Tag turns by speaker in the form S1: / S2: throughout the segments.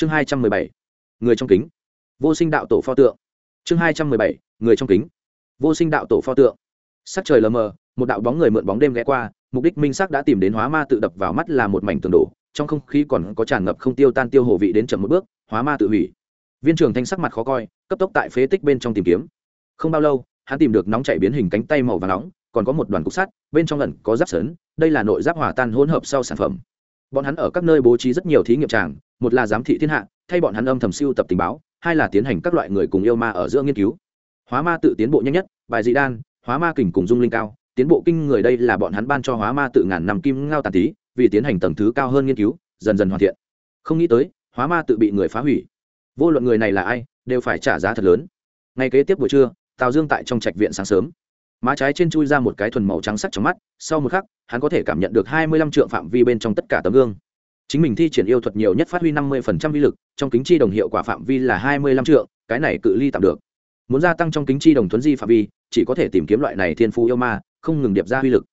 S1: chương hai trăm mười bảy, người trong kính. Vô sinh đạo tổ pho tượng. Chương hai trăm mười bảy, người trong kính. Vô sinh đạo tổ pho tượng. Sắc trời lờ mờ, một đạo bóng người mượn bóng đêm ghé qua, mục đích minh sắc đã tìm đến hóa ma tự đập vào mắt là một mảnh tường đổ, trong không khí còn có tràn ngập không tiêu tan tiêu hồ vị đến chậm một bước, hóa ma tự hủy. Viên trường thanh sắc mặt khó coi, cấp tốc tại phế tích bên trong tìm kiếm. Không bao lâu, hắn tìm được nóng chảy biến hình cánh tay màu và nóng, còn có một đoàn cục sắt, bên trong lần có giáp sấn. đây là nội giáp hòa tan hỗn hợp sau sản phẩm bọn hắn ở các nơi bố trí rất nhiều thí nghiệm tràng, một là giám thị thiên hạ, thay bọn hắn âm thầm siêu tập tình báo, hai là tiến hành các loại người cùng yêu ma ở giữa nghiên cứu. Hóa ma tự tiến bộ nhanh nhất, bài dị đan, hóa ma kình cùng dung linh cao, tiến bộ kinh người đây là bọn hắn ban cho hóa ma tự ngàn năm kim ngao tàn tí, vì tiến hành tầng thứ cao hơn nghiên cứu, dần dần hoàn thiện. Không nghĩ tới, hóa ma tự bị người phá hủy. Vô luận người này là ai, đều phải trả giá thật lớn. Ngay kế tiếp buổi trưa, tào dương tại trong trạch viện sáng sớm má trái trên chui ra một cái thuần màu trắng sắc trong mắt, sau một khắc, hắn có thể cảm nhận được hai mươi lăm trượng phạm vi bên trong tất cả tấm gương. Chính mình thi triển yêu thuật nhiều nhất phát huy năm mươi phần trăm vi lực, trong kính chi đồng hiệu quả phạm vi là hai mươi lăm trượng, cái này cự ly tạm được. Muốn gia tăng trong kính chi đồng thuấn di phạm vi, chỉ có thể tìm kiếm loại này thiên phú yêu ma, không ngừng điệp ra uy lực.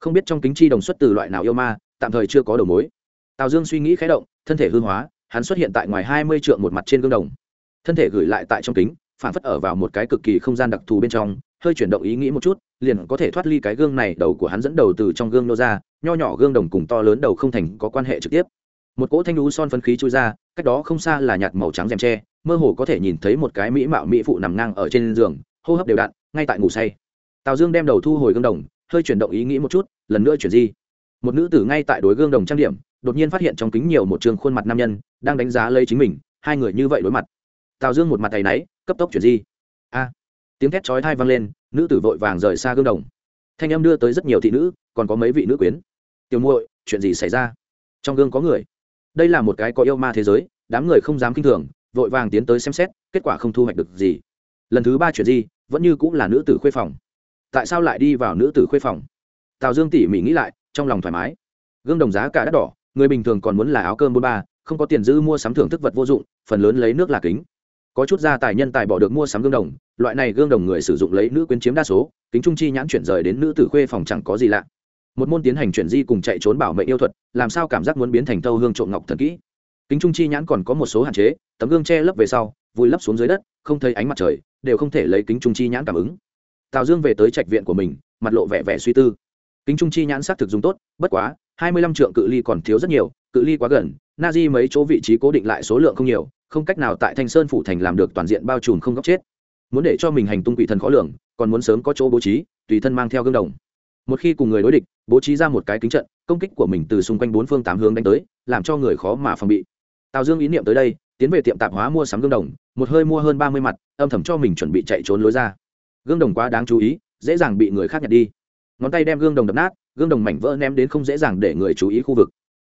S1: Không biết trong kính chi đồng xuất từ loại nào yêu ma, tạm thời chưa có đầu mối. Tào dương suy nghĩ khé động, thân thể hư hóa, hắn xuất hiện tại ngoài hai mươi trượng một mặt trên gương đồng. Thân thể gửi lại tại trong kính, phản phất ở vào một cái cực kỳ không gian đặc thù bên trong hơi chuyển động ý nghĩ một chút, liền có thể thoát ly cái gương này đầu của hắn dẫn đầu từ trong gương nô ra, nho nhỏ gương đồng cùng to lớn đầu không thành có quan hệ trực tiếp. Một cỗ thanh lũ son phân khí trôi ra, cách đó không xa là nhạt màu trắng rèm tre, mơ hồ có thể nhìn thấy một cái mỹ mạo mỹ phụ nằm ngang ở trên giường, hô hấp đều đặn, ngay tại ngủ say. Tào dương đem đầu thu hồi gương đồng, hơi chuyển động ý nghĩ một chút, lần nữa chuyển di. Một nữ tử ngay tại đối gương đồng trang điểm, đột nhiên phát hiện trong kính nhiều một trường khuôn mặt nam nhân, đang đánh giá lấy chính mình, hai người như vậy đối mặt. Tào dương một mặt tay náy, cấp tốc chuyển di. A! Tiếng thét chói thai vang lên, nữ tử vội vàng rời xa gương đồng. Thanh em đưa tới rất nhiều thị nữ, còn có mấy vị nữ quyến. Tiểu muội, chuyện gì xảy ra? Trong gương có người. Đây là một cái có yêu ma thế giới, đám người không dám kinh thường, vội vàng tiến tới xem xét, kết quả không thu hoạch được gì. Lần thứ ba chuyện gì vẫn như cũng là nữ tử khuê phòng. Tại sao lại đi vào nữ tử khuê phòng? Tào dương tỉ mỉ nghĩ lại, trong lòng thoải mái. Gương đồng giá cả đắt đỏ, người bình thường còn muốn là áo cơm bôn ba, không có tiền dư mua sắm thưởng thức vật vô dụng, phần lớn lấy nước là kính có chút gia tài nhân tài bỏ được mua sắm gương đồng, loại này gương đồng người sử dụng lấy nữ quyến chiếm đa số, kính trung chi nhãn chuyển rời đến nữ tử khuê phòng chẳng có gì lạ. Một môn tiến hành chuyển di cùng chạy trốn bảo mệnh yêu thuật, làm sao cảm giác muốn biến thành thâu hương trộm ngọc thần kỹ. Kính trung chi nhãn còn có một số hạn chế, tấm gương che lấp về sau, vùi lấp xuống dưới đất, không thấy ánh mặt trời, đều không thể lấy kính trung chi nhãn cảm ứng. Tào dương về tới trạch viện của mình, mặt lộ vẻ vẻ suy tư. Kính trung chi nhãn xác thực dùng tốt, bất quá, hai mươi lăm trượng cự ly còn thiếu rất nhiều, cự ly quá gần na di mấy chỗ vị trí cố định lại số lượng không nhiều không cách nào tại thanh sơn phủ thành làm được toàn diện bao trùm không góc chết. Muốn để cho mình hành tung quỷ thần khó lường, còn muốn sớm có chỗ bố trí, tùy thân mang theo gương đồng. Một khi cùng người đối địch, bố trí ra một cái kính trận, công kích của mình từ xung quanh bốn phương tám hướng đánh tới, làm cho người khó mà phòng bị. Tào dương ý niệm tới đây, tiến về tiệm tạp hóa mua sắm gương đồng, một hơi mua hơn ba mươi mặt, âm thầm cho mình chuẩn bị chạy trốn lối ra. Gương đồng quá đáng chú ý, dễ dàng bị người khác nhặt đi. Ngón tay đem gương đồng đập nát, gương đồng mảnh vỡ ném đến không dễ dàng để người chú ý khu vực.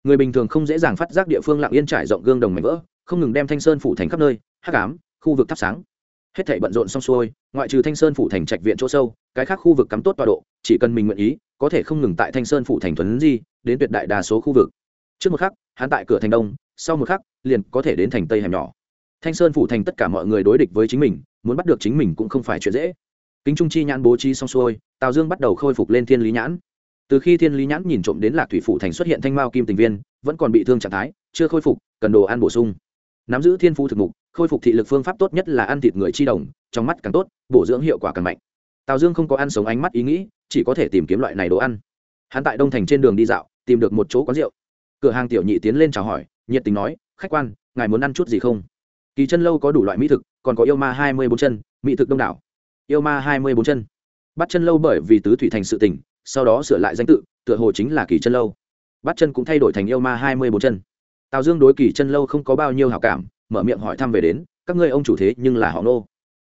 S1: Người bình thường không dễ dàng phát giác địa phương lặng yên trải rộng gương đồng mảnh vỡ không ngừng đem thanh sơn phủ thành khắp nơi, hắc ám, khu vực thắp sáng. Hết thảy bận rộn xong xuôi, ngoại trừ thanh sơn phủ thành trạch viện chỗ sâu, cái khác khu vực cắm tốt tọa độ, chỉ cần mình nguyện ý, có thể không ngừng tại thanh sơn phủ thành thuấn di, đến tuyệt đại đa số khu vực. Trước một khắc, hắn tại cửa thành đông, sau một khắc, liền có thể đến thành tây hẻm nhỏ. Thanh sơn phủ thành tất cả mọi người đối địch với chính mình, muốn bắt được chính mình cũng không phải chuyện dễ. Kính trung chi nhãn bố trí xong xuôi, tào dương bắt đầu khôi phục lên thiên lý nhãn. Từ khi thiên lý nhãn nhìn trộm đến lạc thủy phủ thành xuất hiện thanh mao kim tình viên, vẫn còn bị thương trạng thái, chưa khôi phục, cần đồ ăn bổ sung nắm giữ thiên phú thực mục, khôi phục thị lực phương pháp tốt nhất là ăn thịt người chi đồng, trong mắt càng tốt, bổ dưỡng hiệu quả càng mạnh. Tào dương không có ăn sống ánh mắt ý nghĩ, chỉ có thể tìm kiếm loại này đồ ăn. Hắn tại đông thành trên đường đi dạo, tìm được một chỗ quán rượu. Cửa hàng tiểu nhị tiến lên chào hỏi, nhiệt tình nói, khách quan, ngài muốn ăn chút gì không? Kỳ chân lâu có đủ loại mỹ thực, còn có yêu ma hai mươi bốn chân, mỹ thực đông đảo. Yêu ma hai mươi bốn chân. Bắt chân lâu bởi vì tứ thủy thành sự tỉnh sau đó sửa lại danh tự, tựa hồ chính là kỳ chân lâu. Bắt chân cũng thay đổi thành yêu ma hai mươi bốn chân tào dương đối kỳ chân lâu không có bao nhiêu hảo cảm, mở miệng hỏi thăm về đến, các ngươi ông chủ thế nhưng là họ nô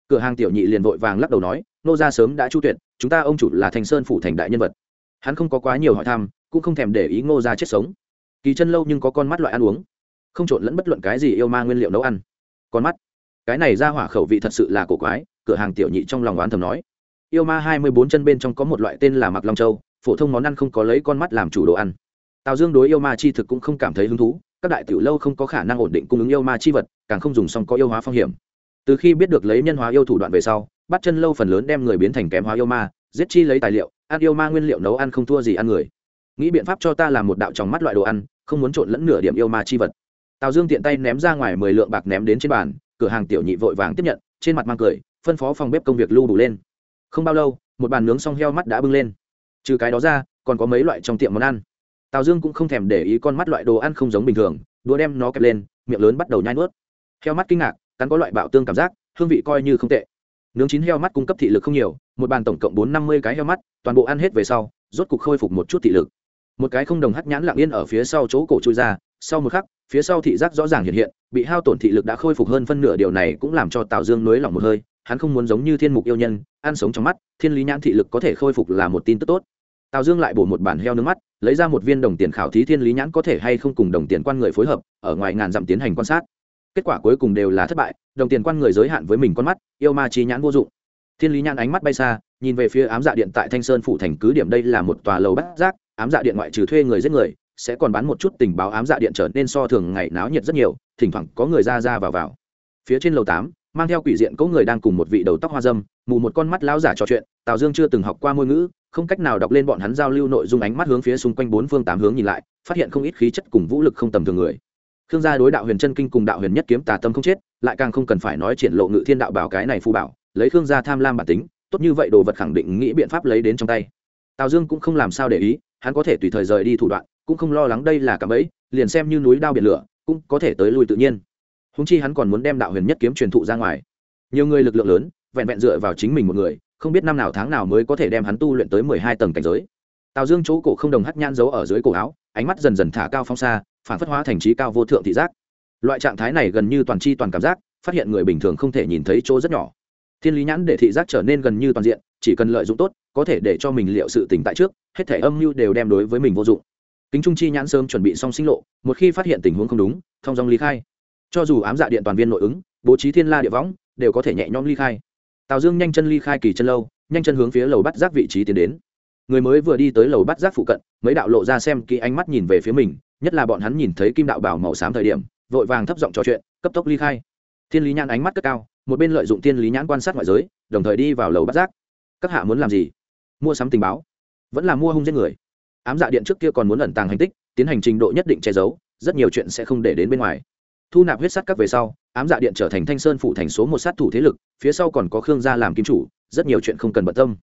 S1: cửa hàng tiểu nhị liền vội vàng lắc đầu nói nô ra sớm đã chu tuyệt, chúng ta ông chủ là thành sơn phủ thành đại nhân vật. Hắn không có quá nhiều hỏi thăm, cũng không thèm để ý ngô ra chết sống. Kỳ chân lâu nhưng có con mắt loại ăn uống, không trộn lẫn bất luận cái gì yêu ma nguyên liệu nấu ăn. Con mắt. Cái này ra hỏa khẩu vị thật sự là cổ quái, cửa hàng tiểu nhị trong lòng oán thầm nói. Yêu ma hai mươi bốn chân bên trong có một loại tên là mặc long châu, phổ thông món ăn không có lấy con mắt làm chủ đồ ăn. Tào dương đối yêu ma chi thực cũng không cảm thấy hứng thú các đại tiểu lâu không có khả năng ổn định cung ứng yêu ma chi vật, càng không dùng xong có yêu hóa phong hiểm. Từ khi biết được lấy nhân hóa yêu thủ đoạn về sau, bắt chân lâu phần lớn đem người biến thành kém hóa yêu ma, giết chi lấy tài liệu, ăn yêu ma nguyên liệu nấu ăn không thua gì ăn người. Nghĩ biện pháp cho ta làm một đạo trong mắt loại đồ ăn, không muốn trộn lẫn nửa điểm yêu ma chi vật. Tào dương tiện tay ném ra ngoài mười lượng bạc ném đến trên bàn, cửa hàng tiểu nhị vội vàng tiếp nhận, trên mặt mang cười, phân phó phòng bếp công việc lưu đủ lên. Không bao lâu, một bàn nướng xong heo mắt đã bưng lên. Trừ cái đó ra, còn có mấy loại trong tiệm món ăn tào dương cũng không thèm để ý con mắt loại đồ ăn không giống bình thường, đũa đem nó kẹp lên, miệng lớn bắt đầu nhai nuốt. Heo mắt kinh ngạc, cắn có loại bạo tương cảm giác, hương vị coi như không tệ. Nướng chín heo mắt cung cấp thị lực không nhiều, một bàn tổng cộng bốn năm mươi cái heo mắt, toàn bộ ăn hết về sau, rốt cục khôi phục một chút thị lực. Một cái không đồng hắt nhãn lặng yên ở phía sau chỗ cổ chui ra, sau một khắc, phía sau thị giác rõ ràng hiện hiện, bị hao tổn thị lực đã khôi phục hơn phân nửa, điều này cũng làm cho tào dương nới lỏng một hơi, hắn không muốn giống như thiên mục yêu nhân, ăn sống trong mắt, thiên lý nhãn thị lực có thể khôi phục là một tin tức tốt tào dương lại bổ một bản heo nước mắt, lấy ra một viên đồng tiền khảo thí thiên lý nhãn có thể hay không cùng đồng tiền quan người phối hợp, ở ngoài ngàn dặm tiến hành quan sát. Kết quả cuối cùng đều là thất bại, đồng tiền quan người giới hạn với mình con mắt, yêu ma chi nhãn vô dụng. Thiên lý nhãn ánh mắt bay xa, nhìn về phía ám dạ điện tại thanh sơn phủ thành cứ điểm đây là một tòa lầu bát giác, ám dạ điện ngoại trừ thuê người giết người, sẽ còn bán một chút tình báo ám dạ điện trở nên so thường ngày náo nhiệt rất nhiều, thỉnh thoảng có người ra ra vào vào. Phía trên lầu tám, mang theo quỷ diện có người đang cùng một vị đầu tóc hoa dâm, mù một con mắt lão giả trò chuyện, tào dương chưa từng học qua ngôn ngữ không cách nào đọc lên bọn hắn giao lưu nội dung ánh mắt hướng phía xung quanh bốn phương tám hướng nhìn lại, phát hiện không ít khí chất cùng vũ lực không tầm thường người. Khương gia đối đạo huyền chân kinh cùng đạo huyền nhất kiếm tà tâm không chết, lại càng không cần phải nói triển lộ ngự thiên đạo bảo cái này phù bảo, lấy khương gia tham lam bản tính, tốt như vậy đồ vật khẳng định nghĩ biện pháp lấy đến trong tay. Tào dương cũng không làm sao để ý, hắn có thể tùy thời rời đi thủ đoạn, cũng không lo lắng đây là cả bẫy, liền xem như núi đao biển lửa, cũng có thể tới lui tự nhiên. Húng chi hắn còn muốn đem đạo huyền nhất kiếm truyền thụ ra ngoài. Nhiều người lực lượng lớn, vẹn vẹn dựa vào chính mình một người không biết năm nào tháng nào mới có thể đem hắn tu luyện tới mười hai tầng cảnh giới. Tào dương chỗ cổ không đồng hắt nhãn giấu ở dưới cổ áo, ánh mắt dần dần thả cao phong xa phản phất hóa thành trí cao vô thượng thị giác. Loại trạng thái này gần như toàn c h i toàn cảm giác, phát hiện người bình thường không thể nhìn thấy chỗ rất nhỏ. Thiên lý nhãn để thị giác trở nên gần như toàn diện, chỉ cần lợi dụng tốt, có thể để cho mình liệu sự tỉnh tại trước, hết thể âm mưu đều đem đối với mình vô dụng. Kính trung chi nhãn sớm chuẩn bị xong sinh lộ, một khi phát hiện tình huống không đúng, thông dòng ly khai. Cho dù ám dạ điện toàn viên nội ứng, bố trí thiên la địa võng, đều có thể nhẹ nhõm ly khai tào dương nhanh chân ly khai kỳ chân lâu, nhanh chân hướng phía lầu bắt giác vị trí tiến đến. Người mới vừa đi tới lầu bắt giác phụ cận, mấy đạo lộ ra xem kỹ ánh mắt nhìn về phía mình, nhất là bọn hắn nhìn thấy kim đạo bảo màu xám thời điểm, vội vàng thấp giọng trò chuyện, cấp tốc ly khai. Thiên lý nhãn ánh mắt cất cao, một bên lợi dụng thiên lý nhãn quan sát ngoại giới, đồng thời đi vào lầu bắt giác. Các hạ muốn làm gì? Mua sắm tình báo. Vẫn là mua hung giết người. Ám dạ điện trước kia còn muốn ẩn tàng hành tích, tiến hành trình độ nhất định che giấu, rất nhiều chuyện sẽ không để đến bên ngoài. Thu nạp huyết sắt các về sau ám dạ điện trở thành thanh sơn phủ thành số một sát thủ thế lực, phía sau còn có khương gia làm kim chủ, rất nhiều chuyện không cần bận tâm.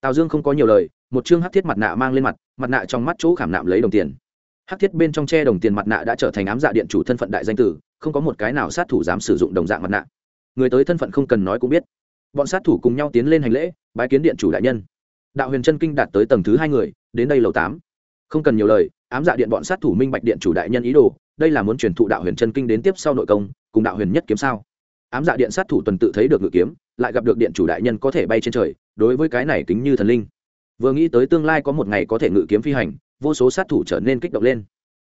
S1: Tào dương không có nhiều lời, một chương hắc thiết mặt nạ mang lên mặt mặt nạ trong mắt chỗ khảm nạm lấy đồng tiền. Hắc thiết bên trong tre đồng tiền mặt nạ đã trở thành ám dạ điện chủ thân phận đại danh tử, không có một cái nào sát thủ dám sử dụng đồng dạng mặt nạ. Người tới thân phận không cần nói cũng biết. Bọn sát thủ cùng nhau tiến lên hành lễ, bái kiến điện chủ đại nhân. Đạo huyền chân kinh đạt tới tầng thứ hai người, đến đây lầu tám. Không cần nhiều lời, ám dạ điện bọn sát thủ minh bạch điện chủ đại nhân ý đồ, đây là muốn truyền thụ đạo huyền chân kinh đến tiếp sau nội công cùng đạo huyền nhất kiếm sao? Ám dạ điện sát thủ tuần tự thấy được ngự kiếm, lại gặp được điện chủ đại nhân có thể bay trên trời, đối với cái này kính như thần linh. Vừa nghĩ tới tương lai có một ngày có thể ngự kiếm phi hành, vô số sát thủ trở nên kích động lên.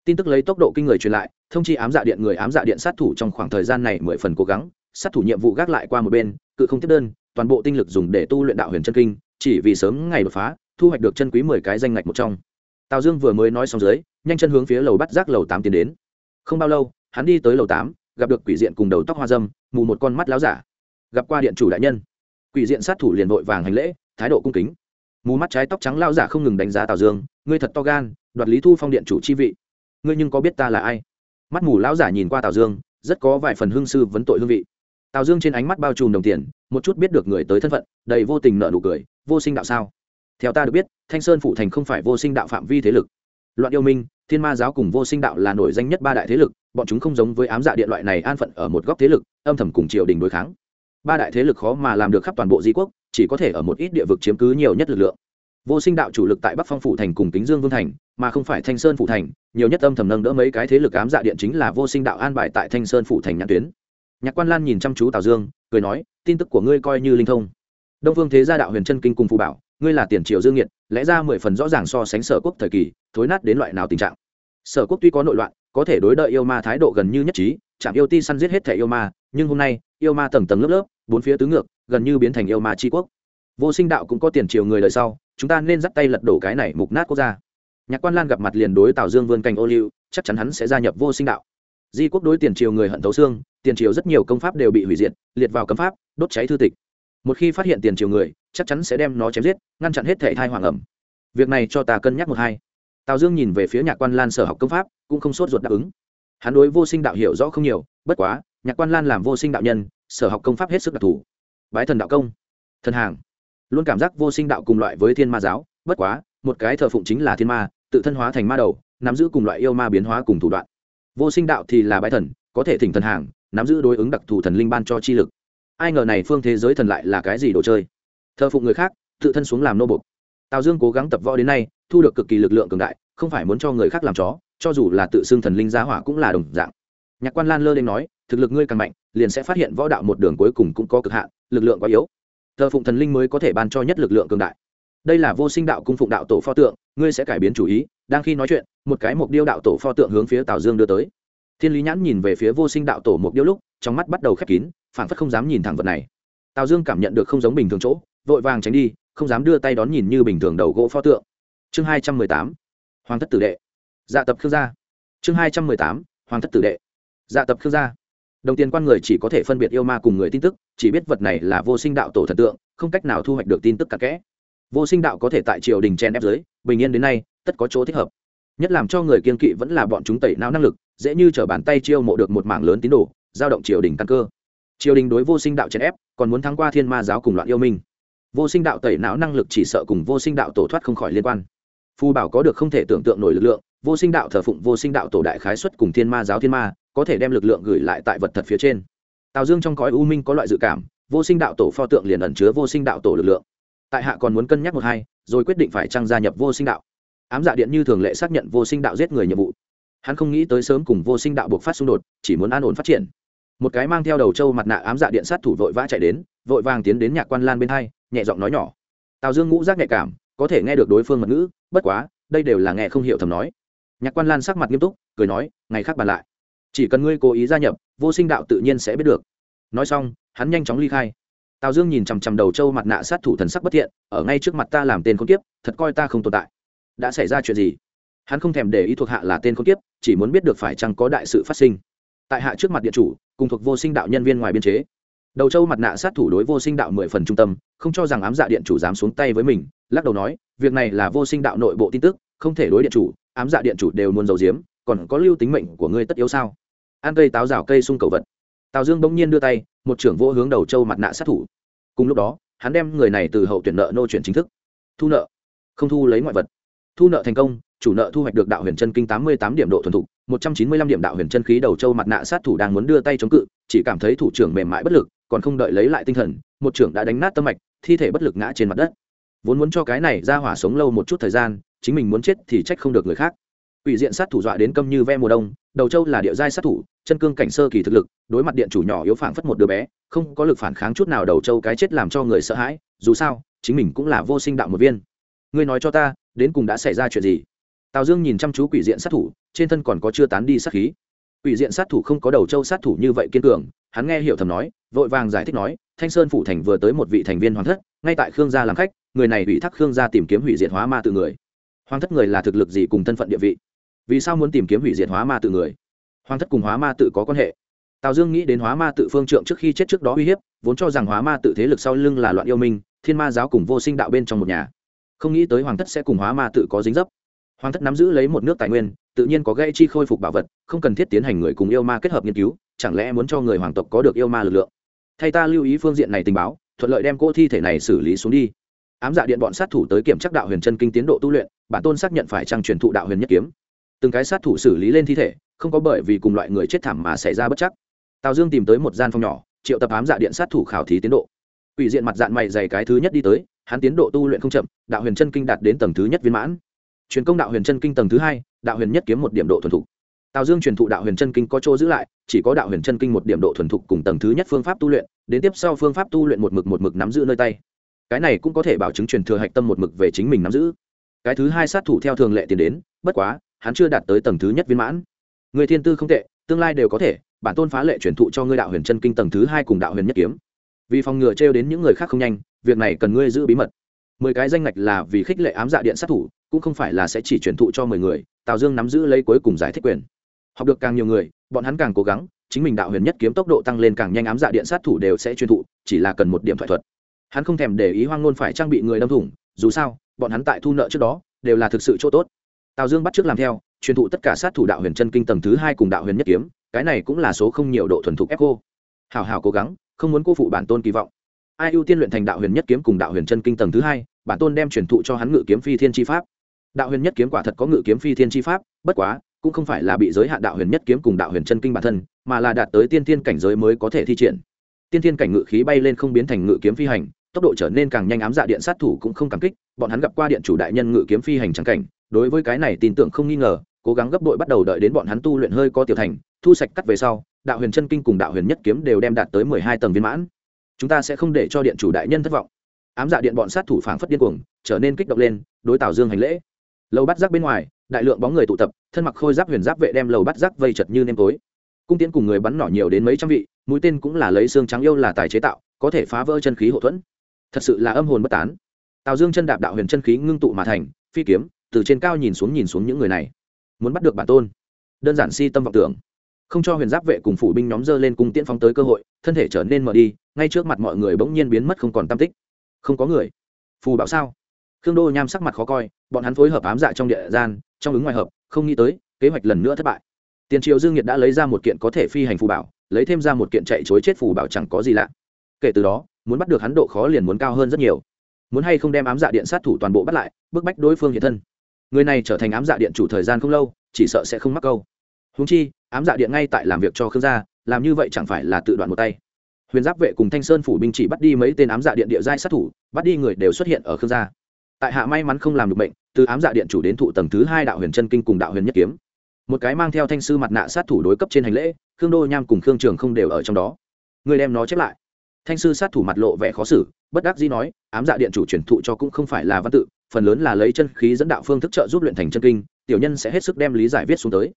S1: Tin tức lấy tốc độ kinh người truyền lại, thông chi ám dạ điện người ám dạ điện sát thủ trong khoảng thời gian này mười phần cố gắng, sát thủ nhiệm vụ gác lại qua một bên, cự không tiếp đơn, toàn bộ tinh lực dùng để tu luyện đạo huyền chân kinh, chỉ vì sớm ngày đột phá, thu hoạch được chân quý mười cái danh ngạch một trong. Tào dương vừa mới nói xong dưới, nhanh chân hướng phía lầu bắt giác lầu tám tiến đến. Không bao lâu, hắn đi tới lầu tám gặp được quỷ diện cùng đầu tóc hoa dâm, mù một con mắt láo giả. Gặp qua điện chủ đại nhân. Quỷ diện sát thủ liền vội vàng hành lễ, thái độ cung kính. Mù mắt trái tóc trắng lao giả không ngừng đánh giá tào dương, ngươi thật to gan, đoạt lý thu phong điện chủ chi vị. Ngươi nhưng có biết ta là ai? Mắt mù lão giả nhìn qua tào dương, rất có vài phần hương sư vấn tội hương vị. Tào dương trên ánh mắt bao trùm đồng tiền, một chút biết được người tới thân phận, đầy vô tình nợ nụ cười, vô sinh đạo sao? Theo ta được biết, thanh sơn phụ thành không phải vô sinh đạo phạm vi thế lực loạn yêu minh, thiên ma giáo cùng vô sinh đạo là nổi danh nhất ba đại thế lực, bọn chúng không giống với ám dạ điện loại này an phận ở một góc thế lực, âm thầm cùng triều đình đối kháng. Ba đại thế lực khó mà làm được khắp toàn bộ di quốc, chỉ có thể ở một ít địa vực chiếm cứ nhiều nhất lực lượng. Vô sinh đạo chủ lực tại bắc phong phủ thành cùng kính dương vương thành, mà không phải thanh sơn phủ thành, nhiều nhất âm thầm nâng đỡ mấy cái thế lực ám dạ điện chính là vô sinh đạo an bài tại thanh sơn phủ thành nhãn tuyến. Nhạc quan lan nhìn chăm chú tào dương, cười nói, tin tức của ngươi coi như linh thông. Đông phương thế gia đạo huyền chân kinh cùng phù bảo, ngươi là tiền triều dương nhiệt lẽ ra mười phần rõ ràng so sánh sở quốc thời kỳ thối nát đến loại nào tình trạng? Sở quốc tuy có nội loạn, có thể đối đợi yêu ma thái độ gần như nhất trí, chạm yêu ti săn giết hết thẻ yêu ma, nhưng hôm nay, yêu ma tầng tầng lớp lớp, bốn phía tứ ngược, gần như biến thành yêu ma tri quốc. Vô sinh đạo cũng có tiền triều người đời sau, chúng ta nên dắt tay lật đổ cái này mục nát quốc gia. Nhạc quan lan gặp mặt liền đối tào dương vươn cành ô liu, chắc chắn hắn sẽ gia nhập vô sinh đạo. Di quốc đối tiền triều người hận thấu xương, tiền triều rất nhiều công pháp đều bị hủy diệt, liệt vào cấm pháp, đốt cháy thư tịch. Một khi phát hiện tiền triều người, chắc chắn sẽ đem nó chém giết, ngăn chặn hết thể thai hoàng ẩm. Việc này cho ta cân nhắc một hai tào dương nhìn về phía nhạc quan lan sở học công pháp, cũng không sốt ruột đáp ứng. Hắn đối vô sinh đạo hiểu rõ không nhiều, bất quá, nhạc quan lan làm vô sinh đạo nhân, sở học công pháp hết sức đặc thù. Bái thần đạo công, thần hàng. Luôn cảm giác vô sinh đạo cùng loại với thiên ma giáo, bất quá, một cái thờ phụng chính là thiên ma, tự thân hóa thành ma đầu, nắm giữ cùng loại yêu ma biến hóa cùng thủ đoạn. Vô sinh đạo thì là bái thần, có thể thỉnh thần hàng, nắm giữ đối ứng đặc thù thần linh ban cho chi lực. Ai ngờ này phương thế giới thần lại là cái gì đồ chơi? Thờ phụng người khác, tự thân xuống làm nô bục tào dương cố gắng tập võ đến nay thu được cực kỳ lực lượng cường đại, không phải muốn cho người khác làm chó, cho dù là tự xưng thần linh giá hỏa cũng là đồng dạng. Nhạc quan lan lơ lên nói, thực lực ngươi càng mạnh, liền sẽ phát hiện võ đạo một đường cuối cùng cũng có cực hạn, lực lượng quá yếu. Thờ phụng thần linh mới có thể ban cho nhất lực lượng cường đại. Đây là vô sinh đạo cung phụng đạo tổ pho tượng, ngươi sẽ cải biến chủ ý, đang khi nói chuyện, một cái mục điêu đạo tổ pho tượng hướng phía tào dương đưa tới. Thiên lý nhãn nhìn về phía vô sinh đạo tổ mục điêu lúc, trong mắt bắt đầu khép kín phản phất không dám nhìn thẳng vật này. Tào dương cảm nhận được không giống bình thường chỗ, vội vàng tránh đi, không dám đưa tay đón nhìn như bình thường đầu gỗ pho tượng chương hai trăm mười tám, hoàng thất tử đệ. Dạ tập khương gia. Chương hai trăm mười tám, hoàng thất tử đệ. Dạ tập khương gia. Đồng tiền quan người chỉ có thể phân biệt yêu ma cùng người tin tức, chỉ biết vật này là vô sinh đạo tổ thần tượng, không cách nào thu hoạch được tin tức cả kẽ. Vô sinh đạo có thể tại triều đình chen ép giới, bình yên đến nay, tất có chỗ thích hợp. Nhất làm cho người kiên kỵ vẫn là bọn chúng tẩy não năng lực, dễ như t r ở bàn tay chiêu mộ được một mảng lớn tín đồ, giao động triều đình căn cơ. Triều đình đối vô sinh đạo chen ép, còn muốn thắng qua thiên ma giáo cùng loạn yêu minh. Vô sinh đạo tẩy não năng lực chỉ sợ cùng vô sinh đạo tổ thoát không khỏi liên quan phù bảo có được không thể tưởng tượng nổi lực lượng, vô sinh đạo thờ phụng, vô sinh đạo tổ đại khái xuất cùng thiên ma giáo thiên ma, có thể đem lực lượng gửi lại tại vật thật phía trên. Tào dương trong cõi u minh có loại dự cảm, vô sinh đạo tổ pho tượng liền ẩn chứa vô sinh đạo tổ lực lượng. Tại hạ còn muốn cân nhắc một hai, rồi quyết định phải trăng gia nhập vô sinh đạo. Ám dạ điện như thường lệ xác nhận vô sinh đạo giết người nhiệm vụ. Hắn không nghĩ tới sớm cùng vô sinh đạo buộc phát xung đột, chỉ muốn an ổn phát triển. Một cái mang theo đầu trâu mặt nạ ám dạ điện sát thủ vội vã chạy đến, vội vàng tiến đến nhạc quan lan bên hai, nhẹ giọng nói nhỏ. Tào dương ngũ giác nhạy cảm, có thể nghe được đối phương mật ngữ bất quá, đây đều là nghe không hiểu thầm nói. Nhạc quan lan sắc mặt nghiêm túc, cười nói, ngày khác bàn lại. Chỉ cần ngươi cố ý gia nhập, vô sinh đạo tự nhiên sẽ biết được. Nói xong, hắn nhanh chóng ly khai. Tào dương nhìn chằm chằm đầu trâu mặt nạ sát thủ thần sắc bất thiện, ở ngay trước mặt ta làm tên con kiếp, thật coi ta không tồn tại. Đã xảy ra chuyện gì? Hắn không thèm để ý thuộc hạ là tên con kiếp, chỉ muốn biết được phải chăng có đại sự phát sinh. Tại hạ trước mặt địa chủ, cùng thuộc vô sinh đạo nhân viên ngoài biên chế. Đầu trâu mặt nạ sát thủ đối vô sinh đạo mười phần trung tâm, không cho rằng ám dạ điện chủ dám xuống tay với mình lắc đầu nói, việc này là vô sinh đạo nội bộ tin tức, không thể đối điện chủ, ám dạ điện chủ đều muốn giấu giếm, còn có lưu tính mệnh của ngươi tất yếu sao? Ăn cây táo rào cây sung cầu vật. Tào dương bỗng nhiên đưa tay, một trưởng vô hướng đầu châu mặt nạ sát thủ. Cùng lúc đó, hắn đem người này từ hậu tuyển nợ nô chuyển chính thức. Thu nợ. Không thu lấy ngoại vật. Thu nợ thành công, chủ nợ thu hoạch được đạo huyền chân kinh tám mươi tám điểm độ thuần thục, một trăm chín mươi lăm điểm đạo huyền chân khí đầu châu mặt nạ sát thủ đang muốn đưa tay chống cự, chỉ cảm thấy thủ trưởng mềm mại bất lực, còn không đợi lấy lại tinh thần, một trưởng đã đánh nát tâm mạch, thi thể bất lực ngã trên mặt đất vốn muốn cho cái này ra hỏa sống lâu một chút thời gian, chính mình muốn chết thì trách không được người khác. Ủy diện sát thủ dọa đến câm như ve mùa đông, đầu châu là địa giai sát thủ, chân cương cảnh sơ kỳ thực lực, đối mặt điện chủ nhỏ yếu phảng phất một đứa bé, không có lực phản kháng chút nào đầu châu cái chết làm cho người sợ hãi, dù sao, chính mình cũng là vô sinh đạo một viên. Ngươi nói cho ta, đến cùng đã xảy ra chuyện gì? Tào dương nhìn chăm chú quỷ diện sát thủ, trên thân còn có chưa tán đi sát khí. Quỷ diện sát thủ không có đầu châu sát thủ như vậy kiên cường, hắn nghe hiểu thầm nói, vội vàng giải thích nói, thanh sơn phủ thành vừa tới một vị thành viên hoàng thất, ngay tại khương gia làm khách người này ủy thác khương gia tìm kiếm hủy diệt hóa ma tự người. Hoàng thất người là thực lực gì cùng thân phận địa vị? Vì sao muốn tìm kiếm hủy diệt hóa ma tự người? Hoàng thất cùng hóa ma tự có quan hệ. Tào dương nghĩ đến hóa ma tự phương trượng trước khi chết trước đó uy hiếp, vốn cho rằng hóa ma tự thế lực sau lưng là loạn yêu minh, thiên ma giáo cùng vô sinh đạo bên trong một nhà. Không nghĩ tới hoàng thất sẽ cùng hóa ma tự có dính dấp. Hoàng thất nắm giữ lấy một nước tài nguyên, tự nhiên có gây chi khôi phục bảo vật, không cần thiết tiến hành người cùng yêu ma kết hợp nghiên cứu, chẳng lẽ muốn cho người hoàng tộc có được yêu ma lực lượng? Thay ta lưu ý phương diện này tình báo, thuận lợi đem cô thi thể này xử lý xuống đi ám dạ điện bọn sát thủ tới kiểm tra đạo huyền chân kinh tiến độ tu luyện, bản tôn xác nhận phải trang truyền thụ đạo huyền nhất kiếm. Từng cái sát thủ xử lý lên thi thể, không có bởi vì cùng loại người chết thảm mà xảy ra bất chắc. Tào dương tìm tới một gian phòng nhỏ, triệu tập ám dạ điện sát thủ khảo thí tiến độ. Ủy diện mặt dạng mày dày cái thứ nhất đi tới, hắn tiến độ tu luyện không chậm, đạo huyền chân kinh đạt đến tầng thứ nhất viên mãn. Truyền công đạo huyền chân kinh tầng thứ hai, đạo huyền nhất kiếm một điểm độ thuần thục. Tào dương truyền thụ đạo huyền chân kinh có chỗ giữ lại, chỉ có đạo huyền chân kinh một điểm độ thuần thục cùng tầng thứ nhất phương pháp tu luyện, đến tiếp sau phương pháp tu luyện một mực một mực nắm giữ nơi tay cái này cũng có thể bảo chứng truyền thừa hạch tâm một mực về chính mình nắm giữ. Cái thứ hai sát thủ theo thường lệ tiến đến, bất quá, hắn chưa đạt tới tầng thứ nhất viên mãn. Người thiên tư không tệ, tương lai đều có thể, bản tôn phá lệ truyền thụ cho ngươi đạo huyền chân kinh tầng thứ hai cùng đạo huyền nhất kiếm. Vì phòng ngừa trêu đến những người khác không nhanh, việc này cần ngươi giữ bí mật. Mười cái danh ngạch là vì khích lệ ám dạ điện sát thủ, cũng không phải là sẽ chỉ truyền thụ cho mười người, tào dương nắm giữ lấy cuối cùng giải thích quyền. Học được càng nhiều người, bọn hắn càng cố gắng, chính mình đạo huyền nhất kiếm tốc độ tăng lên càng nhanh ám dạ điện sát thủ đều sẽ truyền thụ, chỉ là cần một điểm thoại thuật hắn không thèm để ý hoang ngôn phải trang bị người đâm thủng, dù sao, bọn hắn tại thu nợ trước đó, đều là thực sự chỗ tốt. Tào dương bắt t r ư ớ c làm theo, truyền thụ tất cả sát thủ đạo huyền chân kinh tầng thứ hai cùng đạo huyền nhất kiếm, cái này cũng là số không nhiều độ thuần thục ép cô hào hào cố gắng, không muốn cô phụ bản tôn kỳ vọng. Ai ưu tiên luyện thành đạo huyền nhất kiếm cùng đạo huyền chân kinh tầng thứ hai, bản tôn đem truyền thụ cho hắn ngự kiếm phi thiên chi pháp. Đạo huyền nhất kiếm quả thật có ngự kiếm phi thiên chi pháp, bất quá, cũng không phải là bị giới hạn đạo huyền nhất kiếm cùng đạo huyền chân kinh bản thân, mà là đạt tới tiên thiên cảnh giới mới có thể thi triển tiên thiên cảnh ngự khí bay lên không biến thành ngự kiếm phi hành, tốc độ trở nên càng nhanh ám dạ điện sát thủ cũng không cảm kích, bọn hắn gặp qua điện chủ đại nhân ngự kiếm phi hành trắng cảnh, đối với cái này tin tưởng không nghi ngờ, cố gắng gấp đội bắt đầu đợi đến bọn hắn tu luyện hơi có tiểu thành, thu sạch cắt về sau, đạo huyền chân kinh cùng đạo huyền nhất kiếm đều đem đạt tới mười hai tầng viên mãn. Chúng ta sẽ không để cho điện chủ đại nhân thất vọng. Ám dạ điện bọn sát thủ phảng phất điên cuồng, trở nên kích động lên, đối tào dương hành lễ. Lầu bắt giác bên ngoài, đại lượng bóng người tụ tập, thân mặc khôi giáp huyền giáp vệ đem lầu bắt giác vây chật như nêm tối cung tiễn cùng người bắn nỏ nhiều đến mấy trăm vị, mũi tên cũng là lấy xương trắng yêu là tài chế tạo, có thể phá vỡ chân khí hậu thuẫn. Thật sự là âm hồn bất tán. Tào dương chân đạp đạo huyền chân khí ngưng tụ mà thành, phi kiếm, từ trên cao nhìn xuống nhìn xuống những người này. Muốn bắt được bản tôn. Đơn giản si tâm vọng tưởng. Không cho huyền giáp vệ cùng phủ binh nhóm dơ lên cung tiễn phóng tới cơ hội, thân thể trở nên mở đi, ngay trước mặt mọi người bỗng nhiên biến mất không còn tam tích. Không có người. Phù bảo sao? Khương đô nham sắc mặt khó coi, bọn hắn phối hợp ám dạ trong địa gian, trong ứng ngoài hợp, không nghĩ tới, kế hoạch lần nữa thất bại tiền triệu dương nhiệt đã lấy ra một kiện có thể phi hành phù bảo, lấy thêm ra một kiện chạy chối chết phù bảo chẳng có gì lạ. Kể từ đó, muốn bắt được hắn độ khó liền muốn cao hơn rất nhiều. Muốn hay không đem ám dạ điện sát thủ toàn bộ bắt lại, bức bách đối phương hiện thân. Người này trở thành ám dạ điện chủ thời gian không lâu, chỉ sợ sẽ không mắc câu. Húng chi, ám dạ điện ngay tại làm việc cho khương gia, làm như vậy chẳng phải là tự đoạn một tay. Huyền giáp vệ cùng thanh sơn phủ binh chỉ bắt đi mấy tên ám dạ điện địa giai sát thủ, bắt đi người đều xuất hiện ở khương gia. Tại hạ may mắn không làm được bệnh, từ ám dạ điện chủ đến thụ tầng thứ hai đạo huyền chân kinh cùng đạo huyền nhất kiếm một cái mang theo thanh sư mặt nạ sát thủ đối cấp trên hành lễ, khương đô nham cùng khương trường không đều ở trong đó. Người đem nó chép lại. Thanh sư sát thủ mặt lộ vẻ khó xử, bất đắc dĩ nói, ám dạ điện chủ truyền thụ cho cũng không phải là văn tự, phần lớn là lấy chân khí dẫn đạo phương thức trợ giúp luyện thành chân kinh, tiểu nhân sẽ hết sức đem lý giải viết xuống tới.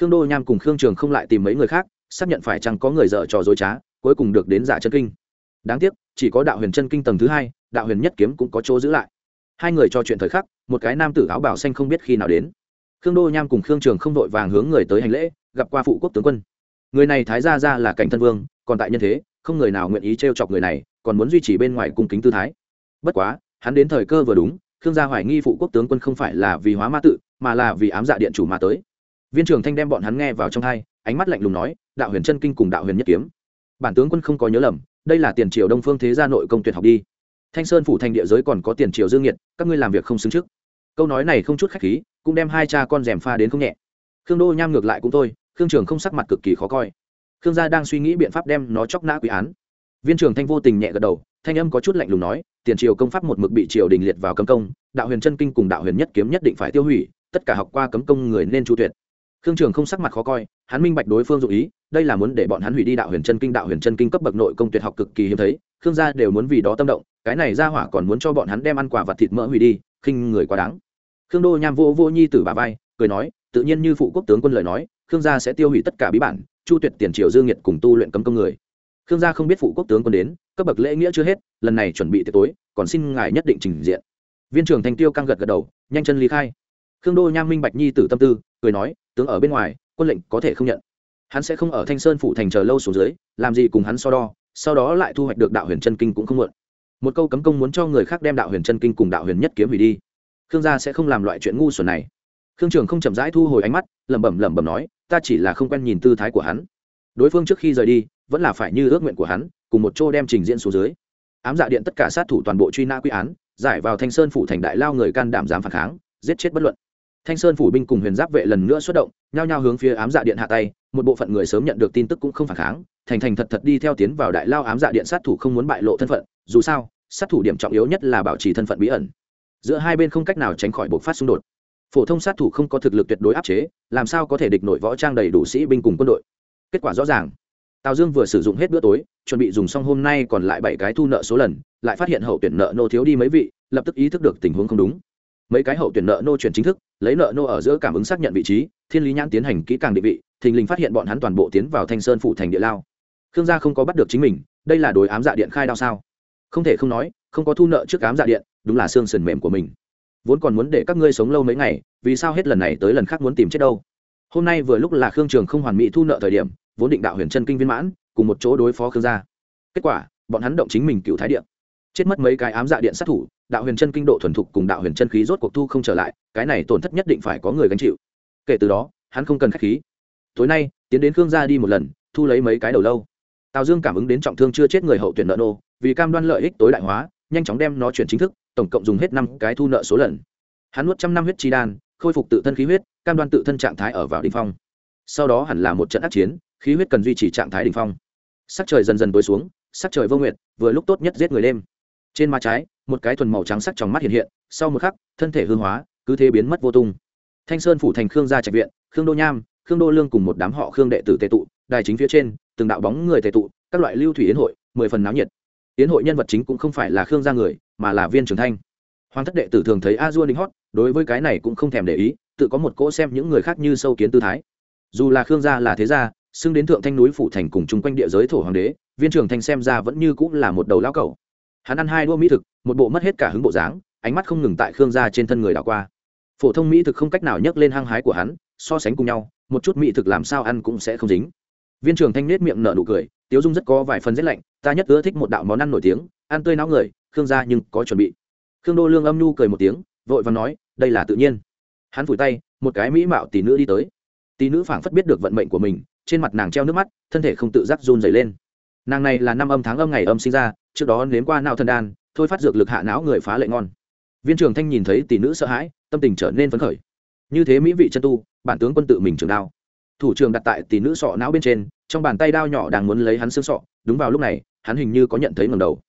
S1: Khương đô nham cùng khương trường không lại tìm mấy người khác, xác nhận phải chăng có người dở trò dối trá, cuối cùng được đến giả chân kinh. Đáng tiếc, chỉ có đạo huyền chân kinh tầng thứ hai, đạo huyền nhất kiếm cũng có chỗ giữ lại. Hai người trò chuyện thời khắc, một cái nam tử áo bảo xanh không biết khi nào đến khương đô nham cùng khương trường không đội vàng hướng người tới hành lễ, gặp qua phụ quốc tướng quân. Người này thái ra ra là cảnh thân vương, còn tại nhân thế, không người nào nguyện ý t r e o chọc người này, còn muốn duy trì bên ngoài cung kính tư thái. Bất quá, hắn đến thời cơ vừa đúng, khương gia hoài nghi phụ quốc tướng quân không phải là vì hóa ma tự, mà là vì ám dạ điện chủ mà tới. Viên trưởng thanh đem bọn hắn nghe vào trong hai, ánh mắt lạnh lùng nói, đạo huyền chân kinh cùng đạo huyền nhất kiếm. Bản tướng quân không có nhớ lầm, đây là tiền triều đông phương thế gia nội công tuyệt học đi. Thanh sơn phủ thành địa giới còn có tiền triều dương nhiệt các ngươi làm việc không xứng trước câu nói này không chút khách khí, cũng đem hai cha con rèm pha đến không nhẹ. Khương đô nham ngược lại cũng thôi, khương trường không sắc mặt cực kỳ khó coi. Khương gia đang suy nghĩ biện pháp đem nó chóc nã quỷ án. Viên trưởng thanh vô tình nhẹ gật đầu, thanh âm có chút lạnh lùng nói, tiền triều công pháp một mực bị triều đình liệt vào cấm công, đạo huyền chân kinh cùng đạo huyền nhất kiếm nhất định phải tiêu hủy, tất cả học qua cấm công người nên chu tuyệt. Khương trường không sắc mặt khó coi, hắn minh bạch đối phương dụ ý, đây là muốn để bọn hắn hủy đi đạo huyền chân kinh, đạo huyền chân kinh cấp bậc nội công tuyệt học cực kỳ hiếm thấy, khương gia đều muốn vì đó tâm động, cái này ra hỏa còn muốn cho bọn hắn đem ăn quả vật thịt mỡ hủy đi, khinh người quá đáng khương đô nham vô vô nhi tử bà vai, cười nói, tự nhiên như phụ quốc tướng quân lời nói, khương gia sẽ tiêu hủy tất cả bí bản, chu tuyệt tiền triều dương nhiệt cùng tu luyện cấm công người. Khương gia không biết phụ quốc tướng quân đến, cấp bậc lễ nghĩa chưa hết, lần này chuẩn bị tiệc tối, còn xin ngài nhất định trình diện. Viên trưởng thành tiêu căng gật gật đầu, nhanh chân lý khai. Khương đô nham minh bạch nhi tử tâm tư, cười nói, tướng ở bên ngoài, quân lệnh có thể không nhận. Hắn sẽ không ở thanh sơn phủ thành chờ lâu xuống dưới, làm gì cùng hắn so đo, sau đó lại thu hoạch được đạo huyền chân kinh cũng không muộn. Một câu cấm công muốn cho người khác đem đạo huyền chân kinh cùng đạo huyền nhất kiếm hủy đi khương gia sẽ không làm loại chuyện ngu xuẩn này. Khương trường không chậm rãi thu hồi ánh mắt, lẩm bẩm lẩm bẩm nói, ta chỉ là không quen nhìn tư thái của hắn. Đối phương trước khi rời đi, vẫn là phải như ước nguyện của hắn, cùng một chỗ đem trình diễn xuống dưới. Ám dạ điện tất cả sát thủ toàn bộ truy nã quy án, giải vào thanh sơn phủ thành đại lao người can đảm dám phản kháng, giết chết bất luận. Thanh sơn phủ binh cùng huyền giáp vệ lần nữa xuất động, nhao nhao hướng phía ám dạ điện hạ tay, một bộ phận người sớm nhận được tin tức cũng không phản kháng, thành thành thật thật đi theo tiến vào đại lao ám dạ điện sát thủ không muốn bại lộ thân phận, dù sao, sát thủ điểm trọng yếu nhất là bảo trì thân phận bí ẩn giữa hai bên không cách nào tránh khỏi bộc phát xung đột. Phổ thông sát thủ không có thực lực tuyệt đối áp chế, làm sao có thể địch nội võ trang đầy đủ sĩ binh cùng quân đội? Kết quả rõ ràng. Tào dương vừa sử dụng hết bữa tối, chuẩn bị dùng xong hôm nay còn lại bảy cái thu nợ số lần, lại phát hiện hậu tuyển nợ nô thiếu đi mấy vị, lập tức ý thức được tình huống không đúng. Mấy cái hậu tuyển nợ nô chuyển chính thức, lấy nợ nô ở giữa cảm ứng xác nhận vị trí, thiên lý nhãn tiến hành kỹ càng định vị, thình lình phát hiện bọn hắn toàn bộ tiến vào thanh sơn phủ thành địa lao. Khương gia không có bắt được chính mình, đây là đối ám dạ điện khai đao sao? Không thể không nói không có thu nợ trước ám dạ điện, đúng là xương sườn mềm của mình. Vốn còn muốn để các ngươi sống lâu mấy ngày, vì sao hết lần này tới lần khác muốn tìm chết đâu? Hôm nay vừa lúc là khương trường không hoàn mỹ thu nợ thời điểm, vốn định đạo huyền chân kinh viên mãn, cùng một chỗ đối phó khương gia. Kết quả, bọn hắn động chính mình cựu thái điện. Chết mất mấy cái ám dạ điện sát thủ, đạo huyền chân kinh độ thuần thục cùng đạo huyền chân khí rốt cuộc thu không trở lại, cái này tổn thất nhất định phải có người gánh chịu. Kể từ đó, hắn không cần k h á c h khí. Tối nay, tiến đến khương gia đi một lần, thu lấy mấy cái đầu lâu. Tào dương cảm ứng đến trọng thương chưa chết người hậu tuyển nợ nô, vì cam đoan lợi ích tối đại hóa nhanh chóng đem nó chuyển chính thức, tổng cộng dùng hết năm cái thu nợ số lần. Hắn nuốt trăm năm huyết chi đan, khôi phục tự thân khí huyết, cam đoan tự thân trạng thái ở vào đ ỉ n h phong. Sau đó hẳn là một trận á c chiến, khí huyết cần duy trì trạng thái đ ỉ n h phong. Sắc trời dần dần tối xuống, sắc trời vô nguyệt, vừa lúc tốt nhất giết người đêm. Trên má trái, một cái thuần màu trắng sắc trong mắt hiện hiện, sau một khắc, thân thể hư hóa, cứ thế biến mất vô tung. Thanh sơn phủ thành khương gia trạch viện, khương đô nham, khương đô lương cùng một đám họ khương đệ tử tệ tụ, đài chính phía trên, từng đạo bóng người tệ tụ, các loại lưu thủy yến hội, mười phần náo nhiệt yến hội nhân vật chính cũng không phải là khương gia người, mà là viên trường thanh. Hoàng thất đệ tử thường thấy a dua đinh hót, đối với cái này cũng không thèm để ý, tự có một cỗ xem những người khác như sâu kiến tư thái. Dù là khương gia là thế gia, xưng đến thượng thanh núi phủ thành cùng chung quanh địa giới thổ hoàng đế, viên trường thanh xem ra vẫn như cũng là một đầu lao cầu hắn ăn hai đua mỹ thực, một bộ mất hết cả hứng bộ dáng, ánh mắt không ngừng tại khương gia trên thân người đảo qua. Phổ thông mỹ thực không cách nào nhấc lên hăng hái của hắn, so sánh cùng nhau, một chút mỹ thực làm sao ăn cũng sẽ không dính. Viên trường thanh nết miệng nở nụ cười, tiếu dung rất có vài phần rét lạnh ta nhất ưa thích một đạo món ăn nổi tiếng, ăn tươi não người, khương gia nhưng có chuẩn bị. Khương đô lương âm nhu cười một tiếng, vội và nói, đây là tự nhiên. Hắn vùi tay, một cái mỹ mạo tỷ nữ đi tới. Tỷ nữ phảng phất biết được vận mệnh của mình, trên mặt nàng treo nước mắt, thân thể không tự giác run dày lên. Nàng này là năm âm tháng âm ngày âm sinh ra, trước đó nếm qua não thân đan, thôi phát dược lực hạ não người phá lệ ngon. Viên trường thanh nhìn thấy tỷ nữ sợ hãi, tâm tình trở nên phấn khởi. Như thế mỹ vị chân tu, bản tướng quân tự mình trường đao. Thủ trường đặt tại tỷ nữ sọ não bên trên, trong bàn tay đao nhỏ đang muốn lấy hắn xương sọ, đúng vào lúc này hắn hình như có nhận thấy ngầm đầu.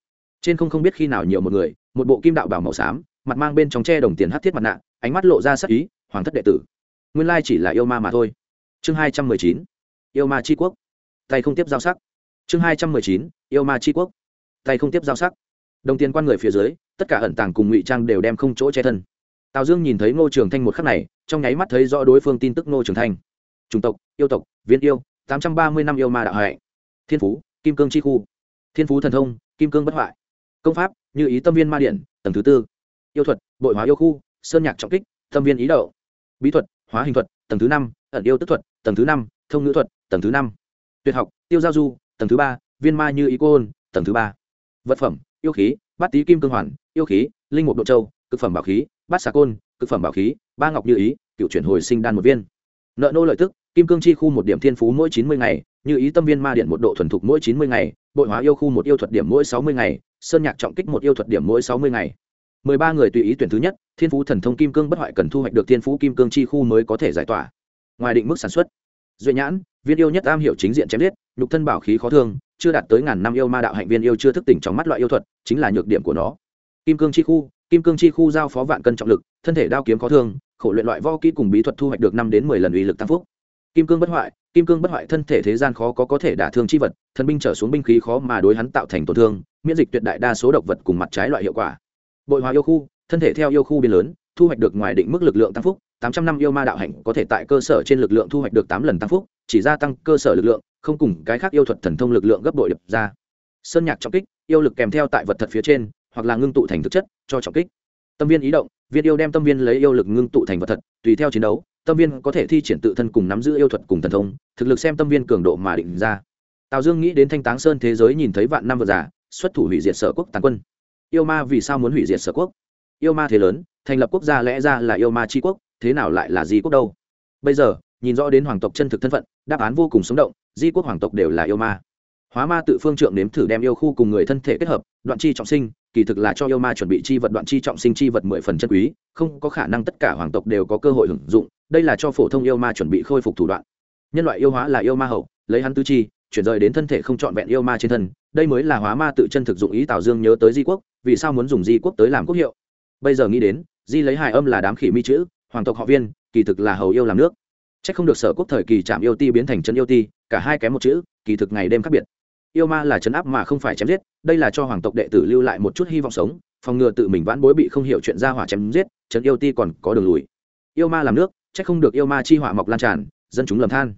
S1: Trên không không biết khi nào nhiều một người, một bộ kim đạo bảo màu xám, mặt mang bên trong tre đồng tiền hát thiết mặt nạ, ánh mắt lộ ra sắc ý, hoàng thất đệ tử, nguyên lai chỉ là yêu ma mà thôi. Chương hai trăm mười chín, yêu ma c quốc. Tay không tiếp giao sắc. Chương hai trăm mười chín, yêu ma c quốc. Tay không tiếp giao sắc. Đồng tiền quan người phía dưới, tất cả ẩn tàng cùng ngụy trang đều đem không chỗ che thân. Tào dương nhìn thấy ngô trường thanh một khắc này, trong nháy mắt thấy rõ đối phương tin tức ngô trường thanh. Chủng tộc, yêu tộc viên yêu, tám trăm ba mươi năm yêu ma đạo hệ thiên phú, kim cương chi khu thiên phú thần thông, kim cương bất hoại. Công pháp, như ý tâm viên ma điện, tầng thứ tư. Yêu thuật, bội hóa yêu khu, sơn nhạc trọng kích, tâm viên ý đậu. Bí thuật, hóa hình thuật, tầng thứ năm, ẩn yêu tức thuật, tầng thứ năm, thông ngữ thuật, tầng thứ năm. Tuyệt học, tiêu giao du, tầng thứ ba, viên ma như ý cô ôn tầng thứ ba. Vật phẩm, yêu khí, bát tý kim cương hoàn, yêu khí, linh mục độ châu, cực phẩm bảo khí, bát xà côn, cực phẩm bảo khí, ba ngọc như ý, cựu chuyển hồi sinh đan một viên. Nợ nô lợi tức, kim cương chi khu một điểm thiên phú mỗi chín mươi ngày như ý tâm viên ma điện một độ thuần thục mỗi chín mươi ngày, bội hóa yêu khu một yêu thuật điểm mỗi sáu mươi ngày, sơn nhạc trọng kích một yêu thuật điểm mỗi sáu mươi ngày. Mười ba người tùy ý tuyển thứ nhất, thiên phú thần thông kim cương bất hoại cần thu hoạch được thiên phú kim cương chi khu mới có thể giải tỏa. Ngoài định mức sản xuất duy nhãn, viên yêu nhất am hiểu chính diện chém giết, nhục thân bảo khí khó thương, chưa đạt tới ngàn năm yêu ma đạo hạnh viên yêu chưa thức tỉnh trong mắt loại yêu thuật, chính là nhược điểm của nó. Kim cương chi khu, kim cương chi khu giao phó vạn cân trọng lực, thân thể đao kiếm khó thương, khổ luyện loại vo kỹ cùng bí thuật thu hoạch được năm đến mười lần uy lực tăng phúc. Kim cương bất hoại kim cương bất hoại thân thể thế gian khó có có thể đả thương chi vật, thần binh trở xuống binh khí khó mà đối hắn tạo thành tổn thương, miễn dịch tuyệt đại đa số độc vật cùng mặt trái loại hiệu quả. Bội hóa yêu khu, thân thể theo yêu khu biên lớn, thu hoạch được ngoài định mức lực lượng tăng phúc, tám trăm năm yêu ma đạo hạnh có thể tại cơ sở trên lực lượng thu hoạch được tám lần tăng phúc, chỉ gia tăng cơ sở lực lượng, không cùng cái khác yêu thuật thần thông lực lượng gấp đội đập ra. Sơn nhạc trọng kích, yêu lực kèm theo tại vật thật phía trên, hoặc là ngưng tụ thành thực chất, cho trọng kích. Tâm viên ý động, viên yêu đem tâm viên lấy yêu lực ngưng tụ thành vật thật, tùy theo chiến đấu tâm viên có thể thi triển tự thân cùng nắm giữ yêu thuật cùng thần thông, thực lực xem tâm viên cường độ mà định ra. Tào dương nghĩ đến thanh táng sơn thế giới nhìn thấy vạn năm vừa già, xuất thủ hủy diệt sở quốc tàn quân. Yêu ma vì sao muốn hủy diệt sở quốc? Yêu ma thế lớn, thành lập quốc gia lẽ ra là yêu ma tri quốc, thế nào lại là di quốc đâu? Bây giờ, nhìn rõ đến hoàng tộc chân thực thân phận, đáp án vô cùng sống động, di quốc hoàng tộc đều là yêu ma. Hóa ma tự phương trượng nếm thử đem yêu khu cùng người thân thể kết hợp, đoạn chi trọng sinh, kỳ thực là cho yêu ma chuẩn bị chi vật đoạn chi trọng sinh chi vật mười phần chân quý, không có khả năng tất cả hoàng tộc đều có cơ hội hưởng dụng đây là cho phổ thông yêu ma chuẩn bị khôi phục thủ đoạn. Nhân loại yêu hóa là yêu ma hậu, lấy hắn tư chi, chuyển rời đến thân thể không trọn vẹn yêu ma trên thân. Đây mới là hóa ma tự chân thực dụng ý tào dương nhớ tới di quốc, vì sao muốn dùng di quốc tới làm quốc hiệu. Bây giờ nghĩ đến, di lấy hài âm là đám khỉ mi chữ, hoàng tộc họ viên, kỳ thực là hầu yêu làm nước. C h ắ c không được sở quốc thời kỳ trạm yêu ti biến thành chân yêu ti, cả hai kém một chữ, kỳ thực ngày đêm khác biệt. Yêu ma là chấn áp mà không phải chém giết, đây là cho hoàng tộc đệ tử lưu lại một chút hy vọng sống, phòng ngừa tự mình vãn bối bị không hiểu chuyện ra hỏa chém giết Chân yêu ti còn có đường lùi. Yêu ma làm nước Chắc không được yêu ma chi họa mọc lan tràn, dân chúng lầm than.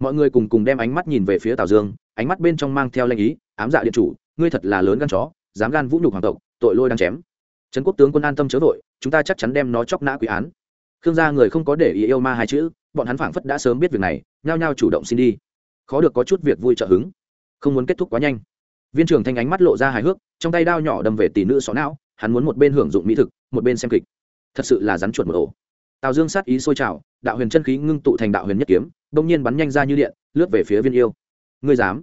S1: Mọi người cùng cùng đem ánh mắt nhìn về phía tào dương, ánh mắt bên trong mang theo lanh ý, ám dạ điện chủ, ngươi thật là lớn gan chó, dám gan vũ nhục hoàng tộc, tội lôi đang chém. Trấn quốc tướng quân an tâm chớ vội, chúng ta chắc chắn đem nó chóc nã quý án. Khương gia người không có để ý yêu ma hai chữ, bọn hắn phảng phất đã sớm biết việc này, nhao nhao chủ động xin đi. Khó được có chút việc vui trợ hứng. Không muốn kết thúc quá nhanh. Viên trưởng thanh ánh mắt lộ ra hài hước, trong tay đao nhỏ đâm về tỷ nữ xó não, hắn muốn một bên hưởng dụng mỹ thực, một bên xem kịch. Thật sự là rắn chuột một ổ tào dương sát ý sôi trào, đạo huyền chân khí ngưng tụ thành đạo huyền nhất kiếm, bỗng nhiên bắn nhanh ra như điện, lướt về phía viên yêu. Ngươi dám?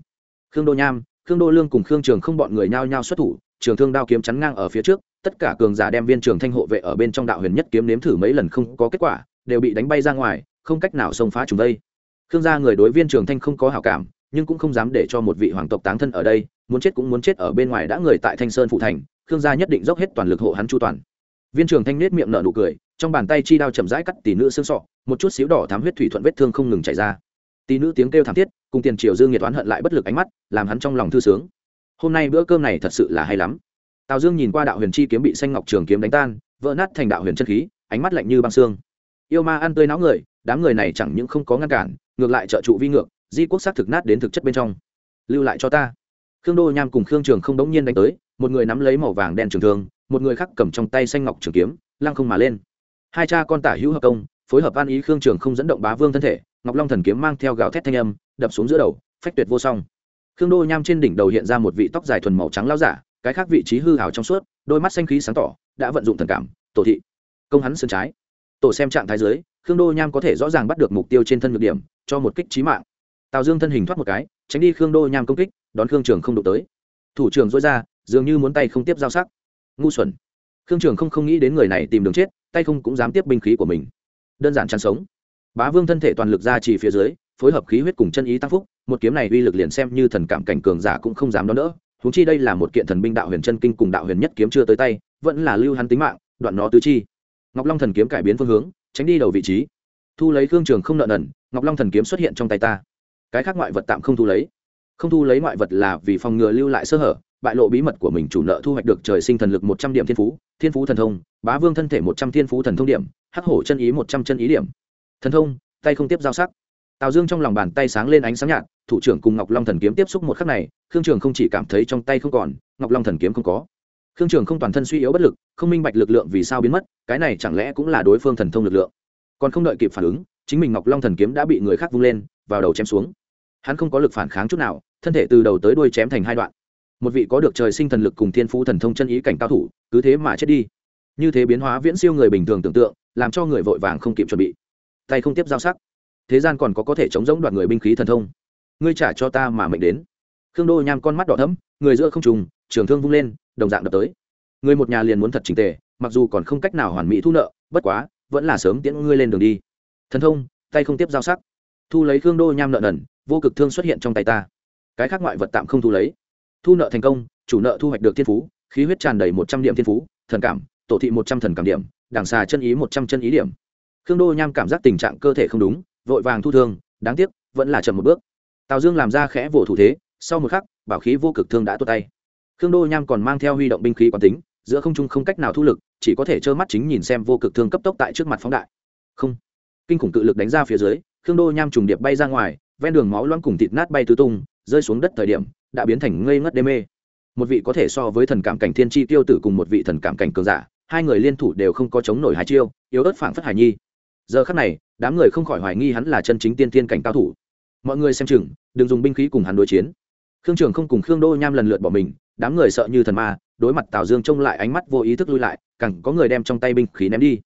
S1: Khương đô nham, khương đô lương cùng khương trường không bọn người nhao nhao xuất thủ, trường thương đao kiếm chắn ngang ở phía trước, tất cả cường giả đem viên trường thanh hộ vệ ở bên trong đạo huyền nhất kiếm nếm thử mấy lần không có kết quả, đều bị đánh bay ra ngoài, không cách nào xông phá chúng đây. Khương gia người đối viên trường thanh không có hảo cảm, nhưng cũng không dám để cho một vị hoàng tộc táng thân ở đây, muốn chết cũng muốn chết ở bên ngoài đã người tại thanh sơn phụ thành, khương gia nhất định dốc hết toàn lực hộ hắn chu toàn viên trường thanh nết miệng nở nụ cười, trong bàn tay chi đao chậm rãi cắt tỷ nữ xương sọ, một chút xíu đỏ thám huyết thủy thuận vết thương không ngừng chảy ra. Tỷ nữ tiếng kêu thảm thiết, cùng tiền triều dương nhiệt oán hận lại bất lực ánh mắt, làm hắn trong lòng thư sướng. Hôm nay bữa cơm này thật sự là hay lắm. Tào dương nhìn qua đạo huyền chi kiếm bị xanh ngọc trường kiếm đánh tan, vỡ nát thành đạo huyền chân khí, ánh mắt lạnh như băng xương. Yêu ma ăn tươi não người, đám người này chẳng những không có ngăn cản, ngược lại trợ trụ vi ngược, di quốc sắc thực nát đến thực chất bên trong. Lưu lại cho ta. Khương đô nham cùng khương trường không đống nhiên đánh tới, một người nắm lấy màu vàng đen trường thương một người khác cầm trong tay xanh ngọc trường kiếm, lăng không mà lên. Hai cha con tả hữu hợp công, phối hợp an ý khương trường không dẫn động bá vương thân thể, ngọc long thần kiếm mang theo gào thét thanh âm, đập xuống giữa đầu, phách tuyệt vô song. Khương đô nham trên đỉnh đầu hiện ra một vị tóc dài thuần màu trắng lao giả, cái khác vị trí hư hào trong suốt, đôi mắt xanh khí sáng tỏ, đã vận dụng thần cảm, tổ thị, công hắn sân trái. Tổ xem trạng thái dưới, khương đô nham có thể rõ ràng bắt được mục tiêu trên thân ngược điểm, cho một kích trí mạng. Tào dương thân hình thoát một cái, tránh đi khương đô nham công kích, đón khương trường không đụng tới. Thủ trưởng dối ra, dường như muốn tay không tiếp giao sắc ngu xuẩn. Khương trường không không nghĩ đến người này tìm đường chết, tay không cũng dám tiếp binh khí của mình. Đơn giản chăn sống. Bá vương thân thể toàn lực ra chỉ phía dưới, phối hợp khí huyết cùng chân ý tăng phúc, một kiếm này uy lực liền xem như thần cảm cảnh cường giả cũng không dám đón đỡ. Húng chi đây là một kiện thần binh đạo huyền chân kinh cùng đạo huyền nhất kiếm chưa tới tay, vẫn là lưu hắn tính mạng, đoạn nó tứ chi. Ngọc long thần kiếm cải biến phương hướng, tránh đi đầu vị trí. Thu lấy khương trường không nợ nần, ngọc long thần kiếm xuất hiện trong tay ta. Cái khác ngoại vật tạm không thu lấy. Không thu lấy ngoại vật là vì phòng ngừa lưu lại sơ hở bại lộ bí mật của mình chủ nợ thu hoạch được trời sinh thần lực một trăm điểm thiên phú thiên phú thần thông, bá vương thân thể một trăm thiên phú thần thông điểm, hắc hổ chân ý một trăm chân ý điểm. Thần thông, tay không tiếp giao sắc. Tào dương trong lòng bàn tay sáng lên ánh sáng nhạt, thủ trưởng cùng ngọc long thần kiếm tiếp xúc một khắc này, khương trường không chỉ cảm thấy trong tay không còn, ngọc long thần kiếm không có. Khương trường không toàn thân suy yếu bất lực, không minh bạch lực lượng vì sao biến mất, cái này chẳng lẽ cũng là đối phương thần thông lực lượng. Còn không đợi kịp phản ứng, chính mình ngọc long thần kiếm đã bị người khác vung lên, vào đầu chém xuống. Hắn không có lực phản kháng chút nào, thân thể từ đầu tới đuôi chém thành hai đoạn một vị có được trời sinh thần lực cùng thiên phú thần thông chân ý cảnh cao thủ, cứ thế mà chết đi. Như thế biến hóa viễn siêu người bình thường tưởng tượng, làm cho người vội vàng không kịp chuẩn bị. Tay không tiếp giao sắc. Thế gian còn có có thể chống giống đoạt người binh khí thần thông. Ngươi trả cho ta mà mệnh đến. Khương đô nham con mắt đỏ thấm người giữa không trùng, trường thương vung lên, đồng dạng đập tới. Người một nhà liền muốn thật trình tề, mặc dù còn không cách nào hoàn mỹ thu nợ, bất quá, vẫn là sớm tiễn ngươi lên đường đi. Thần thông, tay không tiếp giao sắc. Thu lấy khương đô nham nợ nần, vô cực thương xuất hiện trong tay ta. Cái khác ngoại vật tạm không thu lấy thu nợ thành công, chủ nợ thu hoạch được thiên phú, khí huyết tràn đầy một trăm điểm thiên phú, thần cảm, tổ thị một trăm thần cảm điểm, đảng xà chân ý một trăm chân ý điểm. Khương đô nham cảm giác tình trạng cơ thể không đúng, vội vàng thu thương, đáng tiếc, vẫn là chậm một bước. Tào dương làm ra khẽ vỗ thủ thế, sau một khắc, bảo khí vô cực thương đã tốt tay. Khương đô nham còn mang theo huy động binh khí quán tính, giữa không trung không cách nào thu lực, chỉ có thể trơ mắt chính nhìn xem vô cực thương cấp tốc tại trước mặt phóng đại. Không. Kinh khủng cự lực đánh ra phía dưới, khương đô nham trùng điệp bay ra ngoài, ven đường máu loãng cùng thịt nát bay tứ tung rơi xuống đất thời điểm, đã biến thành ngây ngất đê mê. Một vị có thể so với thần cảm cảnh thiên chi tiêu tử cùng một vị thần cảm cảnh cường giả, hai người liên thủ đều không có chống nổi hai chiêu, yếu ớt phảng phất hải nhi. Giờ khắc này, đám người không khỏi hoài nghi hắn là chân chính tiên tiên cảnh cao thủ. Mọi người xem chừng, đừng dùng binh khí cùng hắn đối chiến. Khương trường không cùng khương đô nham lần lượt bỏ mình, đám người sợ như thần ma, đối mặt tào dương trông lại ánh mắt vô ý thức lui lại cẳng có người đem trong tay binh khí ném đi.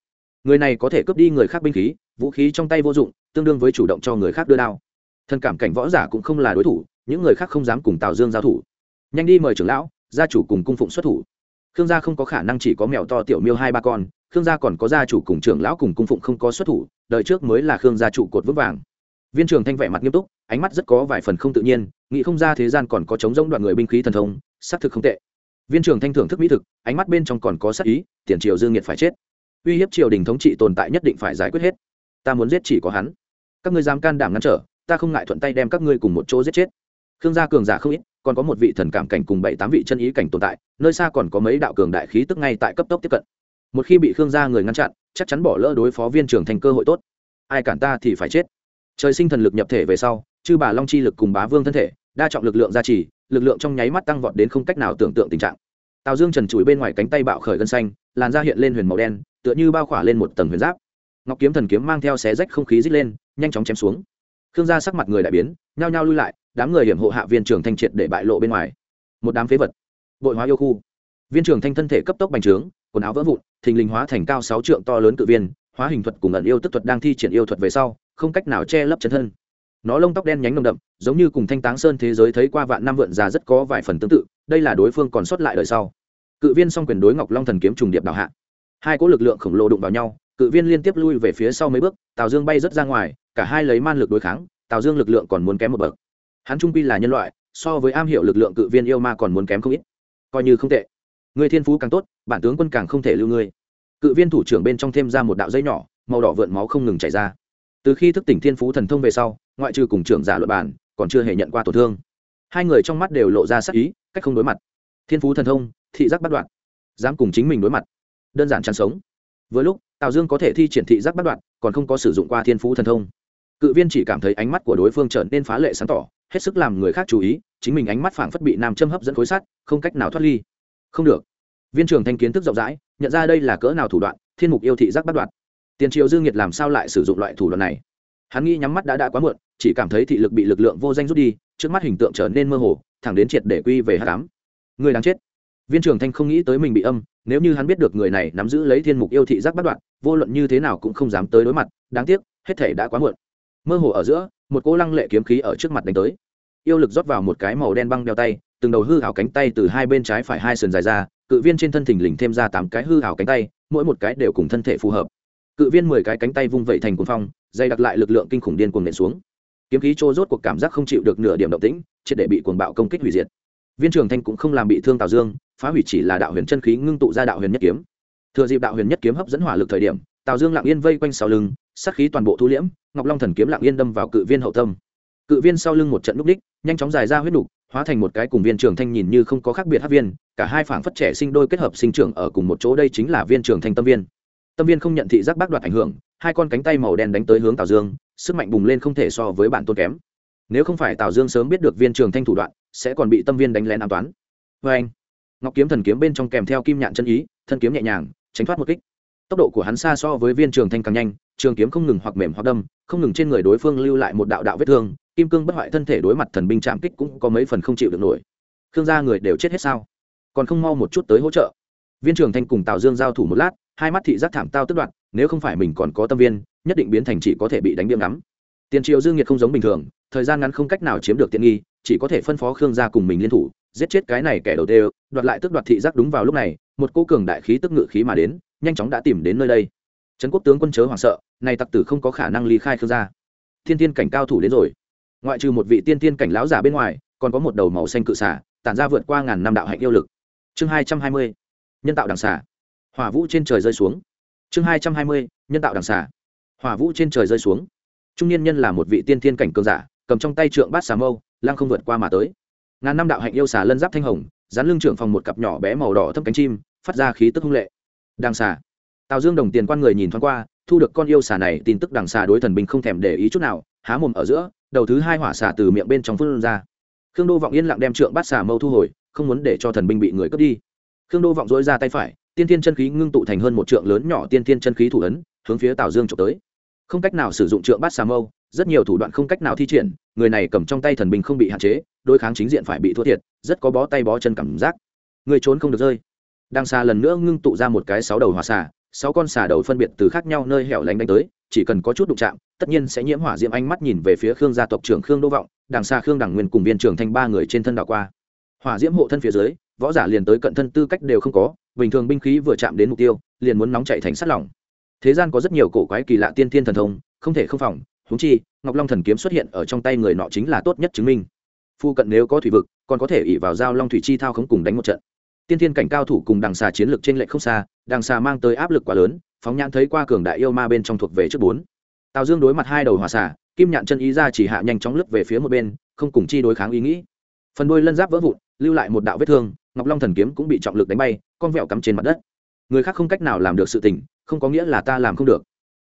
S1: Người này có thể cướp đi người khác binh khí, vũ khí trong tay vô dụng, tương đương với chủ động cho người khác đưa đao. Thân cảm cảnh võ giả cũng không là đối thủ những người khác không dám cùng tào dương giao thủ nhanh đi mời trưởng lão gia chủ cùng cung phụng xuất thủ khương gia không có khả năng chỉ có mèo to tiểu miêu hai ba con khương gia còn có gia chủ cùng trưởng lão cùng cung phụng không có xuất thủ đợi trước mới là khương gia trụ cột vững vàng viên trường thanh vẻ mặt nghiêm túc ánh mắt rất có vài phần không tự nhiên nghĩ không ra thế gian còn có chống giống đoạn người binh khí thần thông xác thực không tệ viên trường thanh thưởng thức mỹ thực ánh mắt bên trong còn có sắc ý tiền triều dương nghiệt phải chết uy hiếp triều đình thống trị tồn tại nhất định phải giải quyết hết ta muốn giết chỉ có hắn các ngươi dám can đảm ngăn trở ta không ngại thuận tay đem các ngươi cùng một chỗ giết chết khương gia cường giả không ít, còn có một vị thần cảm cảnh cùng bảy tám vị chân ý cảnh tồn tại, nơi xa còn có mấy đạo cường đại khí tức ngay tại cấp tốc tiếp cận. Một khi bị khương gia người ngăn chặn, chắc chắn bỏ lỡ đối phó viên trưởng thành cơ hội tốt. Ai cản ta thì phải chết. Trời sinh thần lực nhập thể về sau, chư bà long chi lực cùng bá vương thân thể, đa trọng lực lượng gia trì, lực lượng trong nháy mắt tăng vọt đến không cách nào tưởng tượng tình trạng. Tào dương trần trụi bên ngoài cánh tay bạo khởi gân xanh, làn da hiện lên huyền màu đen, tựa như bao khỏa lên một tầng huyền giáp. Ngọc kiếm thần kiếm mang theo xé rách không khí rít lên, nhanh chóng chém xuống. Khương gia sắc mặt người đại biến, nhao nhao lui lại đám người hiểm hộ hạ viên trưởng thanh triệt để bại lộ bên ngoài. Một đám phế vật. Bội hóa yêu khu. Viên trưởng thanh thân thể cấp tốc bành trướng, quần áo vỡ vụn, thình lình hóa thành cao sáu trượng to lớn cự viên, hóa hình thuật cùng ẩn yêu tức thuật đang thi triển yêu thuật về sau, không cách nào che lấp chân thân. Nó lông tóc đen nhánh nồng đậm, giống như cùng thanh táng sơn thế giới thấy qua vạn năm vượn già rất có vài phần tương tự, đây là đối phương còn sót lại đời sau. Cự viên song quyền đối ngọc long thần kiếm trùng điệp đảo hạ. Hai cỗ lực lượng khổng lồ đụng vào nhau, cự viên liên tiếp lui về phía sau mấy bước, tào dương bay rất ra ngoài, cả hai lấy man lực đối kháng, tào dương lực lượng còn muốn kém một bậc hắn trung quy là nhân loại, so với am hiểu lực lượng cự viên yêu ma còn muốn kém không ít. Coi như không tệ. Người thiên phú càng tốt, bản tướng quân càng không thể lưu ngươi. Cự viên thủ trưởng bên trong thêm ra một đạo dây nhỏ, màu đỏ vượn máu không ngừng chảy ra. Từ khi thức tỉnh thiên phú thần thông về sau, ngoại trừ cùng trưởng giả luật bản còn chưa hề nhận qua tổn thương. Hai người trong mắt đều lộ ra sắc ý, cách không đối mặt. Thiên phú thần thông, thị giác bắt đoạn. Dám cùng chính mình đối mặt. Đơn giản chăn sống. Với lúc, tào dương có thể thi triển thị giác bắt đoạn, còn không có sử dụng qua thiên phú thần thông. Cự viên chỉ cảm thấy ánh mắt của đối phương trở nên phá lệ sáng tỏ hết sức làm người khác chú ý chính mình ánh mắt phảng phất bị nam châm hấp dẫn khối sắt, không cách nào thoát ly. Không được. Viên trưởng thanh kiến thức rộng rãi nhận ra đây là cỡ nào thủ đoạn thiên mục yêu thị giác bắt đoạn tiền triệu dương nhiệt làm sao lại sử dụng loại thủ đoạn này? Hắn nghĩ nhắm mắt đã đã quá muộn chỉ cảm thấy thị lực bị lực lượng vô danh rút đi trước mắt hình tượng trở nên mơ hồ thẳng đến triệt để quy về hát cám người đáng chết. Viên trưởng thanh không nghĩ tới mình bị âm nếu như hắn biết được người này nắm giữ lấy thiên mục yêu thị giác bắt đoạn vô luận như thế nào cũng không dám tới đối mặt đáng tiếc hết thể đã quá muộn. Mơ hồ ở giữa một cô lăng lệ kiếm khí ở trước mặt đánh tới yêu lực rót vào một cái màu đen băng đeo tay, từng đầu hư hảo cánh tay từ hai bên trái phải hai sườn dài ra, cự viên trên thân thình lình thêm ra tám cái hư hảo cánh tay, mỗi một cái đều cùng thân thể phù hợp. Cự viên mười cái cánh tay vung vẩy thành cuồng phong, dày đặt lại lực lượng kinh khủng điên cuồng nện xuống. Kiếm khí trô rốt cuộc cảm giác không chịu được nửa điểm động tĩnh, triệt để bị cuồng bạo công kích hủy diệt. Viên trường thanh cũng không làm bị thương tào dương, phá hủy chỉ là đạo huyền chân khí ngưng tụ ra đạo huyền nhất kiếm. Thừa dịp đạo huyền nhất kiếm hấp dẫn hỏa lực thời điểm, tào dương lặng yên vây quanh sau lưng, sát khí toàn bộ thu liễm, ngọc long thần kiếm lặng yên đâm vào cự viên hậu tâm cự viên sau lưng một trận núp đích, nhanh chóng dài ra huyết đục hóa thành một cái cùng viên trường thanh nhìn như không có khác biệt hát viên, cả hai phảng phất trẻ sinh đôi kết hợp sinh trưởng ở cùng một chỗ, đây chính là viên trường thanh tâm viên. Tâm viên không nhận thị giác bác đoạt ảnh hưởng, hai con cánh tay màu đen đánh tới hướng tào dương, sức mạnh bùng lên không thể so với bản tôn kém. Nếu không phải tào dương sớm biết được viên trường thanh thủ đoạn, sẽ còn bị tâm viên đánh lén an toán vê anh, ngọc kiếm thần kiếm bên trong kèm theo kim nhạn chân ý, thân kiếm nhẹ nhàng, tránh thoát một kích. Tốc độ của hắn xa so với viên trường thanh càng nhanh, trường kiếm không ngừng hoặc mềm hoặc đâm, không ngừng trên người đối phương lưu lại một đạo đạo vết thương kim cương bất hoại thân thể đối mặt thần binh chạm kích cũng có mấy phần không chịu được nổi. Khương gia người đều chết hết sao? Còn không mau một chút tới hỗ trợ. Viên trường thanh cùng tào dương giao thủ một lát, hai mắt thị giác thảm tao tức đoạn nếu không phải mình còn có tâm viên, nhất định biến thành chỉ có thể bị đánh biếm ngắm. Tiền triệu dương nhiệt không giống bình thường, thời gian ngắn không cách nào chiếm được tiện nghi, chỉ có thể phân phó khương gia cùng mình liên thủ, giết chết cái này kẻ đầu tiên đoạt lại tức đoạt thị giác đúng vào lúc này, một cô cường đại khí tức ngự khí mà đến, nhanh chóng đã tìm đến nơi đây. Trấn quốc tướng quân chớ hoảng sợ, này tặc tử không có khả năng ly khai khương gia. Thiên Thiên cảnh cao thủ đến rồi ngoại trừ một vị tiên tiên cảnh lão giả bên ngoài, còn có một đầu màu xanh cự xả tản ra vượt qua ngàn năm đạo hạnh yêu lực. Chương hai trăm hai mươi, nhân tạo đằng xả hỏa vũ trên trời rơi xuống. Chương hai trăm hai mươi, nhân tạo đằng xả hỏa vũ trên trời rơi xuống. Trung niên nhân là một vị tiên tiên cảnh cường giả, cầm trong tay trượng bát xà mâu, lăng không vượt qua mà tới. Ngàn năm đạo hạnh yêu xà lân giáp thanh hồng, dán lưng trưởng phòng một cặp nhỏ bé màu đỏ thâm cánh chim, phát ra khí tức hung lệ. Đằng xà. Tào dương đồng tiền quan người nhìn thoáng qua, thu được con yêu xà này, tin tức đằng xà đối thần binh không thèm để ý chút nào, há mồm ở giữa đầu thứ hai hỏa xả từ miệng bên trong phun ra. Khương đô vọng yên lặng đem trượng bát xả mâu thu hồi, không muốn để cho thần binh bị người cướp đi. Khương đô vọng dối ra tay phải, tiên tiên chân khí ngưng tụ thành hơn một trượng lớn nhỏ tiên tiên chân khí thủ ấn, hướng phía tào dương trộm tới. Không cách nào sử dụng trượng bát xà mâu, rất nhiều thủ đoạn không cách nào thi triển, người này cầm trong tay thần binh không bị hạn chế, đối kháng chính diện phải bị thua thiệt, rất có bó tay bó chân cảm giác. Người trốn không được rơi. Đang xa lần nữa ngưng tụ ra một cái sáu đầu hỏa xà sáu con xà đầu phân biệt từ khác nhau nơi hẻo lánh đánh tới, chỉ cần có chút đụng chạm tất nhiên sẽ nhiễm hỏa diễm ánh mắt nhìn về phía khương gia tộc trưởng khương đô vọng, đằng xa khương Đằng nguyên cùng viên trưởng thanh ba người trên thân đảo qua. Hỏa diễm hộ thân phía dưới, võ giả liền tới cận thân tư cách đều không có, bình thường binh khí vừa chạm đến mục tiêu, liền muốn nóng chạy thành sắt lỏng. Thế gian có rất nhiều cổ quái kỳ lạ tiên thiên thần thông, không thể không phòng húng chi, ngọc long thần kiếm xuất hiện ở trong tay người nọ chính là tốt nhất chứng minh. Phu cận nếu có thủy vực, còn có thể ỉ vào giao long thủy chi thao không cùng đánh một trận. Tiên thiên cảnh cao thủ cùng đằng xà chiến lược trên lệnh không xa, đằng xà mang tới áp lực quá lớn, phóng nhãn thấy qua cường đại yêu ma bên trong thuộc về trước bốn tào dương đối mặt hai đầu hòa xả, kim nhạn chân ý ra chỉ hạ nhanh chóng lướt về phía một bên không cùng chi đối kháng ý nghĩ. Phần đôi lân giáp vỡ vụn lưu lại một đạo vết thương ngọc long thần kiếm cũng bị trọng lực đánh bay con vẹo cắm trên mặt đất. Người khác không cách nào làm được sự tình không có nghĩa là ta làm không được.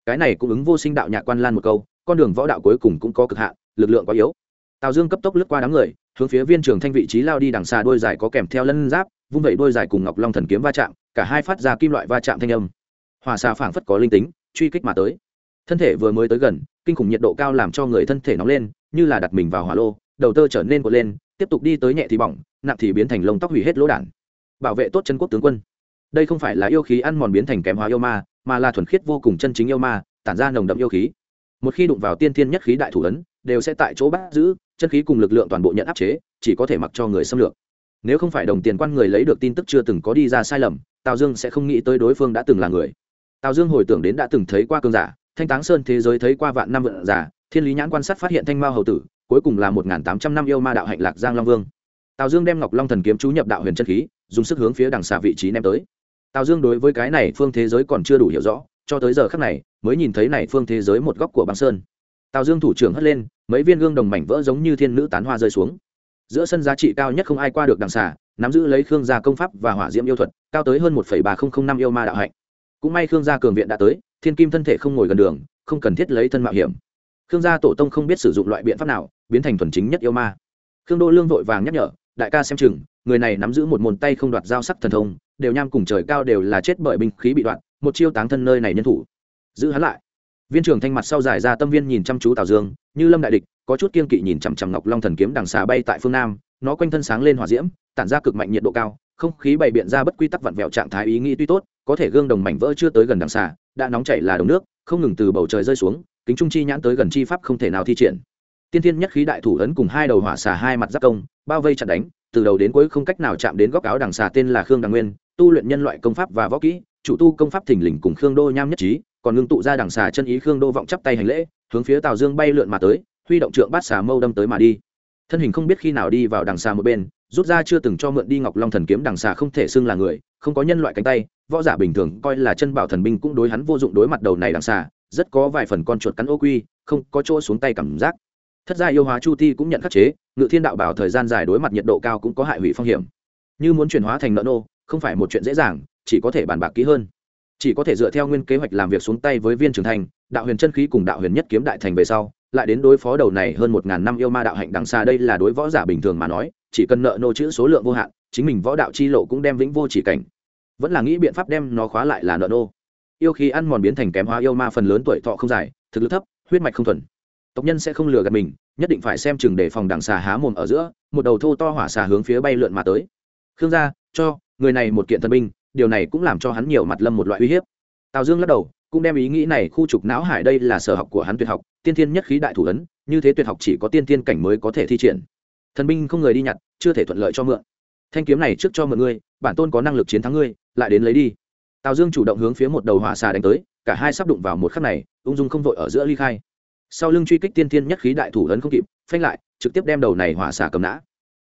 S1: Cái này cũng ứng vô sinh đạo nhạc quan lan một câu con đường võ đạo cuối cùng cũng có cực hạn lực lượng quá yếu. Tào dương cấp tốc lướt qua đám người hướng phía viên trường thanh vị trí lao đi đằng xa đôi dài có kèm theo lân giáp vung vẩy đôi dài cùng ngọc long thần kiếm va chạm cả hai phát ra kim loại va chạm thanh âm. Hòa xa phảng phất có linh tính truy kích mà tới thân thể vừa mới tới gần, kinh khủng nhiệt độ cao làm cho người thân thể nóng lên, như là đặt mình vào hỏa lô, đầu tơ trở nên cuộn lên, tiếp tục đi tới nhẹ thì bỏng, nặng thì biến thành lông tóc hủy hết lỗ đản bảo vệ tốt chân quốc tướng quân. Đây không phải là yêu khí ăn mòn biến thành kém hóa yêu ma, mà là thuần khiết vô cùng chân chính yêu ma, tản ra nồng đậm yêu khí. Một khi đụng vào tiên thiên nhất khí đại thủ ấn, đều sẽ tại chỗ bắt giữ, chân khí cùng lực lượng toàn bộ nhận áp chế, chỉ có thể mặc cho người xâm lược. Nếu không phải đồng tiền quan người lấy được tin tức chưa từng có đi ra sai lầm, tào dương sẽ không nghĩ tới đối phương đã từng là người. Tào dương hồi tưởng đến đã từng thấy qua cơn giả thanh táng sơn thế giới thấy qua vạn năm vận giả, thiên lý nhãn quan sát phát hiện thanh mao hầu tử, cuối cùng là một tám trăm năm yêu ma đạo hạnh lạc giang long vương. Tào dương đem ngọc long thần kiếm chú nhập đạo huyền chân khí, dùng sức hướng phía đằng xà vị trí ném tới. Tào dương đối với cái này phương thế giới còn chưa đủ hiểu rõ, cho tới giờ khác này, mới nhìn thấy này phương thế giới một góc của băng sơn. Tào dương thủ trưởng hất lên, mấy viên gương đồng mảnh vỡ giống như thiên nữ tán hoa rơi xuống. Giữa sân giá trị cao nhất không ai qua được đằng xà nắm giữ lấy khương gia công pháp và hỏa diễm yêu thuật, cao tới hơn một ba nghìn năm yêu ma đạo hạnh. Cũng may khương gia cường viện đã tới thiên kim thân thể không ngồi gần đường, không cần thiết lấy thân mạo hiểm. Khương gia tổ tông không biết sử dụng loại biện pháp nào, biến thành thuần chính nhất yêu ma. Khương đô lương vội vàng nhắc nhở, đại ca xem chừng, người này nắm giữ một môn tay không đoạt giao sắc thần thông, đều nham cùng trời cao đều là chết bởi binh khí bị đoạn một chiêu táng thân nơi này nhân thủ. Giữ hắn lại. Viên trưởng thanh mặt sau giải ra tâm viên nhìn chăm chú tào dương, như lâm đại địch, có chút kiên kỵ nhìn chằm chằm ngọc long thần kiếm đằng xà bay tại phương nam, nó quanh thân sáng lên hỏa diễm, tản ra cực mạnh nhiệt độ cao, không khí bày biện ra bất quy tắc vặn vẹo trạng thái ý nghĩ tuy tốt, có thể gương đồng mảnh vỡ chưa tới gần đằng xà đã nóng chảy là đồng nước, không ngừng từ bầu trời rơi xuống, kính trung chi nhãn tới gần chi pháp không thể nào thi triển. Tiên thiên nhất khí đại thủ ấn cùng hai đầu hỏa xà hai mặt giáp công, bao vây chặt đánh, từ đầu đến cuối không cách nào chạm đến góc áo đằng xà tên là khương đằng nguyên, tu luyện nhân loại công pháp và võ kỹ, chủ tu công pháp thình lình cùng khương đô nham nhất trí, còn ngưng tụ ra đằng xà chân ý khương đô vọng chắp tay hành lễ, hướng phía tào dương bay lượn mà tới, huy động trượng bát xà mâu đâm tới mà đi. Thân hình không biết khi nào đi vào đằng xà một bên, rút ra chưa từng cho mượn đi ngọc long thần kiếm đằng xà không thể xưng là người không có nhân loại cánh tay, võ giả bình thường coi là chân bảo thần binh cũng đối hắn vô dụng đối mặt đầu này đằng xà rất có vài phần con chuột cắn ô quy, không có chỗ xuống tay cảm giác. Thất gia yêu hóa chu ti cũng nhận khắc chế, ngự thiên đạo bảo thời gian dài đối mặt nhiệt độ cao cũng có hại hủy phong hiểm. Như muốn chuyển hóa thành nợ nô, không phải một chuyện dễ dàng, chỉ có thể bàn bạc kỹ hơn. Chỉ có thể dựa theo nguyên kế hoạch làm việc xuống tay với viên trưởng thành, đạo huyền chân khí cùng đạo huyền nhất kiếm đại thành về sau, lại đến đối phó đầu này hơn một ngàn năm yêu ma đạo hạnh đằng xa đây là đối võ giả bình thường mà nói, chỉ cần nợ nô chữ số lượng vô hạn chính mình võ đạo chi lộ cũng đem vĩnh vô chỉ cảnh. Vẫn là nghĩ biện pháp đem nó khóa lại là nợ nô. Yêu khí ăn mòn biến thành kém hóa yêu ma phần lớn tuổi thọ không dài, thực lực thấp, huyết mạch không thuần. Tộc nhân sẽ không lừa gạt mình, nhất định phải xem chừng để phòng đằng xà há mồm ở giữa, một đầu thô to hỏa xà hướng phía bay lượn mà tới. Khương gia, cho, người này một kiện thần binh, điều này cũng làm cho hắn nhiều mặt lâm một loại uy hiếp. Tào dương lắc đầu, cũng đem ý nghĩ này khu trục não hải đây là sở học của hắn tuyệt học, tiên thiên nhất khí đại thủ ấn, như thế tuyệt học chỉ có tiên thiên cảnh mới có thể thi triển. Thần binh không người đi nhặt, chưa thể thuận lợi cho mượn thanh kiếm này trước cho mượn ngươi, bản tôn có năng lực chiến thắng ngươi, lại đến lấy đi. Tào dương chủ động hướng phía một đầu hỏa xà đánh tới, cả hai sắp đụng vào một khắc này, ung dung không vội ở giữa ly khai. Sau lưng truy kích tiên thiên nhất khí đại thủ ấn không kịp, phanh lại, trực tiếp đem đầu này hỏa xà cầm nã.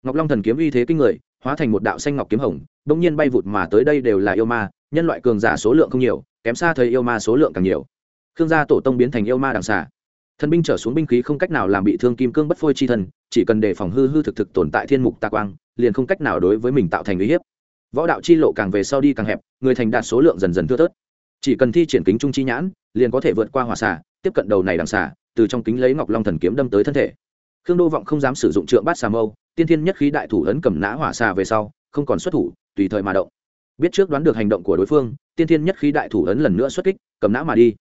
S1: Ngọc long thần kiếm uy thế kinh người, hóa thành một đạo xanh ngọc kiếm hồng, bỗng nhiên bay vụt mà tới đây đều là yêu ma, nhân loại cường giả số lượng không nhiều, kém xa thời yêu ma số lượng càng nhiều. Khương gia tổ tông biến thành yêu ma đằng xà thần binh trở xuống binh khí không cách nào làm bị thương kim cương bất phôi chi thần, chỉ cần đề phòng hư hư thực thực tồn tại thiên mục tạ quang, liền không cách nào đối với mình tạo thành uy hiếp. Võ đạo chi lộ càng về sau đi càng hẹp, người thành đạt số lượng dần dần thưa thớt. Chỉ cần thi triển kính trung chi nhãn, liền có thể vượt qua hỏa xà, tiếp cận đầu này đằng xà, từ trong kính lấy ngọc long thần kiếm đâm tới thân thể. Khương đô vọng không dám sử dụng trượng bát xà mâu, tiên thiên nhất khí đại thủ ấn cầm nã hỏa xà về sau, không còn xuất thủ, tùy thời mà động. Biết trước đoán được hành động của đối phương, tiên thiên nhất khí đại thủ ấn lần nữa xuất kích, cầm nã mà đi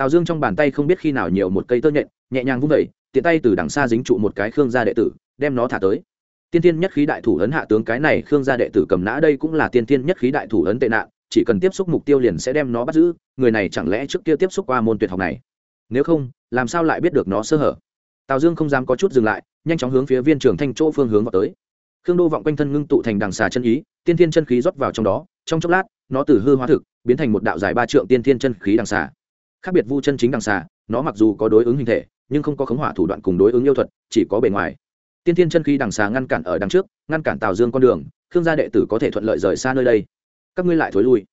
S1: tào dương trong bàn tay không biết khi nào nhiều một cây tơ nhện, nhẹ nhàng vung vẩy, tiện tay từ đằng xa dính trụ một cái khương gia đệ tử, đem nó thả tới. Tiên thiên nhất khí đại thủ ấn hạ tướng cái này khương gia đệ tử cầm nã đây cũng là tiên thiên nhất khí đại thủ ấn tệ nạn, chỉ cần tiếp xúc mục tiêu liền sẽ đem nó bắt giữ, người này chẳng lẽ trước kia tiếp xúc qua môn tuyệt học này? Nếu không, làm sao lại biết được nó sơ hở? Tào dương không dám có chút dừng lại, nhanh chóng hướng phía viên trường thanh chỗ phương hướng vào tới. Khương đô vọng quanh thân ngưng tụ thành đằng xà chân ý, tiên thiên chân khí rót vào trong đó, trong chốc lát, nó từ hư hóa thực, biến thành một đạo dài ba trượng tiên thiên chân khí đằng xà khác biệt vu chân chính đằng xà nó mặc dù có đối ứng hình thể, nhưng không có khống hỏa thủ đoạn cùng đối ứng yêu thuật, chỉ có bề ngoài. Tiên thiên chân khí đằng xà ngăn cản ở đằng trước, ngăn cản tào dương con đường, khương gia đệ tử có thể thuận lợi rời xa nơi đây. Các ngươi lại thối lui.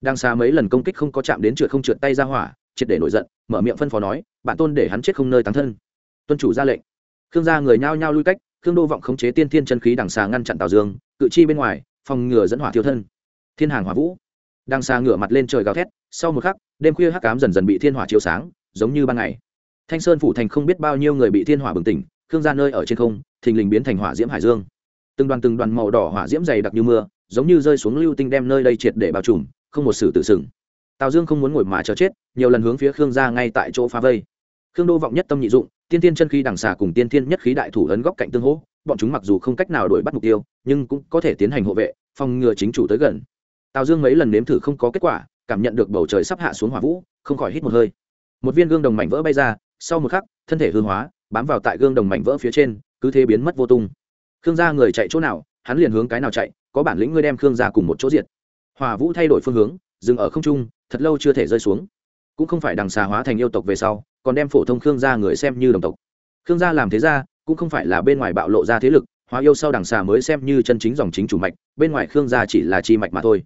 S1: Đằng xà mấy lần công kích không có chạm đến trượt không trượt tay ra hỏa, triệt để nổi giận, mở miệng phân phó nói bản tôn để hắn chết không nơi tán thân. Tuân chủ ra lệnh. Khương gia người nhao nhao lui cách, khương đô vọng khống chế tiên thiên chân khí đằng xà ngăn chặn tào dương, cự chi bên ngoài, phòng ngừa dẫn hỏa thiêu thân. Thiên hàng hỏa vũ đang xà ngửa mặt lên trời gào thét, sau một khắc, đêm khuya hắc cám dần dần bị thiên hỏa chiếu sáng, giống như ban ngày. Thanh sơn phủ thành không biết bao nhiêu người bị thiên hỏa bừng tỉnh, khương gia nơi ở trên không, thình lình biến thành hỏa diễm hải dương. Từng đoàn từng đoàn màu đỏ hỏa diễm dày đặc như mưa, giống như rơi xuống lưu tinh đem nơi đây triệt để bao trùm, không một sự tự sừng. Tào dương không muốn ngồi mà chờ chết, nhiều lần hướng phía khương gia ngay tại chỗ phá vây. Khương đô vọng nhất tâm nhị dụng, tiên tiên chân khí đằng xà cùng tiên tiên nhất khí đại thủ ấn góc cạnh tương hỗ, bọn chúng mặc dù không cách nào đuổi bắt mục tiêu, nhưng cũng có thể tiến hành hộ vệ, phòng ngừa chính chủ tới gần tào dương mấy lần nếm thử không có kết quả, cảm nhận được bầu trời sắp hạ xuống hỏa vũ, không khỏi hít một hơi. Một viên gương đồng mảnh vỡ bay ra, sau một khắc, thân thể hư hóa, bám vào tại gương đồng mảnh vỡ phía trên, cứ thế biến mất vô tung. Khương gia người chạy chỗ nào, hắn liền hướng cái nào chạy, có bản lĩnh ngươi đem khương gia cùng một chỗ diệt. Hỏa vũ thay đổi phương hướng, dừng ở không trung, thật lâu chưa thể rơi xuống. Cũng không phải đằng xà hóa thành yêu tộc về sau, còn đem phổ thông khương gia người xem như đồng tộc. Khương gia làm thế ra cũng không phải là bên ngoài bạo lộ ra thế lực, hóa yêu sau đằng xà mới xem như chân chính dòng chính chủ mạch, bên ngoài khương gia chỉ là chi mạch mà thôi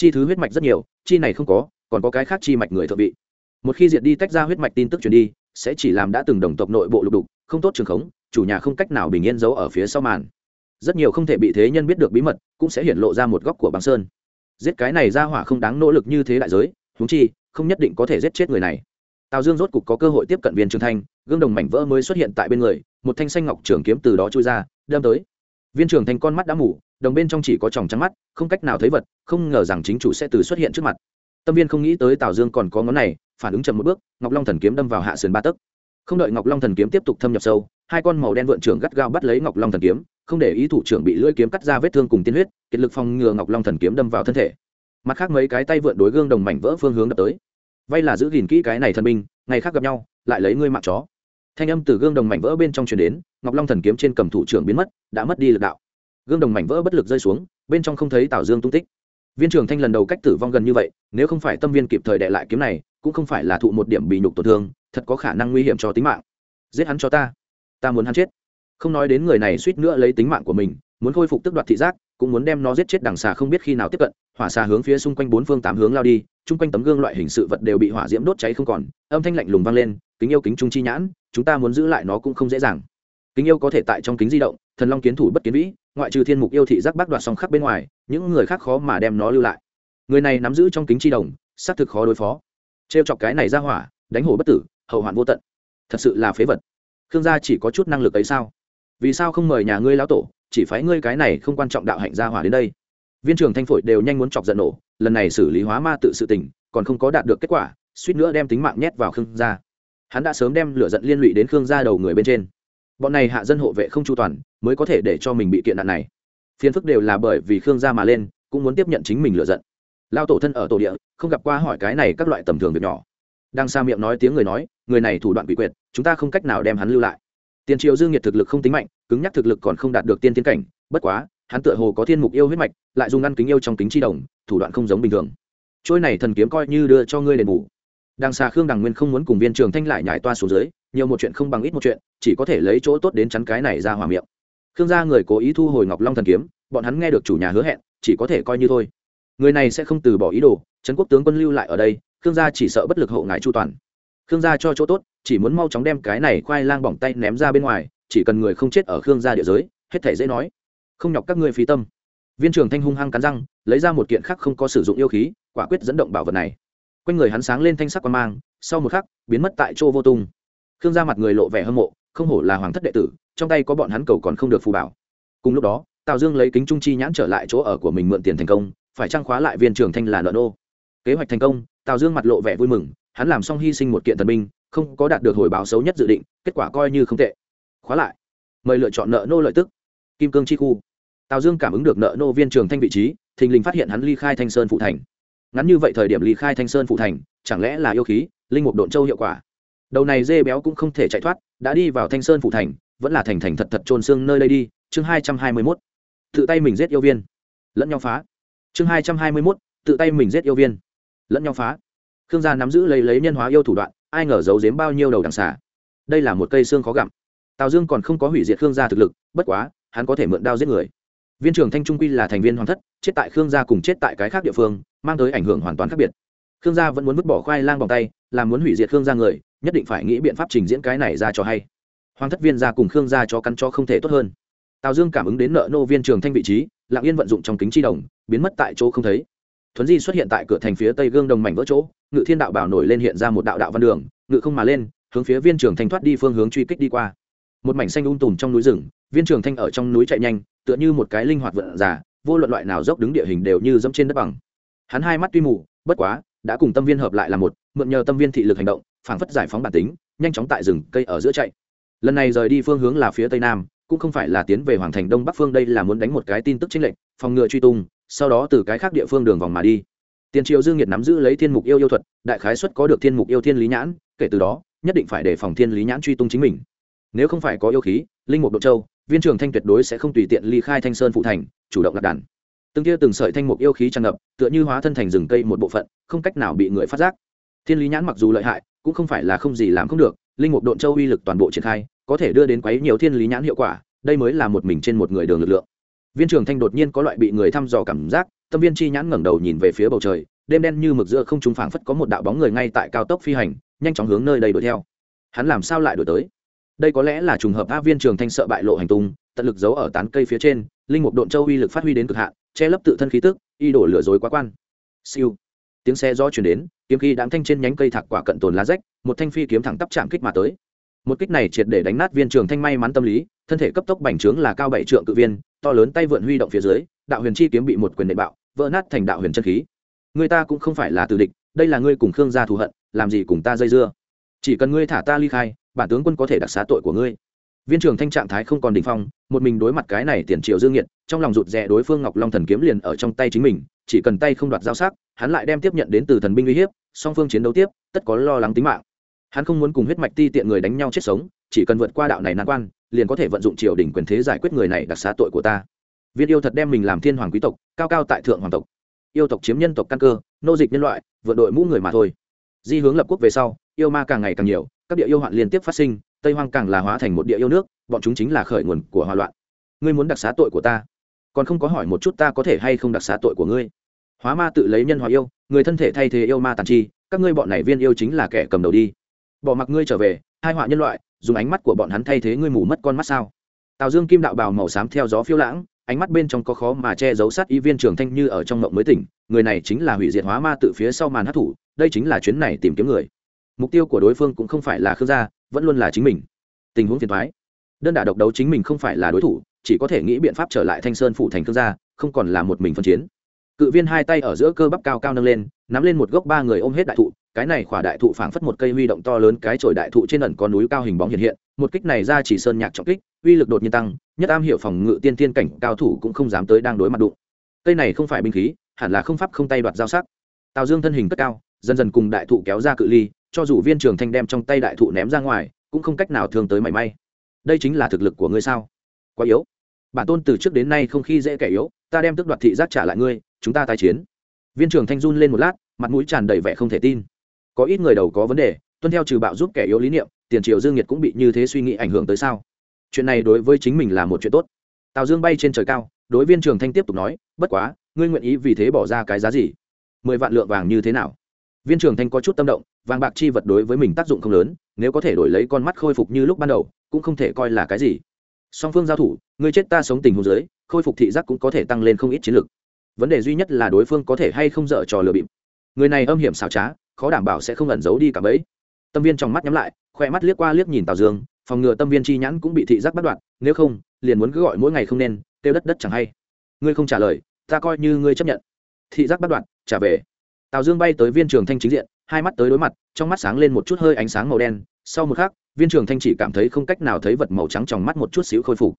S1: chi thứ huyết mạch rất nhiều, chi này không có, còn có cái khác chi mạch người thượng vị. Một khi diệt đi tách ra huyết mạch tin tức truyền đi, sẽ chỉ làm đã từng đồng tộc nội bộ lục đục, không tốt trường khống, chủ nhà không cách nào bình yên giấu ở phía sau màn. Rất nhiều không thể bị thế nhân biết được bí mật, cũng sẽ hiện lộ ra một góc của băng sơn. Giết cái này ra hỏa không đáng nỗ lực như thế đại giới húng chi, không nhất định có thể giết chết người này. Tào dương rốt cục có cơ hội tiếp cận viên trường thanh, gương đồng mảnh vỡ mới xuất hiện tại bên người, một thanh xanh ngọc trường kiếm từ đó trôi ra, đâm tới. Viên trường thanh con mắt đã mủ đồng bên trong chỉ có tròng trắng mắt, không cách nào thấy vật, không ngờ rằng chính chủ sẽ từ xuất hiện trước mặt. Tâm viên không nghĩ tới tào dương còn có ngón này, phản ứng chậm một bước, ngọc long thần kiếm đâm vào hạ sườn ba tấc. Không đợi ngọc long thần kiếm tiếp tục thâm nhập sâu, hai con màu đen vượn trưởng gắt gao bắt lấy ngọc long thần kiếm, không để ý thủ trưởng bị lưỡi kiếm cắt ra vết thương cùng tiên huyết, kiệt lực phòng ngừa ngọc long thần kiếm đâm vào thân thể. Mặt khác mấy cái tay vượn đối gương đồng mảnh vỡ phương hướng đập tới. Vay là giữ gìn kỹ cái này thần binh, ngày khác gặp nhau, lại lấy ngươi mạng chó. Thanh âm từ gương đồng mảnh vỡ bên trong truyền đến, ngọc long thần kiếm trên cầm thủ trưởng biến mất, đã mất đi lực đạo gương đồng mảnh vỡ bất lực rơi xuống, bên trong không thấy tào dương tung tích. Viên trưởng thanh lần đầu cách tử vong gần như vậy, nếu không phải tâm viên kịp thời đệ lại kiếm này, cũng không phải là thụ một điểm bị nhục tổn thương, thật có khả năng nguy hiểm cho tính mạng. Giết hắn cho ta ta muốn hắn chết. Không nói đến người này suýt nữa lấy tính mạng của mình, muốn khôi phục tức đoạt thị giác, cũng muốn đem nó giết chết đằng xà không biết khi nào tiếp cận, hỏa xà hướng phía xung quanh bốn phương tám hướng lao đi, chung quanh tấm gương loại hình sự vật đều bị hỏa diễm đốt cháy không còn, âm thanh lạnh lùng vang lên, kính yêu kính trung chi nhãn, chúng ta muốn giữ lại nó cũng không dễ dàng kính yêu có thể tại trong kính di động, thần long kiến thủ bất kiến vĩ, ngoại trừ thiên mục yêu thị giác bác đoạt song khắc bên ngoài, những người khác khó mà đem nó lưu lại. Người này nắm giữ trong kính chi đồng, xác thực khó đối phó. Trêu chọc cái này ra hỏa, đánh hổ bất tử, hậu hoạn vô tận. Thật sự là phế vật. Khương gia chỉ có chút năng lực ấy sao? Vì sao không mời nhà ngươi lão tổ, chỉ phái ngươi cái này không quan trọng đạo hạnh gia hỏa đến đây? Viên trưởng thanh phổi đều nhanh muốn chọc giận nổ, lần này xử lý hóa ma tự sự tình, còn không có đạt được kết quả, suýt nữa đem tính mạng nhét vào khương gia. Hắn đã sớm đem lửa giận liên lụy đến khương gia đầu người bên trên bọn này hạ dân hộ vệ không chu toàn, mới có thể để cho mình bị kiện nạn này. Phiền phức đều là bởi vì khương gia mà lên, cũng muốn tiếp nhận chính mình lựa giận. Lao tổ thân ở tổ địa, không gặp qua hỏi cái này các loại tầm thường việc nhỏ. Đang xa miệng nói tiếng người nói, người này thủ đoạn quỷ quyệt, chúng ta không cách nào đem hắn lưu lại. Tiền triệu dương nhiệt thực lực không tính mạnh, cứng nhắc thực lực còn không đạt được tiên tiến cảnh, bất quá, hắn tựa hồ có thiên mục yêu huyết mạch, lại dùng ngăn kính yêu trong kính chi đồng, thủ đoạn không giống bình thường. Trôi này thần kiếm coi như đưa cho ngươi đền bù. Đằng xa khương đằng nguyên không muốn cùng viên trường thanh lại nhảy toa xuống dưới nhiều một chuyện không bằng ít một chuyện, chỉ có thể lấy chỗ tốt đến chắn cái này ra hòa miệng. Khương gia người cố ý thu hồi ngọc long thần kiếm, bọn hắn nghe được chủ nhà hứa hẹn, chỉ có thể coi như thôi. Người này sẽ không từ bỏ ý đồ, trấn quốc tướng quân lưu lại ở đây, khương gia chỉ sợ bất lực hộ ngài chu toàn. Khương gia cho chỗ tốt, chỉ muốn mau chóng đem cái này khoai lang bỏng tay ném ra bên ngoài, chỉ cần người không chết ở khương gia địa giới, hết thể dễ nói. Không nhọc các ngươi phí tâm. Viên trưởng thanh hung hăng cắn răng, lấy ra một kiện khác không có sử dụng yêu khí, quả quyết dẫn động bảo vật này. Quanh người hắn sáng lên thanh sắc quan mang, sau một khắc, biến mất tại chỗ vô tung khương gia mặt người lộ vẻ hâm mộ, không hổ là hoàng thất đệ tử, trong tay có bọn hắn cầu còn không được phù bảo. Cùng lúc đó, tào dương lấy kính trung chi nhãn trở lại chỗ ở của mình mượn tiền thành công, phải trang khóa lại viên Trường thanh là nợ nô? Kế hoạch thành công, tào dương mặt lộ vẻ vui mừng, hắn làm xong hy sinh một kiện thần binh, không có đạt được hồi báo xấu nhất dự định, kết quả coi như không tệ. Khóa lại. Mời lựa chọn nợ nô lợi tức. Kim cương chi khu. Tào dương cảm ứng được nợ nô viên trường thanh vị trí, thình lình phát hiện hắn ly khai thanh sơn phụ thành. Ngắn như vậy thời điểm ly khai thanh sơn phụ thành, chẳng lẽ là yêu khí, linh mục độn châu hiệu quả? Đầu này dê béo cũng không thể chạy thoát, đã đi vào thanh sơn phụ thành, vẫn là thành thành thật thật trôn xương nơi đây đi. Chương hai trăm hai mươi mốt, tự tay mình giết yêu viên. Lẫn nhau phá. Chương hai trăm hai mươi mốt, tự tay mình giết yêu viên. Lẫn nhau phá. Khương gia nắm giữ lấy lấy nhân hóa yêu thủ đoạn, ai ngờ giấu giếm bao nhiêu đầu đằng xả đây là một cây xương khó gặm. Tào dương còn không có hủy diệt khương gia thực lực, bất quá, hắn có thể mượn đao giết người. Viên trưởng thanh trung quy là thành viên hoàng thất, chết tại khương gia cùng chết tại cái khác địa phương, mang tới ảnh hưởng hoàn toàn khác biệt. Khương gia vẫn muốn vứt bỏ khoai lang bằng tay làm muốn hủy diệt khương gia người nhất định phải nghĩ biện pháp trình diễn cái này ra cho hay. Hoàng thất viên ra cùng khương ra cho căn cho không thể tốt hơn. Tào dương cảm ứng đến nợ nô viên trường thanh vị trí lạng yên vận dụng trong kính chi đồng, biến mất tại chỗ không thấy. Thuấn di xuất hiện tại cửa thành phía tây gương đồng mảnh vỡ chỗ, ngự thiên đạo bảo nổi lên hiện ra một đạo đạo văn đường, ngự không mà lên, hướng phía viên trường thanh thoát đi phương hướng truy kích đi qua. Một mảnh xanh ung um tùm trong núi rừng, viên trường thanh ở trong núi chạy nhanh, tựa như một cái linh hoạt vận giả vô luận loại nào dốc đứng địa hình đều như dẫm trên đất bằng. Hắn hai mắt tuy mù, bất quá, đã cùng tâm viên hợp lại là một, mượn nhờ tâm viên thị lực hành động phảng phất giải phóng bản tính, nhanh chóng tại rừng cây ở giữa chạy. Lần này rời đi phương hướng là phía tây nam, cũng không phải là tiến về hoàng thành đông bắc phương, đây là muốn đánh một cái tin tức chính lệnh, phòng ngừa truy tung, sau đó từ cái khác địa phương đường vòng mà đi. Tiền triều dương nhiệt nắm giữ lấy thiên mục yêu yêu thuật, đại khái xuất có được thiên mục yêu thiên lý nhãn, kể từ đó, nhất định phải để phòng thiên lý nhãn truy tung chính mình. Nếu không phải có yêu khí, linh mục độ châu, viên trường thanh tuyệt đối sẽ không tùy tiện ly khai thanh sơn phụ thành, chủ động lạc đàn. Từng kia từng sợi thanh mục yêu khí tràn ngập, tựa như hóa thân thành rừng cây một bộ phận, không cách nào bị người phát giác. Thiên lý nhãn mặc dù lợi hại cũng không phải là không gì làm không được, linh mục độn châu uy lực toàn bộ triển khai, có thể đưa đến quấy nhiều thiên lý nhãn hiệu quả, đây mới là một mình trên một người đường lực lượng. Viên trường thanh đột nhiên có loại bị người thăm dò cảm giác, tâm viên chi nhãn ngẩng đầu nhìn về phía bầu trời, đêm đen như mực giữa không trung phảng phất có một đạo bóng người ngay tại cao tốc phi hành, nhanh chóng hướng nơi đây đuổi theo. Hắn làm sao lại đuổi tới? Đây có lẽ là trùng hợp a viên trường thanh sợ bại lộ hành tung, tận lực giấu ở tán cây phía trên, linh mục độn châu uy lực phát huy đến cực hạn, che lấp tự thân khí tức, y đổ lừa dối quá quan. Siêu tiếng xe gió chuyển đến, kiếm khí đáng thanh trên nhánh cây thạc quả cận tồn lá rách, một thanh phi kiếm thẳng tắp chạm kích mà tới. Một kích này triệt để đánh nát viên trường thanh may mắn tâm lý, thân thể cấp tốc bành trướng là cao bảy trượng cự viên, to lớn tay vượn huy động phía dưới, đạo huyền chi kiếm bị một quyền đệ bạo, vỡ nát thành đạo huyền chân khí. Người ta cũng không phải là từ địch, đây là ngươi cùng khương gia thù hận, làm gì cùng ta dây dưa? Chỉ cần ngươi thả ta ly khai, bản tướng quân có thể đặc xá tội của ngươi viên trưởng thanh trạng thái không còn đ ỉ n h phong, một mình đối mặt cái này tiền triệu dương nhiệt trong lòng rụt rè đối phương ngọc long thần kiếm liền ở trong tay chính mình, chỉ cần tay không đoạt giao sắc, hắn lại đem tiếp nhận đến từ thần binh uy hiếp, song phương chiến đấu tiếp, tất có lo lắng tính mạng. Hắn không muốn cùng huyết mạch ti tiện người đánh nhau chết sống, chỉ cần vượt qua đạo này nan quan, liền có thể vận dụng triều đình quyền thế giải quyết người này đặc xá tội của ta. Viên yêu thật đem mình làm thiên hoàng quý tộc, cao cao tại thượng hoàng tộc. Yêu tộc chiếm nhân tộc căn cơ, nô dịch nhân loại, vượt đội mũ người mà thôi. Di hướng lập quốc về sau, yêu ma càng ngày càng nhiều, các địa yêu hoạn liên tiếp phát sinh tây hoang càng là hóa thành một địa yêu nước, bọn chúng chính là khởi nguồn của hòa loạn. Ngươi muốn đặc xá tội của ta? Còn không có hỏi một chút ta có thể hay không đặc xá tội của ngươi? Hóa ma tự lấy nhân hóa yêu, người thân thể thay thế yêu ma tàn chi, các ngươi bọn này viên yêu chính là kẻ cầm đầu đi. Bỏ mặc ngươi trở về, hai họa nhân loại, dùng ánh mắt của bọn hắn thay thế ngươi mù mất con mắt sao? Tào dương kim đạo bào màu xám theo gió phiêu lãng, ánh mắt bên trong có khó mà che giấu sát y viên trường thanh như ở trong mộng mới tỉnh, người này chính là hủy diệt hóa ma tự phía sau màn hát thủ đây chính là chuyến này tìm kiếm người. Mục tiêu của đối phương cũng không phải là khương gia vẫn luôn là chính mình. Tình huống phiền thoái đơn đả độc đấu chính mình không phải là đối thủ, chỉ có thể nghĩ biện pháp trở lại thanh sơn phủ thành thương gia, không còn là một mình phân chiến. Cự viên hai tay ở giữa cơ bắp cao cao nâng lên, nắm lên một gốc ba người ôm hết đại thụ, cái này khỏa đại thụ phảng phất một cây huy động to lớn, cái chổi đại thụ trên ẩn có núi cao hình bóng hiện hiện, một kích này ra chỉ sơn nhạc trọng kích, uy lực đột nhiên tăng, nhất am hiểu phòng ngự tiên tiên cảnh cao thủ cũng không dám tới đang đối mặt đụng. Cây này không phải binh khí, hẳn là không pháp không tay đoạt giao sắc. Tào dương thân hình cất cao, dần dần cùng đại thụ kéo ra cự ly cho dù viên trường thanh đem trong tay đại thụ ném ra ngoài, cũng không cách nào thương tới mảy may. Đây chính là thực lực của ngươi sao? Quá yếu. Bản tôn từ trước đến nay không khi dễ kẻ yếu, ta đem tước đoạt thị giác trả lại ngươi, chúng ta tái chiến. Viên trường thanh run lên một lát, mặt mũi tràn đầy vẻ không thể tin. Có ít người đầu có vấn đề, tuân theo trừ bạo giúp kẻ yếu lý niệm, tiền triều dương nhiệt cũng bị như thế suy nghĩ ảnh hưởng tới sao? Chuyện này đối với chính mình là một chuyện tốt. Tào dương bay trên trời cao, đối viên trường thanh tiếp tục nói, bất quá, ngươi nguyện ý vì thế bỏ ra cái giá gì? Mười vạn lượng vàng như thế nào? Viên trường thanh có chút tâm động, vàng bạc chi vật đối với mình tác dụng không lớn, nếu có thể đổi lấy con mắt khôi phục như lúc ban đầu, cũng không thể coi là cái gì. Song phương giao thủ, người chết ta sống tình hồ dưới, khôi phục thị giác cũng có thể tăng lên không ít chiến lược vấn đề duy nhất là đối phương có thể hay không dở trò lừa bịp. Người này âm hiểm xảo trá, khó đảm bảo sẽ không ẩn giấu đi cả bấy tâm viên trong mắt nhắm lại khoe mắt liếc qua liếc nhìn tào dương, phòng ngừa tâm viên chi nhãn cũng bị thị giác bắt đoạn nếu không, liền muốn cứ gọi mỗi ngày không nên tiêu đất đất chẳng hay. Ngươi không trả lời, ta coi như ngươi chấp nhận. Thị giác bắt đoạn trả về tào dương bay tới viên trường thanh chính diện, hai mắt tới đối mặt, trong mắt sáng lên một chút hơi ánh sáng màu đen. Sau một khắc, viên trường thanh chỉ cảm thấy không cách nào thấy vật màu trắng trong mắt một chút xíu khôi phục.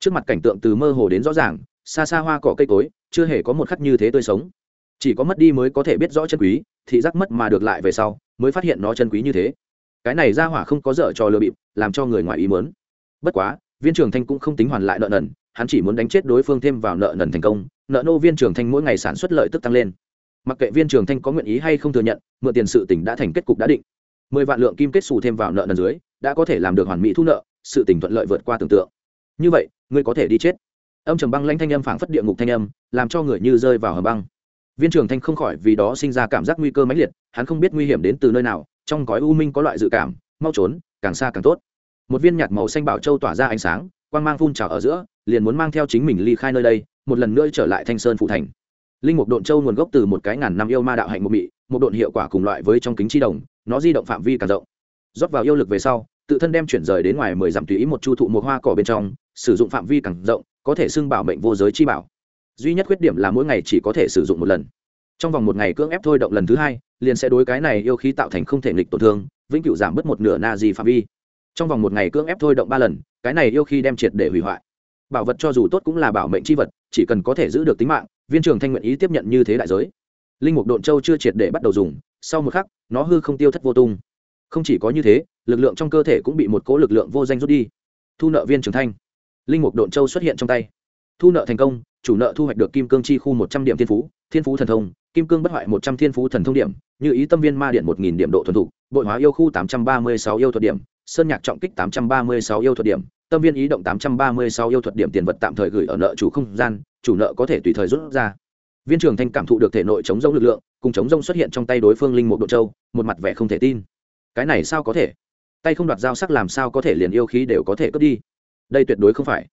S1: Trước mặt cảnh tượng từ mơ hồ đến rõ ràng, xa xa hoa cỏ cây cối, chưa hề có một khắc như thế tươi sống. Chỉ có mất đi mới có thể biết rõ chân quý, thị giác mất mà được lại về sau, mới phát hiện nó chân quý như thế. Cái này ra hỏa không có dở trò lừa bịp, làm cho người ngoài ý mớn bất quá, viên trường thanh cũng không tính hoàn lại nợ nần, hắn chỉ muốn đánh chết đối phương thêm vào nợ nần thành công. Nợ nô viên trường thanh mỗi ngày sản xuất lợi tức tăng lên mặc kệ viên trường thanh có nguyện ý hay không thừa nhận, mượn tiền sự tỉnh đã thành kết cục đã định. Mười vạn lượng kim kết xù thêm vào nợ nần dưới, đã có thể làm được hoàn mỹ thu nợ, sự tỉnh thuận lợi vượt qua tưởng tượng. Như vậy, ngươi có thể đi chết. Âm trầm băng lanh thanh âm phảng phất địa ngục thanh âm, làm cho người như rơi vào hầm băng. Viên trường thanh không khỏi vì đó sinh ra cảm giác nguy cơ mãnh liệt, hắn không biết nguy hiểm đến từ nơi nào, trong gói u minh có loại dự cảm, mau trốn, càng xa càng tốt. Một viên nhạt màu xanh bảo châu tỏa ra ánh sáng, quang mang phun trào ở giữa, liền muốn mang theo chính mình ly khai nơi đây, một lần nữa trở lại thanh sơn phụ thành linh mục độn châu nguồn gốc từ một cái ngàn năm yêu ma đạo hạnh một mị một độn hiệu quả cùng loại với trong kính chi đồng, nó di động phạm vi càng rộng. Rót vào yêu lực về sau, tự thân đem chuyển rời đến ngoài mười dặm tùy ý một chu thụ một hoa cỏ bên trong, sử dụng phạm vi càng rộng, có thể xưng bảo mệnh vô giới chi bảo. Duy nhất khuyết điểm là mỗi ngày chỉ có thể sử dụng một lần. Trong vòng một ngày cưỡng ép thôi động lần thứ hai, liền sẽ đối cái này yêu khí tạo thành không thể nghịch tổn thương, vĩnh cửu giảm bớt một nửa na di phạm vi. Trong vòng một ngày cưỡng ép thôi động ba lần, cái này yêu khí đem triệt để hủy hoại. Bảo vật cho dù tốt cũng là bảo mệnh c h i vật chỉ cần có thể giữ được tính mạng, viên trường thanh nguyện ý tiếp nhận như thế đại giới. Linh mục độn châu chưa triệt để bắt đầu dùng, sau một khắc, nó hư không tiêu thất vô tung. Không chỉ có như thế, lực lượng trong cơ thể cũng bị một cố lực lượng vô danh rút đi. Thu nợ viên trưởng thanh. Linh mục độn châu xuất hiện trong tay. Thu nợ thành công, chủ nợ thu hoạch được kim cương chi khu một trăm điểm thiên phú thiên phú thần thông, kim cương bất hoại một trăm thiên phú thần thông điểm, như ý tâm viên ma điện một nghìn điểm độ thuần thục, bội hóa yêu khu tám trăm ba mươi sáu yêu thuật điểm, sơn nhạc trọng kích tám trăm ba mươi sáu yêu thuật điểm tâm viên ý động tám trăm ba mươi sáu yêu thuật điểm tiền vật tạm thời gửi ở nợ chủ không gian, chủ nợ có thể tùy thời rút ra. Viên trưởng thanh cảm thụ được thể nội chống rông lực lượng, cùng chống rông xuất hiện trong tay đối phương linh một độ châu, một mặt vẻ không thể tin. Cái này sao có thể? Tay không đoạt dao sắc làm sao có thể liền yêu khí đều có thể cướp đi? Đây tuyệt đối không phải.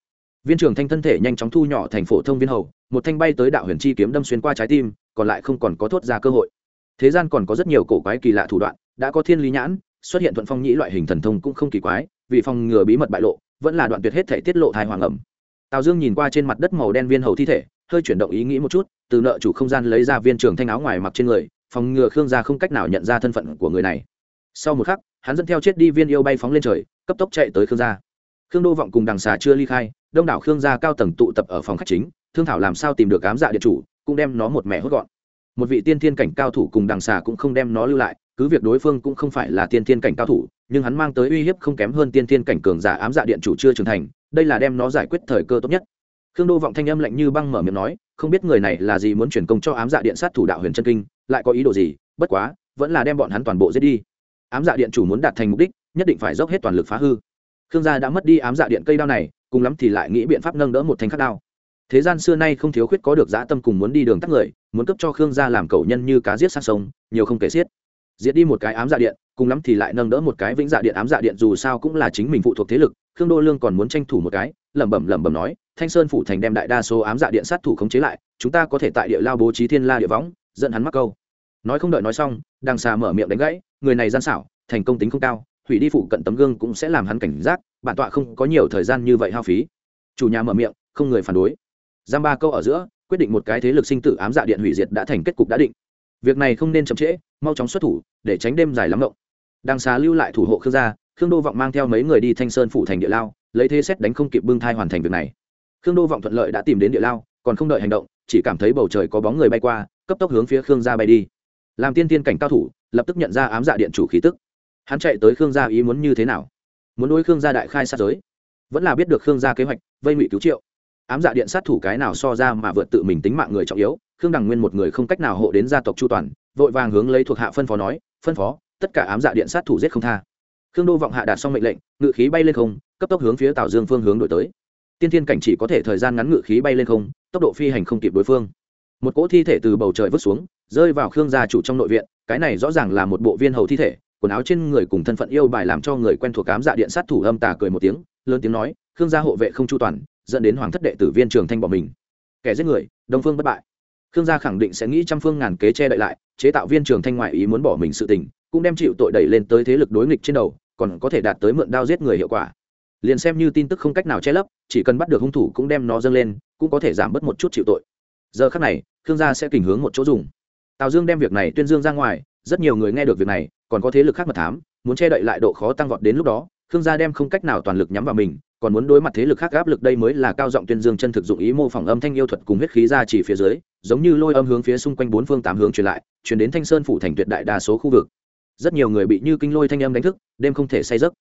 S1: Viên trưởng thanh thân thể nhanh chóng thu nhỏ thành phổ thông viên hầu, một thanh bay tới đạo huyền chi kiếm đâm xuyên qua trái tim, còn lại không còn có thốt ra cơ hội. Thế gian còn có rất nhiều cổ quái kỳ lạ thủ đoạn, đã có thiên lý nhãn, xuất hiện thuận phong nhĩ loại hình thần thông cũng không kỳ quái, vì phòng ngừa bí mật bại lộ vẫn là đoạn tuyệt hết thể tiết lộ thai hoàng ẩm. Tào dương nhìn qua trên mặt đất màu đen viên hầu thi thể, hơi chuyển động ý nghĩ một chút, từ nợ chủ không gian lấy ra viên trường thanh áo ngoài mặc trên người, phòng ngừa khương gia không cách nào nhận ra thân phận của người này. Sau một khắc, hắn dẫn theo chết đi viên yêu bay phóng lên trời, cấp tốc chạy tới khương gia. Khương đô vọng cùng đằng xà chưa ly khai, đông đảo khương gia cao tầng tụ tập ở phòng khách chính, thương thảo làm sao tìm được ám dạ điện chủ, cũng đem nó một mẻ hốt gọn. Một vị tiên thiên cảnh cao thủ cùng đằng xà cũng không đem nó lưu lại, cứ việc đối phương cũng không phải là tiên thiên cảnh cao thủ nhưng hắn mang tới uy hiếp không kém hơn tiên thiên cảnh cường giả ám dạ điện chủ chưa trưởng thành, đây là đem nó giải quyết thời cơ tốt nhất. Khương đô vọng thanh âm lạnh như băng mở miệng nói, không biết người này là gì muốn chuyển công cho ám dạ điện sát thủ đạo huyền chân kinh, lại có ý đồ gì, bất quá, vẫn là đem bọn hắn toàn bộ giết đi. Ám dạ điện chủ muốn đạt thành mục đích, nhất định phải dốc hết toàn lực phá hư. Khương gia đã mất đi ám dạ điện cây đao này, cùng lắm thì lại nghĩ biện pháp nâng đỡ một thanh khắc đao. Thế gian xưa nay không thiếu khuyết có được dã tâm cùng muốn đi đường tắt người, muốn cấp cho khương gia làm cầu nhân như cá giết sang sông, nhiều không kể xiết diệt đi một cái ám dạ điện, cùng lắm thì lại nâng đỡ một cái vĩnh dạ điện ám dạ điện dù sao cũng là chính mình phụ thuộc thế lực, khương đô lương còn muốn tranh thủ một cái, lẩm bẩm lẩm bẩm nói, thanh sơn phủ thành đem đại đa số ám dạ điện sát thủ khống chế lại, chúng ta có thể tại địa lao bố trí thiên la địa võng, dẫn hắn mắc câu. Nói không đợi nói xong, đằng xà mở miệng đánh gãy, người này gian xảo, thành công tính không cao, hủy đi phụ cận tấm gương cũng sẽ làm hắn cảnh giác, bản tọa không có nhiều thời gian như vậy hao phí. Chủ nhà mở miệng, không người phản đối. Giam ba câu ở giữa, quyết định một cái thế lực sinh tử ám dạ điện hủy diệt đã thành kết cục đã định việc này không nên chậm trễ, mau chóng xuất thủ, để tránh đêm dài lắm động đằng xà lưu lại thủ hộ khương gia, khương đô vọng mang theo mấy người đi thanh sơn phủ thành địa lao, lấy thế xét đánh không kịp bưng thai hoàn thành việc này. Khương đô vọng thuận lợi đã tìm đến địa lao, còn không đợi hành động, chỉ cảm thấy bầu trời có bóng người bay qua, cấp tốc hướng phía khương gia bay đi. Làm tiên tiên cảnh cao thủ, lập tức nhận ra ám dạ điện chủ khí tức. Hắn chạy tới khương gia ý muốn như thế nào? Muốn đối khương gia đại khai sát giới. Vẫn là biết được khương gia kế hoạch, vây ngụy cứu triệu ám dạ điện sát thủ cái nào so ra mà vượt tự mình tính mạng người trọng yếu, khương đằng nguyên một người không cách nào hộ đến gia tộc chu toàn, vội vàng hướng lấy thuộc hạ phân phó nói, phân phó, tất cả ám dạ điện sát thủ giết không tha. Khương đô vọng hạ đạt xong mệnh lệnh, ngự khí bay lên không, cấp tốc hướng phía tào dương phương hướng đổi tới. Tiên thiên cảnh chỉ có thể thời gian ngắn ngự khí bay lên không, tốc độ phi hành không kịp đối phương. Một cỗ thi thể từ bầu trời vứt xuống, rơi vào khương gia chủ trong nội viện, cái này rõ ràng là một bộ viên hầu thi thể, quần áo trên người cùng thân phận yêu bài làm cho người quen thuộc cám dạ điện sát thủ âm tà cười một tiếng, lớn tiếng nói, khương gia hộ vệ không chu toàn dẫn đến hoàng thất đệ tử viên trường thanh bỏ mình. Kẻ giết người, đông phương bất bại. Khương gia khẳng định sẽ nghĩ trăm phương ngàn kế che đậy lại, chế tạo viên trường thanh ngoại ý muốn bỏ mình sự tình, cũng đem chịu tội đẩy lên tới thế lực đối nghịch trên đầu, còn có thể đạt tới mượn đao giết người hiệu quả. Liền xem như tin tức không cách nào che lấp, chỉ cần bắt được hung thủ cũng đem nó dâng lên, cũng có thể giảm bớt một chút chịu tội. Giờ khắc này, khương gia sẽ kình hướng một chỗ dùng. Tào dương đem việc này tuyên dương ra ngoài, rất nhiều người nghe được việc này, còn có thế lực khác mật thám, muốn che đậy lại độ khó tăng vọt đến lúc đó, khương gia đem không cách nào toàn lực nhắm vào mình còn muốn đối mặt thế lực khác áp lực đây mới là cao giọng tuyên dương chân thực dụng ý mô phỏng âm thanh yêu thuật cùng huyết khí ra chỉ phía dưới, giống như lôi âm hướng phía xung quanh bốn phương tám hướng truyền lại, truyền đến thanh sơn phủ thành tuyệt đại đa số khu vực. Rất nhiều người bị như kinh lôi thanh âm đánh thức, đêm không thể say giấc.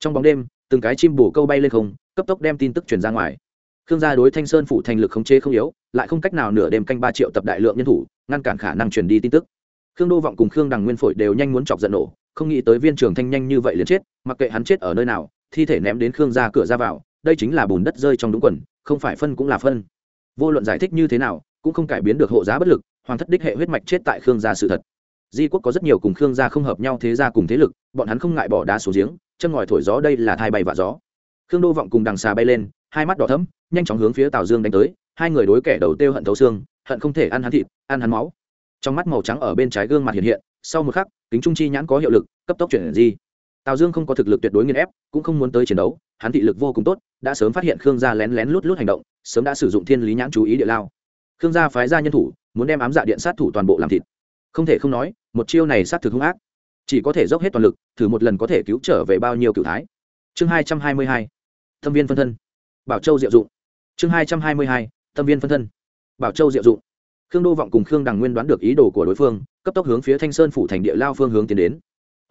S1: Trong bóng đêm, từng cái chim bổ câu bay lên không, cấp tốc đem tin tức truyền ra ngoài. Khương gia đối thanh sơn phủ thành lực khống chế không yếu, lại không cách nào nửa đêm canh ba triệu tập đại lượng nhân thủ, ngăn cản khả năng truyền đi tin tức. Khương đô vọng cùng khương đằng nguyên phổi đều nhanh muốn chọc giận nổ, không nghĩ tới viên trường thanh nhanh như vậy liền chết, mặc kệ hắn chết ở nơi nào thi thể ném đến khương ra cửa ra vào, đây chính là bùn đất rơi trong đúng quần, không phải phân cũng là phân. Vô luận giải thích như thế nào, cũng không cải biến được hộ giá bất lực, hoàng thất đích hệ huyết mạch chết tại khương gia sự thật. Di quốc có rất nhiều cùng khương gia không hợp nhau thế gia cùng thế lực, bọn hắn không ngại bỏ đá xuống giếng, chân ngòi thổi gió đây là thai bay và gió. Khương đô vọng cùng đằng xà bay lên, hai mắt đỏ thấm nhanh chóng hướng phía tào dương đánh tới, hai người đối kẻ đầu tiêu hận thấu xương, hận không thể ăn hắn thịt, ăn hắn máu. Trong mắt màu trắng ở bên trái gương mặt hiện hiện, sau một khắc, kính trung chi nhãn có hiệu lực, cấp tốc chuyển di tào dương không có thực lực tuyệt đối nghiên ép, cũng không muốn tới chiến đấu, hắn thị lực vô cùng tốt, đã sớm phát hiện khương gia lén lén lút lút hành động, sớm đã sử dụng thiên lý nhãn chú ý địa lao. Khương gia phái ra nhân thủ, muốn đem ám dạ điện sát thủ toàn bộ làm thịt. Không thể không nói, một chiêu này sát thực hung ác. Chỉ có thể dốc hết toàn lực, thử một lần có thể cứu trở về bao nhiêu cựu thái. Chương hai trăm hai mươi hai viên phân thân. Bảo châu diệu dụng. Chương hai trăm hai mươi hai viên phân thân. Bảo châu diệu dụng. Khương đô vọng cùng khương đằng nguyên đoán được ý đồ của đối phương, cấp tốc hướng phía thanh sơn phủ thành địa lao phương hướng tiến đến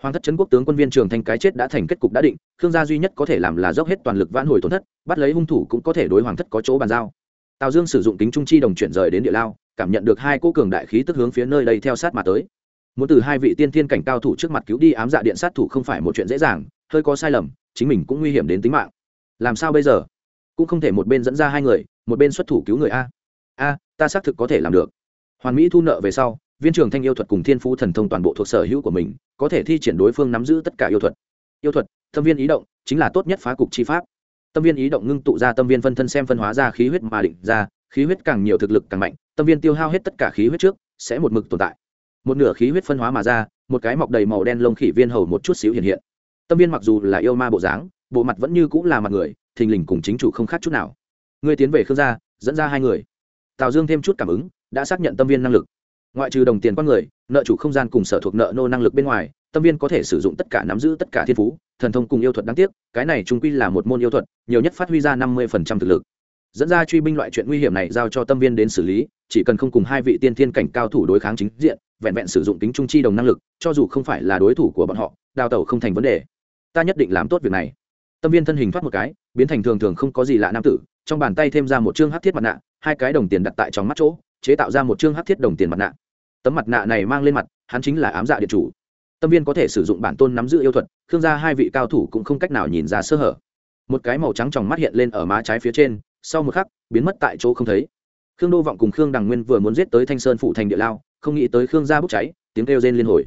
S1: hoàng thất trấn quốc tướng quân viên trường thanh cái chết đã thành kết cục đã định, khương gia duy nhất có thể làm là dốc hết toàn lực vãn hồi tổn thất, bắt lấy hung thủ cũng có thể đối hoàng thất có chỗ bàn giao. Tào dương sử dụng kính trung chi đồng chuyển rời đến địa lao, cảm nhận được hai cô cường đại khí tức hướng phía nơi đây theo sát mà tới. Muốn từ hai vị tiên thiên cảnh cao thủ trước mặt cứu đi ám dạ điện sát thủ không phải một chuyện dễ dàng, hơi có sai lầm, chính mình cũng nguy hiểm đến tính mạng. Làm sao bây giờ? Cũng không thể một bên dẫn ra hai người, một bên xuất thủ cứu người a. A, ta xác thực có thể làm được. Hoàn mỹ thu nợ về sau viên trưởng thanh yêu thuật cùng thiên phú thần thông toàn bộ thuộc sở hữu của mình, có thể thi triển đối phương nắm giữ tất cả yêu thuật. Yêu thuật, tâm viên ý động, chính là tốt nhất phá cục chi pháp. Tâm viên ý động ngưng tụ ra tâm viên phân thân xem phân hóa ra khí huyết mà định ra, khí huyết càng nhiều thực lực càng mạnh, tâm viên tiêu hao hết tất cả khí huyết trước, sẽ một mực tồn tại. Một nửa khí huyết phân hóa mà ra, một cái mọc đầy màu đen lông khỉ viên hầu một chút xíu hiện hiện. Tâm viên mặc dù là yêu ma bộ dáng, bộ mặt vẫn như cũng là mặt người, thình lình cùng chính chủ không khác chút nào. Ngươi tiến về khương gia, dẫn ra hai người. Tào dương thêm chút cảm ứng, đã xác nhận tâm viên năng lực ngoại trừ đồng tiền con người, nợ chủ không gian cùng sở thuộc nợ nô năng lực bên ngoài, tâm viên có thể sử dụng tất cả nắm giữ tất cả thiên phú, thần thông cùng yêu thuật đáng tiếc, cái này trung quy là một môn yêu thuật, nhiều nhất phát huy ra năm mươi thực lực. Dẫn ra truy binh loại chuyện nguy hiểm này giao cho tâm viên đến xử lý, chỉ cần không cùng hai vị tiên thiên cảnh cao thủ đối kháng chính diện, vẹn vẹn sử dụng tính trung chi đồng năng lực, cho dù không phải là đối thủ của bọn họ, đào tẩu không thành vấn đề. Ta nhất định làm tốt việc này. Tâm viên thân hình thoát một cái, biến thành thường thường không có gì lạ nam tử, trong bàn tay thêm ra một chương hát thiết mặt nạ, hai cái đồng tiền đặt tại trong mắt chỗ chế tạo ra một chương hắc thiết đồng tiền mặt nạ. Tấm mặt nạ này mang lên mặt, hắn chính là ám dạ điện chủ. Tâm viên có thể sử dụng bản tôn nắm giữ yêu thuật, khương gia hai vị cao thủ cũng không cách nào nhìn ra sơ hở. Một cái màu trắng trong mắt hiện lên ở má trái phía trên, sau một khắc, biến mất tại chỗ không thấy. Khương đô vọng cùng khương đằng nguyên vừa muốn giết tới thanh sơn phụ thành địa lao, không nghĩ tới khương gia bốc cháy, tiếng kêu rên liên hồi.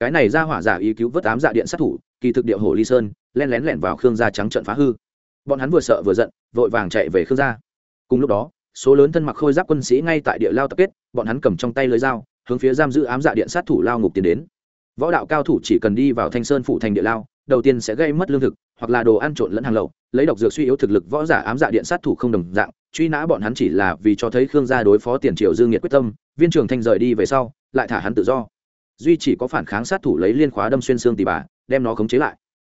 S1: Cái này ra hỏa giả ý cứu vớt ám dạ điện sát thủ, kỳ thực địa hồ ly sơn, len lén lẻn vào khương gia trắng trận phá hư. Bọn hắn vừa sợ vừa giận, vội vàng chạy về khương gia. Cùng lúc đó số lớn thân mặc khôi giáp quân sĩ ngay tại địa lao tập kết, bọn hắn cầm trong tay lưới dao, hướng phía giam giữ ám dạ điện sát thủ lao ngục tiến đến. Võ đạo cao thủ chỉ cần đi vào thanh sơn phụ thành địa lao, đầu tiên sẽ gây mất lương thực, hoặc là đồ ăn trộn lẫn hàng lậu, lấy độc dược suy yếu thực lực võ giả ám dạ điện sát thủ không đồng dạng, truy nã bọn hắn chỉ là vì cho thấy khương gia đối phó tiền triều dương nghiệt quyết tâm, viên trường thanh rời đi về sau, lại thả hắn tự do. Duy chỉ có phản kháng sát thủ lấy liên khóa đâm xuyên xương tỉ bà, đem nó khống chế lại.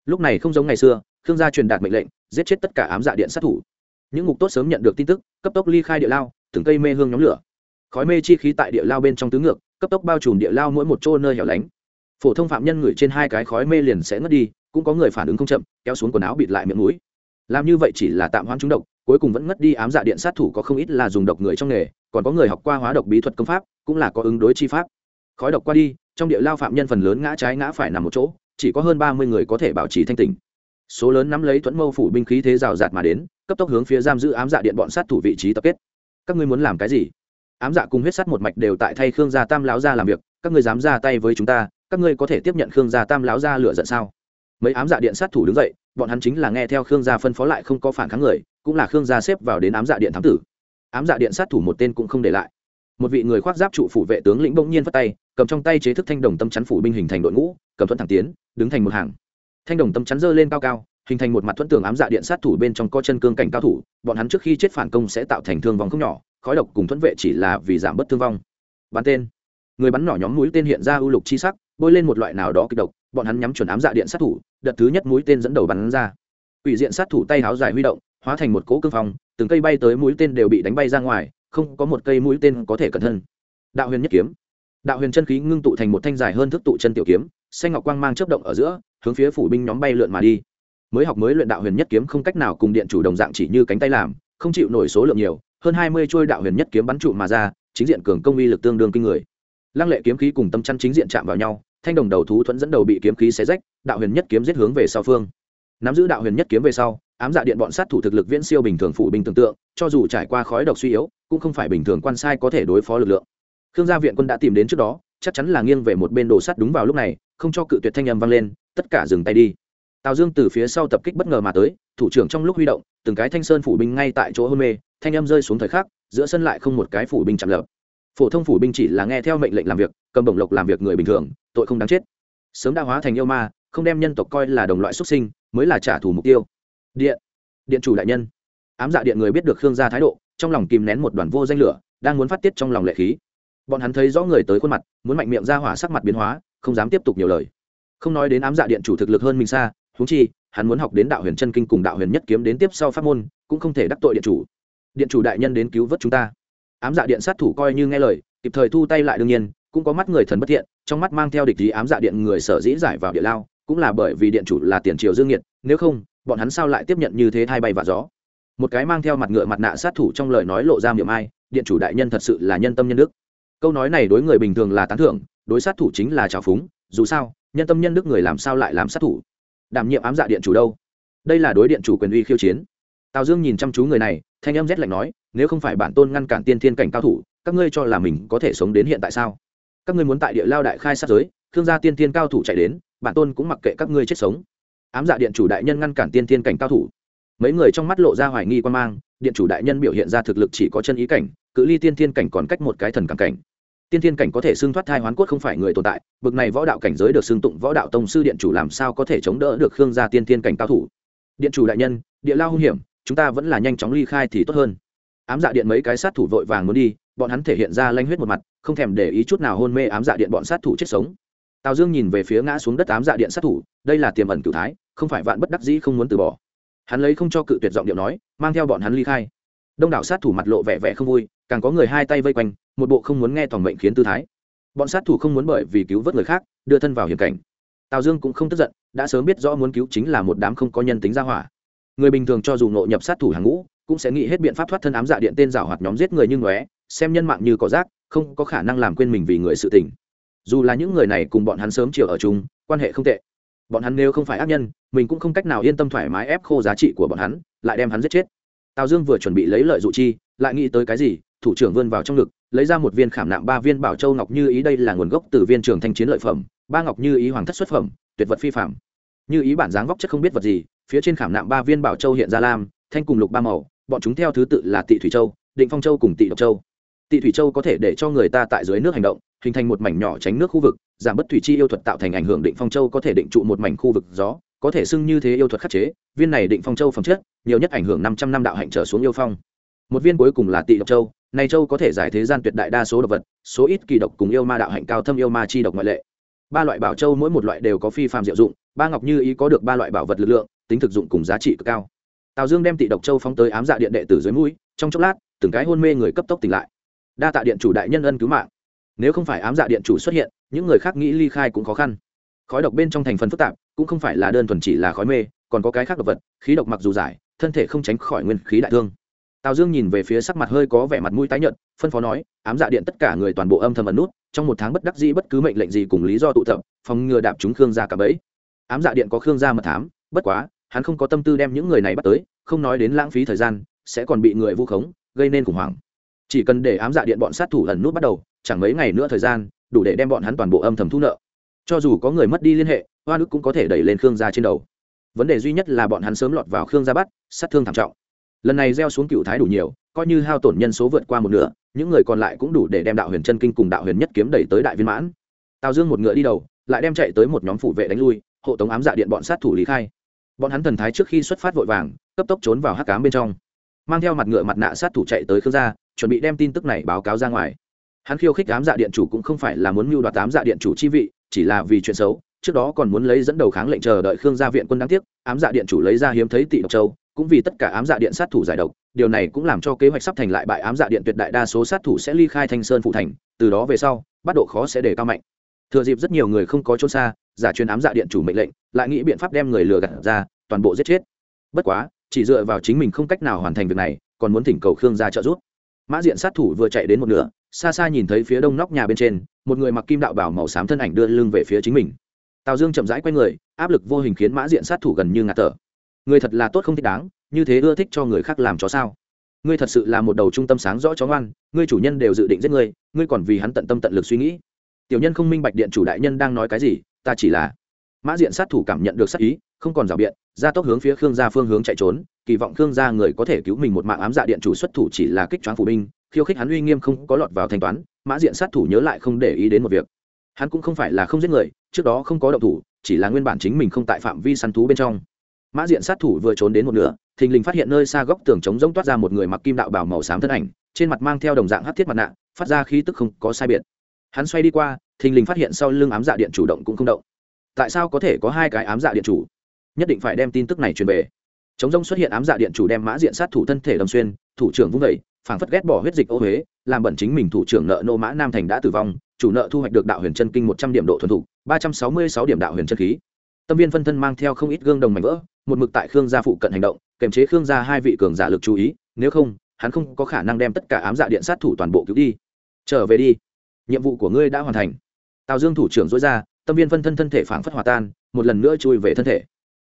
S1: Lúc này không giống ngày xưa, khương gia truyền đạt mệnh lệnh, giết chết tất cả ám dạ điện sát thủ những ngục tốt sớm nhận được tin tức, cấp tốc ly khai địa lao, từng cây mê hương nhóm lửa. Khói mê chi khí tại địa lao bên trong tứ ngược, cấp tốc bao trùm địa lao mỗi một chỗ nơi hẻo lánh. Phổ thông phạm nhân ngửi trên hai cái khói mê liền sẽ ngất đi, cũng có người phản ứng không chậm, kéo xuống quần áo bịt lại miệng mũi. Làm như vậy chỉ là tạm hoãn trúng độc, cuối cùng vẫn ngất đi ám dạ điện sát thủ có không ít là dùng độc người trong nghề, còn có người học qua hóa độc bí thuật công pháp, cũng là có ứng đối chi pháp. Khói độc qua đi, trong địa lao phạm nhân phần lớn ngã trái ngã phải nằm một chỗ, chỉ có hơn ba mươi người có thể bảo trì thanh tỉnh. Số lớn nắm lấy thuẫn mâu phủ binh khí thế rào rạt mà đến cấp tốc hướng phía giam giữ ám dạ điện bọn sát thủ vị trí tập kết. Các ngươi muốn làm cái gì? Ám dạ cùng huyết sắt một mạch đều tại thay khương gia tam láo ra làm việc, các ngươi dám ra tay với chúng ta, các ngươi có thể tiếp nhận khương gia tam láo ra lựa giận sao? Mấy ám dạ điện sát thủ đứng dậy, bọn hắn chính là nghe theo khương gia phân phó lại không có phản kháng người, cũng là khương gia xếp vào đến ám dạ điện thám tử. Ám dạ điện sát thủ một tên cũng không để lại. Một vị người khoác giáp trụ phủ vệ tướng lĩnh bỗng nhiên vất tay, cầm trong tay chế thức thanh đồng tâm chắn phủ binh hình thành đội ngũ, cầm thuận thẳng tiến, đứng thành một hàng. Thanh đồng tâm chắn dơ lên cao cao hình thành một mặt thuận tường ám dạ điện sát thủ bên trong có chân cương cảnh cao thủ, bọn hắn trước khi chết phản công sẽ tạo thành thương vong không nhỏ, khói độc cùng thuẫn vệ chỉ là vì giảm bớt thương vong. Bắn tên. Người bắn nỏ nhóm mũi tên hiện ra ưu lục chi sắc, bôi lên một loại nào đó kịch độc, bọn hắn nhắm chuẩn ám dạ điện sát thủ, đợt thứ nhất mũi tên dẫn đầu bắn ra. Ủy diện sát thủ tay háo dài huy động, hóa thành một cỗ cương phong, từng cây bay tới mũi tên đều bị đánh bay ra ngoài, không có một cây mũi tên có thể cẩn thân. Đạo huyền nhất kiếm. Đạo huyền chân khí ngưng tụ thành một thanh dài hơn thức tụ chân tiểu kiếm, xanh ngọc quang mang chớp động ở giữa, hướng phía phủ binh nhóm bay lượn mà đi mới học mới luyện đạo huyền nhất kiếm không cách nào cùng điện chủ đồng dạng chỉ như cánh tay làm, không chịu nổi số lượng nhiều, hơn hai mươi trôi đạo huyền nhất kiếm bắn trụ mà ra, chính diện cường công uy lực tương đương kinh người. Lăng lệ kiếm khí cùng tâm chăn chính diện chạm vào nhau, thanh đồng đầu thú thuẫn dẫn đầu bị kiếm khí xé rách, đạo huyền nhất kiếm giết hướng về sau phương. Nắm giữ đạo huyền nhất kiếm về sau, ám dạ điện bọn sát thủ thực lực viễn siêu bình thường phụ bình tưởng tượng, cho dù trải qua khói độc suy yếu, cũng không phải bình thường quan sai có thể đối phó lực lượng. Khương gia viện quân đã tìm đến trước đó, chắc chắn là nghiêng về một bên đồ sắt đúng vào lúc này, không cho cự tuyệt thanh âm vang lên, tất cả dừng tay đi tào dương từ phía sau tập kích bất ngờ mà tới, thủ trưởng trong lúc huy động, từng cái thanh sơn phủ binh ngay tại chỗ hôn mê, thanh âm rơi xuống thời khắc, giữa sân lại không một cái phủ binh chạm lập. Phổ thông phủ binh chỉ là nghe theo mệnh lệnh làm việc, cầm bổng lộc làm việc người bình thường, tội không đáng chết. Sớm đã hóa thành yêu ma, không đem nhân tộc coi là đồng loại xuất sinh, mới là trả thù mục tiêu. Điện điện chủ đại nhân. Ám dạ điện người biết được khương gia thái độ, trong lòng kìm nén một đoàn vô danh lửa, đang muốn phát tiết trong lòng lệ khí. Bọn hắn thấy rõ người tới khuôn mặt, muốn mạnh miệng ra hỏa sắc mặt biến hóa, không dám tiếp tục nhiều lời. Không nói đến ám dạ điện chủ thực lực hơn mình xa huống chi, hắn muốn học đến đạo huyền chân kinh cùng đạo huyền nhất kiếm đến tiếp sau pháp môn, cũng không thể đắc tội điện chủ. Điện chủ đại nhân đến cứu vớt chúng ta. Ám dạ điện sát thủ coi như nghe lời, kịp thời thu tay lại đương nhiên, cũng có mắt người thần bất thiện, trong mắt mang theo địch ý ám dạ điện người sở dĩ giải vào địa lao, cũng là bởi vì điện chủ là tiền triều dương nhiệt nếu không, bọn hắn sao lại tiếp nhận như thế thay bay và gió? Một cái mang theo mặt ngựa mặt nạ sát thủ trong lời nói lộ ra miệng ai, điện chủ đại nhân thật sự là nhân tâm nhân đức. Câu nói này đối người bình thường là tán thưởng, đối sát thủ chính là trào phúng, dù sao, nhân tâm nhân đức người làm sao lại làm sát thủ? Đảm nhiệm ám dạ điện chủ đâu. Đây là đối điện chủ quyền uy khiêu chiến. Tào dương nhìn chăm chú người này, thanh âm rét lạnh nói, nếu không phải bản tôn ngăn cản tiên thiên cảnh cao thủ, các ngươi cho là mình có thể sống đến hiện tại sao? Các ngươi muốn tại địa lao đại khai sát giới, thương gia tiên thiên cao thủ chạy đến, bản tôn cũng mặc kệ các ngươi chết sống. Ám dạ điện chủ đại nhân ngăn cản tiên thiên cảnh cao thủ. Mấy người trong mắt lộ ra hoài nghi quan mang, điện chủ đại nhân biểu hiện ra thực lực chỉ có chân ý cảnh, cự ly tiên thiên cảnh còn cách một cái thần cảm cảnh tiên thiên cảnh có thể xưng thoát thai hoán cốt không phải người tồn tại, bực này võ đạo cảnh giới được xưng tụng võ đạo tông sư điện chủ làm sao có thể chống đỡ được khương gia tiên thiên cảnh cao thủ? Điện chủ đại nhân, địa lao hung hiểm, chúng ta vẫn là nhanh chóng ly khai thì tốt hơn. Ám dạ điện mấy cái sát thủ vội vàng muốn đi, bọn hắn thể hiện ra lanh huyết một mặt, không thèm để ý chút nào hôn mê ám dạ điện bọn sát thủ chết sống. Tào dương nhìn về phía ngã xuống đất ám dạ điện sát thủ, đây là tiềm ẩn cửu thái, không phải vạn bất đắc dĩ không muốn từ bỏ. Hắn lấy không cho cự tuyệt giọng điệu nói, mang theo bọn hắn ly khai. Đông đảo sát thủ mặt lộ vẻ vẻ không vui càng có người hai tay vây quanh, một bộ không muốn nghe toàn mệnh khiến tư thái. Bọn sát thủ không muốn bởi vì cứu vớt người khác, đưa thân vào hiểm cảnh. Tào dương cũng không tức giận, đã sớm biết rõ muốn cứu chính là một đám không có nhân tính ra hỏa. Người bình thường cho dù ngộ nhập sát thủ hàng ngũ, cũng sẽ nghĩ hết biện pháp thoát thân ám dạ điện tên rào hoạt nhóm giết người như ngóe, xem nhân mạng như có rác, không có khả năng làm quên mình vì người sự tình. Dù là những người này cùng bọn hắn sớm chiều ở chung, quan hệ không tệ. Bọn hắn nếu không phải ác nhân, mình cũng không cách nào yên tâm thoải mái ép khô giá trị của bọn hắn, lại đem hắn giết chết. Tào dương vừa chuẩn bị lấy lợi dụ chi, lại nghĩ tới cái gì thủ trưởng vươn vào trong ngực, lấy ra một viên khảm nạm ba viên bảo châu ngọc như ý, đây là nguồn gốc từ viên trường thanh chiến lợi phẩm, ba ngọc như ý hoàng thất xuất phẩm, tuyệt vật phi phạm. Như ý bản dáng vóc chất không biết vật gì, phía trên khảm nạm ba viên bảo châu hiện ra lam, thanh cùng lục ba màu, bọn chúng theo thứ tự là tị thủy châu, định phong châu cùng tị độc châu. Tị thủy châu có thể để cho người ta tại dưới nước hành động, hình thành một mảnh nhỏ tránh nước khu vực, giảm bất thủy chi yêu thuật tạo thành ảnh hưởng định phong châu có thể định trụ một mảnh khu vực gió, có thể xưng như thế yêu thuật khắc chế, viên này định phong châu phẩm chất, nhiều nhất ảnh hưởng năm trăm năm đạo hạnh trở xuống yêu phong. Một viên cuối cùng là tị độc châu này châu có thể giải thế gian tuyệt đại đa số độc vật, số ít kỳ độc cùng yêu ma đạo hạnh cao thâm yêu ma chi độc ngoại lệ. Ba loại bảo châu mỗi một loại đều có phi phàm diệu dụng, ba ngọc như ý có được ba loại bảo vật lực lượng, tính thực dụng cùng giá trị cực cao. Tào dương đem tị độc châu phóng tới ám dạ điện đệ tử dưới mũi, trong chốc lát, từng cái hôn mê người cấp tốc tỉnh lại. Đa tạ điện chủ đại nhân ân cứu mạng. Nếu không phải ám dạ điện chủ xuất hiện, những người khác nghĩ ly khai cũng khó khăn. Khói độc bên trong thành phần phức tạp, cũng không phải là đơn thuần chỉ là khói mê, còn có cái khác độc vật, khí độc mặc dù giải, thân thể không tránh khỏi nguyên khí đại thương tào dương nhìn về phía sắc mặt hơi có vẻ mặt mũi tái nhợt, phân phó nói, ám dạ điện tất cả người toàn bộ âm thầm ẩn nút, trong một tháng bất đắc dĩ bất cứ mệnh lệnh gì cùng lý do tụ tập, phòng ngừa đạp chúng khương gia cả bẫy. Ám dạ điện có khương gia mật thám, bất quá, hắn không có tâm tư đem những người này bắt tới, không nói đến lãng phí thời gian, sẽ còn bị người vu khống, gây nên khủng hoảng. Chỉ cần để ám dạ điện bọn sát thủ ẩn nút bắt đầu, chẳng mấy ngày nữa thời gian, đủ để đem bọn hắn toàn bộ âm thầm thu nợ. Cho dù có người mất đi liên hệ hoa ức cũng có thể đẩy lên khương gia trên đầu. Vấn đề duy nhất là bọn hắn sớm lọt vào khương gia bắt, sát thương thảm trọng lần này gieo xuống cựu thái đủ nhiều, coi như hao tổn nhân số vượt qua một nửa, những người còn lại cũng đủ để đem đạo huyền chân kinh cùng đạo huyền nhất kiếm đẩy tới đại viên mãn. Tào dương một ngựa đi đầu, lại đem chạy tới một nhóm phủ vệ đánh lui, hộ tống ám dạ điện bọn sát thủ lý khai. Bọn hắn thần thái trước khi xuất phát vội vàng, cấp tốc trốn vào hắc cám bên trong. Mang theo mặt ngựa mặt nạ sát thủ chạy tới khương gia, chuẩn bị đem tin tức này báo cáo ra ngoài. Hắn khiêu khích ám dạ điện chủ cũng không phải là muốn mưu đoạt ám dạ điện chủ chi vị, chỉ là vì chuyện xấu, trước đó còn muốn lấy dẫn đầu kháng lệnh chờ đợi khương gia viện quân đáng tiếc, ám dạ điện chủ lấy ra hiếm thấy tị độc châu cũng vì tất cả ám dạ điện sát thủ giải độc, điều này cũng làm cho kế hoạch sắp thành lại bại ám dạ điện tuyệt đại đa số sát thủ sẽ ly khai thanh sơn phụ thành, từ đó về sau, bắt độ khó sẽ để cao mạnh. Thừa dịp rất nhiều người không có trốn xa, giả truyền ám dạ điện chủ mệnh lệnh, lại nghĩ biện pháp đem người lừa gạt ra, toàn bộ giết chết. Bất quá, chỉ dựa vào chính mình không cách nào hoàn thành việc này, còn muốn thỉnh cầu khương gia trợ giúp. Mã diện sát thủ vừa chạy đến một nửa, xa xa nhìn thấy phía đông nóc nhà bên trên, một người mặc kim đạo bảo màu xám thân ảnh đưa lưng về phía chính mình. Tào dương chậm rãi q u a y người, áp lực vô hình khiến mã diện sát thủ gần như ngạt thở người thật là tốt không thích đáng, như thế ưa thích cho người khác làm chó sao? Ngươi thật sự là một đầu trung tâm sáng rõ chó ngoan, ngươi chủ nhân đều dự định giết ngươi ngươi còn vì hắn tận tâm tận lực suy nghĩ. Tiểu nhân không minh bạch điện chủ đại nhân đang nói cái gì, ta chỉ là mã diện sát thủ cảm nhận được sát ý, không còn rào biện, ra tốc hướng phía khương gia phương hướng chạy trốn, kỳ vọng khương gia người có thể cứu mình một mạng ám dạ điện chủ xuất thủ chỉ là kích choáng phủ binh, khiêu khích hắn uy nghiêm không có lọt vào thanh toán, mã diện sát thủ nhớ lại không để ý đến một việc. Hắn cũng không phải là không giết người, trước đó không có động thủ, chỉ là nguyên bản chính mình không tại phạm vi săn thú bên trong mã diện sát thủ vừa trốn đến một nửa, thình lình phát hiện nơi xa góc tường trống rỗng toát ra một người mặc kim đạo bảo màu xám thân ảnh, trên mặt mang theo đồng dạng hát thiết mặt nạ, phát ra khí tức không có sai biệt. Hắn xoay đi qua, thình lình phát hiện sau lưng ám dạ điện chủ động cũng không động. Tại sao có thể có hai cái ám dạ điện chủ? Nhất định phải đem tin tức này truyền về. Chống rông xuất hiện ám dạ điện chủ đem mã diện sát thủ thân thể đâm xuyên, thủ trưởng vung vẩy phảng phất ghét bỏ huyết dịch ô huế, làm bẩn chính mình thủ trưởng nợ nô mã nam thành đã tử vong, chủ nợ thu hoạch được đạo huyền chân kinh một trăm điểm độ thuần thục, ba trăm sáu mươi sáu điểm đạo huyền chân khí. Tâm viên phân thân mang theo không ít gương đồng mảnh vỡ một mực tại khương gia phụ cận hành động kèm chế khương gia hai vị cường giả lực chú ý, nếu không, hắn không có khả năng đem tất cả ám dạ điện sát thủ toàn bộ cứu đi. Trở về đi. Nhiệm vụ của ngươi đã hoàn thành. Tào dương thủ trưởng dối ra, tâm viên phân thân thân thể phảng phất hòa tan, một lần nữa chui về thân thể.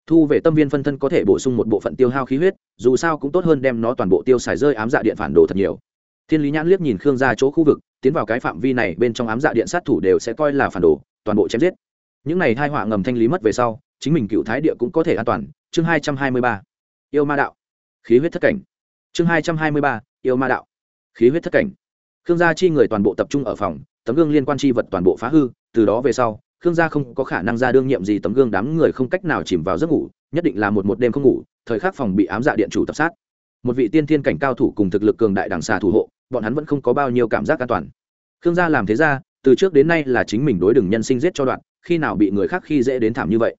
S1: Thu về tâm viên phân thân có thể bổ sung một bộ phận tiêu hao khí huyết, dù sao cũng tốt hơn đem nó toàn bộ tiêu xài rơi ám dạ điện phản đồ thật nhiều. Thiên lý nhãn liếc nhìn khương ra chỗ khu vực, tiến vào cái phạm vi này, bên trong ám dạ điện sát thủ đều sẽ coi là phản đồ, toàn bộ chém giết. Những này hai họa ngầm thanh lý mất về sau, chính mình cựu thái địa cũng có thể an toàn chương hai trăm hai mươi ba. Yêu ma đạo. Khí huyết thất cảnh. Chương hai trăm hai mươi ba. Yêu ma đạo. Khí huyết thất cảnh. Khương gia chi người toàn bộ tập trung ở phòng, tấm gương liên quan chi vật toàn bộ phá hư, từ đó về sau, khương gia không có khả năng ra đương nhiệm gì tấm gương đám người không cách nào chìm vào giấc ngủ, nhất định là một một đêm không ngủ, thời khắc phòng bị ám dạ điện chủ tập sát. Một vị tiên thiên cảnh cao thủ cùng thực lực cường đại đằng xà thủ hộ, bọn hắn vẫn không có bao nhiêu cảm giác an toàn. Khương gia làm thế ra, từ trước đến nay là chính mình đối đường nhân sinh giết cho đoạn, khi nào bị người khác khi dễ đến thảm như vậy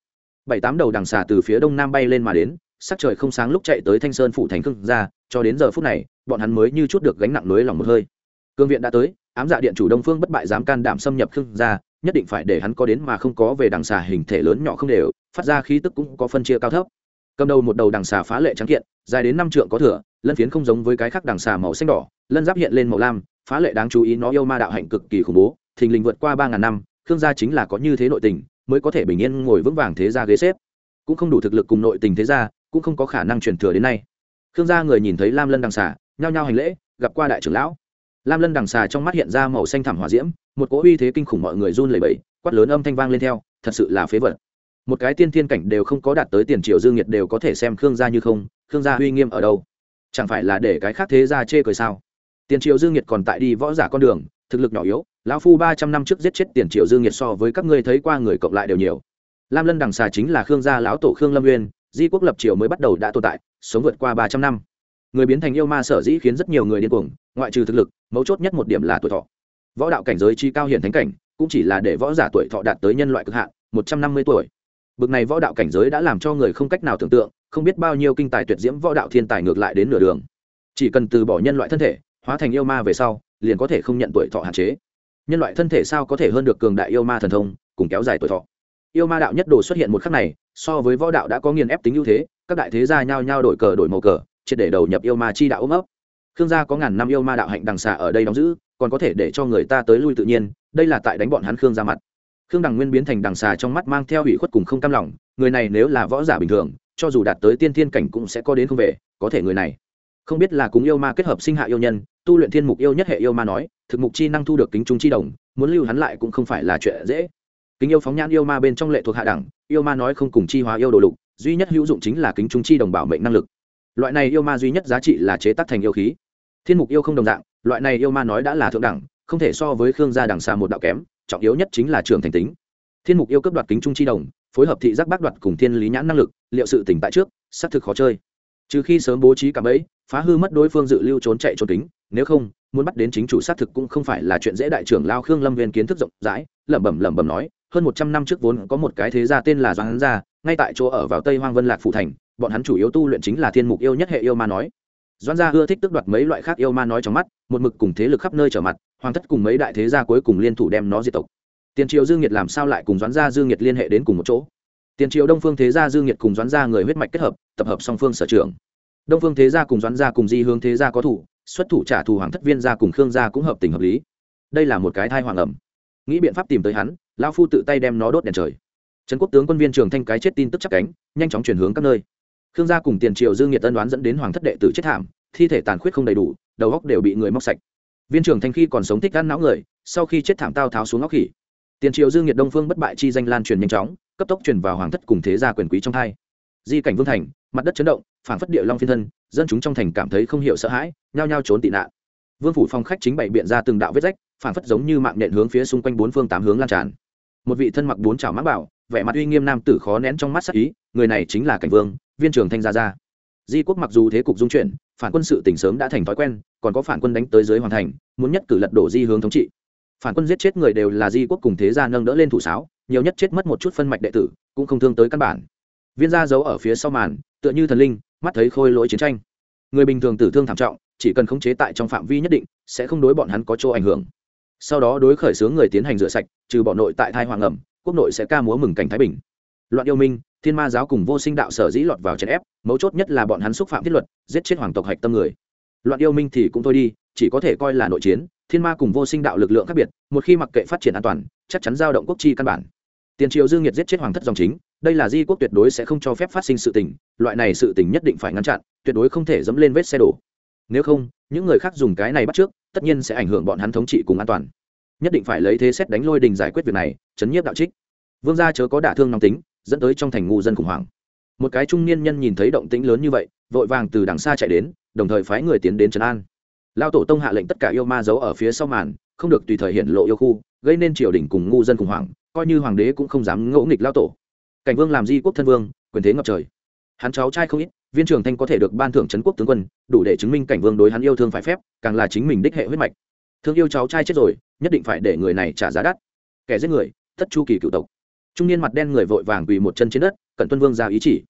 S1: bảy tám đầu đằng xà từ phía đông nam bay lên mà đến, sắc trời không sáng lúc chạy tới thanh sơn phủ thành khương gia, cho đến giờ phút này, bọn hắn mới như chút được gánh nặng nới lòng một hơi. Cương viện đã tới, ám dạ điện chủ đông phương bất bại dám can đảm xâm nhập khương gia, nhất định phải để hắn có đến mà không có về đằng xà hình thể lớn nhỏ không đều, phát ra khí tức cũng có phân chia cao thấp. Cầm đầu một đầu đằng xà phá lệ trắng kiện, dài đến năm trượng có thửa lân phiến không giống với cái khác đằng xà màu xanh đỏ, lân giáp hiện lên màu lam, phá lệ đáng chú ý, nó yêu ma đạo hạnh cực kỳ khủng bố, thình lình vượt qua ba ngàn năm, khương gia chính là có như thế nội tình mới có thể bình yên ngồi vững vàng thế gia ghế xếp. Cũng không đủ thực lực cùng nội tình thế gia, cũng không có khả năng truyền thừa đến nay. Khương gia người nhìn thấy lam lân đằng xà, nhao nhao hành lễ, gặp qua đại trưởng lão. Lam lân đằng xà trong mắt hiện ra màu xanh thảm hòa diễm, một cỗ uy thế kinh khủng mọi người run lẩy bẩy, quát lớn âm thanh vang lên theo, thật sự là phế vật. Một cái tiên thiên cảnh đều không có đạt tới tiền triều dương nhiệt đều có thể xem khương gia như không, khương gia uy nghiêm ở đâu? Chẳng phải là để cái khác thế gia chê cười sao? Tiền triều dương nhiệt còn tại đi võ giả con đường thực lực nhỏ yếu, lão phu ba trăm năm trước giết chết tiền triệu dương nhiệt so với các ngươi thấy qua người cộng lại đều nhiều. Lam lân đằng xà chính là khương gia lão tổ khương lâm nguyên di quốc lập triều mới bắt đầu đã tồn tại, sống vượt qua ba trăm năm. Người biến thành yêu ma sở dĩ khiến rất nhiều người điên cuồng, ngoại trừ thực lực, mấu chốt nhất một điểm là tuổi thọ. Võ đạo cảnh giới chi cao hiển thánh cảnh, cũng chỉ là để võ giả tuổi thọ đạt tới nhân loại cực hạn, một trăm năm mươi tuổi. Bực này võ đạo cảnh giới đã làm cho người không cách nào tưởng tượng, không biết bao nhiêu kinh tài tuyệt diễm võ đạo thiên tài ngược lại đến nửa đường. Chỉ cần từ bỏ nhân loại thân thể, hóa thành yêu ma về sau liền có thể không nhận tuổi thọ hạn chế. Nhân loại thân thể sao có thể hơn được cường đại yêu ma thần thông, cùng kéo dài tuổi thọ. Yêu ma đạo nhất đồ xuất hiện một khắc này, so với võ đạo đã có nghiền ép tính ưu thế, các đại thế gia nhao nhao đổi cờ đổi màu cờ, triệt để đầu nhập yêu ma chi đạo ôm ấp. Khương gia có ngàn năm yêu ma đạo hạnh đằng xà ở đây đóng giữ, còn có thể để cho người ta tới lui tự nhiên, đây là tại đánh bọn hắn khương ra mặt. Khương đằng nguyên biến thành đằng xà trong mắt mang theo ủy khuất cùng không cam lòng, người này nếu là võ giả bình thường, cho dù đạt tới tiên thiên cảnh cũng sẽ có đến không về, có thể người này. Không biết là cùng yêu ma kết hợp sinh hạ yêu nhân tu luyện thiên mục yêu nhất hệ yêu ma nói, thực mục chi năng thu được kính trung chi đồng, muốn lưu hắn lại cũng không phải là chuyện dễ. Kính yêu phóng nhãn yêu ma bên trong lệ thuộc hạ đẳng, yêu ma nói không cùng chi hóa yêu đồ lục, duy nhất hữu dụng chính là kính trung chi đồng bảo mệnh năng lực. Loại này yêu ma duy nhất giá trị là chế tác thành yêu khí. Thiên mục yêu không đồng dạng, loại này yêu ma nói đã là thượng đẳng, không thể so với khương gia đằng xa một đạo kém, trọng yếu nhất chính là trường thành tính. Thiên mục yêu cấp đoạt kính trung chi đồng, phối hợp thị giác bác đoạt cùng thiên lý nhãn năng lực, liệu sự tỉnh tại trước, xác thực khó chơi trừ khi sớm bố trí cảm ấy phá hư mất đối phương dự lưu trốn chạy trốn tính nếu không, muốn bắt đến chính chủ xác thực cũng không phải là chuyện dễ. Đại trưởng lao khương lâm viên kiến thức rộng rãi, lẩm bẩm lẩm bẩm nói, hơn một trăm năm trước vốn có một cái thế gia tên là doãn gia, ngay tại chỗ ở vào tây hoang vân lạc phụ thành, bọn hắn chủ yếu tu luyện chính là thiên mục yêu nhất hệ yêu ma nói. Doãn gia ưa thích tước đoạt mấy loại khác yêu ma nói trong mắt, một mực cùng thế lực khắp nơi trở mặt, hoàng thất cùng mấy đại thế gia cuối cùng liên thủ đem nó diệt tộc. Tiền triều dương nhiệt làm sao lại cùng doãn gia dương nhiệt liên hệ đến cùng một chỗ? Tiền triều đông phương thế gia dương nhiệt cùng doãn gia người huyết mạch kết hợp, tập hợp song phương sở trường. Đông phương thế gia cùng doãn gia cùng di hướng thế gia có thủ, xuất thủ trả thù hoàng thất viên gia cùng khương gia cũng hợp tình hợp lý. Đây là một cái thai hoàng ẩm. Nghĩ biện pháp tìm tới hắn, lão phu tự tay đem nó đốt đèn trời. Trấn quốc tướng quân viên trường thanh cái chết tin tức chắc cánh, nhanh chóng chuyển hướng các nơi. Khương gia cùng tiền triều dương nhiệt tân đoán dẫn đến hoàng thất đệ tử chết thảm, thi thể tàn khuyết không đầy đủ, đầu góc đều bị người móc sạch. Viên trưởng thanh khi còn sống thích ăn não người, sau khi chết thảm tao tháo xuống óc khỉ. Tiền triều dương nhiệt đông phương bất bại chi danh lan truyền nhanh chóng cấp tốc truyền vào hoàng thất cùng thế gia quyền quý trong thai di cảnh vương thành, mặt đất chấn động phản phất địa long phiên thân, dân chúng trong thành cảm thấy không hiểu sợ hãi, nhao nhao trốn tị nạn. Vương phủ phong khách chính bày biện ra từng đạo vết rách phản phất giống như mạng nhện hướng phía xung quanh bốn phương tám hướng lan tràn. Một vị thân mặc bốn trào mắc bảo, vẻ mặt uy nghiêm nam tử khó nén trong mắt sắc ý, người này chính là cảnh vương, viên trưởng thanh gia gia. Di quốc mặc dù thế cục dung chuyển, phản quân sự tỉnh sớm đã thành thói quen, còn có phản quân đánh tới dưới hoàn thành, muốn nhất cử lật đổ di hướng thống trị. Phản quân giết chết người đều là di quốc cùng thế gia nâng đỡ lên thủ sáo nhiều nhất chết mất một chút phân mạch đệ tử, cũng không thương tới căn bản. Viên gia giấu ở phía sau màn, tựa như thần linh, mắt thấy khôi lỗi chiến tranh. Người bình thường tử thương thảm trọng, chỉ cần khống chế tại trong phạm vi nhất định, sẽ không đối bọn hắn có chỗ ảnh hưởng. Sau đó đối khởi xướng người tiến hành rửa sạch, trừ bọn nội tại thai hoàng ẩm, quốc nội sẽ ca múa mừng cảnh thái bình. Loạn yêu minh, thiên ma giáo cùng vô sinh đạo sở dĩ lọt vào chèn ép, mấu chốt nhất là bọn hắn xúc phạm thiết luật, giết chết hoàng tộc hạch tâm người. Loạn yêu minh thì cũng thôi đi, chỉ có thể coi là nội chiến, thiên ma cùng vô sinh đạo lực lượng khác biệt, một khi mặc kệ phát triển an toàn, chắc chắn giao động quốc chi căn bản tiền triều dương nhiệt giết chết hoàng thất dòng chính, đây là di quốc tuyệt đối sẽ không cho phép phát sinh sự tình, loại này sự tình nhất định phải ngăn chặn, tuyệt đối không thể dẫm lên vết xe đổ. Nếu không, những người khác dùng cái này bắt trước, tất nhiên sẽ ảnh hưởng bọn hắn thống trị cùng an toàn. Nhất định phải lấy thế xét đánh lôi đình giải quyết việc này, chấn nhiếp đạo trích. Vương gia chớ có đả thương nóng tính, dẫn tới trong thành ngu dân khủng hoảng. Một cái trung niên nhân nhìn thấy động tĩnh lớn như vậy, vội vàng từ đằng xa chạy đến, đồng thời phái người tiến đến trấn an. Lao tổ tông hạ lệnh tất cả yêu ma giấu ở phía sau màn, không được tùy thời hiện lộ yêu khu, gây nên triều đình cùng ngu dân khủng hoảng coi như hoàng đế cũng không dám ngỗ nghịch lao tổ. Cảnh vương làm di quốc thân vương, quyền thế ngập trời. Hắn cháu trai không ít, viên trưởng thanh có thể được ban thưởng trấn quốc tướng quân, đủ để chứng minh cảnh vương đối hắn yêu thương phải phép, càng là chính mình đích hệ huyết mạch. Thương yêu cháu trai chết rồi, nhất định phải để người này trả giá đắt. Kẻ giết người tất chu kỳ cựu tộc. Trung niên mặt đen người vội vàng quỳ một chân trên đất, cận tuân vương ra ý chỉ.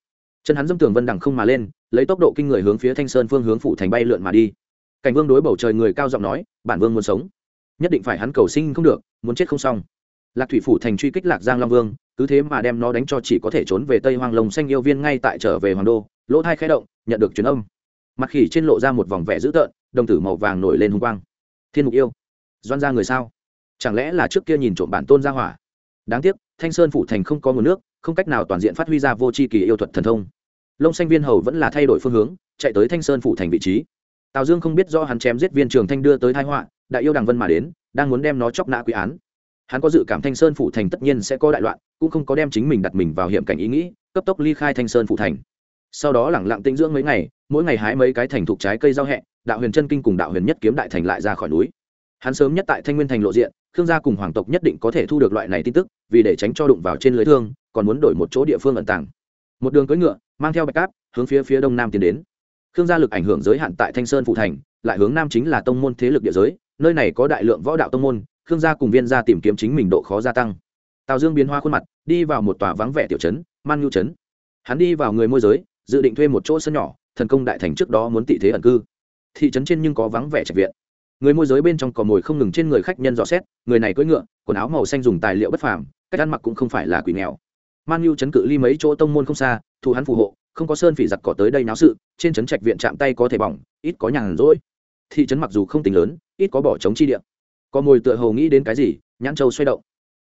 S1: Chân hắn dâm tường vân đằng không mà lên, lấy tốc độ kinh người hướng phía thanh sơn phương hướng phủ thành bay lượn mà đi. Cảnh vương đối bầu trời người cao giọng nói, bản vương muốn sống. Nhất định phải hắn cầu sinh không được, muốn chết không xong lạc thủy phủ thành truy kích lạc giang long vương, cứ thế mà đem nó đánh cho chỉ có thể trốn về tây Hoàng lồng xanh yêu viên ngay tại trở về hoàng đô, lỗ thai khai động, nhận được truyền âm. Mặt khỉ trên lộ ra một vòng vẻ dữ tợn, đồng tử màu vàng nổi lên hung quang. Thiên mục yêu, doan ra người sao? Chẳng lẽ là trước kia nhìn trộm bản tôn ra hỏa? Đáng tiếc, thanh sơn phủ thành không có nguồn nước, không cách nào toàn diện phát huy ra vô tri kỳ yêu thuật thần thông. Lông xanh viên hầu vẫn là thay đổi phương hướng, chạy tới thanh sơn phủ thành vị trí. Tào dương không biết do hắn chém giết viên trường thanh đưa tới thái họa, đại yêu đằng vân mà đến, đang muốn đem nó chóc nã quy án hắn có dự cảm thanh sơn phủ thành tất nhiên sẽ có đại loạn, cũng không có đem chính mình đặt mình vào hiểm cảnh ý nghĩ, cấp tốc ly khai thanh sơn phủ thành. Sau đó lẳng lặng tinh dưỡng mấy ngày, mỗi ngày hái mấy cái thành thục trái cây giao hẹ, đạo huyền chân kinh cùng đạo huyền nhất kiếm đại thành lại ra khỏi núi. Hắn sớm nhất tại thanh nguyên thành lộ diện, khương gia cùng hoàng tộc nhất định có thể thu được loại này tin tức, vì để tránh cho đụng vào trên lưới thương, còn muốn đổi một chỗ địa phương ẩn tàng. Một đường cưỡi ngựa, mang theo bạch cáp, hướng phía phía đông nam tiến đến. Khương gia lực ảnh hưởng giới hạn tại thanh sơn phụ thành, lại hướng nam chính là tông môn thế lực địa giới, nơi này có đại lượng võ đạo tông môn khương gia cùng viên gia tìm kiếm chính mình độ khó gia tăng. Tào dương biến hoa khuôn mặt, đi vào một tòa vắng vẻ tiểu trấn, man nhu trấn. Hắn đi vào người môi giới, dự định thuê một chỗ sân nhỏ, thần công đại thành trước đó muốn tị thế ẩn cư. Thị trấn trên nhưng có vắng vẻ trạch viện. Người môi giới bên trong cò mồi không ngừng trên người khách nhân dò xét, người này cưỡi ngựa, quần áo màu xanh dùng tài liệu bất phàm, cách ăn mặc cũng không phải là quỷ nghèo. Man nhu trấn cự ly mấy chỗ tông môn không xa, thù hắn phù hộ, không có sơn phỉ giặc cỏ tới đây náo sự, trên trấn trạch viện chạm tay có thể bỏng, ít có nhàn rỗi. Thị trấn mặc dù không tính lớn, ít có bỏ trống chi địa có mồi tựa hồ nghĩ đến cái gì, nhãn châu xoay động.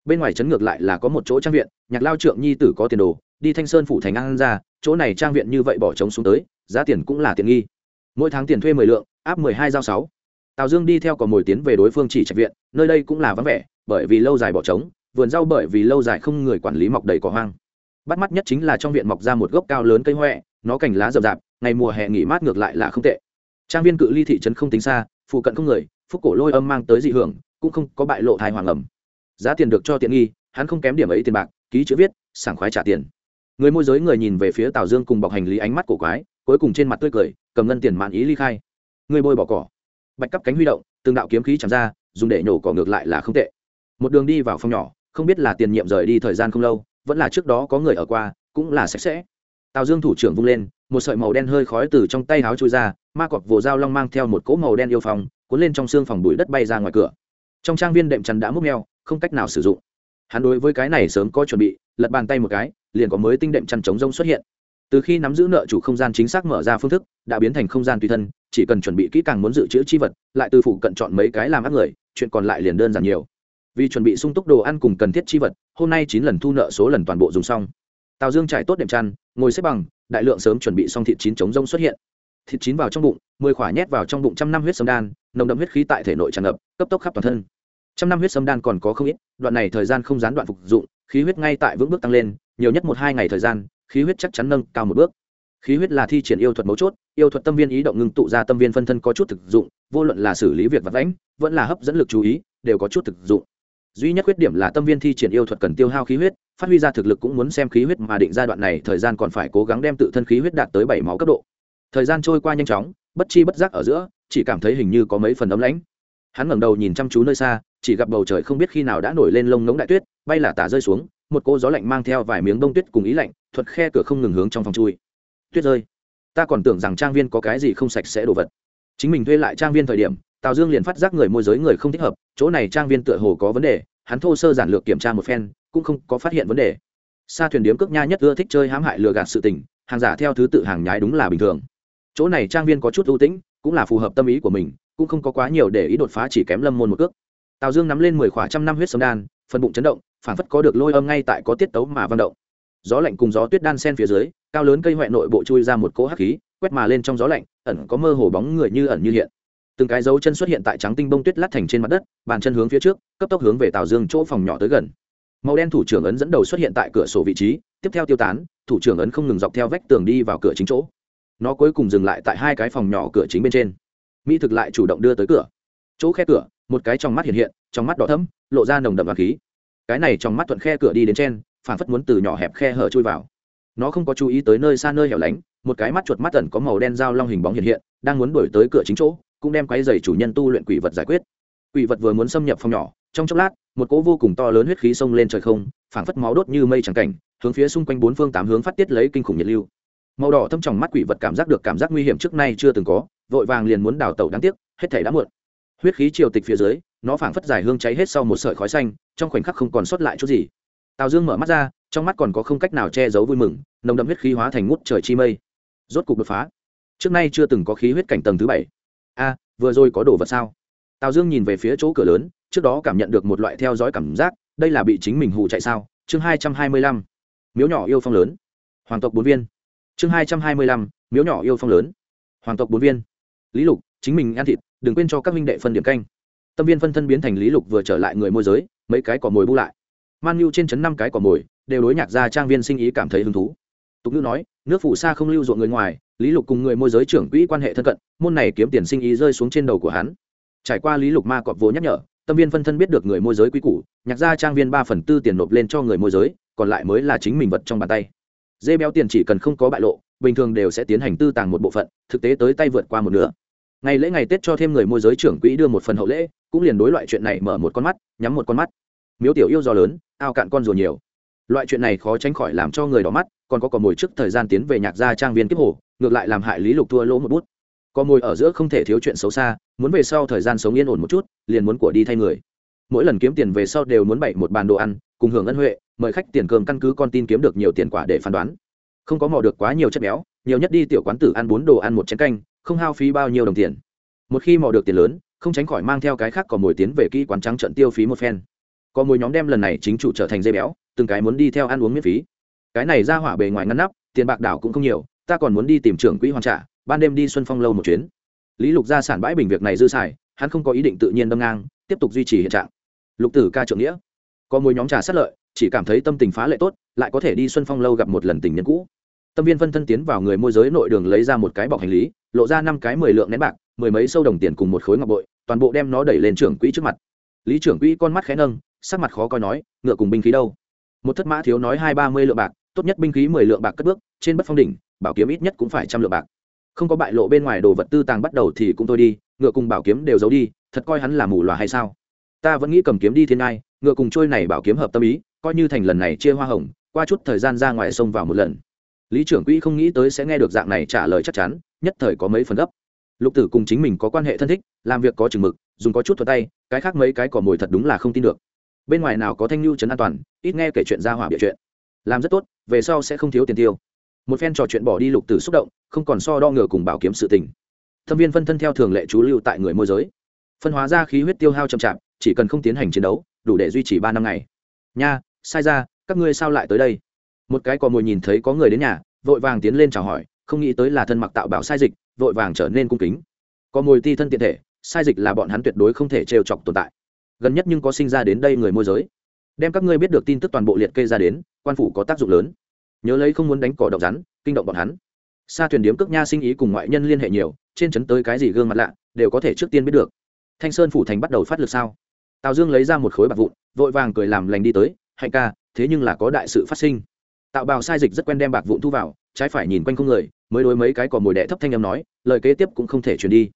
S1: Bên ngoài trấn ngược lại là có một chỗ trang viện, nhạc lao trượng nhi tử có tiền đồ, đi thanh sơn phủ thành an ra, chỗ này trang viện như vậy bỏ trống xuống tới, giá tiền cũng là tiền nghi. Mỗi tháng tiền thuê mười lượng, áp mười hai giao sáu. Tào dương đi theo còn mồi tiến về đối phương chỉ trạch viện, nơi đây cũng là vắng vẻ, bởi vì lâu dài bỏ trống, vườn rau bởi vì lâu dài không người quản lý mọc đầy cỏ hoang. Bắt mắt nhất chính là trong viện mọc ra một gốc cao lớn cây huệ nó cành lá rậm rạp, ngày mùa hè nghỉ mát ngược lại là không tệ. Trang viên cự ly thị trấn không tính xa, phụ cận không người phúc cổ lôi âm mang tới dị hưởng, cũng không có bại lộ thai hoàng ẩm. Giá tiền được cho tiện nghi, hắn không kém điểm ấy tiền bạc, ký chữ viết, sảng khoái trả tiền. Người môi giới người nhìn về phía tào dương cùng bọc hành lý ánh mắt cổ quái, cuối cùng trên mặt tươi cười, cầm ngân tiền mạn ý ly khai. Người bôi bỏ cỏ. Bạch cắp cánh huy động, từng đạo kiếm khí chạm ra, dùng để nhổ cỏ ngược lại là không tệ. Một đường đi vào phòng nhỏ, không biết là tiền nhiệm rời đi thời gian không lâu, vẫn là trước đó có người ở qua, cũng là sạch sẽ. Tào dương thủ trưởng vung lên, một sợi màu đen hơi khói từ trong tay háo trôi ra, ma cọp vồ dao long mang theo một cỗ màu đen yêu phòng cuốn lên trong xương phòng bụi đất bay ra ngoài cửa. Trong trang viên đệm chắn đã múc neo không cách nào sử dụng. Hắn đối với cái này sớm có chuẩn bị, lật bàn tay một cái, liền có mới tinh đệm chăn chống rông xuất hiện. Từ khi nắm giữ nợ chủ không gian chính xác mở ra phương thức, đã biến thành không gian tùy thân, chỉ cần chuẩn bị kỹ càng muốn dự trữ chi vật, lại từ phụ cận chọn mấy cái làm ác người, chuyện còn lại liền đơn giản nhiều. Vì chuẩn bị sung túc đồ ăn cùng cần thiết chi vật, hôm nay chín lần thu nợ số lần toàn bộ dùng xong. Tào dương trải tốt đệm chăn, ngồi xếp bằng, đại lượng sớm chuẩn bị xong thịt chín chống rông xuất hiện. Thịt chín vào trong bụng, mười khỏa nhét vào trong bụng trăm năm huyết sâm đan nồng đậm huyết khí tại thể nội tràn ngập, cấp tốc khắp toàn thân. Trăm năm huyết sâm đan còn có không ít, đoạn này thời gian không gián đoạn phục dụng, khí huyết ngay tại vững bước tăng lên, nhiều nhất một hai ngày thời gian, khí huyết chắc chắn nâng cao một bước. Khí huyết là thi triển yêu thuật mấu chốt, yêu thuật tâm viên ý động ngưng tụ ra tâm viên phân thân có chút thực dụng, vô luận là xử lý việc vật lãnh vẫn là hấp dẫn lực chú ý, đều có chút thực dụng. Duy nhất khuyết điểm là tâm viên thi triển yêu thuật cần tiêu hao khí huyết, phát huy ra thực lực cũng muốn xem khí huyết mà định giai đoạn này thời gian còn phải cố gắng đem tự thân khí huyết đạt tới bảy máu cấp độ. Thời gian trôi qua nhanh chóng, bất chi bất giác ở giữa chỉ cảm thấy hình như có mấy phần ấm lãnh. Hắn ngẩng đầu nhìn chăm chú nơi xa, chỉ gặp bầu trời không biết khi nào đã nổi lên lông ngống đại tuyết, bay là tả rơi xuống, một cô gió lạnh mang theo vài miếng bông tuyết cùng ý lạnh, thuật khe cửa không ngừng hướng trong phòng chui. Tuyết rơi. Ta còn tưởng rằng trang viên có cái gì không sạch sẽ đồ vật. Chính mình thuê lại trang viên thời điểm, tào dương liền phát giác người môi giới người không thích hợp, chỗ này trang viên tựa hồ có vấn đề, hắn thô sơ giản lược kiểm tra một phen, cũng không có phát hiện vấn đề. Xa thuyền điếm cước nha nhất ưa thích chơi hãm hại lừa gạt sự tình, hàng giả theo thứ tự hàng nhái đúng là bình thường. Chỗ này trang viên có chút ưu tĩnh cũng là phù hợp tâm ý của mình, cũng không có quá nhiều để ý đột phá chỉ kém lâm môn một cước. Tào dương nắm lên mười khỏa trăm năm huyết sông đan, phần bụng chấn động, phảng phất có được lôi âm ngay tại có tiết tấu mà vang động. Gió lạnh cùng gió tuyết đan sen phía dưới, cao lớn cây huệ nội bộ chui ra một cỗ hắc khí, quét mà lên trong gió lạnh, ẩn có mơ hồ bóng người như ẩn như hiện. Từng cái dấu chân xuất hiện tại trắng tinh bông tuyết lát thành trên mặt đất, bàn chân hướng phía trước, cấp tốc hướng về tào dương chỗ phòng nhỏ tới gần. Màu đen thủ trưởng ấn dẫn đầu xuất hiện tại cửa sổ vị trí, tiếp theo tiêu tán, thủ trưởng ấn không ngừng dọc theo vách tường đi vào cửa chính chỗ nó cuối cùng dừng lại tại hai cái phòng nhỏ cửa chính bên trên. Mỹ thực lại chủ động đưa tới cửa. Chỗ khe cửa, một cái trong mắt hiện hiện, trong mắt đỏ thấm lộ ra nồng đậm và khí. Cái này trong mắt thuận khe cửa đi đến trên phản phất muốn từ nhỏ hẹp khe hở chui vào. Nó không có chú ý tới nơi xa nơi hẻo lánh, một cái mắt chuột mắt tẩn có màu đen dao long hình bóng hiện hiện, đang muốn đuổi tới cửa chính chỗ, cũng đem quái giày chủ nhân tu luyện quỷ vật giải quyết. Quỷ vật vừa muốn xâm nhập phòng nhỏ, trong chốc lát, một cỗ vô cùng to lớn huyết khí xông lên trời không, phảng phất máu đốt như mây trắng cảnh, hướng phía xung quanh bốn phương tám hướng phát tiết lấy kinh khủng nhiệt lưu màu đỏ thâm tròng mắt quỷ vật cảm giác được cảm giác nguy hiểm trước nay chưa từng có, vội vàng liền muốn đào tẩu đáng tiếc, hết thể đã muộn. Huyết khí triều tịch phía dưới, nó phảng phất dài hương cháy hết sau một sợi khói xanh, trong khoảnh khắc không còn sót lại chút gì. Tào dương mở mắt ra, trong mắt còn có không cách nào che giấu vui mừng, nồng đậm huyết khí hóa thành ngút trời chi mây. Rốt cục đột phá. Trước nay chưa từng có khí huyết cảnh tầng thứ bảy. A, vừa rồi có đồ vật sao? Tào dương nhìn về phía chỗ cửa lớn, trước đó cảm nhận được một loại theo dõi cảm giác, đây là bị chính mình hụ chạy sao? Chương hai trăm hai mươi lăm. Miếu nhỏ yêu phong lớn. Hoàng tộc bốn viên chương hai trăm hai mươi lăm, miếu nhỏ yêu phong lớn. Hoàng tộc bốn viên. Lý lục, chính mình ăn thịt, đừng quên cho các minh đệ phân điểm canh. Tâm viên phân thân biến thành lý lục vừa trở lại người môi giới, mấy cái cỏ mồi bu lại. Man nhu trên chấn năm cái cỏ mồi, đều đối nhạc ra trang viên sinh ý cảm thấy hứng thú. Tục ngữ nói, nước phủ xa không lưu ruộng người ngoài, lý lục cùng người môi giới trưởng quỹ quan hệ thân cận, môn này kiếm tiền sinh ý rơi xuống trên đầu của hắn. Trải qua lý lục ma cọp vỗ nhắc nhở, tâm viên phân thân biết được người môi giới quý củ, nhạc ra trang viên ba phần tư tiền nộp lên cho người môi giới, còn lại mới là chính mình vật trong bàn tay dê béo tiền chỉ cần không có bại lộ, bình thường đều sẽ tiến hành tư tàng một bộ phận, thực tế tới tay vượt qua một nửa. Ngày lễ ngày tết cho thêm người môi giới trưởng quỹ đưa một phần hậu lễ, cũng liền đối loại chuyện này mở một con mắt, nhắm một con mắt. Miếu tiểu yêu do lớn, ao cạn con rùa nhiều. Loại chuyện này khó tránh khỏi làm cho người đỏ mắt, còn có cò mồi trước thời gian tiến về nhạc gia trang viên kiếp hồ, ngược lại làm hại lý lục thua lỗ một bút. Cò mồi ở giữa không thể thiếu chuyện xấu xa, muốn về sau thời gian sống yên ổn một chút, liền muốn của đi thay người. Mỗi lần kiếm tiền về sau đều muốn bày một bàn đồ ăn cùng hưởng ân huệ, mời khách tiền cơm căn cứ con tin kiếm được nhiều tiền quả để phán đoán. Không có mò được quá nhiều chất béo, nhiều nhất đi tiểu quán tử ăn bốn đồ ăn một chén canh, không hao phí bao nhiêu đồng tiền. Một khi mò được tiền lớn, không tránh khỏi mang theo cái khác còn mồi tiến về kỹ quán trắng trận tiêu phí một phen. Có mồi nhóm đem lần này chính chủ trở thành dây béo, từng cái muốn đi theo ăn uống miễn phí. Cái này ra hỏa bề ngoài ngăn nắp, tiền bạc đảo cũng không nhiều, ta còn muốn đi tìm trưởng quỹ hoàn trả, ban đêm đi xuân phong lâu một chuyến. Lý lục ra sản bãi bình việc này dư xài, hắn không có ý định tự nhiên đâm ngang, tiếp tục duy trì hiện trạng. Lục tử ca trưởng nghĩa có mối nhóm trà sát lợi, chỉ cảm thấy tâm tình phá lệ tốt, lại có thể đi xuân phong lâu gặp một lần tình nhân cũ. Tâm viên phân thân tiến vào người môi giới nội đường lấy ra một cái bọc hành lý, lộ ra năm cái mười lượng nén bạc, mười mấy sâu đồng tiền cùng một khối ngọc bội, toàn bộ đem nó đẩy lên trưởng quỹ trước mặt. Lý trưởng quỹ con mắt khẽ nâng, sắc mặt khó coi nói, ngựa cùng binh khí đâu? Một thất mã thiếu nói hai ba mươi lượng bạc, tốt nhất binh khí mười lượng bạc cất bước, trên bất phong đỉnh, bảo kiếm ít nhất cũng phải trăm lượng bạc. Không có bại lộ bên ngoài đồ vật tư tàng bắt đầu thì cũng thôi đi, ngựa cùng bảo kiếm đều giấu đi, thật coi hắn là mù loà hay sao? Ta vẫn nghĩ cầm kiếm đi thiên ai ngựa cùng trôi này bảo kiếm hợp tâm ý, coi như thành lần này chia hoa hồng, qua chút thời gian ra ngoài sông vào một lần. Lý trưởng quỹ không nghĩ tới sẽ nghe được dạng này trả lời chắc chắn, nhất thời có mấy phần gấp. Lục tử cùng chính mình có quan hệ thân thích, làm việc có chừng mực, dùng có chút thuật tay, cái khác mấy cái cỏ mồi thật đúng là không tin được. Bên ngoài nào có thanh lưu trấn an toàn, ít nghe kể chuyện ra hỏa bịa chuyện. Làm rất tốt, về sau sẽ không thiếu tiền tiêu. Một phen trò chuyện bỏ đi lục tử xúc động, không còn so đo ngờ cùng bảo kiếm sự tình. Thâm viên phân thân theo thường lệ chú lưu tại người môi giới. Phân hóa ra khí huyết tiêu hao chậm chạp chỉ cần không tiến hành chiến đấu, đủ để duy trì ba năm ngày. Nha, sai ra, các ngươi sao lại tới đây? Một cái cò mồi nhìn thấy có người đến nhà, vội vàng tiến lên chào hỏi, không nghĩ tới là thân mặc tạo bảo sai dịch, vội vàng trở nên cung kính. Có mồi ti thân tiện thể, sai dịch là bọn hắn tuyệt đối không thể trêu chọc tồn tại. Gần nhất nhưng có sinh ra đến đây người môi giới. Đem các ngươi biết được tin tức toàn bộ liệt kê ra đến, quan phủ có tác dụng lớn. Nhớ lấy không muốn đánh cỏ độc rắn, kinh động bọn hắn. Xa thuyền điếm cước nha sinh ý cùng ngoại nhân liên hệ nhiều, trên trấn tới cái gì gương mặt lạ, đều có thể trước tiên biết được. Thanh sơn phủ thành bắt đầu phát lực sao? Tào dương lấy ra một khối bạc vụn, vội vàng cười làm lành đi tới, hạnh ca, thế nhưng là có đại sự phát sinh. Tạo bào sai dịch rất quen đem bạc vụn thu vào, trái phải nhìn quanh không người, mới đối mấy cái còn mồi đẻ thấp thanh âm nói, lời kế tiếp cũng không thể truyền đi.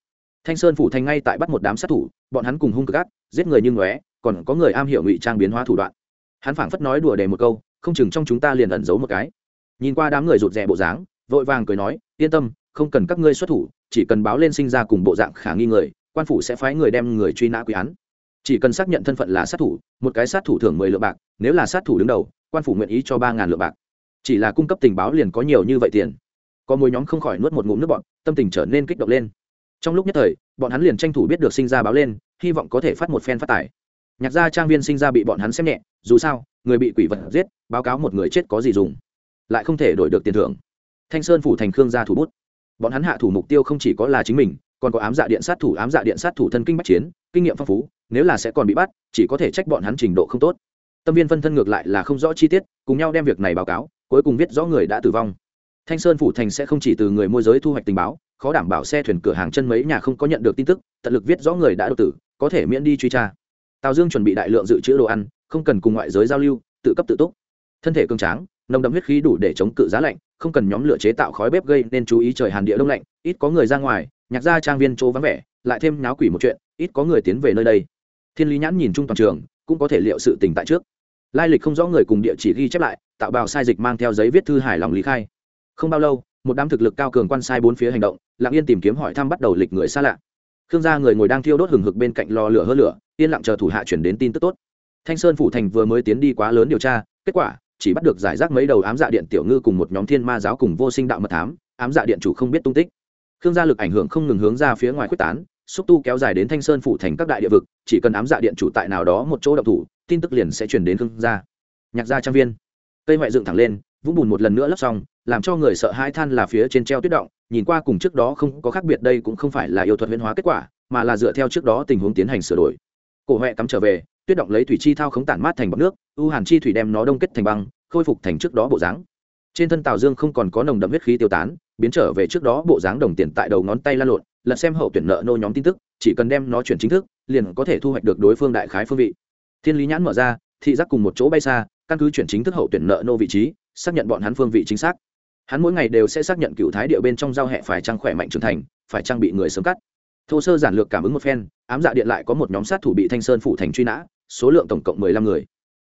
S1: Thanh sơn phủ thành ngay tại bắt một đám sát thủ, bọn hắn cùng hung cực ác, giết người như ngóe, còn có người am hiểu ngụy trang biến hóa thủ đoạn. Hắn phảng phất nói đùa đề một câu, không chừng trong chúng ta liền ẩn giấu một cái. Nhìn qua đám người rụt rè bộ dáng, vội vàng cười nói, yên tâm, không cần các ngươi xuất thủ, chỉ cần báo lên sinh ra cùng bộ dạng khả nghi người, quan phủ sẽ phái người đem người truy nã quy án chỉ cần xác nhận thân phận là sát thủ, một cái sát thủ thưởng mười lượng bạc, nếu là sát thủ đứng đầu, quan phủ nguyện ý cho ba ngàn lượng bạc. Chỉ là cung cấp tình báo liền có nhiều như vậy tiền. Có mỗi nhóm không khỏi nuốt một ngụm nước bọn tâm tình trở nên kích động lên. Trong lúc nhất thời, bọn hắn liền tranh thủ biết được sinh ra báo lên, hy vọng có thể phát một phen phát tải. nhạc gia trang viên sinh ra bị bọn hắn xem nhẹ, dù sao, người bị quỷ vật giết, báo cáo một người chết có gì dùng. Lại không thể đổi được tiền thưởng. Thanh sơn phủ thành khương gia thủ bút. Bọn hắn hạ thủ mục tiêu không chỉ có là chính mình, còn có ám dạ điện sát thủ, ám dạ điện sát thủ thân kinh bách chiến, kinh nghiệm phong phú nếu là sẽ còn bị bắt, chỉ có thể trách bọn hắn trình độ không tốt. Tâm viên phân thân ngược lại là không rõ chi tiết, cùng nhau đem việc này báo cáo, cuối cùng viết rõ người đã tử vong. Thanh sơn phủ thành sẽ không chỉ từ người môi giới thu hoạch tình báo, khó đảm bảo xe thuyền cửa hàng chân mấy nhà không có nhận được tin tức, tận lực viết rõ người đã đột tử, có thể miễn đi truy tra. Tào dương chuẩn bị đại lượng dự trữ đồ ăn, không cần cùng ngoại giới giao lưu, tự cấp tự túc. Thân thể cường tráng, nồng đậm huyết khí đủ để chống cự giá lạnh, không cần nhóm lửa chế tạo khói bếp gây nên chú ý trời hàn địa đông lạnh, ít có người ra ngoài, nhạc gia trang viên chỗ vắng vẻ, lại thêm náo quỷ một chuyện, ít có người tiến về nơi đây thiên lý nhãn nhìn chung toàn trường, cũng có thể liệu sự tình tại trước. Lai lịch không rõ người cùng địa chỉ ghi chép lại, tạo bào sai dịch mang theo giấy viết thư hài lòng lý khai. Không bao lâu, một đám thực lực cao cường quan sai bốn phía hành động, lặng yên tìm kiếm hỏi thăm bắt đầu lịch người xa lạ. Khương gia người ngồi đang thiêu đốt hừng hực bên cạnh lò lửa hơ lửa, yên lặng chờ thủ hạ chuyển đến tin tức tốt. Thanh sơn phủ thành vừa mới tiến đi quá lớn điều tra, kết quả, chỉ bắt được giải rác mấy đầu ám dạ điện tiểu ngư cùng một nhóm thiên ma giáo cùng vô sinh đạo mật thám, ám dạ điện chủ không biết tung tích. Khương gia lực ảnh hưởng không ngừng hướng ra phía ngoài quyết tán xúc tu kéo dài đến thanh sơn phủ thành các đại địa vực, chỉ cần ám dạ điện chủ tại nào đó một chỗ động thủ, tin tức liền sẽ chuyển đến khương gia. Nhạc gia trang viên. Cây ngoại dựng thẳng lên, vũng bùn một lần nữa lấp xong, làm cho người sợ hai than là phía trên treo tuyết động, nhìn qua cùng trước đó không có khác biệt đây cũng không phải là yêu thuật huyễn hóa kết quả, mà là dựa theo trước đó tình huống tiến hành sửa đổi. Cổ huệ cắm trở về, tuyết động lấy thủy chi thao khống tản mát thành bọc nước u hàn chi thủy đem nó đông kết thành băng, khôi phục thành trước đó bộ dáng trên thân tào dương không còn có nồng đậm huyết khí tiêu tán, biến trở về trước đó bộ dáng đồng tiền tại đầu ngón tay lan lộn, lật xem hậu tuyển nợ nô nhóm tin tức, chỉ cần đem nó chuyển chính thức, liền có thể thu hoạch được đối phương đại khái phương vị. Thiên lý nhãn mở ra, thị giác cùng một chỗ bay xa, căn cứ chuyển chính thức hậu tuyển nợ nô vị trí, xác nhận bọn hắn phương vị chính xác. Hắn mỗi ngày đều sẽ xác nhận cựu thái địa bên trong giao hẹ phải trang khỏe mạnh trưởng thành, phải trang bị người sớm cắt. Thô sơ giản lược cảm ứng một phen, ám dạ điện lại có một nhóm sát thủ bị thanh sơn phủ thành truy nã, số lượng tổng cộng mười lăm người.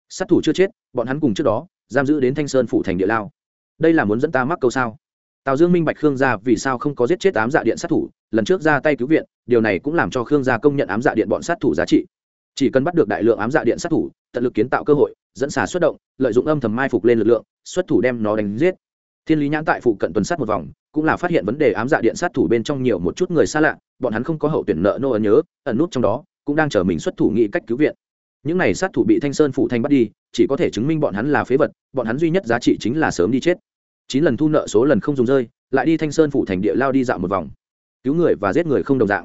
S1: Sát thủ chưa chết, bọn hắn cùng trước đó, giam giữ đến thanh sơn phủ thành địa lao đây là muốn dẫn ta mắc câu sao? Tào dương minh bạch khương gia vì sao không có giết chết ám dạ điện sát thủ? Lần trước ra tay cứu viện, điều này cũng làm cho khương gia công nhận ám dạ điện bọn sát thủ giá trị. Chỉ cần bắt được đại lượng ám dạ điện sát thủ, tận lực kiến tạo cơ hội, dẫn xả xuất động, lợi dụng âm thầm mai phục lên lực lượng, xuất thủ đem nó đánh giết. Thiên lý nhãn tại phụ cận tuần sát một vòng, cũng là phát hiện vấn đề ám dạ điện sát thủ bên trong nhiều một chút người xa lạ, bọn hắn không có hậu tuyển nợ nô ấn nhớ, ẩn nút trong đó, cũng đang chờ mình xuất thủ nghị cách cứu viện những này sát thủ bị thanh sơn phủ thanh bắt đi, chỉ có thể chứng minh bọn hắn là phế vật, bọn hắn duy nhất giá trị chính là sớm đi chết. Chín lần thu nợ số lần không dùng rơi, lại đi thanh sơn phủ thành địa lao đi dạo một vòng. Cứu người và giết người không đồng dạng.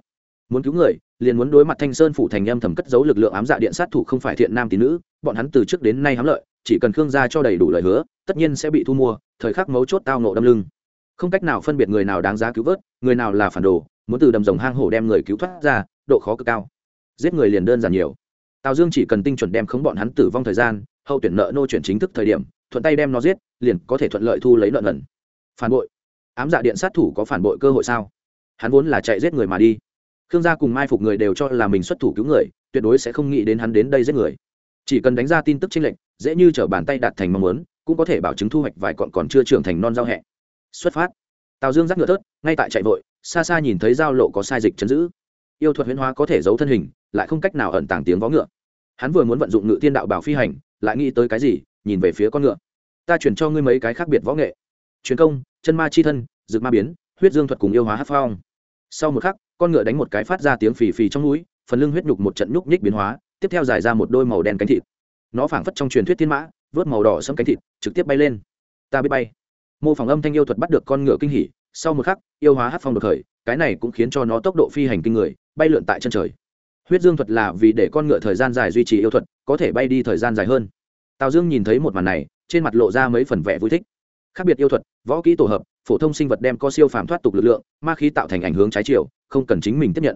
S1: Muốn cứu người, liền muốn đối mặt thanh sơn phủ thành âm thầm cất giấu lực lượng ám dạ điện sát thủ không phải thiện nam tín nữ, bọn hắn từ trước đến nay hám lợi, chỉ cần khương gia cho đầy đủ lời hứa, tất nhiên sẽ bị thu mua, thời khắc mấu chốt tao nộ đâm lưng. Không cách nào phân biệt người nào đáng giá cứu vớt, người nào là phản đồ, muốn từ đầm rồng hang hổ đem người cứu thoát ra, độ khó cực cao. Giết người liền đơn giản nhiều tào dương chỉ cần tinh chuẩn đem khống bọn hắn tử vong thời gian, hậu tuyển nợ nô chuyển chính thức thời điểm, thuận tay đem nó giết, liền có thể thuận lợi thu lấy nợ nần. Phản bội. Ám dạ điện sát thủ có phản bội cơ hội sao? Hắn vốn là chạy giết người mà đi. Khương gia cùng mai phục người đều cho là mình xuất thủ cứu người, tuyệt đối sẽ không nghĩ đến hắn đến đây giết người. Chỉ cần đánh ra tin tức chênh lệnh dễ như t bàn tay đạt thành mong muốn, cũng có thể bảo chứng thu hoạch vài cọn còn chưa trưởng thành non giao hẹ. Xuất phát. Tào dương dắt ngựa tớt ngay tại chạy vội, xa xa nhìn thấy giao lộ có sai dịch chấn giữ. Yêu thuật huyễn hóa có thể giấu thân hình lại không cách nào ẩn tàng tiếng vó ngựa. Hắn vừa muốn vận dụng ngự tiên đạo bảo phi hành, lại nghĩ tới cái gì, nhìn về phía con ngựa. Ta chuyển cho ngươi mấy cái khác biệt võ nghệ. Truyền công, chân ma chi thân, dược ma biến, huyết dương thuật cùng yêu hóa hát phong. Sau một khắc, con ngựa đánh một cái phát ra tiếng phì phì trong núi, phần lưng huyết nhục một trận nhúc nhích biến hóa, tiếp theo giải ra một đôi màu đen cánh thịt. Nó phảng phất trong truyền thuyết thiên mã, vớt màu đỏ xâm cánh thịt, trực tiếp bay lên. Ta biết bay. Mô phỏng âm thanh yêu thuật bắt được con ngựa kinh hỉ, sau một khắc, yêu hóa hát phong được khởi, cái này cũng khiến cho nó tốc độ phi hành kinh người, bay lượn tại chân trời huyết dương thuật là vì để con ngựa thời gian dài duy trì yêu thuật, có thể bay đi thời gian dài hơn. Tào dương nhìn thấy một màn này, trên mặt lộ ra mấy phần vẻ vui thích. Khác biệt yêu thuật, võ kỹ tổ hợp, phổ thông sinh vật đem có siêu phàm thoát tục lực lượng, ma khí tạo thành ảnh hướng trái chiều, không cần chính mình tiếp nhận.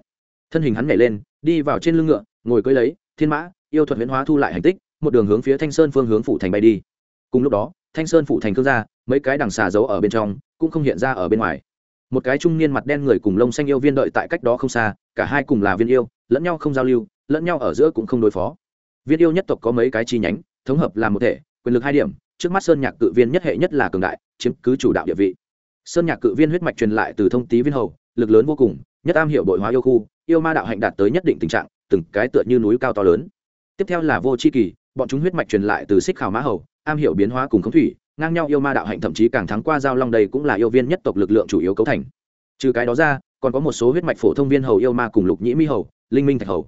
S1: Thân hình hắn nhảy lên, đi vào trên lưng ngựa, ngồi cưới lấy, thiên mã, yêu thuật huyễn hóa thu lại hành tích, một đường hướng phía thanh sơn phương hướng phủ thành bay đi. Cùng lúc đó, thanh sơn phủ thành cương ra mấy cái đằng xà giấu ở bên trong, cũng không hiện ra ở bên ngoài một cái trung niên mặt đen người cùng lông xanh yêu viên đợi tại cách đó không xa, cả hai cùng là viên yêu, lẫn nhau không giao lưu, lẫn nhau ở giữa cũng không đối phó. Viên yêu nhất tộc có mấy cái chi nhánh, thống hợp làm một thể, quyền lực hai điểm, trước mắt sơn nhạc cự viên nhất hệ nhất là cường đại, chiếm cứ chủ đạo địa vị. Sơn nhạc cự viên huyết mạch truyền lại từ thông tý viên hầu, lực lớn vô cùng, nhất am hiểu bội hóa yêu khu, yêu ma đạo hạnh đạt tới nhất định tình trạng, từng cái tựa như núi cao to lớn. Tiếp theo là vô c h i kỳ, bọn chúng huyết mạch truyền lại từ xích khảo mã hầu, am hiểu biến hóa cùng khống thủy ngang nhau yêu ma đạo hạnh thậm chí càng thắng qua giao long đây cũng là yêu viên nhất tộc lực lượng chủ yếu cấu thành. Trừ cái đó ra, còn có một số huyết mạch phổ thông viên hầu yêu ma cùng lục nhĩ mi hầu, linh minh thạch hầu.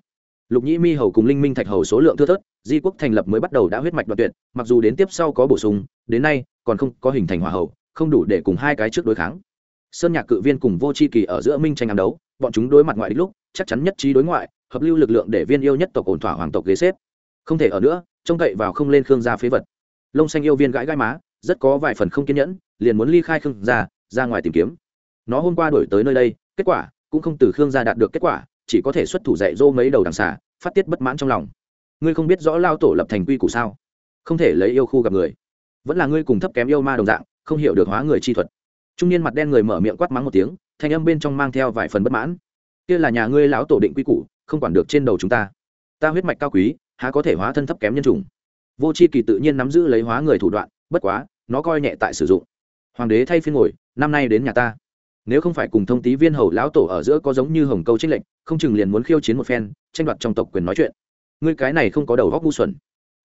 S1: Lục nhĩ mi hầu cùng linh minh thạch hầu số lượng thưa thớt, di quốc thành lập mới bắt đầu đã huyết mạch đoạt tuyệt, mặc dù đến tiếp sau có bổ sung, đến nay còn không có hình thành hỏa hầu, không đủ để cùng hai cái trước đối kháng. Sơn nhạc cự viên cùng vô c h i kỳ ở giữa minh tranh ám đấu, bọn chúng đối mặt ngoại đích lúc, chắc chắn nhất trí đối ngoại, hợp lưu lực lượng để viên yêu nhất tộc ổn thỏa hoàng tộc ghế xếp. Không thể ở nữa, trông cậy vào không lên khương gia phế vật. Lông xanh yêu viên gãi gai má rất có vài phần không kiên nhẫn, liền muốn ly khai khương gia, ra ngoài tìm kiếm. Nó hôm qua đổi tới nơi đây, kết quả cũng không từ khương gia đạt được kết quả, chỉ có thể xuất thủ dạy dỗ mấy đầu đằng xà, phát tiết bất mãn trong lòng. Ngươi không biết rõ lao tổ lập thành quy củ sao? Không thể lấy yêu khu gặp người. Vẫn là ngươi cùng thấp kém yêu ma đồng dạng, không hiểu được hóa người chi thuật. Trung niên mặt đen người mở miệng quát mắng một tiếng, thanh âm bên trong mang theo vài phần bất mãn. Kia là nhà ngươi lão tổ định quy củ, không quản được trên đầu chúng ta. Ta huyết mạch cao quý, há có thể hóa thân thấp kém nhân chủng? Vô c h i kỳ tự nhiên nắm giữ lấy hóa người thủ đoạn bất quá, nó coi nhẹ tại sử dụng. Hoàng đế thay phiên ngồi, năm nay đến nhà ta. Nếu không phải cùng thông tí viên hầu lão tổ ở giữa có giống như hồng câu trích lệnh không chừng liền muốn khiêu chiến một phen, tranh đoạt trong tộc quyền nói chuyện. Ngươi cái này không có đầu góc ngu xuẩn.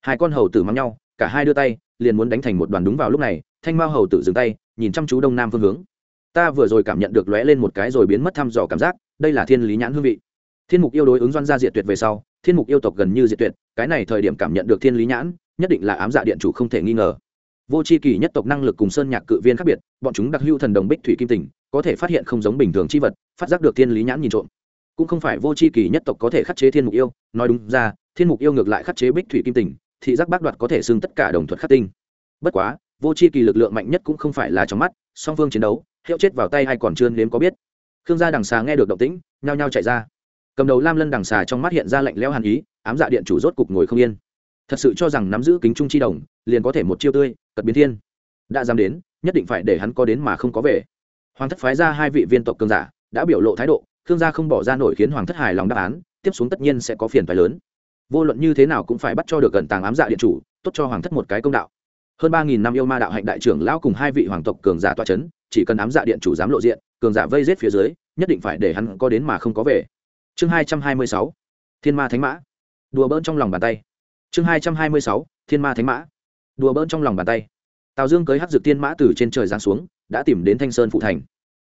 S1: Hai con hầu tử mắng nhau, cả hai đưa tay, liền muốn đánh thành một đoàn đúng vào lúc này, thanh mao hầu tử dừng tay, nhìn chăm chú đông nam phương hướng. Ta vừa rồi cảm nhận được lóe lên một cái rồi biến mất thăm dò cảm giác, đây là thiên lý nhãn hương vị. Thiên mục yêu đối ứng doan gia diệt tuyệt về sau, thiên mục yêu tộc gần như diệt tuyệt, cái này thời điểm cảm nhận được thiên lý nhãn, nhất định là ám dạ điện chủ không thể nghi ngờ vô c h i kỳ nhất tộc năng lực cùng sơn nhạc cự viên khác biệt, bọn chúng đặc hưu thần đồng bích thủy kim tình, có thể phát hiện không giống bình thường c h i vật, phát giác được thiên lý nhãn nhìn trộm. Cũng không phải vô c h i kỳ nhất tộc có thể khắc chế thiên mục yêu, nói đúng ra, thiên mục yêu ngược lại khắc chế bích thủy kim tình, thị giác bác đoạt có thể xưng tất cả đồng thuật khắc tinh. Bất quá, vô c h i kỳ lực lượng mạnh nhất cũng không phải là trong mắt, song phương chiến đấu, hiệu chết vào tay hay còn chưa nếm có biết. Khương gia đằng xà nghe được động tĩnh, nhao nhao chạy ra. Cầm đầu lam lân đằng xà trong mắt hiện ra lạnh lẽo hàn ý, ám dạ điện chủ rốt cục ngồi không yên thật sự cho rằng nắm giữ kính trung chi đồng, liền có thể một chiêu tươi, cật biến thiên. Đã dám đến, nhất định phải để hắn có đến mà không có về. Hoàng thất phái ra hai vị viên tộc cường giả, đã biểu lộ thái độ thương gia không bỏ ra nổi khiến hoàng thất hài lòng đáp án, tiếp xuống tất nhiên sẽ có phiền phái lớn. Vô luận như thế nào cũng phải bắt cho được gần tàng ám dạ điện chủ, tốt cho hoàng thất một cái công đạo. Hơn ba nghìn năm yêu ma đạo hạnh đại trưởng lão cùng hai vị hoàng tộc cường giả toa c h ấ n chỉ cần ám dạ điện chủ dám lộ diện, cường giả vây rết phía dưới, nhất định phải để hắn có đến mà không có về. Chương hai trăm hai mươi sáu, thiên ma thánh mã. Đùa bỡn trong lòng bàn tay chương hai trăm hai mươi sáu, thiên ma thánh mã. Đùa bỡn trong lòng bàn tay. Tào dương cưới hát dược tiên mã từ trên trời giáng xuống, đã tìm đến thanh sơn Phụ thành.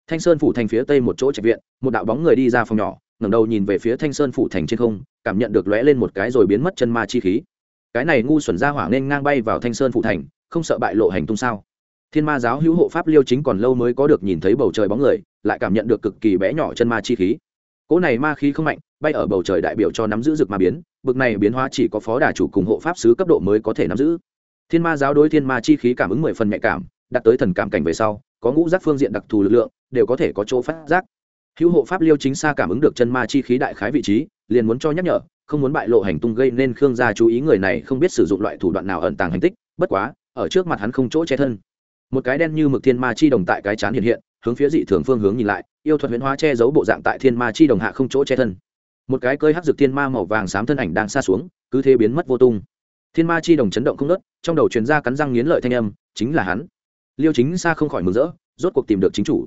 S1: Thanh sơn phủ thành phía tây một chỗ trạch viện, một đạo bóng người đi ra phòng nhỏ, ngẩng đầu nhìn về phía thanh sơn phủ thành trên không, cảm nhận được lóe lên một cái rồi biến mất chân ma chi khí. Cái này ngu xuẩn ra hỏa nên ngang bay vào thanh sơn phủ thành, không sợ bại lộ hành tung sao? Thiên ma giáo hữu hộ pháp liêu chính còn lâu mới có được nhìn thấy bầu trời bóng người, lại cảm nhận được cực kỳ bé nhỏ chân ma chi khí. Cỗ này ma khí không mạnh bay ở bầu trời đại biểu cho nắm giữ rực ma biến, bực này biến hóa chỉ có phó đà chủ cùng hộ pháp sứ cấp độ mới có thể nắm giữ. Thiên ma giáo đối thiên ma chi khí cảm ứng mười phần nhạy cảm, đạt tới thần cảm cảnh về sau, có ngũ giác phương diện đặc thù lực lượng, đều có thể có chỗ phát giác. Hữu hộ pháp liêu chính xa cảm ứng được chân ma chi khí đại khái vị trí, liền muốn cho nhắc nhở, không muốn bại lộ hành tung gây nên khương gia chú ý người này không biết sử dụng loại thủ đoạn nào ẩn tàng hành tích, bất quá, ở trước mặt hắn không chỗ che thân. Một cái đen như mực thiên ma chi đồng tại cái chán hiện hiện, hướng phía dị thường phương hướng nhìn lại, yêu thuật huyễn hóa che giấu bộ dạng tại thiên ma chi đồng hạ không chỗ che thân một cái cơi hắc dược thiên ma màu vàng xám thân ảnh đang xa xuống, cứ thế biến mất vô tung. Thiên ma chi đồng chấn động không nớt trong đầu truyền ra cắn răng nghiến lợi thanh âm, chính là hắn. Liêu chính xa không khỏi mừng rỡ, rốt cuộc tìm được chính chủ.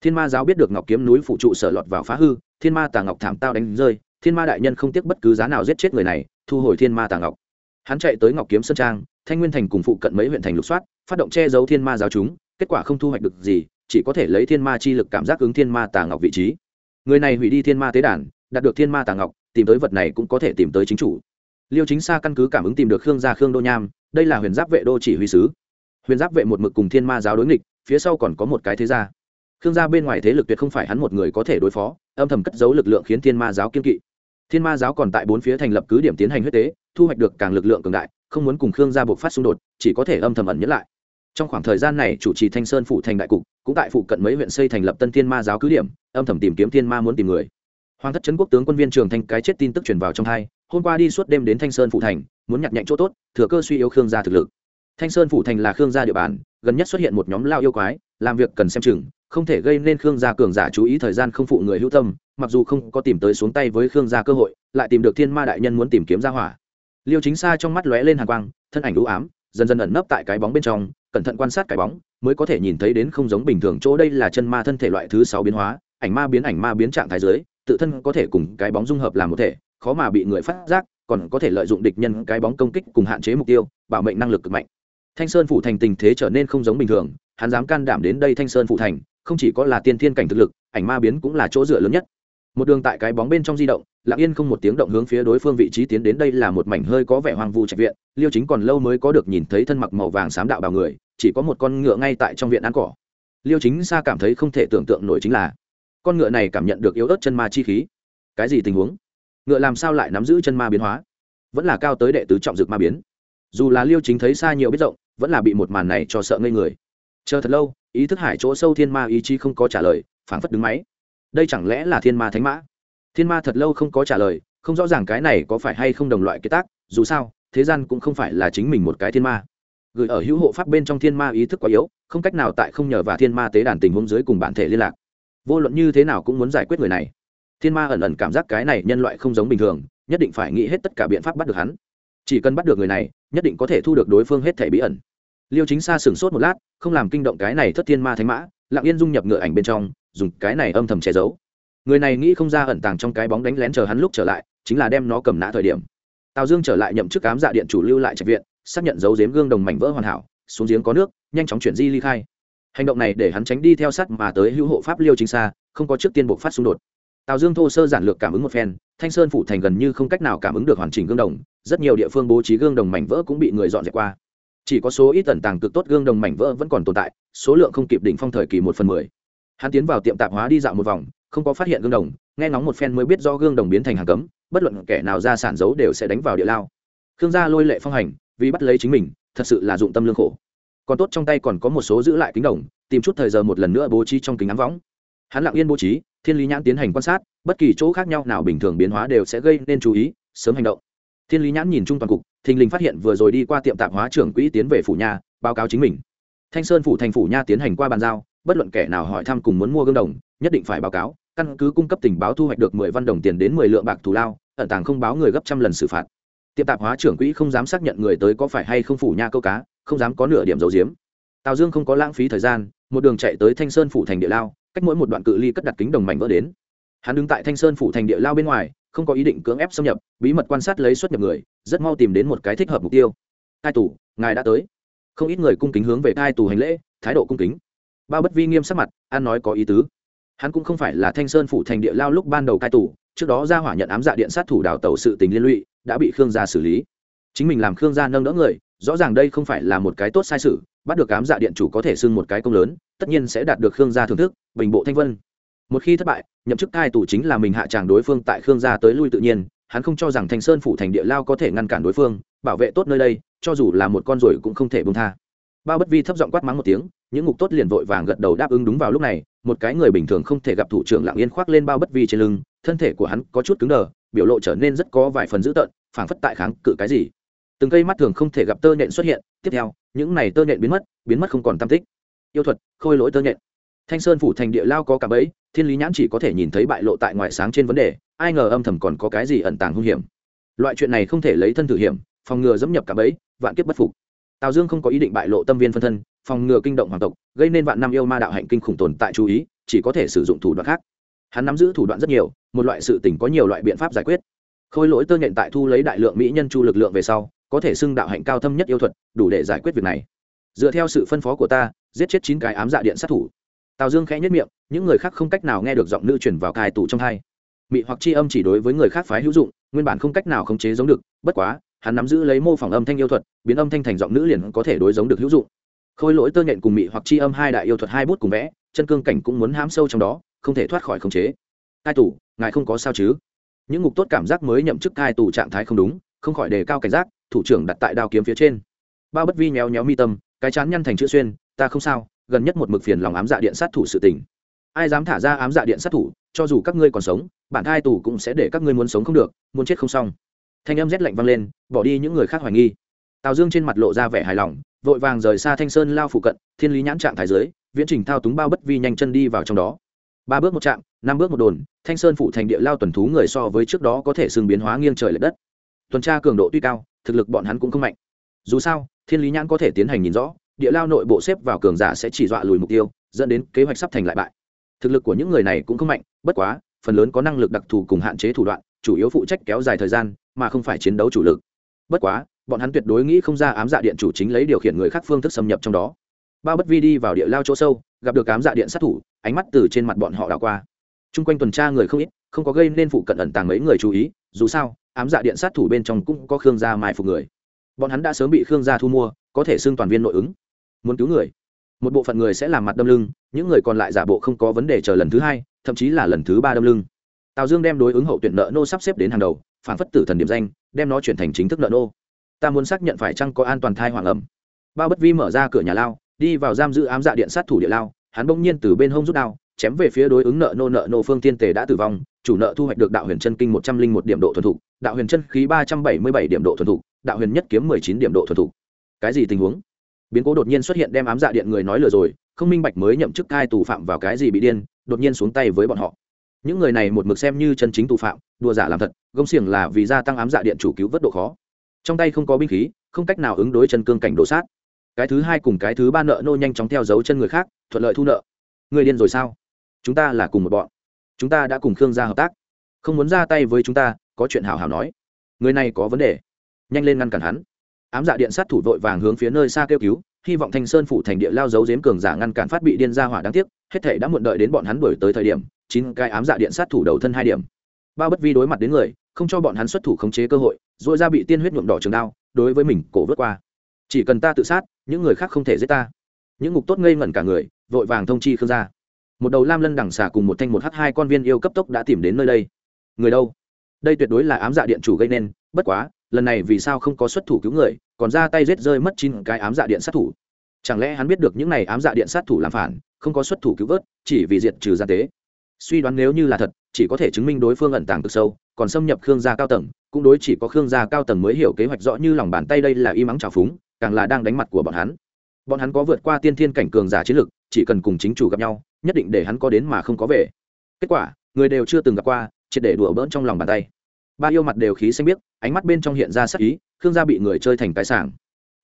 S1: Thiên ma giáo biết được ngọc kiếm núi phụ trụ sở lọt vào phá hư, thiên ma tà ngọc thảm tao đánh rơi, thiên ma đại nhân không tiếc bất cứ giá nào giết chết người này, thu hồi thiên ma tà ngọc. Hắn chạy tới ngọc kiếm sơn trang, thanh nguyên thành cùng phụ cận mấy huyện thành lục soát, phát động che giấu thiên ma giáo chúng, kết quả không thu hoạch được gì, chỉ có thể lấy thiên ma chi lực cảm giác ứng thiên ma tà ngọc vị trí. Người này hủy đi thiên ma tế đàn đạt được thiên ma tà ngọc, tìm tới vật này cũng có thể tìm tới chính chủ. Liêu chính xa căn cứ cảm ứng tìm được khương gia khương đô nham, đây là huyền giáp vệ đô chỉ huy sứ. Huyền giáp vệ một mực cùng thiên ma giáo đối nghịch, phía sau còn có một cái thế gia. Khương gia bên ngoài thế lực tuyệt không phải hắn một người có thể đối phó, âm thầm cất giấu lực lượng khiến thiên ma giáo kiên kỵ. Thiên ma giáo còn tại bốn phía thành lập cứ điểm tiến hành huyết tế, thu hoạch được càng lực lượng cường đại, không muốn cùng khương gia buộc phát xung đột, chỉ có thể âm thầm ẩn nhẫn lại. Trong khoảng thời gian này, chủ trì thanh sơn phụ thành đại cục, cũng tại phụ cận mấy huyện xây thành lập tân thiên ma giáo cứ điểm, âm thầm tìm kiếm thiên ma muốn tìm người hoàng thất trấn quốc tướng quân viên trường thanh cái chết tin tức truyền vào trong hai, hôm qua đi suốt đêm đến thanh sơn phụ thành, muốn nhặt nhạnh chỗ tốt, thừa cơ suy yếu khương gia thực lực. Thanh sơn phụ thành là khương gia địa bàn, gần nhất xuất hiện một nhóm lao yêu quái, làm việc cần xem chừng, không thể gây nên khương gia cường giả chú ý thời gian không phụ người hữu tâm, mặc dù không có tìm tới xuống tay với khương gia cơ hội, lại tìm được thiên ma đại nhân muốn tìm kiếm gia hỏa. Liêu chính xa trong mắt lóe lên hàng quang, thân ảnh đũ ám, dần dần ẩn nấp tại cái bóng bên trong, cẩn thận quan sát cái bóng, mới có thể nhìn thấy đến không giống bình thường chỗ đây là chân ma thân thể loại thứ sáu biến hóa, ảnh ma biến ảnh ma biến trạng thái dưới tự thân có thể cùng cái bóng dung hợp làm một thể, khó mà bị người phát giác, còn có thể lợi dụng địch nhân cái bóng công kích cùng hạn chế mục tiêu, bảo mệnh năng lực cực mạnh. Thanh sơn phủ thành tình thế trở nên không giống bình thường, hắn dám can đảm đến đây thanh sơn phủ thành, không chỉ có là tiên thiên cảnh thực lực, ảnh ma biến cũng là chỗ dựa lớn nhất. Một đường tại cái bóng bên trong di động, lặng yên không một tiếng động hướng phía đối phương vị trí tiến đến đây là một mảnh hơi có vẻ hoang vu trạch viện, liêu chính còn lâu mới có được nhìn thấy thân mặc màu vàng xám đạo bào người, chỉ có một con ngựa ngay tại trong viện ăn cỏ. Liêu chính xa cảm thấy không thể tưởng tượng nổi chính là con ngựa này cảm nhận được yếu ớt chân ma chi khí. Cái gì tình huống? Ngựa làm sao lại nắm giữ chân ma biến hóa? Vẫn là cao tới đệ tứ trọng dược ma biến. Dù là liêu chính thấy xa nhiều biết rộng, vẫn là bị một màn này cho sợ ngây người. Chờ thật lâu, ý thức hải chỗ sâu thiên ma ý chí không có trả lời, phảng phất đứng máy. Đây chẳng lẽ là thiên ma thánh mã? Thiên ma thật lâu không có trả lời, không rõ ràng cái này có phải hay không đồng loại kế tác, dù sao, thế gian cũng không phải là chính mình một cái thiên ma. Gửi ở hữu hộ pháp bên trong thiên ma ý thức quá yếu, không cách nào tại không nhờ và thiên ma tế đàn tình huống dưới cùng bản thể liên lạc vô luận như thế nào cũng muốn giải quyết người này. Thiên ma ẩn ẩn cảm giác cái này nhân loại không giống bình thường, nhất định phải nghĩ hết tất cả biện pháp bắt được hắn. Chỉ cần bắt được người này, nhất định có thể thu được đối phương hết thể bí ẩn. Liêu chính xa sửng sốt một lát, không làm kinh động cái này thất thiên ma thánh mã, lặng yên dung nhập ngựa ảnh bên trong, dùng cái này âm thầm che giấu. Người này nghĩ không ra ẩn tàng trong cái bóng đánh lén chờ hắn lúc trở lại, chính là đem nó cầm nã thời điểm. Tào dương trở lại nhậm chức cám dạ điện chủ lưu lại trạch viện, xác nhận dấu dếm gương đồng mảnh vỡ hoàn hảo, xuống giếng có nước, nhanh chóng chuyển di ly khai hành động này để hắn tránh đi theo sát mà tới hữu hộ pháp liêu chính xa không có trước tiên buộc phát xung đột. Tào dương thô sơ giản lược cảm ứng một phen, thanh sơn phủ thành gần như không cách nào cảm ứng được hoàn chỉnh gương đồng, rất nhiều địa phương bố trí gương đồng mảnh vỡ cũng bị người dọn dẹp qua. Chỉ có số ít tần tàng cực tốt gương đồng mảnh vỡ vẫn còn tồn tại, số lượng không kịp đỉnh phong thời kỳ một phần mười. Hắn tiến vào tiệm tạp hóa đi dạo một vòng, không có phát hiện gương đồng, nghe ngóng một phen mới biết do gương đồng biến thành hàng cấm, bất luận kẻ nào ra sản giấu đều sẽ đánh vào địa lao. Khương gia lôi lệ phong hành, vì bắt lấy chính mình, thật sự là dụng tâm lương khổ còn tốt trong tay còn có một số giữ lại kính đồng, tìm chút thời giờ một lần nữa bố trí trong kính ám võng. Hắn lặng yên bố trí, thiên lý nhãn tiến hành quan sát, bất kỳ chỗ khác nhau nào bình thường biến hóa đều sẽ gây nên chú ý, sớm hành động. Thiên lý nhãn nhìn chung toàn cục, thình lình phát hiện vừa rồi đi qua tiệm tạp hóa trưởng quỹ tiến về phủ nhà, báo cáo chính mình. Thanh sơn phủ thành phủ nha tiến hành qua bàn giao, bất luận kẻ nào hỏi thăm cùng muốn mua gương đồng, nhất định phải báo cáo, căn cứ cung cấp tình báo thu hoạch được mười văn đồng tiền đến mười lượng bạc thù lao, ẩn tàng không báo người gấp trăm lần xử phạt. Tiệm tạp hóa trưởng quỹ không dám xác nhận người tới có phải hay không phủ nha câu cá không dám có nửa điểm dầu diếm. Tào dương không có lãng phí thời gian, một đường chạy tới thanh sơn phủ thành địa lao, cách mỗi một đoạn cự ly cất đặt kính đồng mảnh vỡ đến. Hắn đứng tại thanh sơn phủ thành địa lao bên ngoài, không có ý định cưỡng ép xâm nhập, bí mật quan sát lấy xuất nhập người, rất mau tìm đến một cái thích hợp mục tiêu. Cai tù, ngài đã tới. Không ít người cung kính hướng về cai tù hành lễ, thái độ cung kính. Bao bất vi nghiêm sắc mặt an nói có ý tứ. Hắn cũng không phải là thanh sơn phủ thành địa lao lúc ban đầu cai tù, trước đó ra hỏa nhận ám dạ điện sát thủ đào tẩu sự tình liên lụy, đã bị khương gia xử lý. Chính mình làm khương gia nâng đỡ người rõ ràng đây không phải là một cái tốt sai sự, bắt được ám dạ điện chủ có thể xưng một cái công lớn, tất nhiên sẽ đạt được khương gia thưởng thức, bình bộ thanh vân. Một khi thất bại, nhậm chức cai tù chính là mình hạ tràng đối phương tại khương gia tới lui tự nhiên, hắn không cho rằng thanh sơn phủ thành địa lao có thể ngăn cản đối phương, bảo vệ tốt nơi đây, cho dù là một con rồi cũng không thể bông tha. Bao bất vi thấp giọng quát mắng một tiếng, những ngục tốt liền vội vàng gật đầu đáp ứng đúng vào lúc này, một cái người bình thường không thể gặp thủ trưởng lạng yên khoác lên bao bất vi trên lưng, thân thể của hắn có chút cứng đờ, biểu lộ trở nên rất có vài phần dữ tợn, phảng phất tại kháng cự cái gì từng cây mắt thường không thể gặp tơ nhện xuất hiện. Tiếp theo, những này tơ nhện biến mất biến mất không còn tam tích. Yêu thuật, khôi lỗi tơ nhện. Thanh sơn phủ thành địa lao có cả bẫy, thiên lý nhãn chỉ có thể nhìn thấy bại lộ tại ngoại sáng trên vấn đề, ai ngờ âm thầm còn có cái gì ẩn tàng hung hiểm. Loại chuyện này không thể lấy thân thử hiểm, phòng ngừa dẫm nhập cả bẫy, vạn kiếp bất phục. Tào dương không có ý định bại lộ tâm viên phân thân, phòng ngừa kinh động hoàng tộc, gây nên vạn năm yêu ma đạo hạnh kinh khủng tồn tại chú ý, chỉ có thể sử dụng thủ đoạn khác. Hắn nắm giữ thủ đoạn rất nhiều, một loại sự tình có nhiều loại biện pháp giải quyết. Khôi lỗi tơ nhện tại thu lấy đại lượng mỹ nhân chu lực lượng về sau có thể xưng đạo hạnh cao thâm nhất yêu thuật, đủ để giải quyết việc này. Dựa theo sự phân phó của ta, giết chết chín cái ám dạ điện sát thủ. Tào dương khẽ nhất miệng, những người khác không cách nào nghe được giọng nữ chuyển vào cài tủ trong hai. Mị hoặc chi âm chỉ đối với người khác phái hữu dụng, nguyên bản không cách nào khống chế giống được, bất quá, hắn nắm giữ lấy mô phỏng âm thanh yêu thuật, biến âm thanh thành giọng nữ liền có thể đối giống được hữu dụng. Khôi lỗi tơ nhện cùng mị hoặc chi âm hai đại yêu thuật hai bút cùng vẽ, chân cương cảnh cũng muốn hám sâu trong đó, không thể thoát khỏi khống chế. Cai tủ ngài không có sao chứ? Những ngục tốt cảm giác mới nhậm chức cai tù trạng thái không đúng, không khỏi đề cao cảnh giác thủ trưởng đặt tại đao kiếm phía trên. Bao bất vi nhéo nhéo mi tâm, cái chán nhăn thành chữ xuyên, ta không sao, gần nhất một mực phiền lòng ám dạ điện sát thủ sự tình. Ai dám thả ra ám dạ điện sát thủ, cho dù các ngươi còn sống, bản thai tù cũng sẽ để các ngươi muốn sống không được, muốn chết không xong. Thanh âm rét lạnh vang lên, bỏ đi những người khác hoài nghi. Tào dương trên mặt lộ ra vẻ hài lòng, vội vàng rời xa thanh sơn lao phụ cận, thiên lý nhãn trạng thái dưới, viễn trình thao túng bao bất vi nhanh chân đi vào trong đó. Ba bước một trạm năm bước một đồn, thanh sơn phụ thành địa lao tuần thú người so với trước đó có thể xương biến hóa nghiêng trời l ệ đất. Tuần tra cường độ tuy cao thực lực bọn hắn cũng không mạnh. Dù sao, thiên lý nhãn có thể tiến hành nhìn rõ, địa lao nội bộ xếp vào cường giả sẽ chỉ dọa lùi mục tiêu, dẫn đến kế hoạch sắp thành lại bại. Thực lực của những người này cũng không mạnh, bất quá, phần lớn có năng lực đặc thù cùng hạn chế thủ đoạn, chủ yếu phụ trách kéo dài thời gian, mà không phải chiến đấu chủ lực. Bất quá, bọn hắn tuyệt đối nghĩ không ra ám dạ điện chủ chính lấy điều khiển người khác phương thức xâm nhập trong đó. Bao bất vi đi vào địa lao chỗ sâu, gặp được ám dạ điện sát thủ, ánh mắt từ trên mặt bọn họ đảo qua. Chung quanh tuần tra người không ít, không có gây nên phụ cận ẩn tàng mấy người chú ý, dù sao ám dạ điện sát thủ bên trong cũng có khương gia mai phục người. Bọn hắn đã sớm bị khương gia thu mua, có thể xưng toàn viên nội ứng. Muốn cứu người, một bộ phận người sẽ làm mặt đâm lưng, những người còn lại giả bộ không có vấn đề chờ lần thứ hai, thậm chí là lần thứ ba đâm lưng. Tào dương đem đối ứng hậu tuyển nợ nô sắp xếp đến hàng đầu, phản phất tử thần điểm danh, đem nó chuyển thành chính thức nợ nô. Ta muốn xác nhận phải chăng có an toàn thai hoàng ẩm. Bao bất vi mở ra cửa nhà lao, đi vào giam giữ ám dạ điện sát thủ địa lao, hắn bỗng nhiên từ bên hông rút đao, chém về phía đối ứng nợ nô nợ nô phương tiên tề đã tử vong, chủ nợ thu hoạch được đạo huyền chân kinh một trăm linh một điểm độ thuần thục đạo huyền chân khí ba trăm bảy mươi bảy điểm độ thuần thục, đạo huyền nhất kiếm mười chín điểm độ thuần thục. Cái gì tình huống? Biến cố đột nhiên xuất hiện đem ám dạ điện người nói lừa rồi, không minh bạch mới nhậm chức cai tù phạm vào cái gì bị điên, đột nhiên xuống tay với bọn họ. Những người này một mực xem như chân chính tù phạm, đùa giả làm thật, gông xiềng là vì gia tăng ám dạ điện chủ cứu vớt độ khó. Trong tay không có binh khí, không cách nào ứng đối chân cương cảnh đổ sát. Cái thứ hai cùng cái thứ ba nợ nô nhanh chóng theo dấu chân người khác, thuận lợi thu nợ. Người điên rồi sao? Chúng ta là cùng một bọn. Chúng ta đã cùng khương gia hợp tác không muốn ra tay với chúng ta, có chuyện hào hào nói. Người này có vấn đề. Nhanh lên ngăn cản hắn. Ám dạ điện sát thủ vội vàng hướng phía nơi xa kêu cứu, hy vọng thanh sơn phủ thành địa lao giấu giếm cường giả ngăn cản phát bị điên ra hỏa đáng tiếc, hết thể đã muộn đợi đến bọn hắn đuổi tới thời điểm, chín cái ám dạ điện sát thủ đầu thân hai điểm. Bao bất vi đối mặt đến người, không cho bọn hắn xuất thủ khống chế cơ hội dội ra bị tiên huyết nhuộm đỏ trường đao, đối với mình cổ vớt qua. Chỉ cần ta tự sát, những người khác không thể giết ta. Những ngục tốt ngây ngẩn cả người, vội vàng thông chi khương ra một đầu lam lân đằng xà cùng một thanh một h hai con viên yêu cấp tốc đã tìm đến nơi đây người đâu? Đây tuyệt đối là ám dạ điện chủ gây nên, bất quá, lần này vì sao không có xuất thủ cứu người, còn ra tay rết rơi mất chín cái ám dạ điện sát thủ? Chẳng lẽ hắn biết được những này ám dạ điện sát thủ làm phản, không có xuất thủ cứu vớt, chỉ vì diệt trừ gian tế? Suy đoán nếu như là thật, chỉ có thể chứng minh đối phương ẩn tàng cực sâu, còn xâm nhập khương gia cao tầng, cũng đối chỉ có khương gia cao tầng mới hiểu kế hoạch rõ như lòng bàn tay đây là y mắng trào phúng, càng là đang đánh mặt của bọn hắn. Bọn hắn có vượt qua tiên thiên cảnh cường giả chiến lực, chỉ cần cùng chính chủ gặp nhau, nhất định để hắn có đến mà không có về. Kết quả, người đều chưa từng gặp qua triệt để đùa bỡn trong lòng bàn tay. Ba yêu mặt đều khí xanh biếc, ánh mắt bên trong hiện ra sắc ý, khương gia bị người chơi thành cái sảng.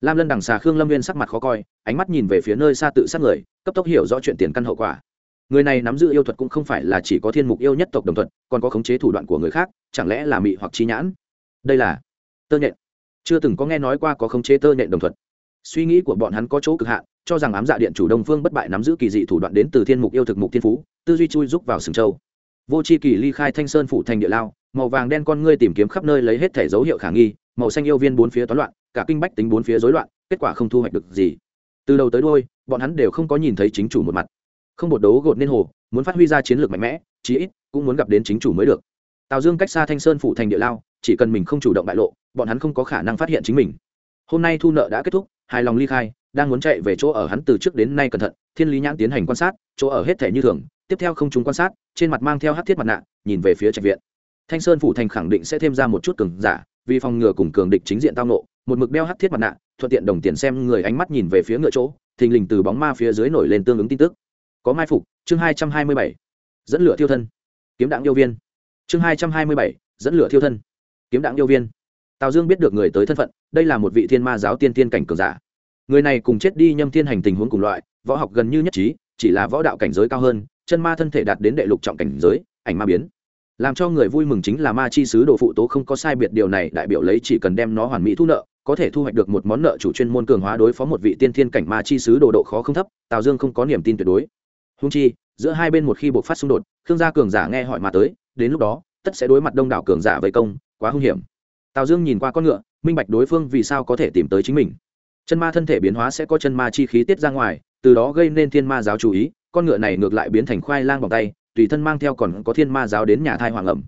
S1: Lam lân đằng xà khương lâm viên sắc mặt khó coi, ánh mắt nhìn về phía nơi xa tự sát người, cấp tốc hiểu rõ chuyện tiền căn hậu quả. Người này nắm giữ yêu thuật cũng không phải là chỉ có thiên mục yêu nhất tộc đồng thuận còn có khống chế thủ đoạn của người khác, chẳng lẽ là mị hoặc trí nhãn? Đây là tơ nhện. Chưa từng có nghe nói qua có khống chế tơ nhện đồng thuận suy nghĩ của bọn hắn có chỗ cực hạn, cho rằng ám dạ điện chủ đông phương bất bại nắm giữ kỳ dị thủ đoạn đến từ thiên mục yêu thực mục thiên phú, tư duy chui rúc vào sừng châu vô c h i kỳ ly khai thanh sơn phủ thành địa lao, màu vàng đen con ngươi tìm kiếm khắp nơi lấy hết thẻ dấu hiệu khả nghi, màu xanh yêu viên bốn phía toán loạn, cả kinh bách tính bốn phía rối loạn, kết quả không thu hoạch được gì. Từ đầu tới đôi bọn hắn đều không có nhìn thấy chính chủ một mặt. Không bột đấu gột nên hồ, muốn phát huy ra chiến lược mạnh mẽ, chí ít cũng muốn gặp đến chính chủ mới được. Tào dương cách xa thanh sơn phủ thành địa lao, chỉ cần mình không chủ động bại lộ, bọn hắn không có khả năng phát hiện chính mình. Hôm nay thu nợ đã kết thúc, hài lòng ly khai, đang muốn chạy về chỗ ở hắn từ trước đến nay cẩn thận, thiên lý nhãn tiến hành quan sát, chỗ ở hết thể như thường tiếp theo không chúng quan sát, trên mặt mang theo hát thiết mặt nạ, nhìn về phía trạch viện. Thanh sơn phủ thành khẳng định sẽ thêm ra một chút cường giả, vì phòng ngừa cùng cường địch chính diện tao nộ, một mực đeo hát thiết mặt nạ, thuận tiện đồng tiền xem người ánh mắt nhìn về phía ngựa chỗ, thình lình từ bóng ma phía dưới nổi lên tương ứng tin tức. Có mai phục, chương hai trăm hai mươi bảy. Dẫn lửa thiêu thân. Kiếm đạn yêu viên. Chương hai trăm hai mươi bảy, dẫn lửa thiêu thân. Kiếm đạn yêu viên. Tào dương biết được người tới thân phận, đây là một vị thiên ma giáo tiên tiên cảnh cường giả. Người này cùng chết đi nhâm thiên hành tình huống cùng loại, võ học gần như nhất trí, chỉ là võ đạo cảnh giới cao hơn chân ma thân thể đạt đến đệ lục trọng cảnh giới, ảnh ma biến. Làm cho người vui mừng chính là ma chi sứ đồ phụ tố không có sai biệt điều này, đại biểu lấy chỉ cần đem nó hoàn mỹ thu nợ, có thể thu hoạch được một món nợ chủ chuyên môn cường hóa đối phó một vị tiên thiên cảnh ma chi sứ đồ độ khó không thấp, tào dương không có niềm tin tuyệt đối. Hung chi, giữa hai bên một khi buộc phát xung đột, khương gia cường giả nghe hỏi mà tới, đến lúc đó, tất sẽ đối mặt đông đảo cường giả vây công, quá hung hiểm. Tào dương nhìn qua con ngựa, minh bạch đối phương vì sao có thể tìm tới chính mình. Chân ma thân thể biến hóa sẽ có chân ma chi khí tiết ra ngoài, từ đó gây nên thiên ma giáo chú ý con ngựa này ngược lại biến thành khoai lang bằng tay, tùy thân mang theo còn có thiên ma giáo đến nhà thai hoàng ẩm.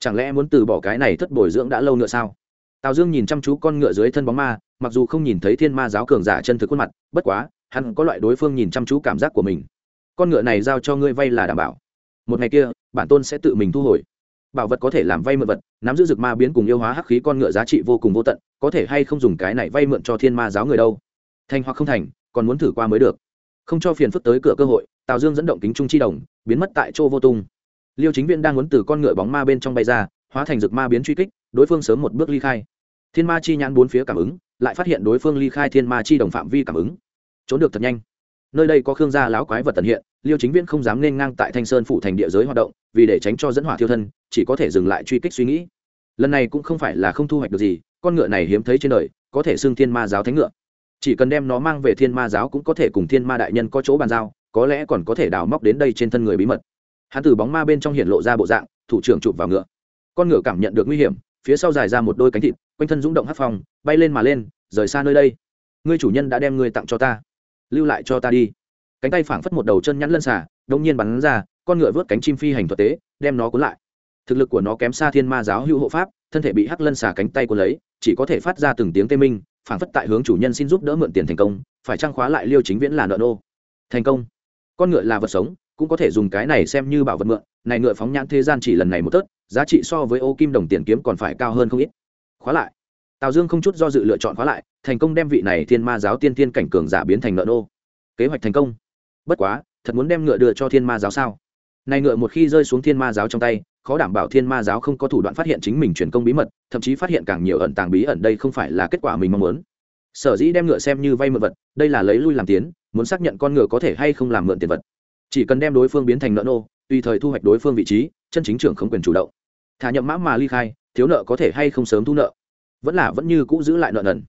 S1: Chẳng lẽ muốn từ bỏ cái này thất bồi dưỡng đã lâu nữa sao? Tào dương nhìn chăm chú con ngựa dưới thân bóng ma, mặc dù không nhìn thấy thiên ma giáo cường giả chân thực khuôn mặt, bất quá, hắn có loại đối phương nhìn chăm chú cảm giác của mình. Con ngựa này giao cho ngươi vay là đảm bảo. Một ngày kia, bản tôn sẽ tự mình thu hồi. Bảo vật có thể làm vay mượn vật, nắm giữ dược ma biến cùng yêu hóa hắc khí con ngựa giá trị vô cùng vô tận, có thể hay không dùng cái này vay mượn cho thiên ma giáo người đâu? Thành hoặc không thành, còn muốn thử qua mới được. Không cho phiền phức tới cửa cơ hội tào dương dẫn động kính trung chi đồng, biến mất tại chỗ vô tung. Liêu chính viên đang muốn từ con ngựa bóng ma bên trong bay ra, hóa thành dược ma biến truy kích, đối phương sớm một bước ly khai. Thiên ma chi nhãn bốn phía cảm ứng, lại phát hiện đối phương ly khai thiên ma chi đồng phạm vi cảm ứng. Trốn được thật nhanh. Nơi đây có khương gia láo quái vật tận hiện, liêu chính viễn không dám nên ngang tại thanh sơn phủ thành địa giới hoạt động, vì để tránh cho dẫn hỏa thiêu thân, chỉ có thể dừng lại truy kích suy nghĩ. Lần này cũng không phải là không thu hoạch được gì, con ngựa này hiếm thấy trên đời, có thể xưng thiên ma giáo thánh ngựa. Chỉ cần đem nó mang về thiên ma giáo cũng có thể cùng thiên ma đại nhân có chỗ bàn giao có lẽ còn có thể đào móc đến đây trên thân người bí mật. Hắn từ bóng ma bên trong hiện lộ ra bộ dạng, thủ trưởng chụp vào ngựa. Con ngựa cảm nhận được nguy hiểm, phía sau dài ra một đôi cánh thịt, quanh thân rúng động hát phong, bay lên mà lên, rời xa nơi đây. Ngươi chủ nhân đã đem ngươi tặng cho ta. Lưu lại cho ta đi. Cánh tay phảng phất một đầu chân nhắn lân xả đông nhiên bắn ra, con ngựa vớt cánh chim phi hành thuật tế, đem nó cuốn lại. Thực lực của nó kém xa thiên ma giáo hữu hộ pháp, thân thể bị hắc lân xả cánh tay cuốn lấy, chỉ có thể phát ra từng tiếng tê minh, phảng phất tại hướng chủ nhân xin giúp đỡ mượn tiền thành công, phải trang khóa lại liêu chính viễn là nợ nô? Thành công con ngựa là vật sống, cũng có thể dùng cái này xem như bảo vật mượn. Này ngựa phóng nhãn thế gian chỉ lần này một tớt, giá trị so với ô kim đồng tiền kiếm còn phải cao hơn không ít. Khóa lại. Tào dương không chút do dự lựa chọn khóa lại, thành công đem vị này thiên ma giáo tiên tiên cảnh cường giả biến thành nợ nô. Kế hoạch thành công. Bất quá, thật muốn đem ngựa đưa cho thiên ma giáo sao? Này ngựa một khi rơi xuống thiên ma giáo trong tay, khó đảm bảo thiên ma giáo không có thủ đoạn phát hiện chính mình truyền công bí mật, thậm chí phát hiện càng nhiều ẩn tàng bí ẩn đây không phải là kết quả mình mong muốn. Sở dĩ đem ngựa xem như vay mượn vật, đây là lấy lui làm tiến muốn xác nhận con ngựa có thể hay không làm mượn tiền vật. Chỉ cần đem đối phương biến thành nợ nô, tùy thời thu hoạch đối phương vị trí, chân chính trưởng không quyền chủ động. Thả nhậm mã mà ly khai, thiếu nợ có thể hay không sớm thu nợ. Vẫn là vẫn như cũ giữ lại nợ nần.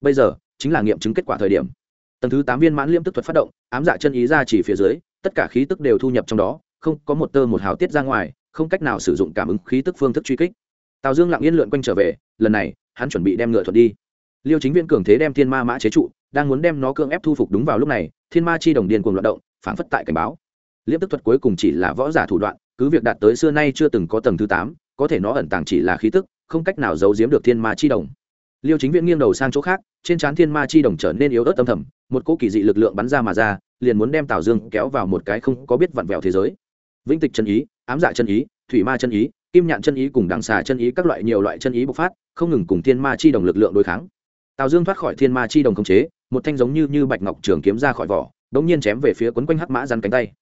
S1: Bây giờ, chính là nghiệm chứng kết quả thời điểm. Tầng thứ tám viên mãn liêm tức thuật phát động, ám dạ chân ý ra chỉ phía dưới, tất cả khí tức đều thu nhập trong đó, không có một tơ một hào tiết ra ngoài, không cách nào sử dụng cảm ứng khí tức phương thức truy kích. Tào dương lặng yên lượn quanh trở về, lần này, hắn chuẩn bị đem ngựa thuật đi. Liêu chính viên cường thế đem thiên ma mã chế trụ đang muốn đem nó cưỡng ép thu phục đúng vào lúc này, thiên ma chi đồng điền cuồng loạt động, phản phất tại cảnh báo. Liếp tức thuật cuối cùng chỉ là võ giả thủ đoạn, cứ việc đạt tới xưa nay chưa từng có tầng thứ tám, có thể nó ẩn tàng chỉ là khí tức, không cách nào giấu giếm được thiên ma chi đồng. Liêu chính viện nghiêng đầu sang chỗ khác, trên trán thiên ma chi đồng trở nên yếu ớt âm thầm, một cỗ kỳ dị lực lượng bắn ra mà ra, liền muốn đem tào dương kéo vào một cái không có biết vặn vẹo thế giới. Vĩnh tịch chân ý, ám dạ chân ý, thủy ma chân ý, kim nhạn chân ý cùng đằng xà chân ý, các loại nhiều loại chân ý bộc phát, không ngừng cùng thiên ma chi đồng lực lượng đối kháng. Tào dương thoát khỏi thiên ma chi đồng khống chế một thanh giống như như bạch ngọc trường kiếm ra khỏi vỏ đống nhiên chém về phía quấn quanh hắc mã rắn cánh tay.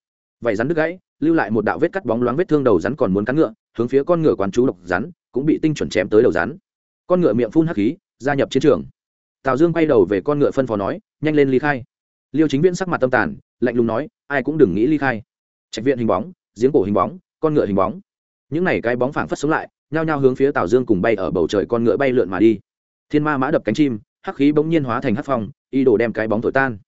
S1: Vậy rắn đứt gãy, lưu lại một đạo vết cắt bóng loáng vết thương đầu rắn còn muốn cắn ngựa, hướng phía con ngựa quán chú độc rắn cũng bị tinh chuẩn chém tới đầu rắn. Con ngựa miệng phun hắc khí, gia nhập chiến trường. Tào dương quay đầu về con ngựa phân phó nói, nhanh lên ly khai. Liêu chính viễn sắc mặt tâm tàn, lạnh lùng nói, ai cũng đừng nghĩ ly khai. Trạch viện hình bóng, giếng cổ hình bóng, con ngựa hình bóng. Những này cái bóng phảng phất sống lại, nhao nhao hướng phía tào dương cùng bay ở bầu trời con ngựa bay lượn mà đi. Thiên ma mã đập cánh chim hắc khí bỗng nhiên hóa thành hắc phong y đổ đem cái bóng thổi tan.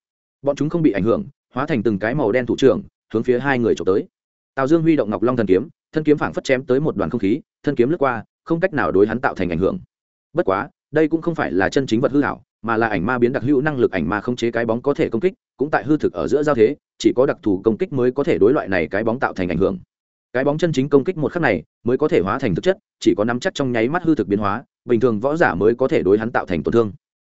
S1: Bọn chúng không bị ảnh hưởng, hóa thành từng cái màu đen thủ trưởng, hướng phía hai người trộm tới. Tào dương huy động ngọc long thần kiếm, thân kiếm phảng phất chém tới một đoàn không khí, thân kiếm lướt qua, không cách nào đối hắn tạo thành ảnh hưởng. Bất quá, đây cũng không phải là chân chính vật hư hảo, mà là ảnh ma biến đặc hữu năng lực ảnh ma không chế cái bóng có thể công kích, cũng tại hư thực ở giữa giao thế, chỉ có đặc thù công kích mới có thể đối loại này cái bóng tạo thành ảnh hưởng. Cái bóng chân chính công kích một khắc này, mới có thể hóa thành thực chất, chỉ có nắm chắc trong nháy mắt hư thực biến hóa, bình thường võ giả mới có thể đối hắn tạo thành tổn thương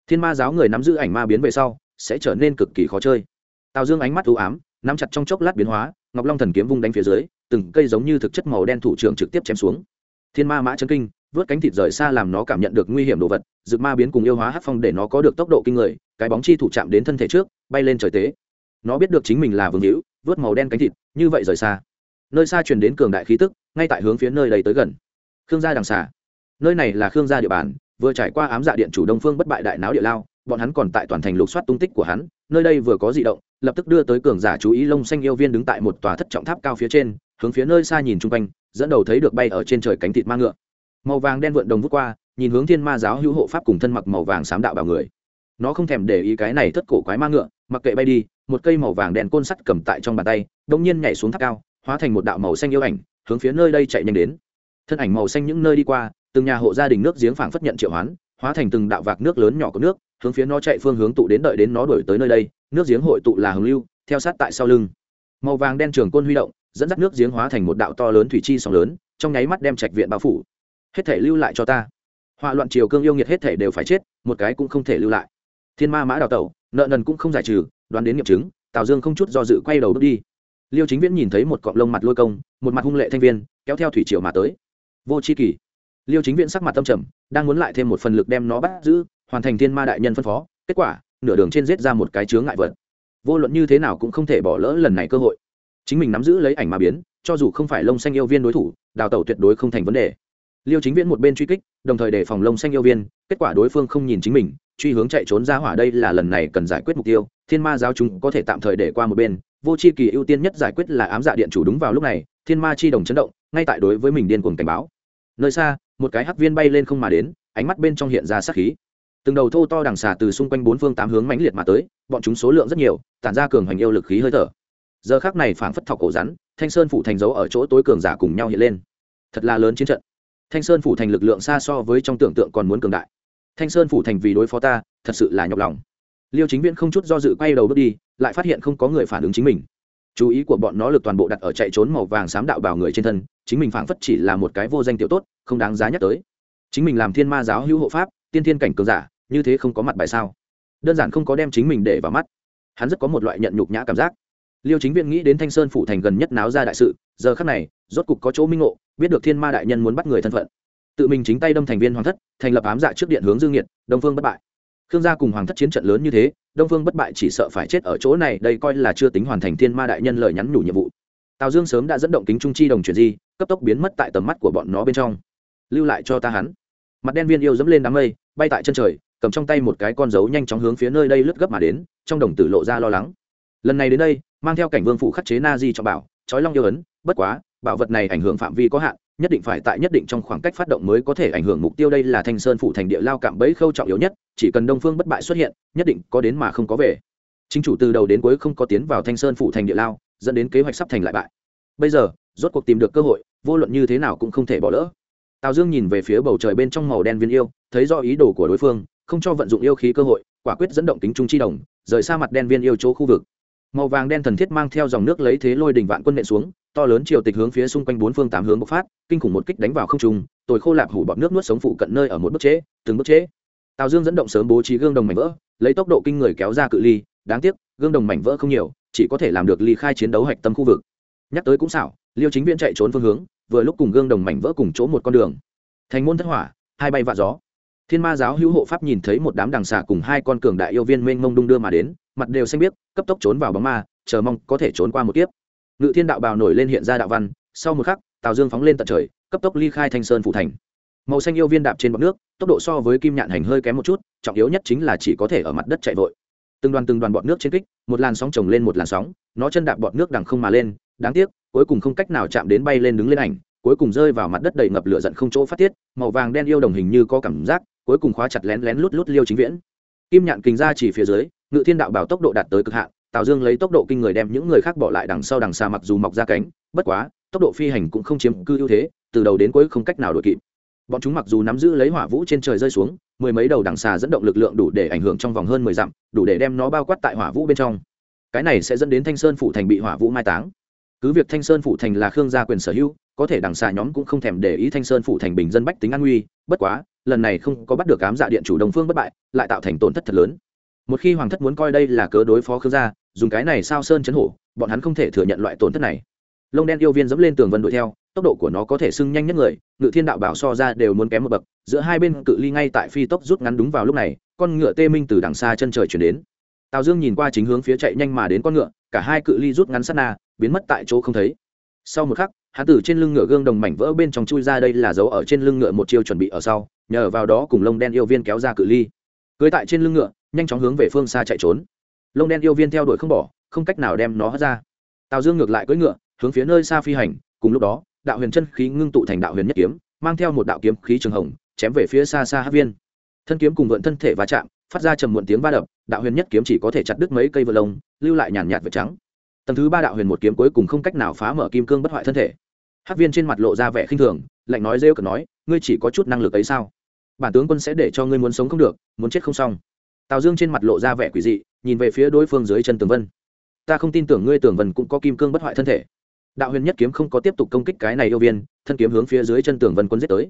S1: thiên ma giáo người nắm giữ ảnh ma biến về sau, sẽ trở nên cực kỳ khó chơi. Tào dương ánh mắt ưu ám, nắm chặt trong chốc lát biến hóa, ngọc long thần kiếm vung đánh phía dưới, từng cây giống như thực chất màu đen thủ trưởng trực tiếp chém xuống. Thiên ma mã chân kinh, vớt cánh thịt rời xa làm nó cảm nhận được nguy hiểm đồ vật, rực ma biến cùng yêu hóa hát phong để nó có được tốc độ kinh người, cái bóng chi thủ chạm đến thân thể trước, bay lên trời tế. Nó biết được chính mình là vương hữu, vớt màu đen cánh thịt, như vậy rời xa. Nơi xa truyền đến cường đại khí tức, ngay tại hướng phía nơi đầy tới gần. Khương gia đằng xà. Nơi này là khương gia địa bàn vừa trải qua ám dạ điện chủ đông phương bất bại đại náo địa lao, bọn hắn còn tại toàn thành lục soát tung tích của hắn, nơi đây vừa có di động, lập tức đưa tới cường giả chú ý lông xanh yêu viên đứng tại một tòa thất trọng tháp cao phía trên, hướng phía nơi xa nhìn chung quanh, dẫn đầu thấy được bay ở trên trời cánh thịt ma ngựa. Màu vàng đen vượn đồng vút qua, nhìn hướng thiên ma giáo hữu hộ pháp cùng thân mặc màu vàng sám đạo bảo người. Nó không thèm để ý cái này thất cổ quái ma ngựa, mặc kệ bay đi, một cây màu vàng đen côn sắt cầm tại trong bàn tay đông nhiên nhảy xuống tháp cao, hóa thành một đạo màu xanh yêu ảnh, hướng phía nơi đây chạy nhanh đến. Thân ảnh màu xanh những nơi đi qua từng nhà hộ gia đình nước giếng phảng phất nhận triệu hoán, hóa thành từng đạo vạc nước lớn nhỏ của nước, hướng phía nó chạy phương hướng tụ đến đợi đến nó đuổi tới nơi đây. Nước giếng hội tụ là hồng lưu, theo sát tại sau lưng. Màu vàng đen trường côn huy động, dẫn dắt nước giếng hóa thành một đạo to lớn thủy chi sóng lớn, trong nháy mắt đem trạch viện bao phủ. Hết thể lưu lại cho ta. Họa loạn triều cương yêu nghiệt hết thể đều phải chết, một cái cũng không thể lưu lại. Thiên ma mã đào tẩu, nợ nần cũng không giải trừ, đoán đến nghiệm chứng, tào dương không chút do dự quay đầu bước đi. Liêu chính viễn nhìn thấy một cọng lông mặt lôi công, một mặt hung lệ thanh viên, kéo theo thủy triều mà tới. Vô c h i kỳ liêu chính viễn sắc mặt tâm trầm, đang muốn lại thêm một phần lực đem nó bắt giữ, hoàn thành thiên ma đại nhân phân phó, kết quả, nửa đường trên giết ra một cái chướng ngại vật. Vô luận như thế nào cũng không thể bỏ lỡ lần này cơ hội. Chính mình nắm giữ lấy ảnh mà biến, cho dù không phải lông xanh yêu viên đối thủ, đào tẩu tuyệt đối không thành vấn đề. Liêu chính viễn một bên truy kích, đồng thời đề phòng lông xanh yêu viên, kết quả đối phương không nhìn chính mình, truy hướng chạy trốn ra hỏa đây là lần này cần giải quyết mục tiêu, thiên ma giáo chúng có thể tạm thời để qua một bên, vô c h i kỳ ưu tiên nhất giải quyết là ám dạ điện chủ đúng vào lúc này, thiên ma chi đồng chấn động, ngay tại đối với mình điên cuồng cảnh báo. Nơi xa một cái hắc viên bay lên không mà đến, ánh mắt bên trong hiện ra sát khí. Từng đầu thô to đằng xà từ xung quanh bốn phương tám hướng mãnh liệt mà tới, bọn chúng số lượng rất nhiều, tản ra cường hành yêu lực khí hơi thở. Giờ khác này phảng phất thọc cổ rắn, thanh sơn phủ thành dấu ở chỗ tối cường giả cùng nhau hiện lên. Thật là lớn chiến trận. Thanh sơn phủ thành lực lượng xa so với trong tưởng tượng còn muốn cường đại. Thanh sơn phủ thành vì đối phó ta, thật sự là nhọc lòng. Liêu chính viễn không chút do dự quay đầu bước đi, lại phát hiện không có người phản ứng chính mình chú ý của bọn nó lực toàn bộ đặt ở chạy trốn màu vàng xám đạo vào người trên thân, chính mình phảng phất chỉ là một cái vô danh tiểu tốt, không đáng giá nhắc tới. Chính mình làm thiên ma giáo hữu hộ pháp, tiên thiên cảnh cường giả, như thế không có mặt bài sao? Đơn giản không có đem chính mình để vào mắt. Hắn rất có một loại nhận nhục nhã cảm giác. Liêu chính viện nghĩ đến thanh sơn phủ thành gần nhất náo ra đại sự, giờ khắc này, rốt cục có chỗ minh ngộ, biết được thiên ma đại nhân muốn bắt người thân phận. Tự mình chính tay đâm thành viên hoàng thất, thành lập ám dạ trước điện hướng dương nhiệt đông phương bất bại. Khương gia cùng hoàng thất chiến trận lớn như thế đông phương bất bại chỉ sợ phải chết ở chỗ này, đây coi là chưa tính hoàn thành thiên ma đại nhân lời nhắn nhủ nhiệm vụ. Tào dương sớm đã dẫn động kính trung chi đồng chuyển di, cấp tốc biến mất tại tầm mắt của bọn nó bên trong. Lưu lại cho ta hắn. Mặt đen viên yêu dẫm lên đám mây, bay tại chân trời, cầm trong tay một cái con dấu nhanh chóng hướng phía nơi đây lướt gấp mà đến, trong đồng tử lộ ra lo lắng. Lần này đến đây, mang theo cảnh vương phụ khắc chế na di cho bảo trói long yêu ấn, bất quá, bảo vật này ảnh hưởng phạm vi có hạn nhất định phải tại nhất định trong khoảng cách phát động mới có thể ảnh hưởng mục tiêu. Đây là thanh sơn phụ thành địa lao cạm bẫy khâu trọng yếu nhất, chỉ cần đông phương bất bại xuất hiện, nhất định có đến mà không có về. Chính chủ từ đầu đến cuối không có tiến vào thanh sơn phụ thành địa lao, dẫn đến kế hoạch sắp thành lại bại. Bây giờ, rốt cuộc tìm được cơ hội, vô luận như thế nào cũng không thể bỏ lỡ. Tào dương nhìn về phía bầu trời bên trong màu đen viên yêu, thấy do ý đồ của đối phương, không cho vận dụng yêu khí cơ hội, quả quyết dẫn động tính trung chi đồng, rời xa mặt đen viên yêu chỗ khu vực. Màu vàng đen thần thiết mang theo dòng nước lấy thế lôi đình vạn quân nện xuống to lớn chiều tịch hướng phía xung quanh bốn phương tám hướng bộc phát, kinh khủng một kích đánh vào không trung, tồi khô lạp hủ bọt nước nuốt sống phụ cận nơi ở một bước chế từng bước chế tào dương dẫn động sớm bố trí gương đồng mảnh vỡ, lấy tốc độ kinh người kéo ra cự ly, đáng tiếc, gương đồng mảnh vỡ không nhiều, chỉ có thể làm được ly khai chiến đấu hạch tâm khu vực. Nhắc tới cũng xảo, liêu chính viễn chạy trốn phương hướng, vừa lúc cùng gương đồng mảnh vỡ cùng chỗ một con đường. Thành môn thất hỏa, hai bay vạ gió. Thiên ma giáo hữu hộ pháp nhìn thấy một đám đằng xà cùng hai con cường đại yêu viên mênh mông đung đưa mà đến, mặt đều xanh biếc, cấp tốc trốn vào bóng ma, chờ mong có thể trốn qua một kiếp ngự thiên đạo bào nổi lên hiện ra đạo văn, sau một khắc, tào dương phóng lên tận trời, cấp tốc ly khai thanh sơn phủ thành. Màu xanh yêu viên đạp trên bọc nước, tốc độ so với kim nhạn hành hơi kém một chút, trọng yếu nhất chính là chỉ có thể ở mặt đất chạy vội. Từng đoàn từng đoàn bọt nước trên kích, một làn sóng trồng lên một làn sóng, nó chân đạp bọt nước đằng không mà lên, đáng tiếc, cuối cùng không cách nào chạm đến bay lên đứng lên ảnh, cuối cùng rơi vào mặt đất đầy ngập lửa giận không chỗ phát tiết, màu vàng đen yêu đồng hình như có cảm giác, cuối cùng khóa chặt lén lén lút lút liêu chính viễn. Kim nhạn kình ra chỉ phía dưới, ngự thiên đạo bảo tốc độ đạt tới cực hạn tào dương lấy tốc độ kinh người đem những người khác bỏ lại đằng sau đằng xa mặc dù mọc ra cánh, bất quá, tốc độ phi hành cũng không chiếm cư ưu thế, từ đầu đến cuối không cách nào đ ổ i kịp. Bọn chúng mặc dù nắm giữ lấy hỏa vũ trên trời rơi xuống, mười mấy đầu đằng xà dẫn động lực lượng đủ để ảnh hưởng trong vòng hơn mười dặm, đủ để đem nó bao quát tại hỏa vũ bên trong. Cái này sẽ dẫn đến thanh sơn phủ thành bị hỏa vũ mai táng. Cứ việc thanh sơn phủ thành là khương gia quyền sở hữu, có thể đằng xà nhóm cũng không thèm để ý thanh sơn phủ thành bình dân bách tính an nguy, bất quá, lần này không có bắt được cám dạ điện chủ đồng phương bất bại, lại tạo thành tổn thất thật lớn một khi hoàng thất muốn coi đây là cớ đối phó khương gia, dùng cái này sao sơn chấn hổ, bọn hắn không thể thừa nhận loại tổn thất này. Lông đen yêu viên dẫm lên tường vân đuổi theo, tốc độ của nó có thể sưng nhanh nhất người, ngự thiên đạo bảo so ra đều muốn kém một bậc, giữa hai bên cự ly ngay tại phi tốc rút ngắn đúng vào lúc này, con ngựa tê minh từ đằng xa chân trời chuyển đến. Tào dương nhìn qua chính hướng phía chạy nhanh mà đến con ngựa, cả hai cự ly rút ngắn sát na, biến mất tại chỗ không thấy. Sau một khắc, hắn từ trên lưng ngựa gương đồng mảnh vỡ bên trong chui ra đây là dấu ở trên lưng ngựa một chiêu chuẩn bị ở sau, nhờ vào đó cùng lông đen yêu viên kéo ra cự ly. Cưới tại trên lưng ngựa nhanh chóng hướng về phương xa chạy trốn. Lông đen yêu viên theo đuổi không bỏ, không cách nào đem nó hất ra. Tào dương ngược lại cưỡi ngựa, hướng phía nơi xa phi hành, cùng lúc đó, đạo huyền chân khí ngưng tụ thành đạo huyền nhất kiếm, mang theo một đạo kiếm khí trường hồng, chém về phía xa xa hát viên. Thân kiếm cùng vượn thân thể va chạm, phát ra trầm muộn tiếng va đập, đạo huyền nhất kiếm chỉ có thể chặt đứt mấy cây vợ lông, lưu lại nhàn nhạt vệt trắng. Tầng thứ ba đạo huyền một kiếm cuối cùng không cách nào phá mở kim cương bất hoại thân thể. Hát viên trên mặt lộ ra vẻ khinh thường, lạnh nói rêu cực nói, ngươi chỉ có chút năng lực ấy sao? Bản tướng quân sẽ để cho ngươi muốn sống không được, muốn chết không xong tào dương trên mặt lộ ra vẻ quỷ dị, nhìn về phía đối phương dưới chân tường vân. Ta không tin tưởng ngươi, tường vân cũng có kim cương bất hoại thân thể. Đạo huyền nhất kiếm không có tiếp tục công kích cái này yêu viên, thân kiếm hướng phía dưới chân tường vân quân giết tới.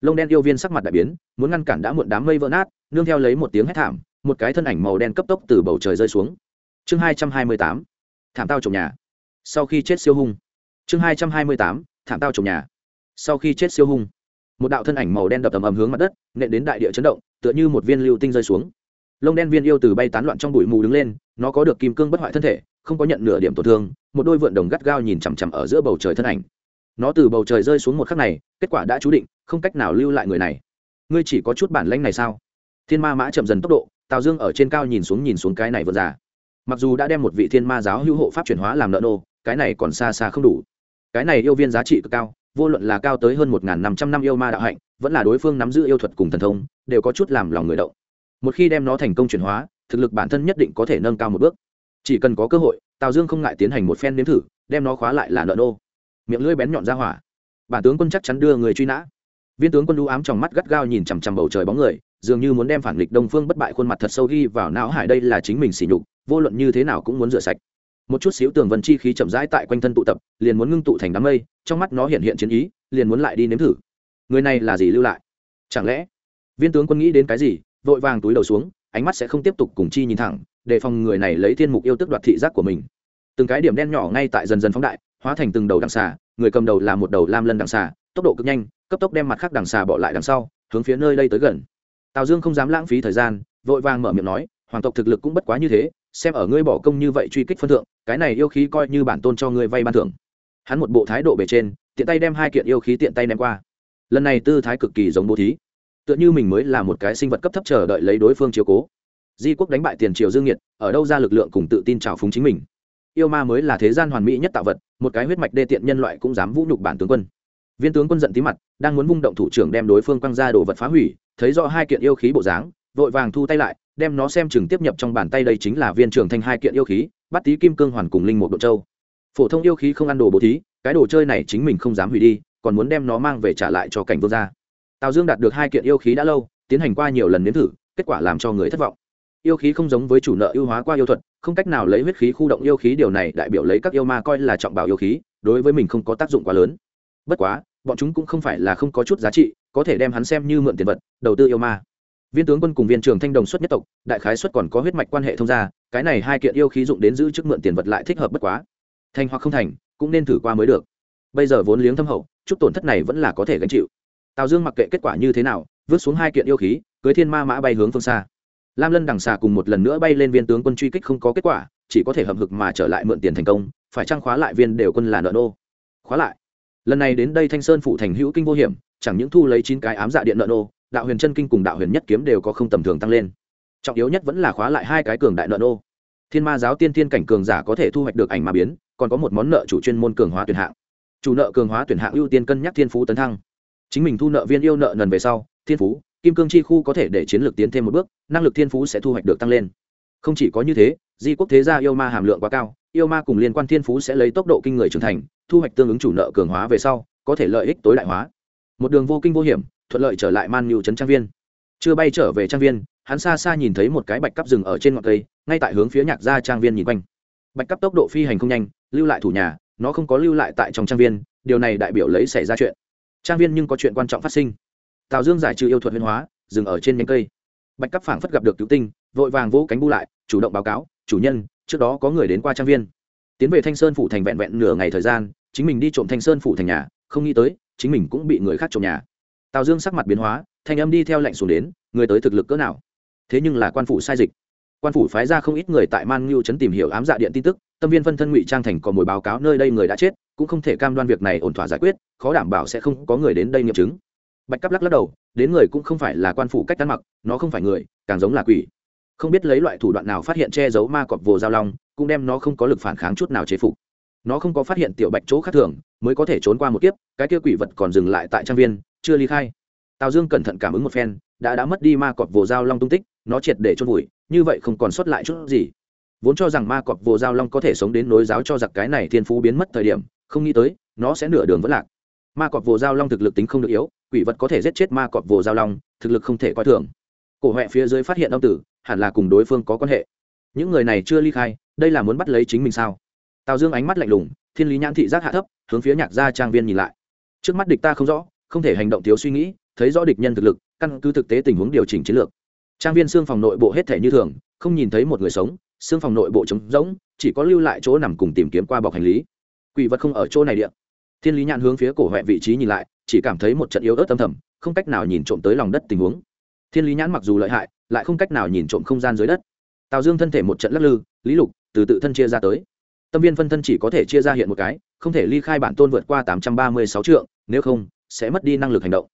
S1: Lông đen yêu viên sắc mặt đại biến, muốn ngăn cản đã muộn đám mây vỡ nát, nương theo lấy một tiếng hét thảm, một cái thân ảnh màu đen cấp tốc từ bầu trời rơi xuống. Chương hai trăm hai mươi tám, thảm tao trồng nhà. Sau khi chết siêu hung. Chương hai trăm hai mươi tám, thảm tao trồng nhà. Sau khi chết siêu hung, một đạo thân ảnh màu đen đập ầm ầm hướng mặt đất, nện đến đại địa chấn động, tựa như một viên lưu tinh rơi xuống lông đen viên yêu từ bay tán loạn trong bụi mù đứng lên, nó có được kim cương bất hoại thân thể, không có nhận nửa điểm tổn thương, một đôi vượn đồng gắt gao nhìn chằm chằm ở giữa bầu trời thân ảnh. Nó từ bầu trời rơi xuống một khắc này, kết quả đã chú định, không cách nào lưu lại người này. Ngươi chỉ có chút bản lanh này sao? Thiên ma mã chậm dần tốc độ, tào dương ở trên cao nhìn xuống nhìn xuống cái này vượt già. Mặc dù đã đem một vị thiên ma giáo hữu hộ pháp chuyển hóa làm nợ nô, cái này còn xa xa không đủ. Cái này yêu viên giá trị cực cao, vô luận là cao tới hơn một năm trăm năm yêu ma đạo hạnh, vẫn là đối phương nắm giữ yêu thuật cùng thần thông, đều có chút làm lòng người động một khi đem nó thành công chuyển hóa, thực lực bản thân nhất định có thể nâng cao một bước. Chỉ cần có cơ hội, tào dương không ngại tiến hành một phen nếm thử, đem nó khóa lại là nợ nô. Miệng lưỡi bén nhọn ra hỏa. Bản tướng quân chắc chắn đưa người truy nã. Viên tướng quân đũ ám trong mắt gắt gao nhìn chằm chằm bầu trời bóng người, dường như muốn đem phản nghịch đông phương bất bại khuôn mặt thật sâu ghi vào não hải đây là chính mình sỉ nhục, vô luận như thế nào cũng muốn rửa sạch. Một chút xíu tường vân chi khí chậm rãi tại quanh thân tụ tập, liền muốn ngưng tụ thành đám mây, trong mắt nó hiện hiện chiến ý, liền muốn lại đi nếm thử. Người này là gì lưu lại? Chẳng lẽ, viên tướng quân nghĩ đến cái gì? Vội vàng túi đầu xuống, ánh mắt sẽ không tiếp tục cùng chi nhìn thẳng, để phòng người này lấy thiên mục yêu tức đoạt thị giác của mình. Từng cái điểm đen nhỏ ngay tại dần dần phóng đại, hóa thành từng đầu đằng xà, người cầm đầu là một đầu lam lân đằng xà, tốc độ cực nhanh, cấp tốc đem mặt khác đằng xà bỏ lại đằng sau, hướng phía nơi đây tới gần. Tào dương không dám lãng phí thời gian, vội vàng mở miệng nói, hoàng tộc thực lực cũng bất quá như thế, xem ở ngươi bỏ công như vậy truy kích phân thượng, cái này yêu khí coi như bản tôn cho ngươi vay ban thưởng. Hắn một bộ thái độ bề trên, tiện tay đem hai kiện yêu khí tiện tay ném qua. Lần này tư thái cực kỳ giống bố thí tựa như mình mới là một cái sinh vật cấp thấp chờ đợi lấy đối phương chiếu cố. Di quốc đánh bại tiền triều dương nhiệt ở đâu ra lực lượng cùng tự tin trào phúng chính mình. Yêu ma mới là thế gian hoàn mỹ nhất tạo vật, một cái huyết mạch đê tiện nhân loại cũng dám vũ nhục bản tướng quân. Viên tướng quân giận tí mặt, đang muốn vung động thủ trưởng đem đối phương quăng ra đồ vật phá hủy, thấy rõ hai kiện yêu khí bộ dáng, vội vàng thu tay lại, đem nó xem chừng tiếp nhập trong bàn tay đây chính là viên trưởng thành hai kiện yêu khí, bắt tí kim cương hoàn cùng linh một độ châu. Phổ thông yêu khí không ăn đồ bố thí, cái đồ chơi này chính mình không dám hủy đi, còn muốn đem nó mang về trả lại cho cảnh vương gia tào dương đạt được hai kiện yêu khí đã lâu, tiến hành qua nhiều lần nếm thử, kết quả làm cho người thất vọng. Yêu khí không giống với chủ nợ ưu hóa qua yêu thuật, không cách nào lấy huyết khí khu động yêu khí, điều này đại biểu lấy các yêu ma coi là trọng bảo yêu khí, đối với mình không có tác dụng quá lớn. Bất quá, bọn chúng cũng không phải là không có chút giá trị, có thể đem hắn xem như mượn tiền vật, đầu tư yêu ma. Viên tướng quân cùng viên trường thanh đồng xuất nhất tộc, đại khái xuất còn có huyết mạch quan hệ thông gia, cái này hai kiện yêu khí dụng đến giữ chức mượn tiền vật lại thích hợp bất quá. Thành hoặc không thành, cũng nên thử qua mới được. Bây giờ vốn liếng thâm hậu, chút tổn thất này vẫn là có thể gánh chịu tào dương mặc kệ kết quả như thế nào, vứt xuống hai kiện yêu khí, cưới thiên ma mã bay hướng phương xa. Lam lân đằng xà cùng một lần nữa bay lên viên tướng quân truy kích không có kết quả, chỉ có thể hậm hực mà trở lại mượn tiền thành công, phải trang khóa lại viên đều quân là nợ nô? Khóa lại. Lần này đến đây thanh sơn phủ thành hữu kinh vô hiểm, chẳng những thu lấy chín cái ám dạ điện nợ nô, đạo huyền chân kinh cùng đạo huyền nhất kiếm đều có không tầm thường tăng lên. Trọng yếu nhất vẫn là khóa lại hai cái cường đại nợ nô. Thiên ma giáo tiên thiên cảnh cường giả có thể thu hoạch được ảnh ma biến, còn có một món nợ chủ chuyên môn cường hóa tuyển hạng. Chủ nợ cường hóa tuyển hạng ưu tiên cân nhắc thiên phú tấn thăng chính mình thu nợ viên yêu nợ nần về sau, thiên phú, kim cương chi khu có thể để chiến lược tiến thêm một bước, năng lực thiên phú sẽ thu hoạch được tăng lên. Không chỉ có như thế, di quốc thế gia yêu ma hàm lượng quá cao, yêu ma cùng liên quan thiên phú sẽ lấy tốc độ kinh người trưởng thành, thu hoạch tương ứng chủ nợ cường hóa về sau, có thể lợi ích tối đại hóa. Một đường vô kinh vô hiểm, thuận lợi trở lại man nhu trấn trang viên. Chưa bay trở về trang viên, hắn xa xa nhìn thấy một cái bạch cắp rừng ở trên ngọn cây, ngay tại hướng phía nhạc gia trang viên nhìn quanh. Bạch cắp tốc độ phi hành không nhanh, lưu lại thủ nhà, nó không có lưu lại tại trong trang viên, điều này đại biểu lấy xảy ra chuyện trang viên nhưng có chuyện quan trọng phát sinh. Tào dương giải trừ yêu thuật huyền hóa, dừng ở trên nhánh cây. Bạch cấp phảng phất gặp được cứu tinh, vội vàng vỗ cánh bu lại, chủ động báo cáo, chủ nhân, trước đó có người đến qua trang viên. Tiến về thanh sơn phủ thành vẹn vẹn nửa ngày thời gian, chính mình đi trộm thanh sơn phủ thành nhà, không nghĩ tới, chính mình cũng bị người khác trộm nhà. Tào dương sắc mặt biến hóa, thanh âm đi theo lệnh xuống đến, người tới thực lực cỡ nào? Thế nhưng là quan phủ sai dịch. Quan phủ phái ra không ít người tại man ngưu trấn tìm hiểu ám dạ điện tin tức tâm viên phân thân ngụy trang thành có mồi báo cáo nơi đây người đã chết, cũng không thể cam đoan việc này ổn thỏa giải quyết, khó đảm bảo sẽ không có người đến đây nghiệm chứng. Bạch cắp lắc lắc đầu, đến người cũng không phải là quan phủ cách ăn mặc, nó không phải người, càng giống là quỷ. Không biết lấy loại thủ đoạn nào phát hiện che giấu ma cọp vồ giao long, cũng đem nó không có lực phản kháng chút nào chế phục. Nó không có phát hiện tiểu bạch chỗ khác thường, mới có thể trốn qua một kiếp, cái kia quỷ vật còn dừng lại tại trang viên, chưa ly khai. Tào dương cẩn thận cảm ứng một phen, đã đã mất đi ma cọp vồ giao long tung tích, nó triệt để chôn vùi, như vậy không còn sót lại chút gì vốn cho rằng ma cọp vồ giao long có thể sống đến nối giáo cho giặc cái này thiên phú biến mất thời điểm, không nghĩ tới, nó sẽ nửa đường vẫn lạc. Ma cọp vồ giao long thực lực tính không được yếu, quỷ vật có thể giết chết ma cọp vồ giao long, thực lực không thể coi thường. Cổ huệ phía dưới phát hiện ông tử, hẳn là cùng đối phương có quan hệ. Những người này chưa ly khai, đây là muốn bắt lấy chính mình sao? Tào dương ánh mắt lạnh lùng, thiên lý nhãn thị giác hạ thấp, hướng phía nhạc gia trang viên nhìn lại. Trước mắt địch ta không rõ, không thể hành động thiếu suy nghĩ, thấy rõ địch nhân thực lực, căn cứ thực tế tình huống điều chỉnh chiến lược. Trang viên xương phòng nội bộ hết thể như thường, không nhìn thấy một người sống xương phòng nội bộ trống rỗng, chỉ có lưu lại chỗ nằm cùng tìm kiếm qua bọc hành lý. Quỷ vật không ở chỗ này điện. Thiên lý nhãn hướng phía cổ huệ vị trí nhìn lại, chỉ cảm thấy một trận yếu ớt âm thầm, không cách nào nhìn trộm tới lòng đất tình huống. Thiên lý nhãn mặc dù lợi hại, lại không cách nào nhìn trộm không gian dưới đất. Tào dương thân thể một trận lắc lư, lý lục từ tự thân chia ra tới. Tâm viên phân thân chỉ có thể chia ra hiện một cái, không thể ly khai bản tôn vượt qua tám trăm ba mươi sáu triệu nếu không, sẽ mất đi năng lực hành động.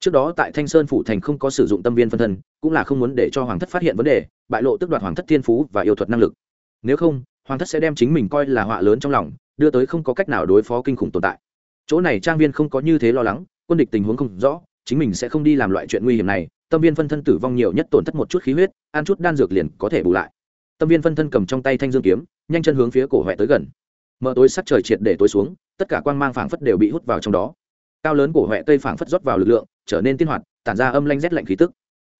S1: Trước đó tại thanh sơn phủ thành không có sử dụng tâm viên phân thân, cũng là không muốn để cho hoàng thất phát hiện vấn đề bại lộ tức đoạt hoàng thất thiên phú và yêu thuật năng lực. Nếu không, hoàng thất sẽ đem chính mình coi là họa lớn trong lòng, đưa tới không có cách nào đối phó kinh khủng tồn tại. Chỗ này trang viên không có như thế lo lắng, quân địch tình huống không rõ, chính mình sẽ không đi làm loại chuyện nguy hiểm này, tâm viên phân thân tử vong nhiều nhất tổn thất một chút khí huyết, ăn chút đan dược liền có thể bù lại. Tâm viên phân thân cầm trong tay thanh dương kiếm, nhanh chân hướng phía cổ huệ tới gần. Mở tối sắc trời triệt để tối xuống, tất cả quang mang phảng phất đều bị hút vào trong đó. Cao lớn cổ huệ cây phảng phất rót vào lực lượng, trở nên tiên hoạt, tản ra âm lanh rét lạnh khí tức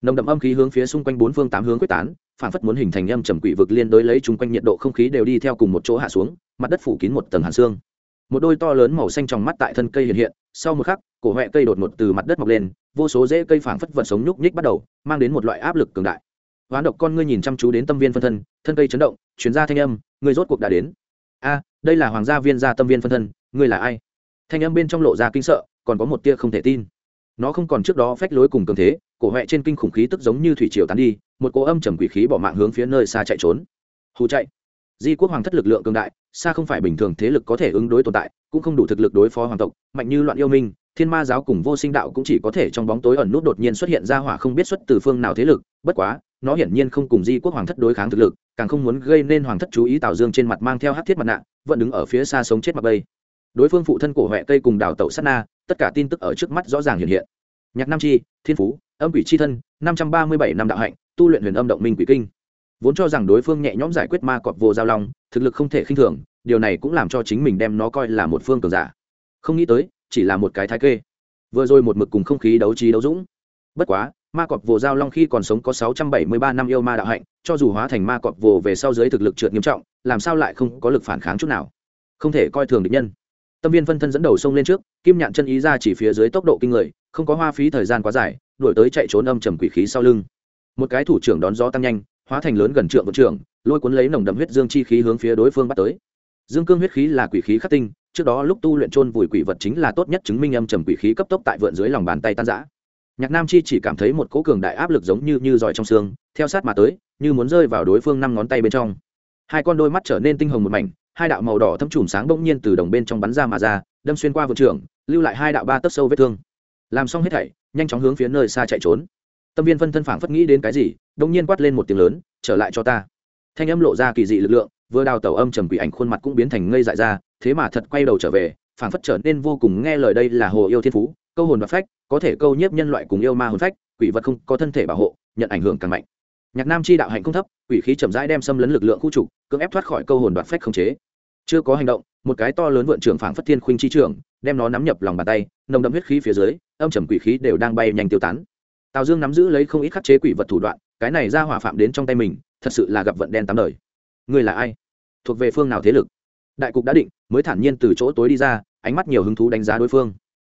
S1: nồng đậm âm khí hướng phía xung quanh bốn phương tám hướng quyết tán phảng phất muốn hình thành âm trầm quỷ vực liên đối lấy chung quanh nhiệt độ không khí đều đi theo cùng một chỗ hạ xuống, mặt đất phủ kín một tầng hàn xương. Một đôi to lớn màu xanh trong mắt tại thân cây hiện hiện, sau một khắc, cổ huệ cây đột ngột từ mặt đất mọc lên, vô số rễ cây phảng phất vật sống nhúc nhích bắt đầu, mang đến một loại áp lực cường đại. Hoán độc con ngươi nhìn chăm chú đến tâm viên phân thân thân cây chấn động chuyến ra thanh âm ngươi rốt cuộc đã đến. A, đây là hoàng gia viên gia tâm viên phân thân, ngươi là ai? Thanh âm bên trong lộ ra kinh sợ, còn có một tia không thể tin. Nó không còn trước đó phách lối cùng cường thế cổ huệ trên kinh khủng khí tức giống như thủy triều tán đi, một cỗ âm trầm quỷ khí bỏ mạng hướng phía nơi xa chạy trốn. Hù chạy. Di quốc hoàng thất lực lượng cường đại, xa không phải bình thường thế lực có thể ứng đối tồn tại, cũng không đủ thực lực đối phó hoàng tộc, mạnh như loạn yêu minh, thiên ma giáo cùng vô sinh đạo cũng chỉ có thể trong bóng tối ẩn nút đột nhiên xuất hiện ra hỏa không biết xuất từ phương nào thế lực, bất quá, nó hiển nhiên không cùng di quốc hoàng thất đối kháng thực lực, càng không muốn gây nên hoàng thất chú ý tào dương trên mặt mang theo hát thiết mặt nạ, vẫn đứng ở phía xa sống chết mặt bây đối phương phụ thân cổ huệ cây cùng đào tẩu sát na, tất cả tin tức ở trước mắt rõ ràng hiện hiện. Nhạc nam chi, thiên phú âm quỷ c h i thân, năm trăm ba mươi bảy năm đạo hạnh, tu luyện huyền âm động minh quỷ kinh. Vốn cho rằng đối phương nhẹ nhõm giải quyết ma cọp vô giao long, thực lực không thể khinh thường, điều này cũng làm cho chính mình đem nó coi là một phương cường giả. Không nghĩ tới, chỉ là một cái thái kê. Vừa rồi một mực cùng không khí đấu trí đấu dũng. Bất quá, ma cọp vồ giao long khi còn sống có sáu trăm bảy mươi ba năm yêu ma đạo hạnh, cho dù hóa thành ma cọp vồ về sau dưới thực lực trượt nghiêm trọng, làm sao lại không có lực phản kháng chút nào? Không thể coi thường địch nhân. Tâm viên phân thân dẫn đầu sông lên trước, kim nhạn chân ý ra chỉ phía dưới tốc độ kinh người, không có hoa phí thời gian quá dài đuổi tới chạy trốn âm trầm quỷ khí sau lưng. Một cái thủ trưởng đón gió tăng nhanh, hóa thành lớn gần trượng vận trưởng lôi cuốn lấy nồng đậm huyết dương chi khí hướng phía đối phương bắt tới. Dương cương huyết khí là quỷ khí khắc tinh, trước đó lúc tu luyện trôn vùi quỷ vật chính là tốt nhất chứng minh âm trầm quỷ khí cấp tốc tại vượn dưới lòng bàn tay tan giã nhạc nam chi chỉ cảm thấy một cỗ cường đại áp lực giống như như giỏi trong xương, theo sát mà tới, như muốn rơi vào đối phương năm ngón tay bên trong. Hai con đôi mắt trở nên tinh hồng một mảnh, hai đạo màu đỏ thâm trùm sáng bỗng nhiên từ đồng bên trong bắn ra mà ra, đâm xuyên qua vườn trường lưu lại hai đạo ba tấc sâu vết thương. Làm xong hết thảy nhanh chóng hướng phía nơi xa chạy trốn. Tâm viên phân thân phảng phất nghĩ đến cái gì đông nhiên quát lên một tiếng lớn, trở lại cho ta. Thanh âm lộ ra kỳ dị lực lượng, vừa đào tẩu âm trầm quỷ ảnh khuôn mặt cũng biến thành ngây dại ra, thế mà thật quay đầu trở về, phảng phất trở nên vô cùng nghe lời đây là hồ yêu thiên phú, câu hồn và phách, có thể câu nhiếp nhân loại cùng yêu ma hồn phách, quỷ vật không có thân thể bảo hộ, nhận ảnh hưởng càng mạnh. Nhạc nam chi đạo hạnh không thấp, quỷ khí chậm rãi đem xâm lấn lực lượng khu trục, cưỡng ép thoát khỏi câu hồn đoạt phách không chế. Chưa có hành động một cái to lớn vượn trưởng phảng phất thiên khuynh chi trưởng, đem nó nắm nhập lòng bàn tay, nồng đậm huyết khí phía dưới, âm trầm quỷ khí đều đang bay nhanh tiêu tán. Tào dương nắm giữ lấy không ít khắc chế quỷ vật thủ đoạn, cái này ra hỏa phạm đến trong tay mình, thật sự là gặp vận đen tám đời. Người là ai? Thuộc về phương nào thế lực? Đại cục đã định, mới thản nhiên từ chỗ tối đi ra, ánh mắt nhiều hứng thú đánh giá đối phương.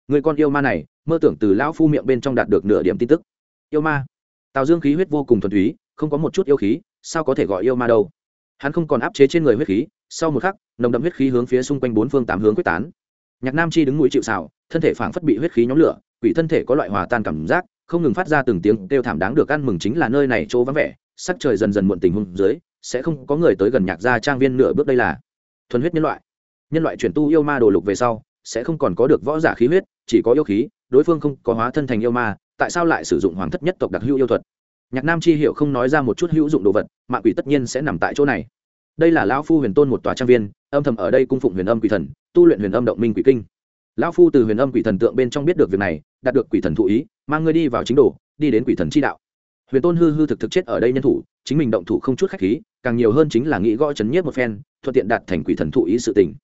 S1: Người con yêu ma này, mơ tưởng từ lão phu miệng bên trong đạt được nửa điểm tin tức. Yêu ma. Tào dương khí huyết vô cùng thuần túy, không có một chút yêu khí, sao có thể gọi yêu ma đâu? Hắn không còn áp chế trên người huyết khí, sau một khắc, nồng đậm huyết khí hướng phía xung quanh bốn phương tám hướng quyết tán. Nhạc nam chi đứng mũi chịu xào thân thể phảng phất bị huyết khí nhóm lửa, quỷ thân thể có loại hòa tan cảm giác, không ngừng phát ra từng tiếng kêu thảm đáng được ăn mừng chính là nơi này chỗ vắng vẻ, sắc trời dần dần muộn tình hung dưới, sẽ không có người tới gần nhạc gia trang viên nửa bước đây là. Thuần huyết nhân loại. Nhân loại chuyển tu yêu ma đồ lục về sau, sẽ không còn có được võ giả khí huyết, chỉ có yêu khí, đối phương không có hóa thân thành yêu ma, tại sao lại sử dụng hoàng thất nhất tộc đặc hữu yêu thuật? Nhạc nam chi hiệu không nói ra một chút hữu dụng đồ vật mạng quỷ tất nhiên sẽ nằm tại chỗ này. Đây là lão phu huyền tôn một tòa trang viên, âm thầm ở đây cung phụng huyền âm quỷ thần, tu luyện huyền âm động minh quỷ kinh. Lão phu từ huyền âm quỷ thần tượng bên trong biết được việc này, đạt được quỷ thần thụ ý, mang ngươi đi vào chính đồ, đi đến quỷ thần chi đạo. Huyền tôn hư hư thực thực chết ở đây nhân thủ, chính mình động thủ không chút khách khí, càng nhiều hơn chính là nghĩ gõ chấn nhiếp một phen, thuận tiện đạt thành quỷ thần thụ ý sự tình.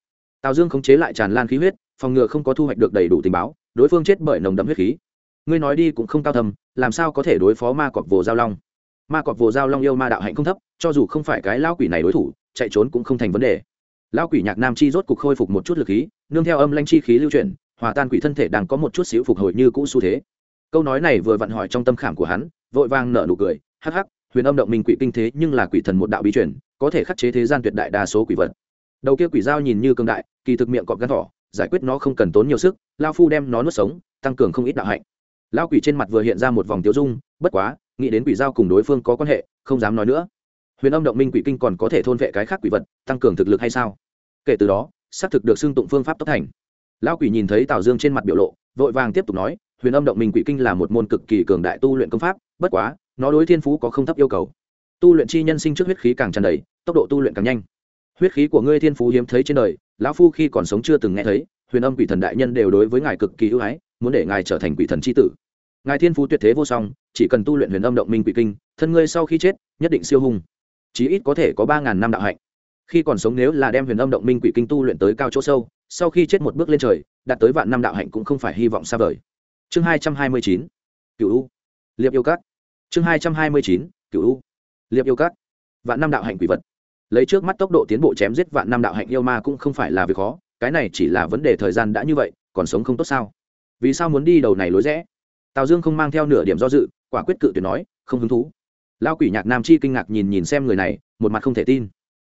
S1: Tào dương khống chế lại tràn lan khí huyết, phòng ngừa không có thu hoạch được đầy đủ tình báo, đối phương chết bởi nồng đậm huyết khí ngươi nói đi cũng không cao thầm làm sao có thể đối phó ma cọp vồ giao long? Ma cọp vồ giao long yêu ma đạo hạnh không thấp, cho dù không phải cái lao quỷ này đối thủ, chạy trốn cũng không thành vấn đề. Lao quỷ nhạc nam chi rốt cục khôi phục một chút lực khí, nương theo âm lanh chi khí lưu chuyển, hòa tan quỷ thân thể đang có một chút xíu phục hồi như cũ xu thế. Câu nói này vừa vặn hỏi trong tâm khảm của hắn, vội vang nở nụ cười, hắc hắc, huyền âm động minh quỷ kinh thế nhưng là quỷ thần một đạo bí truyền, có thể khắc chế thế gian tuyệt đại đa số quỷ vật. Đầu kia quỷ dao nhìn như cương đại, kỳ thực miệng cọp gắn thỏ, giải quyết nó không cần tốn nhiều sức lao phu đem nó nuốt sống, tăng cường không ít đạo hạnh lao quỷ trên mặt vừa hiện ra một vòng tiêu dung, bất quá, nghĩ đến quỷ giao cùng đối phương có quan hệ, không dám nói nữa. Huyền âm động minh quỷ kinh còn có thể thôn vệ cái khác quỷ vật, tăng cường thực lực hay sao? Kể từ đó, xác thực được xưng tụng phương pháp tốc thành. Lao quỷ nhìn thấy tào dương trên mặt biểu lộ, vội vàng tiếp tục nói, huyền âm động minh quỷ kinh là một môn cực kỳ cường đại tu luyện công pháp, bất quá, nó đối thiên phú có không thấp yêu cầu. Tu luyện chi nhân sinh trước huyết khí càng tràn đầy, tốc độ tu luyện càng nhanh. Huyết khí của ngươi thiên phú hiếm thấy trên đời, lão phu khi còn sống chưa từng nghe thấy, huyền âm quỷ thần đại nhân đều đối với ngài cực kỳ ưu ái muốn để ngài trở thành quỷ thần c h i tử. Ngài thiên phú tuyệt thế vô song, chỉ cần tu luyện huyền âm động minh quỷ kinh, thân ngươi sau khi chết, nhất định siêu hung. Chí ít có thể có ba ngàn năm đạo hạnh. Khi còn sống nếu là đem huyền âm động minh quỷ kinh tu luyện tới cao chỗ sâu, sau khi chết một bước lên trời, đạt tới vạn năm đạo hạnh cũng không phải hy vọng xa vời. Chương hai trăm hai mươi chín cựu u. Liệp yêu cát chương hai trăm hai mươi chín cựu u. Liệp yêu cát vạn năm đạo hạnh quỷ vật. Lấy trước mắt tốc độ tiến bộ chém giết vạn năm đạo hạnh yêu ma cũng không phải là việc khó, cái này chỉ là vấn đề thời gian đã như vậy, còn sống không tốt sao? Vì sao muốn đi đầu này lối rẽ? Tào dương không mang theo nửa điểm do dự, quả quyết cự tuyệt nói, không hứng thú. Lao quỷ nhạc nam chi kinh ngạc nhìn nhìn xem người này, một mặt không thể tin.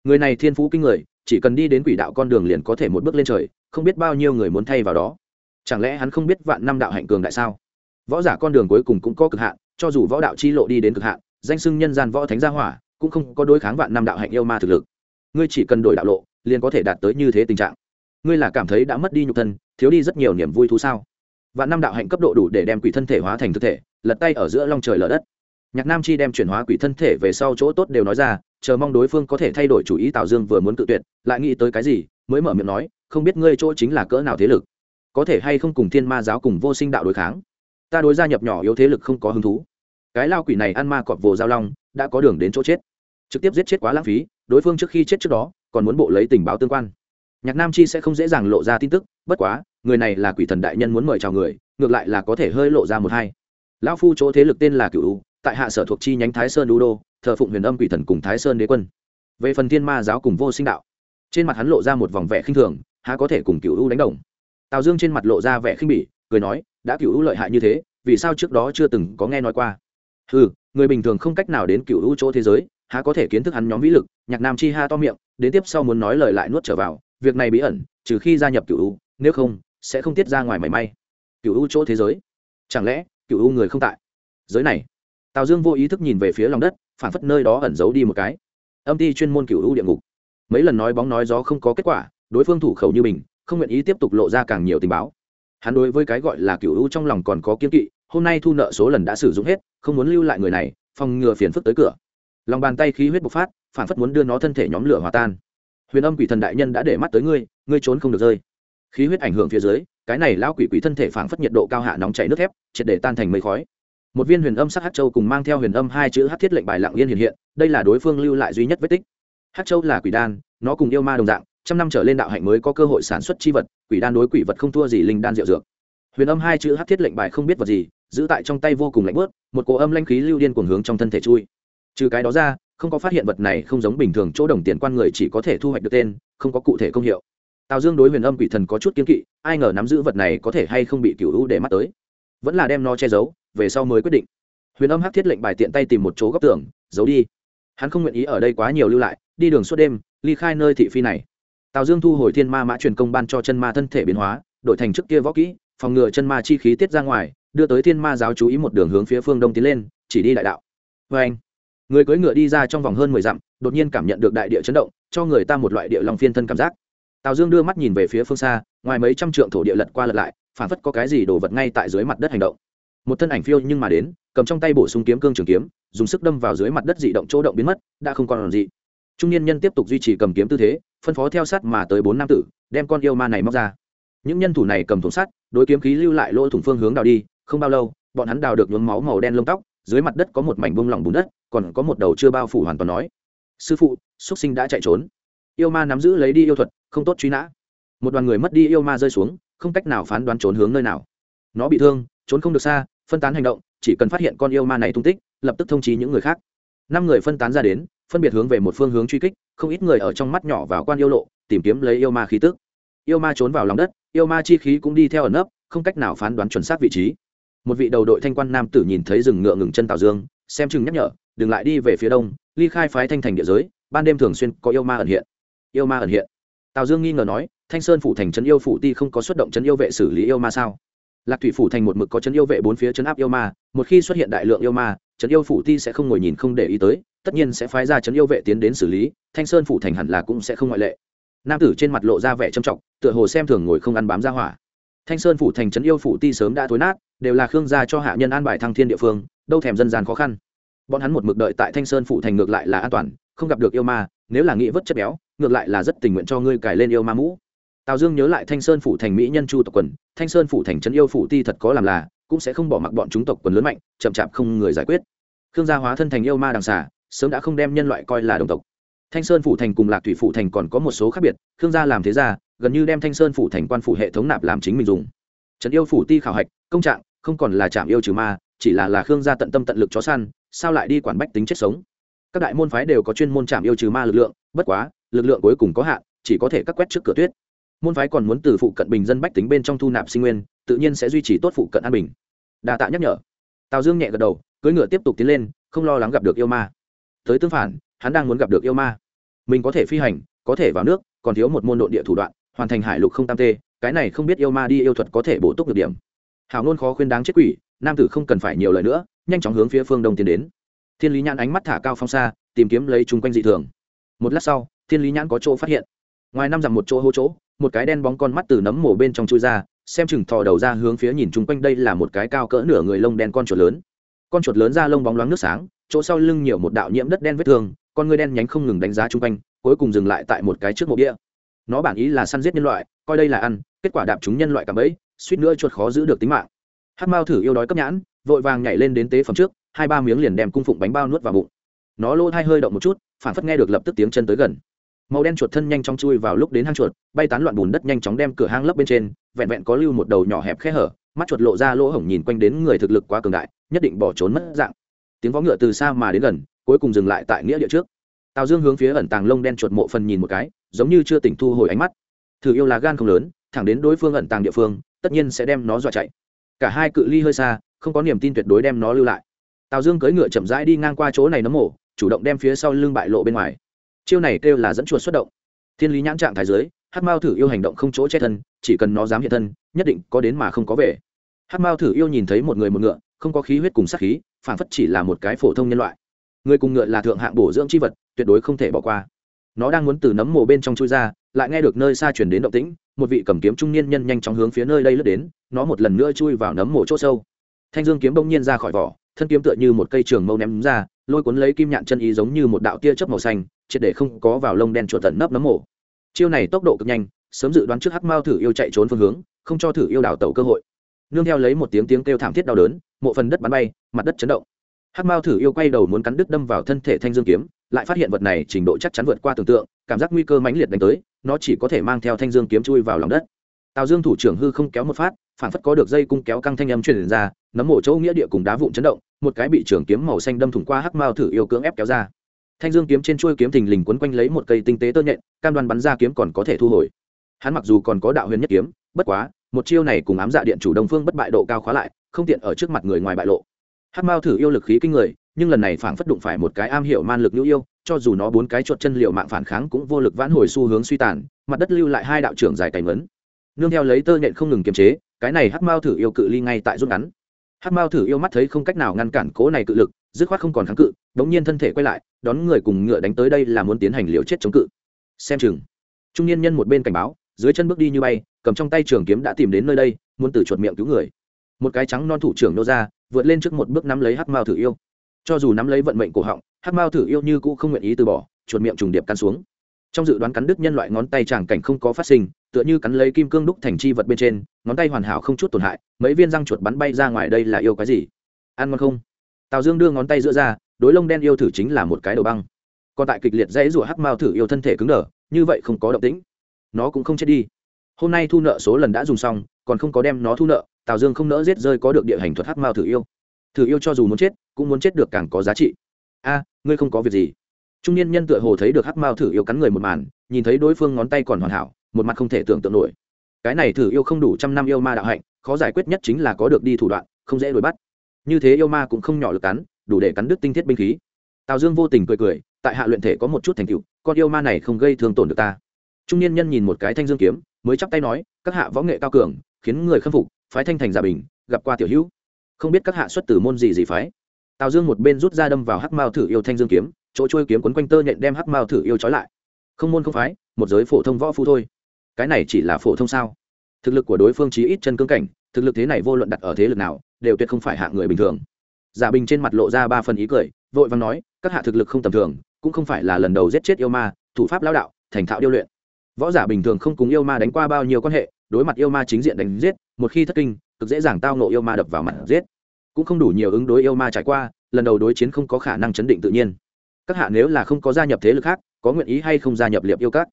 S1: Người này thiên phú kinh người, chỉ cần đi đến quỷ đạo con đường liền có thể một bước lên trời, không biết bao nhiêu người muốn thay vào đó. Chẳng lẽ hắn không biết vạn năm đạo hạnh cường đại sao? Võ giả con đường cuối cùng cũng có cực hạn, cho dù võ đạo chi lộ đi đến cực hạn, danh sưng nhân gian võ thánh gia hỏa, cũng không có đối kháng vạn năm đạo hạnh yêu ma thực lực. Ngươi chỉ cần đổi đạo lộ, liền có thể đạt tới như thế tình trạng. Ngươi là cảm thấy đã mất đi nhục thân, thiếu đi rất nhiều niềm vui thú sao? Vạn năm đạo hạnh cấp độ đủ để đem quỷ thân thể hóa thành thực thể, lật tay ở giữa long trời lở đất. Nhạc nam chi đem chuyển hóa quỷ thân thể về sau chỗ tốt đều nói ra, chờ mong đối phương có thể thay đổi chủ ý tào dương vừa muốn tự tuyệt, lại nghĩ tới cái gì, mới mở miệng nói, không biết ngươi chỗ chính là cỡ nào thế lực? Có thể hay không cùng thiên ma giáo cùng vô sinh đạo đối kháng? Ta đối gia nhập nhỏ yếu thế lực không có hứng thú. Cái lao quỷ này ăn ma cọp vồ giao long, đã có đường đến chỗ chết. Trực tiếp giết chết quá lãng phí, đối phương trước khi chết trước đó, còn muốn bộ lấy tình báo tương quan nhạc nam chi sẽ không dễ dàng lộ ra tin tức, bất quá, người này là quỷ thần đại nhân muốn mời chào người, ngược lại là có thể hơi lộ ra một hai. Lão phu chỗ thế lực tên là cựu tại hạ sở thuộc chi nhánh thái sơn đu đô, thờ phụng huyền âm quỷ thần cùng thái sơn đế quân. Về phần thiên ma giáo cùng vô sinh đạo, trên mặt hắn lộ ra một vòng vẻ khinh thường, há có thể cùng cựu u đánh đồng. Tào dương trên mặt lộ ra vẻ khinh bỉ, cười nói, đã cựu u lợi hại như thế, vì sao trước đó chưa từng có nghe nói qua? Ừ người bình thường không cách nào đến cựu u chỗ thế giới há có thể kiến thức hắn nhóm vĩ lực, nhạc nam chi ha to miệng, đến tiếp sau muốn nói lời lại nuốt trở vào, việc này bí ẩn, trừ khi gia nhập cựu u, nếu không, sẽ không tiết ra ngoài mảy may. Cựu u chỗ thế giới? Chẳng lẽ cựu u người không tại? Giới này, tào dương vô ý thức nhìn về phía lòng đất, phản phất nơi đó ẩn giấu đi một cái. Âm ty chuyên môn cựu u địa ngục. Mấy lần nói bóng nói gió không có kết quả, đối phương thủ khẩu như mình, không nguyện ý tiếp tục lộ ra càng nhiều tình báo. Hắn đối với cái gọi là cựu u trong lòng còn có kiên kỵ, hôm nay thu nợ số lần đã sử dụng hết, không muốn lưu lại người này, phòng ngừa phiền phức tới cửa lòng bàn tay khí huyết bộc phát, phản phất muốn đưa nó thân thể nhóm lửa hòa tan. Huyền âm quỷ thần đại nhân đã để mắt tới ngươi ngươi trốn không được rơi. Khí huyết ảnh hưởng phía dưới, cái này lão quỷ quỷ thân thể phản phất nhiệt độ cao hạ nóng chảy nước thép, triệt để tan thành mây khói. Một viên huyền âm sắc hát châu cùng mang theo huyền âm hai chữ hát thiết lệnh bài lặng yên hiện hiện, đây là đối phương lưu lại duy nhất vết tích. Hát châu là quỷ đan, nó cùng yêu ma đồng dạng, trăm năm trở lên đạo hạnh mới có cơ hội sản xuất chi vật, quỷ đan đối quỷ vật không thua gì linh đan rượu dược. Huyền âm hai chữ hát thiết lệnh bài không biết vật gì, giữ tại trong tay vô cùng lạnh bớt một cỗ âm lanh khí lưu điên cuồng hướng trong thân thể chui trừ cái đó ra, không có phát hiện vật này không giống bình thường chỗ đồng tiền quan người chỉ có thể thu hoạch được tên, không có cụ thể công hiệu. Tào dương đối huyền âm quỷ thần có chút kiếm kỵ, ai ngờ nắm giữ vật này có thể hay không bị cựu hữu để mắt tới. Vẫn là đem nó che giấu, về sau mới quyết định. Huyền âm hắc thiết lệnh bài tiện tay tìm một chỗ góc tường, giấu đi. Hắn không nguyện ý ở đây quá nhiều lưu lại, đi đường suốt đêm, ly khai nơi thị phi này. Tào dương thu hồi thiên ma mã truyền công ban cho chân ma thân thể biến hóa, đổi thành trước kia võ kỹ, phòng ngừa chân ma chi khí tiết ra ngoài, đưa tới thiên ma giáo chú ý một đường hướng phía phương đông tiến lên, chỉ đi đại đạo. Vê anh người cưỡi ngựa đi ra trong vòng hơn mười dặm, đột nhiên cảm nhận được đại địa chấn động, cho người ta một loại địa lòng phiên thân cảm giác. Tào dương đưa mắt nhìn về phía phương xa, ngoài mấy trăm trượng thổ địa lật qua lật lại, phản phất có cái gì đổ vật ngay tại dưới mặt đất hành động. Một thân ảnh phiêu nhưng mà đến, cầm trong tay bổ sung kiếm cương trường kiếm, dùng sức đâm vào dưới mặt đất dị động chỗ động biến mất, đã không còn gì. Trung niên nhân tiếp tục duy trì cầm kiếm tư thế, phân phó theo sát mà tới bốn nam tử, đem con yêu ma này móc ra. Những nhân thủ này cầm thùng sắt, đối kiếm khí lưu lại lỗ thủng phương hướng đào đi, không bao lâu, bọn hắn đào được nhuốm máu màu đen lông tóc dưới mặt đất có một mảnh bông lỏng bùn đất, còn có một đầu chưa bao phủ hoàn toàn nói. Sư phụ xuất sinh đã chạy trốn. Yêu ma nắm giữ lấy đi yêu thuật, không tốt truy nã. Một đoàn người mất đi yêu ma rơi xuống, không cách nào phán đoán trốn hướng nơi nào. Nó bị thương, trốn không được xa, phân tán hành động, chỉ cần phát hiện con yêu ma này tung tích, lập tức thông trí những người khác. Năm người phân tán ra đến, phân biệt hướng về một phương hướng truy kích, không ít người ở trong mắt nhỏ vào quan yêu lộ, tìm kiếm lấy yêu ma khí tức. Yêu ma trốn vào lòng đất, yêu ma chi khí cũng đi theo ẩn nấp, không cách nào phán đoán chuẩn xác vị trí một vị đầu đội thanh quan nam tử nhìn thấy rừng ngựa ngừng chân tào dương, xem chừng nhắc nhở, đừng lại đi về phía đông, ly khai phái thanh thành địa giới, ban đêm thường xuyên có yêu ma ẩn hiện. Yêu ma ẩn hiện? Tào dương nghi ngờ nói, thanh sơn phủ thành trấn yêu phủ ti không có xuất động trấn yêu vệ xử lý yêu ma sao? Lạc thủy phủ thành một mực có trấn yêu vệ bốn phía trấn áp yêu ma, một khi xuất hiện đại lượng yêu ma, trấn yêu phủ ti sẽ không ngồi nhìn không để ý tới, tất nhiên sẽ phái ra trấn yêu vệ tiến đến xử lý, thanh sơn phủ thành hẳn là cũng sẽ không ngoại lệ. Nam tử trên mặt lộ ra vẻ trầm trọng, tựa hồ xem thường ngồi không ăn bám ra hỏa thanh sơn phủ thành trấn yêu phủ ti sớm đã thối nát, đều là khương gia cho hạ nhân an bài thăng thiên địa phương, đâu thèm dân gian khó khăn. Bọn hắn một mực đợi tại thanh sơn phủ thành ngược lại là an toàn, không gặp được yêu ma, nếu là nghĩ vớt chất béo, ngược lại là rất tình nguyện cho ngươi cài lên yêu ma mũ. Tào dương nhớ lại thanh sơn phủ thành mỹ nhân chu tộc quần, thanh sơn phủ thành trấn yêu phủ ti thật có làm là, cũng sẽ không bỏ mặc bọn chúng tộc quần lớn mạnh, chậm chạp không người giải quyết. Khương gia hóa thân thành yêu ma đằng xả sớm đã không đem nhân loại coi là đồng tộc. Thanh sơn phủ thành cùng lạc thủy phủ thành còn có một số khác biệt, khương gia làm thế ra gần như đem thanh sơn phủ thành quan phủ hệ thống nạp làm chính mình dùng. Trấn yêu phủ ti khảo hạch, công trạng, không còn là trạm yêu trừ ma, chỉ là là khương gia tận tâm tận lực chó săn, sao lại đi quản bách tính chết sống? Các đại môn phái đều có chuyên môn trạm yêu trừ ma lực lượng, bất quá, lực lượng cuối cùng có hạn, chỉ có thể cắt quét trước cửa tuyết. Môn phái còn muốn từ phụ cận bình dân bách tính bên trong thu nạp sinh nguyên, tự nhiên sẽ duy trì tốt phụ cận an bình. Đa tạ nhắc nhở. Tào dương nhẹ gật đầu, cưỡi ngựa tiếp tục tiến lên, không lo lắng gặp được yêu ma. Tới tương phản, hắn đang muốn gặp được yêu ma. Mình có thể phi hành, có thể vào nước, còn thiếu một môn nội địa thủ đoạn hoàn thành hải lục không tam tê, cái này không biết yêu ma đi yêu thuật có thể bổ túc được điểm. Hảo ngôn khó khuyên đáng chết quỷ, nam tử không cần phải nhiều lời nữa, nhanh chóng hướng phía phương đông tiến đến. Thiên lý nhãn ánh mắt thả cao phong xa, tìm kiếm lấy chung quanh dị thường. Một lát sau, thiên lý nhãn có chỗ phát hiện. Ngoài năm dặm một chỗ hô chỗ, một cái đen bóng con mắt từ nấm mổ bên trong chui ra, xem chừng thò đầu ra hướng phía nhìn chung quanh đây là một cái cao cỡ nửa người lông đen con chuột lớn. Con chuột lớn ra lông bóng loáng nước sáng, chỗ sau lưng nhiều một đạo nhiễm đất đen vết thương, con người đen nhánh không ngừng đánh giá chung quanh, cuối cùng dừng lại tại một cái trước mộ bia nó bản ý là săn giết nhân loại, coi đây là ăn, kết quả đạp chúng nhân loại cảm ấy suýt nữa chuột khó giữ được tính mạng. Hát mao thử yêu đói cấp nhãn, vội vàng nhảy lên đến tế phẩm trước, hai ba miếng liền đem cung phụng bánh bao nuốt vào bụng. Nó lô hai hơi động một chút, phản phất nghe được lập tức tiếng chân tới gần. Màu đen chuột thân nhanh chóng chui vào lúc đến hang chuột, bay tán loạn bùn đất nhanh chóng đem cửa hang lấp bên trên, vẹn vẹn có lưu một đầu nhỏ hẹp khe hở, mắt chuột lộ ra lỗ hổng nhìn quanh đến người thực lực quá cường đại, nhất định bỏ trốn mất dạng. Tiếng vó ngựa từ xa mà đến gần, cuối cùng dừng lại tại nghĩa địa trước. Tào dương hướng phía ẩn tàng lông đen chuột mộ phần nhìn một cái giống như chưa tỉnh thu hồi ánh mắt. Thử yêu là gan không lớn, thẳng đến đối phương ẩn tàng địa phương, tất nhiên sẽ đem nó dọa chạy. Cả hai cự ly hơi xa, không có niềm tin tuyệt đối đem nó lưu lại. Tào dương cưỡi ngựa chậm rãi đi ngang qua chỗ này nấm mổ chủ động đem phía sau lưng bại lộ bên ngoài. Chiêu này kêu là dẫn chuột xuất động. Thiên lý nhãn trạng thái giới hát mao thử yêu hành động không chỗ che thân, chỉ cần nó dám hiện thân, nhất định có đến mà không có về. Hát mao thử yêu nhìn thấy một người một ngựa, không có khí huyết cùng sát khí phản phất chỉ là một cái phổ thông nhân loại. Người cùng ngựa là thượng hạng bổ dưỡng c h i vật, tuyệt đối không thể bỏ qua nó đang muốn từ nấm mồ bên trong chui ra, lại nghe được nơi xa chuyển đến động tĩnh, một vị cầm kiếm trung niên nhân nhanh chóng hướng phía nơi đây lướt đến, nó một lần nữa chui vào nấm mồ c h ỗ sâu. Thanh dương kiếm bỗng nhiên ra khỏi vỏ, thân kiếm tựa như một cây trường mâu ném ra, lôi cuốn lấy kim nhạn chân ý giống như một đạo tia chớp màu xanh, triệt để không có vào lông đen chuột tận nấp nấm mồ. chiêu này tốc độ cực nhanh, sớm dự đoán trước hắc mao thử yêu chạy trốn phương hướng, không cho thử yêu đảo tẩu cơ hội. Nương theo lấy một tiếng tiếng kêu thảm thiết đau đớn, mộ phần đất bắn bay, mặt đất chấn động. Hắc mao thử yêu quay đầu muốn cắn đứt đâm vào thân thể thanh dương kiếm lại phát hiện vật này trình độ chắc chắn vượt qua tưởng tượng, cảm giác nguy cơ mãnh liệt đánh tới, nó chỉ có thể mang theo thanh dương kiếm chui vào lòng đất. Tào dương thủ trưởng hư không kéo một phát, phản phất có được dây cung kéo căng thanh âm truyền ra, nấm mổ chỗ nghĩa địa cùng đá vụn chấn động, một cái bị trưởng kiếm màu xanh đâm thủng qua hắc mao thử yêu cưỡng ép kéo ra. Thanh dương kiếm trên chuôi kiếm thình lình quấn quanh lấy một cây tinh tế tơ nhện, cam đoan bắn ra kiếm còn có thể thu hồi. Hắn mặc dù còn có đạo huyền nhất kiếm, bất quá, một chiêu này cùng ám dạ điện chủ đông phương bất bại độ cao khóa lại, không tiện ở trước mặt người ngoài bại lộ. Hắc mao thử yêu lực khí kinh người nhưng lần này phảng phất đụng phải một cái am hiểu man lực nhu yêu, cho dù nó bốn cái chuột chân liệu mạng phản kháng cũng vô lực vãn hồi xu hướng suy tàn, mặt đất lưu lại hai đạo trưởng dài cành ấn. Nương theo lấy tơ nhện không ngừng kiềm chế, cái này hát mao thử yêu cự ly ngay tại rút ngắn. Hát mao thử yêu mắt thấy không cách nào ngăn cản cố này cự lực, dứt khoát không còn kháng cự, đống nhiên thân thể quay lại, đón người cùng ngựa đánh tới đây là muốn tiến hành liều chết chống cự. Xem chừng, trung niên nhân một bên cảnh báo, dưới chân bước đi như bay, cầm trong tay trường kiếm đã tìm đến nơi đây, muốn từ chuột miệng cứu người. Một cái trắng non thủ trưởng nô ra, vượt lên trước một bước nắm lấy hắc mao thử yêu cho dù nắm lấy vận mệnh cổ họng, hắc mao thử yêu như cũ không nguyện ý từ bỏ, chuột miệng trùng điệp cắn xuống. Trong dự đoán cắn đứt nhân loại ngón tay tràng cảnh không có phát sinh, tựa như cắn lấy kim cương đúc thành chi vật bên trên, ngón tay hoàn hảo không chút tổn hại, mấy viên răng chuột bắn bay ra ngoài đây là yêu cái gì? Ăn ngon không? Tào dương đưa ngón tay giữa ra, đối lông đen yêu thử chính là một cái đầu băng. Còn tại kịch liệt dãy rủa hắc mao thử yêu thân thể cứng đờ, như vậy không có động tĩnh. Nó cũng không chết đi. Hôm nay thu nợ số lần đã dùng xong, còn không có đem nó thu nợ, tào dương không nỡ giết rơi có được địa hành thuật hắc mao thử yêu thử yêu cho dù muốn chết, cũng muốn chết được càng có giá trị. A, ngươi không có việc gì. Trung niên nhân tựa hồ thấy được hắc mao thử yêu cắn người một màn, nhìn thấy đối phương ngón tay còn hoàn hảo, một mặt không thể tưởng tượng nổi. Cái này thử yêu không đủ trăm năm yêu ma đạo hạnh, khó giải quyết nhất chính là có được đi thủ đoạn, không dễ đuổi bắt. Như thế yêu ma cũng không nhỏ lực cắn, đủ để cắn đứt tinh thiết binh khí. Tào dương vô tình cười cười, tại hạ luyện thể có một chút thành tựu, con yêu ma này không gây thương tổn được ta. Trung niên nhân nhìn một cái thanh dương kiếm, mới chắp tay nói, các hạ võ nghệ cao cường, khiến người khâm phục, phái thanh thành giả bình, gặp qua tiểu hữu không biết các hạ xuất từ môn gì gì phái. Tào dương một bên rút ra đâm vào hắc mao thử yêu thanh dương kiếm, chỗ trôi kiếm quấn quanh tơ nhện đem hắc mao thử yêu trói lại. Không môn không phái, một giới phổ thông võ phu thôi. Cái này chỉ là phổ thông sao? Thực lực của đối phương chí ít chân cương cảnh, thực lực thế này vô luận đặt ở thế lực nào, đều tuyệt không phải hạng người bình thường. Giả bình trên mặt lộ ra ba phần ý cười, vội vàng nói, các hạ thực lực không tầm thường, cũng không phải là lần đầu giết chết yêu ma, thủ pháp lao đạo, thành thạo điêu luyện. Võ giả bình thường không cùng yêu ma đánh qua bao nhiêu quan hệ, đối mặt yêu ma chính diện đánh giết, một khi thất kinh cực dễ dàng tao nộ yêu ma đập vào mặt giết. Cũng không đủ nhiều ứng đối yêu ma trải qua, lần đầu đối chiến không có khả năng chấn định tự nhiên. Các hạ nếu là không có gia nhập thế lực khác, có nguyện ý hay không gia nhập liệp yêu các?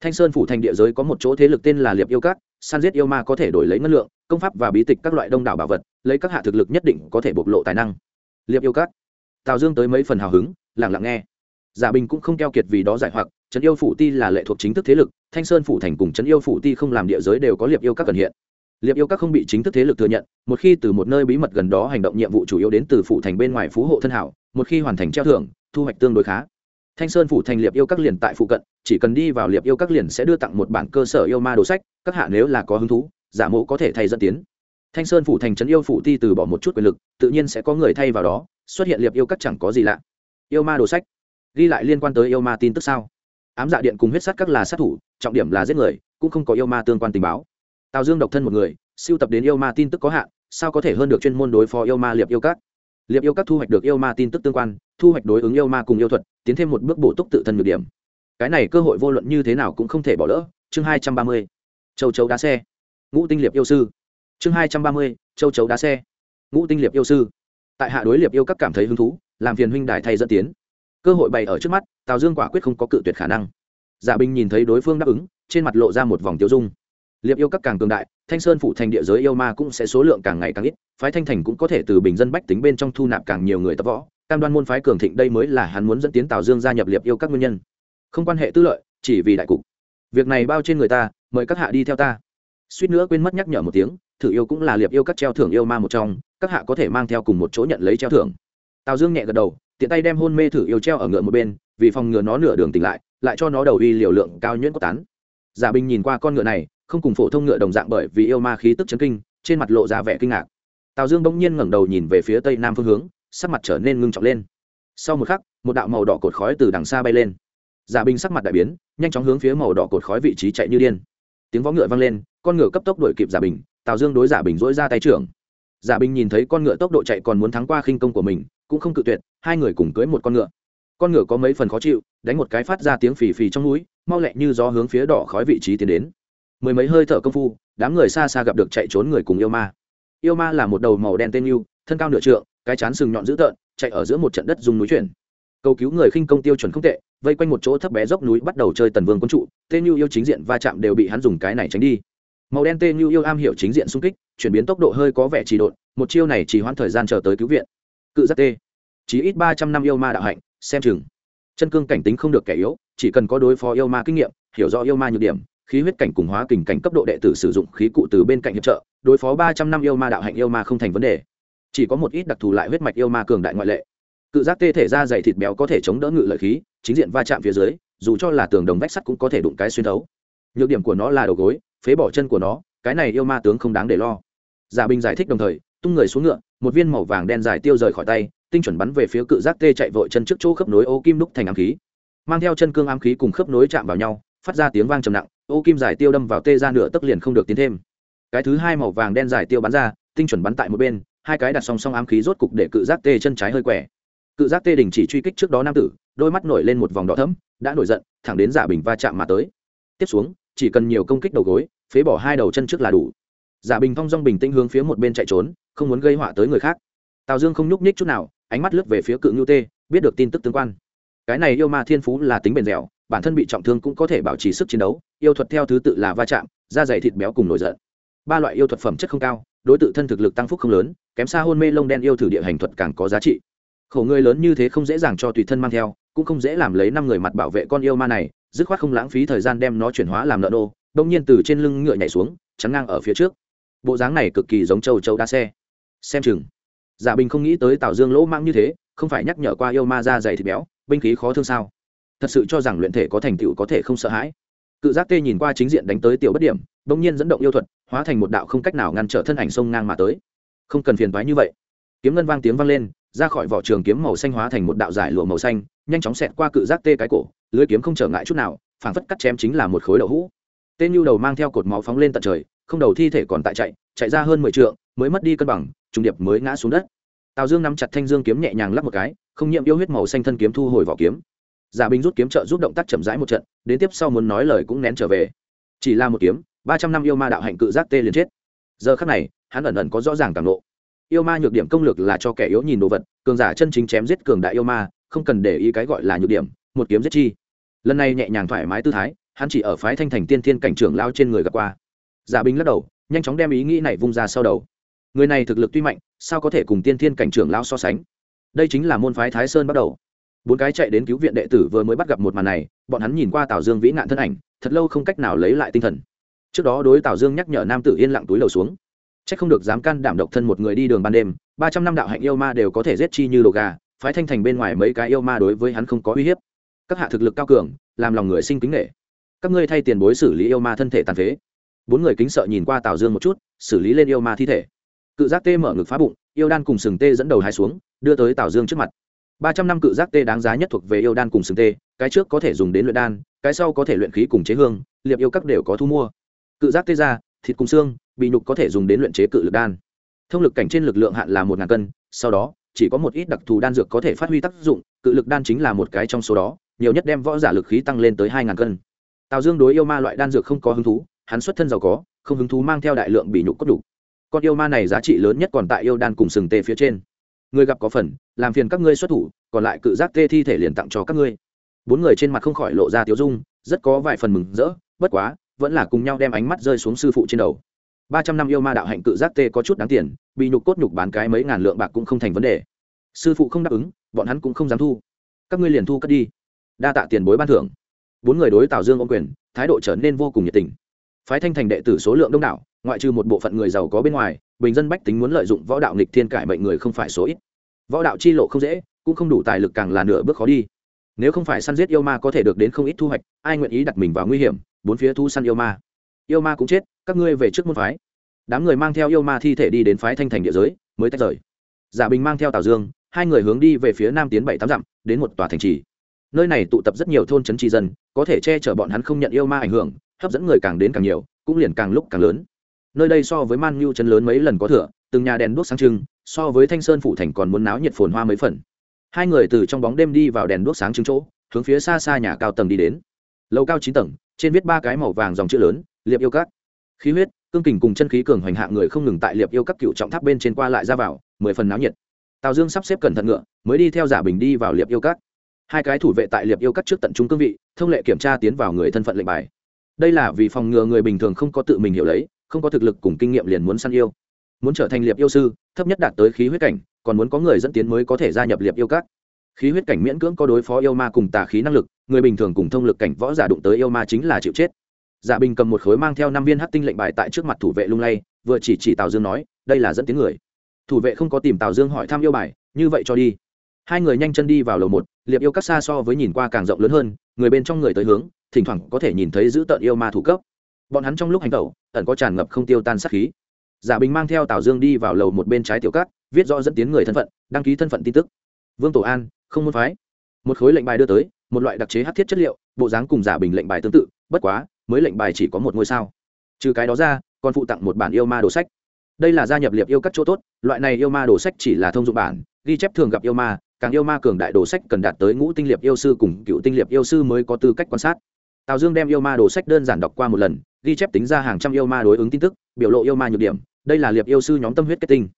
S1: Thanh sơn phủ thành địa giới có một chỗ thế lực tên là liệp yêu các san giết yêu ma có thể đổi lấy ngân lượng, công pháp và bí tịch các loại đông đảo bảo vật, lấy các hạ thực lực nhất định có thể bộc lộ tài năng. Liệp yêu các. Tào dương tới mấy phần hào hứng lẳng lặng nghe. Giả bình cũng không keo kiệt vì đó giải hoặc, trấn yêu phủ ti là lệ thuộc chính thức thế lực, thanh sơn phủ thành cùng trấn yêu phủ ti không làm địa giới đều có liệp yêu các cần hiện liệp yêu các không bị chính thức thế lực thừa nhận, một khi từ một nơi bí mật gần đó hành động nhiệm vụ chủ yếu đến từ phủ thành bên ngoài phú hộ thân hảo, một khi hoàn thành treo thưởng, thu hoạch tương đối khá. Thanh sơn phủ thành liệp yêu các liền tại phụ cận, chỉ cần đi vào liệp yêu các liền sẽ đưa tặng một bản cơ sở yêu ma đồ sách, các hạ nếu là có hứng thú, giả mẫu có thể thay dẫn tiến. Thanh sơn phủ thành trấn yêu phủ ti từ bỏ một chút quyền lực, tự nhiên sẽ có người thay vào đó, xuất hiện liệp yêu các chẳng có gì lạ. Yêu ma đồ sách, ghi lại liên quan tới yêu ma tin tức sao? Ám dạ điện cùng huyết sát các là sát thủ, trọng điểm là giết người, cũng không có yêu ma tương quan tình báo tào dương độc thân một người, siêu tập đến yêu ma tin tức có hạn, sao có thể hơn được chuyên môn đối phó yêu ma liệp yêu các? Liệp yêu các thu hoạch được yêu ma tin tức tương quan, thu hoạch đối ứng yêu ma cùng yêu thuật, tiến thêm một bước bổ túc tự thân nhược điểm. Cái này cơ hội vô luận như thế nào cũng không thể bỏ lỡ. Chương hai trăm ba mươi, châu chấu đá xe. Ngũ tinh liệp yêu sư. Chương hai trăm ba mươi, châu chấu đá xe. Ngũ tinh liệp yêu sư. Tại hạ đối liệp yêu các cảm thấy hứng thú, làm phiền huynh đài thay dẫn tiến. Cơ hội bày ở trước mắt, tào dương quả quyết không có cự tuyệt khả năng. Giả binh nhìn thấy đối phương đáp ứng, trên mặt lộ ra một vòng tiêu dung liệp yêu các càng cường đại, thanh sơn phụ thành địa giới yêu ma cũng sẽ số lượng càng ngày càng ít, phái thanh thành cũng có thể từ bình dân bách tính bên trong thu nạp càng nhiều người tập võ. Cam đoan môn phái cường thịnh đây mới là hắn muốn dẫn tiến tào dương gia nhập liệp yêu các nguyên nhân. Không quan hệ tư lợi, chỉ vì đại cục. Việc này bao trên người ta, mời các hạ đi theo ta. Suýt nữa quên mất nhắc nhở một tiếng, thử yêu cũng là liệp yêu các treo thưởng yêu ma một trong, các hạ có thể mang theo cùng một chỗ nhận lấy treo thưởng. Tào dương nhẹ gật đầu, tiện tay đem hôn mê thử yêu treo ở ngựa một bên, vì phòng ngừa nó nửa đường tỉnh lại lại cho nó đầu uy liều lượng cao nhuyễn có tán. Giả bình nhìn qua con ngựa này không cùng phổ thông ngựa đồng dạng bởi vì yêu ma khí tức chấn kinh, trên mặt lộ ra vẻ kinh ngạc. Tào dương bỗng nhiên ngẩng đầu nhìn về phía tây nam phương hướng, sắc mặt trở nên ngưng trọng lên. Sau một khắc, một đạo màu đỏ cột khói từ đằng xa bay lên. Giả binh sắc mặt đại biến, nhanh chóng hướng phía màu đỏ cột khói vị trí chạy như điên. Tiếng vó ngựa vang lên, con ngựa cấp tốc đuổi kịp giả bình, tào dương đối giả bình dỗi ra tay trưởng. Giả bình nhìn thấy con ngựa tốc độ chạy còn muốn thắng qua khinh công của mình, cũng không cự tuyệt, hai người cùng cưới một con ngựa. Con ngựa có mấy phần khó chịu, đánh một cái phát ra tiếng phì phì trong núi, mau lẹ như gió hướng phía đỏ khói vị trí tiến đến mười mấy hơi thở công phu, đám người xa xa gặp được chạy trốn người cùng yêu ma. Yêu ma là một đầu màu đen tên yêu, thân cao nửa trượng, cái chán sừng nhọn dữ tợn, chạy ở giữa một trận đất dùng núi chuyển. Cầu cứu người khinh công tiêu chuẩn không tệ, vây quanh một chỗ thấp bé dốc núi bắt đầu chơi tần vương quân trụ, tên yêu yêu chính diện va chạm đều bị hắn dùng cái này tránh đi. Màu đen tên yêu yêu am hiểu chính diện xung kích, chuyển biến tốc độ hơi có vẻ trì độn, một chiêu này chỉ hoãn thời gian chờ tới cứu viện. Cự giác tê. Chỉ ít ba trăm năm yêu ma đạo hạnh, xem chừng. Chân cương cảnh tính không được kẻ yếu, chỉ cần có đối phó yêu ma kinh nghiệm, hiểu rõ yêu ma nhược điểm khí huyết cảnh cùng hóa kình cảnh cấp độ đệ tử sử dụng khí cụ từ bên cạnh hiệp trợ, đối phó ba trăm năm yêu ma đạo hạnh yêu ma không thành vấn đề. Chỉ có một ít đặc thù lại huyết mạch yêu ma cường đại ngoại lệ. Cự giác tê thể ra dày thịt béo có thể chống đỡ ngự lợi khí, chính diện va chạm phía dưới, dù cho là tường đồng vách sắt cũng có thể đụng cái xuyên thấu. Nhược điểm của nó là đầu gối, phế bỏ chân của nó, cái này yêu ma tướng không đáng để lo. Giả bình giải thích đồng thời, tung người xuống ngựa, một viên màu vàng đen dài tiêu rời khỏi tay, tinh chuẩn bắn về phía cự giác tê chạy vội chân trước chỗ khớp nối ô kim đúc thành ám khí. Mang theo chân cương ám khí cùng khớp nối chạm vào nhau, phát ra tiếng vang trầm nặng ô kim giải tiêu đâm vào tê ra nửa tấc liền không được tiến thêm. Cái thứ hai màu vàng đen giải tiêu bắn ra, tinh chuẩn bắn tại một bên, hai cái đặt song song ám khí rốt cục để cự giác tê chân trái hơi quẻ cự giác tê đình chỉ truy kích trước đó nam tử, đôi mắt nổi lên một vòng đỏ thấm đã nổi giận, thẳng đến giả bình va chạm mà tới. Tiếp xuống, chỉ cần nhiều công kích đầu gối, phế bỏ hai đầu chân trước là đủ. Giả bình thong dong bình tĩnh hướng phía một bên chạy trốn, không muốn gây họa tới người khác. Tào dương không nhúc nhích chút nào, ánh mắt lướt về phía cự ngưu tê, biết được tin tức tương quan. Cái này yêu ma thiên phú là tính bền dẻo bản thân bị trọng thương cũng có thể bảo trì sức chiến đấu, yêu thuật theo thứ tự là va chạm, da dày thịt béo cùng nổi giận. Ba loại yêu thuật phẩm chất không cao, đối tượng thân thực lực tăng phúc không lớn, kém xa hôn mê lông đen yêu thử địa hành thuật càng có giá trị. Khổ người lớn như thế không dễ dàng cho tùy thân mang theo, cũng không dễ làm lấy năm người mặt bảo vệ con yêu ma này, dứt khoát không lãng phí thời gian đem nó chuyển hóa làm nợ đô đông nhiên từ trên lưng ngựa nhảy xuống, chắn ngang ở phía trước. Bộ dáng này cực kỳ giống châu châu đa xe. Xem chừng, giả bình không nghĩ tới tào dương lỗ mang như thế, không phải nhắc nhở qua yêu ma ra dày thịt béo, binh khí khó thương sao thật sự cho rằng luyện thể có thành tựu có thể không sợ hãi. Cự giác tê nhìn qua chính diện đánh tới tiểu bất điểm, bỗng nhiên dẫn động yêu thuật, hóa thành một đạo không cách nào ngăn trở thân ảnh sông ngang mà tới. Không cần phiền toái như vậy. Kiếm ngân vang tiếng vang lên, ra khỏi vỏ trường kiếm màu xanh hóa thành một đạo giải lụa màu xanh, nhanh chóng xẹt qua cự giác tê cái cổ, lưới kiếm không trở ngại chút nào, phảng phất cắt chém chính là một khối đậu hũ. Tên nhu đầu mang theo cột máu phóng lên tận trời, không đầu thi thể còn tại chạy chạy ra hơn mười trượng, mới mất đi cân bằng, trùng điệp mới ngã xuống đất. Tào dương nắm chặt thanh dương kiếm nhẹ nhàng lắp một cái, không nhiễm yêu huyết màu xanh thân kiếm thu hồi vỏ kiếm giả bình rút kiếm trợ giúp động tác chậm rãi một trận, đến tiếp sau muốn nói lời cũng nén trở về. Chỉ là một kiếm, ba trăm năm yêu ma đạo hạnh cự giác tê liền chết. Giờ khắc này, hắn ẩn ẩn có rõ ràng càng lộ yêu ma nhược điểm công lược là cho kẻ yếu nhìn đồ vật, cường giả chân chính chém giết cường đại yêu ma, không cần để ý cái gọi là nhược điểm, một kiếm giết chi. Lần này nhẹ nhàng thoải mái tư thái, hắn chỉ ở phái thanh thành tiên thiên cảnh trưởng lao trên người gặp qua. Giả bình lắc đầu, nhanh chóng đem ý nghĩ này vung ra sau đầu. Người này thực lực tuy mạnh, sao có thể cùng tiên thiên cảnh trưởng lao so sánh? Đây chính là môn phái thái sơn bắt đầu bốn cái chạy đến cứu viện đệ tử vừa mới bắt gặp một màn này, bọn hắn nhìn qua tào dương vĩ nạn thân ảnh, thật lâu không cách nào lấy lại tinh thần. Trước đó đối tào dương nhắc nhở nam tử yên lặng túi lầu xuống. C h ắ c không được dám can đảm độc thân một người đi đường ban đêm, ba trăm năm đạo hạnh yêu ma đều có thể giết chi như đồ gà, phái thanh thành bên ngoài mấy cái yêu ma đối với hắn không có uy hiếp. Các hạ thực lực cao cường, làm lòng người sinh kính nghệ các ngươi thay tiền bối xử lý yêu ma thân thể tàn phế. Bốn người kính sợ nhìn qua tào dương một chút, xử lý lên yêu ma thi thể. Cự giác tê mở ngực phá bụng, yêu đan cùng sừng tê dẫn đầu hai xuống, đưa tới tào dương trước mặt ba trăm năm cự giác tê đáng giá nhất thuộc về yêu đan cùng sừng tê, cái trước có thể dùng đến luyện đan, cái sau có thể luyện khí cùng chế hương, liệp yêu các đều có thu mua. Cự giác tê ra thịt cùng xương, bị nhục có thể dùng đến luyện chế cự lực đan. Thông lực cảnh trên lực lượng hạn là một ngàn cân, sau đó, chỉ có một ít đặc thù đan dược có thể phát huy tác dụng, cự lực đan chính là một cái trong số đó, nhiều nhất đem võ giả lực khí tăng lên tới hai ngàn cân. Tào dương đối yêu ma loại đan dược không có hứng thú, hắn xuất thân giàu có, không hứng thú mang theo đại lượng bị nhục cốt đủ. Con yêu ma này giá trị lớn nhất còn tại yêu đan cùng sừng tê phía trên người gặp có phần, làm phiền các ngươi xuất thủ, còn lại cự giác tê thi thể liền tặng cho các ngươi. Bốn người trên mặt không khỏi lộ ra tiếu dung, rất có vài phần mừng rỡ, bất quá, vẫn là cùng nhau đem ánh mắt rơi xuống sư phụ trên đầu. Ba trăm năm yêu ma đạo hạnh cự giác tê có chút đáng tiền, bị nhục cốt nhục bán cái mấy ngàn lượng bạc cũng không thành vấn đề. Sư phụ không đáp ứng, bọn hắn cũng không dám thu. Các ngươi liền thu cất đi. Đa tạ tiền bối ban thưởng. Bốn người đối tào dương ôm quyền, thái độ trở nên vô cùng nhiệt tình. Phái thanh thành đệ tử số lượng đông đảo, ngoại trừ một bộ phận người giàu có bên ngoài bình dân bách tính muốn lợi dụng võ đạo nghịch thiên cải mệnh người không phải số ít. Võ đạo chi lộ không dễ, cũng không đủ tài lực càng là nửa bước khó đi. Nếu không phải săn giết yêu ma có thể được đến không ít thu hoạch, ai nguyện ý đặt mình vào nguy hiểm, bốn phía thu săn yêu ma. Yêu ma cũng chết, các ngươi về trước môn phái. Đám người mang theo yêu ma thi thể đi đến phái thanh thành địa giới, mới tách rời. Giả bình mang theo tào dương, hai người hướng đi về phía nam tiến bảy tám dặm, đến một tòa thành trì. Nơi này tụ tập rất nhiều thôn trấn tri dân, có thể che chở bọn hắn không nhận yêu ma ảnh hưởng, hấp dẫn người càng đến càng nhiều, cũng liền càng lúc càng lớn nơi đây so với man nhu chân lớn mấy lần có thừa, từng nhà đèn đuốc sáng trưng, so với thanh sơn phủ thành còn muốn náo nhiệt phồn hoa mấy phần. Hai người từ trong bóng đêm đi vào đèn đuốc sáng trưng chỗ, hướng phía xa xa nhà cao tầng đi đến. Lầu cao chín tầng, trên viết ba cái màu vàng dòng chữ lớn, liệp yêu các. Khí huyết, cương kình cùng chân khí cường hoành hạ người không ngừng tại liệp yêu các cựu trọng tháp bên trên qua lại ra vào, mười phần náo nhiệt. Tào dương sắp xếp cẩn thận ngựa, mới đi theo giả bình đi vào liệp yêu các. Hai cái thủ vệ tại liệp yêu các trước tận trung cương vị, thông lệ kiểm tra tiến vào người thân phận lệnh bài. Đây là vì phòng ngừa người bình thường không có tự mình hiểu lấy không có thực lực cùng kinh nghiệm liền muốn săn yêu. Muốn trở thành liệp yêu sư, thấp nhất đạt tới khí huyết cảnh, còn muốn có người dẫn tiến mới có thể gia nhập liệp yêu các. Khí huyết cảnh miễn cưỡng có đối phó yêu ma cùng tà khí năng lực, người bình thường cùng thông lực cảnh võ giả đụng tới yêu ma chính là chịu chết. Giả bình cầm một khối mang theo năm viên hát tinh lệnh bài tại trước mặt thủ vệ lung lay, vừa chỉ chỉ tào dương nói, đây là dẫn tiếng người. Thủ vệ không có tìm tào dương hỏi thăm yêu bài, như vậy cho đi. Hai người nhanh chân đi vào lầu một, liệp yêu các xa so với nhìn qua càng rộng lớn hơn, người bên trong người tới hướng, thỉnh thoảng có thể nhìn thấy giữ tợn yêu ma thủ cấp bọn hắn trong lúc hành tẩu, ẩn có tràn ngập không tiêu tan sát khí. Giả bình mang theo tào dương đi vào lầu một bên trái tiểu cát, viết rõ dẫn tiến người thân phận, đăng ký thân phận tin tức. Vương tổ an, không muốn phái. Một khối lệnh bài đưa tới, một loại đặc chế hát thiết chất liệu, bộ dáng cùng giả bình lệnh bài tương tự, bất quá, mới lệnh bài chỉ có một ngôi sao. Trừ cái đó ra, còn phụ tặng một bản yêu ma đồ sách. Đây là gia nhập liệp yêu các chỗ tốt, loại này yêu ma đồ sách chỉ là thông dụng bản, ghi chép thường gặp yêu ma, càng yêu ma cường đại đồ sách cần đạt tới ngũ tinh liệp yêu sư cùng cựu tinh liệp yêu sư mới có tư cách quan sát. Tào dương đem yêu ma đồ sách đơn giản đọc qua một lần ghi chép tính ra hàng trăm yêu ma đối ứng tin tức, biểu lộ yêu ma nhược điểm, đây là liệp yêu sư nhóm tâm huyết kết tinh.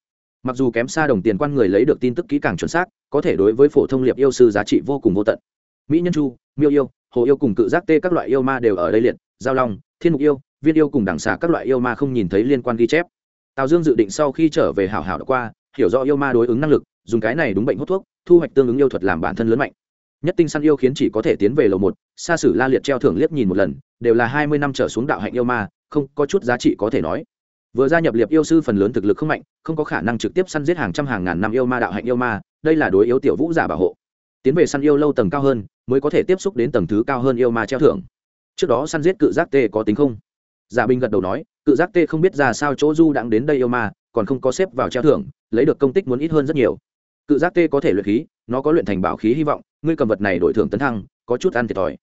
S1: Mặc dù kém xa đồng tiền quan người lấy được tin tức kỹ càng chuẩn xác, có thể đối với phổ thông liệp yêu sư giá trị vô cùng vô tận. Mỹ nhân chu, miêu yêu, hồ yêu cùng cự giác tê các loại yêu ma đều ở đây liệt, giao long, thiên mục yêu, viên yêu cùng đẳng xà các loại yêu ma không nhìn thấy liên quan ghi chép. Tào dương dự định sau khi trở về hảo hảo đã qua, hiểu rõ yêu ma đối ứng năng lực, dùng cái này đúng bệnh hút thuốc, thu hoạch tương ứng yêu thuật làm bản thân lớn mạnh nhất tinh săn yêu khiến chỉ có thể tiến về lầu một, xa sử la liệt treo thưởng liếc nhìn một lần, đều là hai mươi năm trở xuống đạo hạnh yêu ma, không có chút giá trị có thể nói. Vừa gia nhập liệp yêu sư phần lớn thực lực không mạnh, không có khả năng trực tiếp săn giết hàng trăm hàng ngàn năm yêu ma đạo hạnh yêu ma, đây là đối yếu tiểu vũ giả bảo hộ. Tiến về săn yêu lâu tầng cao hơn, mới có thể tiếp xúc đến tầng thứ cao hơn yêu ma treo thưởng. Trước đó săn giết cự giác tê có tính không? Giả binh gật đầu nói, cự giác tê không biết ra sao chỗ du đãng đến đây yêu ma, còn không có xếp vào treo thưởng, lấy được công tích muốn ít hơn rất nhiều cự giác tê có thể luyện khí, nó có luyện thành bảo khí hy vọng, ngươi cầm vật này đổi thưởng tấn thăng, có chút ăn thiệt thòi.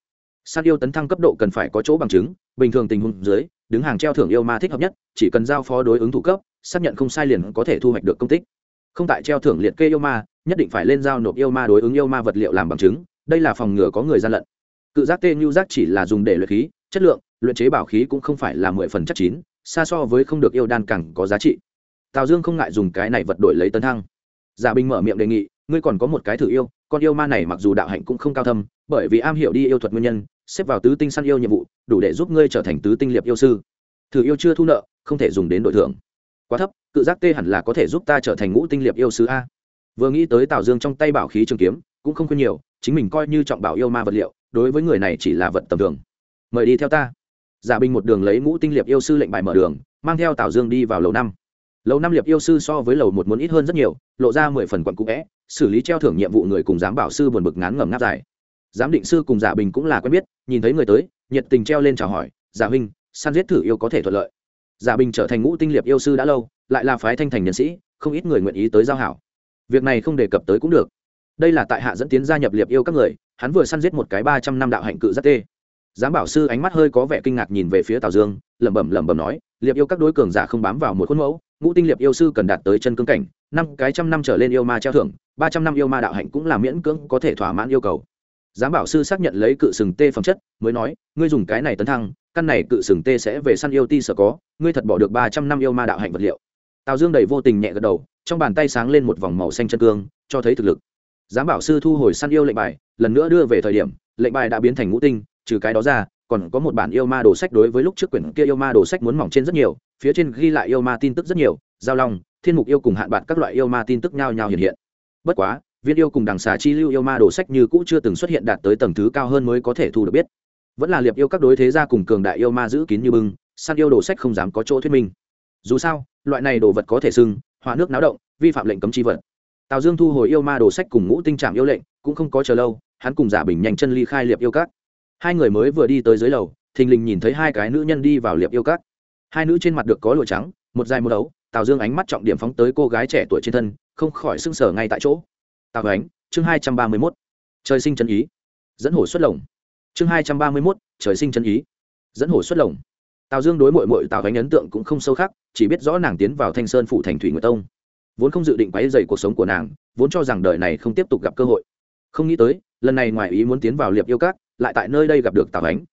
S1: San yêu tấn thăng cấp độ cần phải có chỗ bằng chứng, bình thường tình huống dưới, đứng hàng treo thưởng yêu ma thích hợp nhất, chỉ cần giao phó đối ứng thủ cấp, xác nhận không sai liền có thể thu hoạch được công tích. Không tại treo thưởng liệt kê yêu ma, nhất định phải lên giao nộp yêu ma đối ứng yêu ma vật liệu làm bằng chứng, đây là phòng ngừa có người gian lận. Cự giác tê nhu giác chỉ là dùng để luyện khí, chất lượng, luyện chế bảo khí cũng không phải là mười phần chắc chín, xa so với không được yêu đan càng có giá trị. Tào dương không ngại dùng cái này vật đổi lấy tấn thăng giả bình mở miệng đề nghị, ngươi còn có một cái thử yêu, con yêu ma này mặc dù đạo hạnh cũng không cao thâm, bởi vì am hiểu đi yêu thuật nguyên nhân, xếp vào tứ tinh săn yêu nhiệm vụ, đủ để giúp ngươi trở thành tứ tinh liệp yêu sư. Thử yêu chưa thu nợ, không thể dùng đến đội thưởng. Quá thấp, cự giác tê hẳn là có thể giúp ta trở thành ngũ tinh liệp yêu sư a. Vừa nghĩ tới tào dương trong tay bảo khí trường kiếm, cũng không khuyên nhiều, chính mình coi như trọng bảo yêu ma vật liệu, đối với người này chỉ là vật tầm thường. Mời đi theo ta. Giả bình một đường lấy ngũ tinh liệp yêu sư lệnh bài mở đường, mang theo tào dương đi vào lầu năm lầu năm liệp yêu sư so với lầu một muốn ít hơn rất nhiều, lộ ra mười phần quận cũ vẽ, xử lý treo thưởng nhiệm vụ người cùng giám bảo sư buồn bực ngán ngẩm ngáp dài. Giám định sư cùng giả bình cũng là quen biết, nhìn thấy người tới, nhiệt tình treo lên chào hỏi, giả huynh, săn giết thử yêu có thể thuận lợi. Giả bình trở thành ngũ tinh liệp yêu sư đã lâu, lại là phái thanh thành nhân sĩ, không ít người nguyện ý tới giao hảo. Việc này không đề cập tới cũng được. Đây là tại hạ dẫn tiến gia nhập liệp yêu các người, hắn vừa săn giết một cái ba trăm năm đạo hạnh cự rất tê. Giám bảo sư ánh mắt hơi có vẻ kinh ngạc nhìn về phía tào dương, lẩm bẩm lẩm bẩm nói, liệp yêu các đối cường giả không bám vào một khuôn mẫu ngũ tinh liệp yêu sư cần đạt tới chân cương cảnh, năm cái trăm năm trở lên yêu ma treo thưởng, ba trăm năm yêu ma đạo hạnh cũng là miễn cưỡng có thể thỏa mãn yêu cầu. Giám bảo sư xác nhận lấy cự sừng tê phẩm chất, mới nói, ngươi dùng cái này tấn thăng, căn này cự sừng tê sẽ về săn yêu ti sở có, ngươi thật bỏ được ba trăm năm yêu ma đạo hạnh vật liệu. Tào dương đầy vô tình nhẹ gật đầu, trong bàn tay sáng lên một vòng màu xanh chân cương, cho thấy thực lực. Giám bảo sư thu hồi săn yêu lệnh bài, lần nữa đưa về thời điểm, lệnh bài đã biến thành ngũ tinh, trừ cái đó ra còn có một bản yêu ma đồ sách đối với lúc trước quyển kia yêu ma đồ sách muốn mỏng trên rất nhiều, phía trên ghi lại yêu ma tin tức rất nhiều, giao long, thiên mục yêu cùng hạn bạn các loại yêu ma tin tức nhao nhau hiện hiện. Bất quá, viên yêu cùng đằng xà chi lưu yêu ma đồ sách như cũ chưa từng xuất hiện đạt tới tầng thứ cao hơn mới có thể thu được biết. Vẫn là liệp yêu các đối thế gia cùng cường đại yêu ma giữ kín như bưng, săn yêu đồ sách không dám có chỗ thuyết minh. Dù sao, loại này đồ vật có thể sưng hóa nước náo động, vi phạm lệnh cấm chi vật. Tào dương thu hồi yêu ma đồ sách cùng ngũ tinh trạm yêu lệnh, cũng không có chờ lâu, hắn cùng giả bình nhanh chân ly khai liệp yêu các hai người mới vừa đi tới dưới lầu, thình lình nhìn thấy hai cái nữ nhân đi vào liệp yêu Cát. hai nữ trên mặt được có lụa trắng, một dài một đấu tào dương ánh mắt trọng điểm phóng tới cô gái trẻ tuổi trên thân, không khỏi sưng sở ngay tại chỗ. Tào ánh, chương hai trăm ba mươi mốt. Trời sinh chân ý. Dẫn hổ xuất lồng. Chương hai trăm ba mươi mốt, trời sinh chân ý. Dẫn hổ xuất lồng. Tào dương đối mội mội tào ánh ấn tượng cũng không sâu khác, chỉ biết rõ nàng tiến vào thanh sơn phủ thành thủy nguyệt tông. Vốn không dự định quáy dày cuộc sống của nàng, vốn cho rằng đời này không tiếp tục gặp cơ hội. Không nghĩ tới, lần này ngoài ý muốn tiến vào liệp yêu cát lại tại nơi đây gặp được tào ánh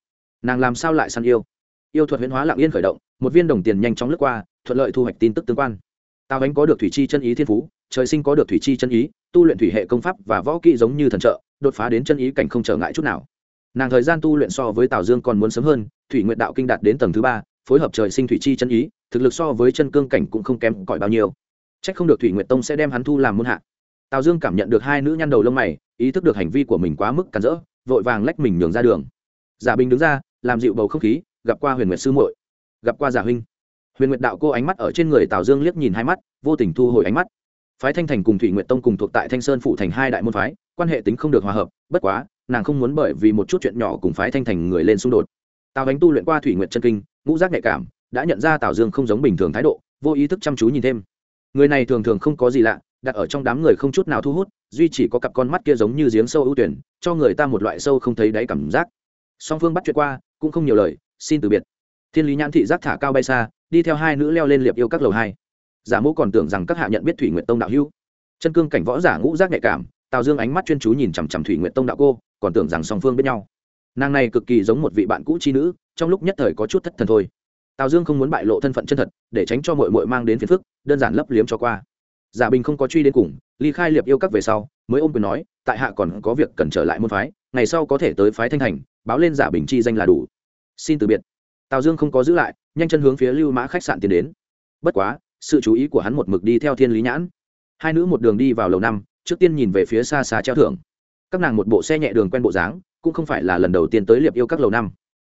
S1: nàng làm sao lại săn yêu yêu thuật huyễn hóa lặng yên khởi động một viên đồng tiền nhanh chóng lướt qua thuận lợi thu hoạch tin tức tương quan tào ánh có được thủy chi chân ý thiên phú trời sinh có được thủy chi chân ý tu luyện thủy hệ công pháp và võ kỹ giống như thần trợ đột phá đến chân ý cảnh không trở ngại chút nào nàng thời gian tu luyện so với tào dương còn muốn sớm hơn thủy nguyện đạo kinh đạt đến tầng thứ ba phối hợp trời sinh thủy chi chân ý thực lực so với chân cương cảnh cũng không kém cỏi bao nhiêu c h ắ c không được thủy nguyện tông sẽ đem hắn thu làm môn hạ. Tào dương cảm nhận được hai nữ nhăn đầu lông mày, ý thức được hành vi của mình quá mức cản rỡ vội vàng lách mình nhường ra đường. Giả bình đứng ra, làm dịu bầu không khí, gặp qua huyền nguyệt sư muội, gặp qua giả huynh. Huyền nguyệt đạo cô ánh mắt ở trên người tào dương liếc nhìn hai mắt, vô tình thu hồi ánh mắt. Phái thanh thành cùng thủy nguyện tông cùng thuộc tại thanh sơn phụ thành hai đại môn phái, quan hệ tính không được hòa hợp, bất quá, nàng không muốn bởi vì một chút chuyện nhỏ cùng phái thanh thành người lên xung đột. Tào ánh tu luyện qua thủy nguyện chân kinh, ngũ giác nhạy cảm, đã nhận ra tào dương không giống bình thường thái độ, vô ý thức chăm chú nhìn thêm. Người này thường thường không có gì lạ đặt ở trong đám người không chút nào thu hút, duy chỉ có cặp con mắt kia giống như giếng sâu ưu tuyển, cho người ta một loại sâu không thấy đáy cảm giác. Song phương bắt chuyện qua, cũng không nhiều lời, xin từ biệt. Thiên lý nhãn thị giác thả cao bay xa, đi theo hai nữ leo lên liệp yêu các lầu hai. Giả mô còn tưởng rằng các hạ nhận biết thủy nguyện tông đạo hữu. Chân cương cảnh võ giả ngũ giác nhạy cảm, tào dương ánh mắt chuyên chú nhìn chằm chằm thủy nguyện tông đạo cô, còn tưởng rằng song phương biết nhau. Nàng này cực kỳ giống một vị bạn cũ chi nữ, trong lúc nhất thời có chút thất thần thôi. Tào dương không muốn bại lộ thân phận chân thật, để tránh cho mội mội mang đến phiền phức, đơn giản lấp liếm cho qua giả bình không có truy đến cùng ly khai liệp yêu các về sau, mới ôm quyền nói, tại hạ còn có việc cần trở lại môn phái, ngày sau có thể tới phái thanh thành, báo lên giả bình chi danh là đủ. Xin từ biệt. Tào dương không có giữ lại, nhanh chân hướng phía lưu mã khách sạn tiến đến. Bất quá, sự chú ý của hắn một mực đi theo thiên lý nhãn. Hai nữ một đường đi vào lầu năm, trước tiên nhìn về phía xa xa treo thưởng. Các nàng một bộ xe nhẹ đường quen bộ dáng, cũng không phải là lần đầu tiên tới liệp yêu các lầu năm.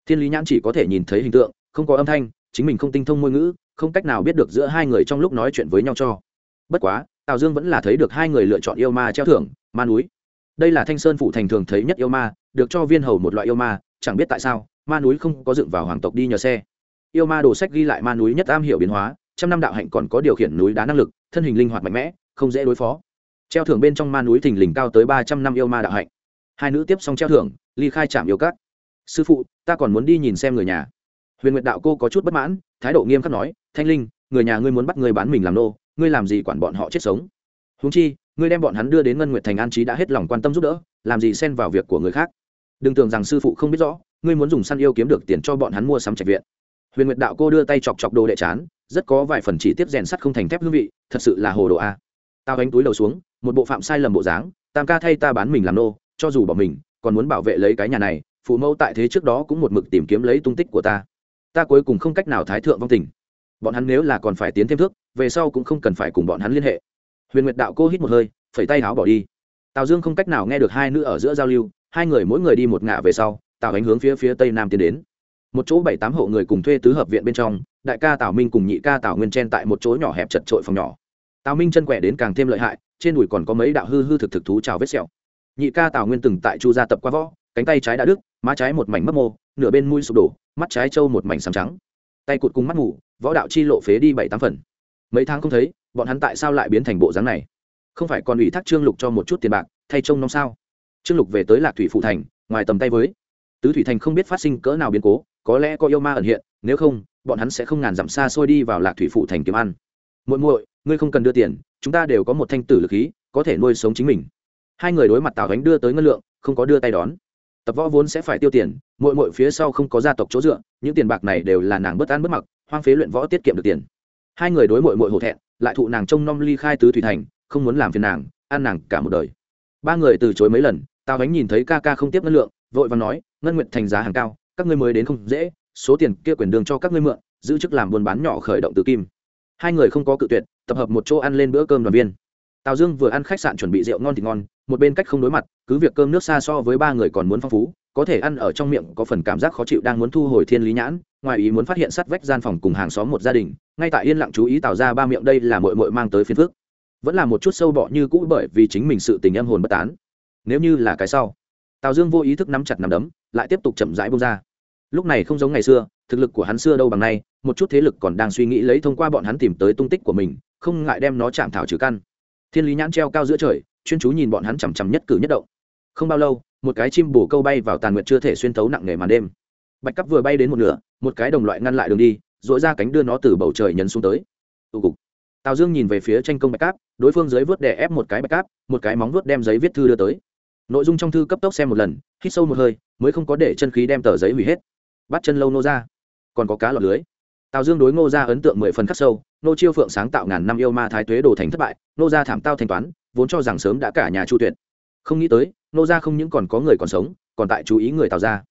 S1: Thiên lý nhãn chỉ có thể nhìn thấy hình tượng, không có âm thanh, chính mình không tinh thông ngôn ngữ, không cách nào biết được giữa hai người trong lúc nói chuyện với nhau cho bất quá, tào dương vẫn là thấy được hai người lựa chọn yêu ma treo thưởng, ma núi. Đây là thanh sơn phụ thành thường thấy nhất yêu ma, được cho viên hầu một loại yêu ma, chẳng biết tại sao, ma núi không có dựng vào hoàng tộc đi nhờ xe. Yêu ma đồ sách ghi lại ma núi nhất am hiểu biến hóa, trăm năm đạo hạnh còn có điều khiển núi đá năng lực, thân hình linh hoạt mạnh mẽ, không dễ đối phó. Treo thưởng bên trong ma núi thình lình cao tới ba trăm năm yêu ma đạo hạnh. Hai nữ tiếp xong treo thưởng, ly khai trạm yêu cát sư phụ, ta còn muốn đi nhìn xem người nhà. Huyền nguyệt đạo cô có chút bất mãn, thái độ nghiêm khắc nói, thanh linh, người nhà ngươi muốn bắt người bán mình làm nô ngươi làm gì quản bọn họ chết sống? Húng chi, ngươi đem bọn hắn đưa đến ngân nguyệt thành an trí đã hết lòng quan tâm giúp đỡ, làm gì xen vào việc của người khác? Đừng tưởng rằng sư phụ không biết rõ, ngươi muốn dùng săn yêu kiếm được tiền cho bọn hắn mua sắm trạch viện. Huyền nguyệt đạo cô đưa tay chọc chọc đồ đệ chán, rất có vài phần chỉ tiếp rèn sắt không thành thép hương vị, thật sự là hồ đồ a. Tao đánh túi đầu xuống, một bộ phạm sai lầm bộ dáng, tam ca thay ta bán mình làm nô, cho dù bỏ mình, còn muốn bảo vệ lấy cái nhà này, phụ mẫu tại thế trước đó cũng một mực tìm kiếm lấy tung tích của ta. Ta cuối cùng không cách nào thái thượng vong tình bọn hắn nếu là còn phải tiến thêm thước, về sau cũng không cần phải cùng bọn hắn liên hệ. Huyền nguyệt đạo cô hít một hơi, phẩy tay áo bỏ đi. Tào dương không cách nào nghe được hai nữ ở giữa giao lưu, hai người mỗi người đi một ngả về sau, tào ánh hướng phía phía tây nam tiến đến. Một chỗ bảy tám hộ người cùng thuê tứ hợp viện bên trong, đại ca tào minh cùng nhị ca tào nguyên chen tại một chỗ nhỏ hẹp chật trội phòng nhỏ. Tào minh chân quẻ đến càng thêm lợi hại, trên đùi còn có mấy đạo hư hư thực thực thú trào vết sẹo. Nhị ca tào nguyên từng tại chu gia tập qua võ, cánh tay trái đã đứt, má trái một mảnh mất mô, nửa bên mũi sụp đổ, mắt trái trâu một mảnh sáng trắng. Tay cụt cùng mắt ngủ võ đạo chi lộ phế đi bảy tám phần. Mấy tháng không thấy, bọn hắn tại sao lại biến thành bộ dáng này? Không phải còn ủy thác trương lục cho một chút tiền bạc, thay trông nom sao? Trương lục về tới lạc thủy phụ thành, ngoài tầm tay với. Tứ thủy thành không biết phát sinh cỡ nào biến cố, có lẽ có yêu ma ẩn hiện, nếu không, bọn hắn sẽ không ngàn dặm xa xôi đi vào lạc thủy phụ thành kiếm ăn. Muội muội, ngươi không cần đưa tiền, chúng ta đều có một thanh tử lực khí, có thể nuôi sống chính mình. Hai người đối mặt tào gánh đưa tới ngân lượng, không có đưa tay đón. Tập võ vốn sẽ phải tiêu tiền, muội muội phía sau không có gia tộc chỗ dựa, những tiền bạc này đều là nàng bất an bất mặc hoang phế luyện võ tiết kiệm được tiền. Hai người đối mội mội hổ thẹn, lại thụ nàng trông nom ly khai tứ thủy thành, không muốn làm phiền nàng, ăn nàng cả một đời. Ba người từ chối mấy lần, tào gánh nhìn thấy ca ca không tiếp ngân lượng, vội và nói, ngân nguyện thành giá hàng cao, các ngươi mới đến không dễ, số tiền kia quyền đường cho các ngươi mượn, giữ chức làm buôn bán nhỏ khởi động từ kim. Hai người không có cự tuyệt, tập hợp một chỗ ăn lên bữa cơm đoàn viên. Tào dương vừa ăn khách sạn chuẩn bị rượu ngon thì ngon, một bên cách không đối mặt, cứ việc cơm nước xa so với ba người còn muốn phong phú có thể ăn ở trong miệng có phần cảm giác khó chịu đang muốn thu hồi thiên lý nhãn, ngoài ý muốn phát hiện sát vách gian phòng cùng hàng xóm một gia đình, ngay tại yên lặng chú ý tạo ra ba miệng đây là mội mội mang tới phiên phước vẫn là một chút sâu bọ như cũ bởi vì chính mình sự tình âm hồn bất tán. Nếu như là cái sau, tào dương vô ý thức nắm chặt nắm đấm, lại tiếp tục chậm rãi bông ra. Lúc này không giống ngày xưa, thực lực của hắn xưa đâu bằng nay, một chút thế lực còn đang suy nghĩ lấy thông qua bọn hắn tìm tới tung tích của mình, không ngại đem nó chạm thảo trừ căn. Thiên lý nhãn treo cao giữa trời, chuyên chú nhìn bọn hắn chằm chằm nhất cử nhất động. Không bao lâu một cái chim bổ câu bay vào tàn nguyệt chưa thể xuyên thấu nặng nề màn đêm. Bạch cấp vừa bay đến một nửa, một cái đồng loại ngăn lại đường đi dội ra cánh đưa nó từ bầu trời nhấn xuống tới. Tụ cục. Tào dương nhìn về phía tranh công bạch cáp, đối phương dưới vớt đè ép một cái bạch cáp, một cái móng vớt đem giấy viết thư đưa tới. Nội dung trong thư cấp tốc xem một lần, hít sâu một hơi, mới không có để chân khí đem tờ giấy hủy hết. Bắt chân lâu nô ra. Còn có cá lọt lưới. Tào dương đối ngô ra ấn tượng mười phần khắc sâu, nô chiêu phượng sáng tạo ngàn năm yêu ma thái tuế đồ thành thất bại, nô ra thảm tao thanh toán, vốn cho rằng sớm đã cả nhà chu tuyệt không nghĩ tới, nô ra không những còn có người còn sống, còn tại chú ý người tào ra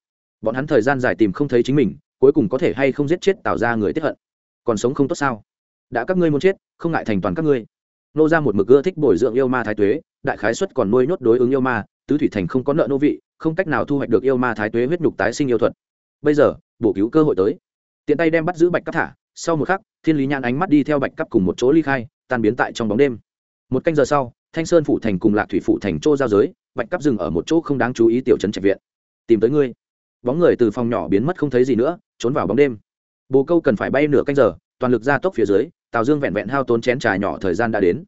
S1: bọn hắn thời gian dài tìm không thấy chính mình, cuối cùng có thể hay không giết chết tào ra người tiếp hận. Còn sống không tốt sao? Đã các ngươi muốn chết, không ngại thành toàn các ngươi. Nô ra một mực ưa thích bồi dưỡng yêu ma thái tuế, đại khái xuất còn nuôi nhốt đối ứng yêu ma, tứ thủy thành không có nợ nô vị, không cách nào thu hoạch được yêu ma thái tuế huyết nhục tái sinh yêu thuật. Bây giờ, bổ cứu cơ hội tới. Tiện tay đem bắt giữ bạch cắp thả, sau một khắc, thiên lý nhãn ánh mắt đi theo bạch cắp cùng một chỗ ly khai, tan biến tại trong bóng đêm. Một canh giờ sau thanh sơn phủ thành cùng lạc thủy phủ thành chỗ giao giới bạch cắp dừng ở một chỗ không đáng chú ý tiểu trấn trạch viện. Tìm tới ngươi. Bóng người từ phòng nhỏ biến mất không thấy gì nữa, trốn vào bóng đêm. Bồ câu cần phải bay nửa canh giờ, toàn lực ra tốc phía dưới, tào dương vẹn vẹn hao tốn chén trà nhỏ thời gian đã đến.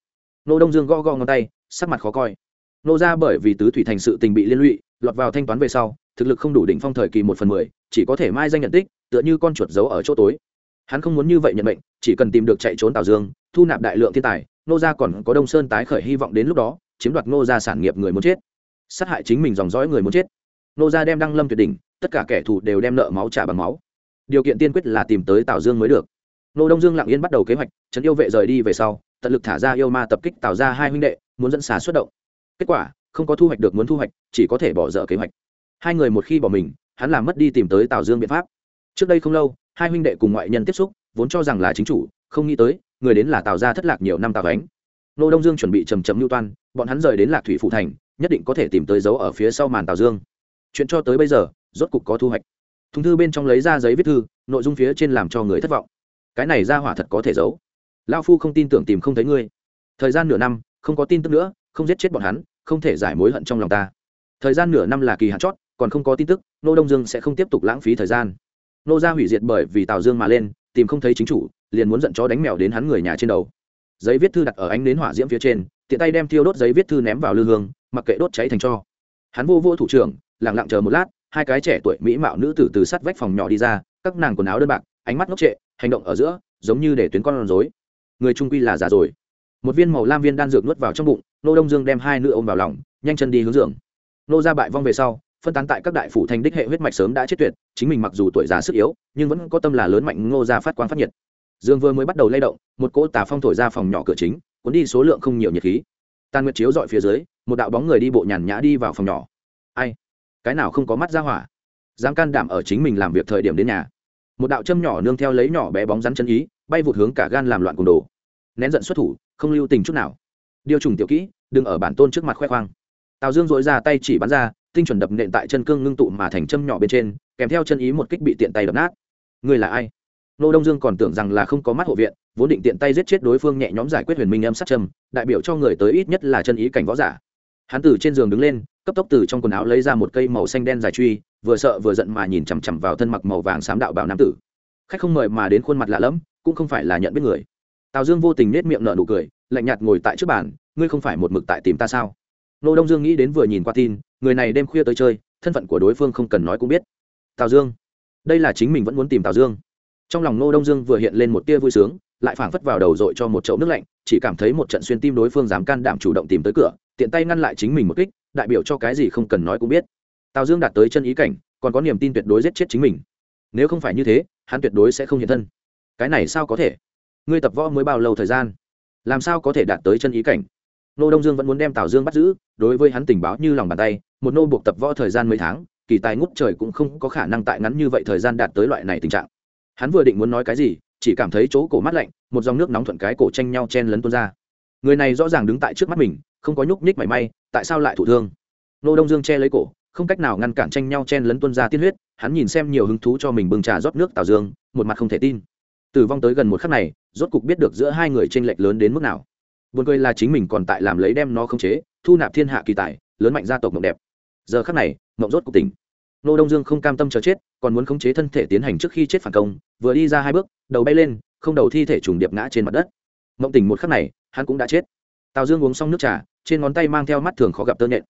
S1: Nô đông dương go go ngón tay, sắc mặt khó coi. Nô ra bởi vì tứ thủy thành sự tình bị liên lụy, lọt vào thanh toán về sau, thực lực không đủ đỉnh phong thời kỳ một phần mười, chỉ có thể mai danh nhận tích, tựa như con chuột giấu ở chỗ tối. Hắn không muốn như vậy nhận mệnh, chỉ cần tìm được chạy trốn tào dương, thu nạp đại lượng thiên tài nô gia còn có đông sơn tái khởi hy vọng đến lúc đó, chiếm đoạt nô gia sản nghiệp người muốn chết. Sát hại chính mình dòng dõi người muốn chết. Nô gia đem đăng lâm tuyệt đỉnh, tất cả kẻ thù đều đem nợ máu trả bằng máu. Điều kiện tiên quyết là tìm tới tào dương mới được. Nô đông dương lặng yên bắt đầu kế hoạch, trấn yêu vệ rời đi về sau, tận lực thả ra yêu ma tập kích tào ra hai huynh đệ, muốn dẫn xà xuất động. Kết quả, không có thu hoạch được muốn thu hoạch, chỉ có thể bỏ dở kế hoạch. Hai người một khi bỏ mình, hắn làm mất đi tìm tới tào dương biện pháp. Trước đây không lâu, hai huynh đệ cùng ngoại nhân tiếp xúc, vốn cho rằng là chính chủ, không nghĩ tới người đến là tào gia thất lạc nhiều năm tào ánh nô đông dương chuẩn bị trầm trầm lưu toan, bọn hắn rời đến lạc thủy phụ thành, nhất định có thể tìm tới dấu ở phía sau màn tào dương. Chuyện cho tới bây giờ, rốt cục có thu hoạch. Thùng thư bên trong lấy ra giấy viết thư, nội dung phía trên làm cho người thất vọng. Cái này ra hỏa thật có thể giấu. Lao phu không tin tưởng tìm không thấy ngươi. Thời gian nửa năm, không có tin tức nữa, không giết chết bọn hắn, không thể giải mối hận trong lòng ta. Thời gian nửa năm là kỳ hạn chót, còn không có tin tức, nô đông dương sẽ không tiếp tục lãng phí thời gian. Nô gia hủy diệt bởi vì tào dương mà lên tìm không thấy chính chủ, liền muốn giận chó đánh mèo đến hắn người nhà trên đầu. Giấy viết thư đặt ở ánh nến hỏa diễm phía trên, tiện tay đem thiêu đốt giấy viết thư ném vào lư hương, mặc kệ đốt cháy thành cho. Hắn vô vô thủ trưởng lẳng lặng chờ một lát, hai cái trẻ tuổi mỹ mạo nữ tử từ sắt vách phòng nhỏ đi ra, các nàng quần áo đơn bạc, ánh mắt ngốc trệ, hành động ở giữa, giống như để tuyến con rối. Người trung quy là già rồi. Một viên màu lam viên đan dược nuốt vào trong bụng, nô đông dương đem hai nữ ôm vào lòng, nhanh chân đi hướng giường. Nô ra bại vong về sau phân tán tại các đại phủ thành đích hệ huyết mạch sớm đã chết tuyệt, chính mình mặc dù tuổi già sức yếu, nhưng vẫn có tâm là lớn mạnh ngô ra phát quang phát nhiệt. Dương vừa mới bắt đầu lay động, một cỗ tà phong thổi ra phòng nhỏ cửa chính, cuốn đi số lượng không nhiều nhiệt khí. Tàn nguyệt chiếu dọi phía dưới, một đạo bóng người đi bộ nhàn nhã đi vào phòng nhỏ. Ai? Cái nào không có mắt ra hỏa? Dám can đảm ở chính mình làm việc thời điểm đến nhà. Một đạo châm nhỏ nương theo lấy nhỏ bé bóng rắn chân ý, bay vụt hướng cả gan làm loạn cùng đồ. Nén giận xuất thủ, không lưu tình chút nào. Điều trùng tiểu kỹ, đừng ở bản tôn trước mặt khoe khoang. Tào dương dội ra tay chỉ bắn ra tinh chuẩn đập nện tại chân cương ngưng tụ mà thành châm nhỏ bên trên, kèm theo chân ý một kích bị tiện tay đập nát. Người là ai? Nô đông dương còn tưởng rằng là không có mắt hộ viện, vốn định tiện tay giết chết đối phương nhẹ nhõm giải quyết huyền minh âm sát châm, đại biểu cho người tới ít nhất là chân ý cảnh võ giả. Hắn từ trên giường đứng lên, cấp tốc từ trong quần áo lấy ra một cây màu xanh đen dài truy, vừa sợ vừa giận mà nhìn chằm chằm vào thân mặc màu vàng xám đạo bảo nam tử. Khách không mời mà đến khuôn mặt lạ lẫm, cũng không phải là nhận biết người. Tào dương vô tình nết miệng nở nụ cười, lạnh nhạt ngồi tại trước bàn, ngươi không phải một mực tại tìm ta sao? Nô đông dương nghĩ đến vừa nhìn qua tin, người này đêm khuya tới chơi, thân phận của đối phương không cần nói cũng biết. Tào dương. Đây là chính mình vẫn muốn tìm tào dương. Trong lòng nô đông dương vừa hiện lên một tia vui sướng, lại phảng phất vào đầu dội cho một chậu nước lạnh, chỉ cảm thấy một trận xuyên tim đối phương dám can đảm chủ động tìm tới cửa, tiện tay ngăn lại chính mình một kích, đại biểu cho cái gì không cần nói cũng biết. Tào dương đạt tới chân ý cảnh, còn có niềm tin tuyệt đối giết chết chính mình. Nếu không phải như thế, hắn tuyệt đối sẽ không hiện thân. Cái này sao có thể? Ngươi tập võ mới bao lâu thời gian? Làm sao có thể đạt tới chân ý cảnh? Nô đông dương vẫn muốn đem tào dương bắt giữ, đối với hắn tình báo như lòng bàn tay, một nô buộc tập võ thời gian mấy tháng, kỳ tài ngút trời cũng không có khả năng tại ngắn như vậy thời gian đạt tới loại này tình trạng. Hắn vừa định muốn nói cái gì, chỉ cảm thấy chỗ cổ mát lạnh, một dòng nước nóng thuận cái cổ tranh nhau chen lấn tuôn ra. Người này rõ ràng đứng tại trước mắt mình, không có nhúc nhích mảy may, tại sao lại thụ thương? Nô đông dương che lấy cổ, không cách nào ngăn cản tranh nhau chen lấn tuôn ra tiên huyết, hắn nhìn xem nhiều hứng thú cho mình bưng trà rót nước tào dương, một mặt không thể tin. Tử vong tới gần một khắc này, rốt cục biết được giữa hai người tranh lệch lớn đến mức nào buồn cười là chính mình còn tại làm lấy đem nó khống chế, thu nạp thiên hạ kỳ tài, lớn mạnh gia tộc mộng đẹp. Giờ khắc này, mộng rốt cục tỉnh. Nô đông dương không cam tâm chờ chết, còn muốn khống chế thân thể tiến hành trước khi chết phản công, vừa đi ra hai bước, đầu bay lên, không đầu thi thể trùng điệp ngã trên mặt đất. Mộng tỉnh một khắc này, hắn cũng đã chết. Tào dương uống xong nước trà, trên ngón tay mang theo mắt thường khó gặp tơ nhện.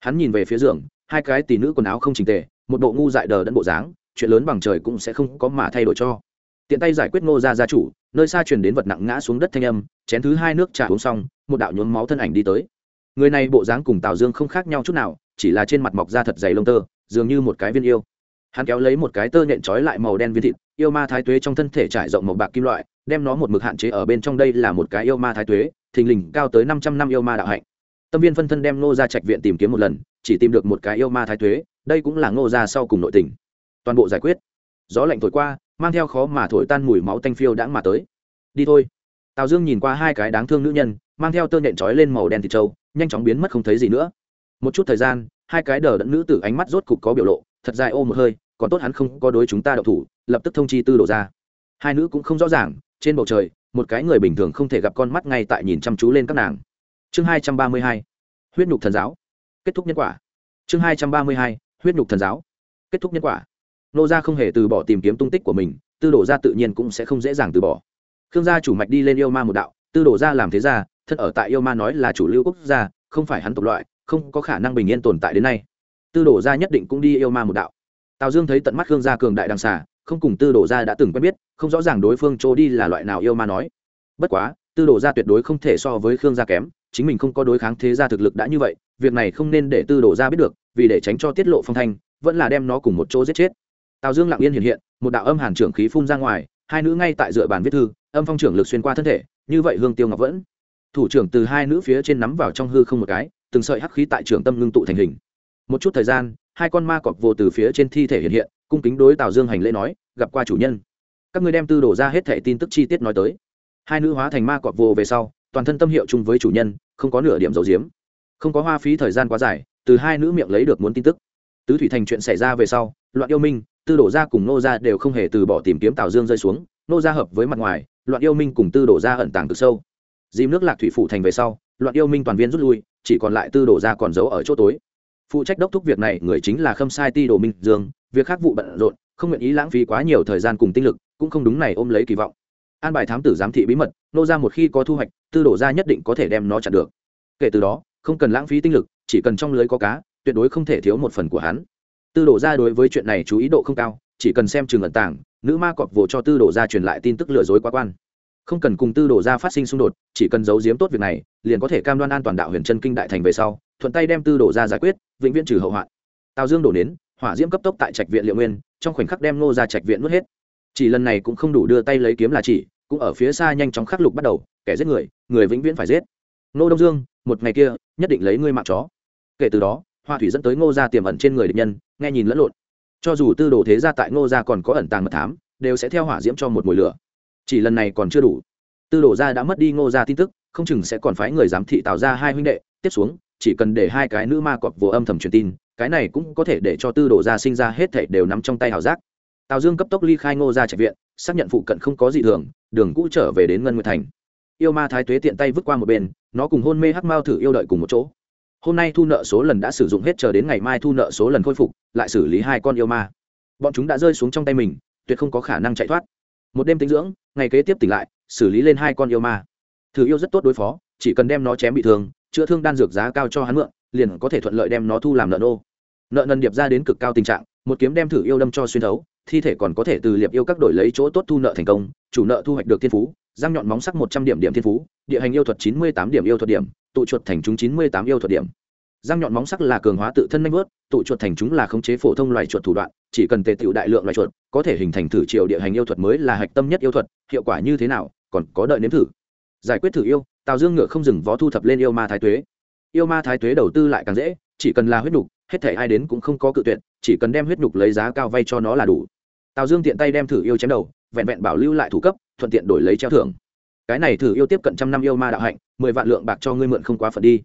S1: Hắn nhìn về phía giường, hai cái tỷ nữ quần áo không chỉnh tề, một bộ ngu dại đờ đẫn bộ dáng, chuyện lớn bằng trời cũng sẽ không có mà thay đổi cho tiện tay giải quyết ngô gia gia chủ, nơi xa truyền đến vật nặng ngã xuống đất thanh âm, chén thứ hai nước trà uống xong, một đạo nhuốm máu thân ảnh đi tới. Người này bộ dáng cùng tào dương không khác nhau chút nào, chỉ là trên mặt mọc da thật dày lông tơ, dường như một cái viên yêu. Hắn kéo lấy một cái tơ nhện trói lại màu đen viên thịt, yêu ma thái tuế trong thân thể trải rộng màu bạc kim loại, đem nó một mực hạn chế ở bên trong đây là một cái yêu ma thái tuế, thình lình cao tới năm trăm năm yêu ma đạo hạnh. Tâm viên phân thân đem ngô ra trạch viện tìm kiếm một lần, chỉ tìm được một cái yêu ma thái tuế, đây cũng là ngô ra sau cùng nội tình. Toàn bộ giải quyết. Gió lạnh thổi qua mang theo khó mà thổi tan mùi máu tanh phiêu đãng mà tới. Đi thôi. Tào dương nhìn qua hai cái đáng thương nữ nhân, mang theo tơ nhện trói lên màu đen thịt trâu, nhanh chóng biến mất không thấy gì nữa. Một chút thời gian, hai cái đờ đẫn nữ tử ánh mắt rốt cục có biểu lộ, thật dài ô một hơi, còn tốt hắn không có đối chúng ta đậu thủ, lập tức thông chi tư đổ ra. Hai nữ cũng không rõ ràng, trên bầu trời, một cái người bình thường không thể gặp con mắt ngay tại nhìn chăm chú lên các nàng. Chương hai trăm ba mươi hai, huyết nhục thần giáo, kết thúc nhân quả. Chương hai trăm ba mươi hai, huyết nhục thần giáo, kết thúc nhân quả nô gia không hề từ bỏ tìm kiếm tung tích của mình, tư đổ gia tự nhiên cũng sẽ không dễ dàng từ bỏ. Khương gia chủ mạch đi lên yêu ma một đạo, tư đổ gia làm thế gia, thân ở tại yêu ma nói là chủ lưu quốc gia, không phải hắn tộc loại, không có khả năng bình yên tồn tại đến nay. Tư đổ gia nhất định cũng đi yêu ma một đạo. Tào dương thấy tận mắt khương gia cường đại đằng xà, không cùng tư đổ gia đã từng quen biết, không rõ ràng đối phương chỗ đi là loại nào yêu ma nói. Bất quá, tư đổ gia tuyệt đối không thể so với khương gia kém, chính mình không có đối kháng thế gia thực lực đã như vậy, việc này không nên để tư đổ gia biết được, vì để tránh cho tiết lộ phong thanh, vẫn là đem nó cùng một chỗ giết chết tào dương lặng yên hiện hiện, một đạo âm hàn trưởng khí phun ra ngoài, hai nữ ngay tại dựa bàn viết thư, âm phong trưởng lực xuyên qua thân thể, như vậy hương tiêu ngọc vẫn. Thủ trưởng từ hai nữ phía trên nắm vào trong hư không một cái, từng sợi hắc khí tại trường tâm ngưng tụ thành hình. Một chút thời gian, hai con ma cọp vô từ phía trên thi thể hiện hiện, cung kính đối tào dương hành lễ nói, gặp qua chủ nhân. Các người đem tư đổ ra hết thẻ tin tức chi tiết nói tới. Hai nữ hóa thành ma cọp vô về sau, toàn thân tâm hiệu chung với chủ nhân, không có nửa điểm dầu diếm. Không có hoa phí thời gian quá dài, từ hai nữ miệng lấy được muốn tin tức. Tứ thủy thành chuyện xảy ra về sau, loạn yêu minh tư đổ ra cùng nô ra đều không hề từ bỏ tìm kiếm tào dương rơi xuống, nô ra hợp với mặt ngoài, loạn yêu minh cùng tư đổ ra ẩn tàng cực sâu. Dìm nước lạc thủy phủ thành về sau, loạn yêu minh toàn viên rút lui, chỉ còn lại tư đổ ra còn giấu ở chỗ tối. Phụ trách đốc thúc việc này người chính là khâm sai ti đồ minh dương, việc khác vụ bận rộn, không nguyện ý lãng phí quá nhiều thời gian cùng tinh lực, cũng không đúng này ôm lấy kỳ vọng. An bài thám tử giám thị bí mật, nô ra một khi có thu hoạch, tư đổ ra nhất định có thể đem nó chặn được. Kể từ đó, không cần lãng phí tinh lực, chỉ cần trong lưới có cá, tuyệt đối không thể thiếu một phần của hắn tư đổ ra đối với chuyện này chú ý độ không cao, chỉ cần xem trường ẩn tàng, nữ ma cọp vồ cho tư đổ ra truyền lại tin tức lừa dối quá quan. Không cần cùng tư đồ ra phát sinh xung đột, chỉ cần giấu giếm tốt việc này, liền có thể cam đoan an toàn đạo huyền chân kinh đại thành về sau, thuận tay đem tư đồ ra giải quyết, vĩnh viễn trừ hậu hoạn tào dương đổ đến hỏa diễm cấp tốc tại trạch viện liệu nguyên, trong khoảnh khắc đem nô ra trạch viện nuốt hết. Chỉ lần này cũng không đủ đưa tay lấy kiếm là chỉ, cũng ở phía xa nhanh chóng khắc lục bắt đầu, kẻ giết người người vĩnh viễn phải giết. Nô đông dương, một ngày kia, nhất định lấy ngươi mạng chó. Kể từ đó hoa thủy dẫn tới ngô gia tiềm ẩn trên người địch nhân, nghe nhìn lẫn lộn. Cho dù tư đồ thế gia tại ngô gia còn có ẩn tàng mật thám, đều sẽ theo hỏa diễm cho một mùi lửa. Chỉ lần này còn chưa đủ. Tư đồ gia đã mất đi ngô gia tin tức, không chừng sẽ còn phái người giám thị tạo ra hai huynh đệ. Tiếp xuống, chỉ cần để hai cái nữ ma cọp vô âm thầm truyền tin, cái này cũng có thể để cho tư đồ gia sinh ra hết thảy đều nắm trong tay hảo giác. Tào dương cấp tốc ly khai ngô gia trạch viện, xác nhận phụ cận không có gì thường, đường cũ trở về đến ngân nguyệt thành. Yêu ma thái tuế tiện tay vứt qua một bên, nó cùng hôn mê hắc mao thử yêu đợi cùng một chỗ hôm nay thu nợ số lần đã sử dụng hết chờ đến ngày mai thu nợ số lần khôi phục, lại xử lý hai con yêu ma. Bọn chúng đã rơi xuống trong tay mình, tuyệt không có khả năng chạy thoát. Một đêm tính dưỡng, ngày kế tiếp tỉnh lại, xử lý lên hai con yêu ma. Thử yêu rất tốt đối phó, chỉ cần đem nó chém bị thương, chữa thương đan dược giá cao cho hắn mượn, liền có thể thuận lợi đem nó thu làm nợ nô. Nợ nần điệp ra đến cực cao tình trạng, một kiếm đem thử yêu đâm cho xuyên thấu thi thể còn có thể từ liệp yêu các đổi lấy chỗ tốt thu nợ thành công, chủ nợ thu hoạch được thiên phú răng nhọn móng sắc một trăm điểm điểm thiên phú, địa hành yêu thuật chín mươi tám điểm yêu thuật điểm, tụ chuột thành chúng chín mươi tám yêu thuật điểm. Răng nhọn móng sắc là cường hóa tự thân nanh vớt tụ chuột thành chúng là khống chế phổ thông loài chuột thủ đoạn, chỉ cần tề tựu đại lượng loài chuột, có thể hình thành thử triều địa hành yêu thuật mới là hạch tâm nhất yêu thuật, hiệu quả như thế nào, còn có đợi nếm thử. Giải quyết thử yêu, tào dương ngựa không dừng vó thu thập lên yêu ma thái tuế. Yêu ma thái tuế đầu tư lại càng dễ, chỉ cần là huyết nhục hết thể ai đến cũng không có cự tuyệt chỉ cần đem huyết nhục lấy giá cao vay cho nó là đủ. Tào dương tiện tay đem thử yêu chém đầu, vẹn vẹn bảo lưu lại thủ cấp, thuận tiện đổi lấy treo thưởng. Cái này thử yêu tiếp cận trăm năm yêu ma đạo hạnh, mười vạn lượng bạc cho ngươi mượn không quá phận đi.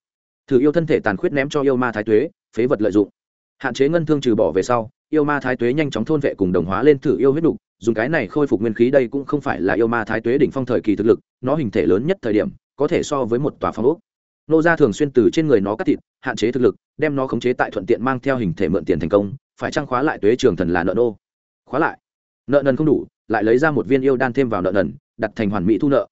S1: Thử yêu thân thể tàn khuyết ném cho yêu ma thái tuế, phế vật lợi dụng. Hạn chế ngân thương trừ bỏ về sau, yêu ma thái tuế nhanh chóng thôn vệ cùng đồng hóa lên thử yêu huyết đục dùng cái này khôi phục nguyên khí đây cũng không phải là yêu ma thái tuế đỉnh phong thời kỳ thực lực, nó hình thể lớn nhất thời điểm, có thể so với một tòa phong ốc. Nô gia thường xuyên từ trên người nó cắt thịt, hạn chế thực lực, đem nó khống chế tại thuận tiện mang theo hình thể mượn tiền thành công phải trang khóa lại tuế trường thần là nợ nô. Khóa lại. Nợ nần không đủ, lại lấy ra một viên yêu đan thêm vào nợ nần, đặt thành hoàn mỹ thu nợ.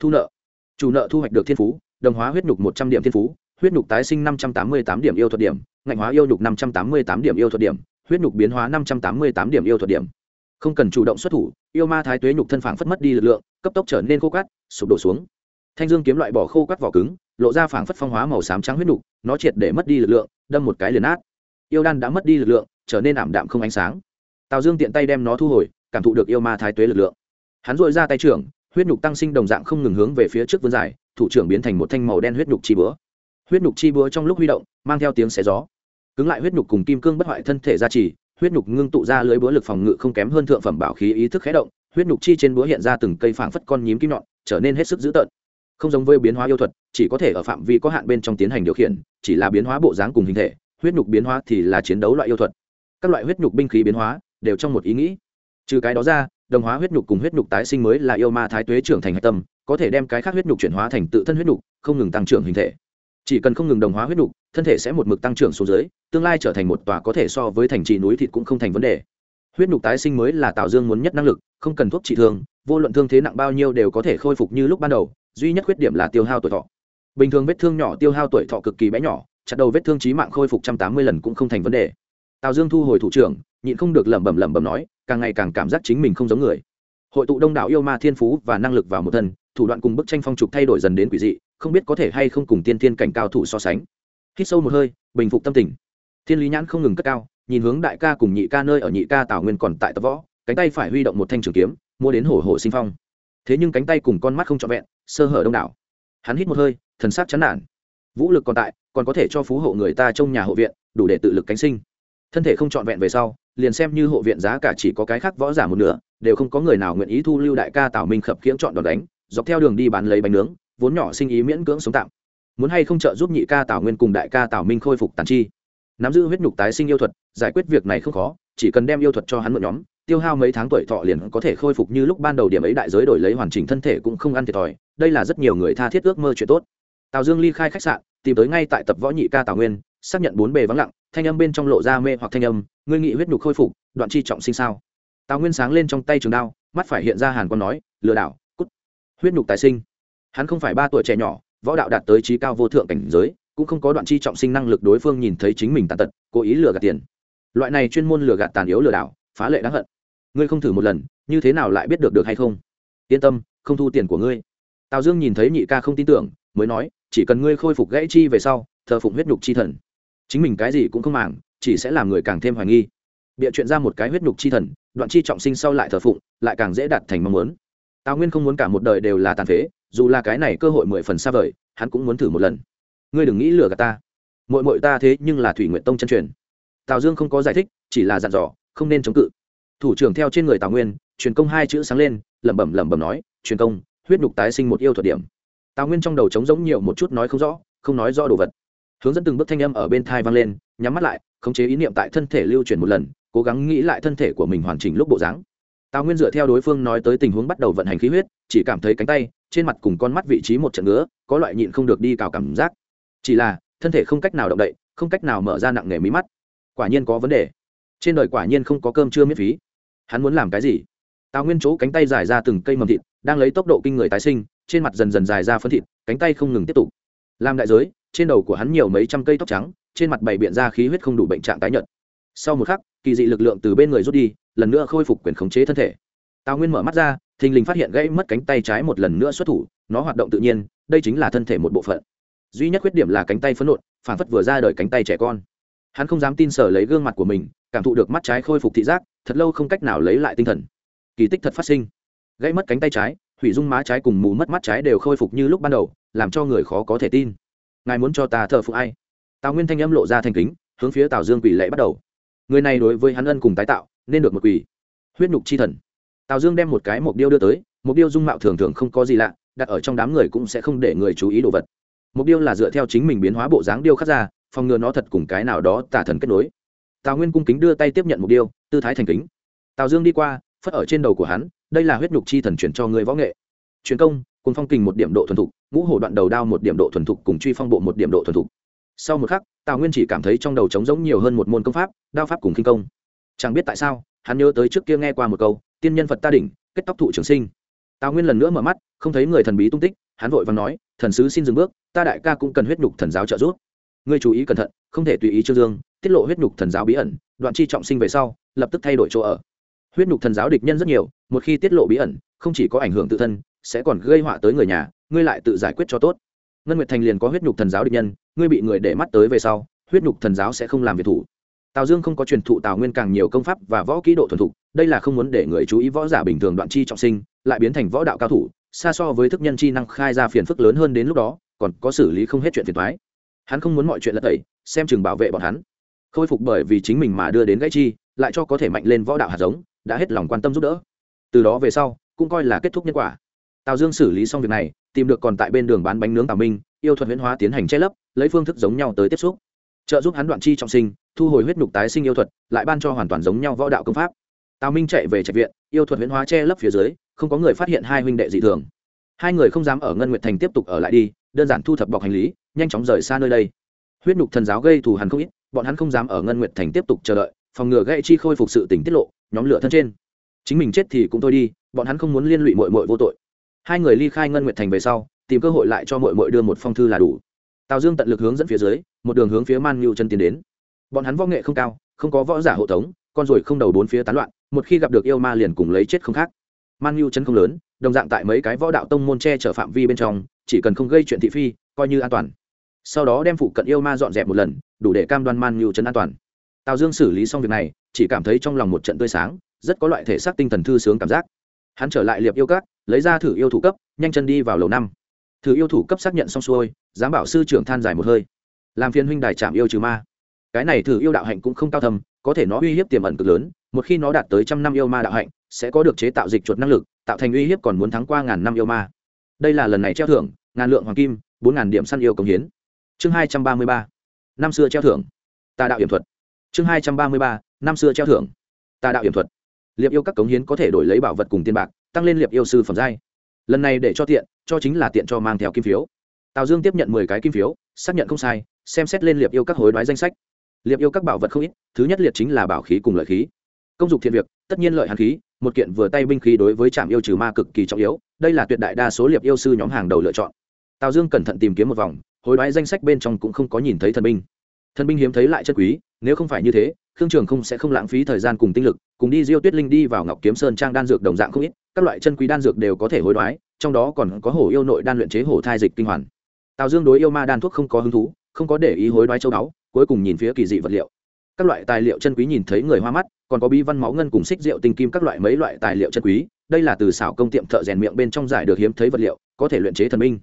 S1: Thu nợ. Chủ nợ thu hoạch được thiên phú, đồng hóa huyết nhục một trăm điểm thiên phú, huyết nhục tái sinh năm trăm tám mươi tám điểm yêu thuật điểm, ngạnh hóa yêu nhục năm trăm tám mươi tám điểm yêu thuật điểm, huyết nhục biến hóa năm trăm tám mươi tám điểm yêu thuật điểm. Không cần chủ động xuất thủ, yêu ma thái tuế nhục thân phản phất mất đi lực lượng, cấp tốc trở nên khô cát, sụp đổ xuống. Thanh dương kiếm loại bỏ khô cát vỏ cứng, lộ ra phản phất phong hóa màu xám trắng huyết nhục, nó triệt để mất đi lực lượng, đâm một cái liền át yêu đan đã mất đi lực lượng trở nên ảm đạm không ánh sáng. Tào dương tiện tay đem nó thu hồi, cảm thụ được yêu ma thái tuế lực lượng. Hắn dội ra tay trưởng, huyết nhục tăng sinh đồng dạng không ngừng hướng về phía trước vươn dài, thủ trưởng biến thành một thanh màu đen huyết nhục chi búa. Huyết nhục chi búa trong lúc huy động, mang theo tiếng xé gió. Cứng lại huyết nhục cùng kim cương bất hoại thân thể gia trì, huyết nhục ngưng tụ ra lưới búa lực phòng ngự không kém hơn thượng phẩm bảo khí ý thức khé động, huyết nhục chi trên búa hiện ra từng cây phảng phất con nhím kim nhọn, trở nên hết sức dữ tợn. Không giống với biến hóa yêu thuật, chỉ có thể ở phạm vi có hạn bên trong tiến hành điều khiển, chỉ là biến hóa bộ dáng cùng hình thể, huyết nhục biến hóa thì là chiến đấu loại yêu thuật các loại huyết nhục binh khí biến hóa đều trong một ý nghĩ. Trừ cái đó ra, đồng hóa huyết nhục cùng huyết nhục tái sinh mới là yêu ma thái tuế trưởng thành hạch tâm, có thể đem cái khác huyết nhục chuyển hóa thành tự thân huyết nhục, không ngừng tăng trưởng hình thể. Chỉ cần không ngừng đồng hóa huyết nhục, thân thể sẽ một mực tăng trưởng xuống dưới, tương lai trở thành một tòa có thể so với thành trì núi thịt cũng không thành vấn đề. Huyết nhục tái sinh mới là tào dương muốn nhất năng lực, không cần thuốc trị thương, vô luận thương thế nặng bao nhiêu đều có thể khôi phục như lúc ban đầu, duy nhất khuyết điểm là tiêu hao tuổi thọ. Bình thường vết thương nhỏ tiêu hao tuổi thọ cực kỳ bé nhỏ, chặt đầu vết thương trí mạng khôi phục trăm tám mươi lần cũng không thành vấn đề tào dương thu hồi thủ trưởng, nhịn không được lẩm bẩm lẩm bẩm nói, càng ngày càng cảm giác chính mình không giống người. Hội tụ đông đảo yêu ma thiên phú và năng lực vào một thân, thủ đoạn cùng bức tranh phong trục thay đổi dần đến quỷ dị, không biết có thể hay không cùng tiên thiên cảnh cao thủ so sánh. Hít sâu một hơi, bình phục tâm tình. Thiên lý nhãn không ngừng cất cao, nhìn hướng đại ca cùng nhị ca nơi ở nhị ca tào nguyên còn tại tập võ, cánh tay phải huy động một thanh trường kiếm mua đến hổ hổ sinh phong. Thế nhưng cánh tay cùng con mắt không trọn vẹn, sơ hở đông đảo. Hắn hít một hơi, thần sắc chán nản. Vũ lực còn tại, còn có thể cho phú hộ người ta trong nhà hộ viện, đủ để tự lực cánh sinh thân thể không trọn vẹn về sau, liền xem như hộ viện giá cả chỉ có cái khác võ giả một nửa, đều không có người nào nguyện ý thu lưu đại ca tào minh khập khiễng chọn đòn đánh, dọc theo đường đi bán lấy bánh nướng, vốn nhỏ sinh ý miễn cưỡng sống tạm. Muốn hay không trợ giúp nhị ca tào nguyên cùng đại ca tào minh khôi phục tàn chi. Nắm giữ huyết nhục tái sinh yêu thuật, giải quyết việc này không khó, chỉ cần đem yêu thuật cho hắn một nhóm, tiêu hao mấy tháng tuổi thọ liền có thể khôi phục như lúc ban đầu điểm ấy đại giới đổi lấy hoàn chỉnh thân thể cũng không ăn thiệt thòi, đây là rất nhiều người tha thiết ước mơ chuyện tốt. Tào dương ly khai khách sạn, tìm tới ngay tại tập võ nhị ca tào nguyên xác nhận bốn bề vắng lặng, thanh âm bên trong lộ ra mê hoặc thanh âm, ngươi nghị huyết nhục khôi phục, đoạn chi trọng sinh sao? Tào nguyên sáng lên trong tay trường đao, mắt phải hiện ra hàn quan nói, lừa đảo, cút. Huyết nhục tài sinh. Hắn không phải ba tuổi trẻ nhỏ, võ đạo đạt tới trí cao vô thượng cảnh giới, cũng không có đoạn chi trọng sinh năng lực đối phương nhìn thấy chính mình tàn tật, cố ý lừa gạt tiền. Loại này chuyên môn lừa gạt tàn yếu lừa đảo, phá lệ đáng hận. Ngươi không thử một lần, như thế nào lại biết được được hay không? Yên tâm, không thu tiền của ngươi. Tào dương nhìn thấy nhị ca không tin tưởng, mới nói, chỉ cần ngươi khôi phục gãy chi về sau, thờ phụng huyết nhục chi thần chính mình cái gì cũng không màng, chỉ sẽ làm người càng thêm hoài nghi. Bịa chuyện ra một cái huyết nhục chi thần, đoạn chi trọng sinh sau lại thờ phụng, lại càng dễ đạt thành mong muốn. Tào nguyên không muốn cả một đời đều là tàn phế, dù là cái này cơ hội mười phần xa vời, hắn cũng muốn thử một lần. Ngươi đừng nghĩ lừa gạt ta. Mội mội ta thế nhưng là thủy nguyện tông chân truyền. Tào dương không có giải thích, chỉ là dặn dò, không nên chống cự. Thủ trưởng theo trên người tào nguyên, truyền công hai chữ sáng lên, lẩm bẩm lẩm bẩm nói, truyền công, huyết nhục tái sinh một yêu thuật điểm. Tào nguyên trong đầu trống giống nhiều một chút nói không rõ, không nói rõ đồ vật hướng dẫn từng bước thanh âm ở bên thai vang lên, nhắm mắt lại, khống chế ý niệm tại thân thể lưu chuyển một lần, cố gắng nghĩ lại thân thể của mình hoàn chỉnh lúc bộ dáng. Tào nguyên dựa theo đối phương nói tới tình huống bắt đầu vận hành khí huyết, chỉ cảm thấy cánh tay, trên mặt cùng con mắt vị trí một trận ngứa, có loại nhịn không được đi cào cảm giác. Chỉ là, thân thể không cách nào động đậy, không cách nào mở ra nặng nề mí mắt. Quả nhiên có vấn đề. Trên đời quả nhiên không có cơm chưa miễn phí. Hắn muốn làm cái gì? Tào nguyên chỗ cánh tay dài ra từng cây mầm thịt, đang lấy tốc độ kinh người tái sinh, trên mặt dần dần dài ra phân thịt, cánh tay không ngừng tiếp tục. Làm đại giới trên đầu của hắn nhiều mấy trăm cây tóc trắng, trên mặt bày biện ra khí huyết không đủ bệnh trạng tái nhợt. Sau một khắc, kỳ dị lực lượng từ bên người rút đi, lần nữa khôi phục quyền khống chế thân thể. Tào nguyên mở mắt ra, thình lình phát hiện gãy mất cánh tay trái một lần nữa xuất thủ, nó hoạt động tự nhiên, đây chính là thân thể một bộ phận. Duy nhất khuyết điểm là cánh tay phấn nộn, phản phất vừa ra đời cánh tay trẻ con. Hắn không dám tin sở lấy gương mặt của mình, cảm thụ được mắt trái khôi phục thị giác, thật lâu không cách nào lấy lại tinh thần. Kỳ tích thật phát sinh. Gãy mất cánh tay trái, hủy dung má trái cùng mù mất mắt trái đều khôi phục như lúc ban đầu, làm cho người khó có thể tin ngài muốn cho ta thờ phụ ai? Tào nguyên thanh âm lộ ra thành kính, hướng phía tào dương quỷ lệ bắt đầu. Người này đối với hắn ân cùng tái tạo, nên được một quỷ huyết nhục chi thần. Tào dương đem một cái mục điêu đưa tới mục điêu dung mạo thường thường không có gì lạ, đặt ở trong đám người cũng sẽ không để người chú ý đồ vật. Mục điêu là dựa theo chính mình biến hóa bộ dáng điêu khắc ra, phòng ngừa nó thật cùng cái nào đó tả thần kết nối. Tào nguyên cung kính đưa tay tiếp nhận mục điêu, tư thái thành kính. Tào dương đi qua, phất ở trên đầu của hắn, đây là huyết nhục chi thần chuyển cho người võ nghệ. Truyền công cùng phong kình một điểm độ thuần thục, ngũ hổ đoạn đầu đao một điểm độ thuần thục cùng truy phong bộ một điểm độ thuần thục. Sau một khắc, tào nguyên chỉ cảm thấy trong đầu trống giống nhiều hơn một môn công pháp, đao pháp cùng kinh công. Chẳng biết tại sao, hắn nhớ tới trước kia nghe qua một câu, tiên nhân phật ta đỉnh, kết tóc thụ trường sinh. Tào nguyên lần nữa mở mắt, không thấy người thần bí tung tích, hắn vội và nói, thần sứ xin dừng bước, ta đại ca cũng cần huyết nhục thần giáo trợ giúp. Ngươi chú ý cẩn thận, không thể tùy ý trương dương, tiết lộ huyết nhục thần giáo bí ẩn, đoạn chi trọng sinh về sau, lập tức thay đổi chỗ ở. Huyết nhục thần giáo địch nhân rất nhiều, một khi tiết lộ bí ẩn, không chỉ có ảnh hưởng tự thân sẽ còn gây họa tới người nhà, ngươi lại tự giải quyết cho tốt. Ngân nguyệt thành liền có huyết nhục thần giáo địch nhân, ngươi bị người để mắt tới về sau, huyết nhục thần giáo sẽ không làm việc thủ. Tào dương không có truyền thụ tào nguyên càng nhiều công pháp và võ kỹ độ thuần thục, đây là không muốn để người chú ý võ giả bình thường đoạn chi trọng sinh, lại biến thành võ đạo cao thủ, xa so với thức nhân chi năng khai ra phiền phức lớn hơn đến lúc đó, còn có xử lý không hết chuyện phiền thoái hắn không muốn mọi chuyện lật tẩy, xem chừng bảo vệ bọn hắn. Khôi phục bởi vì chính mình mà đưa đến gãy chi, lại cho có thể mạnh lên võ đạo hạt giống, đã hết lòng quan tâm giúp đỡ. Từ đó về sau, cũng coi là kết thúc nhân quả tào dương xử lý xong việc này, tìm được còn tại bên đường bán bánh nướng tào minh, yêu thuật huyễn hóa tiến hành che lấp, lấy phương thức giống nhau tới tiếp xúc. Trợ giúp hắn đoạn chi trọng sinh, thu hồi huyết nhục tái sinh yêu thuật, lại ban cho hoàn toàn giống nhau võ đạo công pháp. Tào minh chạy về trạch viện, yêu thuật huyễn hóa che lấp phía dưới, không có người phát hiện hai huynh đệ dị thường. Hai người không dám ở ngân nguyệt thành tiếp tục ở lại đi, đơn giản thu thập bọc hành lý, nhanh chóng rời xa nơi đây. Huyết nhục thần giáo gây thù hằn không ít, bọn hắn không dám ở ngân nguyệt thành tiếp tục chờ đợi, phòng ngừa gây chi khôi phục sự tỉnh tiết lộ, nhóm lửa thân trên. Chính mình chết thì cũng thôi đi, bọn hắn không muốn liên lụy mội mội vô tội hai người ly khai ngân nguyệt thành về sau, tìm cơ hội lại cho mội mội đưa một phong thư là đủ. Tào dương tận lực hướng dẫn phía dưới, một đường hướng phía man ngưu chân tiến đến. Bọn hắn võ nghệ không cao, không có võ giả hộ tống, con rồi không đầu bốn phía tán loạn, một khi gặp được yêu ma liền cùng lấy chết không khác. Man ngưu chân không lớn, đồng dạng tại mấy cái võ đạo tông môn che chở phạm vi bên trong, chỉ cần không gây chuyện thị phi, coi như an toàn. Sau đó đem phụ cận yêu ma dọn dẹp một lần, đủ để cam đoan man ngưu chân an toàn. Tào dương xử lý xong việc này, chỉ cảm thấy trong lòng một trận tươi sáng, rất có loại thể xác tinh thần thư sướng cảm giác. Hắn trở lại liệp yêu cát lấy ra thử yêu thủ cấp, nhanh chân đi vào lầu năm. Thử yêu thủ cấp xác nhận xong xuôi, giám bảo sư trưởng than dài một hơi. Làm phiên huynh đài chạm yêu trừ ma. Cái này thử yêu đạo hạnh cũng không cao thầm có thể nó uy hiếp tiềm ẩn cực lớn, một khi nó đạt tới trăm năm yêu ma đạo hạnh, sẽ có được chế tạo dịch chuột năng lực, tạo thành uy hiếp còn muốn thắng qua ngàn năm yêu ma. Đây là lần này treo thưởng, ngàn lượng hoàng kim, bốn ngàn điểm săn yêu công hiến. Chương hai trăm ba mươi ba. Năm xưa treo thưởng. Tà đạo hiểm thuật. Chương hai trăm ba mươi ba, năm xưa treo thưởng. Tà đạo hiểm thuật. Liệp yêu các cống hiến có thể đổi lấy bảo vật cùng tiền bạc tăng lên liệp yêu sư phẩm giai. Lần này để cho tiện, cho chính là tiện cho mang theo kim phiếu. Tào dương tiếp nhận mười cái kim phiếu, xác nhận không sai, xem xét lên liệp yêu các hối đoái danh sách. Liệp yêu các bảo vật không ít, thứ nhất liệt chính là bảo khí cùng lợi khí. Công dụng thiện việc, tất nhiên lợi hàn khí, một kiện vừa tay binh khí đối với trạm yêu trừ ma cực kỳ trọng yếu, đây là tuyệt đại đa số liệp yêu sư nhóm hàng đầu lựa chọn. Tào dương cẩn thận tìm kiếm một vòng, hối đoái danh sách bên trong cũng không có nhìn thấy thần binh. Thần binh hiếm thấy lại chất quý, nếu không phải như thế, khương trường không sẽ không lãng phí thời gian cùng tinh lực, cùng đi diêu tuyết linh đi vào ngọc kiếm sơn trang đan dược đồng dạng không ít các loại chân quý đan dược đều có thể hối đoái, trong đó còn có hổ yêu nội đan luyện chế hổ thai dịch kinh hoàn. Tào dương đối yêu ma đan thuốc không có hứng thú, không có để ý hối đoái châu báu, cuối cùng nhìn phía kỳ dị vật liệu. Các loại tài liệu chân quý nhìn thấy người hoa mắt, còn có bi văn máu ngân cùng xích rượu tinh kim các loại mấy loại tài liệu chân quý, đây là từ xảo công tiệm thợ rèn miệng bên trong giải được hiếm thấy vật liệu, có thể luyện chế thần minh.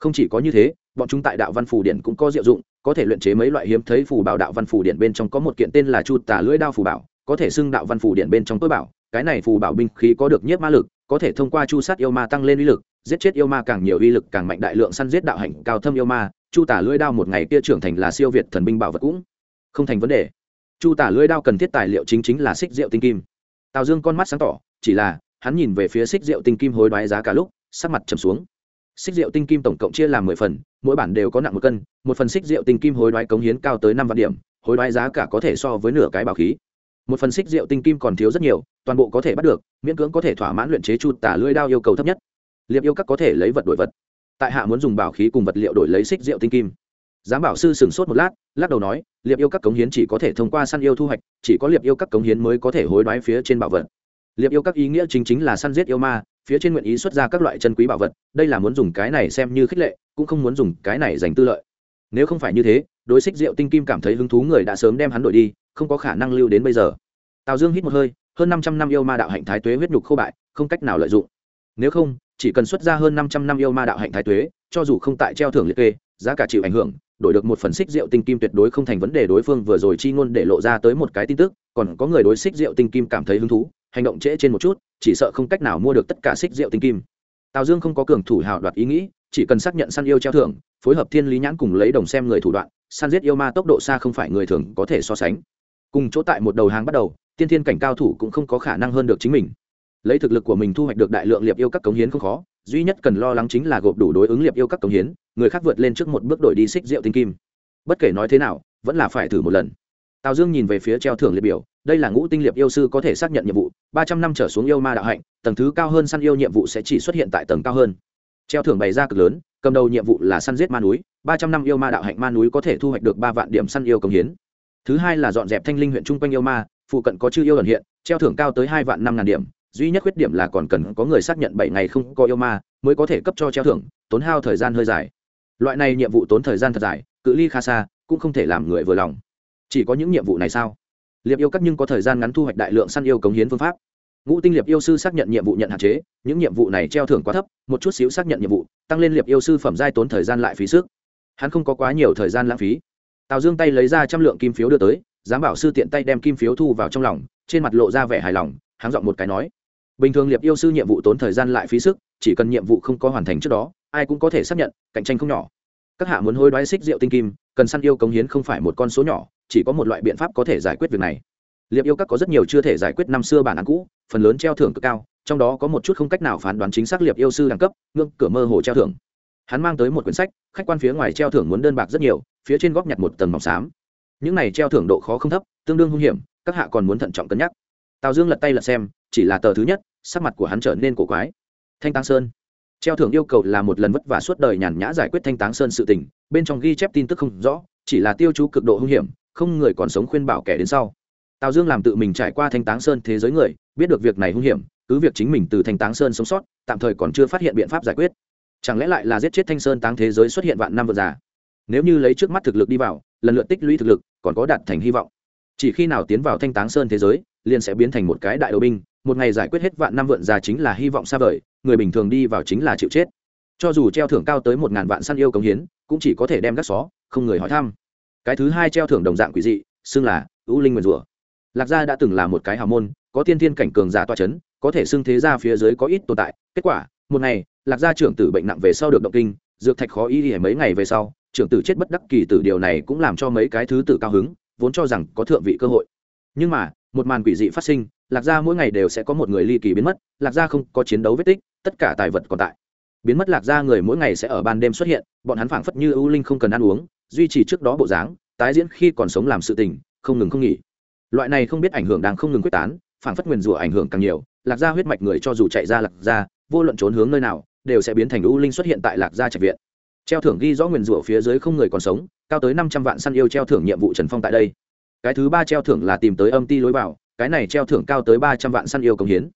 S1: Không chỉ có như thế, bọn chúng tại đạo văn phủ điện cũng có diệu dụng, có thể luyện chế mấy loại hiếm thấy phù bảo đạo văn phủ điện bên trong có một kiện tên là chu tà lưỡi đao phù bảo, có thể xưng đạo văn phủ điện bên trong tối bảo cái này phù bảo binh khí có được nhiếp ma lực, có thể thông qua chu sát yêu ma tăng lên uy lực, giết chết yêu ma càng nhiều uy lực càng mạnh đại lượng săn giết đạo hạnh cao thâm yêu ma, chu tả lưỡi đao một ngày kia trưởng thành là siêu việt thần binh bảo vật cũng không thành vấn đề. Chu tả lưỡi đao cần thiết tài liệu chính chính là xích rượu tinh kim. Tào dương con mắt sáng tỏ, chỉ là hắn nhìn về phía xích rượu tinh kim hối đoái giá cả lúc, sắc mặt trầm xuống. Xích rượu tinh kim tổng cộng chia làm mười phần, mỗi bản đều có nặng một cân, một phần xích rượu tinh kim hối đoái cống hiến cao tới năm vạn điểm, hối đoái giá cả có thể so với nửa cái bảo khí một phần xích rượu tinh kim còn thiếu rất nhiều, toàn bộ có thể bắt được, miễn cưỡng có thể thỏa mãn luyện chế chu tả lưỡi đao yêu cầu thấp nhất. Liệp yêu các có thể lấy vật đổi vật. Tại hạ muốn dùng bảo khí cùng vật liệu đổi lấy xích rượu tinh kim. Giám bảo sư sửng sốt một lát, lắc đầu nói, liệp yêu các cống hiến chỉ có thể thông qua săn yêu thu hoạch, chỉ có liệp yêu các cống hiến mới có thể hối đoái phía trên bảo vật. Liệp yêu các ý nghĩa chính chính là săn giết yêu ma, phía trên nguyện ý xuất ra các loại chân quý bảo vật, đây là muốn dùng cái này xem như khích lệ, cũng không muốn dùng cái này dành tư lợi nếu không phải như thế, đối xích rượu tinh kim cảm thấy hứng thú người đã sớm đem hắn đổi đi, không có khả năng lưu đến bây giờ. Tào dương hít một hơi, hơn năm trăm năm yêu ma đạo hạnh thái tuế huyết nhục khô bại, không cách nào lợi dụng. Nếu không, chỉ cần xuất ra hơn năm trăm năm yêu ma đạo hạnh thái tuế, cho dù không tại treo thưởng liệt kê, giá cả chịu ảnh hưởng, đổi được một phần xích rượu tinh kim tuyệt đối không thành vấn đề đối phương vừa rồi chi ngôn để lộ ra tới một cái tin tức, còn có người đối xích rượu tinh kim cảm thấy hứng thú, hành động trễ trên một chút, chỉ sợ không cách nào mua được tất cả xích rượu tinh kim. Tào dương không có cường thủ hào đoạt ý nghĩ, chỉ cần xác nhận săn yêu treo thưởng phối hợp thiên lý nhãn cùng lấy đồng xem người thủ đoạn, săn giết yêu ma tốc độ xa không phải người thường có thể so sánh. Cùng chỗ tại một đầu hàng bắt đầu, tiên thiên cảnh cao thủ cũng không có khả năng hơn được chính mình. Lấy thực lực của mình thu hoạch được đại lượng liệp yêu các cống hiến không khó, duy nhất cần lo lắng chính là gộp đủ đối ứng liệp yêu các cống hiến, người khác vượt lên trước một bước đổi đi xích rượu tinh kim. Bất kể nói thế nào, vẫn là phải thử một lần. Tào dương nhìn về phía treo thưởng liệt biểu, đây là ngũ tinh liệp yêu sư có thể xác nhận nhiệm vụ, ba trăm năm trở xuống yêu ma đạo hạnh, tầng thứ cao hơn săn yêu nhiệm vụ sẽ chỉ xuất hiện tại tầng cao hơn treo thưởng bày ra cực lớn, cầm đầu nhiệm vụ là săn giết ma núi, ba trăm năm yêu ma đạo hạnh ma núi có thể thu hoạch được ba vạn điểm săn yêu công hiến. Thứ hai là dọn dẹp thanh linh huyện chung quanh yêu ma, phụ cận có chư yêu ẩn hiện, treo thưởng cao tới hai vạn năm ngàn điểm, duy nhất khuyết điểm là còn cần có người xác nhận bảy ngày không có yêu ma mới có thể cấp cho treo thưởng, tốn hao thời gian hơi dài. Loại này nhiệm vụ tốn thời gian thật dài, cự ly khá xa, cũng không thể làm người vừa lòng. Chỉ có những nhiệm vụ này sao? Liệp yêu cắt nhưng có thời gian ngắn thu hoạch đại lượng săn yêu cống hiến phương pháp ngũ tinh liệp yêu sư xác nhận nhiệm vụ nhận hạn chế, những nhiệm vụ này treo thưởng quá thấp, một chút xíu xác nhận nhiệm vụ, tăng lên liệp yêu sư phẩm giai tốn thời gian lại phí sức. Hắn không có quá nhiều thời gian lãng phí. Tào dương tay lấy ra trăm lượng kim phiếu đưa tới, giám bảo sư tiện tay đem kim phiếu thu vào trong lòng, trên mặt lộ ra vẻ hài lòng, hắn giọng một cái nói, bình thường liệp yêu sư nhiệm vụ tốn thời gian lại phí sức, chỉ cần nhiệm vụ không có hoàn thành trước đó, ai cũng có thể xác nhận, cạnh tranh không nhỏ. Các hạ muốn hối đoái xích rượu tinh kim, cần săn yêu cống hiến không phải một con số nhỏ, chỉ có một loại biện pháp có thể giải quyết việc này. Liệp yêu các có rất nhiều chưa thể giải quyết năm xưa bản án cũ phần lớn treo thưởng cực cao, trong đó có một chút không cách nào phán đoán chính xác liệp yêu sư đẳng cấp, ngưỡng cửa mơ hồ treo thưởng. Hắn mang tới một quyển sách, khách quan phía ngoài treo thưởng muốn đơn bạc rất nhiều, phía trên góc nhặt một tầng mỏng xám. Những này treo thưởng độ khó không thấp, tương đương hung hiểm, các hạ còn muốn thận trọng cân nhắc. Tào dương lật tay lật xem, chỉ là tờ thứ nhất, sắc mặt của hắn trở nên cổ quái. Thanh Tăng sơn. Treo thưởng yêu cầu là một lần vất vả suốt đời nhàn nhã giải quyết thanh táng sơn sự tình, bên trong ghi chép tin tức không rõ, chỉ là tiêu chú cực độ hung hiểm, không người còn sống khuyên bảo kẻ đến sau tào dương làm tự mình trải qua thanh táng sơn thế giới người, biết được việc này hung hiểm, cứ việc chính mình từ thanh táng sơn sống sót, tạm thời còn chưa phát hiện biện pháp giải quyết. Chẳng lẽ lại là giết chết thanh sơn táng thế giới xuất hiện vạn năm vượt già nếu như lấy trước mắt thực lực đi vào, lần lượt tích lũy thực lực, còn có đạt thành hy vọng. Chỉ khi nào tiến vào thanh táng sơn thế giới, liền sẽ biến thành một cái đại đầu binh, một ngày giải quyết hết vạn năm vượn già chính là hy vọng xa vời, người bình thường đi vào chính là chịu chết. Cho dù treo thưởng cao tới một ngàn vạn săn yêu công hiến, cũng chỉ có thể đem gác xó, không người hỏi thăm. Cái thứ hai treo thưởng đồng dạng quỷ dị, xưng là ưu linh nguyền rủa lạc gia đã từng là một cái hào môn, có tiên thiên cảnh cường giả toa c h ấ n có thể xưng thế ra phía dưới có ít tồn tại. Kết quả, một ngày, lạc gia trưởng tử bệnh nặng về sau được động kinh, dược thạch khó y mấy ngày về sau, trưởng tử chết bất đắc kỳ tử điều này cũng làm cho mấy cái thứ tử cao hứng, vốn cho rằng có thượng vị cơ hội. Nhưng mà, một màn quỷ dị phát sinh, lạc gia mỗi ngày đều sẽ có một người ly kỳ biến mất, lạc gia không có chiến đấu vết tích, tất cả tài vật còn tại. Biến mất lạc gia người mỗi ngày sẽ ở ban đêm xuất hiện, bọn hắn phảng phất như ưu linh không cần ăn uống, duy trì trước đó bộ dáng, tái diễn khi còn sống làm sự tình, không ngừng không nghỉ loại này không biết ảnh hưởng đang không ngừng quyết tán phản phất nguyền rủa ảnh hưởng càng nhiều, lạc gia huyết mạch người cho dù chạy ra lạc gia, vô luận trốn hướng nơi nào, đều sẽ biến thành U linh xuất hiện tại lạc gia trạch viện. Treo thưởng ghi rõ nguyền rủa phía dưới không người còn sống, cao tới năm trăm vạn săn yêu treo thưởng nhiệm vụ trần phong tại đây. Cái thứ ba treo thưởng là tìm tới âm ti lối vào, cái này treo thưởng cao tới ba trăm vạn săn yêu công hiến.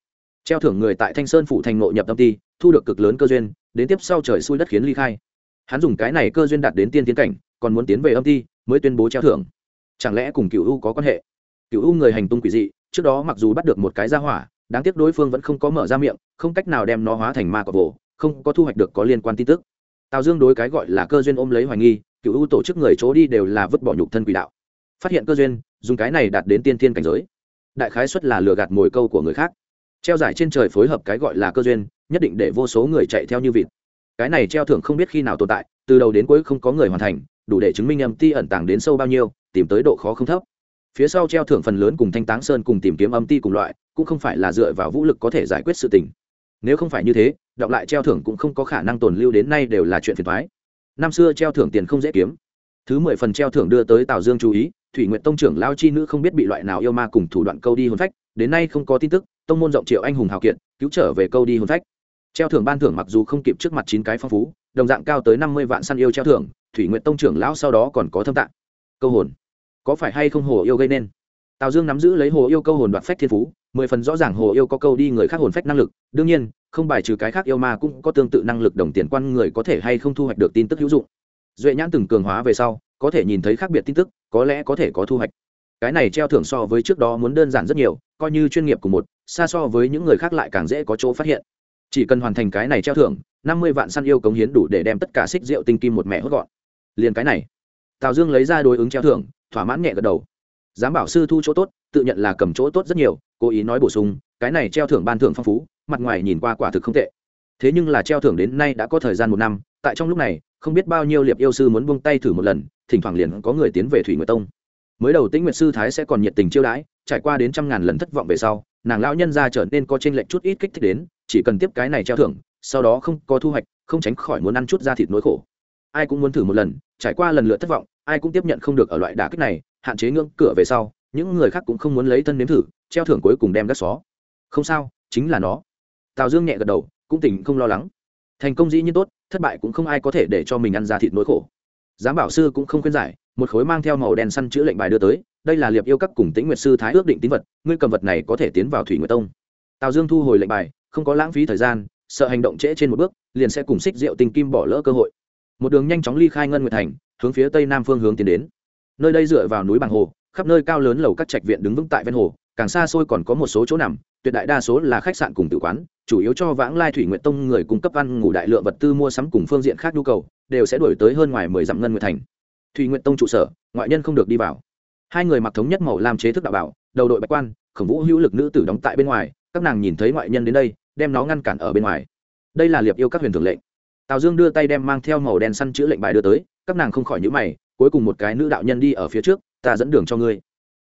S1: Treo thưởng người tại thanh sơn phủ thành nội nhập âm ti, thu được cực lớn cơ duyên, đến tiếp sau trời xui đất khiến ly khai. Hắn dùng cái này cơ duyên đạt đến tiên tiến cảnh, còn muốn tiến về âm ti, mới tuyên bố treo thưởng. Chẳng lẽ cùng cựu u có quan hệ? Cựu u người hành tung quỷ dị, trước đó mặc dù bắt được một cái ra hỏa, đáng tiếc đối phương vẫn không có mở ra miệng, không cách nào đem nó hóa thành ma cọp vồ, không có thu hoạch được có liên quan tin tức. Tào dương đối cái gọi là cơ duyên ôm lấy hoài nghi cựu u tổ chức người chỗ đi đều là vứt bỏ nhục thân quỷ đạo. Phát hiện cơ duyên, dùng cái này đạt đến tiên thiên cảnh giới. Đại khái xuất là lừa gạt mồi câu của người khác. Treo giải trên trời phối hợp cái gọi là cơ duyên, nhất định để vô số người chạy theo như vịt. Cái này treo thưởng không biết khi nào tồn tại, từ đầu đến cuối không có người hoàn thành, đủ để chứng minh âm ti ẩn tàng đến sâu bao nhiêu, tìm tới độ khó không thấp phía sau treo thưởng phần lớn cùng thanh táng sơn cùng tìm kiếm âm ti cùng loại, cũng không phải là dựa vào vũ lực có thể giải quyết sự tình. Nếu không phải như thế, đọc lại treo thưởng cũng không có khả năng tồn lưu đến nay đều là chuyện phiền thoái năm xưa treo thưởng tiền không dễ kiếm. Thứ mười phần treo thưởng đưa tới tào dương chú ý, thủy nguyện tông trưởng lao chi nữ không biết bị loại nào yêu ma cùng thủ đoạn câu đi hồn phách, đến nay không có tin tức, tông môn rộng triệu anh hùng hào kiện cứu trở về câu đi hồn phách. Treo thưởng ban thưởng mặc dù không kịp trước mặt chín cái phong phú, đồng dạng cao tới năm mươi vạn săn yêu treo thưởng, thủy nguyện tông trưởng lão sau đó còn có thâm tạng câu hồn có phải hay không hồ yêu gây nên? Tào dương nắm giữ lấy hồ yêu câu hồn đoạt phách thiên phú, mười phần rõ ràng hồ yêu có câu đi người khác hồn phách năng lực, đương nhiên, không bài trừ cái khác yêu ma cũng có tương tự năng lực đồng tiền quan người có thể hay không thu hoạch được tin tức hữu dụng. Duệ nhãn từng cường hóa về sau, có thể nhìn thấy khác biệt tin tức, có lẽ có thể có thu hoạch. Cái này treo thưởng so với trước đó muốn đơn giản rất nhiều, coi như chuyên nghiệp của một, xa so với những người khác lại càng dễ có chỗ phát hiện. Chỉ cần hoàn thành cái này treo thưởng, năm mươi vạn săn yêu cống hiến đủ để đem tất cả xích rượu tinh kim một mẹ hốt gọn. Liền cái này. Tào dương lấy ra đối ứng treo thưởng thỏa mãn nhẹ gật đầu. Giám bảo sư thu chỗ tốt, tự nhận là cầm chỗ tốt rất nhiều, cố ý nói bổ sung, cái này treo thưởng ban thưởng phong phú, mặt ngoài nhìn qua quả thực không tệ. Thế nhưng là treo thưởng đến nay đã có thời gian một năm, tại trong lúc này, không biết bao nhiêu liệp yêu sư muốn buông tay thử một lần, thỉnh thoảng liền có người tiến về thủy nguyệt tông. Mới đầu tĩnh nguyệt sư thái sẽ còn nhiệt tình chiêu đãi, trải qua đến trăm ngàn lần thất vọng về sau, nàng lão nhân ra trở nên có t r ê n lệch chút ít kích thích đến, chỉ cần tiếp cái này treo thưởng, sau đó không có thu hoạch, không tránh khỏi muốn ăn chút da thịt nỗi khổ. Ai cũng muốn thử một lần, trải qua lần lượt thất vọng ai cũng tiếp nhận không được ở loại đả kích này, hạn chế ngưỡng cửa về sau, những người khác cũng không muốn lấy thân nếm thử, treo thưởng cuối cùng đem gác xó. Không sao, chính là nó. Tào dương nhẹ gật đầu, cũng tỉnh không lo lắng. Thành công dĩ nhiên tốt, thất bại cũng không ai có thể để cho mình ăn ra thịt nỗi khổ. Giám bảo sư cũng không khuyên giải, một khối mang theo màu đen săn chữ lệnh bài đưa tới, đây là liệp yêu các cùng tĩnh nguyệt sư thái ước định tín vật, ngươi cầm vật này có thể tiến vào thủy nguyệt tông. Tào dương thu hồi lệnh bài, không có lãng phí thời gian, sợ hành động trễ trên một bước, liền sẽ cùng xích rượu tình kim bỏ lỡ cơ hội. Một đường nhanh chóng ly khai ngân nguyệt thành hướng phía tây nam phương hướng tiến đến. Nơi đây dựa vào núi bằng hồ, khắp nơi cao lớn lầu các trạch viện đứng vững tại ven hồ, càng xa xôi còn có một số chỗ nằm, tuyệt đại đa số là khách sạn cùng tử quán, chủ yếu cho vãng lai thủy nguyện tông người cung cấp ăn ngủ đại lượng vật tư mua sắm cùng phương diện khác nhu cầu, đều sẽ đổi tới hơn ngoài mười dặm ngân nguyệt thành. Thủy nguyện tông trụ sở, ngoại nhân không được đi vào. Hai người mặc thống nhất màu làm chế thức đạo bảo, đầu đội bạch quan, khổng vũ hữu lực nữ tử đóng tại bên ngoài, các nàng nhìn thấy ngoại nhân đến đây, đem nó ngăn cản ở bên ngoài. Đây là liệp yêu các huyền thường lệnh. Tào dương đưa tay đem mang theo màu đen săn chữ lệnh bài đưa tới các nàng không khỏi nhữ mày, cuối cùng một cái nữ đạo nhân đi ở phía trước, ta dẫn đường cho ngươi.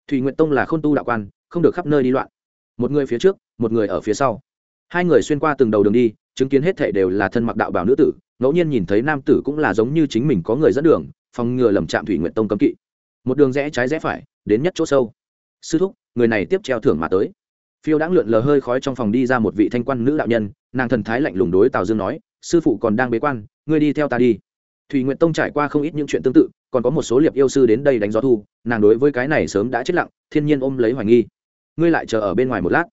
S1: Thủy nguyện tông là khôn tu đạo quan, không được khắp nơi đi loạn. Một người phía trước, một người ở phía sau. Hai người xuyên qua từng đầu đường đi, chứng kiến hết thệ đều là thân mặc đạo bảo nữ tử, ngẫu nhiên nhìn thấy nam tử cũng là giống như chính mình có người dẫn đường, phòng ngừa lầm chạm thủy nguyện tông cấm kỵ. Một đường rẽ trái rẽ phải, đến nhất chỗ sâu. Sư thúc, người này tiếp treo thưởng mà tới. Phiêu đãng lượn lờ hơi khói trong phòng đi ra một vị thanh quan nữ đạo nhân, nàng thần thái lạnh lùng đối tào dương nói, sư phụ còn đang bế quan, ngươi đi theo ta đi thủy nguyện tông trải qua không ít những chuyện tương tự, còn có một số liệp yêu sư đến đây đánh gió thu, nàng đối với cái này sớm đã chết lặng, thiên nhiên ôm lấy hoài nghi. Ngươi lại chờ ở bên ngoài một lát.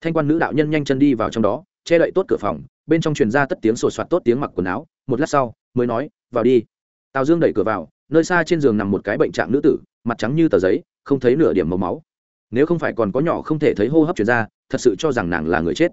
S1: Thanh quan nữ đạo nhân nhanh chân đi vào trong đó, che đậy tốt cửa phòng, bên trong truyền ra tất tiếng sột soạt tốt tiếng mặc quần áo, một lát sau, mới nói, vào đi. Tào dương đẩy cửa vào, nơi xa trên giường nằm một cái bệnh trạng nữ tử, mặt trắng như tờ giấy, không thấy nửa điểm màu máu. Nếu không phải còn có nhỏ không thể thấy hô hấp chuyển ra, thật sự cho rằng nàng là người chết.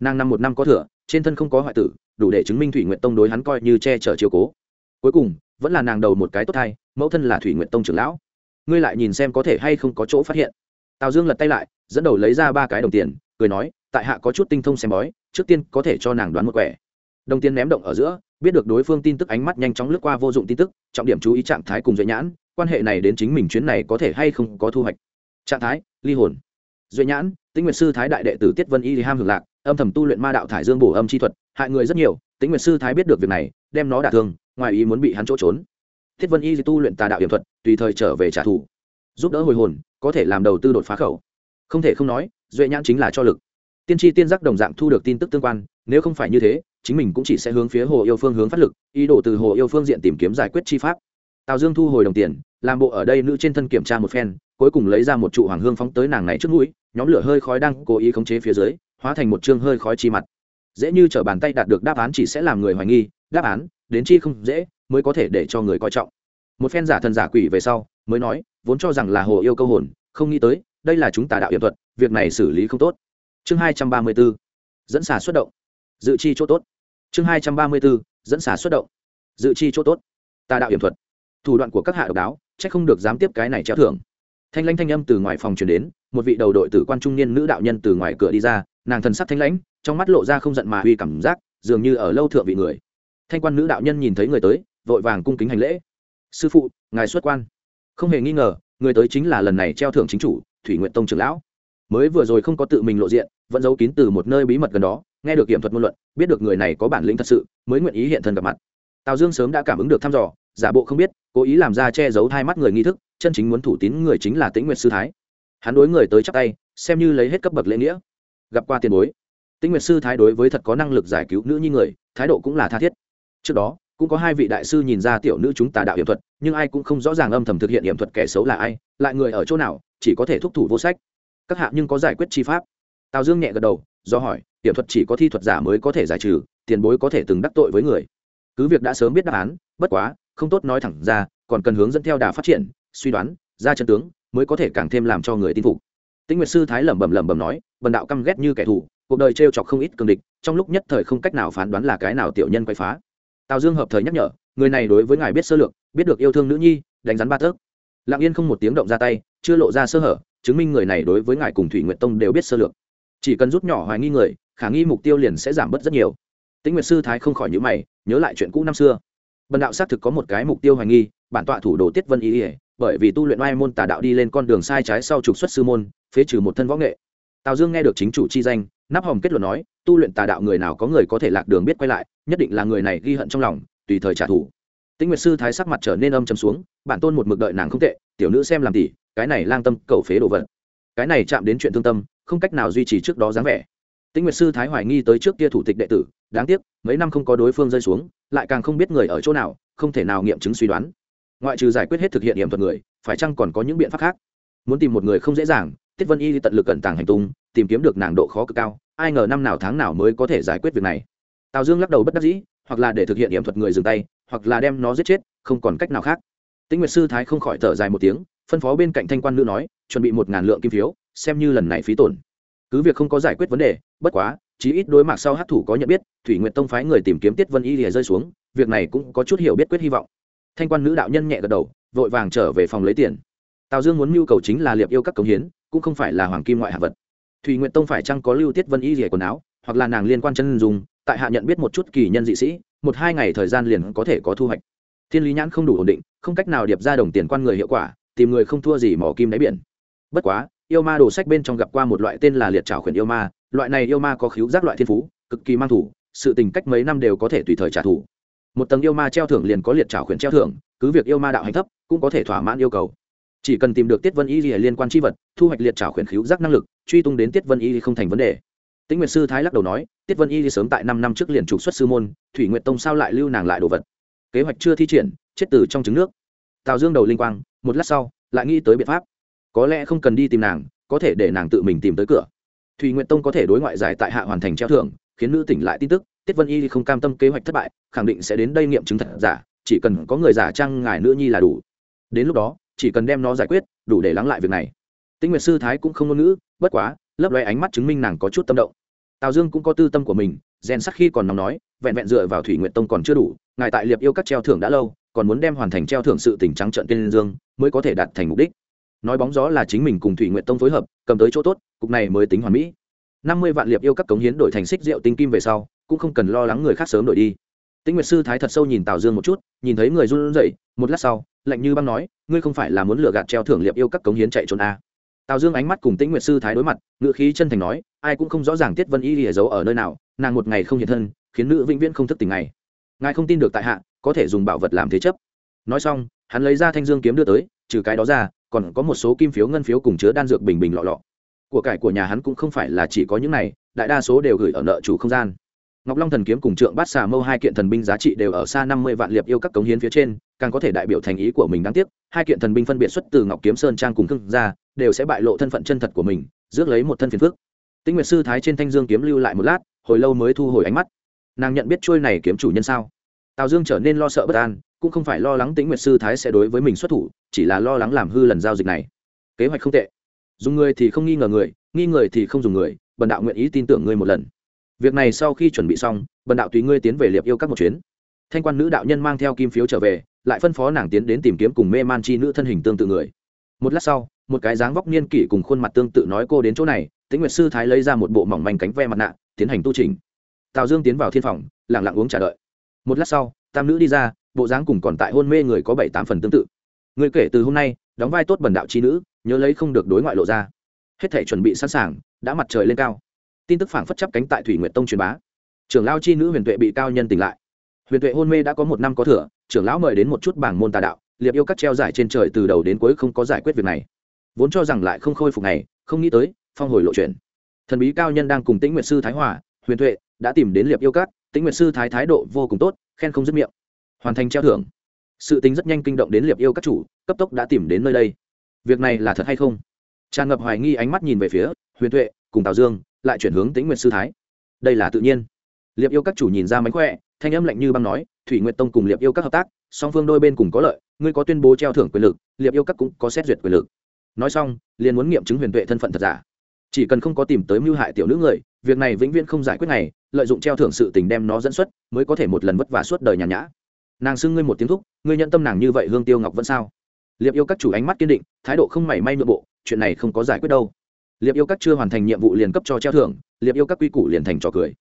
S1: Nàng năm một năm có thừa, trên thân không có hoại tử, đủ để chứng minh thủy nguyện tông đối hắn coi như che chở chiếu cố cuối cùng, vẫn là nàng đầu một cái tốt thai, mẫu thân là thủy nguyện tông trưởng lão. Ngươi lại nhìn xem có thể hay không có chỗ phát hiện. Tào dương lật tay lại, dẫn đầu lấy ra ba cái đồng tiền, cười nói, tại hạ có chút tinh thông xem bói, trước tiên có thể cho nàng đoán một quẻ. Đồng tiền ném động ở giữa, biết được đối phương tin tức ánh mắt nhanh chóng lướt qua vô dụng tin tức, trọng điểm chú ý trạng thái cùng duệ nhãn, quan hệ này đến chính mình chuyến này có thể hay không có thu hoạch. Trạng thái, ly hồn. Duệ nhãn, tĩnh nguyệt sư thái đại đệ tử tiết vân y ham hưởng lạc, âm thầm tu luyện ma đạo thải dương bổ âm chi thuật, hại người rất nhiều, tĩnh nguyệt sư thái biết được việc này đem nó đả thương, ngoài ý muốn bị hắn chỗ trốn. Thiết vân y tu luyện tà đạo hiểm thuật, tùy thời trở về trả thù, giúp đỡ hồi hồn, có thể làm đầu tư đột phá khẩu. Không thể không nói, duệ nhãn chính là cho lực. Tiên tri tiên giác đồng dạng thu được tin tức tương quan, nếu không phải như thế, chính mình cũng chỉ sẽ hướng phía hồ yêu phương hướng phát lực, ý đồ từ hồ yêu phương diện tìm kiếm giải quyết chi pháp. Tào dương thu hồi đồng tiền, làm bộ ở đây nữ trên thân kiểm tra một phen, cuối cùng lấy ra một trụ hoàng hương phóng tới nàng này trước mũi, nhóm lửa hơi khói đang cố ý khống chế phía dưới, hóa thành một chương hơi khói chi mặt dễ như t r ở bàn tay đạt được đáp án chỉ sẽ làm người hoài nghi, đáp án, đến chi không dễ, mới có thể để cho người coi trọng. Một phen giả thần giả quỷ về sau, mới nói, vốn cho rằng là hồ yêu câu hồn, không nghĩ tới, đây là chúng tà đạo hiệp thuật, việc này xử lý không tốt. Chương hai trăm ba mươi b ố dẫn xả xuất động. Dự chi chỗ tốt. Chương hai trăm ba mươi b ố dẫn xả xuất động. Dự chi chỗ tốt. Tà đạo hiệp thuật. Thủ đoạn của các hạ độc đáo c h ắ c không được dám tiếp cái này treo thưởng. Thanh lãnh thanh âm từ ngoài phòng truyền đến, một vị đầu đội tử quan trung niên nữ đạo nhân từ ngoài cửa đi ra nàng thần sắc thanh lãnh, trong mắt lộ ra không giận mà uy cảm giác, dường như ở lâu thượng vị người. Thanh quan nữ đạo nhân nhìn thấy người tới, vội vàng cung kính hành lễ. Sư phụ, ngài xuất quan. Không hề nghi ngờ, người tới chính là lần này treo thưởng chính chủ, thủy nguyện tông trưởng lão. Mới vừa rồi không có tự mình lộ diện, vẫn giấu kín từ một nơi bí mật gần đó, nghe được kiểm thuật ngôn luận, biết được người này có bản lĩnh thật sự, mới nguyện ý hiện thân gặp mặt. Tào dương sớm đã cảm ứng được thăm dò, giả bộ không biết, cố ý làm ra che giấu hai mắt người nghi thức, chân chính muốn thủ tín người chính là tĩnh nguyệt sư thái. Hắn đối người tới chắc tay, xem như lấy hết cấp bậc lễ nghĩa gặp qua tiền bối. Tĩnh nguyệt sư thái đối với thật có năng lực giải cứu nữ nhi người, thái độ cũng là tha thiết. Trước đó, cũng có hai vị đại sư nhìn ra tiểu nữ chúng tà đạo hiểm thuật, nhưng ai cũng không rõ ràng âm thầm thực hiện hiểm thuật kẻ xấu là ai, lại người ở chỗ nào, chỉ có thể thúc thủ vô sách. Các hạ nhưng có giải quyết chi pháp. Tào dương nhẹ gật đầu, do hỏi, hiểm thuật chỉ có thi thuật giả mới có thể giải trừ, tiền bối có thể từng đắc tội với người. Cứ việc đã sớm biết đáp án, bất quá, không tốt nói thẳng ra, còn cần hướng dẫn theo đà phát triển, suy đoán, ra chân tướng, mới có thể càng thêm làm cho người tin phục tĩnh nguyệt sư thái lẩm bẩm lẩm bẩm nói, bần đạo căm ghét như kẻ thù, cuộc đời t chọc không ít cường địch, trong lúc nhất thời không cách nào phán đoán là cái nào tiểu nhân quay phá. Tào dương hợp thời nhắc nhở, người này đối với ngài biết sơ lược, biết được yêu thương nữ nhi, đánh rắn ba tớp lặng yên không một tiếng động ra tay, chưa lộ ra sơ hở, chứng minh người này đối với ngài cùng thủy nguyện tông đều biết sơ lược. Chỉ cần rút nhỏ hoài nghi người, khả nghi mục tiêu liền sẽ giảm bớt rất nhiều. Tĩnh nguyệt sư thái không khỏi nhữ mày, nhớ lại chuyện cũ năm xưa. Bần đạo xác thực có một cái mục tiêu hoài nghi, bản tọa thủ đồ tiết vân ý ỉa bởi vì tu luyện oai môn tà đạo đi lên con đường sai trái sau trục xuất sư môn phế trừ một thân võ nghệ. Tào dương nghe được chính chủ chi danh, nắp hòm kết luận nói, tu luyện tà đạo người nào có người có thể lạc đường biết quay lại, nhất định là người này ghi hận trong lòng, tùy thời trả thù. Tĩnh nguyệt sư thái sắc mặt trở nên âm trầm xuống, bản tôn một mực đợi nàng không tệ, tiểu nữ xem làm tỷ cái này lang tâm cầu phế đồ vật. Cái này chạm đến chuyện thương tâm, không cách nào duy trì trước đó dáng vẻ. Tĩnh nguyệt sư thái hoài nghi tới trước kia thủ tịch đệ tử, đáng tiếc, mấy năm không có đối phương rơi xuống, lại càng không biết người ở chỗ nào, không thể nào nghiệm chứng suy đoán. Ngoại trừ giải quyết hết thực hiện nghiệm thuật người, phải chăng còn có những biện pháp khác? Muốn tìm một người không dễ dàng tiết vân y tận lực cẩn tàng hành tung, tìm kiếm được nàng độ khó cực cao, ai ngờ năm nào tháng nào mới có thể giải quyết việc này. Tào dương lắc đầu bất đắc dĩ, hoặc là để thực hiện hiểm thuật người dừng tay, hoặc là đem nó giết chết, không còn cách nào khác. Tĩnh nguyệt sư thái không khỏi thở dài một tiếng, phân phó bên cạnh thanh quan nữ nói, chuẩn bị một ngàn lượng kim phiếu, xem như lần này phí tổn. Cứ việc không có giải quyết vấn đề, bất quá, chí ít đối mặt sau hát thủ có nhận biết, thủy nguyện tông phái người tìm kiếm tiết vân y lìa rơi xuống, việc này cũng có chút hiểu biết quyết hy vọng. Thanh quan nữ đạo nhân nhẹ gật đầu, vội vàng trở về phòng lấy tiền. Tào dương muốn mưu cầu chính là liệp yêu các cống hiến cũng không phải là hoàng kim ngoại hạ vật. Thủy nguyện tông phải chăng có lưu tiết vân y lìa quần áo, hoặc là nàng liên quan chân dùng tại hạ nhận biết một chút kỳ nhân dị sĩ, một hai ngày thời gian liền có thể có thu hoạch. Thiên lý nhãn không đủ ổn định, không cách nào điệp ra đồng tiền quan người hiệu quả, tìm người không thua gì mỏ kim đáy biển. Bất quá, yêu ma đồ sách bên trong gặp qua một loại tên là liệt trảo khuyển yêu ma, loại này yêu ma có khíu giác loại thiên phú, cực kỳ mang thủ, sự tình cách mấy năm đều có thể tùy thời trả thù. Một tầng yêu ma treo thưởng liền có liệt trảo khuyển treo thưởng, cứ việc yêu ma đạo hành thấp, cũng có thể thỏa mãn yêu cầu chỉ cần tìm được tiết vân y liên quan chi vật, thu hoạch liệt trảo khuyển khíu giác năng lực, truy tung đến tiết vân y không thành vấn đề. Tĩnh nguyệt sư thái lắc đầu nói, tiết vân y sớm tại năm năm trước liền trục xuất sư môn, thủy nguyệt tông sao lại lưu nàng lại đồ vật? Kế hoạch chưa thi triển, chết từ trong trứng nước. Tào dương đầu linh quang, một lát sau, lại nghĩ tới biện pháp. Có lẽ không cần đi tìm nàng, có thể để nàng tự mình tìm tới cửa. Thùy nguyện tông có thể đối ngoại giải tại hạ hoàn thành treo thưởng, khiến nữ tỉnh lại tin tức, tiết vân y không cam tâm kế hoạch thất bại, khẳng định sẽ đến đây nghiệm chứng thật giả, chỉ cần có người giả trang ngài nữ nhi là đủ. Đến lúc đó chỉ cần đem nó giải quyết, đủ để lắng lại việc này. Tĩnh nguyệt sư thái cũng không ngôn ngữ, bất quá, lấp loe ánh mắt chứng minh nàng có chút tâm động. Tào dương cũng có tư tâm của mình, rèn sắc khi còn nóng nói, vẹn vẹn dựa vào thủy nguyện tông còn chưa đủ, ngài tại liệp yêu các treo thưởng đã lâu, còn muốn đem hoàn thành treo thưởng sự tỉnh trắng trận tiên dương, mới có thể đạt thành mục đích. Nói bóng gió là chính mình cùng thủy nguyện tông phối hợp, cầm tới chỗ tốt, cục này mới tính hoàn mỹ. Năm mươi vạn liệp yêu các cống hiến đổi thành xích rượu tinh kim về sau, cũng không cần lo lắng người khác sớm đổi đi tĩnh nguyệt sư thái thật sâu nhìn tào dương một chút, nhìn thấy người run rẩy, một lát sau, lạnh như băng nói, ngươi không phải là muốn lừa gạt treo thưởng liệp yêu các cống hiến chạy trốn à. tào dương ánh mắt cùng tĩnh nguyệt sư thái đối mặt ngự khí chân thành nói, ai cũng không rõ ràng tiết vân y lìa giấu ở nơi nào, nàng một ngày không hiện thân, khiến nữ vĩnh viễn không thức tình ngày. Ngài không tin được tại hạ, có thể dùng bảo vật làm thế chấp. Nói xong, hắn lấy ra thanh dương kiếm đưa tới, trừ cái đó ra, còn có một số kim phiếu ngân phiếu cùng chứa đan dược bình bình lọ lọ. Của cải của nhà hắn cũng không phải là chỉ có những này, đại đa số đều gửi ở nợ chủ không gian ngọc long thần kiếm cùng trượng bát xà mâu hai kiện thần binh giá trị đều ở xa năm mươi vạn liệp yêu các cống hiến phía trên, càng có thể đại biểu thành ý của mình đáng tiếc. Hai kiện thần binh phân biệt xuất từ ngọc kiếm sơn trang cùng cưng ra đều sẽ bại lộ thân phận chân thật của mình, rước lấy một thân phiền phước tĩnh nguyệt sư thái trên thanh dương kiếm lưu lại một lát, hồi lâu mới thu hồi ánh mắt. Nàng nhận biết trôi này kiếm chủ nhân sao? Tào dương trở nên lo sợ bất an, cũng không phải lo lắng tĩnh nguyệt sư thái sẽ đối với mình xuất thủ, chỉ là lo lắng làm hư lần giao dịch này. Kế hoạch không tệ. Dùng người thì không nghi ngờ người, nghi người thì không dùng người, bần đạo nguyện ý tin tưởng ngươi một lần việc này sau khi chuẩn bị xong, bần đạo tùy ngươi tiến về liệp yêu các một chuyến. Thanh quan nữ đạo nhân mang theo kim phiếu trở về, lại phân phó nàng tiến đến tìm kiếm cùng mê man chi nữ thân hình tương tự người. Một lát sau, một cái dáng vóc niên kỷ cùng khuôn mặt tương tự nói cô đến chỗ này, tĩnh nguyệt sư thái lấy ra một bộ mỏng manh cánh ve mặt nạ, tiến hành tu trình tào dương tiến vào thiên phòng lẳng lặng uống trả đợi. Một lát sau, tam nữ đi ra, bộ dáng cùng còn tại hôn mê người có bảy tám phần tương tự. Người kể từ hôm nay, đóng vai tốt bần đạo chi nữ, nhớ lấy không được đối ngoại lộ ra. Hết thể chuẩn bị sẵn sàng, đã mặt trời lên cao tin tức phảng phất chấp cánh tại thủy nguyệt tông truyền bá. Trưởng lao chi nữ huyền tuệ bị cao nhân tỉnh lại. Huyền tuệ hôn mê đã có một năm có thừa, trưởng lão mời đến một chút bảng môn tà đạo, liệp yêu các treo giải trên trời từ đầu đến cuối không có giải quyết việc này. Vốn cho rằng lại không khôi phục này không nghĩ tới, phong hồi lộ chuyển thần bí cao nhân đang cùng tĩnh nguyệt sư thái hòa, huyền tuệ, đã tìm đến liệp yêu các tĩnh nguyệt sư thái thái độ vô cùng tốt, khen không dứt miệng. Hoàn thành treo thưởng. Sự tính rất nhanh kinh động đến liệp yêu các chủ, cấp tốc đã tìm đến nơi đây. Việc này là thật hay không? Tràn ngập hoài nghi ánh mắt nhìn về phía huyền tuệ, cùng tào dương lại chuyển hướng tĩnh nguyệt sư thái. Đây là tự nhiên. Liệp yêu các chủ nhìn ra mánh khỏe, thanh âm lạnh như băng nói, thủy nguyệt tông cùng liệp yêu các hợp tác, song phương đôi bên cùng có lợi, ngươi có tuyên bố treo thưởng quyền lực, liệp yêu các cũng có xét duyệt quyền lực. Nói xong, liền muốn nghiệm chứng huyền tuệ thân phận thật giả. Chỉ cần không có tìm tới mưu hại tiểu nữ người, việc này vĩnh viễn không giải quyết này lợi dụng treo thưởng sự tình đem nó dẫn xuất, mới có thể một lần vất vả suốt đời nhàn nhã. Nàng xưng ngươi một tiếng thúc, ngươi nhận tâm nàng như vậy hương tiêu ngọc vẫn sao? Liệp yêu các chủ ánh mắt kiên định, thái độ không mảy may nội bộ, chuyện này không có giải quyết đâu liệp yêu các chưa hoàn thành nhiệm vụ liền cấp cho treo thưởng, liệp yêu các quy củ liền thành trò cười.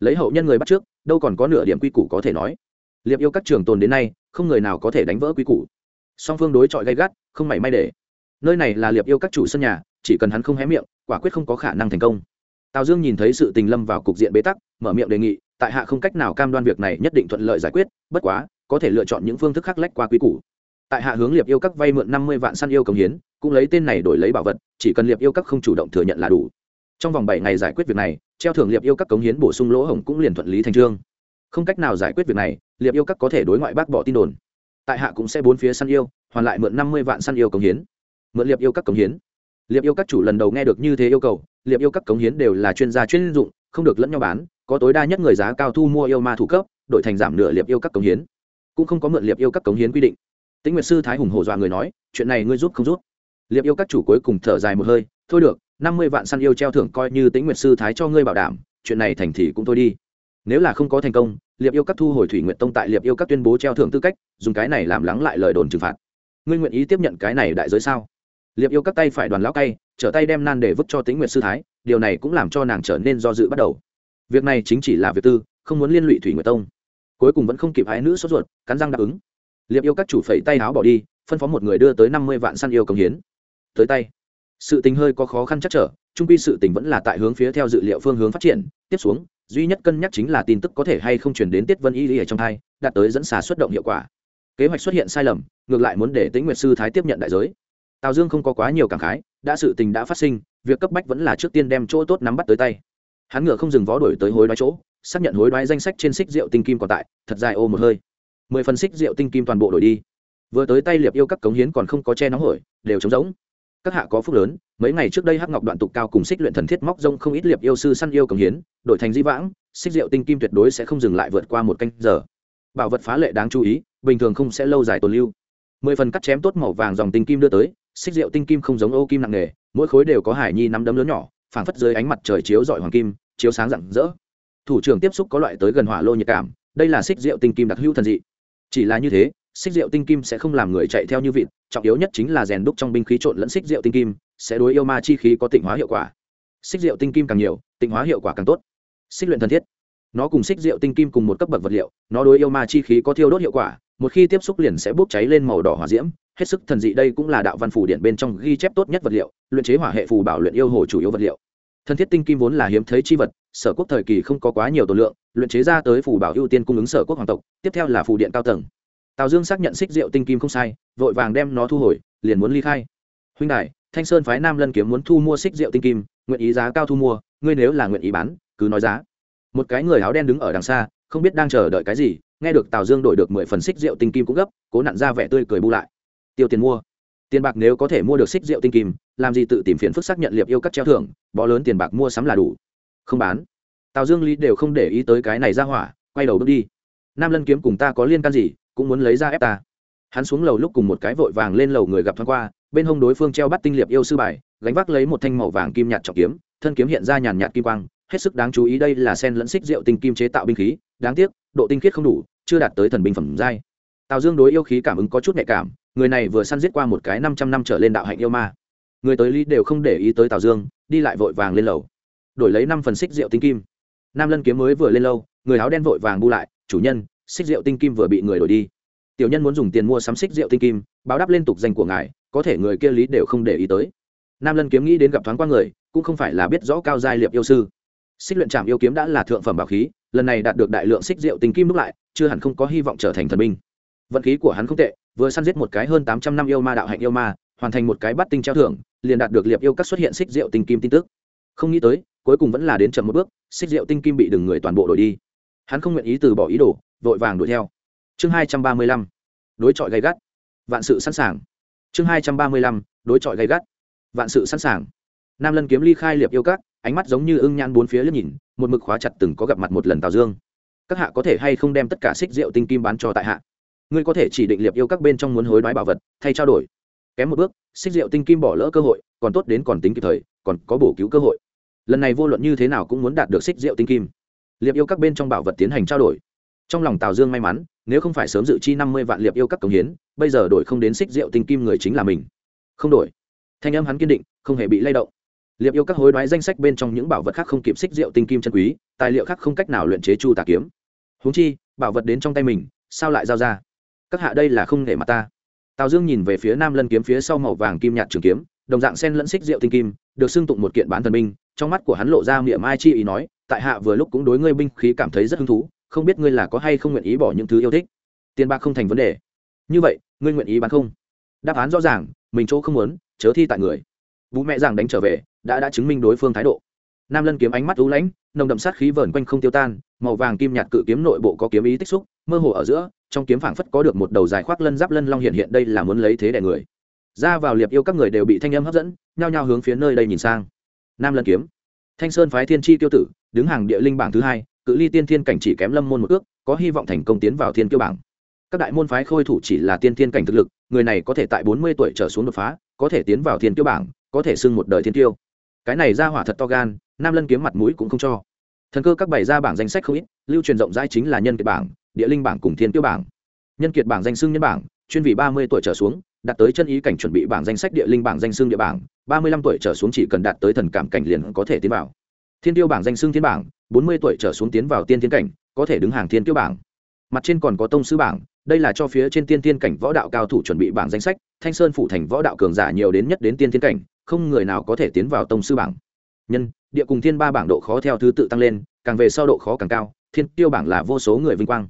S1: Lấy hậu nhân người bắt trước, đâu còn có nửa điểm quy củ có thể nói. Liệp yêu các trường tồn đến nay, không người nào có thể đánh vỡ quy củ. Song phương đối chọi gay gắt, không mảy may để. Nơi này là liệp yêu các chủ sân nhà, chỉ cần hắn không hé miệng, quả quyết không có khả năng thành công. Tào dương nhìn thấy sự tình lâm vào cục diện bế tắc, mở miệng đề nghị, tại hạ không cách nào cam đoan việc này nhất định thuận lợi giải quyết, bất quá, có thể lựa chọn những phương thức khác lách qua quy củ tại hạ hướng liệp yêu các vay mượn năm mươi vạn săn yêu công hiến, cũng lấy tên này đổi lấy bảo vật, chỉ cần liệp yêu các không chủ động thừa nhận là đủ. Trong vòng bảy ngày giải quyết việc này, treo thưởng liệp yêu các cống hiến bổ sung lỗ hổng cũng liền thuận lý thành trương. Không cách nào giải quyết việc này, liệp yêu các có thể đối ngoại bác bỏ tin đồn. Tại hạ cũng sẽ bốn phía săn yêu, hoàn lại mượn năm mươi vạn săn yêu cống hiến. Mượn liệp yêu các cống hiến. Liệp yêu các chủ lần đầu nghe được như thế yêu cầu, liệp yêu các cống hiến đều là chuyên gia chuyên dụng, không được lẫn nhau bán, có tối đa nhất người giá cao thu mua yêu ma thủ cấp, đổi thành giảm nửa liệp yêu các cống hiến. Cũng không có mượn liệp yêu các cống hiến quy định tĩnh nguyệt sư thái hùng hổ dọa người nói, chuyện này ngươi giúp không giúp? Liệp yêu các chủ cuối cùng thở dài một hơi, thôi được, năm mươi vạn săn yêu treo thưởng coi như tĩnh nguyệt sư thái cho ngươi bảo đảm, chuyện này thành thì cũng thôi đi. Nếu là không có thành công, liệp yêu các thu hồi thủy nguyện tông tại liệp yêu các tuyên bố treo thưởng tư cách, dùng cái này làm lắng lại lời đồn trừng phạt. Ngươi nguyện ý tiếp nhận cái này đại giới sao? Liệp yêu các tay phải đoàn lão cay, trở tay đem nan để vứt cho tĩnh nguyệt sư thái, điều này cũng làm cho nàng trở nên do dự bắt đầu. Việc này chính chỉ là việc tư, không muốn liên lụy thủy nguyệt tông. Cuối cùng vẫn không kịp hái nữ sốt ruột, cắn răng đáp ứng liệp yêu các chủ phẩy tay áo bỏ đi, phân phó một người đưa tới năm mươi vạn săn yêu công hiến. Tới tay. Sự tình hơi có khó khăn chắc trở, trung quy sự tình vẫn là tại hướng phía theo dự liệu phương hướng phát triển. Tiếp xuống, duy nhất cân nhắc chính là tin tức có thể hay không chuyển đến tiết vân y ở trong thai, đạt tới dẫn xà xuất động hiệu quả. Kế hoạch xuất hiện sai lầm, ngược lại muốn để tĩnh nguyệt sư thái tiếp nhận đại giới. Tào dương không có quá nhiều cảm khái, đã sự tình đã phát sinh, việc cấp bách vẫn là trước tiên đem chỗ tốt nắm bắt tới tay. Hắn ngựa không dừng vó đổi tới hối đoái chỗ, xác nhận hối đoái danh sách trên xích rượu tinh kim còn tại, thật dài ô một hơi mười phần xích rượu tinh kim toàn bộ đổi đi. Vừa tới tay liệp yêu các cống hiến còn không có che nóng hổi, đều trống rỗng. Các hạ có phúc lớn, mấy ngày trước đây hắc ngọc đoạn tục cao cùng xích luyện thần thiết móc rông không ít liệp yêu sư săn yêu cống hiến, đổi thành di vãng, xích rượu tinh kim tuyệt đối sẽ không dừng lại vượt qua một canh giờ. Bảo vật phá lệ đáng chú ý, bình thường không sẽ lâu dài tồn lưu. Mười phần cắt chém tốt màu vàng dòng tinh kim đưa tới, xích rượu tinh kim không giống ô kim nặng nghề mỗi khối đều có hải nhi nắm đấm lớn nhỏ, phảng phất dưới ánh mặt trời chiếu dọi hoàng kim, chiếu sáng rạng rỡ. Thủ trưởng tiếp xúc có loại tới gần hỏa lô nhiệt cảm, đây là xích rượu tinh kim đặc hữu thần dị chỉ là như thế, xích rượu tinh kim sẽ không làm người chạy theo như vịt, trọng yếu nhất chính là rèn đúc trong binh khí trộn lẫn xích rượu tinh kim, sẽ đối yêu ma chi khí có tịnh hóa hiệu quả. Xích rượu tinh kim càng nhiều, tịnh hóa hiệu quả càng tốt. Xích luyện thân thiết. Nó cùng xích rượu tinh kim cùng một cấp bậc vật liệu, nó đối yêu ma chi khí có thiêu đốt hiệu quả, một khi tiếp xúc liền sẽ bốc cháy lên màu đỏ hỏa diễm. Hết sức thần dị đây cũng là đạo văn phủ điện bên trong ghi chép tốt nhất vật liệu, luyện chế hỏa hệ phù bảo luyện yêu hồ chủ yếu vật liệu. Thân thiết tinh kim vốn là hiếm thấy chi vật, sở quốc thời kỳ không có quá nhiều tổ lượng luyện chế ra tới phù bảo ưu tiên cung ứng sở quốc hoàng tộc, tiếp theo là phù điện cao tầng. Tào dương xác nhận xích rượu tinh kim không sai, vội vàng đem nó thu hồi, liền muốn ly khai. Huynh đại thanh sơn phái nam lân kiếm muốn thu mua xích rượu tinh kim, nguyện ý giá cao thu mua, ngươi nếu là nguyện ý bán, cứ nói giá. Một cái người áo đen đứng ở đằng xa, không biết đang chờ đợi cái gì, nghe được tào dương đổi được mười phần xích rượu tinh kim cũng gấp, cố nặn ra vẻ tươi cười bu lại. Tiêu tiền mua. Tiền bạc nếu có thể mua được xích rượu tinh kim, làm gì tự tìm phiền phức xác nhận liệp yêu các treo thưởng, bó lớn tiền bạc mua sắm là đủ. Không bán tào dương lý đều không để ý tới cái này ra hỏa, quay đầu bước đi. Nam lân kiếm cùng ta có liên can gì, cũng muốn lấy ra ép ta. Hắn xuống lầu lúc cùng một cái vội vàng lên lầu người gặp thoáng qua, bên hông đối phương treo bắt tinh liệp yêu sư bài, gánh vác lấy một thanh màu vàng kim nhạt trọng kiếm, thân kiếm hiện ra nhàn nhạt kim quang, hết sức đáng chú ý đây là sen lẫn xích rượu tinh kim chế tạo binh khí, đáng tiếc, độ tinh khiết không đủ, chưa đạt tới thần binh phẩm giai. Tào dương đối yêu khí cảm ứng có chút nhạy cảm, người này vừa săn giết qua một cái năm trăm năm trở lên đạo hạnh yêu ma. Người tới lý đều không để ý tới tào dương, đi lại vội vàng lên lầu, đổi lấy năm phần xích rượu tinh kim nam lân kiếm mới vừa lên lâu, người áo đen vội vàng bu lại, chủ nhân, xích rượu tinh kim vừa bị người đổi đi. Tiểu nhân muốn dùng tiền mua sắm xích rượu tinh kim, báo đáp liên tục danh của ngài, có thể người kia lý đều không để ý tới. Nam lân kiếm nghĩ đến gặp thoáng qua người, cũng không phải là biết rõ cao giai liệp yêu sư. Xích luyện trạm yêu kiếm đã là thượng phẩm bảo khí, lần này đạt được đại lượng xích rượu tinh kim đúc lại, chưa hẳn không có hy vọng trở thành thần binh. Vận khí của hắn không tệ, vừa săn giết một cái hơn tám trăm năm yêu ma đạo hạnh yêu ma, hoàn thành một cái bắt tinh treo thưởng, liền đạt được liệp yêu các xuất hiện xích rượu tinh kim tin tức. Không nghĩ tới cuối cùng vẫn là đến chậm một bước, xích rượu tinh kim bị đừng người toàn bộ đổi đi. Hắn không nguyện ý từ bỏ ý đồ, vội vàng đuổi theo. Chương hai trăm ba mươi lăm, đối chọi gay gắt. Vạn sự sẵn sàng. Chương hai trăm ba mươi lăm, đối chọi gay gắt. Vạn sự sẵn sàng. Nam lân kiếm ly khai liệp yêu các, ánh mắt giống như ưng nhan bốn phía liếc nhìn, một mực khóa chặt từng có gặp mặt một lần tào dương. Các hạ có thể hay không đem tất cả xích rượu tinh kim bán cho tại hạ? Ngươi có thể chỉ định liệp yêu các bên trong muốn hối đoái bảo vật, thay trao đổi. Kém một bước, xích rượu tinh kim bỏ lỡ cơ hội, còn tốt đến còn tính kịp thời, còn có bổ cứu cơ hội lần này vô luận như thế nào cũng muốn đạt được xích rượu tinh kim. Liệp yêu các bên trong bảo vật tiến hành trao đổi. Trong lòng tào dương may mắn, nếu không phải sớm dự chi năm mươi vạn liệp yêu các công hiến, bây giờ đổi không đến xích rượu tinh kim người chính là mình. Không đổi. Thanh âm hắn kiên định, không hề bị lay động. Liệp yêu các hối đoái danh sách bên trong những bảo vật khác không kịp xích rượu tinh kim chân quý, tài liệu khác không cách nào luyện chế chu tà kiếm. Huống chi, bảo vật đến trong tay mình, sao lại giao ra? Các hạ đây là không để mặt ta. Tào dương nhìn về phía nam lân kiếm phía sau màu vàng kim nhạt trường kiếm, đồng dạng sen lẫn xích rượu tinh kim, được xưng tụng một kiện bán thần minh trong mắt của hắn lộ ra miệng mai chi ý nói, tại hạ vừa lúc cũng đối ngươi binh khí cảm thấy rất hứng thú, không biết ngươi là có hay không nguyện ý bỏ những thứ yêu thích? Tiền bạc không thành vấn đề. Như vậy, ngươi nguyện ý bán không? Đáp án rõ ràng, mình chỗ không muốn, chớ thi tại người. Bố mẹ rằng đánh trở về, đã đã chứng minh đối phương thái độ. Nam lân kiếm ánh mắt lũ lãnh, nồng đậm sát khí vờn quanh không tiêu tan, màu vàng kim nhạt cự kiếm nội bộ có kiếm ý tích xúc, mơ hồ ở giữa, trong kiếm phảng phất có được một đầu dài khoác lân giáp lân long hiện hiện đây là muốn lấy thế đẻ người. Ra vào liệp yêu các người đều bị thanh âm hấp dẫn, nhao nhao hướng phía nơi đây nhìn sang nam lân kiếm. Thanh sơn phái thiên chi tiêu tử, đứng hàng địa linh bảng thứ hai, cự ly tiên thiên cảnh chỉ kém lâm môn một ước có hy vọng thành công tiến vào thiên kiêu bảng. Các đại môn phái khôi thủ chỉ là tiên thiên cảnh thực lực, người này có thể tại bốn mươi tuổi trở xuống đột phá, có thể tiến vào thiên kiêu bảng, có thể xưng một đời thiên tiêu cái này ra hỏa thật to gan, nam lân kiếm mặt mũi cũng không cho. Thần cơ các bày ra bảng danh sách không ít, lưu truyền rộng rãi chính là nhân kiệt bảng, địa linh bảng cùng thiên tiêu bảng. Nhân kiệt bảng danh xưng nhân bảng, chuyên vị ba mươi tuổi trở xuống đạt tới chân ý cảnh chuẩn bị bảng danh sách địa linh bảng danh xương địa bảng, ba mươi lăm tuổi trở xuống chỉ cần đạt tới thần cảm cảnh liền có thể tiến vào. Thiên tiêu bảng danh xương thiên bảng, bốn mươi tuổi trở xuống tiến vào tiên thiên cảnh, có thể đứng hàng thiên tiêu bảng. Mặt trên còn có tông sư bảng, đây là cho phía trên tiên thiên cảnh võ đạo cao thủ chuẩn bị bảng danh sách, thanh sơn phủ thành võ đạo cường giả nhiều đến nhất đến tiên thiên cảnh, không người nào có thể tiến vào tông sư bảng. Nhân, địa cùng thiên ba bảng độ khó theo thứ tự tăng lên, càng về sau độ khó càng cao, thiên tiêu bảng là vô số người vinh quang.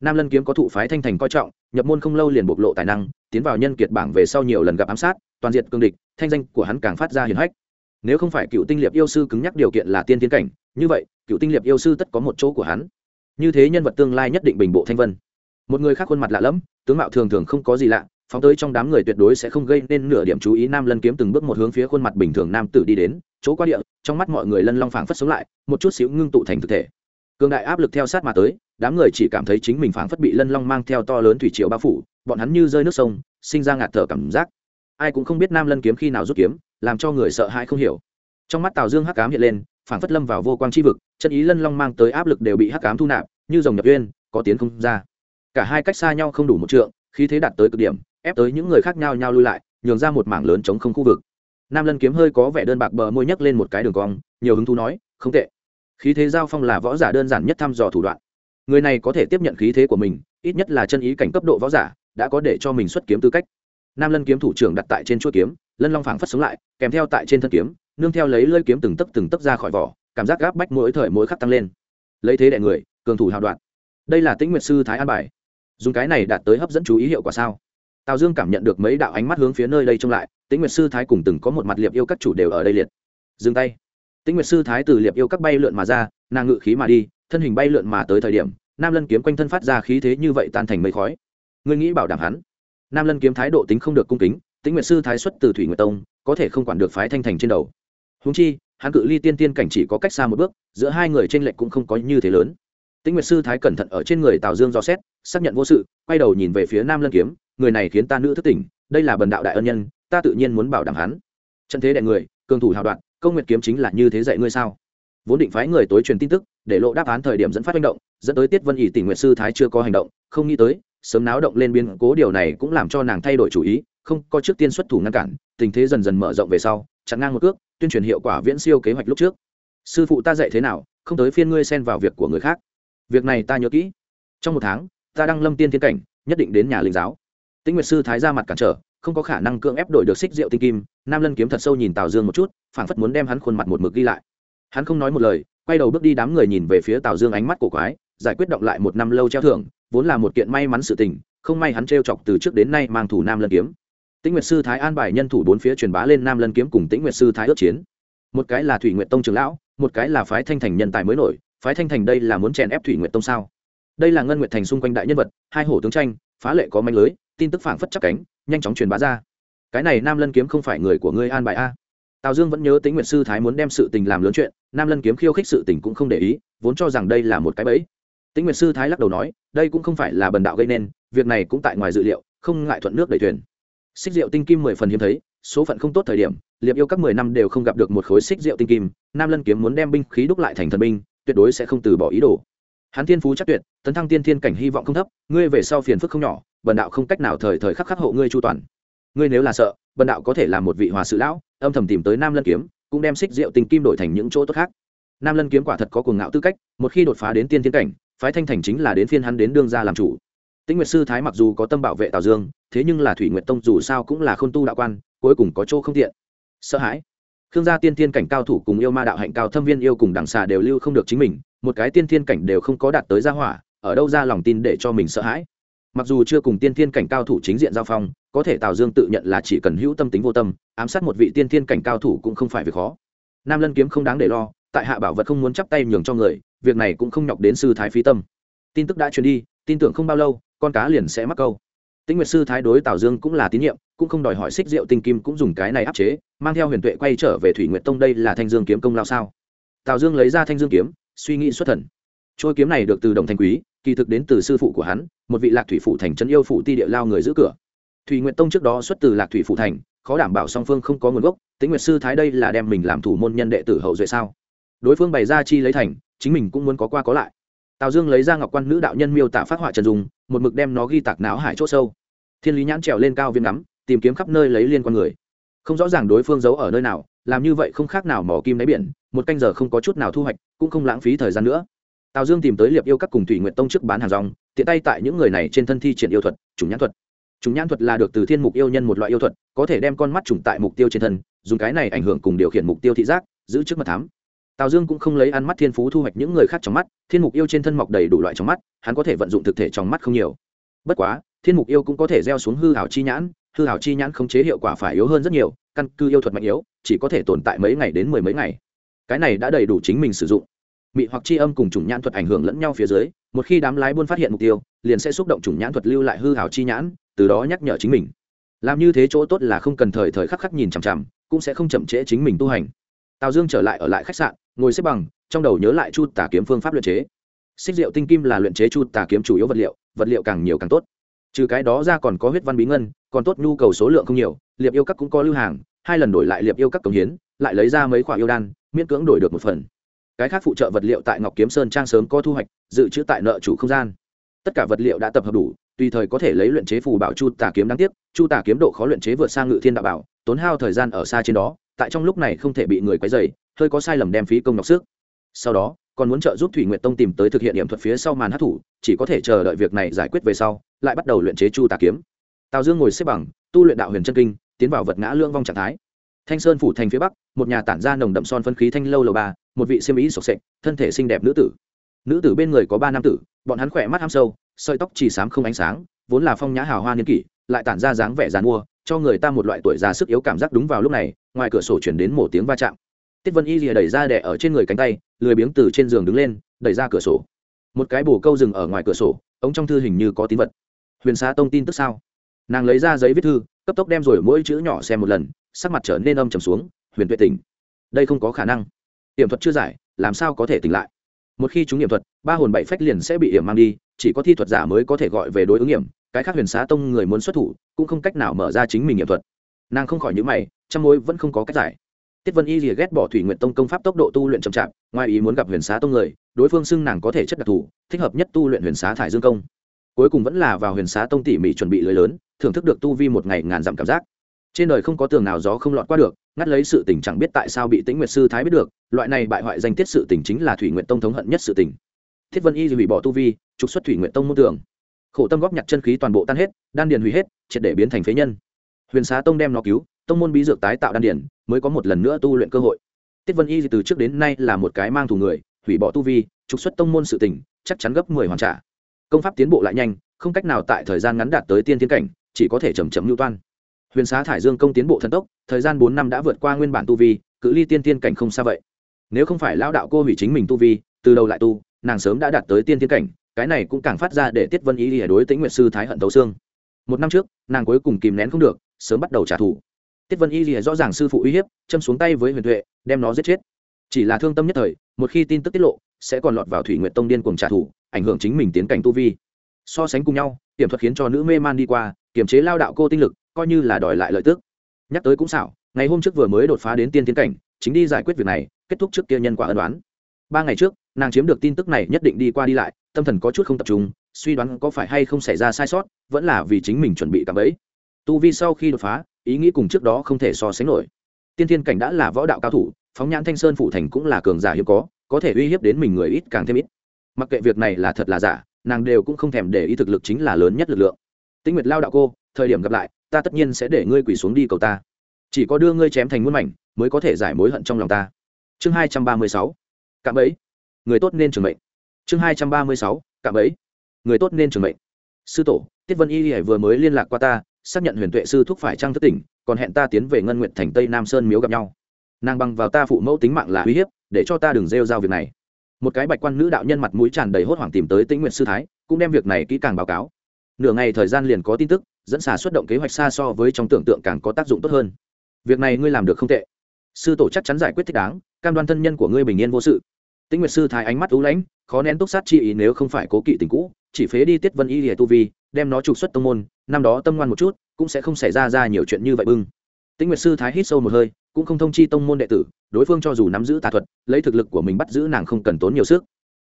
S1: Nam lân kiếm có thụ phái thanh thành coi trọng, nhập môn không lâu liền bộc lộ tài năng tiến vào nhân kiệt bảng về sau nhiều lần gặp ám sát, toàn diện cương địch, thanh danh của hắn càng phát ra hiền hách. Nếu không phải cựu tinh liệp yêu sư cứng nhắc điều kiện là tiên tiến cảnh, như vậy, cựu tinh liệp yêu sư tất có một chỗ của hắn. Như thế nhân vật tương lai nhất định bình bộ thanh vân. Một người khác khuôn mặt lạ lẫm, tướng mạo thường thường không có gì lạ, phóng tới trong đám người tuyệt đối sẽ không gây nên nửa điểm chú ý. Nam lân kiếm từng bước một hướng phía khuôn mặt bình thường nam tử đi đến, chỗ qua địa, trong mắt mọi người lân long phảng phất sống lại, một chút xíu ngưng tụ thành thực thể cường đại áp lực theo sát mà tới, đám người chỉ cảm thấy chính mình phảng phất bị lân long mang theo to lớn thủy triều bao phủ, bọn hắn như rơi nước sông, sinh ra ngạt thở cảm giác. Ai cũng không biết nam lân kiếm khi nào rút kiếm, làm cho người sợ hãi không hiểu. Trong mắt tào dương hắc cám hiện lên, phảng phất lâm vào vô quang chi vực, chân ý lân long mang tới áp lực đều bị hắc cám thu nạp, như dòng nhập uyên, có tiến không ra. Cả hai cách xa nhau không đủ một trượng khi thế đạt tới cực điểm, ép tới những người khác nhau nhau lui lại, nhường ra một mảng lớn chống không khu vực. Nam lân kiếm hơi có vẻ đơn bạc bờ môi nhấc lên một cái đường cong, nhiều hứng thú nói, không tệ khí thế giao phong là võ giả đơn giản nhất thăm dò thủ đoạn. Người này có thể tiếp nhận khí thế của mình, ít nhất là chân ý cảnh cấp độ võ giả, đã có để cho mình xuất kiếm tư cách. Nam lân kiếm thủ trưởng đặt tại trên chuỗi kiếm, lân long phảng phất sống lại, kèm theo tại trên thân kiếm, nương theo lấy lơi kiếm từng tấc từng tấc ra khỏi vỏ, cảm giác gáp bách mỗi thời mỗi khắc tăng lên. Lấy thế đại người, cường thủ hào đoạn đây là tĩnh nguyệt sư thái an bài. Dùng cái này đạt tới hấp dẫn chú ý hiệu quả sao? Tào dương cảm nhận được mấy đạo ánh mắt hướng phía nơi đây trông lại, tĩnh nguyệt sư thái cùng từng có một mặt liệp yêu các chủ đều ở đây liệt. Dừng tay tĩnh nguyệt sư thái từ liệp yêu các bay lượn mà ra, nàng ngự khí mà đi, thân hình bay lượn mà tới thời điểm, nam lân kiếm quanh thân phát ra khí thế như vậy tan thành mây khói. Ngươi nghĩ bảo đảm hắn? Nam lân kiếm thái độ tính không được cung kính, tĩnh nguyệt sư thái xuất từ thủy nguyệt tông, có thể không quản được phái thanh thành trên đầu. Húng chi, hắn cự ly tiên tiên cảnh chỉ có cách xa một bước, giữa hai người trên lệch cũng không có như thế lớn. Tĩnh nguyệt sư thái cẩn thận ở trên người tào dương do xét, xác nhận vô sự, quay đầu nhìn về phía nam lân kiếm, người này khiến ta nữ thức tỉnh, đây là bần đạo đại ân nhân, ta tự nhiên muốn bảo đảm hắn. Trận thế đại người, cường thủ hào đoạn công nguyệt kiếm chính là như thế dạy ngươi sao? Vốn định phái người tối truyền tin tức, để lộ đáp án thời điểm dẫn phát manh động, dẫn tới tiết vân ỉ tỉnh nguyệt sư thái chưa có hành động, không nghĩ tới, sớm náo động lên biến cố điều này cũng làm cho nàng thay đổi chủ ý, không có trước tiên xuất thủ ngăn cản, tình thế dần dần mở rộng về sau, chặn ngang một cước, tuyên truyền hiệu quả viễn siêu kế hoạch lúc trước. Sư phụ ta dạy thế nào, không tới phiên ngươi xen vào việc của người khác. Việc này ta nhớ kỹ. Trong một tháng, ta đăng lâm tiên thiên cảnh, nhất định đến nhà linh giáo. Tĩnh nguyệt sư thái ra mặt cản trở không có khả năng cưỡng ép đổi được xích rượu tinh kim, nam lân kiếm thật sâu nhìn tào dương một chút, phảng phất muốn đem hắn khuôn mặt một mực ghi lại. Hắn không nói một lời, quay đầu bước đi đám người nhìn về phía tào dương ánh mắt cổ quái, giải quyết động lại một năm lâu treo thưởng, vốn là một kiện may mắn sự tình, không may hắn t chọc từ trước đến nay mang thủ nam lân kiếm. Tĩnh nguyệt sư thái an bài nhân thủ bốn phía truyền bá lên nam lân kiếm cùng tĩnh nguyệt sư thái ước chiến. Một cái là thủy nguyệt tông trường lão, một cái là phái thanh thành nhân tài mới nổi, phái thanh thành đây là muốn chèn ép thủy nguyệt tông sao? Đây là ngân nguyện thành xung quanh đại nhân vật, hai hổ tướng tranh, phá lệ có manh lưới, tin tức phảng phất chắc cánh nhanh chóng truyền bá ra. Cái này nam lân kiếm không phải người của ngươi an bài a? Tào dương vẫn nhớ tính nguyệt sư thái muốn đem sự tình làm lớn chuyện, nam lân kiếm khiêu khích sự tình cũng không để ý, vốn cho rằng đây là một cái bẫy. Tính nguyệt sư thái lắc đầu nói, đây cũng không phải là bần đạo gây nên, việc này cũng tại ngoài dự liệu, không ngại thuận nước đẩy thuyền. Xích rượu tinh kim mười phần hiếm thấy, số phận không tốt thời điểm, liệp yêu các mười năm đều không gặp được một khối xích rượu tinh kim, nam lân kiếm muốn đem binh khí đúc lại thành thần binh, tuyệt đối sẽ không từ bỏ ý đồ. Hắn thiên phú chắc tuyệt, tấn thăng tiên thiên cảnh hy vọng không thấp, ngươi về sau phiền phức không nhỏ bần đạo không cách nào thời thời khắc khắc hộ ngươi chu toàn. Ngươi nếu là sợ bần đạo có thể là một vị hòa sự lão, âm thầm tìm tới nam lân kiếm, cũng đem xích rượu tình kim đổi thành những chỗ tốt khác. Nam lân kiếm quả thật có cuồng ngạo tư cách, một khi đột phá đến tiên thiên cảnh, phái thanh thành chính là đến phiên hắn đến đương ra làm chủ. Tĩnh nguyệt sư thái mặc dù có tâm bảo vệ tào dương, thế nhưng là thủy nguyệt tông dù sao cũng là khôn tu đạo quan, cuối cùng có chỗ không tiện. Sợ hãi. Khương gia tiên thiên cảnh cao thủ cùng yêu ma đạo hạnh cao thâm viên yêu cùng đằng xà đều lưu không được chính mình, một cái tiên thiên cảnh đều không có đạt tới gia hỏa, ở đâu ra lòng tin để cho mình sợ hãi? Mặc dù chưa cùng tiên thiên cảnh cao thủ chính diện giao phong, có thể tào dương tự nhận là chỉ cần hữu tâm tính vô tâm, ám sát một vị tiên thiên cảnh cao thủ cũng không phải việc khó. Nam lân kiếm không đáng để lo, tại hạ bảo vật không muốn chắp tay nhường cho người, việc này cũng không nhọc đến sư thái phí tâm. Tin tức đã truyền đi, tin tưởng không bao lâu, con cá liền sẽ mắc câu. Tĩnh nguyệt sư thái đối tào dương cũng là tín nhiệm, cũng không đòi hỏi xích rượu tinh kim cũng dùng cái này áp chế, mang theo huyền tuệ quay trở về thủy nguyệt tông đây là thanh dương kiếm công lao sao? Tào dương lấy ra thanh dương kiếm, suy nghĩ xuất thần trôi kiếm này được từ đồng thanh quý, kỳ thực đến từ sư phụ của hắn, một vị lạc thủy phụ thành trấn yêu phụ ti địa lao người giữ cửa. Thủy nguyệt tông trước đó xuất từ lạc thủy phụ thành, khó đảm bảo song phương không có nguồn gốc, tĩnh nguyệt sư thái đây là đem mình làm thủ môn nhân đệ tử hậu duệ sao? Đối phương bày ra chi lấy thành, chính mình cũng muốn có qua có lại. Tào dương lấy ra ngọc quan nữ đạo nhân miêu tả phát họa trần dùng, một mực đem nó ghi tạc não hải c h ỗ sâu. Thiên lý nhãn trèo lên cao viên ngắm, tìm kiếm khắp nơi lấy liên quan người. Không rõ ràng đối phương giấu ở nơi nào, làm như vậy không khác nào mỏ kim đáy biển, một canh giờ không có chút nào thu hoạch, cũng không lãng phí thời gian nữa tào dương tìm tới liệp yêu các cùng thủy nguyện tông trước bán hàng rong, tiện tay tại những người này trên thân thi triển yêu thuật chủng nhãn thuật. Chủng nhãn thuật là được từ thiên mục yêu nhân một loại yêu thuật, có thể đem con mắt chủng tại mục tiêu trên thân, dùng cái này ảnh hưởng cùng điều khiển mục tiêu thị giác, giữ trước mật thám. Tào dương cũng không lấy ăn mắt thiên phú thu hoạch những người khác trong mắt, thiên mục yêu trên thân mọc đầy đủ loại trong mắt, hắn có thể vận dụng thực thể trong mắt không nhiều. Bất quá, thiên mục yêu cũng có thể gieo xuống hư hảo chi nhãn, hư hảo chi nhãn không chế hiệu quả phải yếu hơn rất nhiều, căn cứ yêu thuật mạnh yếu, chỉ có thể tồn tại mấy ngày đến mười mấy ngày. Cái này đã đầy đủ chính mình sử dụng mị hoặc chi âm cùng chủng nhãn thuật ảnh hưởng lẫn nhau phía dưới, một khi đám lái buôn phát hiện mục tiêu, liền sẽ xúc động chủng nhãn thuật lưu lại hư hảo chi nhãn, từ đó nhắc nhở chính mình. Làm như thế chỗ tốt là không cần thời thời khắc khắc nhìn chằm chằm, cũng sẽ không chậm trễ chính mình tu hành. Tào dương trở lại ở lại khách sạn, ngồi xếp bằng, trong đầu nhớ lại chu tà kiếm phương pháp luyện chế. Xích rượu tinh kim là luyện chế chu tà kiếm chủ yếu vật liệu vật liệu càng nhiều càng tốt. Trừ cái đó ra còn có huyết văn bí ngân, còn tốt nhu cầu số lượng không nhiều, liệp yêu các cũng có lưu hàng, hai lần đổi lại liệp yêu các cống hiến, lại lấy ra mấy khoả yêu đan, miễn cưỡng đổi được một phần cái khác phụ trợ vật liệu tại ngọc kiếm sơn trang sớm có thu hoạch, dự trữ tại nợ chủ không gian. Tất cả vật liệu đã tập hợp đủ, tùy thời có thể lấy luyện chế phù bảo chu tà kiếm đáng tiếc, chu tà kiếm độ khó luyện chế vượt sang ngự thiên đạo bảo, tốn hao thời gian ở xa trên đó, tại trong lúc này không thể bị người quấy dày hơi có sai lầm đem phí công nhọc sức. Sau đó, còn muốn trợ giúp thủy nguyện tông tìm tới thực hiện điểm thuật phía sau màn hát thủ chỉ có thể chờ đợi việc này giải quyết về sau, lại bắt đầu luyện chế chu tà kiếm. Tào dương ngồi xếp bằng, tu luyện đạo huyền chân kinh, tiến vào vật ngã lương vong trạng thái. Thanh sơn phủ thành phía bắc, một nhà tản ra nồng đậm son phân khí thanh lâu lầu ba một vị xiêm ý sộc sệch, thân thể xinh đẹp nữ tử. Nữ tử bên người có ba nam tử, bọn hắn khỏe mắt ham sâu, sợi tóc chỉ sám không ánh sáng, vốn là phong nhã hào hoa niên kỷ, lại tản ra dáng vẻ dàn mua, cho người ta một loại tuổi già sức yếu cảm giác đúng vào lúc này, ngoài cửa sổ chuyển đến một tiếng va chạm. Tiết vân y rìa đẩy ra đẻ ở trên người cánh tay, lười biếng từ trên giường đứng lên, đẩy ra cửa sổ. Một cái bồ câu rừng ở ngoài cửa sổ, ống trong thư hình như có tín vật. Huyền xá tông tin tức sao? Nàng lấy ra giấy viết thư, cấp tốc đem rồi mỗi chữ nhỏ xem một lần, sắc mặt trở nên âm trầm xuống, huyền tuệ tỉnh, đây không có khả năng hiểm thuật chưa giải, làm sao có thể tỉnh lại? Một khi chúng hiểm thuật, ba hồn bảy phách liền sẽ bị hiểm mang đi, chỉ có thi thuật giả mới có thể gọi về đối ứng hiểm, cái khác huyền xá tông người muốn xuất thủ, cũng không cách nào mở ra chính mình hiểm thuật. Nàng không khỏi những mày trong mối vẫn không có cách giải. Tiết vân y rìa ghét bỏ thủy nguyện tông công pháp tốc độ tu luyện chậm chạp, ngoài ý muốn gặp huyền xá tông người, đối phương xưng nàng có thể chất đặc thù, thích hợp nhất tu luyện huyền xá thải dương công. Cuối cùng vẫn là vào huyền xá tông tỉ mỉ chuẩn bị lưới lớn, thưởng thức được tu vi một ngày ngàn dặm cảm giác trên đời không có tường nào gió không lọt qua được, ngắt lấy sự tình chẳng biết tại sao bị tĩnh nguyệt sư thái biết được, loại này bại hoại danh tiết sự tình chính là thủy nguyện tông thống hận nhất sự tình. Thiết vân y hủy bỏ tu vi, trục xuất thủy nguyện tông môn tưởng khổ tâm góp nhặt chân khí toàn bộ tan hết, đan điền hủy hết, triệt để biến thành phế nhân. Huyền xá tông đem nó cứu, tông môn bí dược tái tạo đan điền, mới có một lần nữa tu luyện cơ hội. Tiết vân y từ trước đến nay là một cái mang thù người, hủy bỏ tu vi, trục xuất tông môn sự tình, chắc chắn gấp mười hoàn trả. Công pháp tiến bộ lại nhanh, không cách nào tại thời gian ngắn đạt tới tiên tiến cảnh, chỉ có thể chầm chậm lưu toan huyền xá thải dương công tiến bộ thần tốc, thời gian bốn năm đã vượt qua nguyên bản tu vi, cự ly tiên tiên cảnh không xa vậy. Nếu không phải lão đạo cô hủy chính mình tu vi, từ đầu lại tu, nàng sớm đã đạt tới tiên tiên cảnh, cái này cũng càng phát ra để tiết vân ý lìa đối tĩnh nguyệt sư thái hận tấu xương. Một năm trước, nàng cuối cùng kìm nén không được, sớm bắt đầu trả thù. Tiết vân y lìa rõ ràng sư phụ uy hiếp, châm xuống tay với huyền tuệ, đem nó giết chết. Chỉ là thương tâm nhất thời, một khi tin tức tiết lộ, sẽ còn lọt vào thủy nguyệt tông điên cùng trả thù, ảnh hưởng chính mình tiến cảnh tu vi. So sánh cùng nhau tiềm thuật khiến cho nữ mê man đi qua, kiềm chế lao đạo cô tinh lực coi như là đòi lại lợi tức. Nhắc tới cũng xảo, ngày hôm trước vừa mới đột phá đến tiên tiến cảnh, chính đi giải quyết việc này, kết thúc trước kia nhân quả ân đoán ba ngày trước, nàng chiếm được tin tức này nhất định đi qua đi lại, tâm thần có chút không tập trung, suy đoán có phải hay không xảy ra sai sót, vẫn là vì chính mình chuẩn bị cảm ấy tu vi sau khi đột phá, ý nghĩ cùng trước đó không thể so sánh nổi. Tiên thiên cảnh đã là võ đạo cao thủ, phóng nhãn thanh sơn phủ thành cũng là cường giả hiếm có có thể uy hiếp đến mình người ít càng thêm ít. Mặc kệ việc này là thật là giả, nàng đều cũng không thèm để ý thực lực chính là lớn nhất lực lượng. Tĩnh nguyệt lao đạo cô, thời điểm gặp lại ta tất nhiên sẽ để ngươi quỳ xuống đi cầu ta. Chỉ có đưa ngươi chém thành muôn mảnh, mới có thể giải mối hận trong lòng ta. Chương hai trăm ba mươi sáu. Cạm ấy người tốt nên trường mệnh. Chương hai trăm ba mươi sáu. Cạm ấy người tốt nên trường mệnh. Sư tổ, tiết vân y hải vừa mới liên lạc qua ta, xác nhận huyền tuệ sư thúc phải trang thất tỉnh, còn hẹn ta tiến về ngân nguyện thành tây nam sơn miếu gặp nhau. Nàng bằng vào ta phụ mẫu tính mạng là uy hiếp, để cho ta đừng rêu giao việc này. Một cái bạch quan nữ đạo nhân mặt mũi tràn đầy hốt hoảng tìm tới tĩnh nguyện sư thái, cũng đem việc này kỹ càng báo cáo. Nửa ngày thời gian liền có tin tức dẫn xả xuất động kế hoạch xa so với trong tưởng tượng càng có tác dụng tốt hơn. Việc này ngươi làm được không tệ. Sư tổ chắc chắn giải quyết thích đáng, cam đoan thân nhân của ngươi bình yên vô sự. Tĩnh nguyệt sư thái ánh mắt ú lãnh, khó nén túc sát chi ý nếu không phải cố kỵ tình cũ, chỉ phế đi tiết vân y lìa tu vi, đem nó trục xuất tông môn, năm đó tâm ngoan một chút, cũng sẽ không xảy ra ra nhiều chuyện như vậy bưng. Tĩnh nguyệt sư thái hít sâu một hơi, cũng không thông chi tông môn đệ tử, đối phương cho dù nắm giữ tà thuật, lấy thực lực của mình bắt giữ nàng không cần tốn nhiều sức.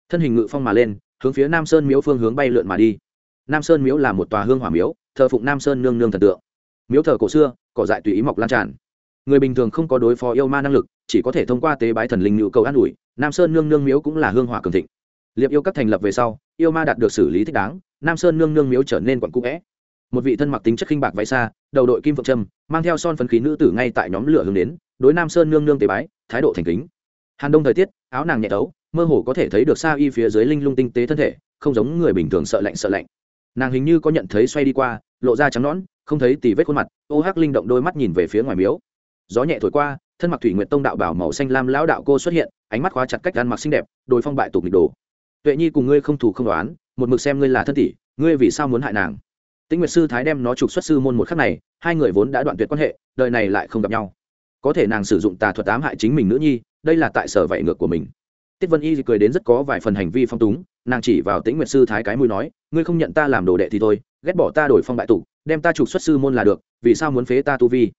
S1: Thân hình ngự phong mà lên, hướng phía nam sơn miếu phương hướng bay lượn mà đi. Nam sơn miếu là một tòa hương hỏa miếu thờ phụng nam sơn nương nương thần tượng. Miếu thờ cổ xưa, cỏ dại tùy ý mọc lan tràn. Người bình thường không có đối phó yêu ma năng lực, chỉ có thể thông qua tế bái thần linh nhu cầu an ủi, nam sơn nương nương miếu cũng là hương hỏa cường thịnh. Liệp yêu các thành lập về sau, yêu ma đạt được xử lý thích đáng, nam sơn nương nương miếu trở nên quặn cũ vẽ. Một vị thân mặc tính chất khinh bạc váy xa, đầu đội kim phượng trâm, mang theo son phấn khí nữ tử ngay tại nhóm lửa hướng đến, đối nam sơn nương nương tế bái, thái độ thành kính. Hàn đông thời tiết, áo nàng nhẹ tấu mơ hồ có thể thấy được xa y phía dưới linh lung tinh tế thân thể, không giống người bình thường sợ lạnh sợ lạnh nàng hình như có nhận thấy xoay đi qua, lộ ra trắng nõn, không thấy tì vết khuôn mặt, ô hắc linh động đôi mắt nhìn về phía ngoài miếu. Gió nhẹ thổi qua, thân mặc thủy nguyện tông đạo bảo màu xanh lam lão đạo cô xuất hiện, ánh mắt khóa chặt cách ăn mặc xinh đẹp, đôi phong bại tục nghịch đồ. Tuệ nhi cùng ngươi không thù không đoán một mực xem ngươi là thân tỷ, ngươi vì sao muốn hại nàng? Tĩnh nguyệt sư thái đem nó trục xuất sư môn một khắc này, hai người vốn đã đoạn tuyệt quan hệ, đời này lại không gặp nhau. Có thể nàng sử dụng tà thuật ám hại chính mình nữ nhi, đây là tại sở vậy ngược của mình tiết vân y cười đến rất có vài phần hành vi phong túng, nàng chỉ vào tĩnh nguyệt sư thái cái mũi nói, ngươi không nhận ta làm đồ đệ thì thôi, ghét bỏ ta đổi phong bại tục đem ta trục xuất sư môn là được, vì sao muốn phế ta tu vi?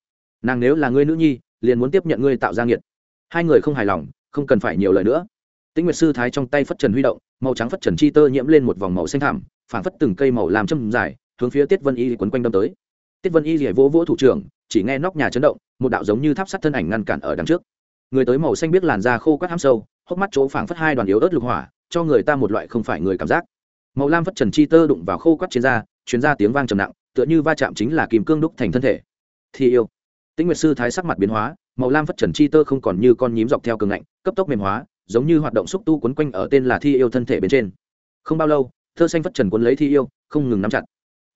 S1: Nàng nếu là ngươi nữ nhi, liền muốn tiếp nhận ngươi tạo ra nghiệt. Hai người không hài lòng, không cần phải nhiều lời nữa. Tĩnh nguyệt sư thái trong tay phất trần huy động, màu trắng phất trần chi tơ nhiễm lên một vòng màu xanh thảm phản phất từng cây màu làm châm dài, hướng phía tiết vân y quấn quanh đâm tới. Tiết vân y rỉa vỗ vỗ thủ trưởng, chỉ nghe nóc nhà chấn động, một đạo giống như tháp sắt thân ảnh ngăn cản ở đằng trước. Người tới màu xanh biết làn da khô quắt hám sâu hốc mắt chỗ phảng phất hai đoàn yếu ớt lục hỏa, cho người ta một loại không phải người cảm giác. Màu lam phất trần chi tơ đụng vào khô quắt trên da chuyến ra tiếng vang trầm nặng, tựa như va chạm chính là kìm cương đúc thành thân thể. Thi yêu. Tĩnh nguyệt sư thái sắc mặt biến hóa, màu lam phất trần chi tơ không còn như con nhím dọc theo cường ngạnh, cấp tốc mềm hóa, giống như hoạt động xúc tu quấn quanh ở tên là thi yêu thân thể bên trên. Không bao lâu, thơ xanh phất trần quấn lấy thi yêu, không ngừng nắm chặt.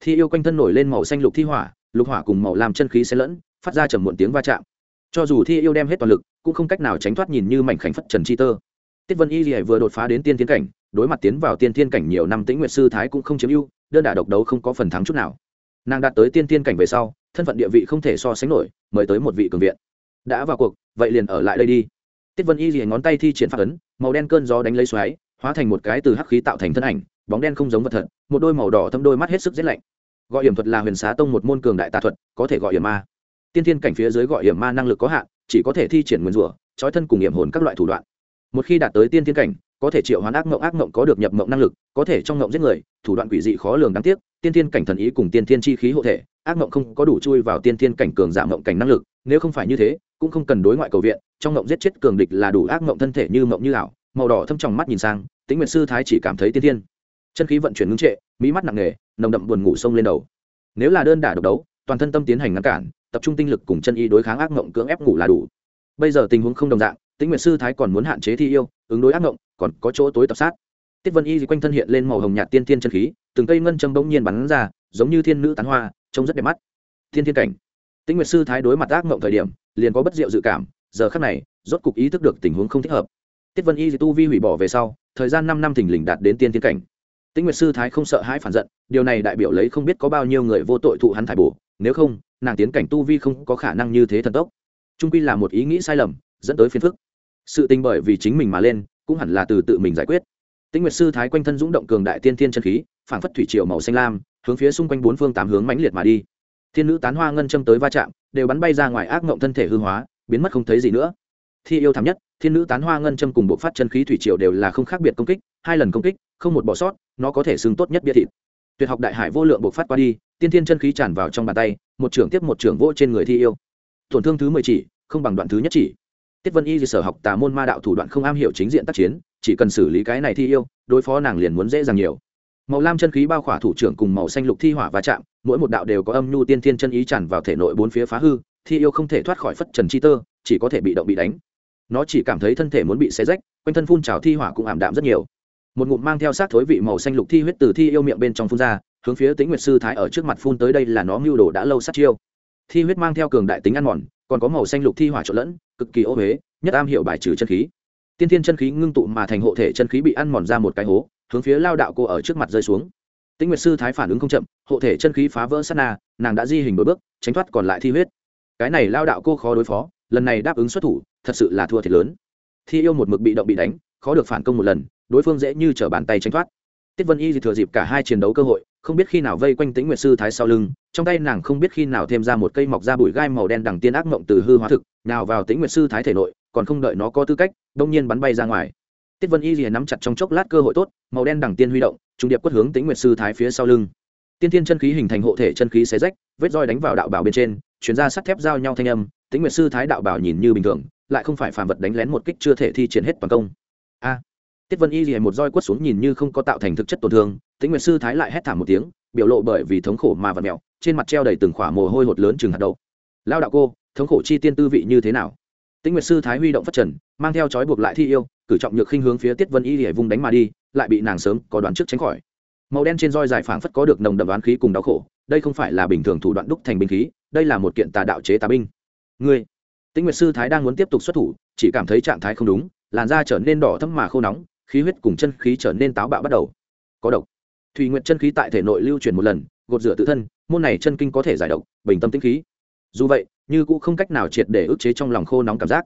S1: Thi yêu quanh thân nổi lên màu xanh lục thi hỏa, lục hỏa cùng màu lam chân khí xen lẫn, phát ra trầm muộn tiếng va chạm cho dù thi yêu đem hết toàn lực, cũng không cách nào tránh thoát nhìn như mảnh khảnh phất trần chi tơ. Tiết vân y lìa vừa đột phá đến tiên tiến cảnh, đối mặt tiến vào tiên thiên cảnh nhiều năm tĩnh nguyệt sư thái cũng không chiếm ưu, đơn đả độc đấu không có phần thắng chút nào. Nàng đạt tới tiên tiên cảnh về sau, thân phận địa vị không thể so sánh nổi, mời tới một vị cường viện. Đã vào cuộc, vậy liền ở lại đây đi. Tiết vân y lìa ngón tay thi triển phát ấn, màu đen cơn gió đánh lấy xoáy, hóa thành một cái từ hắc khí tạo thành thân ảnh, bóng đen không giống vật thật, một đôi màu đỏ thâm đôi mắt hết sức rét lạnh. Gọi hiểm thuật là huyền xá tông một môn cường đại tà thuật, có thể gọi hiểm ma tiên thiên cảnh phía dưới gọi hiểm ma năng lực có hạn, chỉ có thể thi triển nguyên rủa, trói thân cùng hiểm hồn các loại thủ đoạn. Một khi đạt tới tiên thiên cảnh, có thể triệu hoán ác mộng ác mộng có được nhập mộng năng lực, có thể trong mộng giết người, thủ đoạn quỷ dị khó lường đáng tiếc, tiên thiên cảnh thần ý cùng tiên thiên chi khí hộ thể, ác mộng không có đủ chui vào tiên thiên cảnh cường giả mộng cảnh năng lực, nếu không phải như thế, cũng không cần đối ngoại cầu viện, trong mộng giết chết cường địch là đủ ác mộng thân thể như mộng như ảo, màu đỏ thâm trong mắt nhìn sang tính nguyện sư thái chỉ cảm thấy tiên thiên. Chân khí vận chuyển ngưng trệ mỹ mắt nặng nề, nồng đậm buồn ngủ sông lên đầu. Nếu là đơn đả độc đấu, toàn thân tâm tiến hành ngăn cản tập trung tinh lực cùng chân y đối kháng ác mộng cưỡng ép ngủ là đủ. Bây giờ tình huống không đồng dạng, tĩnh nguyệt sư thái còn muốn hạn chế thi yêu, ứng đối ác mộng, còn có chỗ tối tập sát. Tiết vân y quanh thân hiện lên màu hồng nhạt tiên thiên chân khí, từng cây ngân châm bỗng nhiên bắn ra, giống như thiên nữ tán hoa, trông rất đẹp mắt. Thiên thiên cảnh. Tĩnh nguyệt sư thái đối mặt ác mộng thời điểm, liền có bất diệu dự cảm, giờ khắc này, rốt cục ý thức được tình huống không thích hợp. Tiết vân y tu vi hủy bỏ về sau, thời gian năm năm thình lình đạt đến tiên thiên cảnh. Tĩnh nguyệt sư thái không sợ hãi phản giận, điều này đại biểu lấy không biết có bao nhiêu người vô tội thụ hắn thải bổ, nếu không nàng tiến cảnh tu vi không có khả năng như thế thần tốc. Trung quy là một ý nghĩ sai lầm, dẫn tới phiền phức. Sự tình bởi vì chính mình mà lên, cũng hẳn là từ tự mình giải quyết. Tĩnh nguyệt sư thái quanh thân dũng động cường đại tiên thiên chân khí, phảng phất thủy triều màu xanh lam, hướng phía xung quanh bốn phương tám hướng mãnh liệt mà đi. Thiên nữ tán hoa ngân châm tới va chạm, đều bắn bay ra ngoài ác ngộng thân thể hư hóa, biến mất không thấy gì nữa. Thi yêu thảm nhất, thiên nữ tán hoa ngân châm cùng bộ phát chân khí thủy triều đều là không khác biệt công kích, hai lần công kích, không một bỏ sót, nó có thể xưng tốt nhất bia thịt. Tuyệt học đại hải vô lượng bộ phát qua đi, tiên thiên chân khí tràn vào trong bàn tay một trưởng tiếp một trưởng vỗ trên người thi yêu. Tổn thương thứ mười chỉ, không bằng đoạn thứ nhất chỉ. Tiết vân y thì sở học tà môn ma đạo thủ đoạn không am hiểu chính diện tác chiến, chỉ cần xử lý cái này thi yêu, đối phó nàng liền muốn dễ dàng nhiều. Màu lam chân khí bao khỏa thủ trưởng cùng màu xanh lục thi hỏa va chạm, mỗi một đạo đều có âm nhu tiên thiên chân ý tràn vào thể nội bốn phía phá hư, thi yêu không thể thoát khỏi phất trần chi tơ, chỉ có thể bị động bị đánh. Nó chỉ cảm thấy thân thể muốn bị xé rách, quanh thân phun trào thi hỏa cũng ảm đạm rất nhiều. Một ngụm mang theo sát thối vị màu xanh lục thi huyết từ thi yêu miệng bên trong phun ra hướng phía tính nguyệt sư thái ở trước mặt phun tới đây là nó mưu đồ đã lâu sát chiêu. Thi huyết mang theo cường đại tính ăn mòn, còn có màu xanh lục thi hỏa trộn lẫn, cực kỳ ô huế nhất am hiểu bài trừ chân khí. Tiên thiên chân khí ngưng tụ mà thành hộ thể chân khí bị ăn mòn ra một cái hố, hướng phía lao đạo cô ở trước mặt rơi xuống. Tĩnh nguyệt sư thái phản ứng không chậm, hộ thể chân khí phá vỡ sát na, nàng đã di hình đôi bước, tránh thoát còn lại thi huyết. Cái này lao đạo cô khó đối phó, lần này đáp ứng xuất thủ, thật sự là thua thiệt lớn. Thi yêu một mực bị động bị đánh, khó được phản công một lần, đối phương dễ như t bàn tay tránh thoát tiết vân y thì thừa dịp cả hai chiến đấu cơ hội, không biết khi nào vây quanh tĩnh nguyệt sư thái sau lưng, trong tay nàng không biết khi nào thêm ra một cây mọc ra bụi gai màu đen đằng tiên ác mộng từ hư hóa thực, nào vào tĩnh nguyệt sư thái thể nội, còn không đợi nó có tư cách, đông nhiên bắn bay ra ngoài. Tiết vân y liền nắm chặt trong chốc lát cơ hội tốt, màu đen đằng tiên huy động trung điệp quất hướng tĩnh nguyệt sư thái phía sau lưng. Tiên thiên chân khí hình thành hộ thể chân khí xé rách, vết roi đánh vào đạo bảo bên trên, chuyển ra sắt thép giao nhau thanh âm, tĩnh nguyệt sư thái đạo bảo nhìn như bình thường, lại không phải phàm vật đánh lén một kích chưa thể thi triển hết toàn công. A! Tiết vân y liền một roi quất xuống nhìn như không có tạo thành thực chất tổn thương, tĩnh nguyệt sư thái lại hét thảm một tiếng, biểu lộ bởi vì thống khổ mà vật mẹo trên mặt treo đầy từng khỏa mồ hôi hột lớn chừng hạt đậu. Lao đạo cô, thống khổ chi tiên tư vị như thế nào? Tĩnh nguyệt sư thái huy động phát trần, mang theo chói buộc lại thi yêu, cử trọng nhược khinh hướng phía tiết vân y rìa vung đánh mà đi, lại bị nàng sớm có đoán trước tránh khỏi. Màu đen trên roi dài phảng phất có được nồng đậm đoán khí cùng đau khổ, đây không phải là bình thường thủ đoạn đúc thành binh khí, đây là một kiện tà đạo chế tà binh. Ngươi. Tĩnh nguyệt sư thái đang muốn tiếp tục xuất thủ, chỉ cảm thấy trạng thái không đúng, làn da trở nên đỏ thẫm mà khô nóng khí huyết cùng chân khí trở nên táo bạo bắt đầu. Có độc. Thùy nguyện chân khí tại thể nội lưu truyền một lần, gột rửa tự thân, môn này chân kinh có thể giải độc, bình tâm tĩnh khí. Dù vậy, như cũng không cách nào triệt để ức chế trong lòng khô nóng cảm giác.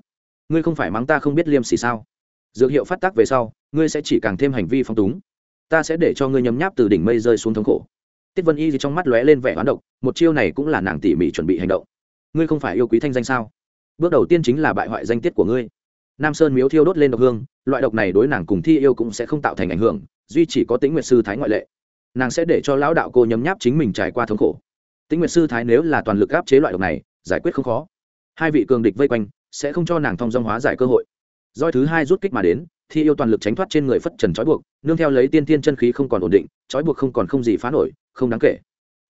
S1: Ngươi không phải mắng ta không biết liêm sỉ sao? Dược hiệu phát tác về sau, ngươi sẽ chỉ càng thêm hành vi phong túng. Ta sẽ để cho ngươi nhấm nháp từ đỉnh mây rơi xuống thống khổ. Tiết vân y thì trong mắt lóe lên vẻ oán độc, một chiêu này cũng là nàng tỉ mỉ chuẩn bị hành động. Ngươi không phải yêu quý thanh danh sao? Bước đầu tiên chính là bại hoại danh tiết của ngươi nam sơn miếu thiêu đốt lên độc hương, loại độc này đối nàng cùng thi yêu cũng sẽ không tạo thành ảnh hưởng, duy chỉ có tính nguyệt sư thái ngoại lệ. Nàng sẽ để cho lão đạo cô nhấm nháp chính mình trải qua thống khổ. Tính nguyệt sư thái nếu là toàn lực áp chế loại độc này, giải quyết không khó. Hai vị cường địch vây quanh, sẽ không cho nàng thông dong hóa giải cơ hội. Doi thứ hai rút kích mà đến, thi yêu toàn lực tránh thoát trên người phất trần trói buộc, nương theo lấy tiên tiên chân khí không còn ổn định, trói buộc không còn không gì phá nổi, không đáng kể.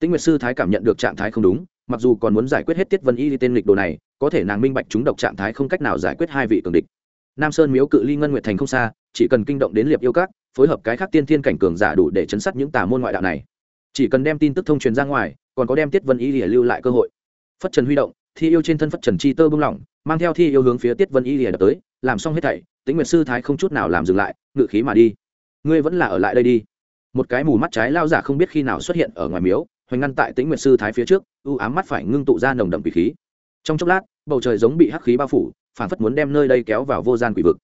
S1: Tĩnh nguyệt sư thái cảm nhận được trạng thái không đúng, mặc dù còn muốn giải quyết hết tiết vân y tên lịch đồ này, có thể nàng minh bạch chúng độc trạng thái không cách nào giải quyết hai vị cường địch nam sơn miếu cự ly ngân nguyệt thành không xa, chỉ cần kinh động đến liệp yêu các, phối hợp cái khác tiên thiên cảnh cường giả đủ để chấn sát những tà môn ngoại đạo này. Chỉ cần đem tin tức thông truyền ra ngoài, còn có đem tiết vân y lìa lưu lại cơ hội. Phất trần huy động, thi yêu trên thân phất trần chi tơ bung lỏng, mang theo thi yêu hướng phía tiết vân y lìa đập tới, làm xong hết thảy, tĩnh nguyệt sư thái không chút nào làm dừng lại, ngự khí mà đi. Ngươi vẫn là ở lại đây đi. Một cái mù mắt trái lao giả không biết khi nào xuất hiện ở ngoài miếu, hoành ngăn tại tĩnh nguyệt sư thái phía trước ưu ám mắt phải ngưng tụ ra nồng đậm quỷ khí. Trong chốc lát, bầu trời giống bị hắc khí bao phủ phản phất muốn đem nơi đây kéo vào vô gian quỷ vực.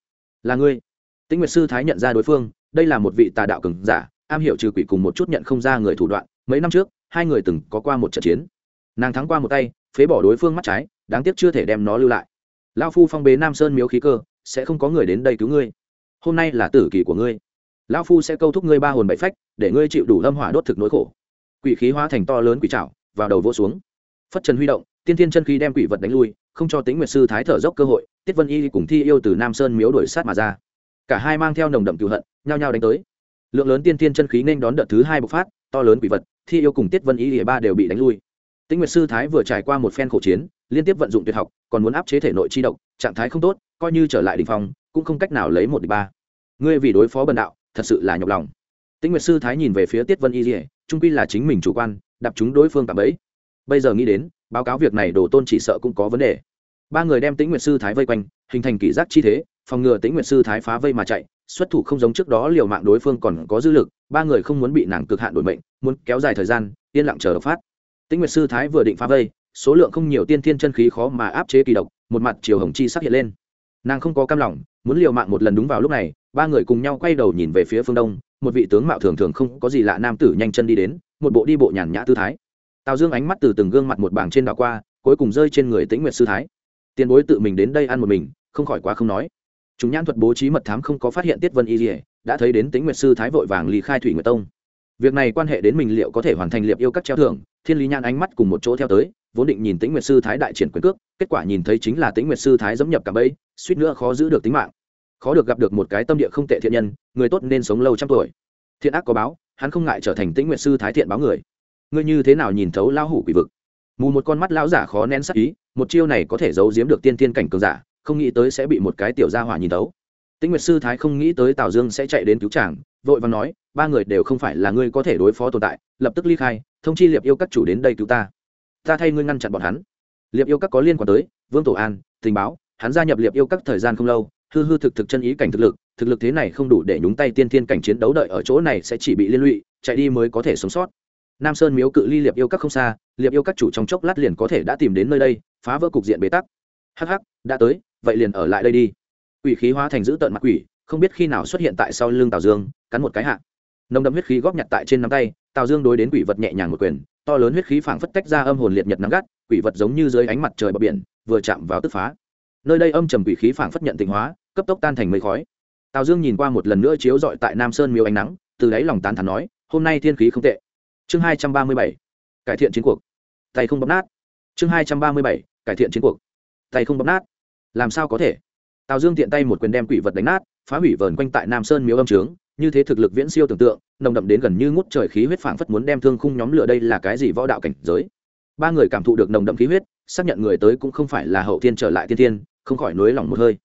S1: Là ngươi. Tĩnh nguyệt sư thái nhận ra đối phương, đây là một vị tà đạo cường giả, am hiểu trừ quỷ cùng một chút nhận không ra người thủ đoạn, mấy năm trước, hai người từng có qua một trận chiến. Nàng thắng qua một tay, phế bỏ đối phương mắt trái, đáng tiếc chưa thể đem nó lưu lại. Lao phu phong bế nam sơn miếu khí cơ, sẽ không có người đến đây cứu ngươi. Hôm nay là tử kỳ của ngươi. Lão phu sẽ câu thúc ngươi ba hồn bậy phách, để ngươi chịu đủ lâm hỏa đốt thực nỗi khổ. Quỷ khí hóa thành to lớn quỷ trảo, vào đầu vỗ xuống. Phất trần huy động, tiên thiên chân khí đem quỷ vật đánh lui không cho tính nguyệt sư thái thở dốc cơ hội, tiết vân y cùng thi yêu từ nam sơn miếu đuổi sát mà ra. Cả hai mang theo nồng đậm cựu hận, nhao nhao đánh tới. Lượng lớn tiên tiên chân khí nên đón đợt thứ hai bộc phát, to lớn quỷ vật, thi yêu cùng tiết vân y ba đều bị đánh lui. Tĩnh nguyệt sư thái vừa trải qua một phen khổ chiến, liên tiếp vận dụng tuyệt học, còn muốn áp chế thể nội chi độc, trạng thái không tốt, coi như trở lại đình phòng cũng không cách nào lấy một địch ba. Ngươi vì đối phó bần đạo, thật sự là nhọc lòng. Tĩnh nguyệt sư thái nhìn về phía tiết vân y dỉa trung quy là chính mình chủ quan, đạp chúng đối phương tạm ấy bây giờ nghĩ đến, báo cáo việc này đồ tôn chỉ sợ cũng có vấn đề. Ba người đem tĩnh nguyệt sư thái vây quanh, hình thành kỷ giác chi thế, phòng ngừa tĩnh nguyệt sư thái phá vây mà chạy. Xuất thủ không giống trước đó liều mạng đối phương còn có dư lực, ba người không muốn bị nàng cực hạn đổi mệnh, muốn kéo dài thời gian, yên lặng chờ độc phát. Tĩnh nguyệt sư thái vừa định phá vây, số lượng không nhiều tiên thiên chân khí khó mà áp chế kỳ độc, một mặt chiều hồng chi sắc hiện lên. Nàng không có cam lòng, muốn liều mạng một lần đúng vào lúc này, ba người cùng nhau quay đầu nhìn về phía phương đông, một vị tướng mạo thường thường không có gì lạ nam tử nhanh chân đi đến, một bộ đi bộ nhàn nhã tư thái tào dương ánh mắt từ từng gương mặt một bảng trên đảo qua, cuối cùng rơi trên người tĩnh nguyệt sư thái. Tiền bối tự mình đến đây ăn một mình, không khỏi quá không nói. Chúng nhãn thuật bố trí mật thám không có phát hiện tiết vân y dỉa đã thấy đến tĩnh nguyệt sư thái vội vàng ly khai thủy nguyệt tông. Việc này quan hệ đến mình liệu có thể hoàn thành liệp yêu các treo thưởng, thiên lý nhan ánh mắt cùng một chỗ theo tới, vốn định nhìn tĩnh nguyệt sư thái đại triển quyền cước, kết quả nhìn thấy chính là tĩnh nguyệt sư thái dẫm nhập cả bẫy, suýt nữa khó giữ được tính mạng. Khó được gặp được một cái tâm địa không tệ thiện nhân, người tốt nên sống lâu trăm tuổi. Thiện ác có báo, hắn không ngại trở thành tĩnh nguyệt sư thái thiện báo người ngươi như thế nào nhìn thấu lao hủ quỷ vực? Mù một con mắt lão giả khó nén sắc ý, một chiêu này có thể giấu giếm được tiên tiên cảnh cường giả, không nghĩ tới sẽ bị một cái tiểu gia hỏa nhìn thấu. Tĩnh nguyệt sư thái không nghĩ tới tào dương sẽ chạy đến cứu chàng, vội vàng nói, ba người đều không phải là ngươi có thể đối phó tồn tại, lập tức ly khai, thông chi liệp yêu các chủ đến đây cứu ta. Ta thay ngươi ngăn chặn bọn hắn. Liệp yêu các có liên quan tới, vương tổ an, tình báo, hắn gia nhập liệp yêu các thời gian không lâu, hư hư thực thực chân ý cảnh thực lực thực lực thế này không đủ để nhúng tay tiên thiên cảnh chiến đấu đợi ở chỗ này sẽ chỉ bị liên lụy, chạy đi mới có thể sống sót nam sơn miếu cự ly liệp yêu các không xa, liệp yêu các chủ trong chốc lát liền có thể đã tìm đến nơi đây, phá vỡ cục diện bế tắc. Hh đã tới, vậy liền ở lại đây đi. Quỷ khí hóa thành giữ tợn mặt quỷ, không biết khi nào xuất hiện tại sau lưng tào dương, cắn một cái hạ. Nồng đậm huyết khí góp nhặt tại trên nắm tay, tào dương đối đến quỷ vật nhẹ nhàng một quyền, to lớn huyết khí phảng phất tách ra âm hồn liệt nhật nắng gắt, quỷ vật giống như dưới ánh mặt trời bờ biển, vừa chạm vào tức phá. Nơi đây âm trầm quỷ khí phảng phất nhận tịnh hóa, cấp tốc tan thành mây khói. Tào dương nhìn qua một lần nữa chiếu dọi tại nam sơn miếu ánh nắng, từ đáy lòng tán thắn nói, hôm nay thiên khí không tệ chương hai trăm ba mươi bảy, cải thiện chiến cuộc. Tay không bấm nát. Chương hai trăm ba mươi bảy, cải thiện chiến cuộc. Tay không bấm nát. Làm sao có thể? Tào dương tiện tay một quyền đem quỷ vật đánh nát, phá hủy vờn quanh tại nam sơn miếu âm trướng, như thế thực lực viễn siêu tưởng tượng, nồng đậm đến gần như ngút trời khí huyết phảng phất muốn đem thương khung nhóm lửa đây là cái gì võ đạo cảnh giới. Ba người cảm thụ được nồng đậm khí huyết, xác nhận người tới cũng không phải là hậu thiên trở lại tiên thiên, không khỏi nối lòng một hơi.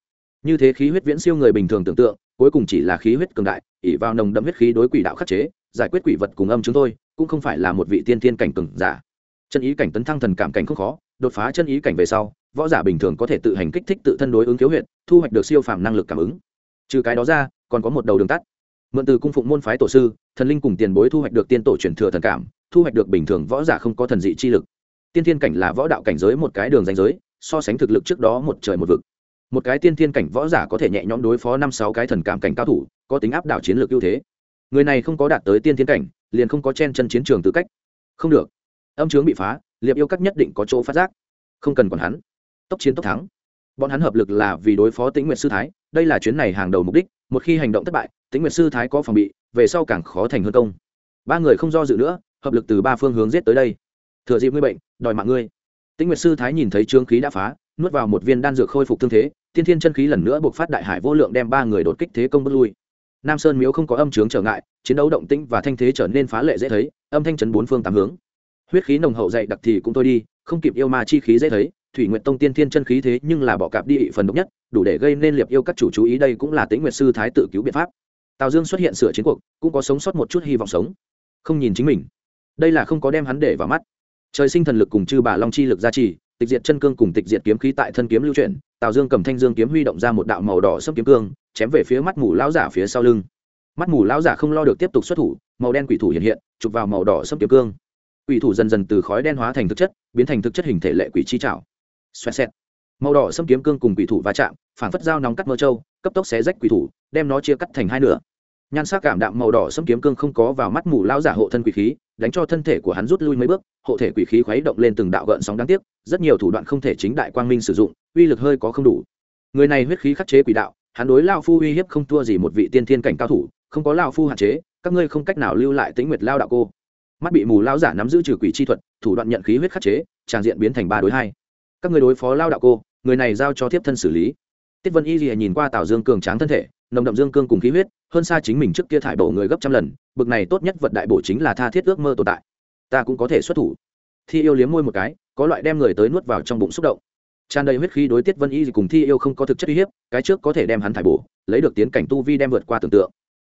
S1: Như thế khí huyết viễn siêu người bình thường tưởng tượng, cuối cùng chỉ là khí huyết cường đại ỉ vào nồng đậm huyết khí đối quỷ đạo khắc chế, giải quyết quỷ vật cùng âm chúng tôi cũng không phải là một vị tiên thiên cảnh cường giả. Chân ý cảnh tấn thăng thần cảm cảnh không khó, đột phá chân ý cảnh về sau, võ giả bình thường có thể tự hành kích thích tự thân đối ứng thiếu huyện thu hoạch được siêu phàm năng lực cảm ứng. Trừ cái đó ra, còn có một đầu đường tắt. Mượn từ cung phụng môn phái tổ sư, thần linh cùng tiền bối thu hoạch được tiên tổ truyền thừa thần cảm, thu hoạch được bình thường võ giả không có thần dị chi lực. Tiên thiên cảnh là võ đạo cảnh giới một cái đường danh giới, so sánh thực lực trước đó một trời một vực. Một cái tiên thiên cảnh võ giả có thể nhẹ nhõm đối phó năm sáu cái thần cảm cảnh cao thủ, có tính áp đảo chiến lược ưu thế người này không có đạt tới tiên thiên cảnh, liền không có chen chân chiến trường tư cách. Không được. Âm trướng bị phá, liệp yêu các nhất định có chỗ phát giác. Không cần còn hắn. Tốc chiến tốc thắng. Bọn hắn hợp lực là vì đối phó tĩnh nguyệt sư thái, đây là chuyến này hàng đầu mục đích, một khi hành động thất bại, tĩnh nguyệt sư thái có phòng bị, về sau càng khó thành hơn công. Ba người không do dự nữa, hợp lực từ ba phương hướng giết tới đây. Thừa dịp ngươi bệnh, đòi mạng ngươi. Tĩnh nguyệt sư thái nhìn thấy trương khí đã phá, nuốt vào một viên đan dược khôi phục thương thế, tiên thiên chân khí lần nữa buộc phát đại hải vô lượng đem ba người đột kích thế công bước lui nam sơn miếu không có âm trướng trở ngại, chiến đấu động tĩnh và thanh thế trở nên phá lệ dễ thấy, âm thanh chấn bốn phương tám hướng. Huyết khí nồng hậu dậy đặc thì cũng thôi đi, không kịp yêu ma chi khí dễ thấy, thủy nguyện tông tiên thiên chân khí thế nhưng là bỏ cạp đi phần độc nhất, đủ để gây nên liệp yêu các chủ chú ý đây cũng là tĩnh nguyệt sư thái tự cứu biện pháp. Tào dương xuất hiện sửa chiến cuộc, cũng có sống sót một chút hy vọng sống. Không nhìn chính mình. Đây là không có đem hắn để vào mắt. Trời sinh thần lực cùng chư bà long chi lực gia trì, tịch diệt chân cương cùng tịch diệt kiếm khí tại thân kiếm lưu chuyển, tào dương cầm thanh dương kiếm huy động ra một đạo màu đỏ sấp kiếm cương chém về phía mắt mù lão giả phía sau lưng. Mắt mù lão giả không lo được tiếp tục xuất thủ, màu đen quỷ thủ hiện hiện, chụp vào màu đỏ sâm kiếm cương. Quỷ thủ dần dần từ khói đen hóa thành thực chất, biến thành thực chất hình thể lệ quỷ chi trảo. Xoẹt xẹt. Màu đỏ sâm kiếm cương cùng quỷ thủ va chạm phản phất dao nóng cắt mơ trâu, cấp tốc xé rách quỷ thủ, đem nó chia cắt thành hai nửa. Nhan sắc cảm đạm màu đỏ sâm kiếm cương không có vào mắt mù lão giả hộ thân quỷ khí, đánh cho thân thể của hắn rút lui mấy bước, hộ thể quỷ khí khuấy động lên từng đạo gợn sóng đáng tiếc, rất nhiều thủ đoạn không thể chính đại quang minh sử dụng, uy lực hơi có không đủ. Người này huyết khí khắc chế quỷ đạo hắn đối lao phu uy hiếp không thua gì một vị tiên thiên cảnh cao thủ, không có lao phu hạn chế, các ngươi không cách nào lưu lại tính nguyệt lao đạo cô. Mắt bị mù lao giả nắm giữ trừ quỷ chi thuật, thủ đoạn nhận khí huyết khắc chế, tràng diện biến thành ba đối hai. Các người đối phó lao đạo cô, người này giao cho tiếp thân xử lý. Tiết vân y lìa nhìn qua tào dương cường tráng thân thể, nồng đậm dương cương cùng khí huyết, hơn xa chính mình trước kia thải bổ người gấp trăm lần, bực này tốt nhất vật đại bổ chính là tha thiết ước mơ tồn tại. Ta cũng có thể xuất thủ. Thi yêu liếm môi một cái, có loại đem người tới nuốt vào trong bụng xúc động tràn đầy huyết khí đối tiết vân y cùng thi yêu không có thực chất uy hiếp, cái trước có thể đem hắn thải bổ, lấy được tiến cảnh tu vi đem vượt qua tưởng tượng.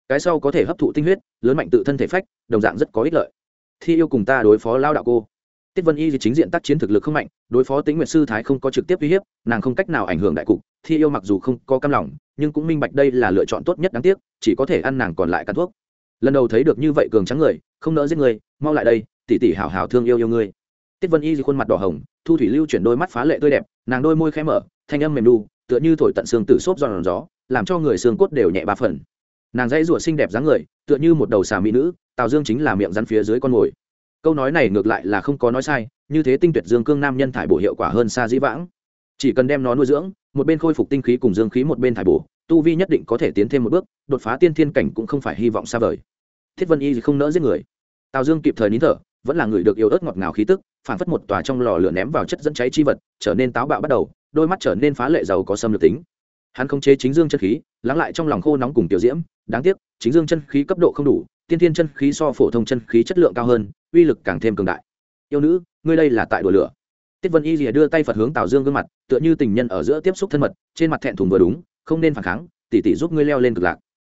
S1: Cái sau có thể hấp thụ tinh huyết, lớn mạnh tự thân thể phách, đồng dạng rất có ích lợi. Thi yêu cùng ta đối phó lao đạo cô. Tiết vân y chính diện tác chiến thực lực không mạnh, đối phó tính nguyệt sư thái không có trực tiếp uy hiếp, nàng không cách nào ảnh hưởng đại cục, thi yêu mặc dù không có cam lòng, nhưng cũng minh bạch đây là lựa chọn tốt nhất đáng tiếc, chỉ có thể ăn nàng còn lại căn thuốc. Lần đầu thấy được như vậy cường trắng người, không nỡ giết người, mau lại đây tỉ tỉ hảo hảo thương yêu yêu ngươi tiết vân y khuôn mặt đỏ hồng, thu thủy lưu chuyển đôi mắt phá lệ tươi đẹp, nàng đôi môi khẽ mở, thanh âm mềm đu tựa như thổi tận xương tử xốp giòn gió, làm cho người xương cốt đều nhẹ ba phần. Nàng dãy rủa xinh đẹp dáng người, tựa như một đầu xà mỹ nữ, tào dương chính là miệng rắn phía dưới con mồi. Câu nói này ngược lại là không có nói sai, như thế tinh tuyệt dương cương nam nhân thải bổ hiệu quả hơn xa dĩ vãng. Chỉ cần đem nó nuôi dưỡng, một bên khôi phục tinh khí cùng dương khí một bên thải bổ, tu vi nhất định có thể tiến thêm một bước, đột phá tiên thiên cảnh cũng không phải hy vọng xa vời. Thiết vân y thì không nỡ giết người. Tào dương kịp thời nín thở, vẫn là người được yêu ớt ngọt ngào khí tức phản phất một tòa trong lò lửa ném vào chất dẫn cháy chi vật, trở nên táo bạo bắt đầu, đôi mắt trở nên phá lệ giàu có xâm lược tính. Hắn không chế chính dương chân khí, lắng lại trong lòng khô nóng cùng tiểu diễm, đáng tiếc, chính dương chân khí cấp độ không đủ, tiên thiên chân khí so phổ thông chân khí chất lượng cao hơn, uy lực càng thêm cường đại. Yêu nữ, ngươi đây là tại đùa lửa. Tiết vân y rìa đưa tay phật hướng tào dương gương mặt, tựa như tình nhân ở giữa tiếp xúc thân mật, trên mặt thẹn thùng vừa đúng, không nên phản kháng, tỉ tỉ giúp ngươi leo lên cực lạc.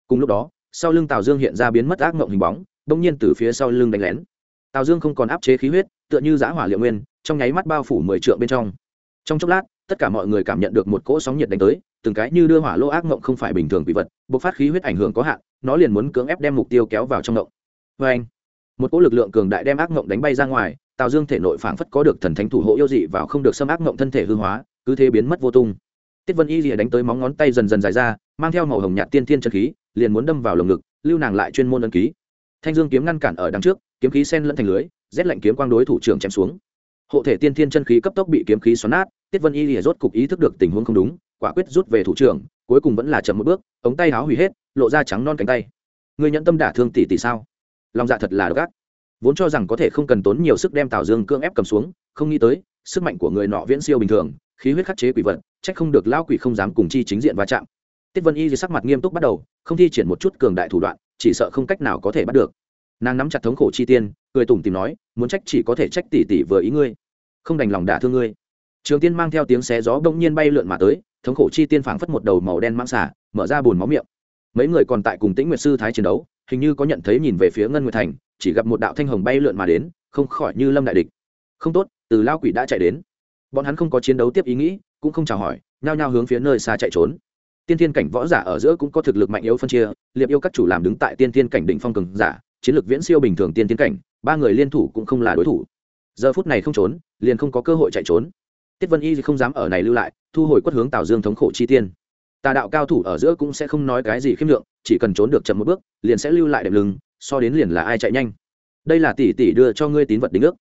S1: Cùng lúc đó, sau lưng tào dương hiện ra biến mất ác mộng hình bóng, bỗng nhiên từ phía sau lưng đánh lén tào dương không còn áp chế khí huyết, tựa như giã hỏa liệu nguyên, trong nháy mắt bao phủ mười trượng bên trong. Trong chốc lát, tất cả mọi người cảm nhận được một cỗ sóng nhiệt đánh tới, từng cái như đưa hỏa lô ác mộng không phải bình thường bị vật, bộc phát khí huyết ảnh hưởng có hạn, nó liền muốn cưỡng ép đem mục tiêu kéo vào trong mộng. Vê anh một cỗ lực lượng cường đại đem ác mộng đánh bay ra ngoài, tào dương thể nội phảng phất có được thần thánh thủ hộ yêu dị vào không được xâm ác mộng thân thể hư hóa, cứ thế biến mất vô tung. Tiết vân y rìa đánh tới móng ngón tay dần dần dài ra, mang theo màu hồng nhạt tiên thiên chân khí, liền muốn đâm vào lồng ngực, lưu nàng lại chuyên môn ân ký. Thanh dương kiếm ngăn cản ở đằng trước kiếm khí sen lẫn thành lưới, rét lạnh kiếm quang đối thủ trưởng chém xuống. Hộ thể tiên thiên chân khí cấp tốc bị kiếm khí xoắn nát, tiết vân y lìa rốt cục ý thức được tình huống không đúng, quả quyết rút về thủ trưởng, cuối cùng vẫn là chậm một bước, ống tay áo hủy hết, lộ ra trắng non cánh tay. Người nhận tâm đả thương tỷ tỷ sao? Lòng dạ thật là gắt vốn cho rằng có thể không cần tốn nhiều sức đem tào dương cưỡng ép cầm xuống, không nghĩ tới, sức mạnh của người nọ viễn siêu bình thường, khí huyết khắc chế quỷ vật trách không được lao quỷ không dám cùng chi chính diện va chạm. Tiết vân y sắc mặt nghiêm túc bắt đầu, không thi triển một chút cường đại thủ đoạn, chỉ sợ không cách nào có thể bắt được nàng nắm chặt thống khổ chi tiên, cười tủm tìm nói, muốn trách chỉ có thể trách tỷ tỷ vừa ý ngươi, không đành lòng đả thương ngươi. Trường tiên mang theo tiếng xé gió bỗng nhiên bay lượn mà tới, thống khổ chi tiên phảng phất một đầu màu đen mang xả mở ra bùn máu miệng. Mấy người còn tại cùng tĩnh nguyệt sư thái chiến đấu, hình như có nhận thấy nhìn về phía ngân nguyệt thành, chỉ gặp một đạo thanh hồng bay lượn mà đến, không khỏi như lâm đại địch. Không tốt, từ lao quỷ đã chạy đến. Bọn hắn không có chiến đấu tiếp ý nghĩ, cũng không chào hỏi, nhao nhao hướng phía nơi xa chạy trốn. Tiên thiên cảnh võ giả ở giữa cũng có thực lực mạnh yếu phân chia, liệp yêu các chủ làm đứng tại tiên thiên cảnh đỉnh phong cường giả chiến lược viễn siêu bình thường tiên tiến cảnh, ba người liên thủ cũng không là đối thủ. Giờ phút này không trốn, liền không có cơ hội chạy trốn. Tiết vân y không dám ở này lưu lại, thu hồi quất hướng tào dương thống khổ chi tiên. Tà đạo cao thủ ở giữa cũng sẽ không nói cái gì khiêm lượng, chỉ cần trốn được chậm một bước, liền sẽ lưu lại đệm lưng, so đến liền là ai chạy nhanh. Đây là tỷ tỷ đưa cho ngươi tín vật đính ước.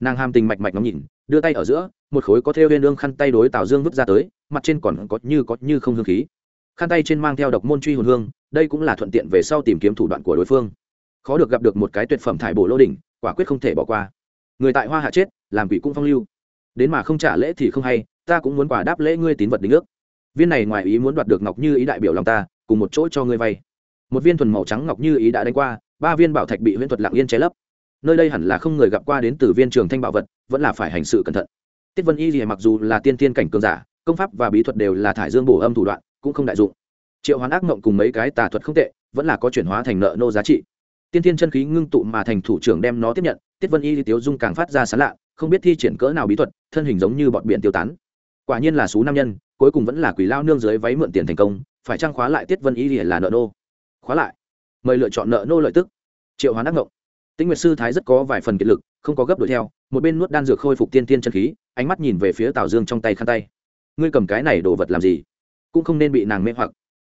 S1: Nàng ham tình mạch mạch ngắm nhìn, đưa tay ở giữa, một khối có theo viên lương khăn tay đối tào dương vứt ra tới, mặt trên còn có như có như không hương khí. Khăn tay trên mang theo độc môn truy hồn hương, đây cũng là thuận tiện về sau tìm kiếm thủ đoạn của đối phương khó được gặp được một cái tuyệt phẩm thải bổ lô đỉnh, quả quyết không thể bỏ qua. Người tại hoa hạ chết, làm quỷ cũng phong lưu. Đến mà không trả lễ thì không hay, ta cũng muốn quả đáp lễ ngươi tín vật đính ước. Viên này ngoài ý muốn đoạt được ngọc như ý đại biểu lòng ta, cùng một chỗ cho ngươi vay. Một viên thuần màu trắng ngọc như ý đã đánh qua, ba viên bảo thạch bị huyễn thuật lặng yên che lấp. Nơi đây hẳn là không người gặp qua đến từ viên trường thanh bảo vật, vẫn là phải hành sự cẩn thận. Tiết vân y thì mặc dù là tiên tiên cảnh cường giả, công pháp và bí thuật đều là thải dương bổ âm thủ đoạn, cũng không đại dụng. Triệu hoán ác mộng cùng mấy cái tà thuật không tệ, vẫn là có chuyển hóa thành nợ nô giá trị tiên Thiên chân khí ngưng tụ mà thành thủ trưởng đem nó tiếp nhận, tiết vân y tiếu dung càng phát ra sán lạ, không biết thi triển cỡ nào bí thuật, thân hình giống như bọn biển tiêu tán. Quả nhiên là số nam nhân, cuối cùng vẫn là quỷ lao nương dưới váy mượn tiền thành công, phải trang khóa lại tiết vân y là nợ nô? Khóa lại. Mời lựa chọn nợ nô lợi tức. Triệu hoán ác ngộng tĩnh nguyệt sư thái rất có vài phần kiệt lực, không có gấp đuổi theo, một bên nuốt đan dược khôi phục tiên tiên chân khí, ánh mắt nhìn về phía tào dương trong tay khăn tay. Ngươi cầm cái này đồ vật làm gì? Cũng không nên bị nàng mê hoặc.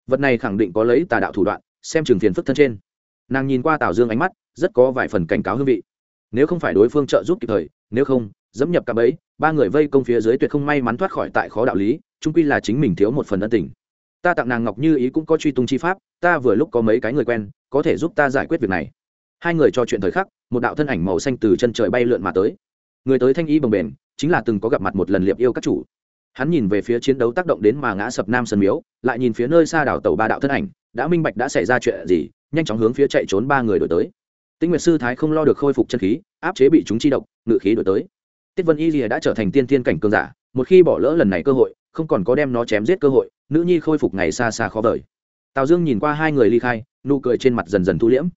S1: Vật này khẳng định có lấy tà đạo thủ đoạn, xem trường phiền phức thân trên nàng nhìn qua tào dương ánh mắt rất có vài phần cảnh cáo hương vị nếu không phải đối phương trợ giúp kịp thời nếu không dẫm nhập cả bẫy ba người vây công phía dưới tuyệt không may mắn thoát khỏi tại khó đạo lý trung quy là chính mình thiếu một phần ân tình ta tặng nàng ngọc như ý cũng có truy tung chi pháp ta vừa lúc có mấy cái người quen có thể giúp ta giải quyết việc này hai người trò chuyện thời khắc một đạo thân ảnh màu xanh từ chân trời bay lượn mà tới người tới thanh y bồng bềnh chính là từng có gặp mặt một lần liệp yêu các chủ hắn nhìn về phía chiến đấu tác động đến mà ngã sập nam sơn miếu lại nhìn phía nơi xa đảo tàu ba đạo thân ảnh đã minh bạch đã xảy ra chuyện gì nhanh chóng hướng phía chạy trốn ba người đổi tới. Tinh nguyệt sư thái không lo được khôi phục chân khí, áp chế bị chúng chi độc, ngự khí đổi tới. Tiết vân y rìa đã trở thành tiên thiên cảnh cường giả, một khi bỏ lỡ lần này cơ hội, không còn có đem nó chém giết cơ hội, nữ nhi khôi phục ngày xa xa khó vời. Tào dương nhìn qua hai người ly khai, nụ cười trên mặt dần dần thu liễm.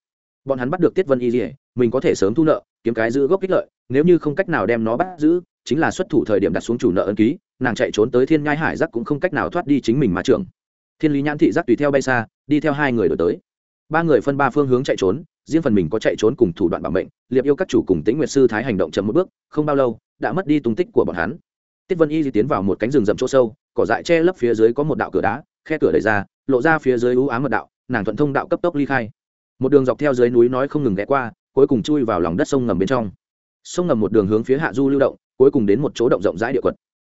S1: Bọn hắn bắt được tiết vân y rìa mình có thể sớm thu nợ, kiếm cái giữ gốc ích lợi, nếu như không cách nào đem nó bắt giữ, chính là xuất thủ thời điểm đặt xuống chủ nợ ân ký, nàng chạy trốn tới thiên nhai hải giác cũng không cách nào thoát đi chính mình mà trưởng. Thiên lý nhãn thị giác tùy theo bay xa, đi theo hai người đổi tới ba người phân ba phương hướng chạy trốn, riêng phần mình có chạy trốn cùng thủ đoạn bảo mệnh, liệp yêu các chủ cùng tĩnh nguyệt sư thái hành động chậm một bước, không bao lâu, đã mất đi tung tích của bọn hắn. Tiết vân y di tiến vào một cánh rừng rậm chỗ sâu, cỏ dại che lấp phía dưới có một đạo cửa đá, khe cửa đẩy ra, lộ ra phía dưới ưu ám mật đạo, nàng thuận thông đạo cấp tốc ly khai. Một đường dọc theo dưới núi nói không ngừng ghé qua, cuối cùng chui vào lòng đất sông ngầm bên trong. Sông ngầm một đường hướng phía hạ du lưu động, cuối cùng đến một chỗ động rộng rãi địa quật.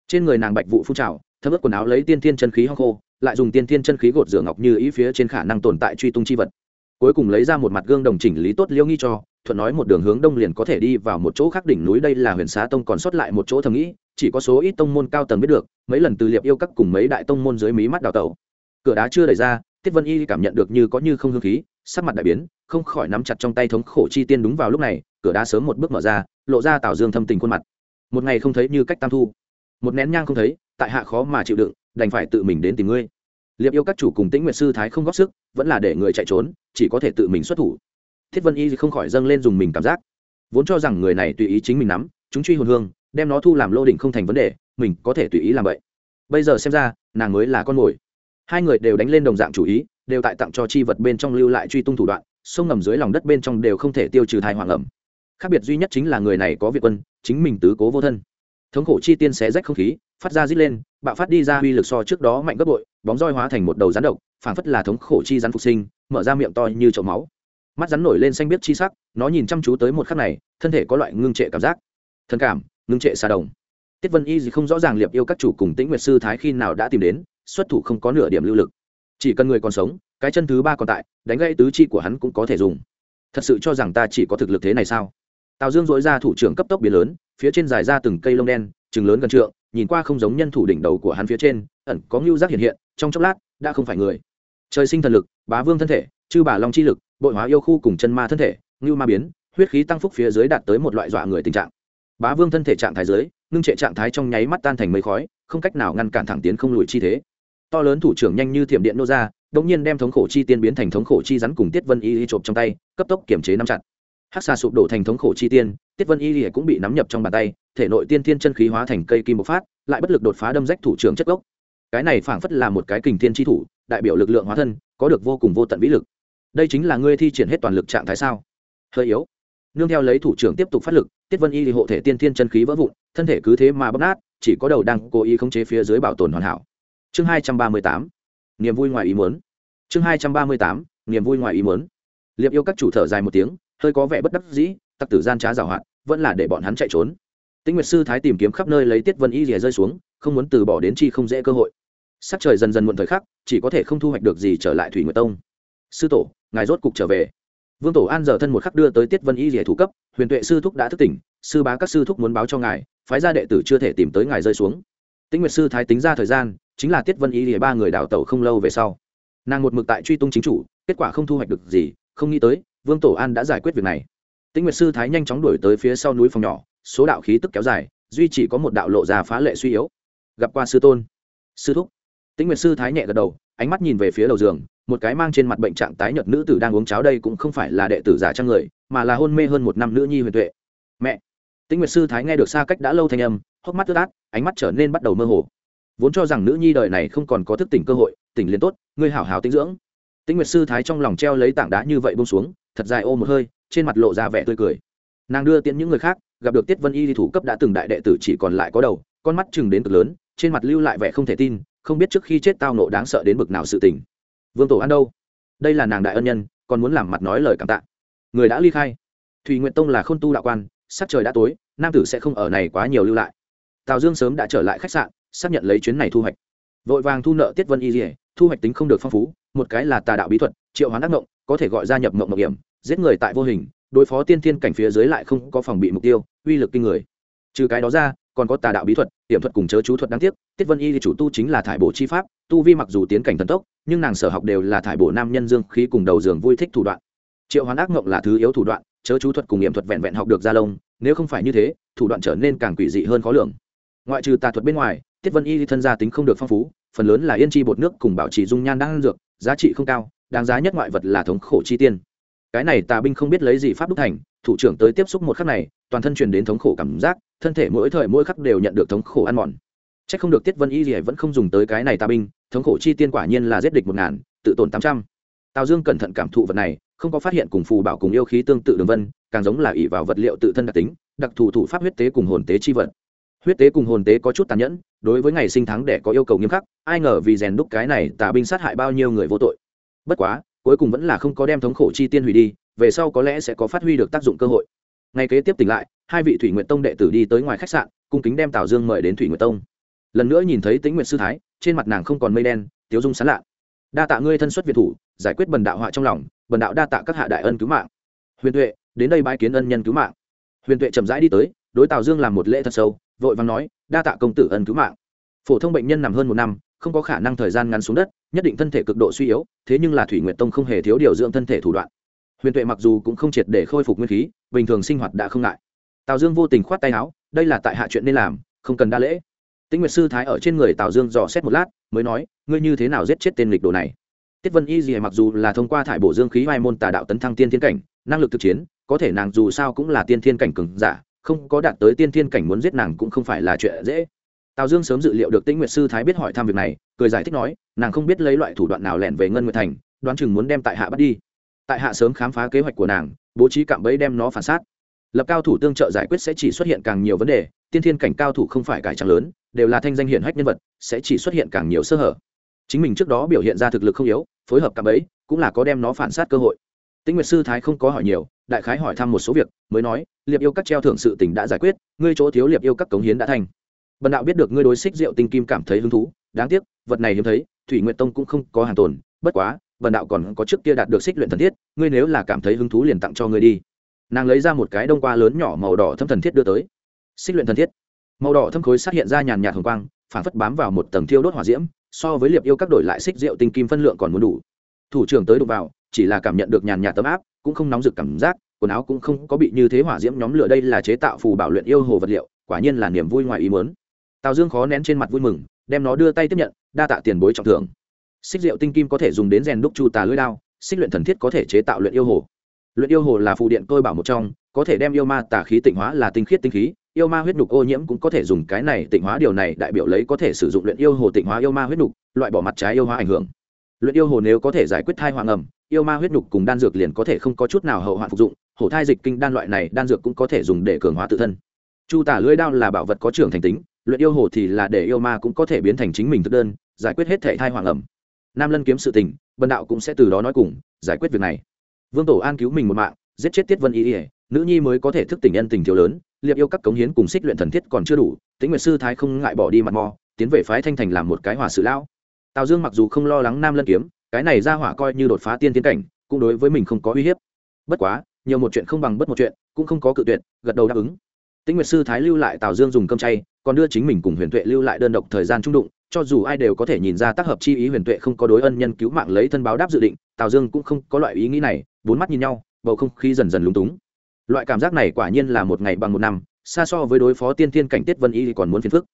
S1: Trên người nàng bạch vụ phun trào, thấm ướt quần áo lấy tiên thiên chân khí hong khô, lại dùng tiên thiên chân khí gột rửa ngọc như ý phía trên khả năng tồn tại truy tung chi vật cuối cùng lấy ra một mặt gương đồng chỉnh lý tốt liêu nghi cho, thuận nói một đường hướng đông liền có thể đi vào một chỗ khác đỉnh núi đây là huyền xá tông còn sót lại một chỗ thầm nghĩ, chỉ có số ít tông môn cao tầng biết được, mấy lần từ liệp yêu các cùng mấy đại tông môn dưới mí mắt đào tẩu. Cửa đá chưa đẩy ra, tiết vân y cảm nhận được như có như không hương khí, sắc mặt đại biến, không khỏi nắm chặt trong tay thống khổ chi tiên đúng vào lúc này, cửa đá sớm một bước mở ra, lộ ra tảo dương thâm tình khuôn mặt. Một ngày không thấy như cách tam thu. Một nén nhang không thấy, tại hạ khó mà chịu đựng, đành phải tự mình đến tìm ngươi liệp yêu các chủ cùng tĩnh nguyệt sư thái không góp sức, vẫn là để người chạy trốn, chỉ có thể tự mình xuất thủ. Thiết vân y không khỏi dâng lên dùng mình cảm giác. Vốn cho rằng người này tùy ý chính mình nắm, chúng truy hồn hương, đem nó thu làm lô đỉnh không thành vấn đề, mình có thể tùy ý làm vậy. Bây giờ xem ra, nàng mới là con mồi. Hai người đều đánh lên đồng dạng chủ ý, đều tại tặng cho chi vật bên trong lưu lại truy tung thủ đoạn, sông ngầm dưới lòng đất bên trong đều không thể tiêu trừ thai hoàng ẩm. Khác biệt duy nhất chính là người này có việt quân, chính mình tứ cố vô thân. Thống khổ chi tiên xé rách không khí, phát ra rít lên, bạo phát đi ra uy lực so trước đó mạnh gấp bội bóng roi hóa thành một đầu rắn độc, phảng phất là thống khổ chi rắn phục sinh, mở ra miệng to như chậu máu. Mắt rắn nổi lên xanh biết chi sắc, nó nhìn chăm chú tới một khắc này, thân thể có loại ngưng trệ cảm giác. Thân cảm, ngưng trệ xa đồng. Tiết vân y gì không rõ ràng liệp yêu các chủ cùng tĩnh nguyệt sư thái khi nào đã tìm đến, xuất thủ không có nửa điểm lưu lực. Chỉ cần người còn sống, cái chân thứ ba còn tại, đánh gãy tứ chi của hắn cũng có thể dùng. Thật sự cho rằng ta chỉ có thực lực thế này sao? Tào dương dội ra thủ trưởng cấp tốc biến lớn, phía trên dài ra từng cây lông đen, chừng lớn gần trượng, nhìn qua không giống nhân thủ đỉnh đầu của hắn phía trên ẩn có ngưu giác hiện hiện, trong chốc lát, đã không phải người. Trời sinh thần lực, bá vương thân thể, chư bà long chi lực, bội hóa yêu khu cùng chân ma thân thể, ngưu ma biến, huyết khí tăng phúc phía dưới đạt tới một loại dọa người tình trạng. Bá vương thân thể trạng thái dưới, ngưng trệ trạng thái trong nháy mắt tan thành mây khói, không cách nào ngăn cản thẳng tiến không lùi chi thế. To lớn thủ trưởng nhanh như thiểm điện nô ra đống nhiên đem thống khổ chi tiên biến thành thống khổ chi rắn cùng tiết vân y y trộm trong tay, cấp tốc kiểm chế nắm chặt. Hắc xà sụp đổ thành thống khổ chi tiên, tiết vân y y cũng bị nắm nhập trong bàn tay, thể nội tiên thiên chân khí hóa thành cây kim bộc phát, lại bất lực đột phá đâm rách thủ trưởng chất gốc cái này phảng phất là một cái kình thiên chi thủ, đại biểu lực lượng hóa thân, có được vô cùng vô tận vĩ lực. Đây chính là ngươi thi triển hết toàn lực trạng thái sao? Hơi yếu. Nương theo lấy thủ trưởng tiếp tục phát lực, tiết vân y thì hộ thể tiên thiên chân khí vỡ vụn, thân thể cứ thế mà bóp nát, chỉ có đầu đang cố ý khống chế phía dưới bảo tồn hoàn hảo. Chương hai trăm ba mươi tám. Niềm vui ngoài ý muốn. Chương hai trăm ba mươi tám. Niềm vui ngoài ý muốn. Liệp yêu các chủ thở dài một tiếng, hơi có vẻ bất đắc dĩ, tặc tử gian trá giảo hạn vẫn là để bọn hắn chạy trốn. Tĩnh nguyệt sư thái tìm kiếm khắp nơi lấy tiết vân y rìa rơi xuống, không muốn từ bỏ đến chi không dễ cơ hội sắc trời dần dần muộn thời khắc, chỉ có thể không thu hoạch được gì trở lại thủy nguyệt tông. Sư tổ, ngài rốt cục trở về. Vương tổ an giờ thân một khắc đưa tới tiết vân y rỉa thủ cấp, huyền tuệ sư thúc đã thức tỉnh, sư bá các sư thúc muốn báo cho ngài, phái gia đệ tử chưa thể tìm tới ngài rơi xuống. Tĩnh nguyệt sư thái tính ra thời gian, chính là tiết vân y rỉa ba người đào tẩu không lâu về sau. Nàng một mực tại truy tung chính chủ, kết quả không thu hoạch được gì, không nghĩ tới, vương tổ an đã giải quyết việc này. Tĩnh nguyệt sư thái nhanh chóng đuổi tới phía sau núi phòng nhỏ, số đạo khí tức kéo dài, duy chỉ có một đạo lộ già phá lệ suy yếu. Gặp qua sư tôn. Sư thúc tĩnh nguyệt sư thái nhẹ gật đầu, ánh mắt nhìn về phía đầu giường, một cái mang trên mặt bệnh trạng tái nhợt nữ tử đang uống cháo đây cũng không phải là đệ tử giả trang người, mà là hôn mê hơn một năm nữ nhi huyền tuệ. Mẹ! Tĩnh nguyệt sư thái nghe được xa cách đã lâu thanh âm, hốc mắt ướt át, ánh mắt trở nên bắt đầu mơ hồ. Vốn cho rằng nữ nhi đời này không còn có thức tỉnh cơ hội, tỉnh liền tốt, ngươi hảo hảo tinh dưỡng. Tĩnh nguyệt sư thái trong lòng treo lấy tảng đá như vậy bông xuống, thật dài ô một hơi, trên mặt lộ ra vẻ tươi cười. Nàng đưa tiễn những người khác, gặp được tiết vân y thủ cấp đã từng đại đệ tử chỉ còn lại có đầu, con mắt chừng đến cực lớn, trên mặt lưu lại vẻ không thể tin không biết trước khi chết tao nộ đáng sợ đến bực nào sự tình. Vương tổ an đâu? Đây là nàng đại ân nhân, còn muốn làm mặt nói lời cảm tạ. Người đã ly khai. Thùy nguyện tông là k h ô n tu đạo quan, sắc trời đã tối, nam tử sẽ không ở này quá nhiều lưu lại. Tào dương sớm đã trở lại khách sạn, xác nhận lấy chuyến này thu hoạch. Vội vàng thu nợ tiết vân y dỉa thu hoạch tính không được phong phú, một cái là tà đạo bí thuật, triệu hoán ác mộng có thể gọi ra nhập mộng mộng hiểm, giết người tại vô hình, đối phó tiên thiên cảnh phía dưới lại không có phòng bị mục tiêu, uy lực kinh người trừ cái đó ra, còn có tà đạo bí thuật, hiểm thuật cùng chớ chú thuật đáng tiếc, tiết vân y thì chủ tu chính là thải bổ chi pháp, tu vi mặc dù tiến cảnh thần tốc, nhưng nàng sở học đều là thải bổ nam nhân dương khí cùng đầu giường vui thích thủ đoạn. Triệu hoán ác ngộng là thứ yếu thủ đoạn, chớ chú thuật cùng hiểm thuật vẹn vẹn học được gia lông, nếu không phải như thế, thủ đoạn trở nên càng quỷ dị hơn khó lường. Ngoại trừ tà thuật bên ngoài, tiết vân y thân gia tính không được phong phú, phần lớn là yên chi bột nước cùng bảo trì dung nhan đang dược, giá trị không cao, đáng giá nhất ngoại vật là thống khổ chi tiên. Cái này tà binh không biết lấy gì pháp đúc thành, thủ trưởng tới tiếp xúc một khắc này, toàn thân truyền đến thống khổ cảm giác thân thể mỗi thời mỗi khắc đều nhận được thống khổ ăn mòn. C h ắ c không được tiết vân y gì vẫn không dùng tới cái này tà binh, thống khổ chi tiên quả nhiên là giết địch một ngàn, tự tổn tám trăm. Tào dương cẩn thận cảm thụ vật này, không có phát hiện cùng phù bảo cùng yêu khí tương tự đường vân, càng giống là ỉ vào vật liệu tự thân đặc tính, đặc thù thủ pháp huyết tế cùng hồn tế chi vật. Huyết tế cùng hồn tế có chút tàn nhẫn, đối với ngày sinh tháng để có yêu cầu nghiêm khắc, ai ngờ vì rèn đúc cái này tà binh sát hại bao nhiêu người vô tội. Bất quá, cuối cùng vẫn là không có đem thống khổ chi tiên hủy đi, về sau có lẽ sẽ có phát huy được tác dụng cơ hội ngay kế tiếp tỉnh lại, hai vị thủy nguyện tông đệ tử đi tới ngoài khách sạn, cung kính đem tào dương mời đến thủy nguyện tông. Lần nữa nhìn thấy tĩnh nguyện sư thái, trên mặt nàng không còn mây đen, tiếu dung sán lạ. Đa tạ ngươi thân xuất việt thủ, giải quyết bần đạo họa trong lòng, bần đạo đa tạ các hạ đại ân cứu mạng. Huyền tuệ, đến đây bãi kiến ân nhân cứu mạng. Huyền tuệ chậm rãi đi tới, đối tào dương làm một lễ thật sâu, vội vàng nói, đa tạ công tử ân cứu mạng. Phổ thông bệnh nhân nằm hơn một năm, không có khả năng thời gian ngắn xuống đất, nhất định thân thể cực độ suy yếu, thế nhưng là thủy nguyện tông không hề thiếu điều dưỡng thân thể thủ đoạn huyền tuệ mặc dù cũng không triệt để khôi phục nguyên khí, bình thường sinh hoạt đã không ngại. Tào dương vô tình khoát tay áo, đây là tại hạ chuyện nên làm, không cần đa lễ. Tĩnh nguyệt sư thái ở trên người tào dương dò xét một lát, mới nói, ngươi như thế nào giết chết tên lịch đồ này? Tiết vân y gì mặc dù là thông qua thải bổ dương khí hai môn tà đạo tấn thăng tiên thiên cảnh, năng lực thực chiến, có thể nàng dù sao cũng là tiên thiên cảnh cừng giả, không có đạt tới tiên thiên cảnh muốn giết nàng cũng không phải là chuyện dễ. Tào dương sớm dự liệu được tĩnh nguyệt sư thái biết hỏi thăm việc này, cười giải thích nói, nàng không biết lấy loại thủ đoạn nào lẻn về ngân nguyệt thành, đoán chừng muốn đem tại hạ bắt đi tại hạ sớm khám phá kế hoạch của nàng, bố trí cạm bẫy đem nó phản sát lập cao thủ tương trợ giải quyết sẽ chỉ xuất hiện càng nhiều vấn đề, tiên thiên cảnh cao thủ không phải cải trang lớn, đều là thanh danh hiển hách nhân vật, sẽ chỉ xuất hiện càng nhiều sơ hở. Chính mình trước đó biểu hiện ra thực lực không yếu, phối hợp cạm bẫy, cũng là có đem nó phản sát cơ hội. Tĩnh nguyệt sư thái không có hỏi nhiều, đại khái hỏi thăm một số việc, mới nói, liệp yêu các treo thưởng sự tỉnh đã giải quyết, ngươi chỗ thiếu liệp yêu các cống hiến đã thành. Bần đạo biết được ngươi đối xích rượu tinh kim cảm thấy hứng thú, đáng tiếc, vật này hiếm thấy, thủy nguyện tông cũng không có hàng tồn, bất quá bần đạo còn có trước kia đạt được xích luyện thần thiết, ngươi nếu là cảm thấy hứng thú liền tặng cho ngươi đi. Nàng lấy ra một cái đông qua lớn nhỏ màu đỏ thâm thần thiết đưa tới. Xích luyện thần thiết. Màu đỏ thâm khối sát hiện ra nhàn nhạt hồng quang, phản phất bám vào một tầng thiêu đốt hỏa diễm, so với liệp yêu các đổi lại xích rượu tinh kim phân lượng còn muốn đủ. Thủ trưởng tới đụng vào, chỉ là cảm nhận được nhàn nhạt tấm áp, cũng không nóng rực cảm giác, quần áo cũng không có bị như thế hỏa diễm nhóm lửa đây là chế tạo phù bảo luyện yêu hồ vật liệu, quả nhiên là niềm vui ngoài ý muốn. Tào dương khó nén trên mặt vui mừng, đem nó đưa tay tiếp nhận, đa tạ tiền bối trọng thưởng xích rượu tinh kim có thể dùng đến rèn đúc chu tà lưỡi đao, xích luyện thần thiết có thể chế tạo luyện yêu hồ. Luyện yêu hồ là phụ điện tôi bảo một trong, có thể đem yêu ma tà khí tịnh hóa là tinh khiết tinh khí, yêu ma huyết nhục ô nhiễm cũng có thể dùng cái này tịnh hóa điều này đại biểu lấy có thể sử dụng luyện yêu hồ tịnh hóa yêu ma huyết nhục, loại bỏ mặt trái yêu hóa ảnh hưởng. Luyện yêu hồ nếu có thể giải quyết thai hoàng ẩm, yêu ma huyết nhục cùng đan dược liền có thể không có chút nào hậu hoạn phục dụng hổ thai dịch kinh đan loại này đan dược cũng có thể dùng để cường hóa tự thân. Chu tả lưỡi đao là bảo vật có trưởng thành tính, luyện yêu hồ thì là để yêu ma cũng có thể biến thành chính mình thực đơn, giải quyết hết thể thai hoàng ẩm nam lân kiếm sự tình, bần đạo cũng sẽ từ đó nói cùng, giải quyết việc này. Vương tổ an cứu mình một mạng, giết chết tiết vân y ỉa nữ nhi mới có thể thức tỉnh nhân tình thiếu lớn, liệp yêu các cống hiến cùng xích luyện thần thiết còn chưa đủ, tĩnh nguyệt sư thái không ngại bỏ đi mặt mò tiến về phái thanh thành làm một cái hòa sự lão. Tào dương mặc dù không lo lắng nam lân kiếm, cái này ra hỏa coi như đột phá tiên tiến cảnh, cũng đối với mình không có uy hiếp. Bất quá, nhiều một chuyện không bằng bất một chuyện, cũng không có cự tuyệt, gật đầu đáp ứng tĩnh nguyệt sư thái lưu lại tào dương dùng cơm chay, còn đưa chính mình cùng huyền tuệ lưu lại đơn độc thời gian trung đụng, cho dù ai đều có thể nhìn ra tác hợp chi ý huyền tuệ không có đối ân nhân cứu mạng lấy thân báo đáp dự định, tào dương cũng không có loại ý nghĩ này, bốn mắt nhìn nhau, bầu không khí dần dần lúng túng. Loại cảm giác này quả nhiên là một ngày bằng một năm, xa so với đối phó tiên tiên cảnh tiết vân y còn muốn phiền phức.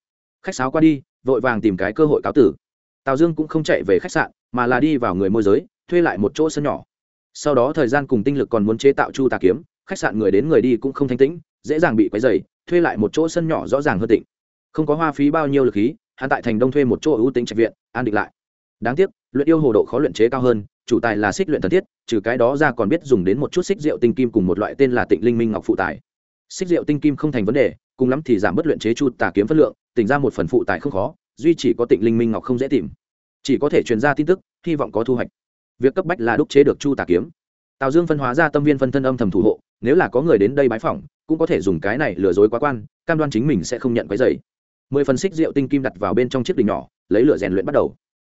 S1: Khách sáo qua đi, vội vàng tìm cái cơ hội cáo tử. Tào dương cũng không chạy về khách sạn, mà là đi vào người môi giới, thuê lại một chỗ sân nhỏ. Sau đó thời gian cùng tinh lực còn muốn chế tạo chu tà kiếm, khách sạn người đến người đi cũng không thanh tĩnh dễ dàng bị quấy dày thuê lại một chỗ sân nhỏ rõ ràng hơn tịnh. Không có hoa phí bao nhiêu lực khí, hắn tại thành đông thuê một chỗ ưu tính trạch viện, an định lại. Đáng tiếc, luyện yêu hồ độ khó luyện chế cao hơn, chủ tài là xích luyện thần thiết, trừ cái đó ra còn biết dùng đến một chút xích rượu tinh kim cùng một loại tên là tịnh linh minh ngọc phụ tài xích rượu tinh kim không thành vấn đề, cùng lắm thì giảm bớt luyện chế chu tà kiếm phân lượng, tỉnh ra một phần phụ tài không khó, duy chỉ có tịnh linh minh ngọc không dễ tìm. Chỉ có thể truyền ra tin tức, hy vọng có thu hoạch. Việc cấp bách là đúc chế được chu tà kiếm tào dương phân hóa ra tâm viên phân thân âm thầm thủ hộ, nếu là có người đến đây bái phỏng, cũng có thể dùng cái này lừa dối quá quan, cam đoan chính mình sẽ không nhận cái dày mười phần xích rượu tinh kim đặt vào bên trong chiếc đỉnh nhỏ, lấy lửa rèn luyện bắt đầu.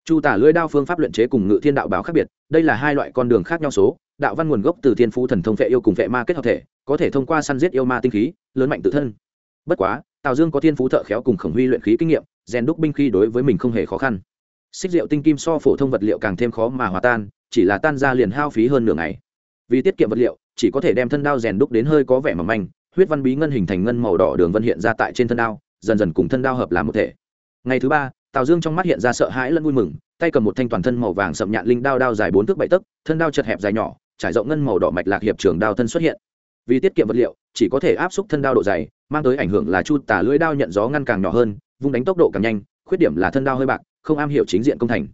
S1: Chu tả lưỡi đao phương pháp luyện chế cùng ngự thiên đạo báo khác biệt, đây là hai loại con đường khác nhau số, đạo văn nguồn gốc từ thiên phú thần thông vệ yêu cùng vệ ma kết hợp thể, có thể thông qua săn giết yêu ma tinh khí, lớn mạnh tự thân. Bất quá, tào dương có thiên phú thợ khéo cùng khổng huy luyện khí kinh nghiệm, rèn đúc binh khí đối với mình không hề khó khăn. Xích rượu tinh kim so phổ thông vật liệu càng thêm khó mà hòa tan chỉ là tan ra liền hao phí hơn nửa ngày. Vì tiết kiệm vật liệu, chỉ có thể đem thân đao rèn đúc đến hơi có vẻ mỏng manh, huyết văn bí ngân hình thành ngân màu đỏ đường vân hiện ra tại trên thân đao, dần dần cùng thân đao hợp làm một thể. Ngày thứ ba, tào dương trong mắt hiện ra sợ hãi lẫn vui mừng, tay cầm một thanh toàn thân màu vàng sậm nhạn linh đao đao dài bốn thước bảy tấc, thân đao chật hẹp dài nhỏ, trải rộng ngân màu đỏ mạch lạc hiệp trường đao thân xuất hiện. Vì tiết kiệm vật liệu, chỉ có thể áp xúc thân đao độ dày, mang tới ảnh hưởng là chu tả lưỡi đao nhận gió ngăn càng nhỏ hơn, vung đánh tốc độ càng nhanh, khuyết điểm là thân đao hơi bạc, không am hiểu chính diện công thành.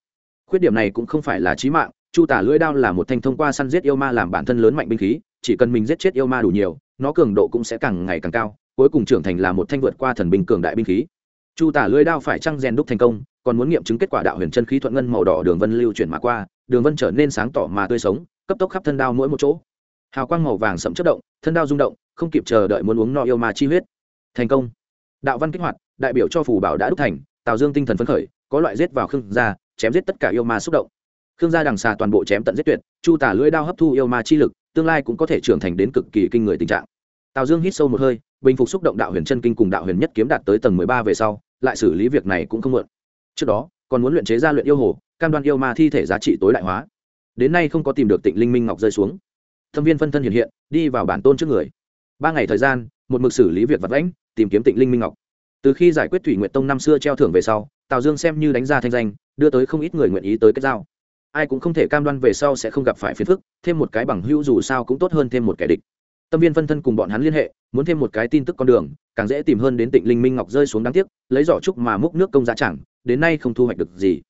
S1: Khuyết điểm này cũng không phải là trí mạng chu tả lưỡi đao là một thanh thông qua săn giết yêu ma làm bản thân lớn mạnh binh khí, chỉ cần mình giết chết yêu ma đủ nhiều, nó cường độ cũng sẽ càng ngày càng cao, cuối cùng trưởng thành là một thanh vượt qua thần binh cường đại binh khí. Chu tả lưỡi đao phải trăng rèn đúc thành công, còn muốn nghiệm chứng kết quả đạo huyền chân khí thuận ngân màu đỏ đường vân lưu chuyển mà qua, đường vân trở nên sáng tỏ mà tươi sống, cấp tốc khắp thân đao mỗi một chỗ. Hào quang màu vàng sậm chất động, thân đao rung động, không kịp chờ đợi muốn uống no yêu ma chi huyết. Thành công. Đạo văn kích hoạt, đại biểu cho phù bảo đã đúc thành, tào dương tinh thần phấn khởi, có loại giết vào khương gia, chém giết tất cả yêu ma xúc động khương gia đằng xà toàn bộ chém tận giết tuyệt, chu tả lưỡi đao hấp thu yêu ma chi lực, tương lai cũng có thể trưởng thành đến cực kỳ kinh người tình trạng. Tào dương hít sâu một hơi, bình phục xúc động đạo huyền chân kinh cùng đạo huyền nhất kiếm đạt tới tầng mười ba về sau, lại xử lý việc này cũng không muộn. Trước đó, còn muốn luyện chế ra luyện yêu hồ, cam đoan yêu ma thi thể giá trị tối đại hóa. Đến nay không có tìm được tịnh linh minh ngọc rơi xuống. Thâm viên phân thân hiện hiện, đi vào bản tôn trước người. Ba ngày thời gian, một mực xử lý việc vật lãnh tìm kiếm tịnh linh minh ngọc. Từ khi giải quyết thủy nguyện tông năm xưa treo thưởng về sau, tào dương xem như đánh ra thanh danh, đưa tới không ít người nguyện ý tới kết giao ai cũng không thể cam đoan về sau sẽ không gặp phải phiền phức, thêm một cái bằng hữu dù sao cũng tốt hơn thêm một kẻ địch. Tâm viên phân thân cùng bọn hắn liên hệ, muốn thêm một cái tin tức con đường, càng dễ tìm hơn đến tịnh linh minh ngọc rơi xuống đáng tiếc, lấy giỏ trúc mà múc nước công giá chẳng, đến nay không thu hoạch được gì.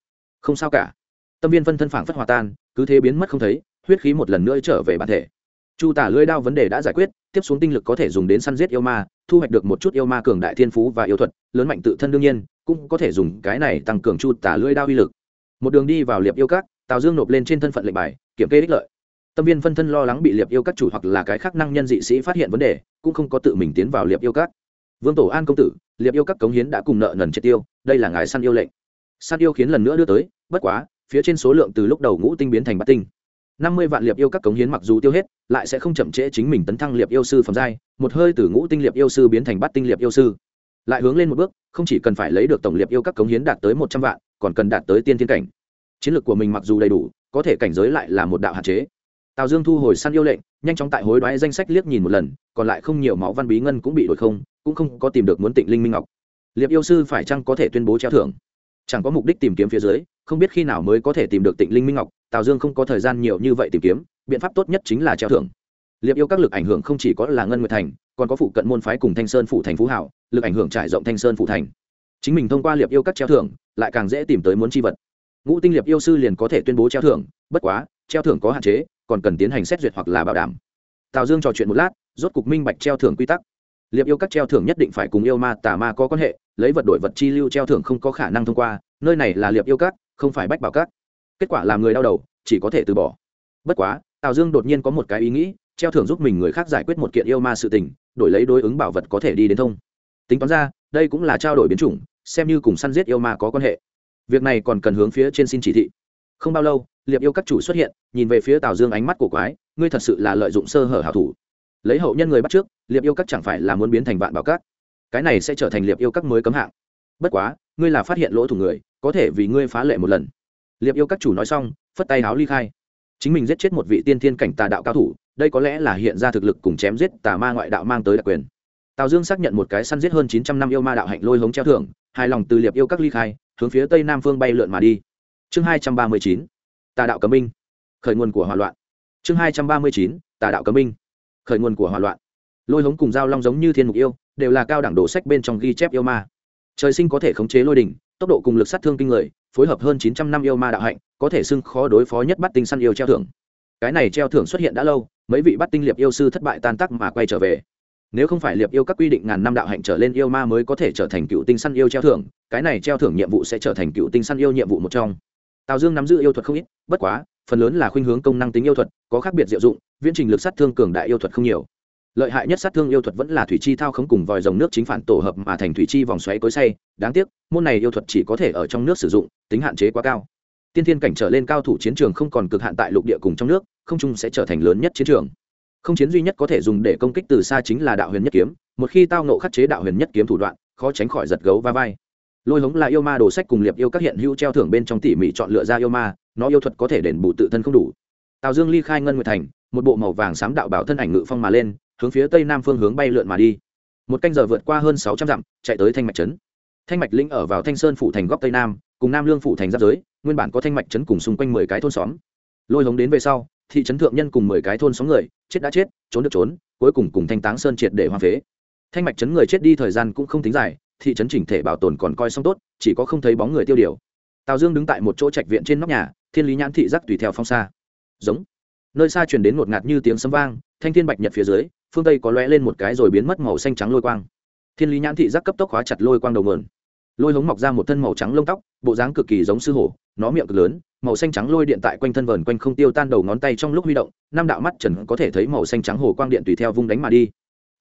S1: Không sao cả. Tâm viên phân thân phảng phất hòa tan, cứ thế biến mất không thấy, huyết khí một lần nữa trở về bản thể. Chu tả lưỡi đao vấn đề đã giải quyết, tiếp xuống tinh lực có thể dùng đến săn giết yêu ma, thu hoạch được một chút yêu ma cường đại thiên phú và yêu thuật, lớn mạnh tự thân đương nhiên, cũng có thể dùng cái này tăng cường chu tả lưỡi đao uy lực. Một đường đi vào liệp yêu các tào dương nộp lên trên thân phận lệnh bài, kiểm kê ích lợi. Tâm viên phân thân lo lắng bị liệp yêu các chủ hoặc là cái khác năng nhân dị sĩ phát hiện vấn đề, cũng không có tự mình tiến vào liệp yêu các. Vương tổ an công tử, liệp yêu các cống hiến đã cùng nợ nần triệt tiêu, đây là ngài săn yêu lệnh. Săn yêu khiến lần nữa đưa tới, bất quá, phía trên số lượng từ lúc đầu ngũ tinh biến thành bát tinh. Năm mươi vạn liệp yêu các cống hiến mặc dù tiêu hết, lại sẽ không chậm trễ chính mình tấn thăng liệp yêu sư phẩm giai, một hơi từ ngũ tinh liệp yêu sư biến thành bát tinh liệp yêu sư. Lại hướng lên một bước, không chỉ cần phải lấy được tổng liệp yêu các cống hiến đạt tới một trăm vạn, còn cần đạt tới tiên thiên cảnh chiến lược của mình mặc dù đầy đủ, có thể cảnh giới lại là một đạo hạn chế. Tào dương thu hồi săn yêu lệnh, nhanh chóng tại hối đoái danh sách liếc nhìn một lần, còn lại không nhiều máu văn bí ngân cũng bị đổi không, cũng không có tìm được muốn tịnh linh minh ngọc. Liệp yêu sư phải chăng có thể tuyên bố treo thưởng? Chẳng có mục đích tìm kiếm phía dưới, không biết khi nào mới có thể tìm được tịnh linh minh ngọc, tào dương không có thời gian nhiều như vậy tìm kiếm, biện pháp tốt nhất chính là treo thưởng. Liệp yêu các lực ảnh hưởng không chỉ có là ngân nguyệt thành, còn có phụ cận môn phái cùng thanh sơn phủ thành phú hảo, lực ảnh hưởng trải rộng thanh sơn phủ thành. Chính mình thông qua liệp yêu các treo thưởng, lại càng dễ tìm tới muốn chi vật ngũ tinh liệp yêu sư liền có thể tuyên bố treo thưởng, bất quá, treo thưởng có hạn chế, còn cần tiến hành xét duyệt hoặc là bảo đảm. Tào dương trò chuyện một lát, rốt cục minh bạch treo thưởng quy tắc. Liệp yêu các treo thưởng nhất định phải cùng yêu ma, tà ma có quan hệ, lấy vật đổi vật chi lưu treo thưởng không có khả năng thông qua, nơi này là liệp yêu các, không phải bách bảo các. Kết quả làm người đau đầu, chỉ có thể từ bỏ. Bất quá, tào dương đột nhiên có một cái ý nghĩ, treo thưởng giúp mình người khác giải quyết một kiện yêu ma sự tình, đổi lấy đối ứng bảo vật có thể đi đến thông. Tính toán ra, đây cũng là trao đổi biến chủng, xem như cùng săn giết yêu ma có quan hệ việc này còn cần hướng phía trên xin chỉ thị. Không bao lâu, liệp yêu các chủ xuất hiện, nhìn về phía tào dương ánh mắt của quái, ngươi thật sự là lợi dụng sơ hở hảo thủ. Lấy hậu nhân người bắt trước, liệp yêu các chẳng phải là muốn biến thành vạn bảo các. Cái này sẽ trở thành liệp yêu các mới cấm hạng. Bất quá, ngươi là phát hiện lỗ thủ người, có thể vì ngươi phá lệ một lần. Liệp yêu các chủ nói xong, phất tay háo ly khai. Chính mình giết chết một vị tiên thiên cảnh tà đạo cao thủ, đây có lẽ là hiện ra thực lực cùng chém giết tà ma ngoại đạo mang tới đặc quyền tào dương xác nhận một cái săn giết hơn chín trăm năm yêu ma đạo hạnh lôi hống treo thưởng, hài lòng từ liệp yêu các ly khai, hướng phía tây nam phương bay lượn mà đi. Chương hai trăm ba mươi chín, tà đạo cấm minh khởi nguồn của hỏa loạn. Chương hai trăm ba mươi chín, tà đạo cấm minh khởi nguồn của hỏa loạn. Lôi hống cùng giao long giống như thiên mục yêu, đều là cao đẳng đồ sách bên trong ghi chép yêu ma. Trời sinh có thể khống chế lôi đỉnh, tốc độ cùng lực sát thương kinh người, phối hợp hơn chín trăm năm yêu ma đạo hạnh, có thể xưng khó đối phó nhất bắt tinh săn yêu treo thưởng. Cái này treo thưởng xuất hiện đã lâu, mấy vị bắt tinh liệp yêu sư thất bại tan tắc mà quay trở về nếu không phải liệp yêu các quy định ngàn năm đạo hạnh trở lên yêu ma mới có thể trở thành cựu tinh săn yêu treo thưởng, cái này treo thưởng nhiệm vụ sẽ trở thành cựu tinh săn yêu nhiệm vụ một trong. Tào dương nắm giữ yêu thuật không ít, bất quá, phần lớn là khuynh hướng công năng tính yêu thuật, có khác biệt diệu dụng, viễn trình lực sát thương cường đại yêu thuật không nhiều. Lợi hại nhất sát thương yêu thuật vẫn là thủy chi thao không cùng vòi dòng nước chính phản tổ hợp mà thành thủy chi vòng xoáy cối say đáng tiếc, môn này yêu thuật chỉ có thể ở trong nước sử dụng, tính hạn chế quá cao. Tiên thiên cảnh trở lên cao thủ chiến trường không còn cực hạn tại lục địa cùng trong nước, không trung sẽ trở thành lớn nhất chiến trường không chiến duy nhất có thể dùng để công kích từ xa chính là đạo huyền nhất kiếm, một khi tao nộ khắc chế đạo huyền nhất kiếm thủ đoạn, khó tránh khỏi giật gấu va vai. Lôi hống là yêu ma đồ sách cùng liệp yêu các hiện hữu treo thưởng bên trong tỉ mỉ chọn lựa ra yêu ma, nó yêu thuật có thể đền bù tự thân không đủ. Tào dương ly khai ngân nguyệt thành, một bộ màu vàng xám đạo bảo thân ảnh ngự phong mà lên, hướng phía tây nam phương hướng bay lượn mà đi. Một canh giờ vượt qua hơn sáu trăm dặm, chạy tới thanh mạch trấn. Thanh mạch lĩnh ở vào thanh sơn phủ thành góc tây nam, cùng nam lương phủ thành giáp giới, nguyên bản có thanh mạch trấn cùng xung quanh mười cái thôn xóm. Lôi hống đến về sau thị trấn thượng nhân cùng mười cái thôn xóm người, chết đã chết, trốn được trốn, cuối cùng cùng thanh táng sơn triệt để hoa phế. Thanh mạch trấn người chết đi thời gian cũng không tính dài, thị trấn chỉnh thể bảo tồn còn coi xong tốt, chỉ có không thấy bóng người tiêu điều. Tào dương đứng tại một chỗ trạch viện trên nóc nhà, thiên lý nhãn thị giác tùy theo phong xa giống. Nơi xa truyền đến ngột ngạt như tiếng sấm vang, thanh thiên bạch nhật phía dưới, phương tây có lóe lên một cái rồi biến mất màu xanh trắng lôi quang. Thiên lý nhãn thị giác cấp tốc khóa chặt lôi quang đầu nguồn. Lôi hống mọc ra một thân màu trắng lông tóc, bộ dáng cực kỳ giống sư hổ, nó miệng cực lớn màu xanh trắng lôi điện tại quanh thân vờn quanh không tiêu tan đầu ngón tay trong lúc huy động, năm đạo mắt trần có thể thấy màu xanh trắng hồ quang điện tùy theo vung đánh mà đi.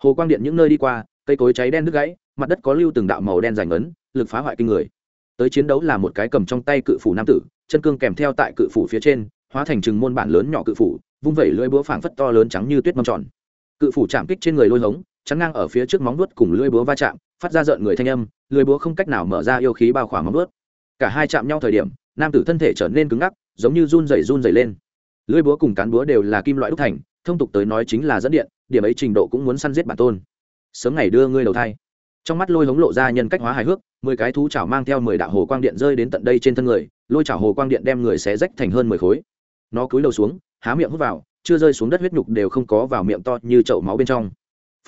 S1: Hồ quang điện những nơi đi qua, cây cối cháy đen đứt gãy, mặt đất có lưu từng đạo màu đen dài ngấn, lực phá hoại kinh người. Tới chiến đấu là một cái cầm trong tay cự phủ nam tử, chân cương kèm theo tại cự phủ phía trên, hóa thành chừng môn bản lớn nhỏ cự phủ, vung vẩy lưỡi búa phảng phất to lớn trắng như tuyết mâm tròn. Cự phủ chạm kích trên người lôi hống, chắn ngang ở phía trước móng vuốt cùng lưỡi búa va chạm, phát ra rợn người thanh âm, lưỡi búa không cách nào mở ra yêu khí bao khỏa móng vuốt. Cả hai chạm nhau thời điểm nam tử thân thể trở nên cứng ngắc, giống như run rẩy run rẩy lên. Lưỡi búa cùng cán búa đều là kim loại đúc thành, thông tục tới nói chính là dẫn điện, điểm ấy trình độ cũng muốn săn giết bản tôn. Sớm ngày đưa ngươi đầu thai. Trong mắt lôi hống lộ ra nhân cách hóa hài hước, mười cái thú chảo mang theo mười đạo hồ quang điện rơi đến tận đây trên thân người, lôi chảo hồ quang điện đem người xé rách thành hơn mười khối. Nó cúi đầu xuống, há miệng hút vào, chưa rơi xuống đất huyết nhục đều không có vào miệng to như chậu máu bên trong.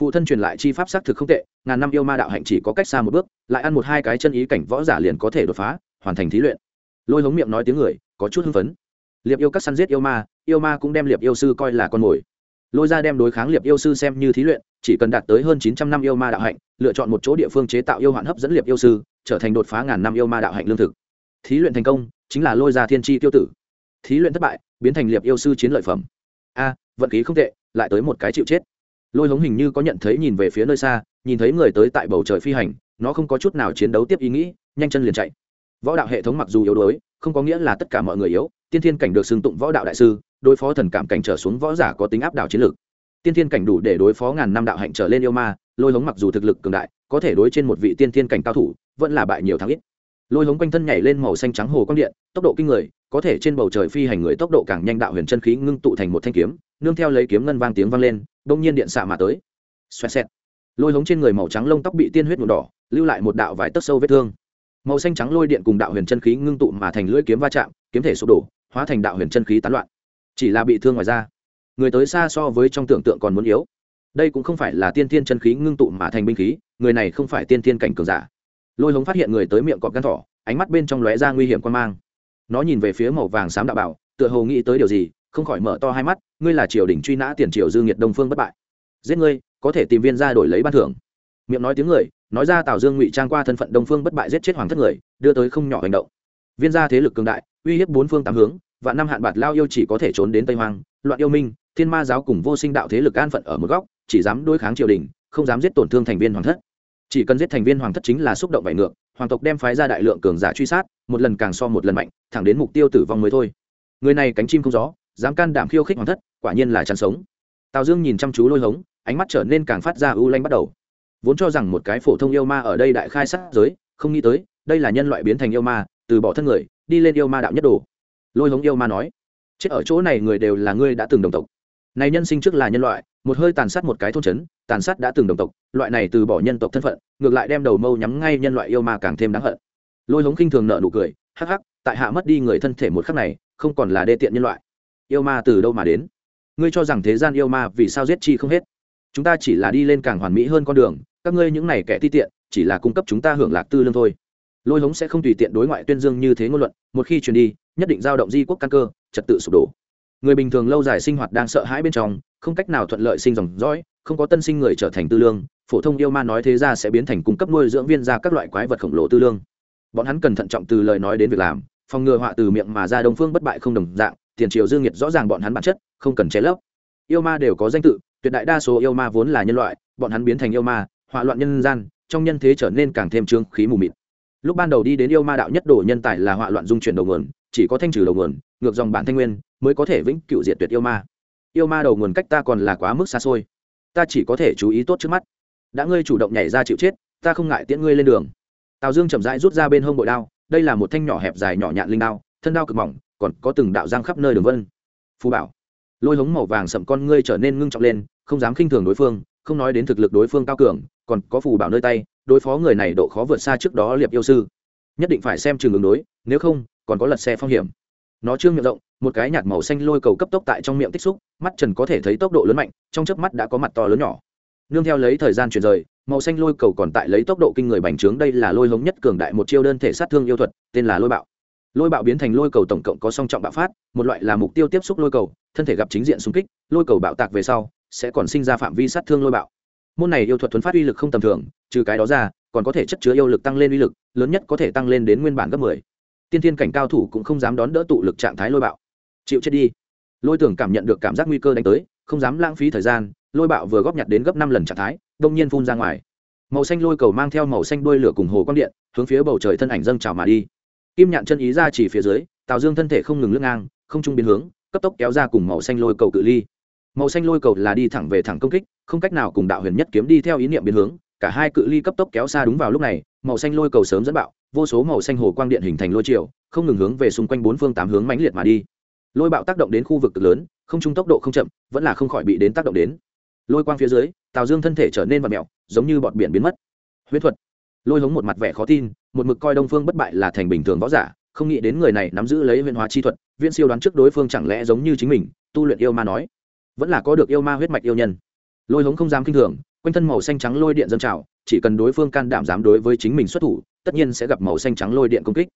S1: Phụ thân truyền lại chi pháp xác thực không tệ, ngàn năm yêu ma đạo hạnh chỉ có cách xa một bước, lại ăn một hai cái chân ý cảnh võ giả liền có thể đột phá, hoàn thành thí luyện lôi hống miệng nói tiếng người, có chút hưng phấn. Liệp yêu các săn giết yêu ma yêu ma cũng đem liệp yêu sư coi là con mồi. Lôi ra đem đối kháng liệp yêu sư xem như thí luyện, chỉ cần đạt tới hơn chín trăm năm yêu ma đạo hạnh, lựa chọn một chỗ địa phương chế tạo yêu hoạn hấp dẫn liệp yêu sư, trở thành đột phá ngàn năm yêu ma đạo hạnh lương thực. Thí luyện thành công, chính là lôi ra thiên tri tiêu tử. Thí luyện thất bại, biến thành liệp yêu sư chiến lợi phẩm. A, vận khí không tệ, lại tới một cái chịu chết. Lôi hống hình như có nhận thấy nhìn về phía nơi xa, nhìn thấy người tới tại bầu trời phi hành, nó không có chút nào chiến đấu tiếp ý nghĩ, nhanh chân liền chạy võ đạo hệ thống mặc dù yếu đuối, không có nghĩa là tất cả mọi người yếu, tiên thiên cảnh được xưng tụng võ đạo đại sư, đối phó thần cảm cảnh trở xuống võ giả có tính áp đảo chiến lược. Tiên thiên cảnh đủ để đối phó ngàn năm đạo hạnh trở lên yêu ma, lôi hống mặc dù thực lực cường đại, có thể đối trên một vị tiên thiên cảnh cao thủ, vẫn là bại nhiều thắng ít. Lôi hống quanh thân nhảy lên màu xanh trắng hồ quang điện, tốc độ kinh người, có thể trên bầu trời phi hành người tốc độ càng nhanh đạo huyền chân khí ngưng tụ thành một thanh kiếm, nương theo lấy kiếm ngân vang tiếng vang lên đông nhiên điện xạ mà tới. Xoẹt xẹt. Lôi hống trên người màu trắng lông tóc bị tiên huyết nhuộm đỏ, lưu lại một đạo vải tấc sâu vết thương màu xanh trắng lôi điện cùng đạo huyền chân khí ngưng tụ mà thành lưỡi kiếm va chạm, kiếm thể sụp đổ, hóa thành đạo huyền chân khí tán loạn. Chỉ là bị thương ngoài ra người tới xa so với trong tưởng tượng còn muốn yếu. Đây cũng không phải là tiên thiên chân khí ngưng tụ mà thành binh khí, người này không phải tiên thiên cảnh cường giả. Lôi hống phát hiện người tới miệng cọp gan thỏ, ánh mắt bên trong lóe ra nguy hiểm quan mang. Nó nhìn về phía màu vàng xám đạo bảo, tựa hồ nghĩ tới điều gì, không khỏi mở to hai mắt, ngươi là triều đình truy nã tiền triều dương nhiệt đông phương bất bại. Giết ngươi, có thể tìm viên ra đổi lấy ban thưởng. Miệng nói tiếng người nói ra tào dương ngụy trang qua thân phận đông phương bất bại giết chết hoàng thất người, đưa tới không nhỏ hành động. Viên gia thế lực cường đại, uy hiếp bốn phương tám hướng và năm hạn bạt lao yêu chỉ có thể trốn đến tây hoang, loạn yêu minh, thiên ma giáo cùng vô sinh đạo thế lực an phận ở một góc, chỉ dám đối kháng triều đình, không dám giết tổn thương thành viên hoàng thất. Chỉ cần giết thành viên hoàng thất chính là xúc động vải ngược, hoàng tộc đem phái ra đại lượng cường giả truy sát, một lần càng so một lần mạnh, thẳng đến mục tiêu tử vong mới thôi. Người này cánh chim không gió, dám can đảm khiêu khích hoàng thất, quả nhiên là chăn sống. Tào dương nhìn chăm chú lôi hống, ánh mắt trở nên càng phát ra ưu lanh bắt đầu vốn cho rằng một cái phổ thông yêu ma ở đây đại khai sát giới, không nghĩ tới, đây là nhân loại biến thành yêu ma, từ bỏ thân người, đi lên yêu ma đạo nhất đồ. Lôi hống yêu ma nói, chết ở chỗ này người đều là ngươi đã từng đồng tộc. Này nhân sinh trước là nhân loại, một hơi tàn sát một cái thôn trấn, tàn sát đã từng đồng tộc, loại này từ bỏ nhân tộc thân phận, ngược lại đem đầu mâu nhắm ngay nhân loại yêu ma càng thêm đáng hận. Lôi hống khinh thường nợ nụ cười, hắc hắc, tại hạ mất đi người thân thể một khắc này, không còn là đê tiện nhân loại. Yêu ma từ đâu mà đến? Ngươi cho rằng thế gian yêu ma vì sao giết chi không hết? Chúng ta chỉ là đi lên càng hoàn mỹ hơn con đường các ngươi những này kẻ ti tiện, chỉ là cung cấp chúng ta hưởng lạc tư lương thôi. Lôi hống sẽ không tùy tiện đối ngoại tuyên dương như thế ngôn luận, một khi truyền đi, nhất định giao động di quốc căn cơ, trật tự sụp đổ. Người bình thường lâu dài sinh hoạt đang sợ hãi bên trong, không cách nào thuận lợi sinh dòng dõi, không có tân sinh người trở thành tư lương, phổ thông yêu ma nói thế ra sẽ biến thành cung cấp nuôi dưỡng viên ra các loại quái vật khổng lồ tư lương. Bọn hắn cần thận trọng từ lời nói đến việc làm, phòng ngừa họa từ miệng mà ra đông phương bất bại không đồng dạng, tiền triều dương nhiệt rõ ràng bọn hắn bản chất, không cần che lấp. Yêu ma đều có danh tự, tuyệt đại đa số yêu ma vốn là nhân loại, bọn hắn biến thành yêu ma họa loạn nhân gian, trong nhân thế trở nên càng thêm trương khí mù mịt. Lúc ban đầu đi đến yêu ma đạo nhất đồ nhân tài là họa loạn dung chuyển đầu nguồn, chỉ có thanh trừ đầu nguồn, ngược dòng bản thanh nguyên, mới có thể vĩnh cựu diệt tuyệt yêu ma. Yêu ma đầu nguồn cách ta còn là quá mức xa xôi. Ta chỉ có thể chú ý tốt trước mắt. Đã ngươi chủ động nhảy ra chịu chết, ta không ngại tiễn ngươi lên đường. Tào dương chậm rãi rút ra bên hông bội đao, đây là một thanh nhỏ hẹp dài nhỏ nhạn linh đao, thân đao cực mỏng, còn có từng đạo giang khắp nơi đường vân. Phù bảo. Lôi hống màu vàng sậm con ngươi trở nên ngưng trọng lên, không dám khinh thường đối phương, không nói đến thực lực đối phương cao cường còn có phù bảo nơi tay, đối phó người này độ khó vượt xa trước đó liệp yêu sư. Nhất định phải xem trường ứng đối, nếu không, còn có lật xe phong hiểm. Nó trương miệng rộng, một cái nhạt màu xanh lôi cầu cấp tốc tại trong miệng tích xúc, mắt trần có thể thấy tốc độ lớn mạnh, trong chớp mắt đã có mặt to lớn nhỏ. Nương theo lấy thời gian chuyển rời, màu xanh lôi cầu còn tại lấy tốc độ kinh người bành trướng, đây là lôi hống nhất cường đại một chiêu đơn thể sát thương yêu thuật, tên là lôi bạo. Lôi bạo biến thành lôi cầu tổng cộng có song trọng bạo phát, một loại là mục tiêu tiếp xúc lôi cầu, thân thể gặp chính diện xung kích, lôi cầu bạo tạc về sau, sẽ còn sinh ra phạm vi sát thương lôi bạo môn này yêu thuật thuấn phát uy lực không tầm thường, trừ cái đó ra, còn có thể chất chứa yêu lực tăng lên uy lực, lớn nhất có thể tăng lên đến nguyên bản gấp mười. Tiên thiên cảnh cao thủ cũng không dám đón đỡ tụ lực trạng thái lôi bạo. Chịu chết đi. Lôi tưởng cảm nhận được cảm giác nguy cơ đánh tới, không dám lãng phí thời gian, lôi bạo vừa góp nhặt đến gấp năm lần trạng thái, đông nhiên phun ra ngoài. Màu xanh lôi cầu mang theo màu xanh đuôi lửa cùng hồ quang điện, hướng phía bầu trời thân ảnh dâng trào mà đi. Kim nhạn chân ý ra chỉ phía dưới, tào dương thân thể không ngừng lưng ngang, không trung biến hướng, cấp tốc kéo ra cùng màu xanh lôi cầu cự ly màu xanh lôi cầu là đi thẳng về thẳng công kích, không cách nào cùng đạo huyền nhất kiếm đi theo ý niệm biến hướng, cả hai cự ly cấp tốc kéo xa đúng vào lúc này, màu xanh lôi cầu sớm dẫn bạo, vô số màu xanh hồ quang điện hình thành lôi triều, không ngừng hướng về xung quanh bốn phương tám hướng mãnh liệt mà đi. Lôi bạo tác động đến khu vực cực lớn, không trung tốc độ không chậm, vẫn là không khỏi bị đến tác động đến. Lôi quang phía dưới, tào dương thân thể trở nên vật mẹo giống như bọt biển biến mất. Huyết thuật. Lôi hống một mặt vẻ khó tin, một mực coi đông phương bất bại là thành bình thường võ giả, không nghĩ đến người này nắm giữ lấy huyền hóa chi thuật viên siêu đoán trước đối phương chẳng lẽ giống như chính mình, tu luyện yêu ma nói vẫn là có được yêu ma huyết mạch yêu nhân. Lôi hống không dám kinh thường, quanh thân màu xanh trắng lôi điện dâng trào, chỉ cần đối phương can đảm dám đối với chính mình xuất thủ, tất nhiên sẽ gặp màu xanh trắng lôi điện công kích.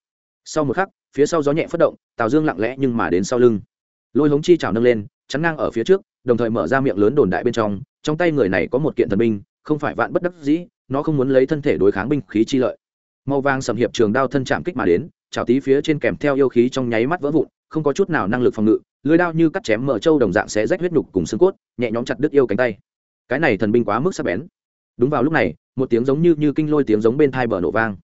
S1: Sau một khắc, phía sau gió nhẹ phất động, tào dương lặng lẽ nhưng mà đến sau lưng. Lôi hống chi trào nâng lên, chắn ngang ở phía trước, đồng thời mở ra miệng lớn đồn đại bên trong trong tay người này có một kiện thần binh, không phải vạn bất đắc dĩ, nó không muốn lấy thân thể đối kháng binh khí chi lợi. Màu vàng sầm hiệp trường đao thân chạm kích mà đến trào tí phía trên kèm theo yêu khí trong nháy mắt vỡ vụn, không có chút nào năng lực phòng ngự lưới đao như cắt chém mở trâu đồng dạng sẽ rách huyết nhục cùng xương cốt, nhẹ nhõm chặt đứt yêu cánh tay. Cái này thần binh quá mức sắc bén. Đúng vào lúc này, một tiếng giống như như kinh lôi tiếng giống bên thai bờ nổ vang.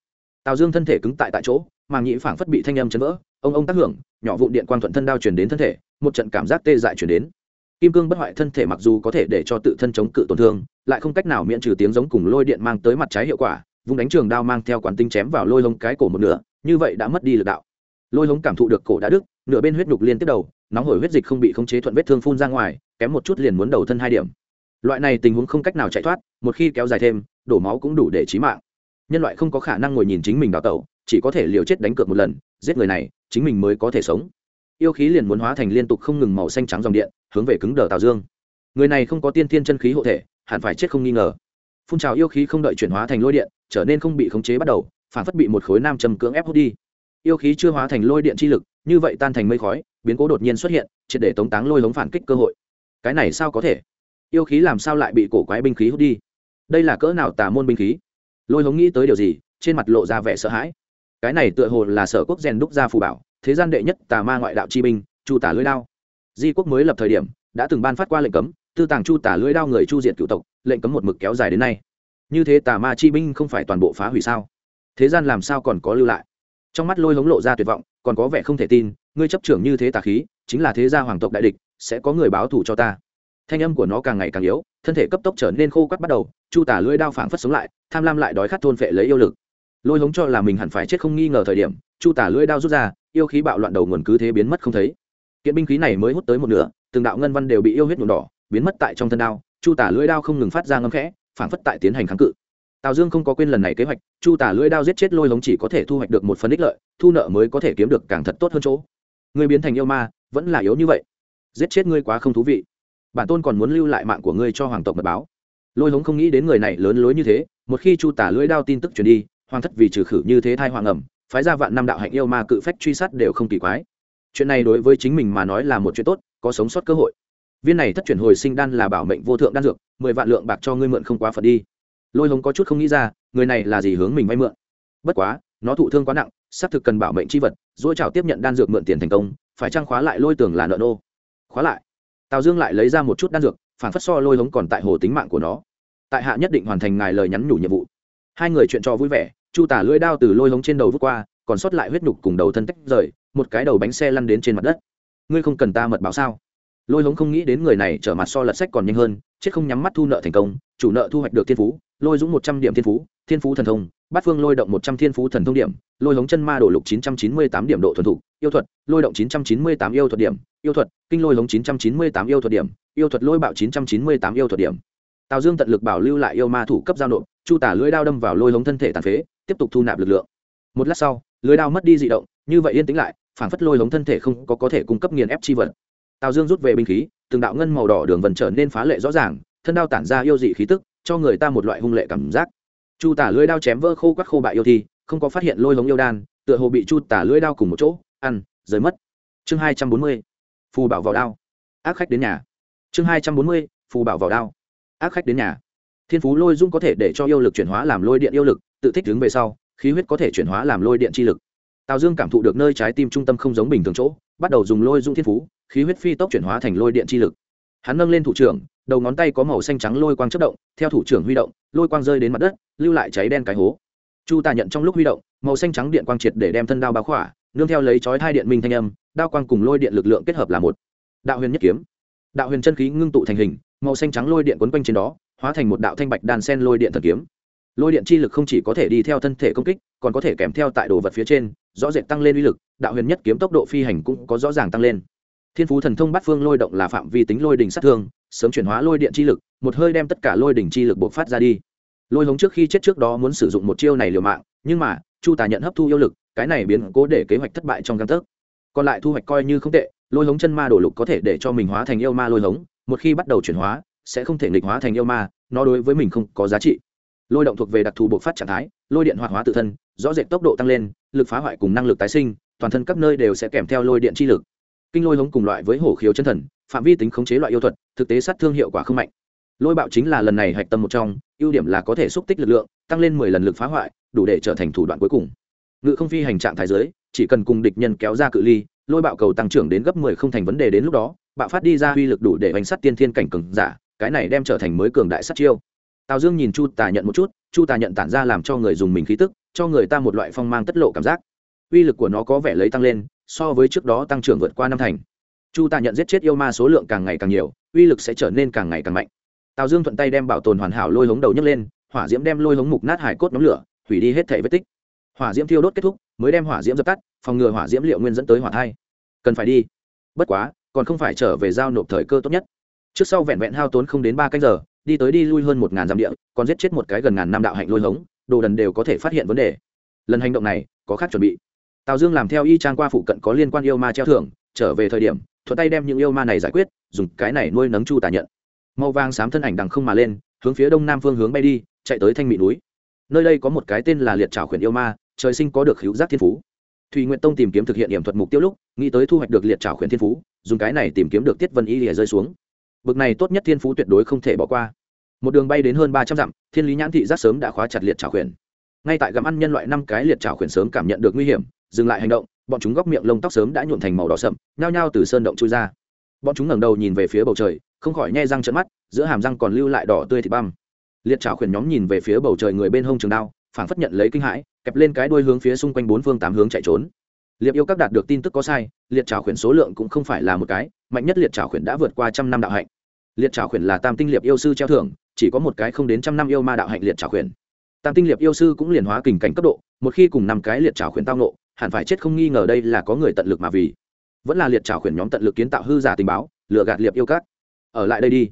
S1: Tào dương thân thể cứng tại tại chỗ, màng nhĩ phảng phất bị thanh âm chấn vỡ, ông ông tác hưởng, nhỏ vụ điện quang thuận thân đao chuyển đến thân thể, một trận cảm giác tê dại chuyển đến. Kim cương bất hoại thân thể mặc dù có thể để cho tự thân chống cự tổn thương, lại không cách nào miễn trừ tiếng giống cùng lôi điện mang tới mặt trái hiệu quả vùng đánh trường đao mang theo quán tinh chém vào lôi lông cái cổ một nửa, như vậy đã mất đi lực đạo. Lôi lông cảm thụ được cổ đã đứt, nửa bên huyết nhục liên tiếp đầu nóng hổi huyết dịch không bị khống chế thuận vết thương phun ra ngoài, kém một chút liền muốn đầu thân hai điểm. Loại này tình huống không cách nào chạy thoát, một khi kéo dài thêm, đổ máu cũng đủ để chí mạng. Nhân loại không có khả năng ngồi nhìn chính mình đào tẩu, chỉ có thể liều chết đánh cược một lần, giết người này, chính mình mới có thể sống. Yêu khí liền muốn hóa thành liên tục không ngừng màu xanh trắng dòng điện, hướng về cứng đờ tào dương. Người này không có tiên thiên chân khí hộ thể, hẳn phải chết không nghi ngờ. Phun trào yêu khí không đợi chuyển hóa thành lôi điện, trở nên không bị khống chế bắt đầu, phản phất bị một khối nam châm cưỡng ép hút đi. Yêu khí chưa hóa thành lôi điện chi lực như vậy tan thành mây khói, biến cố đột nhiên xuất hiện, triệt để tống táng lôi hống phản kích cơ hội. Cái này sao có thể? Yêu khí làm sao lại bị cổ quái binh khí hút đi? Đây là cỡ nào tà môn binh khí? Lôi hống nghĩ tới điều gì, trên mặt lộ ra vẻ sợ hãi. Cái này tựa hồ là sở quốc rèn đúc ra phù bảo, thế gian đệ nhất tà ma ngoại đạo chi binh, chu tả lưỡi đao. Di quốc mới lập thời điểm, đã từng ban phát qua lệnh cấm, tư tàng chu tả lưỡi đao người chu diệt cựu tộc, lệnh cấm một mực kéo dài đến nay. Như thế tà ma chi binh không phải toàn bộ phá hủy sao? Thế gian làm sao còn có lưu lại? Trong mắt lôi hống lộ ra tuyệt vọng, còn có vẻ không thể tin, ngươi chấp trưởng như thế tà khí, chính là thế gia hoàng tộc đại địch, sẽ có người báo thù cho ta. Thanh âm của nó càng ngày càng yếu, thân thể cấp tốc trở nên khô quắt bắt đầu, chu tả lưỡi đao phảng phất sống lại, tham lam lại đói khát thôn phệ lấy yêu lực. Lôi hống cho là mình hẳn phải chết không nghi ngờ thời điểm, chu tả lưỡi đao rút ra, yêu khí bạo loạn đầu nguồn cứ thế biến mất không thấy. Kiện binh khí này mới hút tới một nửa, từng đạo ngân văn đều bị yêu huyết nhuộm đỏ, biến mất tại trong thân đao, chu tả lưỡi đao không ngừng phát ra ngâm khẽ, phảng phất tại tiến hành kháng cự tào dương không có quên lần này kế hoạch, chu tả lưỡi đao giết chết lôi hống chỉ có thể thu hoạch được một phần ích lợi, thu nợ mới có thể kiếm được càng thật tốt hơn chỗ. Người biến thành yêu ma, vẫn là yếu như vậy. Giết chết ngươi quá không thú vị. Bản tôn còn muốn lưu lại mạng của ngươi cho hoàng tộc mật báo. Lôi hống không nghĩ đến người này lớn lối như thế, một khi chu tả lưỡi đao tin tức truyền đi, hoàng thất vì trừ khử như thế thai hoàng ẩm, phái ra vạn năm đạo hạnh yêu ma cự phách truy sát đều không kỳ quái. Chuyện này đối với chính mình mà nói là một chuyện tốt, có sống sót cơ hội. Viên này thất chuyển hồi sinh đan là bảo mệnh vô thượng đan dược, mười vạn lượng bạc cho ngươi mượn không quá phật đi lôi hống có chút không nghĩ ra, người này là gì hướng mình vay mượn. Bất quá, nó thụ thương quá nặng, xác thực cần bảo mệnh c h i vật, dỗi trào tiếp nhận đan dược mượn tiền thành công, phải trăng khóa lại lôi tường là nợ nô? Khóa lại. Tào dương lại lấy ra một chút đan dược, phản phất so lôi hống còn tại hồ tính mạng của nó. Tại hạ nhất định hoàn thành ngài lời nhắn nhủ nhiệm vụ. Hai người chuyện trò vui vẻ, chu tả lưỡi đao từ lôi hống trên đầu vút qua, còn sót lại huyết nhục cùng đầu thân tách rời, một cái đầu bánh xe lăn đến trên mặt đất. Ngươi không cần ta mật báo sao? Lôi hống không nghĩ đến người này trở mặt so lật sách còn nhanh hơn, chết không nhắm mắt thu nợ thành công, chủ nợ thu hoạch được thiên phú, lôi dũng một trăm điểm thiên phú thiên phú thần thông, bát phương lôi động một trăm thiên phú thần thông điểm, lôi hống chân ma đổ lục chín trăm chín mươi tám điểm độ thuần thục, yêu thuật, lôi động chín trăm chín mươi tám yêu thuật điểm, yêu thuật, kinh lôi hống chín trăm chín mươi tám yêu thuật điểm, yêu thuật lôi bạo chín trăm chín mươi tám yêu thuật điểm. Tào dương tận lực bảo lưu lại yêu ma thủ cấp giao nộp, chu tả lưỡi đao đâm vào lôi hống thân thể tàn phế, tiếp tục thu nạp lực lượng. Một lát sau, lưỡi đao mất đi dị động, như vậy yên tĩnh lại phản phất lôi hống thân thể không có có thể cung cấp nghiền ép chi vật tào dương rút về binh khí, từng đạo ngân màu đỏ đường vần trở nên phá lệ rõ ràng, thân đao tản ra yêu dị khí tức, cho người ta một loại hung lệ cảm giác. Chu tả lưỡi đao chém vỡ khô quắt khô bại yêu thi, không có phát hiện lôi hống yêu đan, tựa hồ bị chu tả lưỡi đao cùng một chỗ, ăn, rời mất. Chương hai trăm bốn mươi, phù bảo vào đao. Ác khách đến nhà. Chương hai trăm bốn mươi, phù bảo vào đao. Ác khách đến nhà. Thiên phú lôi dung có thể để cho yêu lực chuyển hóa làm lôi điện yêu lực, tự thích đứng về sau, khí huyết có thể chuyển hóa làm lôi điện chi lực. Tào dương cảm thụ được nơi trái tim trung tâm không giống bình thường chỗ, bắt đầu dùng lôi dung thiên phú khí huyết phi tốc chuyển hóa thành lôi điện chi lực. Hắn nâng lên thủ trưởng, đầu ngón tay có màu xanh trắng lôi quang chất động, theo thủ trưởng huy động, lôi quang rơi đến mặt đất, lưu lại cháy đen cái hố. Chu tà nhận trong lúc huy động, màu xanh trắng điện quang triệt để đem thân đao báo khỏa, nương theo lấy chói thai điện minh thanh âm, đao quang cùng lôi điện lực lượng kết hợp là một. Đạo huyền nhất kiếm. Đạo huyền chân khí ngưng tụ thành hình, màu xanh trắng lôi điện quấn quanh trên đó, hóa thành một đạo thanh bạch đàn sen lôi điện thần kiếm. Lôi điện chi lực không chỉ có thể đi theo thân thể công kích, còn có thể kèm theo tại đồ vật phía trên, rõ rệt tăng lên uy lực, đạo huyền nhất kiếm tốc độ phi hành cũng có rõ ràng tăng lên thiên phú thần thông bắt phương lôi động là phạm vi tính lôi đỉnh sát thương, sớm chuyển hóa lôi điện chi lực, một hơi đem tất cả lôi đỉnh chi lực bộc phát ra đi. Lôi hống trước khi chết trước đó muốn sử dụng một chiêu này liều mạng, nhưng mà, chu tà nhận hấp thu yêu lực, cái này biến cố để kế hoạch thất bại trong căn tấc. Còn lại thu hoạch coi như không tệ, lôi hống chân ma đổ lục có thể để cho mình hóa thành yêu ma lôi hống, một khi bắt đầu chuyển hóa, sẽ không thể nghịch hóa thành yêu ma, nó đối với mình không có giá trị. Lôi động thuộc về đặc thù bộc phát trạng thái, lôi điện hoạt hóa tự thân, rõ rệt tốc độ tăng lên, lực phá hoại cùng năng lực tái sinh, toàn thân các nơi đều sẽ kèm theo lôi điện chi lực kinh lôi hống cùng loại với hổ khiếu chân thần, phạm vi tính khống chế loại yêu thuật, thực tế sát thương hiệu quả không mạnh. Lôi bạo chính là lần này hạch tâm một trong, ưu điểm là có thể xúc tích lực lượng, tăng lên mười lần lực phá hoại, đủ để trở thành thủ đoạn cuối cùng. Ngự không phi hành trạng thái giới, chỉ cần cùng địch nhân kéo ra cự ly, lôi bạo cầu tăng trưởng đến gấp mười không thành vấn đề đến lúc đó, bạo phát đi ra uy lực đủ để bánh sắt tiên thiên cảnh cường giả, cái này đem trở thành mới cường đại sát chiêu. Tào dương nhìn chu tà nhận một chút, chu tà nhận tản ra làm cho người dùng mình khí tức, cho người ta một loại phong mang tất lộ cảm giác. Uy lực của nó có vẻ lấy tăng lên so với trước đó tăng trưởng vượt qua năm thành. Chu tà nhận giết chết yêu ma số lượng càng ngày càng nhiều, uy lực sẽ trở nên càng ngày càng mạnh. Tào dương thuận tay đem bảo tồn hoàn hảo lôi hống đầu nhấc lên, hỏa diễm đem lôi hống mục nát hải cốt nhóm lửa, hủy đi hết thể vết tích. Hỏa diễm thiêu đốt kết thúc, mới đem hỏa diễm dập tắt, phòng ngừa hỏa diễm liệu nguyên dẫn tới hỏa thai. Cần phải đi. Bất quá, còn không phải trở về giao nộp thời cơ tốt nhất. Trước sau vẹn vẹn hao tốn không đến ba canh giờ, đi tới đi lui hơn một ngàn dặm địa, còn giết chết một cái gần ngàn năm đạo hạnh lôi hống, đồ đần đều có thể phát hiện vấn đề. Lần hành động này, có khác chuẩn bị tào dương làm theo y trang qua phụ cận có liên quan yêu ma treo thưởng, trở về thời điểm, thuận tay đem những yêu ma này giải quyết, dùng cái này nuôi nấng chu tà nhận. Màu vàng xám thân ảnh đằng không mà lên, hướng phía đông nam phương hướng bay đi, chạy tới thanh mỹ núi. Nơi đây có một cái tên là liệt trảo khuyển yêu ma, trời sinh có được hữu giác thiên phú. Thùy nguyện tông tìm kiếm thực hiện điểm thuật mục tiêu lúc, nghĩ tới thu hoạch được liệt trảo khuyển thiên phú, dùng cái này tìm kiếm được tiết vân y lìa rơi xuống. Bực này tốt nhất thiên phú tuyệt đối không thể bỏ qua. Một đường bay đến hơn ba trăm dặm, thiên lý nhãn thị giác sớm đã khóa chặt liệt trảo khuyển. Ngay tại gặm ăn nhân loại năm cái liệt trảo khuyển sớm cảm nhận được nguy hiểm dừng lại hành động, bọn chúng góc miệng lông tóc sớm đã nhuộn thành màu đỏ sậm, nhao nhao từ sơn động chui ra. Bọn chúng ngẩng đầu nhìn về phía bầu trời, không khỏi nhe răng trận mắt, giữa hàm răng còn lưu lại đỏ tươi thịt băm. Liệt trảo khuyển nhóm nhìn về phía bầu trời người bên hông trường đao, phảng phất nhận lấy kinh hãi, kẹp lên cái đuôi hướng phía xung quanh bốn phương tám hướng chạy trốn. Liệp yêu các đạt được tin tức có sai, liệt trảo khuyển số lượng cũng không phải là một cái, mạnh nhất liệt trảo khuyển đã vượt qua trăm năm đạo hạnh. Liệt trảo khuyển là tam tinh liệp yêu sư treo thưởng, chỉ có một cái không đến trăm năm yêu ma đạo hạnh liệt trảo khuyển. Tam tinh liệp yêu sư cũng liền hóa kình cảnh cấp độ, một khi cùng năm cái liệt trảo khuyển tao nộ hẳn phải chết không nghi ngờ đây là có người tận lực mà vì. Vẫn là liệt trảo khuyển nhóm tận lực kiến tạo hư giả tình báo lựa gạt liệp yêu các. Ở lại đây đi.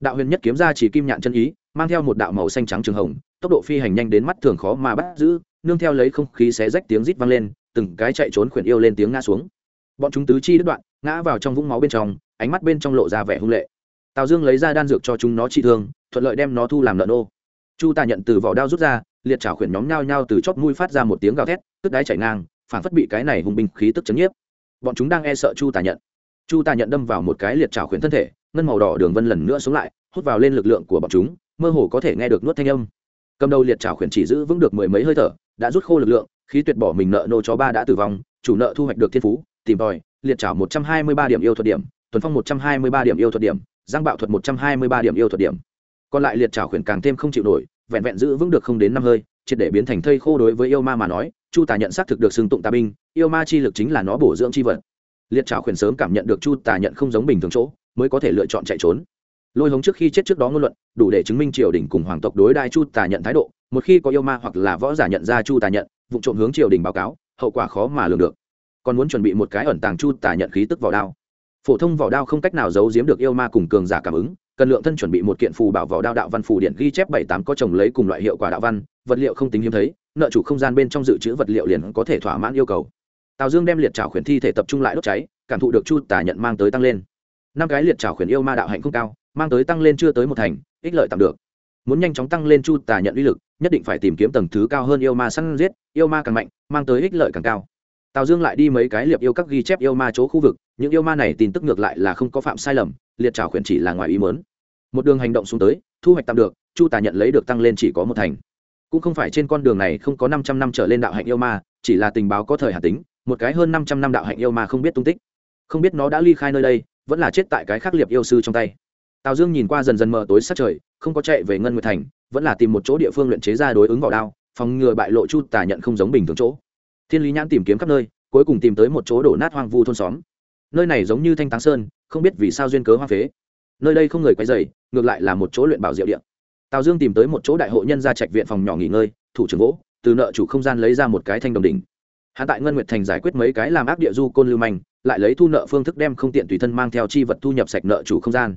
S1: Đạo huyền nhất kiếm ra chỉ kim nhạn chân ý, mang theo một đạo màu xanh trắng trường hồng, tốc độ phi hành nhanh đến mắt thường khó mà bắt giữ, nương theo lấy không khí xé rách tiếng rít vang lên, từng cái chạy trốn khuyển yêu lên tiếng ngã xuống. Bọn chúng tứ chi đứt đoạn, ngã vào trong vũng máu bên trong, ánh mắt bên trong lộ ra vẻ hung lệ. Tào dương lấy ra đan dược cho chúng nó trị thương, thuận lợi đem nó thu làm lợn ô. Chu tà nhận từ vỏ đao rút ra, liệt chảo khuyển nhóm nhao nhao từ chóp mũi phát ra một tiếng gào thét tức đáy chảy ngang phản phất bị cái này hùng binh khí tức chấn nhiếp. Bọn chúng đang e sợ chu tà nhận. Chu tà nhận đâm vào một cái liệt chảo khuyển thân thể, ngân màu đỏ đường vân lần nữa xuống lại, hút vào lên lực lượng của bọn chúng, mơ hồ có thể nghe được nuốt thanh âm. Cầm đầu liệt trảo khuyển chỉ giữ vững được mười mấy hơi thở, đã rút khô lực lượng, khí tuyệt bỏ mình nợ nô chó ba đã tử vong, chủ nợ thu hoạch được thiên phú, tìm tòi, liệt trảo một trăm hai mươi ba điểm yêu thuật điểm tuần phong một trăm hai mươi ba điểm yêu thuật điểm, giang bạo thuật một trăm hai mươi ba điểm yêu thuật điểm. Còn lại liệt trảo khuyển càng thêm không chịu nổi, vẹn vẹn giữ vững được không đến năm hơi, triệt để biến thành thây khô đối với yêu ma mà nói chu tà nhận xác thực được xưng tụng tà binh, yêu ma chi lực chính là nó bổ dưỡng chi vật. Liệt trảo khuyển sớm cảm nhận được chu tà nhận không giống bình thường chỗ, mới có thể lựa chọn chạy trốn. Lôi hống trước khi chết trước đó ngôn luận, đủ để chứng minh triều đình cùng hoàng tộc đối đai chu tà nhận thái độ, một khi có yêu ma hoặc là võ giả nhận ra chu tà nhận, vụ trộm hướng triều đình báo cáo, hậu quả khó mà lường được. Còn muốn chuẩn bị một cái ẩn tàng chu tà nhận khí tức vỏ đao. Phổ thông vỏ đao không cách nào giấu giếm được yêu ma cùng cường giả cảm ứng, cần lượng thân chuẩn bị một kiện phù bảo vỏ đao đạo văn phù điện ghi chép bảy tám có chồng lấy cùng loại hiệu quả đạo văn, vật liệu không tính hiếm thấy nợ chủ không gian bên trong dự trữ vật liệu liền có thể thỏa mãn yêu cầu. Tào dương đem liệt trào khuyển thi thể tập trung lại đốt cháy, cảm thụ được chu tả nhận mang tới tăng lên. Năm cái liệt trào khuyển yêu ma đạo hạnh không cao, mang tới tăng lên chưa tới một thành, ích lợi tạm được. Muốn nhanh chóng tăng lên chu tà nhận uy lực, nhất định phải tìm kiếm tầng thứ cao hơn yêu ma săn giết, yêu ma càng mạnh, mang tới ích lợi càng cao. Tào dương lại đi mấy cái liệp yêu các ghi chép yêu ma chỗ khu vực, những yêu ma này tin tức ngược lại là không có phạm sai lầm, liệt trào khuyển chỉ là ngoài ý mớn một đường hành động xuống tới, thu hoạch tạm được, chu tà nhận lấy được tăng lên chỉ có một thành cũng không phải trên con đường này không có năm trăm năm trở lên đạo hạnh yêu ma, chỉ là tình báo có thời hạn tính, một cái hơn năm trăm năm đạo hạnh yêu ma không biết tung tích. Không biết nó đã ly khai nơi đây, vẫn là chết tại cái khắc liệp yêu sư trong tay. Tào dương nhìn qua dần dần mờ tối sát trời, không có chạy về ngân nguyệt thành, vẫn là tìm một chỗ địa phương luyện chế ra đối ứng vào đao, phòng ngừa bại lộ chu tà nhận không giống bình thường chỗ. Thiên lý nhãn tìm kiếm khắp nơi, cuối cùng tìm tới một chỗ đổ nát hoang vu thôn xóm. Nơi này giống như thanh táng sơn, không biết vì sao duyên cớ hoang phế. Nơi đây không người quay dày ngược lại là một chỗ luyện bảo diệu điện tào dương tìm tới một chỗ đại hội nhân gia trạch viện phòng nhỏ nghỉ ngơi, thủ trưởng gỗ từ nợ chủ không gian lấy ra một cái thanh đồng đỉnh. Hạ tại ngân nguyệt thành giải quyết mấy cái làm ác địa du côn lưu manh, lại lấy thu nợ phương thức đem không tiện tùy thân mang theo chi vật thu nhập sạch nợ chủ không gian.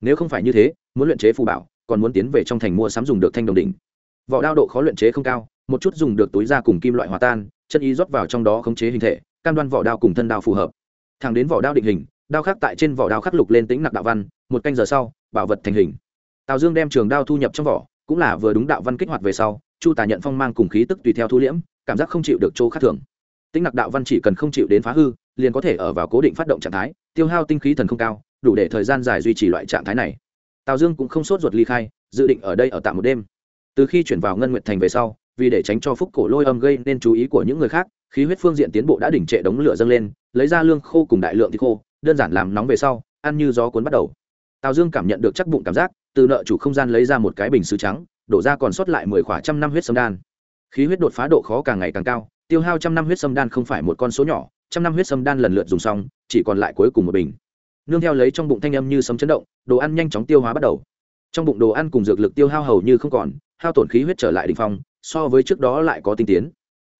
S1: Nếu không phải như thế, muốn luyện chế phù bảo, còn muốn tiến về trong thành mua sắm dùng được thanh đồng đỉnh. Vỏ đao độ khó luyện chế không cao, một chút dùng được túi da cùng kim loại hòa tan, chân ý rót vào trong đó khống chế hình thể, cam đoan vỏ đao cùng thân đao phù hợp. Thẳng đến vỏ đao định hình, đao khắc tại trên vỏ đao khắc lục lên tính nặc đạo văn, một canh giờ sau, bảo vật thành hình tào dương đem trường đao thu nhập trong vỏ, cũng là vừa đúng đạo văn kích hoạt về sau, chu tà nhận phong mang cùng khí tức tùy theo thu liễm, cảm giác không chịu được chỗ khác thường. Tính nặc đạo văn chỉ cần không chịu đến phá hư, liền có thể ở vào cố định phát động trạng thái, tiêu hao tinh khí thần không cao, đủ để thời gian dài duy trì loại trạng thái này. Tào dương cũng không sốt ruột ly khai, dự định ở đây ở tạm một đêm. Từ khi chuyển vào ngân nguyệt thành về sau, vì để tránh cho phúc cổ lôi âm gây nên chú ý của những người khác, khí huyết phương diện tiến bộ đã đỉnh trệ đống lửa dâng lên, lấy ra lương khô cùng đại lượng thịt khô, đơn giản làm nóng về sau, ăn như gió cuốn bắt đầu. Tào dương cảm nhận được chắc bụng cảm giác từ nợ chủ không gian lấy ra một cái bình sứ trắng, đổ ra còn sót lại mười khỏa trăm năm huyết sâm đan. Khí huyết đột phá độ khó càng ngày càng cao, tiêu hao trăm năm huyết sâm đan không phải một con số nhỏ, trăm năm huyết sâm đan lần lượt dùng xong, chỉ còn lại cuối cùng một bình. Nương theo lấy trong bụng thanh âm như sấm chấn động, đồ ăn nhanh chóng tiêu hóa bắt đầu. Trong bụng đồ ăn cùng dược lực tiêu hao hầu như không còn, hao tổn khí huyết trở lại đ ỉ n h phong, so với trước đó lại có tinh tiến.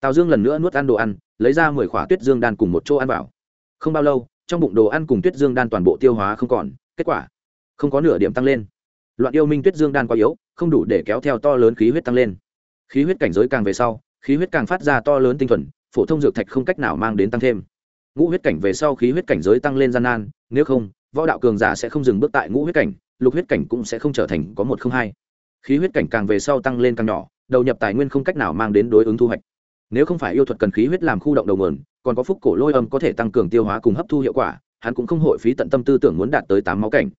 S1: Tào dương lần nữa nuốt ăn đồ ăn, lấy ra mười khỏa tuyết dương đan cùng một chỗ ăn vào. Không bao lâu, trong bụng đồ ăn cùng tuyết dương đan toàn bộ tiêu hóa không còn, kết quả không có nửa điểm tăng lên loạn yêu minh tuyết dương đan quá yếu, không đủ để kéo theo to lớn khí huyết tăng lên. Khí huyết cảnh giới càng về sau, khí huyết càng phát ra to lớn tinh thuần, phổ thông dược thạch không cách nào mang đến tăng thêm. Ngũ huyết cảnh về sau khí huyết cảnh giới tăng lên gian nan, nếu không, võ đạo cường giả sẽ không dừng bước tại ngũ huyết cảnh, lục huyết cảnh cũng sẽ không trở thành có một không hai. Khí huyết cảnh càng về sau tăng lên càng nhỏ, đầu nhập tài nguyên không cách nào mang đến đối ứng thu hoạch. Nếu không phải yêu thuật cần khí huyết làm khu động đầu nguồn, còn có phúc cổ lôi âm có thể tăng cường tiêu hóa cùng hấp thu hiệu quả, hắn cũng không hội phí tận tâm tư tưởng muốn đạt tới tám máu cảnh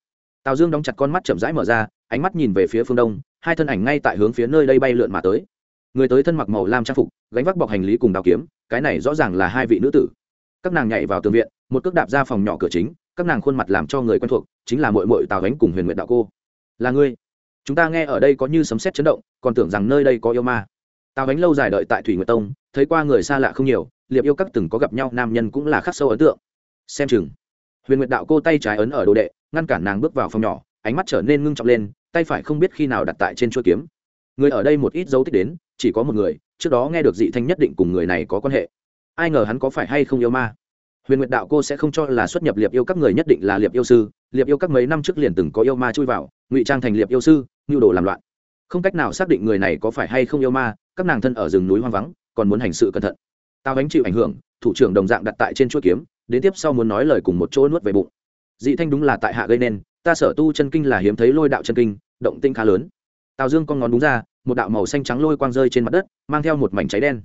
S1: tào dương đóng chặt con mắt chậm rãi mở ra, ánh mắt nhìn về phía phương đông, hai thân ảnh ngay tại hướng phía nơi đây bay lượn mà tới. Người tới thân mặc màu lam trang phục, gánh vác bọc hành lý cùng đào kiếm, cái này rõ ràng là hai vị nữ tử. Các nàng nhảy vào tường viện, một cước đạp ra phòng nhỏ cửa chính, các nàng khuôn mặt làm cho người quen thuộc, chính là mội mội tào gánh cùng huyền nguyện đạo cô. Là ngươi. Chúng ta nghe ở đây có như sấm sét chấn động, còn tưởng rằng nơi đây có yêu ma. Tào gánh lâu dài đợi tại thủy nguyệt tông, thấy qua người xa lạ không nhiều, liệp yêu các từng có gặp nhau, nam nhân cũng là khắc sâu ấn tượng. Xem chừng huyền nguyệt đạo cô tay trái ấn ở đồ đệ, ngăn cản nàng bước vào phòng nhỏ, ánh mắt trở nên ngưng trọng lên, tay phải không biết khi nào đặt tại trên chuôi kiếm. Người ở đây một ít dấu tích đến, chỉ có một người, trước đó nghe được dị thanh nhất định cùng người này có quan hệ. Ai ngờ hắn có phải hay không yêu ma? Huyền nguyệt đạo cô sẽ không cho là xuất nhập liệp yêu các người nhất định là liệp yêu sư, liệp yêu các mấy năm trước liền từng có yêu ma chui vào, ngụy trang thành liệp yêu sư, nhu đồ làm loạn. Không cách nào xác định người này có phải hay không yêu ma, các nàng thân ở rừng núi hoang vắng, còn muốn hành sự cẩn thận. Tao gánh chịu ảnh hưởng, thủ trưởng đồng dạng đặt tại trên chuỗi kiếm đến tiếp sau muốn nói lời cùng một chỗ nuốt về bụng. Dị thanh đúng là tại hạ gây nên, ta sở tu chân kinh là hiếm thấy lôi đạo chân kinh, động tinh khá lớn. Tào dương con ngón đúng ra, một đạo màu xanh trắng lôi quang rơi trên mặt đất, mang theo một mảnh cháy đen.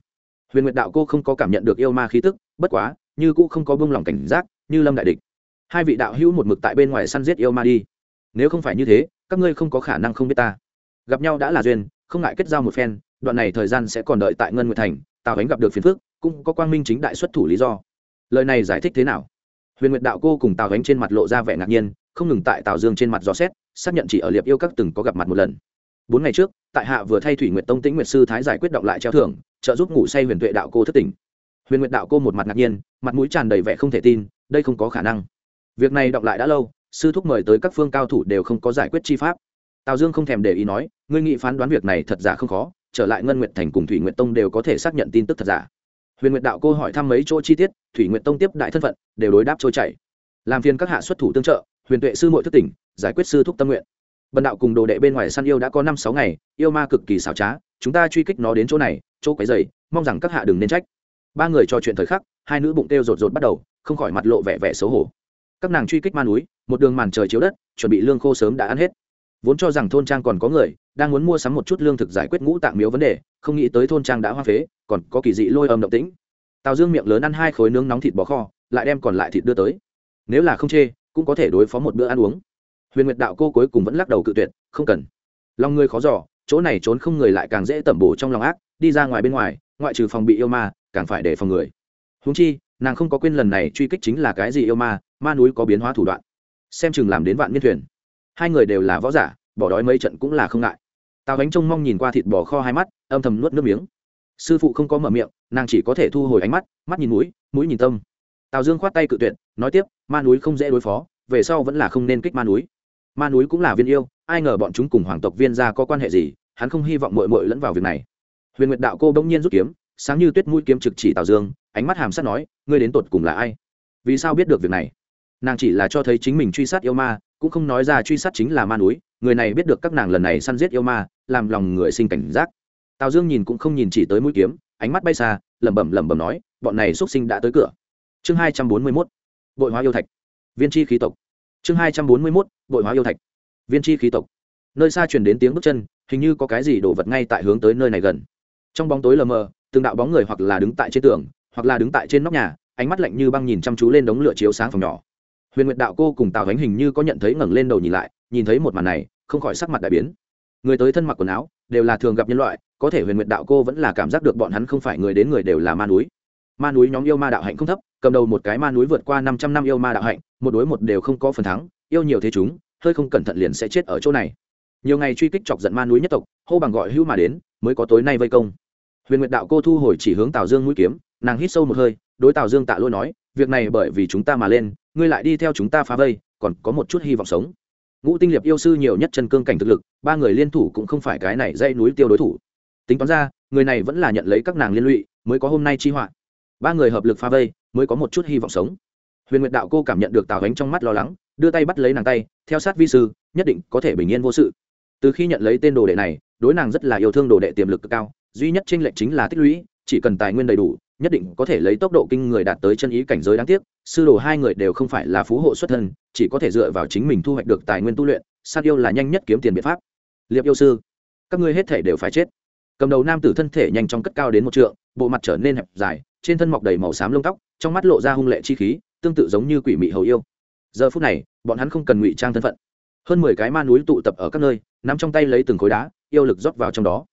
S1: Huyền nguyệt đạo cô không có cảm nhận được yêu ma khí tức, bất quá, như cũ không có bông lòng cảnh giác, như lâm đại địch. Hai vị đạo hữu một mực tại bên ngoài săn giết yêu ma đi. Nếu không phải như thế, các ngươi không có khả năng không biết ta. Gặp nhau đã là duyên, không ngại kết giao một phen, đoạn này thời gian sẽ còn đợi tại ngân nguyệt thành, tào ánh gặp được phiền phước cũng có quang minh chính đại xuất thủ lý do lời này giải thích thế nào? Huyền nguyệt đạo cô cùng tào gánh trên mặt lộ ra vẻ ngạc nhiên, không ngừng tại tào dương trên mặt dò xét, xác nhận chỉ ở liệp yêu các từng có gặp mặt một lần. Bốn ngày trước, tại hạ vừa thay thủy nguyệt tông tĩnh nguyệt sư thái giải quyết động lại treo thưởng, trợ giúp ngủ say huyền tuệ đạo cô thất tỉnh. Huyền nguyệt đạo cô một mặt ngạc nhiên, mặt mũi tràn đầy vẻ không thể tin, đây không có khả năng. Việc này động lại đã lâu, sư thúc mời tới các phương cao thủ đều không có giải quyết chi pháp. Tào dương không thèm để ý nói, ngươi nghĩ phán đoán việc này thật giả không khó, trở lại ngân nguyệt thành cùng thủy nguyệt tông đều có thể xác nhận tin tức thật giả huyền nguyệt đạo cô hỏi thăm mấy chỗ chi tiết, thủy nguyệt tông tiếp đại thân phận, đều đối đáp trôi chảy. Làm phiền các hạ xuất thủ tương trợ, huyền tuệ sư mội thất tỉnh, giải quyết sư thúc tâm nguyện. Bần đạo cùng đồ đệ bên ngoài săn yêu đã có năm sáu ngày, yêu ma cực kỳ xảo trá, chúng ta truy kích nó đến chỗ này, chỗ quấy dày mong rằng các hạ đừng nên trách. Ba người trò chuyện thời khắc, hai nữ bụng têu rột rột bắt đầu, không khỏi mặt lộ vẻ vẻ xấu hổ. Các nàng truy kích ma núi, một đường màn trời chiếu đất, chuẩn bị lương khô sớm đã ăn hết. Vốn cho rằng thôn trang còn có người, đang muốn mua sắm một chút lương thực giải quyết ngũ tạng miếu vấn đề không nghĩ tới thôn trang đã hoa phế, còn có kỳ dị lôi âm động tĩnh. Tào dương miệng lớn ăn hai khối nướng nóng thịt bò kho, lại đem còn lại thịt đưa tới. Nếu là không chê, cũng có thể đối phó một bữa ăn uống. Huyền nguyệt đạo cô cuối cùng vẫn lắc đầu cự tuyệt, không cần. Lòng người khó giỏ chỗ này trốn không người lại càng dễ tẩm bổ trong lòng ác, đi ra ngoài bên ngoài, ngoại trừ phòng bị yêu ma, càng phải để phòng người. Húng chi, nàng không có quên lần này truy kích chính là cái gì yêu ma ma núi có biến hóa thủ đoạn. Xem chừng làm đến vạn niên thuyền. Hai người đều là võ giả, bỏ đói mấy trận cũng là không ngại tào bánh trông mong nhìn qua thịt bò kho hai mắt, âm thầm nuốt nước miếng. Sư phụ không có mở miệng, nàng chỉ có thể thu hồi ánh mắt mắt nhìn mũi mũi nhìn tâm. Tào dương khoát tay cự tuyệt, nói tiếp, ma núi không dễ đối phó, về sau vẫn là không nên kích ma núi. Ma núi cũng là viên yêu, ai ngờ bọn chúng cùng hoàng tộc viên ra có quan hệ gì, hắn không hy vọng mội mội lẫn vào việc này. Huyền nguyệt đạo cô bỗng nhiên rút kiếm, sáng như tuyết mũi kiếm trực chỉ tào dương, ánh mắt hàm sát nói, ngươi đến tột cùng là ai? Vì sao biết được việc này? Nàng chỉ là cho thấy chính mình truy sát yêu ma, cũng không nói ra truy sát chính là ma núi, người này biết được các nàng lần này săn giết yêu ma làm lòng người sinh cảnh giác. Tào dương nhìn cũng không nhìn chỉ tới mũi kiếm, ánh mắt bay xa, lẩm bẩm lẩm bẩm nói, bọn này x u ấ t sinh đã tới cửa. Chương hai trăm bốn mươi mốt, bội hóa yêu thạch. Viên chi khí tộc. Chương hai trăm bốn mươi mốt, bội hóa yêu thạch. Viên chi khí tộc. Nơi xa truyền đến tiếng bước chân, hình như có cái gì đổ vật ngay tại hướng tới nơi này gần. Trong bóng tối lờ mờ, từng đạo bóng người hoặc là đứng tại trên tường, hoặc là đứng tại trên nóc nhà, ánh mắt lạnh như băng nhìn chăm chú lên đống lửa chiếu sáng phòng nhỏ. Huyền nguyệt đạo cô cùng tào ánh hình như có nhận thấy ngẩng lên đầu nhìn lại, nhìn thấy một màn này, không khỏi sắc mặt đại biến người tới thân mặc quần áo đều là thường gặp nhân loại, có thể huyền nguyệt đạo cô vẫn là cảm giác được bọn hắn không phải người đến người đều là ma núi. Ma núi nhóm yêu ma đạo hạnh không thấp, cầm đầu một cái ma núi vượt qua năm trăm năm yêu ma đạo hạnh, một đối một đều không có phần thắng, yêu nhiều thế chúng, hơi không cẩn thận liền sẽ chết ở chỗ này. Nhiều ngày truy kích chọc giận ma núi nhất tộc, hô bằng gọi hữu mà đến, mới có tối nay vây công. Huyền nguyệt đạo cô thu hồi chỉ hướng tào dương mũi kiếm, nàng hít sâu một hơi, đối tào dương tạ lôi nói, việc này bởi vì chúng ta mà lên, ngươi lại đi theo chúng ta phá vây, còn có một chút hy vọng sống ngũ tinh liệp yêu sư nhiều nhất chân cương cảnh thực lực, ba người liên thủ cũng không phải cái này dây núi tiêu đối thủ. Tính toán ra, người này vẫn là nhận lấy các nàng liên lụy, mới có hôm nay chi họa. Ba người hợp lực pha vây, mới có một chút hy vọng sống. Huyền nguyệt đạo cô cảm nhận được tào ánh trong mắt lo lắng, đưa tay bắt lấy nàng tay, theo sát vi sư, nhất định có thể bình yên vô sự. Từ khi nhận lấy tên đồ đệ này, đối nàng rất là yêu thương đồ đệ tiềm lực cực cao, duy nhất tranh lệch chính là tích lũy, chỉ cần tài nguyên đầy đủ nhất định có thể lấy tốc độ kinh người đạt tới chân ý cảnh giới đáng tiếc, sư đồ hai người đều không phải là phú hộ xuất thân, chỉ có thể dựa vào chính mình thu hoạch được tài nguyên tu luyện, sát yêu là nhanh nhất kiếm tiền biện pháp. Liệp yêu sư, các ngươi hết thể đều phải chết. Cầm đầu nam tử thân thể nhanh chóng cất cao đến một trượng, bộ mặt trở nên hẹp dài, trên thân mọc đầy màu xám lông tóc, trong mắt lộ ra hung lệ chi khí, tương tự giống như quỷ mị hầu yêu. Giờ phút này, bọn hắn không cần ngụy trang thân phận. Hơn mười cái ma núi tụ tập ở các nơi, nắm trong tay lấy từng khối đá, yêu lực rót vào trong đó.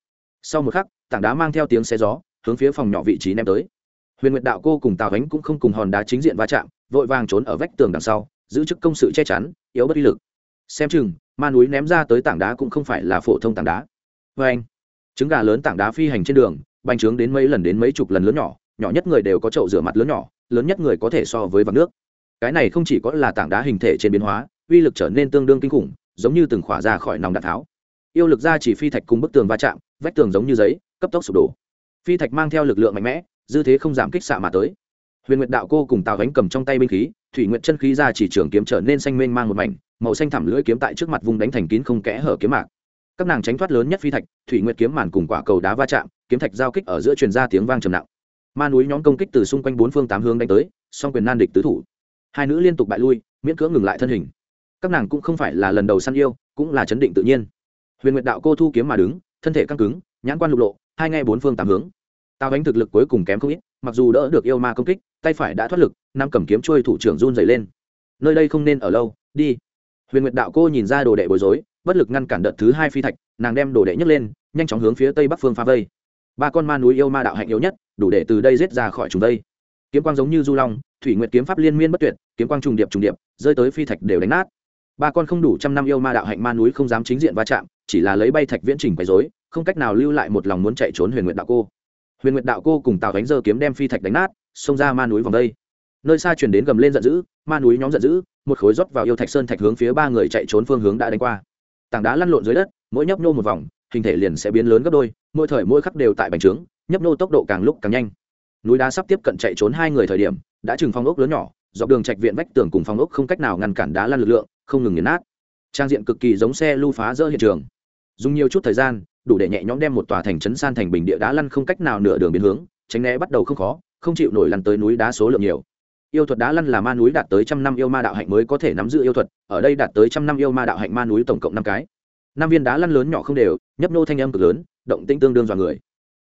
S1: Sau một khắc, tảng đá mang theo tiếng xe gió, hướng phía phòng nhỏ vị trí ném tới huyền nguyệt đạo cô cùng tào ánh cũng không cùng hòn đá chính diện va chạm, vội vàng trốn ở vách tường đằng sau, giữ chức công sự che chắn, yếu bất uy lực. Xem chừng, ma núi ném ra tới tảng đá cũng không phải là phổ thông tảng đá. Vê anh, trứng gà lớn tảng đá phi hành trên đường, bành trướng đến mấy lần đến mấy chục lần lớn nhỏ nhỏ nhất người đều có chậu rửa mặt lớn nhỏ, lớn nhất người có thể so với vạc nước. Cái này không chỉ có là tảng đá hình thể trên biến hóa, uy lực trở nên tương đương kinh khủng, giống như từng khỏa ra khỏi nòng đạn tháo. Yêu lực ra chỉ phi thạch cùng bức tường va chạm, vách tường giống như giấy, cấp tốc sụp đổ. Phi thạch mang theo lực lượng mạnh mẽ dư thế không giảm kích xạ mà tới. Huyền nguyệt đạo cô cùng tào gánh cầm trong tay binh khí, thủy nguyệt chân khí ra chỉ trường kiếm trở nên xanh mênh mang một mảnh, màu xanh thẳm lưỡi kiếm tại trước mặt vùng đánh thành kín không kẽ hở kiếm mạc. Các nàng tránh thoát lớn nhất phi thạch, thủy nguyệt kiếm màn cùng quả cầu đá va chạm, kiếm thạch giao kích ở giữa truyền ra tiếng vang trầm nặng. Ma núi nhóm công kích từ xung quanh bốn phương tám hướng đánh tới, song quyền nan địch tứ thủ. Hai nữ liên tục bại lui, miễn cưỡng ngừng lại thân hình. Các nàng cũng không phải là lần đầu săn yêu, cũng là chấn định tự nhiên. Huyền nguyệt đạo cô thu kiếm mà đứng, thân thể căng cứng, nhãn quan lục lộ, hai ngay bốn phương tám hướng tào ánh thực lực cuối cùng kém không ít, mặc dù đỡ được yêu ma công kích, tay phải đã thoát lực nam cầm kiếm trôi thủ trưởng run dày lên. Nơi đây không nên ở lâu, đi. Huyền nguyệt đạo cô nhìn ra đồ đệ bối rối, bất lực ngăn cản đợt thứ hai phi thạch, nàng đem đồ đệ nhấc lên, nhanh chóng hướng phía tây bắc phương phá vây. Ba con ma núi yêu ma đạo hạnh yếu nhất, đủ để từ đây giết ra khỏi chúng đây. Kiếm quang giống như du long, thủy nguyệt kiếm pháp liên miên bất tuyệt, kiếm quang trùng điệp trùng điệp, rơi tới phi thạch đều đánh nát. Ba con không đủ trăm năm yêu ma đạo hạnh ma núi không dám chính diện va chạm, chỉ là lấy bay thạch viễn trình quấy dối không cách nào lưu lại một lòng muốn chạy trốn huyền nguyệt đạo cô huyền nguyệt đạo cô cùng tào đánh dơ kiếm đem phi thạch đánh nát, xông ra ma núi vòng đây. Nơi xa chuyển đến gầm lên giận dữ, ma núi nhóm giận dữ, một khối rót vào yêu thạch sơn thạch hướng phía ba người chạy trốn phương hướng đã đánh qua. Tảng đá lăn lộn dưới đất, mỗi nhấp nhô một vòng, hình thể liền sẽ biến lớn gấp đôi, mỗi thời mỗi khắc đều tại bành trướng, nhấp nhô tốc độ càng lúc càng nhanh. Núi đá sắp tiếp cận chạy trốn hai người thời điểm, đã chừng phong ốc lớn nhỏ, dọc đường trạch viện vách tường cùng phong ốc không cách nào ngăn cản đá lăn lực lượng, không ngừng nghiền nát. Trang diện cực kỳ giống xe lưu phá rỡ hiện trường. Dùng nhiều chút thời gian đủ để nhẹ nhõm đem một tòa thành trấn san thành bình địa đá lăn không cách nào nửa đường biến hướng, tránh né bắt đầu không khó, không chịu nổi lăn tới núi đá số lượng nhiều. Yêu thuật đá lăn là ma núi đạt tới trăm năm yêu ma đạo hạnh mới có thể nắm giữ yêu thuật, ở đây đạt tới trăm năm yêu ma đạo hạnh ma núi tổng cộng năm cái. Năm viên đá lăn lớn nhỏ không đều, nhấp nô thanh âm cực lớn, động tĩnh tương đương dọa người.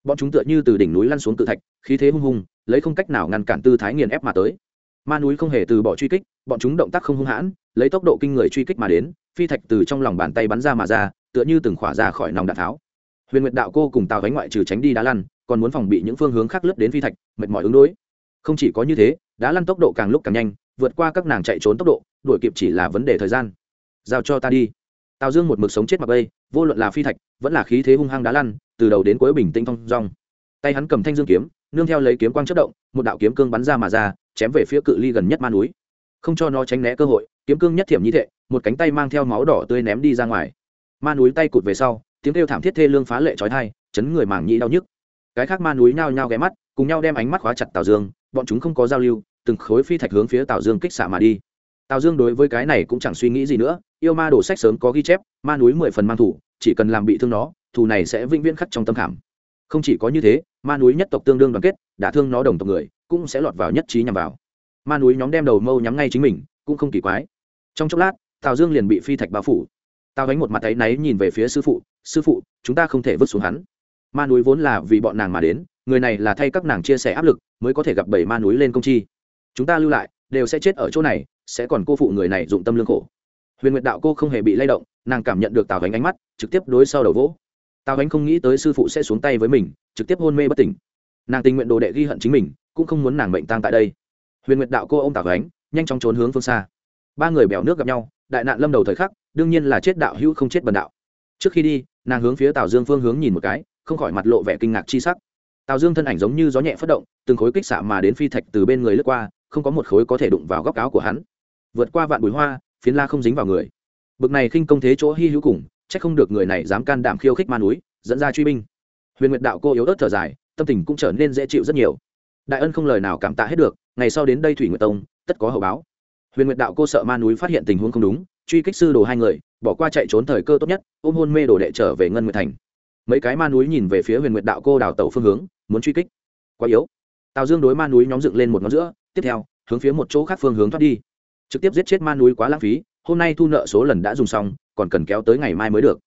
S1: Bọn chúng tựa như từ đỉnh núi lăn xuống cự thạch, khí thế hung hùng, lấy không cách nào ngăn cản tư thái nghiền ép mà tới. Ma núi không hề từ bỏ truy kích, bọn chúng động tác không hung hãn, lấy tốc độ kinh người truy kích mà đến, phi thạch từ trong lòng bàn tay bắn ra mà ra, tựa như từng khỏa ra khỏi nòng đạn tháo huyền nguyệt đạo cô cùng tào gánh ngoại trừ tránh đi đá lăn, còn muốn phòng bị những phương hướng khác lướt đến phi thạch, mệt mỏi ứng đối. Không chỉ có như thế, đá lăn tốc độ càng lúc càng nhanh, vượt qua các nàng chạy trốn tốc độ, đuổi kịp chỉ là vấn đề thời gian. Giao cho ta đi. Tào dương một mực sống chết mặc bây vô luận là phi thạch, vẫn là khí thế hung hăng đá lăn, từ đầu đến cuối bình tĩnh thong dong. Tay hắn cầm thanh dương kiếm, nương theo lấy kiếm quang chất động, một đạo kiếm cương bắn ra mà ra, chém về phía cự ly gần nhất ma núi. Không cho nó tránh né cơ hội, kiếm cương nhất thiểm như thệ một cánh tay mang theo máu đỏ tươi ném đi ra ngoài. Ma núi tay cụt về sau tiếng kêu thảm thiết thê lương phá lệ trói thai, chấn người mảng nhĩ đau nhức. Cái khác ma núi nhao nhao ghé mắt, cùng nhau đem ánh mắt khóa chặt tào dương, bọn chúng không có giao lưu, từng khối phi thạch hướng phía tào dương kích xạ mà đi. Tào dương đối với cái này cũng chẳng suy nghĩ gì nữa, yêu ma đổ sách sớm có ghi chép, ma núi mười phần mang thủ, chỉ cần làm bị thương nó, thù này sẽ vĩnh viễn khắc trong tâm khảm. Không chỉ có như thế, ma núi nhất tộc tương đương đoàn kết đã thương nó đồng tộc người, cũng sẽ lọt vào nhất trí nhằm vào. Ma núi nhóm đem đầu mâu nhắm ngay chính mình, cũng không kỳ quái. Trong chốc lát, tào dương liền bị phi thạch bao phủ. Tào đánh một mặt áy náy nhìn về phía sư phụ sư phụ, chúng ta không thể vứt xuống hắn. Ma núi vốn là vì bọn nàng mà đến, người này là thay các nàng chia sẻ áp lực, mới có thể gặp bảy ma núi lên công chi. Chúng ta lưu lại, đều sẽ chết ở chỗ này, sẽ còn cô phụ người này dụng tâm lương khổ. Huyền nguyệt đạo cô không hề bị lay động, nàng cảm nhận được tào gánh ánh mắt, trực tiếp đối sau đầu vỗ. Tào gánh không nghĩ tới sư phụ sẽ xuống tay với mình, trực tiếp hôn mê bất tỉnh. Nàng tình nguyện đồ đệ ghi hận chính mình, cũng không muốn nàng bệnh tang tại đây. Huyền nguyệt đạo cô ô m tào gánh nhanh chóng trốn hướng phương xa. Ba người bèo nước gặp nhau, đại nạn lâm đầu thời khắc, đương nhiên là chết đạo hữu không chết bần đạo trước khi đi, nàng hướng phía tào dương phương hướng nhìn một cái, không khỏi mặt lộ vẻ kinh ngạc chi sắc. Tào dương thân ảnh giống như gió nhẹ phất động, từng khối kích xạ mà đến phi thạch từ bên người lướt qua, không có một khối có thể đụng vào góc áo của hắn. Vượt qua vạn bụi hoa, phiến la không dính vào người. Bực này khinh công thế chỗ hy hữu cùng c h ắ c không được người này dám can đảm khiêu khích ma núi, dẫn ra truy binh. Huyền nguyệt đạo cô yếu ớt thở dài, tâm tình cũng trở nên dễ chịu rất nhiều. Đại ân không lời nào cảm tạ hết được, ngày sau đến đây thủy nguyệt tông, tất có hậu báo. Huyền nguyệt đạo cô sợ ma núi phát hiện tình huống không đúng, truy kích sư đồ hai người bỏ qua chạy trốn thời cơ tốt nhất, ôm hôn mê đồ đệ trở về ngân nguyệt thành. Mấy cái ma núi nhìn về phía huyền nguyệt đạo cô đào tẩu phương hướng, muốn truy kích. Quá yếu. Tào dương đối ma núi nhóm dựng lên một ngón giữa, tiếp theo, hướng phía một chỗ khác phương hướng thoát đi. Trực tiếp giết chết ma núi quá lãng phí, hôm nay thu nợ số lần đã dùng xong, còn cần kéo tới ngày mai mới được.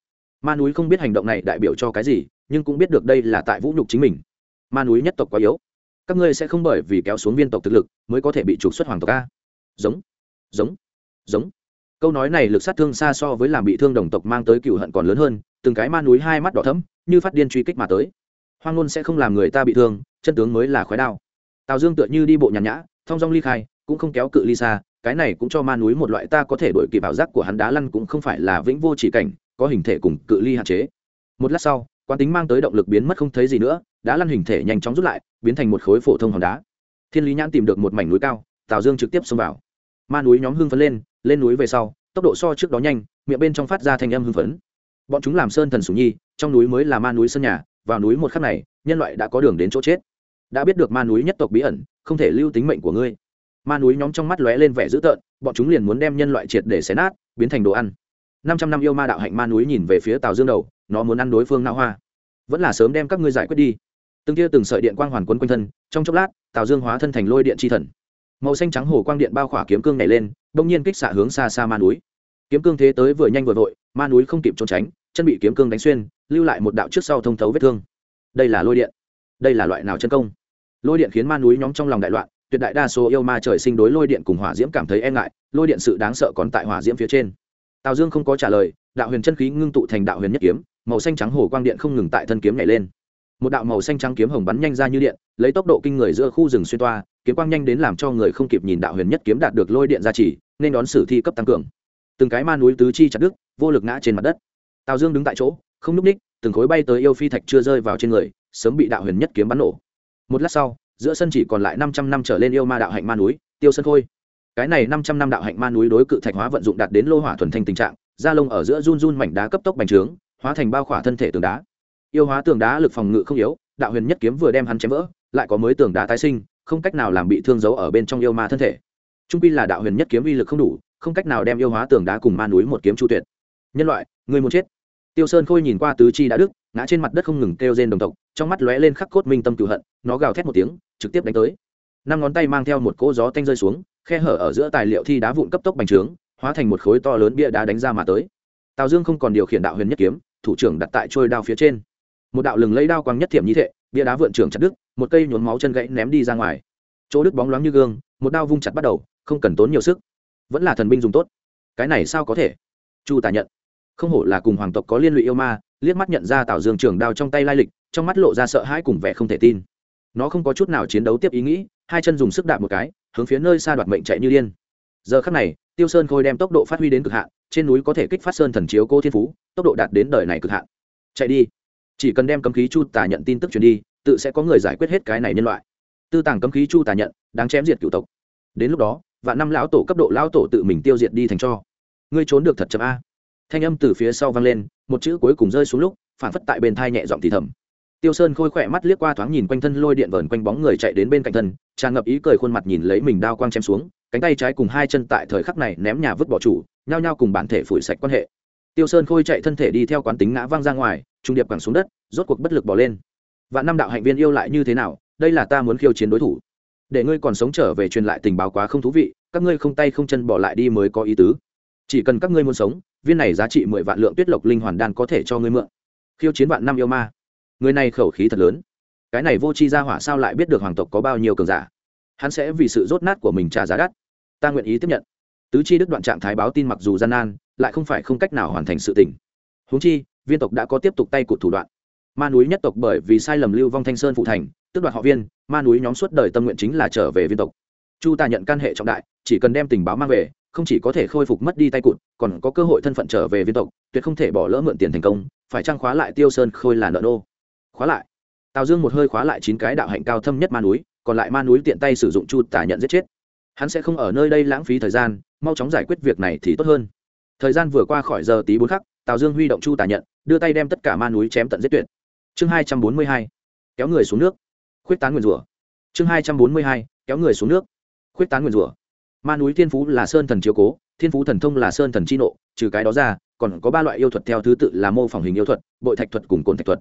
S1: Ma núi không biết hành động này đại biểu cho cái gì, nhưng cũng biết được đây là tại vũ nhục chính mình. Ma núi nhất tộc quá yếu. Các ngươi sẽ không bởi vì kéo xuống viên tộc thực lực, mới có thể bị trục xuất hoàng tộc a. Giống. Giống. Giống câu nói này lực sát thương xa so với làm bị thương đồng tộc mang tới cựu hận còn lớn hơn, từng cái ma núi hai mắt đỏ thấm như phát điên truy kích mà tới. Hoang ngôn sẽ không làm người ta bị thương, chân tướng mới là khói đao. Tào dương tựa như đi bộ nhàn nhã, thong dong ly khai, cũng không kéo cự ly xa, cái này cũng cho ma núi một loại ta có thể đổi kịp ảo giác của hắn đá lăn cũng không phải là vĩnh vô chỉ cảnh, có hình thể cùng cự ly hạn chế. Một lát sau, quán tính mang tới động lực biến mất không thấy gì nữa, đá lăn hình thể nhanh chóng rút lại, biến thành một khối phổ thông hòn đá. Thiên lý nhãn tìm được một mảnh núi cao, tào dương trực tiếp xông vào ma núi nhóm hưng phấn lên lên núi về sau, tốc độ so trước đó nhanh, miệng bên trong phát ra thanh âm hưng phấn. Bọn chúng làm sơn thần sùng nhi, trong núi mới là ma núi sân nhà, vào núi một khắc này, nhân loại đã có đường đến chỗ chết. Đã biết được ma núi nhất tộc bí ẩn, không thể lưu tính mệnh của ngươi. Ma núi nhóm trong mắt lóe lên vẻ dữ tợn, bọn chúng liền muốn đem nhân loại triệt để xé nát, biến thành đồ ăn. Năm trăm năm yêu ma đạo hạnh ma núi nhìn về phía tào dương đầu, nó muốn ăn đối phương não hoa. Vẫn là sớm đem các ngươi giải quyết đi. Từng tia từng sợi điện quang hoàn quấn quanh thân, trong chốc lát, tào dương hóa thân thành lôi điện chi thần màu xanh trắng hồ quang điện bao khỏa kiếm cương nhảy lên, bỗng nhiên kích xạ hướng xa xa ma núi. Kiếm cương thế tới vừa nhanh vừa vội, ma núi không kịp trốn tránh, chân bị kiếm cương đánh xuyên, lưu lại một đạo trước sau thông thấu vết thương. Đây là lôi điện. Đây là loại nào chân công? Lôi điện khiến ma núi nhóm trong lòng đại loạn, tuyệt đại đa số yêu ma trời sinh đối lôi điện cùng hỏa diễm cảm thấy e ngại, lôi điện sự đáng sợ còn tại hỏa diễm phía trên. Tào dương không có trả lời, đạo huyền chân khí ngưng tụ thành đạo huyền nhất kiếm, màu xanh trắng hồ quang điện không ngừng tại thân kiếm nhảy lên. Một đạo màu xanh trắng kiếm hồng bắn nhanh ra như điện, lấy tốc độ kinh người giữa khu rừng xuyên toa kiếm quang nhanh đến làm cho người không kịp nhìn đạo huyền nhất kiếm đạt được lôi điện gia trì, nên đón sử thi cấp tăng cường. Từng cái ma núi tứ chi chặt đứt, vô lực ngã trên mặt đất. Tào dương đứng tại chỗ, không núp ních, từng khối bay tới yêu phi thạch chưa rơi vào trên người, sớm bị đạo huyền nhất kiếm bắn nổ. Một lát sau, giữa sân chỉ còn lại năm trăm năm trở lên yêu ma đạo hạnh ma núi, tiêu sân khôi. Cái này năm trăm năm đạo hạnh ma núi đối cự thạch hóa vận dụng đạt đến lô hỏa thuần thanh tình trạng, da lông ở giữa run run mảnh đá cấp tốc bành trướng, hóa thành bao khỏa thân thể tường đá. Yêu hóa tường đá lực phòng ngự không yếu, đạo huyền nhất kiếm vừa đem hắn chém vỡ, lại có mới tường đá tái sinh không cách nào làm bị thương giấu ở bên trong yêu ma thân thể. Trung pi là đạo huyền nhất kiếm uy lực không đủ, không cách nào đem yêu hóa tường đá cùng ma núi một kiếm chu tuyệt. Nhân loại, người muốn chết. Tiêu sơn khôi nhìn qua tứ chi đã đức ngã trên mặt đất không ngừng kêu rên đồng tộc, trong mắt lóe lên khắc cốt minh tâm cựu hận, nó gào thét một tiếng, trực tiếp đánh tới. Năm ngón tay mang theo một cỗ gió tanh rơi xuống, khe hở ở giữa tài liệu thi đá vụn cấp tốc bành trướng, hóa thành một khối to lớn bia đá đánh ra mà tới. Tào dương không còn điều khiển đạo huyền nhất kiếm, thủ trưởng đặt tại trôi đao phía trên. Một đạo lừng lấy đao quang nhất thiểm như thế bia đá vượn trưởng chặt đứt, một cây nhuốm máu chân gãy ném đi ra ngoài. Chỗ đứt bóng loáng như gương, một đao vung chặt bắt đầu, không cần tốn nhiều sức. Vẫn là thần binh dùng tốt. Cái này sao có thể? Chu tả nhận. Không hổ là cùng hoàng tộc có liên lụy yêu ma, liếc mắt nhận ra tào dương trường đao trong tay lai lịch, trong mắt lộ ra sợ hãi cùng vẻ không thể tin. Nó không có chút nào chiến đấu tiếp ý nghĩ, hai chân dùng sức đạp một cái, hướng phía nơi xa đoạt mệnh chạy như điên. Giờ khắc này, tiêu sơn khôi đem tốc độ phát huy đến cực hạn, trên núi có thể kích phát sơn thần chiếu cô thiên phú, tốc độ đạt đến đời này cực hạn. Chạy đi chỉ cần đem cấm khí chu tà nhận tin tức truyền đi, tự sẽ có người giải quyết hết cái này nhân loại. Tư tàng cấm khí chu tà nhận đáng chém diệt cựu tộc. Đến lúc đó và năm lão tổ cấp độ lão tổ tự mình tiêu diệt đi thành cho. Ngươi trốn được thật chậm a. Thanh âm từ phía sau vang lên, một chữ cuối cùng rơi xuống lúc, phản phất tại bên thai nhẹ giọng thì thầm. Tiêu sơn khôi khỏe mắt liếc qua thoáng nhìn quanh thân lôi điện vờn quanh bóng người chạy đến bên cạnh thân, tràn ngập ý cười khuôn mặt nhìn lấy mình đao quang chém xuống, cánh tay trái cùng hai chân tại thời khắc này ném nhà vứt bỏ chủ, nhao nhao cùng bản thể phủi sạch quan hệ. Tiêu sơn khôi chạy thân thể đi theo quán tính ngã văng ra ngoài trung điệp quẳng xuống đất, rốt cuộc bất lực bỏ lên. Và năm đạo hạnh viên yêu lại như thế nào, đây là ta muốn khiêu chiến đối thủ. Để ngươi còn sống trở về truyền lại tình báo quá không thú vị, các ngươi không tay không chân bỏ lại đi mới có ý tứ. Chỉ cần các ngươi muốn sống, viên này giá trị mười vạn lượng tuyết lộc linh hoàn đan có thể cho ngươi mượn. Khiêu chiến vạn năm yêu ma. Người này khẩu khí thật lớn. Cái này vô tri ra hỏa sao lại biết được hoàng tộc có bao nhiêu cường giả? Hắn sẽ vì sự rốt nát của mình trả giá đắt. Ta nguyện ý tiếp nhận. Tứ chi đức đoạn trạng thái báo tin mặc dù gian nan, lại không phải không cách nào hoàn thành sự tỉnh huống chi viên tộc đã có tiếp tục tay cụt thủ đoạn. Ma núi nhất tộc bởi vì sai lầm lưu vong thanh sơn phụ thành tức đoạt họ viên, ma núi nhóm suốt đời tâm nguyện chính là trở về viên tộc. Chu ta nhận can hệ trọng đại, chỉ cần đem tình báo mang về, không chỉ có thể khôi phục mất đi tay cụt, còn có cơ hội thân phận trở về viên tộc, tuyệt không thể bỏ lỡ mượn tiền thành công, phải trang khóa lại tiêu sơn khôi là nợ nô? Khóa lại. Tào dương một hơi khóa lại chín cái đạo hạnh cao thâm nhất ma núi, còn lại ma núi tiện tay sử dụng chu tả nhận giết chết. Hắn sẽ không ở nơi đây lãng phí thời gian, mau chóng giải quyết việc này thì tốt hơn. Thời gian vừa qua khỏi giờ tí bốn khắc, tào dương huy động chu tả nhận đưa tay đem tất cả ma núi chém tận giết tuyệt. Chương hai trăm bốn mươi hai, kéo người xuống nước. Khuyết tán nguyền rủa. Chương hai trăm bốn mươi hai, kéo người xuống nước. Khuyết tán nguyền rủa. Ma núi thiên phú là sơn thần chiếu cố, thiên phú thần thông là sơn thần chi nộ, trừ cái đó ra, còn có ba loại yêu thuật theo thứ tự là mô phỏng hình yêu thuật, bội thạch thuật cùng cồn thạch thuật.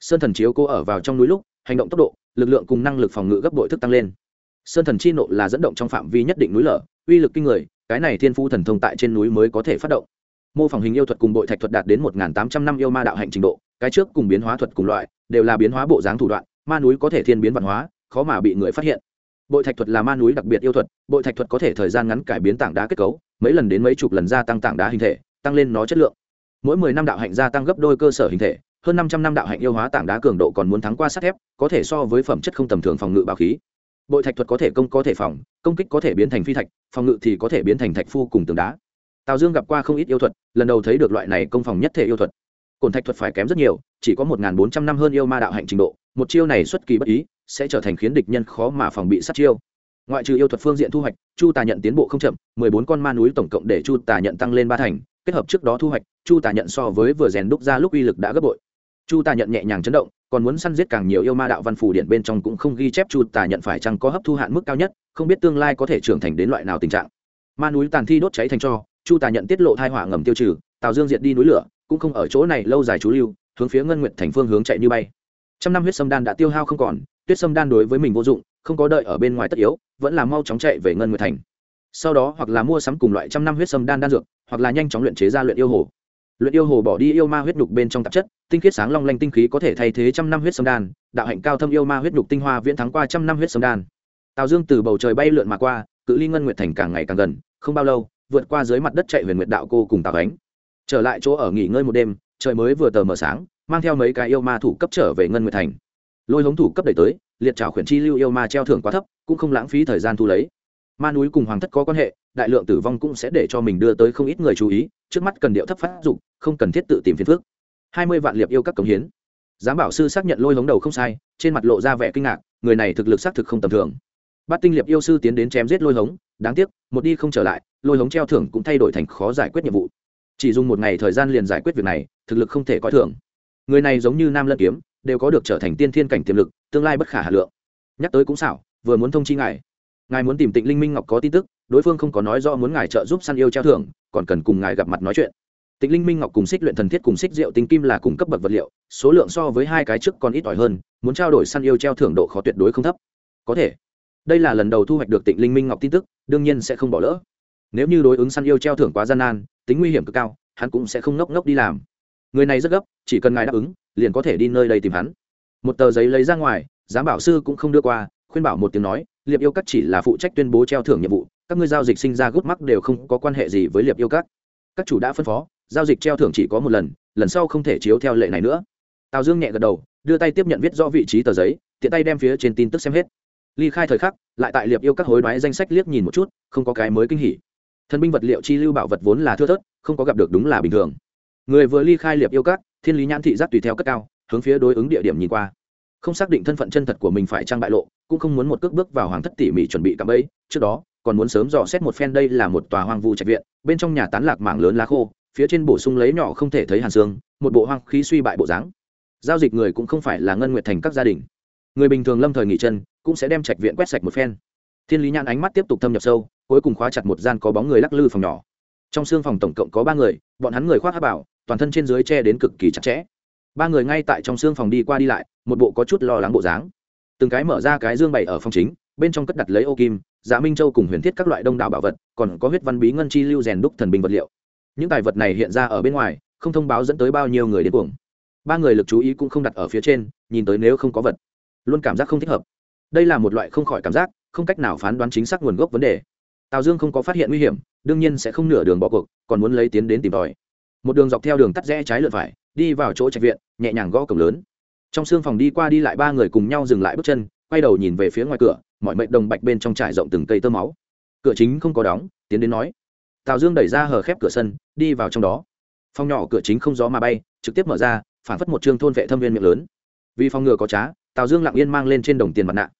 S1: Sơn thần chiếu cố ở vào trong núi lúc, hành động tốc độ, lực lượng cùng năng lực phòng ngự gấp bội thức tăng lên. Sơn thần chi nộ là dẫn động trong phạm vi nhất định núi lở, uy lực kinh người, cái này thiên phú thần thông tại trên núi mới có thể phát động mô phỏng hình yêu thuật cùng bội thạch thuật đạt đến một tám trăm năm yêu ma đạo hạnh trình độ, cái trước cùng biến hóa thuật cùng loại đều là biến hóa bộ dáng thủ đoạn, ma núi có thể thiên biến văn hóa, khó mà bị người phát hiện. Bội thạch thuật là ma núi đặc biệt yêu thuật, bội thạch thuật có thể thời gian ngắn cải biến tảng đá kết cấu, mấy lần đến mấy chục lần gia tăng tảng đá hình thể, tăng lên nó chất lượng. Mỗi mười năm đạo hạnh gia tăng gấp đôi cơ sở hình thể, hơn năm trăm năm đạo hạnh yêu hóa tảng đá cường độ còn muốn thắng qua sắt thép, có thể so với phẩm chất không tầm thường phòng ngự bảo khí. Bội thạch thuật có thể công có thể phòng, công kích có thể biến thành phi thạch, phòng ngự thì có thể biến thành thạch phu cùng tường đá tào dương gặp qua không ít yêu thuật, lần đầu thấy được loại này công phòng nhất thể yêu thuật. Cồn thạch thuật phải kém rất nhiều, chỉ có một bốn trăm năm hơn yêu ma đạo hạnh trình độ, một chiêu này xuất kỳ bất ý, sẽ trở thành khiến địch nhân khó mà phòng bị sát chiêu. Ngoại trừ yêu thuật phương diện thu hoạch, chu tà nhận tiến bộ không chậm, mười bốn con ma núi tổng cộng để chu tà nhận tăng lên ba thành, kết hợp trước đó thu hoạch, chu tà nhận so với vừa rèn đúc ra lúc uy lực đã gấp bội. Chu tà nhận nhẹ nhàng chấn động, còn muốn săn giết càng nhiều yêu ma đạo văn phủ điện bên trong cũng không ghi chép chu tà nhận phải chăng có hấp thu hạn mức cao nhất, không biết tương lai có thể trưởng thành đến loại nào tình trạng. Ma núi tàn thi đốt cháy thành cho chu tà nhận tiết lộ thai hỏa ngầm tiêu trừ, tào dương diệt đi núi lửa, cũng không ở chỗ này lâu dài chú lưu, hướng phía ngân nguyện thành phương hướng chạy như bay. Trăm năm huyết sâm đan đã tiêu hao không còn, tuyết sâm đan đối với mình vô dụng, không có đợi ở bên ngoài tất yếu, vẫn là mau chóng chạy về ngân nguyệt thành. Sau đó hoặc là mua sắm cùng loại trăm năm huyết sâm đan đan dược, hoặc là nhanh chóng luyện chế ra luyện yêu hồ. Luyện yêu hồ bỏ đi yêu ma huyết nhục bên trong tạp chất, tinh khiết sáng long lanh tinh khí có thể thay thế trăm năm huyết sâm đan, đạo hạnh cao thâm yêu ma huyết nhục tinh hoa viễn thắng qua trăm năm huyết sâm đan. Tào dương từ bầu trời bay lượn mà qua, cự ly ngân nguyệt thành càng ngày càng gần, không bao lâu vượt qua dưới mặt đất chạy huyền nguyệt đạo cô cùng tào ánh. Trở lại chỗ ở nghỉ ngơi một đêm, trời mới vừa tờ mờ sáng, mang theo mấy cái yêu ma thủ cấp trở về ngân nguyệt thành. Lôi hống thủ cấp đẩy tới, liệt trảo khuyển chi lưu yêu ma treo thưởng quá thấp, cũng không lãng phí thời gian thu lấy. Ma núi cùng hoàng thất có quan hệ, đại lượng tử vong cũng sẽ để cho mình đưa tới không ít người chú ý, trước mắt cần điệu thấp phát dụng không cần thiết tự tìm phiền phước hai mươi vạn liệp yêu các cống hiến. Giám bảo sư xác nhận lôi hống đầu không sai, trên mặt lộ ra vẻ kinh ngạc, người này thực lực xác thực không tầm thường. Bát tinh liệp yêu sư tiến đến chém giết lôi hống đáng tiếc, một đi không trở lại, lôi hống treo thưởng cũng thay đổi thành khó giải quyết nhiệm vụ. Chỉ dùng một ngày thời gian liền giải quyết việc này, thực lực không thể coi thường. Người này giống như nam lân kiếm, đều có được trở thành tiên thiên cảnh tiềm lực, tương lai bất khả hà lượng. Nhắc tới cũng xảo, vừa muốn thông chi ngài. Ngài muốn tìm tịnh linh minh ngọc có tin tức, đối phương không có nói rõ muốn ngài trợ giúp săn yêu treo thưởng, còn cần cùng ngài gặp mặt nói chuyện. Tịnh linh minh ngọc cùng xích luyện thần thiết cùng xích rượu tinh kim là cùng cấp bậc vật liệu, số lượng so với hai cái trước còn ít ỏi hơn, muốn trao đổi săn yêu treo thưởng độ khó tuyệt đối không thấp. Có thể đây là lần đầu thu hoạch được tịnh linh minh ngọc tin tức, đương nhiên sẽ không bỏ lỡ. Nếu như đối ứng săn yêu treo thưởng quá gian nan, tính nguy hiểm cực cao, hắn cũng sẽ không ngốc ngốc đi làm. Người này rất gấp, chỉ cần ngài đáp ứng, liền có thể đi nơi đây tìm hắn. Một tờ giấy lấy ra ngoài, giám bảo sư cũng không đưa qua, khuyên bảo một tiếng nói, liệp yêu cắt chỉ là phụ trách tuyên bố treo thưởng nhiệm vụ, các ngươi giao dịch sinh ra gút mắc đều không có quan hệ gì với liệp yêu cắt. các chủ đã phân phó, giao dịch treo thưởng chỉ có một lần lần sau không thể chiếu theo lệ này nữa. Tào dương nhẹ gật đầu, đưa tay tiếp nhận viết rõ vị trí tờ giấy, tiện tay đem phía trên tin tức xem hết ly khai thời khắc, lại tại liệp yêu các hối đoái danh sách liếc nhìn một chút, không có cái mới kinh hỉ. Thần binh vật liệu chi lưu bảo vật vốn là thưa thớt, không có gặp được đúng là bình thường. Người vừa ly khai liệp yêu các, thiên lý nhãn thị giác tùy theo cất cao, hướng phía đối ứng địa điểm nhìn qua. Không xác định thân phận chân thật của mình phải trang bại lộ, cũng không muốn một cước bước vào hoàng thất tỉ mỉ chuẩn bị cạm bẫy, trước đó, còn muốn sớm dò xét một phen đây là một tòa hoang vu trạch viện, bên trong nhà tán lạc mảng lớn lá khô, phía trên bổ sung lấy nhỏ không thể thấy hàn xương, một bộ hoang khí suy bại bộ dáng. Giao dịch người cũng không phải là ngân nguyệt thành các gia đình. Người bình thường lâm thời nghỉ chân cũng sẽ đem trạch viện quét sạch một phen. Thiên lý nhãn ánh mắt tiếp tục thâm nhập sâu, cuối cùng khóa chặt một gian có bóng người lắc lư phòng nhỏ. Trong xương phòng tổng cộng có ba người, bọn hắn người khoác áp bảo, toàn thân trên dưới che đến cực kỳ chặt chẽ. Ba người ngay tại trong xương phòng đi qua đi lại, một bộ có chút lo lắng bộ dáng. Từng cái mở ra cái dương bày ở phòng chính, bên trong cất đặt lấy ô kim giá minh châu cùng huyền thiết các loại đông đảo bảo vật, còn có huyết văn bí ngân chi lưu rèn đúc thần bình vật liệu. Những tài vật này hiện ra ở bên ngoài, không thông báo dẫn tới bao nhiêu người đến cuồng. Ba người lực chú ý cũng không đặt ở phía trên, nhìn tới nếu không có vật, luôn cảm giác không thích hợp đây là một loại không khỏi cảm giác, không cách nào phán đoán chính xác nguồn gốc vấn đề. Tào dương không có phát hiện nguy hiểm, đương nhiên sẽ không nửa đường bỏ cuộc, còn muốn lấy tiến đến tìm tòi. Một đường dọc theo đường tắt rẽ trái lượt phải, đi vào chỗ trạch viện, nhẹ nhàng gõ cổng lớn. Trong xương phòng đi qua đi lại ba người cùng nhau dừng lại bước chân, quay đầu nhìn về phía ngoài cửa, mọi mệnh đồng bạch bên trong trải rộng từng cây tơ máu. Cửa chính không có đóng, tiến đến nói. Tào dương đẩy ra hờ khép cửa sân, đi vào trong đó. Phòng nhỏ cửa chính không gió mà bay, trực tiếp mở ra, phản phất một chương thôn vệ thâm viên miệng lớn. Vì phòng ngừa có trá, tào dương lặng yên mang lên trên đồng tiền mặt nạ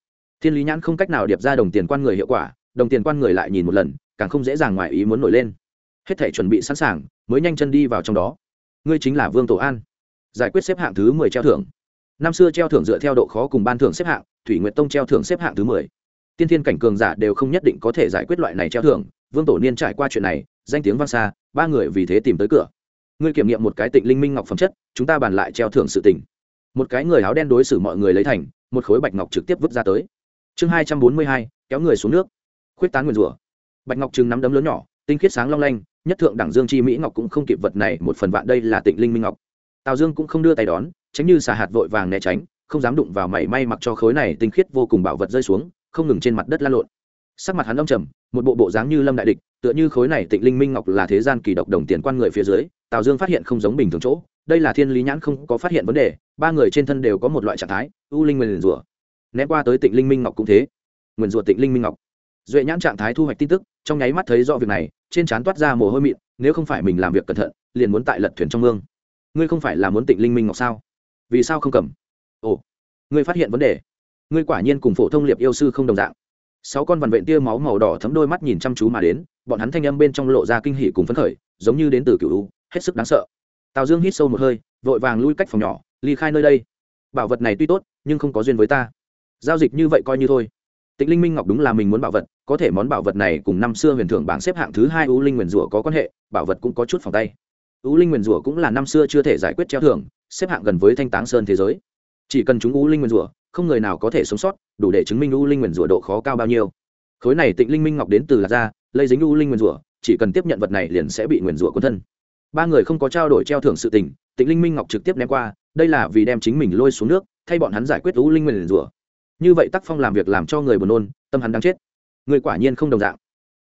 S1: thiên lý nhãn không cách nào điệp ra đồng tiền quan người hiệu quả, đồng tiền quan người lại nhìn một lần, càng không dễ dàng ngoài ý muốn nổi lên. Hết thể chuẩn bị sẵn sàng, mới nhanh chân đi vào trong đó. Ngươi chính là vương tổ an. Giải quyết xếp hạng thứ mười treo thưởng. Năm xưa treo thưởng dựa theo độ khó cùng ban thưởng xếp hạng, thủy nguyệt tông treo thưởng xếp hạng thứ mười. Tiên thiên cảnh cường giả đều không nhất định có thể giải quyết loại này treo thưởng, vương tổ niên trải qua chuyện này, danh tiếng vang xa, ba người vì thế tìm tới cửa. Ngươi kiểm nghiệm một cái tịnh linh minh ngọc phẩm chất, chúng ta bàn lại treo thưởng sự tình. Một cái người áo đen đối xử mọi người lấy thành, một khối bạch ngọc trực tiếp vứt ra tới chương hai trăm bốn mươi hai, kéo người xuống nước. Khuyết tán nguyền rủa. Bạch ngọc trừng nắm đấm lớn nhỏ, tinh khiết sáng long lanh, nhất thượng đẳng dương chi mỹ ngọc cũng không kịp vật này, một phần vạn đây là tịnh linh minh ngọc. Tào dương cũng không đưa tay đón, tránh như xà hạt vội vàng né tránh, không dám đụng vào mảy may mặc cho khối này tinh khiết vô cùng bảo vật rơi xuống, không ngừng trên mặt đất lan lộn. Sắc mặt hắn đông trầm, một bộ bộ dáng như lâm đại địch, tựa như khối này tịnh linh minh ngọc là thế gian kỳ độc đồng tiền quan người phía dưới, tào dương phát hiện không giống bình thường chỗ, đây là thiên lý nhãn không có phát hiện vấn đề, ba người trên thân đều có một loại trạng thái, u linh nguyền rủa ném qua tới tịnh linh minh ngọc cũng thế. Nguyền rủa tịnh linh minh ngọc. Duệ nhãn trạng thái thu hoạch tin tức, trong nháy mắt thấy rõ việc này, trên trán toát ra mồ hôi mịn, nếu không phải mình làm việc cẩn thận, liền muốn tại lật thuyền trong mương. Ngươi không phải là muốn tịnh linh minh ngọc sao? Vì sao không cầm? Ồ, ngươi phát hiện vấn đề. Ngươi quả nhiên cùng phổ thông liệp yêu sư không đồng dạng. Sáu con vằn vện tia máu màu đỏ thấm đôi mắt nhìn chăm chú mà đến, bọn hắn thanh âm bên trong lộ ra kinh hỉ cùng phấn khởi, giống như đến từ cựu u, hết sức đáng sợ. Tào dương hít sâu một hơi, vội vàng lui cách phòng nhỏ, ly khai nơi đây. Bảo vật này tuy tốt, nhưng không có duyên với ta giao dịch như vậy coi như thôi. Tịnh linh minh ngọc đúng là mình muốn bảo vật, có thể món bảo vật này cùng năm xưa huyền thưởng bảng xếp hạng thứ hai u linh nguyền rủa có quan hệ, bảo vật cũng có chút phòng tay. U linh nguyền rủa cũng là năm xưa chưa thể giải quyết treo thưởng, xếp hạng gần với thanh táng sơn thế giới. Chỉ cần chúng u linh nguyền rủa, không người nào có thể sống sót, đủ để chứng minh u linh nguyền rủa độ khó cao bao nhiêu. Khối này tịnh linh minh ngọc đến từ lạc gia lây dính u linh nguyền rủa, chỉ cần tiếp nhận vật này liền sẽ bị nguyền rủa quân thân. Ba người không có trao đổi treo thưởng sự tình, tịnh linh minh ngọc trực tiếp ném qua, đây là vì đem chính mình lôi xuống nước, thay bọn hắn giải quyết u linh nguyền rủa như vậy tác phong làm việc làm cho người buồn nôn tâm hắn đang chết. Người quả nhiên không đồng dạng.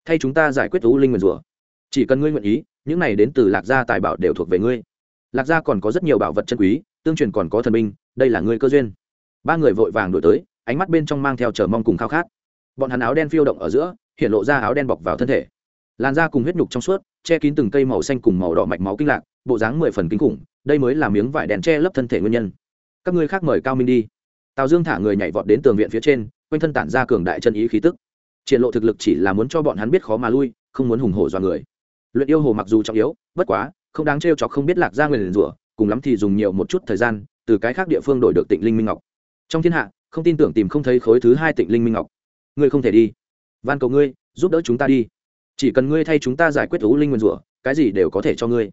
S1: Thay chúng ta giải quyết thú linh nguyền rủa. Chỉ cần ngươi nguyện ý những này đến từ lạc gia tài bảo đều thuộc về ngươi. Lạc gia còn có rất nhiều bảo vật chân quý tương truyền còn có thần minh, đây là ngươi cơ duyên. Ba người vội vàng đổi tới ánh mắt bên trong mang theo chờ mong cùng khao khát. Bọn hắn áo đen phiêu động ở giữa hiện lộ ra áo đen bọc vào thân thể. Làn da cùng huyết nhục trong suốt che kín từng cây màu xanh cùng màu đỏ mạch máu kinh lạc bộ dáng mười phần kinh khủng đây mới là miếng vải đèn che lấp thân thể nguyên nhân. Các ngươi khác mời cao minh đi tào dương thả người nhảy vọt đến tường viện phía trên, quanh thân tản ra cường đại chân ý khí tức. Triển lộ thực lực chỉ là muốn cho bọn hắn biết khó mà lui, không muốn hùng hổ do người. Luyện yêu hồ mặc dù trọng yếu, bất quá, không đáng trêu chọc không biết lạc ra người liền rủa, cùng lắm thì dùng nhiều một chút thời gian, từ cái khác địa phương đổi được tịnh linh minh ngọc. Trong thiên hạ, không tin tưởng tìm không thấy khối thứ hai tịnh linh minh ngọc. Ngươi không thể đi. Van cầu ngươi, giúp đỡ chúng ta đi. Chỉ cần ngươi thay chúng ta giải quyết thú linh nguyên rủa, cái gì đều có thể cho ngươi.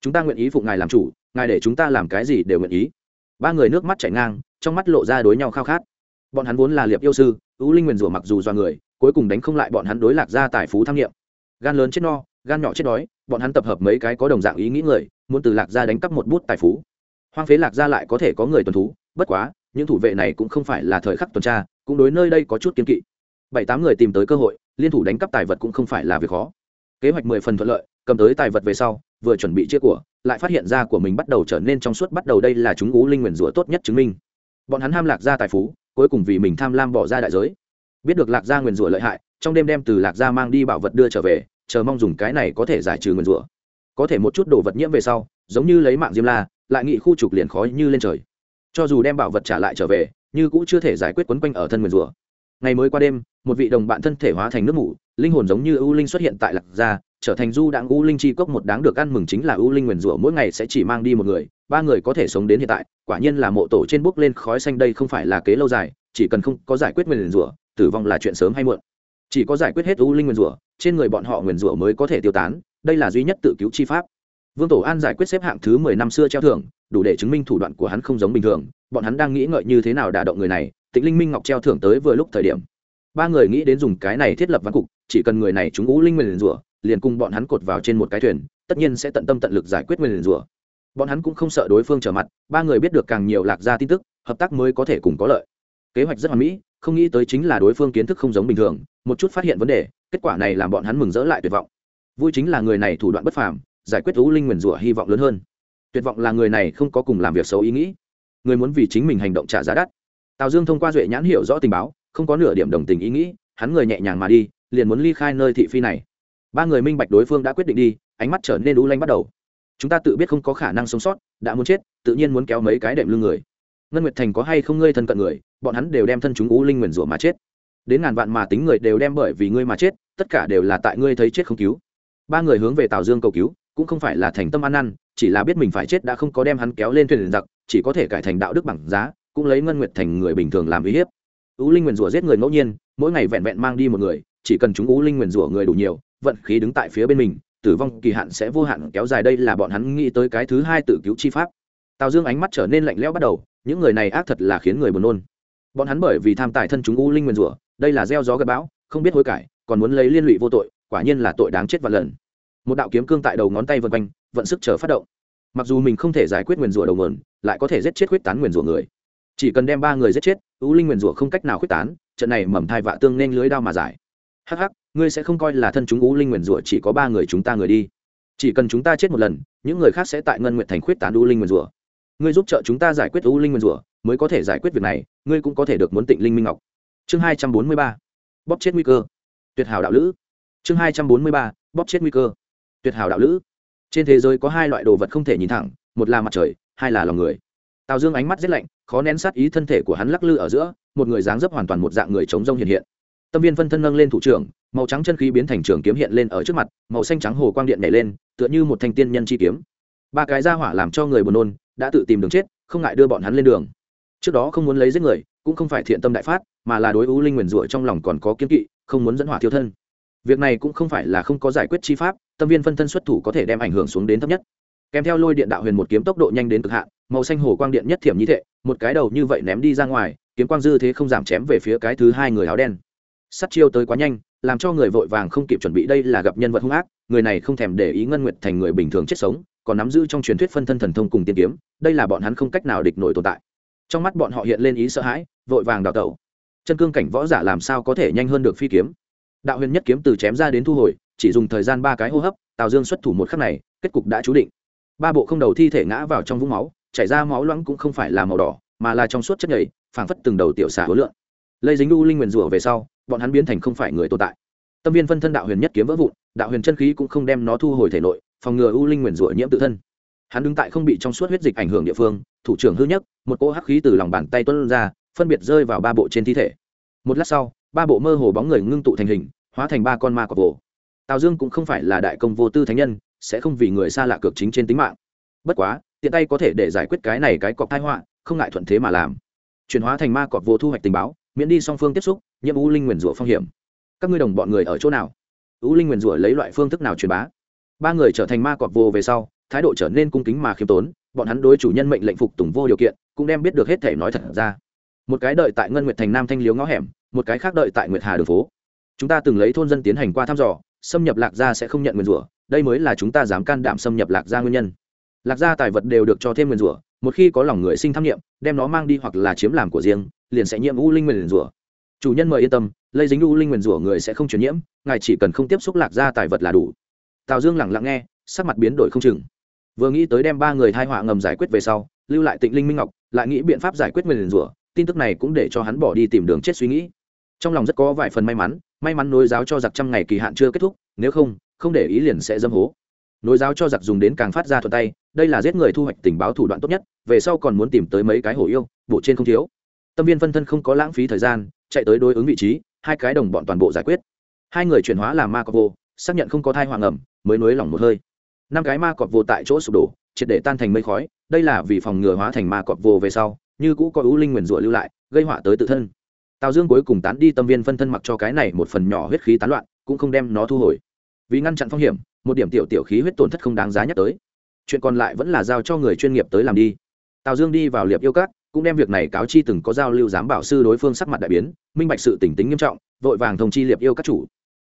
S1: Chúng ta nguyện ý phụ ngài làm chủ, ngài để chúng ta làm cái gì đều nguyện ý ba người nước mắt chảy ngang, trong mắt lộ ra đối nhau khao khát. Bọn hắn vốn là liệp yêu sư ưu linh nguyền rủa mặc dù do người, cuối cùng đánh không lại bọn hắn đối lạc ra tài phú tham nghiệm. Gan lớn chết no, gan nhỏ chết đói, bọn hắn tập hợp mấy cái có đồng dạng ý nghĩ người, muốn từ lạc ra đánh cắp một bút tài phú. Hoang phế lạc ra lại có thể có người tuần thú, bất quá, những thủ vệ này cũng không phải là thời khắc tuần tra, cũng đối nơi đây có chút kiên kỵ. Bảy tám người tìm tới cơ hội, liên thủ đánh cắp tài vật cũng không phải là việc khó. Kế hoạch mười phần thuận lợi, cầm tới tài vật về sau, vừa chuẩn bị chia của lại phát hiện ra của mình bắt đầu trở nên trong suốt, bắt đầu đây là chúng ú linh nguyền rủa tốt nhất chứng minh. Bọn hắn ham lạc gia tài phú, cuối cùng vì mình tham lam bỏ ra đại giới. Biết được lạc gia nguyền rủa lợi hại, trong đêm đem từ lạc gia mang đi bảo vật đưa trở về, chờ mong dùng cái này có thể giải trừ nguyền rủa. Có thể một chút đồ vật nhiễm về sau, giống như lấy mạng diêm la, lại nghị khu trục liền khói như lên trời. Cho dù đem bảo vật trả lại trở về, như cũng chưa thể giải quyết quấn quanh ở thân nguyền rủa. Ngày mới qua đêm, một vị đồng bạn thân thể hóa thành nước mủ, linh hồn giống như ưu linh xuất hiện tại lạc gia trở thành du đãng u linh chi cốc một đáng được ăn mừng chính là u linh nguyền rủa mỗi ngày sẽ chỉ mang đi một người, ba người có thể sống đến hiện tại, quả nhiên là mộ tổ trên bốc lên khói xanh đây không phải là kế lâu dài, chỉ cần không có giải quyết nguyền rủa, tử vong là chuyện sớm hay muộn. Chỉ có giải quyết hết u linh nguyền rủa, trên người bọn họ nguyền rủa mới có thể tiêu tán, đây là duy nhất tự cứu chi pháp. Vương tổ an giải quyết xếp hạng thứ mười năm xưa treo thưởng, đủ để chứng minh thủ đoạn của hắn không giống bình thường, bọn hắn đang nghĩ ngợi như thế nào đả động người này, tịnh linh minh ngọc treo thưởng tới vừa lúc thời điểm. Ba người nghĩ đến dùng cái này thiết lập văn cục, chỉ cần người này chúng ngũ linh nguyền rủa liền cùng bọn hắn cột vào trên một cái thuyền, tất nhiên sẽ tận tâm tận lực giải quyết nguyền rủa. Bọn hắn cũng không sợ đối phương trở mặt, ba người biết được càng nhiều lạc ra tin tức, hợp tác mới có thể cùng có lợi. Kế hoạch rất hoàn mỹ, không nghĩ tới chính là đối phương kiến thức không giống bình thường, một chút phát hiện vấn đề, kết quả này làm bọn hắn mừng rỡ lại tuyệt vọng. Vui chính là người này thủ đoạn bất phàm, giải quyết lũ linh nguyền rủa hy vọng lớn hơn. Tuyệt vọng là người này không có cùng làm việc xấu ý nghĩ. Người muốn vì chính mình hành động trả giá đắt. Tào dương thông qua duệ nhãn hiểu rõ tình báo, không có nửa điểm đồng tình ý nghĩ, hắn người nhẹ nhàng mà đi, liền muốn ly khai nơi thị phi này ba người minh bạch đối phương đã quyết định đi, ánh mắt trở nên u lanh bắt đầu. Chúng ta tự biết không có khả năng sống sót, đã muốn chết, tự nhiên muốn kéo mấy cái đệm lưng người. Ngân nguyệt thành có hay không ngươi thân cận người, bọn hắn đều đem thân chúng u linh nguyền rủa mà chết. Đến ngàn vạn mà tính người đều đem bởi vì ngươi mà chết, tất cả đều là tại ngươi thấy chết không cứu. Ba người hướng về tào dương cầu cứu, cũng không phải là thành tâm ăn năn, chỉ là biết mình phải chết đã không có đem hắn kéo lên thuyền giặc, chỉ có thể cải thành đạo đức bằng giá, cũng lấy ngân nguyệt thành người bình thường làm uy hiếp. Ú linh nguyền rủa giết người ngẫu nhiên, mỗi ngày vẹn vẹn mang đi một người, chỉ cần chúng ú linh nguyền rủa người đủ nhiều vận khí đứng tại phía bên mình, tử vong kỳ hạn sẽ vô hạn kéo dài. Đây là bọn hắn nghĩ tới cái thứ hai tự cứu chi pháp. Tào dương ánh mắt trở nên lạnh lẽo bắt đầu, những người này ác thật là khiến người buồn nôn. Bọn hắn bởi vì tham tài thân chúng u linh nguyền rủa đây là gieo gió gây bão, không biết hối cải, còn muốn lấy liên lụy vô tội, quả nhiên là tội đáng chết vạn lần. Một đạo kiếm cương tại đầu ngón tay vân quanh, vận sức chờ phát động. Mặc dù mình không thể giải quyết nguyền rủa đầu nguồn, lại có thể giết chết quyết tán nguyền rủa người. Chỉ cần đem ba người giết chết, u linh nguyền rủa không cách nào quyết tán, trận này mầm thai vạ tương nên lưới đao mà giải. Hắc hắc ngươi sẽ không coi là thân chúng u linh nguyền rủa chỉ có ba người chúng ta người đi. Chỉ cần chúng ta chết một lần, những người khác sẽ tại ngân nguyện thành khuyết tán u linh nguyền rủa. Ngươi giúp trợ chúng ta giải quyết u linh nguyền rủa, mới có thể giải quyết việc này, ngươi cũng có thể được muốn tịnh linh minh ngọc. Chương hai trăm bốn mươi ba, bóp chết nguy cơ. Tuyệt hảo đạo lữ. Chương hai trăm bốn mươi ba, bóp chết nguy cơ. Tuyệt hảo đạo lữ. Trên thế giới có hai loại đồ vật không thể nhìn thẳng, một là mặt trời, hai là lòng người. Tào dương ánh mắt rét lạnh, khó nén sát ý thân thể của hắn lắc lư ở giữa, một người dáng dấp hoàn toàn một dạng người chống rông hiện hiện. Tâm viên phân thân nâng lên thủ trưởng màu trắng chân khí biến thành trường kiếm hiện lên ở trước mặt, màu xanh trắng hồ quang điện nhảy lên, tựa như một thanh tiên nhân chi kiếm. Ba cái ra hỏa làm cho người buồn nôn, đã tự tìm đường chết, không ngại đưa bọn hắn lên đường. Trước đó không muốn lấy giết người, cũng không phải thiện tâm đại phát, mà là đối ưu linh nguyền rủa trong lòng còn có kiếm kỵ, không muốn dẫn hỏa thiêu thân. Việc này cũng không phải là không có giải quyết chi pháp, tâm viên phân thân xuất thủ có thể đem ảnh hưởng xuống đến thấp nhất. Kèm theo lôi điện đạo huyền một kiếm tốc độ nhanh đến cực hạn, màu xanh hồ quang điện nhất thiểm như thế một cái đầu như vậy ném đi ra ngoài, kiếm quang dư thế không giảm chém về phía cái thứ hai người áo đen. Sắt chiêu tới quá nhanh làm cho người vội vàng không kịp chuẩn bị đây là gặp nhân vật hung ác, người này không thèm để ý ngân nguyệt thành người bình thường chết sống, còn nắm giữ trong truyền thuyết phân thân thần thông cùng tiên kiếm, đây là bọn hắn không cách nào địch nổi tồn tại. Trong mắt bọn họ hiện lên ý sợ hãi, vội vàng đào tẩu. Chân cương cảnh võ giả làm sao có thể nhanh hơn được phi kiếm? Đạo huyền nhất kiếm từ chém ra đến thu hồi, chỉ dùng thời gian ba cái hô hấp, tào dương xuất thủ một khắc này, kết cục đã chú định. Ba bộ không đầu thi thể ngã vào trong vũng máu, chảy ra máu loãng cũng không phải là màu đỏ, mà là trong suốt chất nhầy, phảng phất từng đầu tiểu xà hối lượng lây dính u linh nguyền rủa về sau bọn hắn biến thành không phải người tồn tại. Tâm viên phân thân đạo huyền nhất kiếm vỡ vụn, đạo huyền chân khí cũng không đem nó thu hồi thể nội, phòng ngừa u linh nguyền rủa nhiễm tự thân. Hắn đứng tại không bị trong suốt huyết dịch ảnh hưởng địa phương, thủ trưởng hư nhất, một cỗ hắc khí từ lòng bàn tay tuân ra, phân biệt rơi vào ba bộ trên thi thể. Một lát sau, ba bộ mơ hồ bóng người ngưng tụ thành hình, hóa thành ba con ma cọp vồ. Tào dương cũng không phải là đại công vô tư thánh nhân, sẽ không vì người xa lạ cược chính trên tính mạng. Bất quá, tiện tay có thể để giải quyết cái này cái cọc thái họa, không ngại thuận thế mà làm. Chuyển hóa thành ma cọp vô thu hoạch tình báo miễn đi song phương tiếp xúc, nhiễm u linh nguyền rủa phong hiểm. Các ngươi đồng bọn người ở chỗ nào? U linh nguyền rủa lấy loại phương thức nào truyền bá? Ba người trở thành ma cọp vô về sau, thái độ trở nên cung kính mà khiêm tốn, bọn hắn đối chủ nhân mệnh lệnh phục tùng vô điều kiện, cũng đem biết được hết thể nói thật ra. Một cái đợi tại ngân nguyệt thành nam thanh liếu ngõ hẻm, một cái khác đợi tại nguyệt hà đường phố. Chúng ta từng lấy thôn dân tiến hành qua thăm dò, xâm nhập lạc gia sẽ không nhận nguyền rủa, đây mới là chúng ta dám can đảm xâm nhập lạc gia nguyên nhân. Lạc gia tài vật đều được cho thêm nguyền rủa một khi có lòng người sinh tham nghiệm đem nó mang đi hoặc là chiếm làm của riêng, liền sẽ nhiễm u linh nguyền rủa. Chủ nhân mời yên tâm lây dính u linh nguyền rủa người sẽ không chuyển nhiễm, ngài chỉ cần không tiếp xúc lạc ra tài vật là đủ. Tào dương lẳng lặng nghe, sắc mặt biến đổi không chừng. Vừa nghĩ tới đem ba người thai họa ngầm giải quyết về sau, lưu lại tịnh linh minh ngọc, lại nghĩ biện pháp giải quyết nguyền rủa, tin tức này cũng để cho hắn bỏ đi tìm đường chết suy nghĩ. Trong lòng rất có vài phần may mắn may mắn nối giáo cho giặc trăm ngày kỳ hạn chưa kết thúc, nếu không không để ý liền sẽ dâm hố nối giáo cho giặc dùng đến càng phát ra thuận tay, đây là giết người thu hoạch tình báo thủ đoạn tốt nhất, về sau còn muốn tìm tới mấy cái hổ yêu bộ trên không thiếu. Tâm viên phân thân không có lãng phí thời gian, chạy tới đối ứng vị trí, hai cái đồng bọn toàn bộ giải quyết. Hai người chuyển hóa làm ma cọp vô, xác nhận không có thai hoàng ẩm, mới nối lỏng một hơi. Năm cái ma cọp vô tại chỗ sụp đổ, triệt để tan thành mây khói, đây là vì phòng ngừa hóa thành ma cọp vô về sau, như cũ có ưu linh nguyền rủa lưu lại, gây họa tới tự thân. Tào dương cuối cùng tán đi tâm viên phân thân mặc cho cái này một phần nhỏ huyết khí tán loạn, cũng không đem nó thu hồi vì ngăn chặn phong hiểm, một điểm tiểu tiểu khí huyết tổn thất không đáng giá nhắc tới. Chuyện còn lại vẫn là giao cho người chuyên nghiệp tới làm đi. Tào dương đi vào liệp yêu cát cũng đem việc này cáo chi từng có giao lưu giám bảo sư đối phương sắc mặt đại biến, minh bạch sự tỉnh tính nghiêm trọng, vội vàng thông chi liệp yêu các chủ.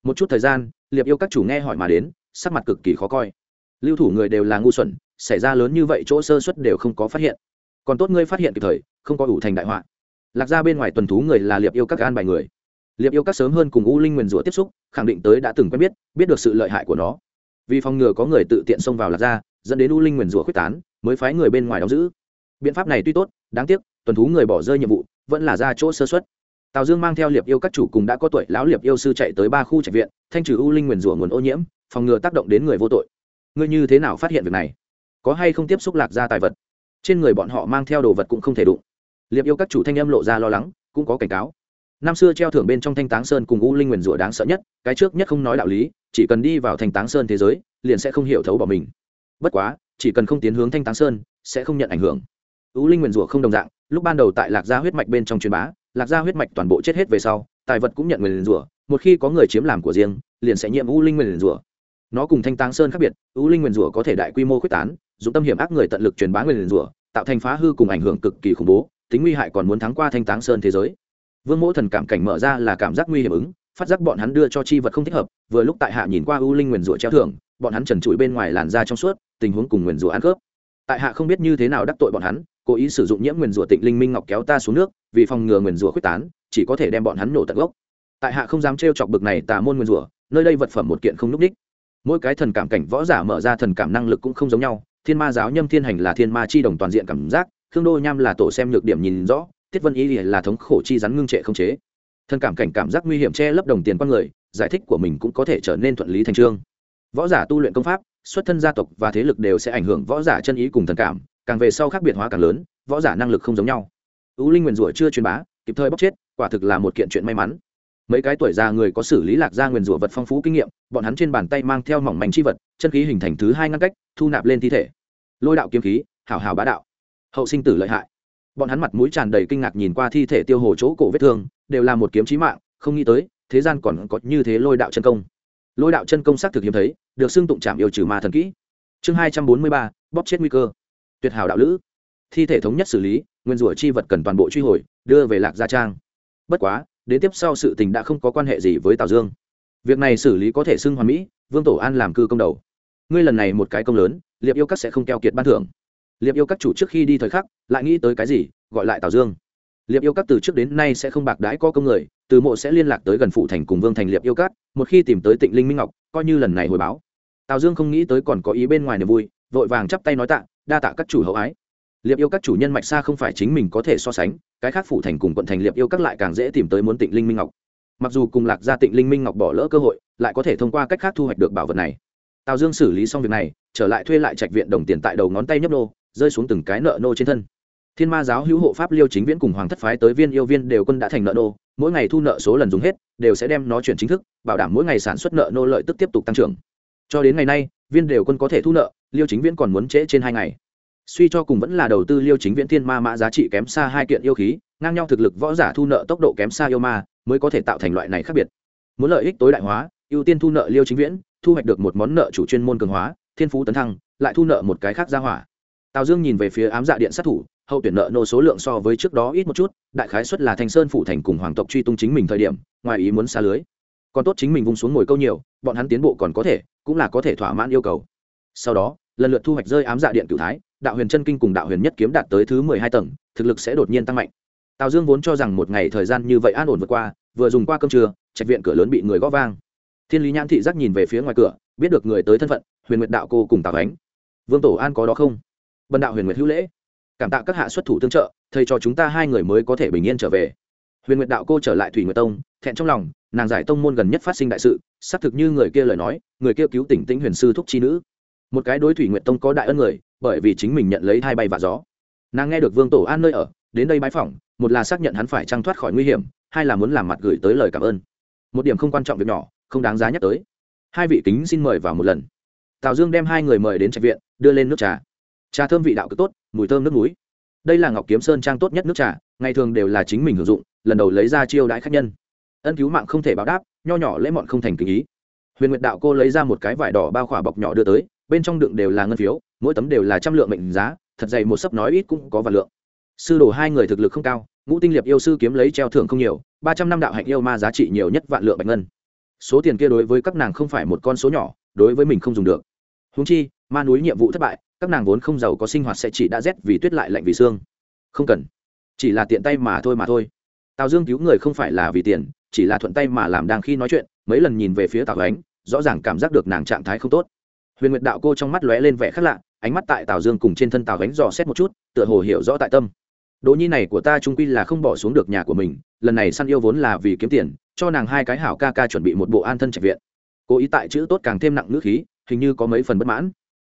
S1: Một chút thời gian, liệp yêu các chủ nghe hỏi mà đến, sắc mặt cực kỳ khó coi. Lưu thủ người đều là ngu xuẩn, xảy ra lớn như vậy chỗ sơ xuất đều không có phát hiện. Còn tốt ngươi phát hiện kịp thời, không có ủ thành đại họa. Lạc ra bên ngoài tuần thú người là liệp yêu các an bài người liệp yêu các sớm hơn cùng u linh nguyền rủa tiếp xúc khẳng định tới đã từng quen biết biết được sự lợi hại của nó vì phòng ngừa có người tự tiện xông vào lạc ra dẫn đến u linh nguyền rủa quyết tán mới phái người bên ngoài đóng giữ biện pháp này tuy tốt đáng tiếc tuần thú người bỏ rơi nhiệm vụ vẫn là ra chỗ sơ xuất tào dương mang theo liệp yêu các chủ cùng đã có tuổi lão liệp yêu sư chạy tới ba khu trạch viện thanh trừ u linh nguyền rủa nguồn ô nhiễm phòng ngừa tác động đến người vô tội ngươi như thế nào phát hiện việc này có hay không tiếp xúc lạc ra tài vật trên người bọn họ mang theo đồ vật cũng không thể đụng liệp yêu các chủ thanh âm lộ ra lo lắng cũng có cảnh cáo năm xưa treo thưởng bên trong thanh táng sơn cùng u linh nguyền rủa đáng sợ nhất, cái trước nhất không nói đạo lý, chỉ cần đi vào thanh táng sơn thế giới, liền sẽ không hiểu thấu bỏ mình. Bất quá, chỉ cần không tiến hướng thanh táng sơn, sẽ không nhận ảnh hưởng. U linh nguyền rủa không đồng dạng, lúc ban đầu tại lạc gia huyết mạch bên trong truyền bá, lạc gia huyết mạch toàn bộ chết hết về sau, tài vật cũng nhận nguyền rủa, một khi có người chiếm làm của riêng, liền sẽ nhiễm u linh nguyền rủa. Nó cùng thanh táng sơn khác biệt, u linh nguyền rủa có thể đại quy mô quyết tán, dùng tâm hiểm ác người tận lực truyền bá nguyền rủa, tạo thành phá hư cùng ảnh hưởng cực kỳ khủng bố, tính nguy hại còn muốn thắng qua thanh táng sơn thế giới vương mỗ thần cảm cảnh mở ra là cảm giác nguy hiểm ứng, phát giác bọn hắn đưa cho chi vật không thích hợp, vừa lúc tại hạ nhìn qua u linh nguyền rủa treo thưởng, bọn hắn trần trụi bên ngoài làn da trong suốt, tình huống cùng nguyền rủa ăn khớp. Tại hạ không biết như thế nào đắc tội bọn hắn, cố ý sử dụng nhiễm nguyền rủa tịnh linh minh ngọc kéo ta xuống nước, vì phòng ngừa nguyền rủa quyết tán, chỉ có thể đem bọn hắn nổ tận gốc. Tại hạ không dám trêu chọc bực này tà môn nguyền rủa, nơi đây vật phẩm một kiện không núp đích. Mỗi cái thần cảm cảnh võ giả mở ra thần cảm năng lực cũng không giống nhau, thiên ma giáo nhâm thiên hành là thiên ma chi đồng toàn diện cảm giác, khương đô nham là tổ xem nhược điểm nhìn rõ tiết vân ý là thống khổ chi rắn ngưng trệ không chế. Thần cảm cảnh cảm giác nguy hiểm che lấp đồng tiền con người, giải thích của mình cũng có thể trở nên thuận lý thành trương. Võ giả tu luyện công pháp, xuất thân gia tộc và thế lực đều sẽ ảnh hưởng võ giả chân ý cùng thần cảm, càng về sau khác biệt hóa càng lớn, võ giả năng lực không giống nhau. Ưu linh nguyền rủa chưa truyền bá, kịp thời bóc chết, quả thực là một kiện chuyện may mắn. Mấy cái tuổi già người có xử lý lạc gia nguyền rủa vật phong phú kinh nghiệm, bọn hắn trên bàn tay mang theo mỏng mảnh chi vật, chân khí hình thành thứ hai ngăn cách, thu nạp lên thi thể. Lôi đạo kiếm khí, hảo hảo bá đạo. Hậu sinh tử lợi hại bọn hắn mặt mũi tràn đầy kinh ngạc nhìn qua thi thể tiêu hồ chỗ cổ vết thương, đều là một kiếm chí mạng, không nghĩ tới, thế gian còn có như thế lôi đạo chân công. Lôi đạo chân công xác thực hiếm thấy, được xưng tụng chạm yêu trừ ma thần kỹ. Chương hai trăm bốn mươi ba, bóp chết nguy cơ. Tuyệt hảo đạo lữ. Thi thể thống nhất xử lý, nguyên rủa chi vật cần toàn bộ truy hồi, đưa về lạc gia trang. Bất quá, đến tiếp sau sự tình đã không có quan hệ gì với tào dương. Việc này xử lý có thể xưng hoàn mỹ, vương tổ an làm cư công đầu. Ngươi lần này một cái công lớn, liệp yêu các sẽ không keo kiệt ban thưởng liệp yêu các chủ trước khi đi thời khắc, lại nghĩ tới cái gì, gọi lại tào dương. Liệp yêu các từ trước đến nay sẽ không bạc đãi có công người, từ mộ sẽ liên lạc tới gần phụ thành cùng vương thành liệp yêu các, một khi tìm tới tịnh linh minh ngọc, coi như lần này hồi báo. Tào dương không nghĩ tới còn có ý bên ngoài niềm vui, vội vàng chắp tay nói tạ, đa tạ các chủ hậu ái. Liệp yêu các chủ nhân mạch xa không phải chính mình có thể so sánh, cái khác phụ thành cùng quận thành liệp yêu các lại càng dễ tìm tới muốn tịnh linh minh ngọc. Mặc dù cùng lạc gia tịnh linh minh ngọc bỏ lỡ cơ hội, lại có thể thông qua cách khác thu hoạch được bảo vật này. Tào dương xử lý xong việc này, trở lại thuê lại trạch viện đồng tiền tại đầu ngón tay nhấp nô rơi xuống từng cái nợ nô trên thân. Thiên ma giáo hữu hộ pháp liêu chính viễn cùng hoàng thất phái tới viên yêu viên đều quân đã thành nợ nô, mỗi ngày thu nợ số lần dùng hết, đều sẽ đem nó chuyển chính thức, bảo đảm mỗi ngày sản xuất nợ nô lợi tức tiếp tục tăng trưởng. Cho đến ngày nay, viên đều quân có thể thu nợ, liêu chính viễn còn muốn trễ trên hai ngày. Suy cho cùng vẫn là đầu tư liêu chính viễn thiên ma mã giá trị kém xa hai kiện yêu khí, ngang nhau thực lực võ giả thu nợ tốc độ kém xa yêu ma, mới có thể tạo thành loại này khác biệt. Muốn lợi ích tối đại hóa, ưu tiên thu nợ liêu chính viễn, thu hoạch được một món nợ chủ chuyên môn cường hóa, thiên phú tấn thăng, lại thu nợ một cái khác ra hỏa tào dương nhìn về phía ám dạ điện sát thủ, hậu tuyển nợ nô số lượng so với trước đó ít một chút, đại khái xuất là thành sơn phủ thành cùng hoàng tộc truy tung chính mình thời điểm, ngoài ý muốn xa lưới. Còn tốt chính mình vung xuống ngồi câu nhiều, bọn hắn tiến bộ còn có thể, cũng là có thể thỏa mãn yêu cầu. Sau đó, lần lượt thu hoạch rơi ám dạ điện cửu thái, đạo huyền chân kinh cùng đạo huyền nhất kiếm đạt tới thứ mười hai tầng, thực lực sẽ đột nhiên tăng mạnh. Tào dương vốn cho rằng một ngày thời gian như vậy an ổn vượt qua, vừa dùng qua cơm trưa, trạch viện cửa lớn bị người gõ vang. Thiên lý nhãn thị giác nhìn về phía ngoài cửa, biết được người tới thân phận, huyền nguyệt đạo cô cùng tào ánh. Vương tổ an có đó không? Bần đạo huyền nguyệt hữu lễ. Cảm tạ các hạ xuất thủ tương trợ, thầy cho chúng ta hai người mới có thể bình yên trở về. Huyền nguyệt đạo cô trở lại thủy nguyệt tông, thẹn trong lòng, nàng giải tông môn gần nhất phát sinh đại sự, xác thực như người kia lời nói, người kia cứu tỉnh tĩnh huyền sư thúc chi nữ. Một cái đối thủy nguyệt tông có đại ân người, bởi vì chính mình nhận lấy hai bay và gió. Nàng nghe được vương tổ an nơi ở, đến đây bãi phỏng, một là xác nhận hắn phải trăng thoát khỏi nguy hiểm, hai là muốn làm mặt gửi tới lời cảm ơn. Một điểm không quan trọng việc nhỏ, không đáng giá nhắc tới. Hai vị kính xin mời vào một lần. Tào dương đem hai người mời đến trạch viện, đưa lên nước trà trà thơm vị đạo cực tốt, mùi thơm nước núi đây là ngọc kiếm sơn trang tốt nhất nước trà, ngày thường đều là chính mình hưởng dụng, lần đầu lấy ra chiêu đãi khách nhân. Ân cứu mạng không thể báo đáp, nho nhỏ lễ mọn không thành kinh ý. Huyền nguyệt đạo cô lấy ra một cái vải đỏ bao khỏa bọc nhỏ đưa tới, bên trong đựng đều là ngân phiếu, mỗi tấm đều là trăm lượng mệnh giá, thật dày một sấp nói ít cũng có vài lượng. Sư đồ hai người thực lực không cao, ngũ tinh liệp yêu sư kiếm lấy treo thưởng không nhiều, ba trăm năm đạo hạnh yêu ma giá trị nhiều nhất vạn lượng bạch ngân. Số tiền kia đối với các nàng không phải một con số nhỏ, đối với mình không dùng được. Húng chi, ma núi nhiệm vụ thất bại các nàng vốn không giàu có sinh hoạt sẽ chỉ đã rét vì tuyết lại lạnh vì xương. Không cần. Chỉ là tiện tay mà thôi mà thôi. Tào dương cứu người không phải là vì tiền, chỉ là thuận tay mà làm đang khi nói chuyện, mấy lần nhìn về phía tào ánh, rõ ràng cảm giác được nàng trạng thái không tốt. Huyền nguyệt đạo cô trong mắt lóe lên vẻ khác lạ, ánh mắt tại tào dương cùng trên thân tào ánh dò xét một chút, tựa hồ hiểu rõ tại tâm. Đỗ nhi này của ta trung quy là không bỏ xuống được nhà của mình, lần này săn yêu vốn là vì kiếm tiền, cho nàng hai cái hảo ca ca chuẩn bị một bộ an thân trạch viện. Cố ý tại chữ tốt càng thêm nặng ngữ khí, hình như có mấy phần bất mãn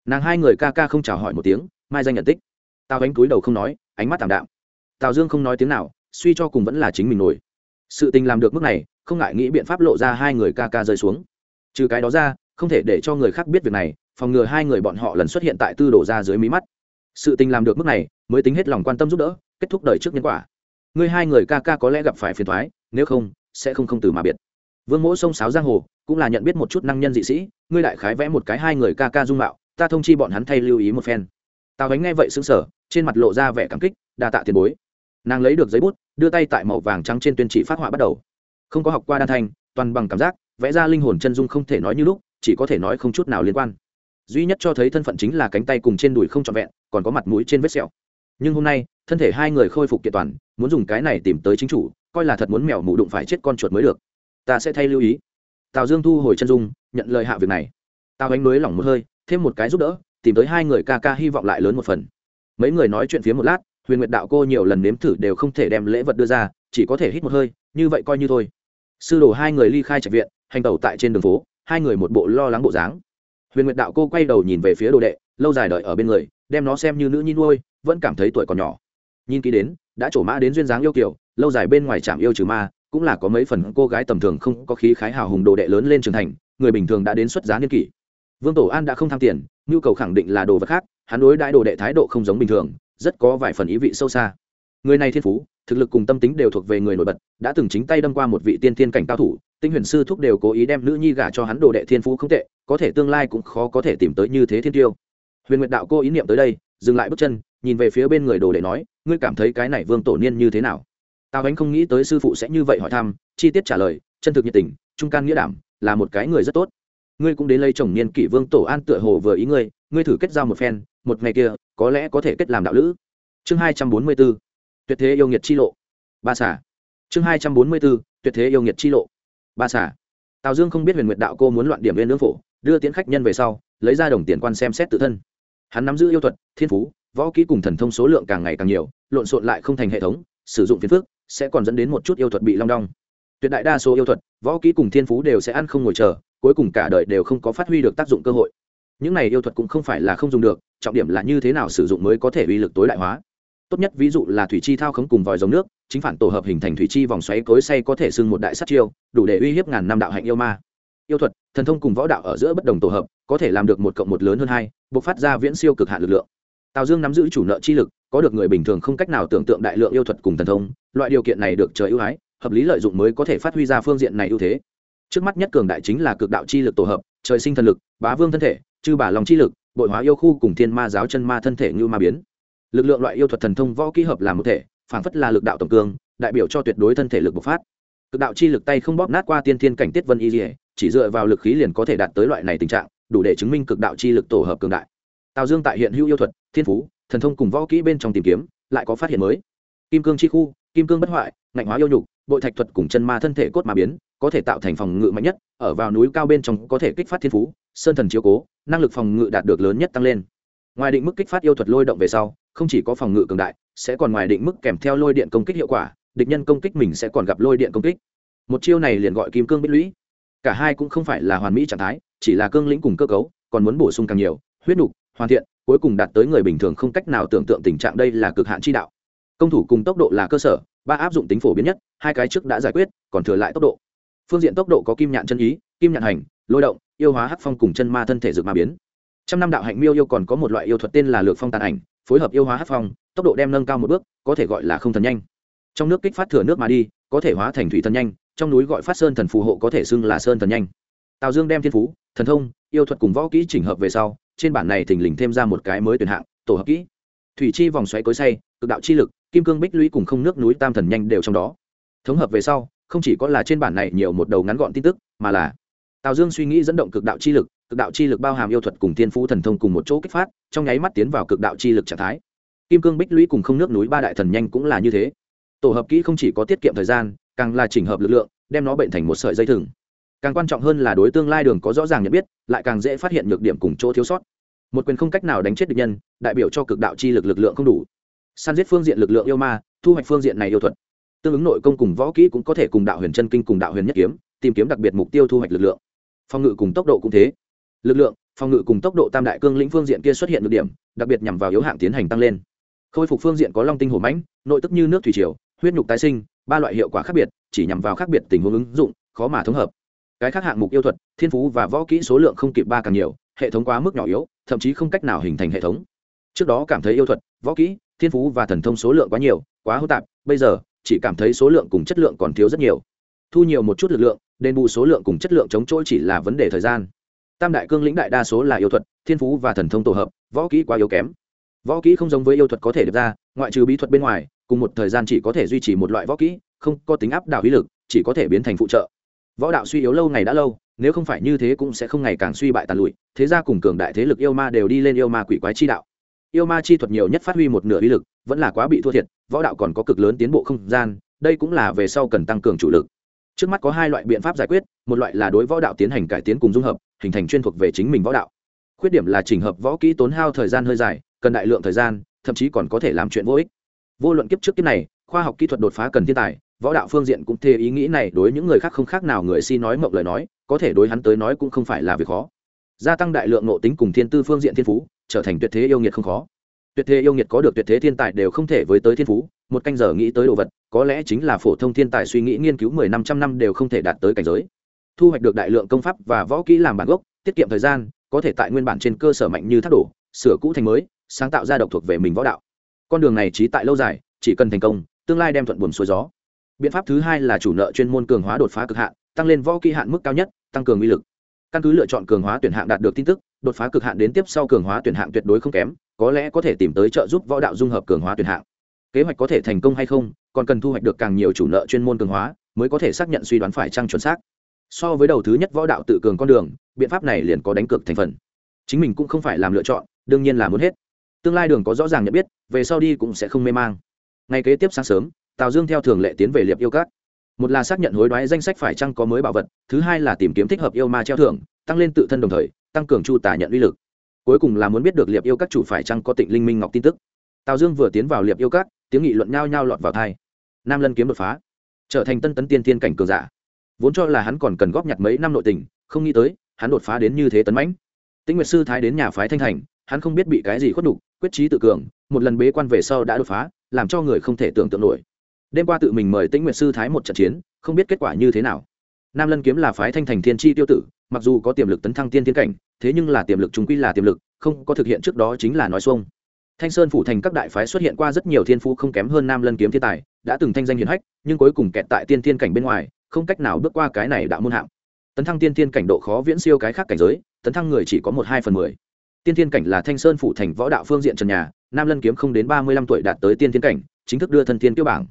S1: nàng hai người ca ca không chào hỏi một tiếng, mai danh nhận tích. Tào ánh cúi đầu không nói, ánh mắt t ạ m đạm. Tào dương không nói tiếng nào, suy cho cùng vẫn là chính mình nổi. Sự tình làm được mức này, không ngại nghĩ biện pháp lộ ra hai người ca ca rơi xuống. Trừ cái đó ra, không thể để cho người khác biết việc này, phòng ngừa hai người bọn họ lần xuất hiện tại tư đổ ra dưới mí mắt. Sự tình làm được mức này, mới tính hết lòng quan tâm giúp đỡ, kết thúc đời trước nhân quả. Ngươi hai người ca ca có lẽ gặp phải phiền thoái nếu không, sẽ không không từ mà biệt. Vương mỗ sông sáo giang hồ, cũng là nhận biết một chút năng nhân dị sĩ, ngươi đại khái vẽ một cái hai người ca ca dung mạo ta thông chi bọn hắn thay lưu ý một phen. Tào ánh nghe vậy xứng sở trên mặt lộ ra vẻ cảm kích, đa tạ tiền bối. Nàng lấy được giấy bút, đưa tay tại màu vàng trắng trên tuyên chỉ phát họa bắt đầu. Không có học qua đan thanh, toàn bằng cảm giác, vẽ ra linh hồn chân dung không thể nói như lúc, chỉ có thể nói không chút nào liên quan. Duy nhất cho thấy thân phận chính là cánh tay cùng trên đùi không trọn vẹn, còn có mặt mũi trên vết sẹo. Nhưng hôm nay, thân thể hai người khôi phục kiện toàn, muốn dùng cái này tìm tới chính chủ, coi là thật muốn mèo mù đụng phải chết con chuột mới được. Ta sẽ thay lưu ý. Tào dương thu hồi chân dung, nhận lời hạ việc này. Tào ánh nới lỏng một hơi thêm một cái giúp đỡ, tìm tới hai người ca ca hy vọng lại lớn một phần. Mấy người nói chuyện phía một lát, huyền nguyệt đạo cô nhiều lần nếm thử đều không thể đem lễ vật đưa ra, chỉ có thể hít một hơi, như vậy coi như thôi. Sư đồ hai người ly khai trạch viện, hành tẩu tại trên đường phố, hai người một bộ lo lắng bộ dáng. Huyền nguyệt đạo cô quay đầu nhìn về phía đồ đệ, lâu dài đợi ở bên người, đem nó xem như nữ nhi nuôi, vẫn cảm thấy tuổi còn nhỏ. Nhìn kỹ đến, đã trổ mã đến duyên dáng yêu kiểu lâu dài bên ngoài trạm yêu trừ ma, cũng là có mấy phần cô gái tầm thường không có khí khái hào hùng đồ đệ lớn lên trưởng thành, người bình thường đã đến xuất giá niên kỷ vương tổ an đã không tham tiền, nhu cầu khẳng định là đồ vật khác, hắn đối đãi đồ đệ thái độ không giống bình thường, rất có vài phần ý vị sâu xa. Người này thiên phú, thực lực cùng tâm tính đều thuộc về người nổi bật, đã từng chính tay đâm qua một vị tiên thiên cảnh cao thủ, tinh huyền sư thúc đều cố ý đem nữ nhi gả cho hắn đồ đệ thiên phú không tệ, có thể tương lai cũng khó có thể tìm tới như thế thiên tiêu. Huyền nguyệt đạo cô ý niệm tới đây, dừng lại bước chân, nhìn về phía bên người đồ đệ nói, ngươi cảm thấy cái này vương tổ niên như thế nào? Tào ánh không nghĩ tới sư phụ sẽ như vậy hỏi thăm, chi tiết trả lời, chân thực nhiệt tình, trung can nghĩa đảm, là một cái người rất tốt ngươi cũng đến lấy chồng niên kỷ vương tổ an tựa hồ vừa ý ngươi ngươi thử kết giao một phen, một ngày kia, có lẽ có thể kết làm đạo lữ. Chương hai trăm bốn mươi b ố tuyệt thế yêu nghiệt chi lộ. Ba xả chương hai trăm bốn mươi bốn tuyệt thế yêu nghiệt chi lộ. Ba xả tào dương không biết huyền nguyệt đạo cô muốn loạn điểm viên lương phổ, đưa tiến khách nhân về sau, lấy ra đồng tiền quan xem xét tự thân. Hắn nắm giữ yêu thuật, thiên phú, võ kỹ cùng thần thông số lượng càng ngày càng nhiều, lộn xộn lại không thành hệ thống, sử dụng phiền phước sẽ còn dẫn đến một chút yêu thuật bị long đong. Tuyệt đại đa số yêu thuật, võ kỹ cùng thiên phú đều sẽ ăn không ngồi chờ cuối cùng cả đời đều không có phát huy được tác dụng cơ hội. Những này yêu thuật cũng không phải là không dùng được, trọng điểm là như thế nào sử dụng mới có thể uy lực tối đại hóa. Tốt nhất ví dụ là thủy chi thao khống cùng vòi giống nước, chính phản tổ hợp hình thành thủy chi vòng xoáy cối say có thể xưng một đại sát chiêu, đủ để uy hiếp ngàn năm đạo hạnh yêu ma. Yêu thuật, thần thông cùng võ đạo ở giữa bất đồng tổ hợp, có thể làm được một cộng một lớn hơn hai buộc phát ra viễn siêu cực hạn lực lượng. Tào dương nắm giữ chủ nợ chi lực, có được người bình thường không cách nào tưởng tượng đại lượng yêu thuật cùng thần thông, loại điều kiện này được trời ưu ái, hợp lý lợi dụng mới có thể phát huy ra phương diện này ưu thế trước mắt nhất cường đại chính là cực đạo chi lực tổ hợp, trời sinh thần lực, bá vương thân thể, chư bà lòng chi lực, bội hóa yêu khu cùng thiên ma giáo chân ma thân thể như ma biến. Lực lượng loại yêu thuật thần thông võ kỹ hợp làm một thể phản phất là lực đạo tổng cương, đại biểu cho tuyệt đối thân thể lực bộc phát. Cực đạo chi lực tay không bóp nát qua tiên thiên cảnh tiết vân y dỉa chỉ dựa vào lực khí liền có thể đạt tới loại này tình trạng, đủ để chứng minh cực đạo chi lực tổ hợp cường đại. Tào dương tại hiện hữu yêu thuật, thiên phú, thần thông cùng võ kỹ bên trong tìm kiếm, lại có phát hiện mới. Kim cương chi khu, kim cương bất hoại, ngạnh hóa yêu nhục bội thạch thuật cùng chân ma thân thể cốt mà biến, có thể tạo thành phòng ngự mạnh nhất, ở vào núi cao bên trong có thể kích phát thiên phú, sơn thần chiếu cố, năng lực phòng ngự đạt được lớn nhất tăng lên. Ngoài định mức kích phát yêu thuật lôi động về sau, không chỉ có phòng ngự cường đại, sẽ còn ngoài định mức kèm theo lôi điện công kích hiệu quả, địch nhân công kích mình sẽ còn gặp lôi điện công kích. Một chiêu này liền gọi kim cương bích lũy. Cả hai cũng không phải là hoàn mỹ trạng thái, chỉ là cương lĩnh cùng cơ cấu, còn muốn bổ sung càng nhiều, huyết nục, hoàn thiện, cuối cùng đạt tới người bình thường không cách nào tưởng tượng tình trạng đây là cực hạn chi đạo. Công thủ cùng tốc độ là cơ sở ba áp dụng tính phổ biến nhất, hai cái trước đã giải quyết, còn thừa lại tốc độ. Phương diện tốc độ có kim nhạn chân ý, kim nhạn hành, lôi động, yêu hóa hắc phong cùng chân ma thân thể dược ma biến. Trăm năm đạo hạnh miêu yêu còn có một loại yêu thuật tên là lược phong tàn ảnh, phối hợp yêu hóa hắc phong, tốc độ đem nâng cao một bước, có thể gọi là không thần nhanh. Trong nước kích phát thừa nước mà đi, có thể hóa thành thủy thần nhanh, trong núi gọi phát sơn thần phù hộ có thể xưng là sơn thần nhanh. Tào dương đem thiên phú, thần thông, yêu thuật cùng võ kỹ chỉnh hợp về sau, trên bản này thình lình thêm ra một cái mới tuyển hạng, tổ hợp kỹ thủy chi vòng xoáy cối say, cực đạo chi lực, kim cương bích lũy cùng không nước núi tam thần nhanh đều trong đó. Thống hợp về sau, không chỉ có là trên bản này nhiều một đầu ngắn gọn tin tức, mà là tào dương suy nghĩ dẫn động cực đạo chi lực, cực đạo chi lực bao hàm yêu thuật cùng thiên phú thần thông cùng một chỗ kích phát, trong nháy mắt tiến vào cực đạo chi lực trạng thái. Kim cương bích lũy cùng không nước núi ba đại thần nhanh cũng là như thế. Tổ hợp kỹ không chỉ có tiết kiệm thời gian, càng là chỉnh hợp lực lượng, đem nó bệnh thành một sợi dây thừng. Càng quan trọng hơn là đối tương lai đường có rõ ràng nhận biết, lại càng dễ phát hiện nhược điểm cùng chỗ thiếu sót một quyền không cách nào đánh chết địch nhân, đại biểu cho cực đạo chi lực lực lượng không đủ. Săn giết phương diện lực lượng yêu ma, thu hoạch phương diện này yêu thuật. Tương ứng nội công cùng võ kỹ cũng có thể cùng đạo huyền chân kinh cùng đạo huyền nhất kiếm, tìm kiếm đặc biệt mục tiêu thu hoạch lực lượng. Phòng ngự cùng tốc độ cũng thế. Lực lượng, phòng ngự cùng tốc độ tam đại cương lĩnh phương diện kia xuất hiện được điểm, đặc biệt nhằm vào yếu hạng tiến hành tăng lên. Khôi phục phương diện có long tinh hổ mãnh, nội tức như nước thủy triều, huyết nhục tái sinh, ba loại hiệu quả khác biệt, chỉ nhằm vào khác biệt tình huống ứng dụng, khó mà thống hợp. Cái khác hạng mục yêu thuật, thiên phú và võ kỹ số lượng không kịp ba càng nhiều, hệ thống quá mức nhỏ yếu thậm chí không cách nào hình thành hệ thống. Trước đó cảm thấy yêu thuật, võ kỹ, thiên phú và thần thông số lượng quá nhiều, quá hô tạp, bây giờ, chỉ cảm thấy số lượng cùng chất lượng còn thiếu rất nhiều. Thu nhiều một chút lực lượng, đền bù số lượng cùng chất lượng chống chỗ chỉ là vấn đề thời gian. Tam đại cương lĩnh đại đa số là yêu thuật, thiên phú và thần thông tổ hợp, võ kỹ quá yếu kém. Võ kỹ không giống với yêu thuật có thể được ra, ngoại trừ bí thuật bên ngoài, cùng một thời gian chỉ có thể duy trì một loại võ kỹ, không có tính áp đảo uy lực, chỉ có thể biến thành phụ trợ. Võ đạo suy yếu lâu ngày đã lâu nếu không phải như thế cũng sẽ không ngày càng suy bại tàn lụi, thế ra cùng cường đại thế lực yêu ma đều đi lên yêu ma quỷ quái chi đạo. Yêu ma chi thuật nhiều nhất phát huy một nửa uy lực, vẫn là quá bị thua thiệt, võ đạo còn có cực lớn tiến bộ không gian, đây cũng là về sau cần tăng cường chủ lực. Trước mắt có hai loại biện pháp giải quyết, một loại là đối võ đạo tiến hành cải tiến cùng dung hợp, hình thành chuyên thuộc về chính mình võ đạo. Khuyết điểm là trình hợp võ kỹ tốn hao thời gian hơi dài, cần đại lượng thời gian, thậm chí còn có thể làm chuyện vô ích. Vô luận kiếp trước kiếp này, khoa học kỹ thuật đột phá cần thiên tài võ đạo phương diện cũng thê ý nghĩ này, đối những người khác không khác nào người si nói mộng lời nói, có thể đối hắn tới nói cũng không phải là việc khó. Gia tăng đại lượng nộ tính cùng thiên tư phương diện thiên phú, trở thành tuyệt thế yêu nghiệt không khó. Tuyệt thế yêu nghiệt có được tuyệt thế thiên tài đều không thể với tới thiên phú, một canh giờ nghĩ tới đồ vật, có lẽ chính là phổ thông thiên tài suy nghĩ nghiên cứu mười năm trăm năm đều không thể đạt tới cảnh giới. Thu hoạch được đại lượng công pháp và võ kỹ làm bản gốc, tiết kiệm thời gian, có thể tại nguyên bản trên cơ sở mạnh như thác đổ, sửa cũ thành mới, sáng tạo ra độc thuộc về mình võ đạo. Con đường này trí tại lâu dài, chỉ cần thành công, tương lai đem thuận buồm xuôi gió biện pháp thứ hai là chủ nợ chuyên môn cường hóa đột phá cực hạn, tăng lên võ kỹ hạn mức cao nhất, tăng cường uy lực. Căn cứ lựa chọn cường hóa tuyển hạng đạt được tin tức, đột phá cực hạn đến tiếp sau cường hóa tuyển hạng tuyệt đối không kém, có lẽ có thể tìm tới trợ giúp võ đạo dung hợp cường hóa tuyển hạng. Kế hoạch có thể thành công hay không, còn cần thu hoạch được càng nhiều chủ nợ chuyên môn cường hóa, mới có thể xác nhận suy đoán phải trăng chuẩn xác. So với đầu thứ nhất võ đạo tự cường con đường, biện pháp này liền có đánh cược thành phần. Chính mình cũng không phải làm lựa chọn, đương nhiên là muốn hết. Tương lai đường có rõ ràng nhận biết, về sau đi cũng sẽ không mê mang. Ngay kế tiếp sáng sớm tào dương theo thường lệ tiến về liệp yêu cát. một là xác nhận hối đoái danh sách phải chăng có mới bảo vật, thứ hai là tìm kiếm thích hợp yêu ma treo thưởng, tăng lên tự thân đồng thời, tăng cường chu tả nhận uy lực. Cuối cùng là muốn biết được liệp yêu các chủ phải chăng có tịnh linh minh ngọc tin tức. Tào dương vừa tiến vào liệp yêu các, tiếng nghị luận nhao nhao lọt vào thai nam lân kiếm đột phá. Trở thành tân tấn tiên thiên cảnh cường giả. Vốn cho là hắn còn cần góp nhặt mấy năm nội tình, không nghĩ tới, hắn đột phá đến như thế tấn mãnh. Tĩnh nguyệt sư thái đến nhà phái thanh thành, hắn không biết bị cái gì khuất đục quyết trí tự cường, một lần bế quan về sau đã đột phá, làm cho người không thể tưởng tượng nổi đêm qua tự mình mời tĩnh nguyệt sư thái một trận chiến, không biết kết quả như thế nào. Nam lân kiếm là phái thanh thành thiên tri tiêu tử, mặc dù có tiềm lực tấn thăng tiên tiến cảnh, thế nhưng là tiềm lực chúng quy là tiềm lực, không có thực hiện trước đó chính là nói xuông. Thanh sơn phủ thành các đại phái xuất hiện qua rất nhiều thiên phú không kém hơn nam lân kiếm thiên tài, đã từng thanh danh hiển hách, nhưng cuối cùng kẹt tại tiên thiên cảnh bên ngoài, không cách nào bước qua cái này đạo môn hạng. Tấn thăng tiên thiên cảnh độ khó viễn siêu cái khác cảnh giới, tấn thăng người chỉ có một hai phần mười. Tiên thiên cảnh là thanh sơn phủ thành võ đạo phương diện trần nhà, nam lân kiếm không đến ba mươi lăm tuổi đạt tới tiên thiên cảnh, chính thức đưa thân tiên tiêu bảng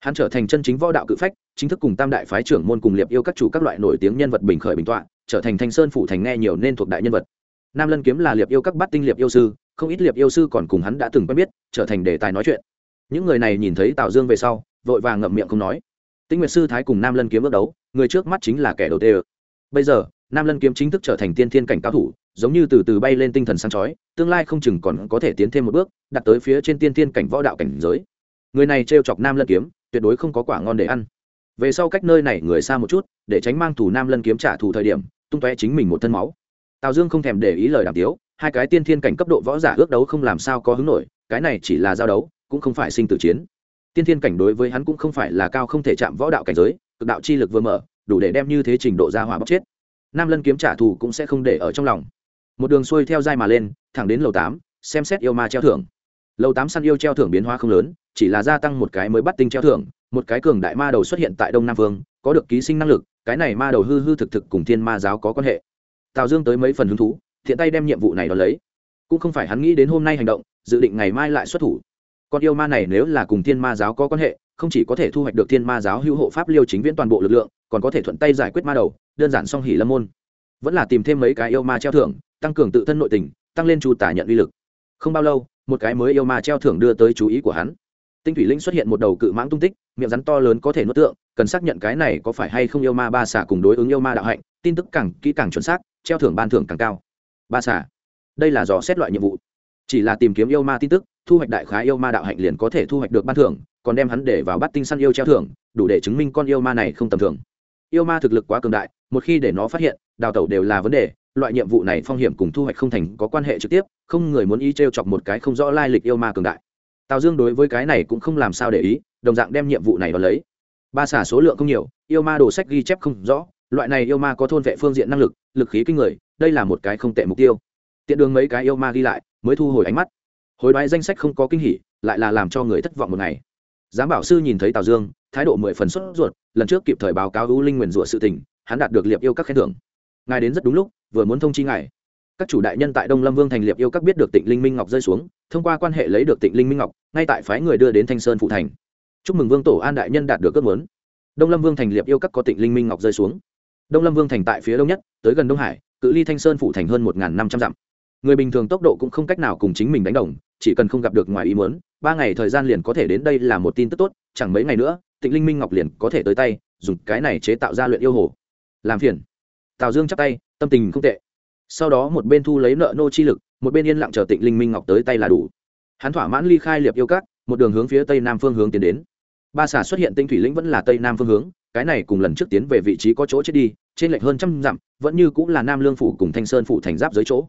S1: hắn trở thành chân chính võ đạo cự phách, chính thức cùng tam đại phái trưởng môn cùng liệp yêu các chủ các loại nổi tiếng nhân vật bình khởi bình tọa, trở thành thanh sơn phủ thành nghe nhiều nên thuộc đại nhân vật. Nam lân kiếm là liệp yêu các bát tinh liệp yêu sư, không ít liệp yêu sư còn cùng hắn đã từng quen biết, trở thành đề tài nói chuyện. Những người này nhìn thấy tào dương về sau, vội vàng ngậm miệng không nói. Tinh nguyệt sư thái cùng nam lân kiếm bước đấu, người trước mắt chính là kẻ đầu tiên bây giờ, nam lân kiếm chính thức trở thành tiên thiên cảnh cao thủ, giống như từ từ bay lên tinh thần sáng chói, tương lai không chừng còn có thể tiến thêm một bước, đặt tới phía trên tiên thiên cảnh võ đạo cảnh giới người này trêu chọc nam lân kiếm, tuyệt đối không có quả ngon để ăn. Về sau cách nơi này người xa một chút, để tránh mang thủ nam lân kiếm trả thù thời điểm, tung tóe chính mình một thân máu. Tào dương không thèm để ý lời đàm tiếu, hai cái tiên thiên cảnh cấp độ võ giả ước đấu không làm sao có hứng nổi, cái này chỉ là giao đấu, cũng không phải sinh tử chiến. Tiên thiên cảnh đối với hắn cũng không phải là cao không thể chạm võ đạo cảnh giới, cực đạo chi lực vừa mở, đủ để đem như thế trình độ ra hỏa bóc chết. Nam lân kiếm trả thù cũng sẽ không để ở trong lòng. Một đường xuôi theo dai mà lên, thẳng đến lầu tám, xem xét yêu ma treo thưởng. Lầu tám săn yêu treo thưởng biến hóa không lớn chỉ là gia tăng một cái mới bắt tinh treo thưởng, một cái cường đại ma đầu xuất hiện tại đông nam vương, có được ký sinh năng lực, cái này ma đầu hư hư thực thực cùng thiên ma giáo có quan hệ. Tào dương tới mấy phần hứng thú, thiện tay đem nhiệm vụ này đ ó lấy. Cũng không phải hắn nghĩ đến hôm nay hành động, dự định ngày mai lại xuất thủ. Con yêu ma này nếu là cùng thiên ma giáo có quan hệ, không chỉ có thể thu hoạch được thiên ma giáo hữu hộ pháp liêu chính viễn toàn bộ lực lượng, còn có thể thuận tay giải quyết ma đầu, đơn giản song hỉ lâm môn. Vẫn là tìm thêm mấy cái yêu ma treo thưởng, tăng cường tự thân nội tình, tăng lên chu tả nhận uy lực. Không bao lâu, một cái mới yêu ma treo thưởng đưa tới chú ý của hắn tinh thủy linh xuất hiện một đầu cự mãng tung tích, miệng rắn to lớn có thể nuốt tượng, cần xác nhận cái này có phải hay không yêu ma ba xả cùng đối ứng yêu ma đạo hạnh, tin tức càng kỹ càng chuẩn xác, treo thưởng ban thưởng càng cao. Ba xả đây là dò xét loại nhiệm vụ. Chỉ là tìm kiếm yêu ma tin tức, thu hoạch đại khái yêu ma đạo hạnh liền có thể thu hoạch được ban thưởng, còn đem hắn để vào bắt tinh săn yêu treo thưởng, đủ để chứng minh con yêu ma này không tầm thường. Yêu ma thực lực quá cường đại, một khi để nó phát hiện, đào tẩu đều là vấn đề, loại nhiệm vụ này phong hiểm cùng thu hoạch không thành có quan hệ trực tiếp, không người muốn ý t r e o chọc một cái không rõ lai lịch yêu ma cường đại tào dương đối với cái này cũng không làm sao để ý, đồng dạng đem nhiệm vụ này đo lấy. Ba xả số lượng không nhiều, yêu ma đồ sách ghi chép không rõ, loại này yêu ma có thôn vệ phương diện năng lực lực khí kinh người, đây là một cái không tệ mục tiêu. Tiện đường mấy cái yêu ma ghi lại, mới thu hồi ánh mắt. Hồi đoái danh sách không có kinh hỉ, lại là làm cho người thất vọng một ngày. Giám bảo sư nhìn thấy tào dương, thái độ mười phần sốt ruột, lần trước kịp thời báo cáo u linh nguyền rủa sự tình, hắn đạt được liệp yêu các khen thưởng. Ngài đến rất đúng lúc, vừa muốn thông chi ngài các chủ đại nhân tại đông lâm vương thành liệp yêu các biết được tịnh linh minh ngọc rơi xuống, thông qua quan hệ lấy được tịnh linh minh ngọc, ngay tại phái người đưa đến thanh sơn phụ thành. Chúc mừng vương tổ an đại nhân đạt được ước muốn. Đông lâm vương thành liệp yêu các có tịnh linh minh ngọc rơi xuống. Đông lâm vương thành tại phía đông nhất, tới gần đông hải, cự ly thanh sơn phụ thành hơn một năm trăm dặm. Người bình thường tốc độ cũng không cách nào cùng chính mình đánh đồng, chỉ cần không gặp được ngoài ý muốn, ba ngày thời gian liền có thể đến đây là một tin tức tốt, chẳng mấy ngày nữa, tịnh linh minh ngọc liền có thể tới tay, dùng cái này chế tạo ra luyện yêu hồ. Làm phiền. Tào dương chắp tay, tâm tình không tệ sau đó một bên thu lấy nợ nô chi lực, một bên yên lặng chờ tịnh linh minh ngọc tới tay là đủ. Hắn thỏa mãn ly khai liệp yêu cát một đường hướng phía tây nam phương hướng tiến đến. Ba xà xuất hiện tinh thủy lĩnh vẫn là tây nam phương hướng, cái này cùng lần trước tiến về vị trí có chỗ chết đi, trên lệch hơn trăm dặm, vẫn như cũng là nam lương phủ cùng thanh sơn phủ thành giáp dưới chỗ.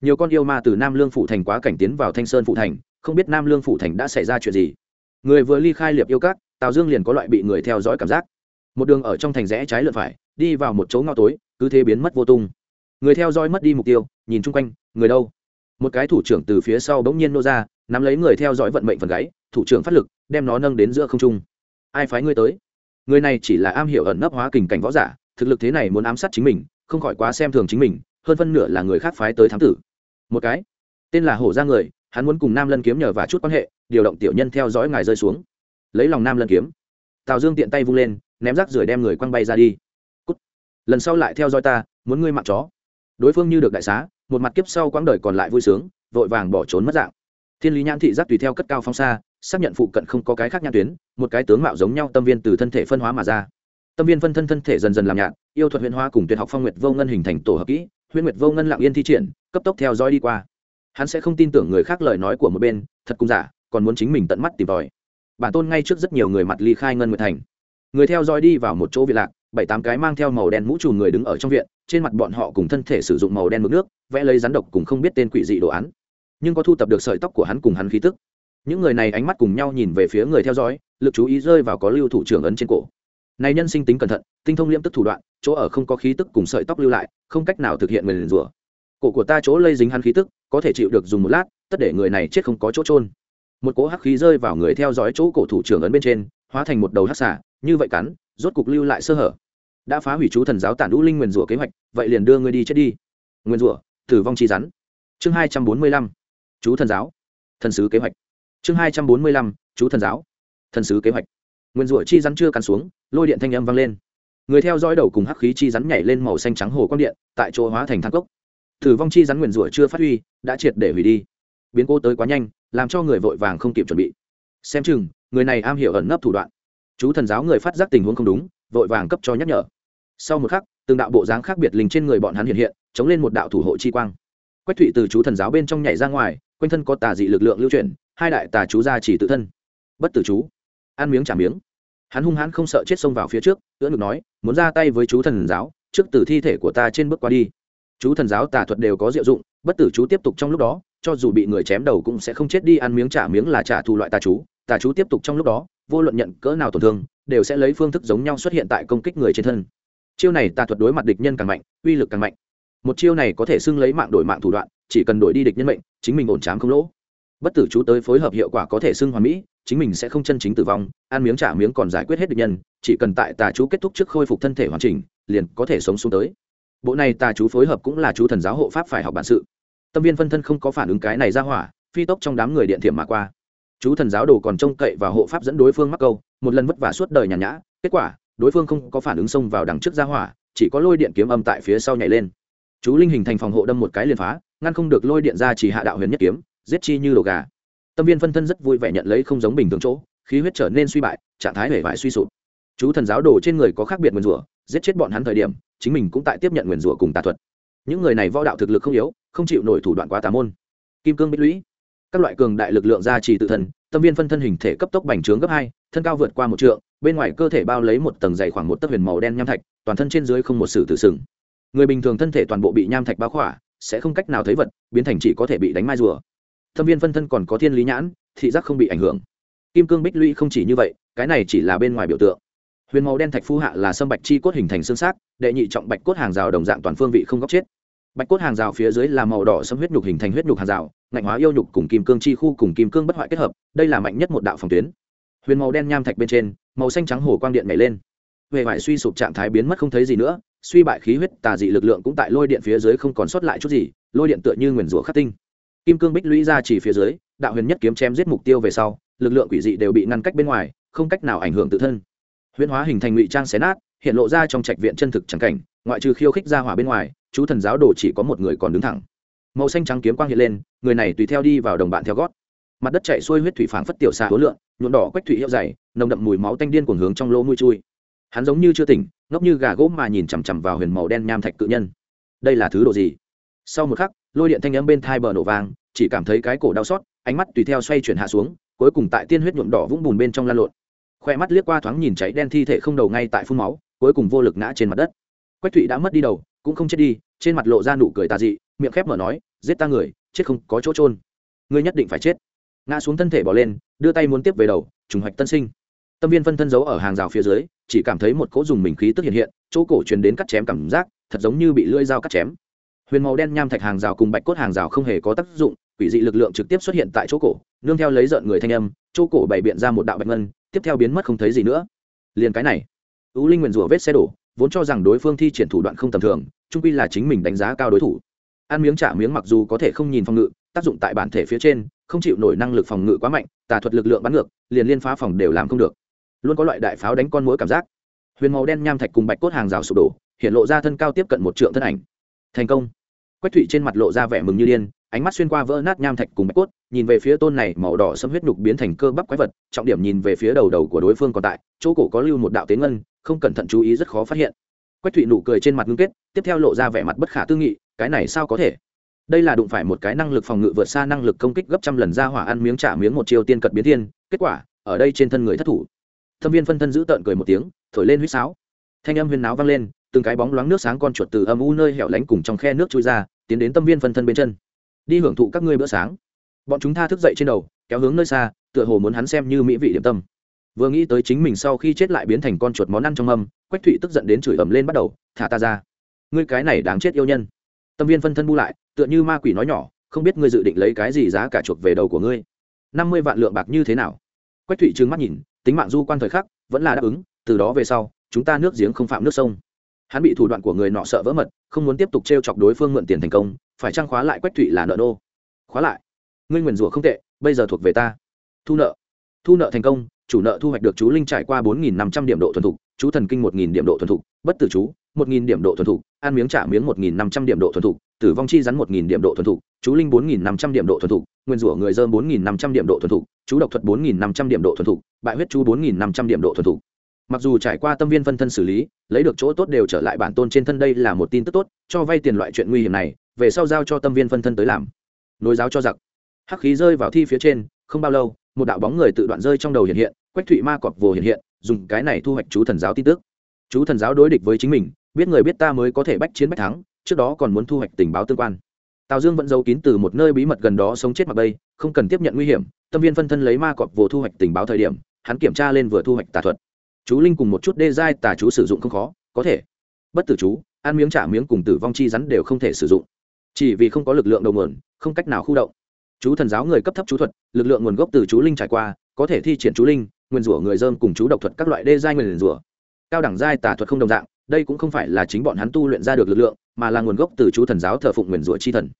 S1: Nhiều con yêu ma từ nam lương phủ thành quá cảnh tiến vào thanh sơn phủ thành, không biết nam lương phủ thành đã xảy ra chuyện gì. Người vừa ly khai liệp yêu cát tào dương liền có loại bị người theo dõi cảm giác. Một đường ở trong thành rẽ trái lượt phải, đi vào một chỗ ngao tối, cứ thế biến mất vô tung người theo dõi mất đi mục tiêu, nhìn chung quanh, người đâu? Một cái thủ trưởng từ phía sau bỗng nhiên nô ra, nắm lấy người theo dõi vận mệnh phần gáy, thủ trưởng phát lực, đem nó nâng đến giữa không trung. Ai phái ngươi tới? Người này chỉ là am hiểu ẩn nấp hóa kình cảnh võ giả, thực lực thế này muốn ám sát chính mình, không khỏi quá xem thường chính mình, hơn phân nửa là người khác phái tới thám tử. Một cái, tên là hổ ra người, hắn muốn cùng nam lân kiếm nhờ và chút quan hệ, điều động tiểu nhân theo dõi ngài rơi xuống. Lấy lòng nam lân kiếm. Tào dương tiện tay vung lên, ném rác rưởi đem người quăng bay ra đi. Cút. lần sau lại theo dõi ta, muốn ngươi mạng chó đối phương như được đại xá, một mặt kiếp sau quãng đời còn lại vui sướng, vội vàng bỏ trốn mất dạng. Thiên lý nhãn thị giác tùy theo cất cao phong xa, xác nhận phụ cận không có cái khác nhãn tuyến, một cái tướng mạo giống nhau tâm viên từ thân thể phân hóa mà ra. Tâm viên phân thân thân thể dần dần làm nhạt, yêu thuật huyền hóa cùng tuyệt học phong nguyệt vô ngân hình thành tổ hợp kỹ, huyền nguyệt vô ngân lặng yên thi triển, cấp tốc theo dõi đi qua. Hắn sẽ không tin tưởng người khác lời nói của một bên, thật cũng giả, còn muốn chính mình tận mắt tìm tòi. Bản tôn ngay trước rất nhiều người mặt ly khai ngân nguyệt thành. Người theo dõi đi vào một chỗ viện lạc, bảy tám cái mang theo màu đen mũ trùm người đứng ở trong viện trên mặt bọn họ cùng thân thể sử dụng màu đen mực nước, vẽ lấy rắn độc cùng không biết tên quỷ dị đồ án. Nhưng có thu tập được sợi tóc của hắn cùng hắn khí tức. Những người này ánh mắt cùng nhau nhìn về phía người theo dõi, lực chú ý rơi vào có lưu thủ trưởng ấn trên cổ. Này nhân sinh tính cẩn thận, tinh thông liêm tức thủ đoạn, chỗ ở không có khí tức cùng sợi tóc lưu lại, không cách nào thực hiện người liền rủa. Cổ của ta chỗ lây dính hắn khí tức, có thể chịu được dùng một lát, tất để người này chết không có chỗ trôn một cỗ hắc khí rơi vào người theo dõi chỗ cổ thủ trưởng ấn bên trên, hóa thành một đầu hắc xả như vậy cắn, rốt cục lưu lại sơ hở đã phá hủy chú thần giáo tản lũ linh nguyền rủa kế hoạch, vậy liền đưa ngươi đi chết đi. Nguyên rủa, tử vong chi rắn. Chương hai trăm bốn mươi lăm, chú thần giáo, thần sứ kế hoạch. Chương hai trăm bốn mươi lăm, chú thần giáo, thần sứ kế hoạch. Nguyên rủa chi rắn chưa cắn xuống, lôi điện thanh âm vang lên. Người theo dõi đầu cùng hắc khí chi rắn nhảy lên màu xanh trắng hồ quang điện, tại chỗ hóa thành thang cốc. Tử vong chi rắn nguyên rủa chưa phát huy, đã triệt để hủy đi. Biến cố tới quá nhanh, làm cho người vội vàng không kịp chuẩn bị. Xem chừng, người này am hiểu ẩn nấp thủ đoạn. Chú thần giáo người phát giác tình huống không đúng, vội vàng cấp cho nhắc nhở sau một khắc, từng đạo bộ dáng khác biệt linh trên người bọn hắn hiện hiện, chống lên một đạo thủ hộ chi quang. Quách thụy từ chú thần giáo bên trong nhảy ra ngoài, quanh thân có tà dị lực lượng lưu chuyển, hai đại tà chú ra chỉ tự thân. Bất tử chú. Ăn miếng trả miếng. Hắn hung hãn không sợ chết xông vào phía trước, ưỡn ngực nói, muốn ra tay với chú thần giáo, trước từ thi thể của ta trên bước qua đi. Chú thần giáo tà thuật đều có diệu dụng, bất tử chú tiếp tục trong lúc đó, cho dù bị người chém đầu cũng sẽ không chết đi, ăn miếng trả miếng là trả thù loại tà chú. Tà chú tiếp tục trong lúc đó, vô luận nhận cỡ nào tổn thương, đều sẽ lấy phương thức giống nhau xuất hiện tại công kích người trên thân chiêu này tà thuật đối mặt địch nhân càng mạnh, uy lực càng mạnh. Một chiêu này có thể xưng lấy mạng đổi mạng thủ đoạn, chỉ cần đổi đi địch nhân mệnh, chính mình ổn trám không lỗ. Bất tử chú tới phối hợp hiệu quả có thể xưng hoàn mỹ, chính mình sẽ không chân chính tử vong, ăn miếng trả miếng còn giải quyết hết địch nhân, chỉ cần tại tà chú kết thúc trước khôi phục thân thể hoàn chỉnh, liền có thể sống xuống tới. Bộ này tà chú phối hợp cũng là chú thần giáo hộ pháp phải học bản sự. Tâm viên phân thân không có phản ứng cái này ra hỏa, phi tốc trong đám người điện thiểm mà qua. Chú thần giáo đồ còn trông cậy và hộ pháp dẫn đối phương mắc câu, một lần vất vả suốt đời nhàn nhã, kết quả đối phương không có phản ứng xông vào đằng trước ra hỏa, chỉ có lôi điện kiếm âm tại phía sau nhảy lên. Chú linh hình thành phòng hộ đâm một cái liền phá, ngăn không được lôi điện ra chỉ hạ đạo huyền nhất kiếm, giết chi như đồ gà. Tâm viên phân thân rất vui vẻ nhận lấy không giống bình thường chỗ, khí huyết trở nên suy bại, trạng thái hể vải suy sụp. Chú thần giáo đồ trên người có khác biệt nguyền rủa, giết chết bọn hắn thời điểm, chính mình cũng tại tiếp nhận nguyền rủa cùng tà thuật. Những người này võ đạo thực lực không yếu, không chịu nổi thủ đoạn quá tà môn. Kim cương bích lũy. Các loại cường đại lực lượng gia trì tự thân tâm viên phân thân hình thể cấp tốc bành trướng gấp hai, thân cao vượt qua một trượng, bên ngoài cơ thể bao lấy một tầng dày khoảng một tấc huyền màu đen nham thạch, toàn thân trên dưới không một sự tự sừng. Người bình thường thân thể toàn bộ bị nham thạch bao khỏa, sẽ không cách nào thấy vật, biến thành chỉ có thể bị đánh mai rùa. Tâm viên phân thân còn có thiên lý nhãn, thị giác không bị ảnh hưởng. Kim cương bích lũy không chỉ như vậy, cái này chỉ là bên ngoài biểu tượng. Huyền màu đen thạch phu hạ là sâm bạch chi cốt hình thành xương xác, đệ nhị trọng bạch cốt hàng rào đồng dạng toàn phương vị không góc chết bạch cốt hàng rào phía dưới là màu đỏ sâm huyết nhục hình thành huyết nhục hàng rào, ngạnh hóa yêu nhục cùng kim cương chi khu cùng kim cương bất hoại kết hợp, đây là mạnh nhất một đạo phòng tuyến. Huyền màu đen nham thạch bên trên, màu xanh trắng hồ quang điện nhảy lên. Về vải suy sụp trạng thái biến mất không thấy gì nữa, suy bại khí huyết, tà dị lực lượng cũng tại lôi điện phía dưới không còn sót lại chút gì, lôi điện tựa như nguyền rủa khắc tinh. Kim cương bích lũy ra chỉ phía dưới, đạo huyền nhất kiếm chém giết mục tiêu về sau, lực lượng quỷ dị đều bị ngăn cách bên ngoài, không cách nào ảnh hưởng tự thân. Huyễn hóa hình thành ngụy trang xé nát, hiện lộ ra trong trạch viện chân thực trắng cảnh, ngoại trừ khiêu khích ra hỏa bên ngoài chú thần giáo đồ chỉ có một người còn đứng thẳng. Màu xanh trắng kiếm quang hiện lên, người này tùy theo đi vào đồng bạn theo gót. Mặt đất chạy xuôi huyết thủy phảng phất tiểu xà hối lượng nhuộm đỏ quách thủy hiệu dày, nồng đậm mùi máu tanh điên cuồng hướng trong lỗ mũi chui. Hắn giống như chưa tỉnh, ngốc như gà gỗ mà nhìn chằm chằm vào huyền màu đen nham thạch cự nhân. Đây là thứ đồ gì? Sau một khắc, lôi điện thanh âm bên thai bờ nổ vàng chỉ cảm thấy cái cổ đau xót, ánh mắt tùy theo xoay chuyển hạ xuống, cuối cùng tại tiên huyết nhuộm đỏ vũng bùn bên trong lan lộn. Khoe mắt liếc qua thoáng nhìn cháy đen thi thể không đầu ngay tại phun máu, cuối cùng vô lực ngã trên mặt đất. Quách thụy đã mất đi đầu cũng không chết đi, trên mặt lộ ra nụ cười tà dị, miệng khép mở nói, giết ta người, chết không có chỗ trôn ngươi nhất định phải chết. Ngã xuống thân thể bỏ lên, đưa tay muốn tiếp về đầu, trùng hoạch tân sinh. Tâm viên phân thân giấu ở hàng rào phía dưới, chỉ cảm thấy một cỗ dùng mình khí tức hiện hiện, chỗ cổ truyền đến cắt chém cảm giác, thật giống như bị lưỡi dao cắt chém. Huyền màu đen nham thạch hàng rào cùng bạch cốt hàng rào không hề có tác dụng, quỷ dị lực lượng trực tiếp xuất hiện tại chỗ cổ, nương theo lấy rợn người thanh âm, chỗ cổ bày biện ra một đạo bạch ngân, tiếp theo biến mất không thấy gì nữa. Liền cái này. Ú linh nguyền rủa vết xe đổ vốn cho rằng đối phương thi triển thủ đoạn không tầm thường trung quy là chính mình đánh giá cao đối thủ. Ăn miếng trả miếng mặc dù có thể không nhìn phòng ngự, tác dụng tại bản thể phía trên, không chịu nổi năng lực phòng ngự quá mạnh, tà thuật lực lượng bắn ngược, liền liên phá phòng đều làm không được. Luôn có loại đại pháo đánh con mối cảm giác. Huyền màu đen nham thạch cùng bạch cốt hàng rào sụp đổ, hiện lộ ra thân cao tiếp cận một trượng thân ảnh. Thành công. Quách thụy trên mặt lộ ra vẻ mừng như điên, ánh mắt xuyên qua vỡ nát nham thạch cùng bạch cốt, nhìn về phía tôn này màu đỏ xâm huyết nhục biến thành cơ bắp quái vật, trọng điểm nhìn về phía đầu đầu của đối phương còn tại, chỗ cổ có lưu một đạo tế ngân không cẩn thận chú ý rất khó phát hiện. Quách thụy nụ cười trên mặt ngưng kết, tiếp theo lộ ra vẻ mặt bất khả tư nghị, cái này sao có thể? Đây là đụng phải một cái năng lực phòng ngự vượt xa năng lực công kích gấp trăm lần ra hỏa ăn miếng trả miếng một chiều tiên cật biến thiên, kết quả, ở đây trên thân người thất thủ. Thâm viên phân thân giữ tợn cười một tiếng, thổi lên huýt sáo. Thanh âm huyền náo vang lên, từng cái bóng loáng nước sáng con chuột từ âm u nơi hẻo lánh cùng trong khe nước trôi ra, tiến đến tâm viên phân thân bên chân. Đi hưởng thụ các ngươi bữa sáng. Bọn chúng tha thức dậy trên đầu, kéo hướng nơi xa, tựa hồ muốn hắn xem như mỹ vị điểm tâm vừa nghĩ tới chính mình sau khi chết lại biến thành con chuột món ăn trong âm, quách thụy tức giận đến chửi ầm lên bắt đầu thả ta ra. Ngươi cái này đáng chết yêu nhân. Tâm viên phân thân bu lại tựa như ma quỷ nói nhỏ không biết ngươi dự định lấy cái gì giá cả chuộc về đầu của ngươi? Năm mươi vạn lượng bạc như thế nào? Quách thụy trừng mắt nhìn tính mạng du quan thời khắc vẫn là đáp ứng từ đó về sau chúng ta nước giếng không phạm nước sông. Hắn bị thủ đoạn của người nọ sợ vỡ mật không muốn tiếp tục t r e o chọc đối phương mượn tiền thành công phải trang khóa lại quách thụy là nợ nô. Khóa lại? Ngươi nguyền rủa không tệ bây giờ thuộc về ta. Thu nợ. Thu nợ thành công chủ nợ thu hoạch được chú linh trải qua bốn nghìn năm trăm điểm độ thuần thục, chú thần kinh một nghìn điểm độ thuần thục, bất tử chú một nghìn điểm độ thuần thục ăn miếng trả miếng một nghìn năm trăm điểm độ thuần thục, tử vong chi rắn một nghìn điểm độ thuần thục, chú linh bốn nghìn năm trăm điểm độ thuần thục, nguyên rủa người dơm bốn nghìn năm trăm điểm độ thuần thục, chú độc thuật bốn nghìn năm trăm điểm độ thuần thục, bại huyết chú bốn nghìn năm trăm điểm độ thuần thục. Mặc dù trải qua tâm viên phân thân xử lý, lấy được chỗ tốt đều trở lại bản tôn trên thân đây là một tin tức tốt, cho vay tiền loại chuyện nguy hiểm này, về sau giao cho tâm viên phân thân tới làm. Nối giáo cho giặc. Hắc khí rơi vào thi phía trên, không bao lâu một đạo bóng người tự đoạn rơi trong đầu hiện hiện, quách thụy ma cọp vồ hiện hiện, dùng cái này thu hoạch chú thần giáo tin tức. Chú thần giáo đối địch với chính mình, biết người biết ta mới có thể bách chiến bách thắng, trước đó còn muốn thu hoạch tình báo tương quan. Tào dương vẫn giấu kín từ một nơi bí mật gần đó sống chết mặc bây không cần tiếp nhận nguy hiểm, tâm viên phân thân lấy ma cọp vồ thu hoạch tình báo thời điểm, hắn kiểm tra lên vừa thu hoạch tà thuật. Chú linh cùng một chút đê giai tà chú sử dụng không khó, có thể. Bất tử chú, ăn miếng trả miếng cùng tử vong chi rắn đều không thể sử dụng. Chỉ vì không có lực lượng đầu nguồn, không cách nào khu động chú thần giáo người cấp thấp chú thuật, lực lượng nguồn gốc từ chú linh trải qua, có thể thi triển chú linh, nguyên rủa người dơm cùng chú độc thuật các loại đê giai nguyên rủa. Cao đẳng giai tà thuật không đồng dạng, đây cũng không phải là chính bọn hắn tu luyện ra được lực lượng, mà là nguồn gốc từ chú thần giáo thờ phụng nguyên rủa chi thần.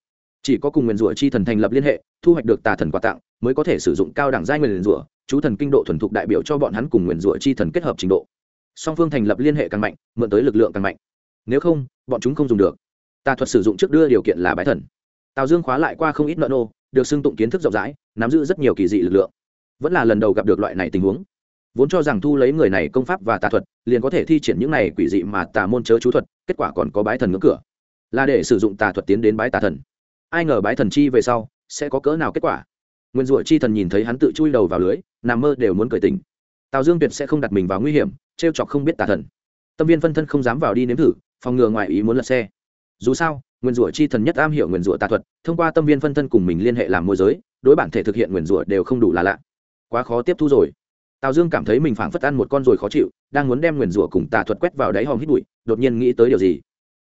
S1: Chỉ có cùng nguyên rủa chi thần thành lập liên hệ, thu hoạch được tà thần quà tặng, mới có thể sử dụng cao đẳng giai nguyên rủa, chú thần kinh độ thuần thục đại biểu cho bọn hắn cùng nguyên rủa chi thần kết hợp trình độ. Song phương thành lập liên hệ càng mạnh, mượn tới lực lượng càng mạnh. Nếu không, bọn chúng không dùng được. Tà thuật sử dụng trước đưa điều kiện là bái thần. Tào dương khóa lại qua không ít nợ nô được xưng tụng kiến thức rộng rãi, nắm giữ rất nhiều kỳ dị lực lượng. Vẫn là lần đầu gặp được loại này tình huống. Vốn cho rằng thu lấy người này công pháp và tà thuật, liền có thể thi triển những này quỷ dị mà tà môn chớ chú thuật, kết quả còn có bái thần ngưỡng cửa. Là để sử dụng tà thuật tiến đến bái tà thần. Ai ngờ bái thần chi về sau, sẽ có cỡ nào kết quả? Nguyên rủa chi thần nhìn thấy hắn tự chui đầu vào lưới, nằm mơ đều muốn cởi tình tào dương tuyệt sẽ không đặt mình vào nguy hiểm t r e o chọc không biết tà thần. Tâm viên phân thân không dám vào đi nếm thử, phòng ngừa ngoài ý muốn lật xe. Dù sao nguyên rủa chi thần nhất am hiểu nguyên rủa tà thuật, thông qua tâm viên phân thân cùng mình liên hệ làm môi giới, đối bản thể thực hiện nguyên rủa đều không đủ là lạ. Quá khó tiếp thu rồi. Tào dương cảm thấy mình phảng phất ăn một con rồi khó chịu, đang muốn đem nguyền rủa cùng tà thuật quét vào đáy hòm hít bụi, đột nhiên nghĩ tới điều gì.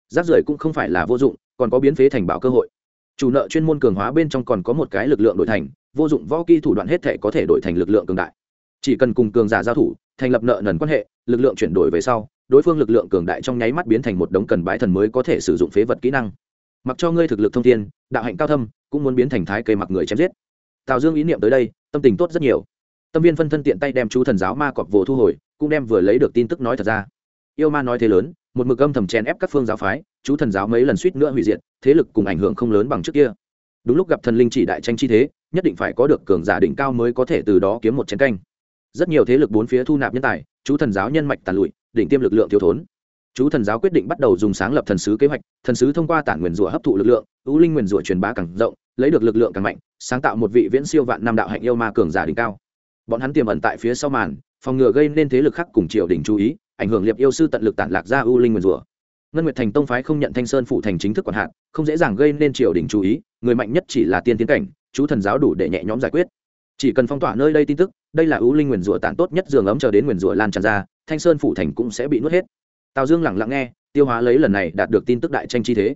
S1: Rác rưởi cũng không phải là vô dụng, còn có biến phế thành bảo cơ hội. Chủ nợ chuyên môn cường hóa bên trong còn có một cái lực lượng đổi thành, vô dụng võ kỹ thủ đoạn hết thể có thể đổi thành lực lượng cường đại. Chỉ cần cùng cường giả giao thủ, thành lập nợ nần quan hệ, lực lượng chuyển đổi về sau, đối phương lực lượng cường đại trong nháy mắt biến thành một đống cần bái thần mới có thể sử dụng phế vật kỹ năng mặc cho ngươi thực lực thông thiên, đạo hạnh cao thâm, cũng muốn biến thành thái cây mặc người chém giết. Tào dương ý niệm tới đây, tâm tình tốt rất nhiều. Tâm viên phân thân tiện tay đem chú thần giáo ma cọp vồ thu hồi, cũng đem vừa lấy được tin tức nói thật ra. Yêu ma nói thế lớn, một mực âm thầm chèn ép các phương giáo phái, chú thần giáo mấy lần suýt nữa hủy diệt, thế lực cùng ảnh hưởng không lớn bằng trước kia. Đúng lúc gặp thần linh chỉ đại tranh chi thế, nhất định phải có được cường giả đỉnh cao mới có thể từ đó kiếm một chiến canh. Rất nhiều thế lực bốn phía thu nạp nhân tài, chú thần giáo nhân mạch tàn lụi, đỉnh tiêm lực lượng thiếu thốn chú thần giáo quyết định bắt đầu dùng sáng lập thần sứ kế hoạch, thần sứ thông qua tản nguyền rủa hấp thụ lực lượng ưu linh nguyền rủa truyền bá càng rộng, lấy được lực lượng càng mạnh, sáng tạo một vị viễn siêu vạn năm đạo hạnh yêu ma cường giả đỉnh cao. Bọn hắn tiềm ẩn tại phía sau màn, phòng ngừa gây nên thế lực khác cùng triều đình chú ý, ảnh hưởng liệp yêu sư tận lực tản lạc ra ưu linh nguyền rủa. Ngân nguyệt thành tông phái không nhận thanh sơn phụ thành chính thức quản hạn không dễ dàng gây nên triều đình chú ý, người mạnh nhất chỉ là tiên tiến cảnh, chú thần giáo đủ để nhẹ nhõm giải quyết. Chỉ cần phong tỏa nơi đây tin tức, đây là ưu linh nguyền rủa tản tốt nhất, giường ấm chờ đến nguyền rủa lan tràn ra, thanh sơn phụ thành cũng sẽ bị nuốt hết tào dương lẳng lặng nghe, tiêu hóa lấy lần này đạt được tin tức đại tranh chi thế.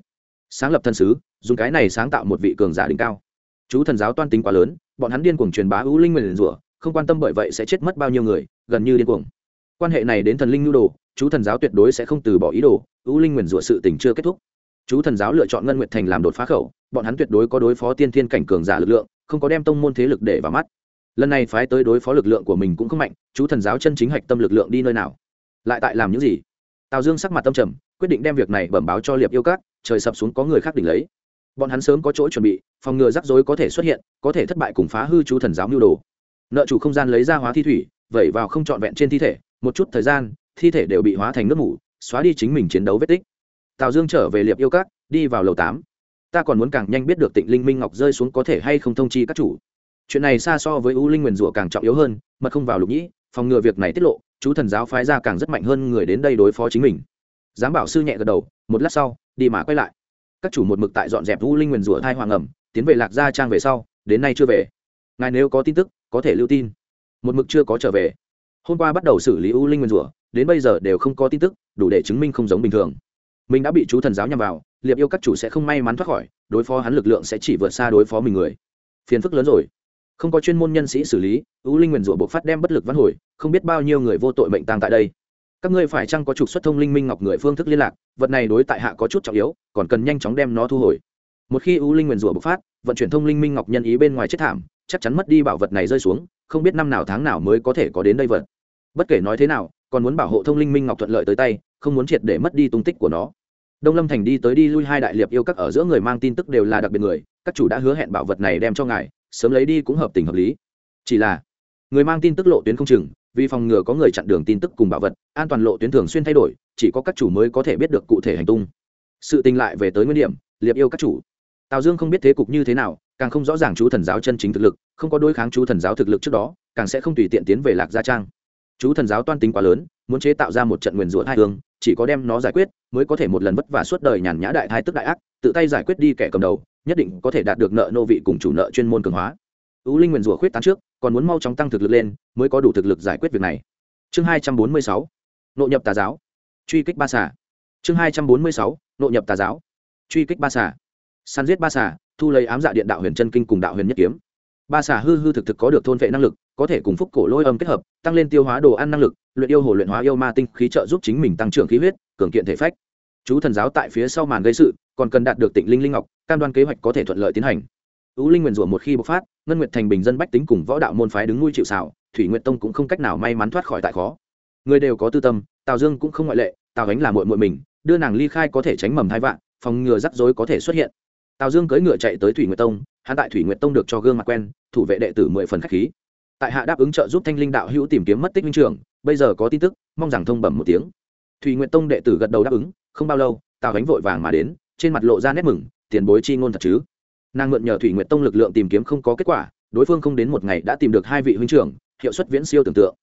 S1: Sáng lập thân sứ, dùng cái này sáng tạo một vị cường giả đỉnh cao. Chú thần giáo toan tính quá lớn, bọn hắn điên cuồng truyền bá ưu linh nguyền rủa, không quan tâm bởi vậy sẽ chết mất bao nhiêu người, gần như điên cuồng. Quan hệ này đến thần linh nhu đồ, chú thần giáo tuyệt đối sẽ không từ bỏ ý đồ, ưu linh nguyền rủa sự tình chưa kết thúc. Chú thần giáo lựa chọn ngân nguyệt thành làm đột phá khẩu, bọn hắn tuyệt đối có đối phó tiên thiên cảnh cường giả lực lượng, không có đem tông môn thế lực để vào mắt. Lần này phái tới đối phó lực lượng của mình cũng không mạnh, chú thần giáo chân chính hạch tâm lực lượng đi nơi nào? Lại tại làm những gì? Tào dương sắc mặt tâm trầm quyết định đem việc này bẩm báo cho liệp yêu cát trời sập xuống có người khác đỉnh lấy. Bọn hắn sớm có chỗ chuẩn bị phòng ngừa rắc rối có thể xuất hiện có thể thất bại cùng phá hư chú thần giáo mưu đồ. Nợ chủ không gian lấy ra hóa thi thủy vẩy vào không trọn vẹn trên thi thể một chút thời gian thi thể đều bị hóa thành nước mủ xóa đi chính mình chiến đấu vết tích. Tào dương trở về liệp yêu cát, đi vào lầu tám. Ta còn muốn càng nhanh biết được tịnh linh minh ngọc rơi xuống có thể hay không thông chi các chủ. Chuyện này xa so với u linh nguyền rủa càng trọng yếu hơn mật không vào lục nhĩ phòng ngừa việc này tiết lộ, chú thần giáo phái ra càng rất mạnh hơn người đến đây đối phó chính mình. Giám bảo sư nhẹ gật đầu, một lát sau, đi mà quay lại. Các chủ một mực tại dọn dẹp u linh nguyền rủa thai hoàng ẩm, tiến về lạc gia trang về sau, đến nay chưa về. Ngài nếu có tin tức, có thể lưu tin. Một mực chưa có trở về. Hôm qua bắt đầu xử lý u linh nguyền rủa đến bây giờ đều không có tin tức, đủ để chứng minh không giống bình thường. Mình đã bị chú thần giáo nhằm vào, liệp yêu các chủ sẽ không may mắn thoát khỏi, đối phó hắn lực lượng sẽ chỉ vượt xa đối phó mình người. Phiền phức lớn rồi không có chuyên môn nhân sĩ xử lý, u linh nguyền rủa bộc phát đem bất lực văn hồi, không biết bao nhiêu người vô tội mệnh tang tại đây. Các ngươi phải chăng có trục xuất thông linh minh ngọc người phương thức liên lạc, vật này đối tại hạ có chút trọng yếu, còn cần nhanh chóng đem nó thu hồi. Một khi u linh nguyền rủa bộc phát, vận chuyển thông linh minh ngọc nhân ý bên ngoài chết thảm, chắc chắn mất đi bảo vật này rơi xuống, không biết năm nào tháng nào mới có thể có đến đây vật. Bất kể nói thế nào, còn muốn bảo hộ thông linh minh ngọc thuận lợi tới tay, không muốn triệt để mất đi tung tích của nó. Đông lâm thành đi tới đi lui hai đại liệp yêu các ở giữa người mang tin tức đều là đặc biệt người, các chủ đã hứa hẹn bảo vật này đem cho ngài sớm lấy đi cũng hợp tình hợp lý. Chỉ là, người mang tin tức lộ tuyến không chừng, vì phòng ngừa có người chặn đường tin tức cùng bảo vật, an toàn lộ tuyến thường xuyên thay đổi, chỉ có các chủ mới có thể biết được cụ thể hành tung. Sự tình lại về tới nguyên điểm, liệp yêu các chủ. Tào dương không biết thế cục như thế nào, càng không rõ ràng chú thần giáo chân chính thực lực, không có đối kháng chú thần giáo thực lực trước đó, càng sẽ không tùy tiện tiến về lạc gia trang. Chú thần giáo toan tính quá lớn, muốn chế tạo ra một trận nguyền rủa hai hương, chỉ có đem nó giải quyết, mới có thể một lần vất vả suốt đời nhàn nhã đại thái tức đại ác, tự tay giải quyết đi kẻ cầm đầu nhất định có thể đạt được nợ nô vị cùng chủ nợ chuyên môn cường hóa. Ưu linh nguyền rủa khuyết tán trước, còn muốn mau chóng tăng thực lực lên, mới có đủ thực lực giải quyết việc này. Chương hai trăm bốn mươi sáu, nội nhập tà giáo. Truy kích ba xà. Chương hai trăm bốn mươi sáu, nội nhập tà giáo. Truy kích ba xà. Săn giết ba xà, thu lấy ám dạ điện đạo huyền chân kinh cùng đạo huyền nhất kiếm. Ba xà hư hư thực thực có được thôn vệ năng lực, có thể cùng phúc cổ lôi âm kết hợp, tăng lên tiêu hóa đồ ăn năng lực, luyện yêu hồ luyện hóa yêu ma tinh khí trợ giúp chính mình tăng trưởng khí huyết, cường kiện thể phách chú thần giáo tại phía sau màn gây sự, còn cần đạt được tịnh linh linh ngọc, cam đoan kế hoạch có thể thuận lợi tiến hành. Ú linh nguyện rủa một khi bộc phát, ngân nguyệt thành bình dân bách tính cùng võ đạo môn phái đứng nuôi chịu xảo thủy nguyệt tông cũng không cách nào may mắn thoát khỏi tại khó. Người đều có tư tâm, tào dương cũng không ngoại lệ, tào ánh là muội muội mình, đưa nàng ly khai có thể tránh mầm hai vạn, phòng ngừa rắc rối có thể xuất hiện. Tào dương cưỡi ngựa chạy tới thủy nguyệt tông, hắn tại thủy nguyệt tông được cho gương mặt quen, thủ vệ đệ tử mười phần khách khí. Tại hạ đáp ứng trợ giúp thanh linh đạo hữu tìm kiếm mất tích minh trường, bây giờ có tin tức, mong rằng thông bẩm một tiếng. Thủy nguyệt tông đệ tử gật đầu đáp ứng không bao lâu, tào ánh vội vàng mà đến, trên mặt lộ ra nét mừng, tiền bối chi ngôn thật chứ? Nàng mượn nhờ thủy nguyệt tông lực lượng tìm kiếm không có kết quả, đối phương không đến một ngày đã tìm được hai vị huynh trưởng, hiệu suất viễn siêu tưởng tượng.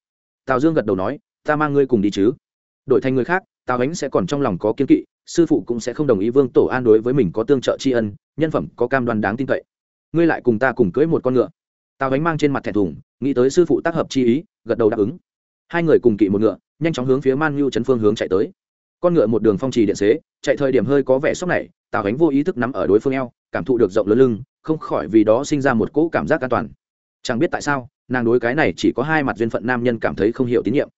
S1: Tào dương gật đầu nói, ta mang ngươi cùng đi chứ. Đổi thành người khác, tào ánh sẽ còn trong lòng có kiên kỵ, sư phụ cũng sẽ không đồng ý vương tổ an đối với mình có tương trợ tri ân, nhân phẩm có cam đoan đáng tin cậy. Ngươi lại cùng ta cùng cưới một con ngựa. Tào ánh mang trên mặt thẻ thùng, nghĩ tới sư phụ tác hợp chi ý, gật đầu đáp ứng. Hai người cùng kỵ một ngựa, nhanh chóng hướng phía man nhu trấn phương hướng chạy tới con ngựa một đường phong trì điện xế, chạy thời điểm hơi có vẻ sốc này, tào ánh vô ý thức nắm ở đối phương eo, cảm thụ được rộng lớn lưng, không khỏi vì đó sinh ra một cỗ cảm giác an toàn. Chẳng biết tại sao, nàng đối cái này chỉ có hai mặt duyên phận nam nhân cảm thấy không hiểu tín nhiệm.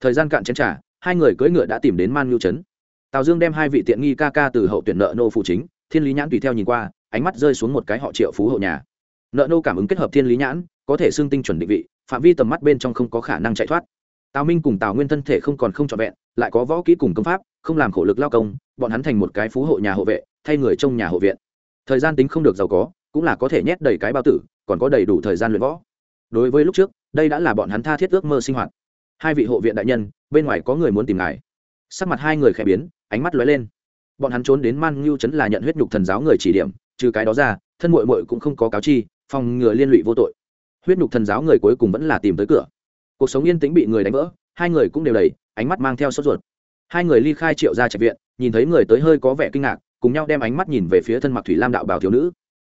S1: Thời gian cạn chén t hai người cưỡi ngựa đã tìm đến man nhu trấn. Tào dương đem hai vị tiện nghi ca ca từ hậu tuyển nợ nô phụ chính, thiên lý nhãn tùy theo nhìn qua, ánh mắt rơi xuống một cái họ triệu phú hộ nhà. Nợ nô cảm ứng kết hợp thiên lý nhãn, có thể xưng tinh chuẩn định vị, phạm vi tầm mắt bên trong không có khả năng chạy thoát tào minh cùng tào nguyên thân thể không còn không trọn vẹn, lại có võ kỹ cùng công pháp, không làm khổ lực lao công, bọn hắn thành một cái phú hộ nhà hộ vệ, thay người trong nhà hộ viện. Thời gian tính không được giàu có, cũng là có thể nhét đầy cái bao tử, còn có đầy đủ thời gian luyện võ. Đối với lúc trước, đây đã là bọn hắn tha thiết ước mơ sinh hoạt. Hai vị hộ viện đại nhân, bên ngoài có người muốn tìm ngài. Sắc mặt hai người khẽ biến, ánh mắt lóe lên. Bọn hắn trốn đến man ngưu chấn là nhận huyết nhục thần giáo người chỉ điểm, trừ cái đó ra, thân mội mội cũng không có cáo chi, phòng ngừa liên lụy vô tội. Huyết nhục thần giáo người cuối cùng vẫn là tìm tới cửa cuộc sống yên tĩnh bị người đánh vỡ, hai người cũng đều đầy, ánh mắt mang theo sốt ruột. Hai người ly khai triệu ra trạch viện, nhìn thấy người tới hơi có vẻ kinh ngạc, cùng nhau đem ánh mắt nhìn về phía thân mặc thủy lam đạo bảo thiếu nữ.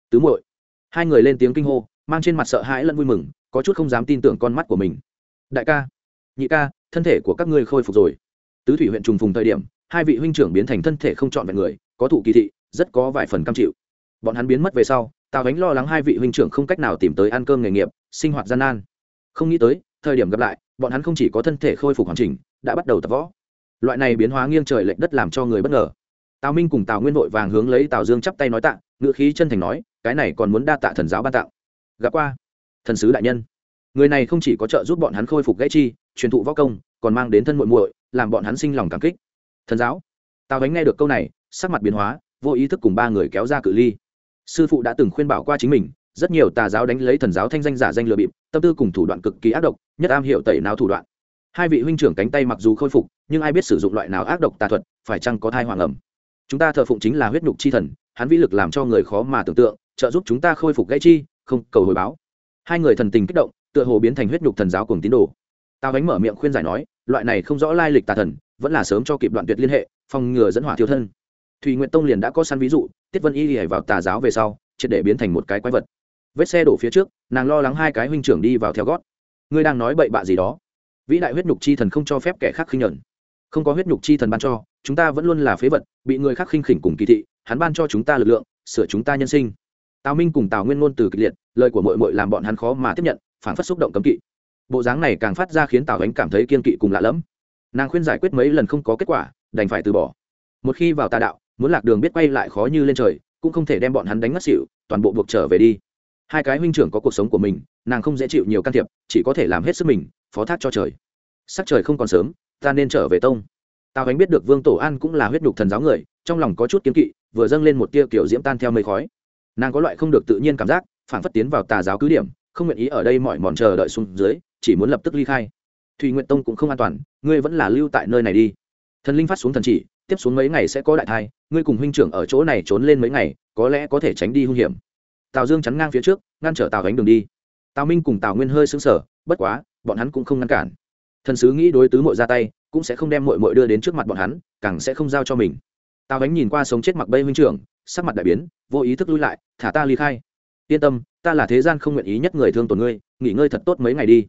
S1: Tứ muội. Hai người lên tiếng kinh hô, mang trên mặt sợ hãi lẫn vui mừng, có chút không dám tin tưởng con mắt của mình. Đại ca, nhị ca, thân thể của các ngươi khôi phục rồi. Tứ thủy huyện trùng phùng thời điểm, hai vị huynh trưởng biến thành thân thể không trọn vẹn người, có thụ kỳ thị, rất có vài phần cam chịu. Bọn hắn biến mất về sau, tào gánh lo lắng hai vị huynh trưởng không cách nào tìm tới ăn cơm nghề nghiệp, sinh hoạt gian nan. Không nghĩ tới thời điểm gặp lại, bọn hắn không chỉ có thân thể khôi phục hoàn chỉnh, đã bắt đầu tập võ. Loại này biến hóa nghiêng trời lệch đất làm cho người bất ngờ. Tào minh cùng tào nguyên vội vàng hướng lấy tào dương chắp tay nói tạ ngựa khí chân thành nói, cái này còn muốn đa tạ thần giáo ban tặng. Gặp qua, thần sứ đại nhân. Người này không chỉ có trợ giúp bọn hắn khôi phục gãy chi, truyền thụ võ công, còn mang đến thân muội muội, làm bọn hắn sinh lòng cảm kích. Thần giáo? Tào bánh nghe được câu này, sắc mặt biến hóa, vô ý thức cùng ba người kéo ra cự ly. Sư phụ đã từng khuyên bảo qua chính mình, rất nhiều tà giáo đánh lấy thần giáo thanh danh giả danh lừa bịp tâm tư cùng thủ đoạn cực kỳ ác độc, nhất am hiểu tẩy nào thủ đoạn. Hai vị huynh trưởng cánh tay mặc dù khôi phục, nhưng ai biết sử dụng loại nào ác độc tà thuật, phải chăng có thai hoàng ẩm. Chúng ta thờ phụng chính là huyết nhục chi thần, hắn vĩ lực làm cho người khó mà tưởng tượng, trợ giúp chúng ta khôi phục gãy chi, không cầu hồi báo. Hai người thần tình kích động, tựa hồ biến thành huyết nhục thần giáo cùng tín đồ. Tao đánh mở miệng khuyên giải nói, loại này không rõ lai lịch tà thần, vẫn là sớm cho kịp đoạn tuyệt liên hệ, phòng ngừa dẫn hỏa thiếu thân. Thùy nguyện tông liền đã có săn ví dụ, tiết vân y lìa vào tà giáo về sau, triệt để biến thành một cái quái vật vết xe đổ phía trước, nàng lo lắng hai cái huynh trưởng đi vào theo gót. Ngươi đang nói bậy bạ gì đó? Vĩ đại huyết nhục chi thần không cho phép kẻ khác khinh nhẫn. Không có huyết nhục chi thần ban cho, chúng ta vẫn luôn là phế vật, bị người khác khinh khỉnh cùng kỳ thị, hắn ban cho chúng ta lực lượng, sửa chúng ta nhân sinh. Tào minh cùng tào nguyên ngôn từ kịch liệt, lời của mội mội làm bọn hắn khó mà tiếp nhận phản phát xúc động cấm kỵ. Bộ dáng này càng phát ra khiến tào ánh cảm thấy kiên kỵ cùng lạ lẫm. Nàng khuyên giải quyết mấy lần không có kết quả, đành phải từ bỏ. Một khi vào tà đạo, muốn lạc đường biết quay lại khó như lên trời, cũng không thể đem bọn hắn đánh ngất xỉu, toàn bộ buộc trở về đi hai cái huynh trưởng có cuộc sống của mình, nàng không dễ chịu nhiều can thiệp, chỉ có thể làm hết sức mình, phó thác cho trời. Sắc trời không còn sớm, ta nên trở về tông. Tào ánh biết được vương tổ an cũng là huyết nhục thần giáo người, trong lòng có chút kiếm kỵ, vừa dâng lên một tia kiểu diễm tan theo mây khói. Nàng có loại không được tự nhiên cảm giác, phản phất tiến vào tà giáo cứ điểm, không nguyện ý ở đây mọi mòn chờ đợi xuống dưới, chỉ muốn lập tức ly khai. Thùy nguyện tông cũng không an toàn, ngươi vẫn là lưu tại nơi này đi. Thần linh phát xuống thần chỉ, tiếp xuống mấy ngày sẽ có đại thai, ngươi cùng huynh trưởng ở chỗ này trốn lên mấy ngày, có lẽ có thể tránh đi hung hiểm tào dương chắn ngang phía trước, ngăn trở tào gánh đường đi. Tào minh cùng tào nguyên hơi xứng sở bất quá, bọn hắn cũng không ngăn cản. Thần sứ nghĩ đối tứ mội ra tay, cũng sẽ không đem mội mội đưa đến trước mặt bọn hắn, càng sẽ không giao cho mình. Tào gánh nhìn qua sống chết mặc bây huynh trưởng, sắc mặt đại biến, vô ý thức lui lại, thả ta ly khai. Yên tâm, ta là thế gian không nguyện ý nhất người thương tổn ngươi, nghỉ ngơi thật tốt mấy ngày đi.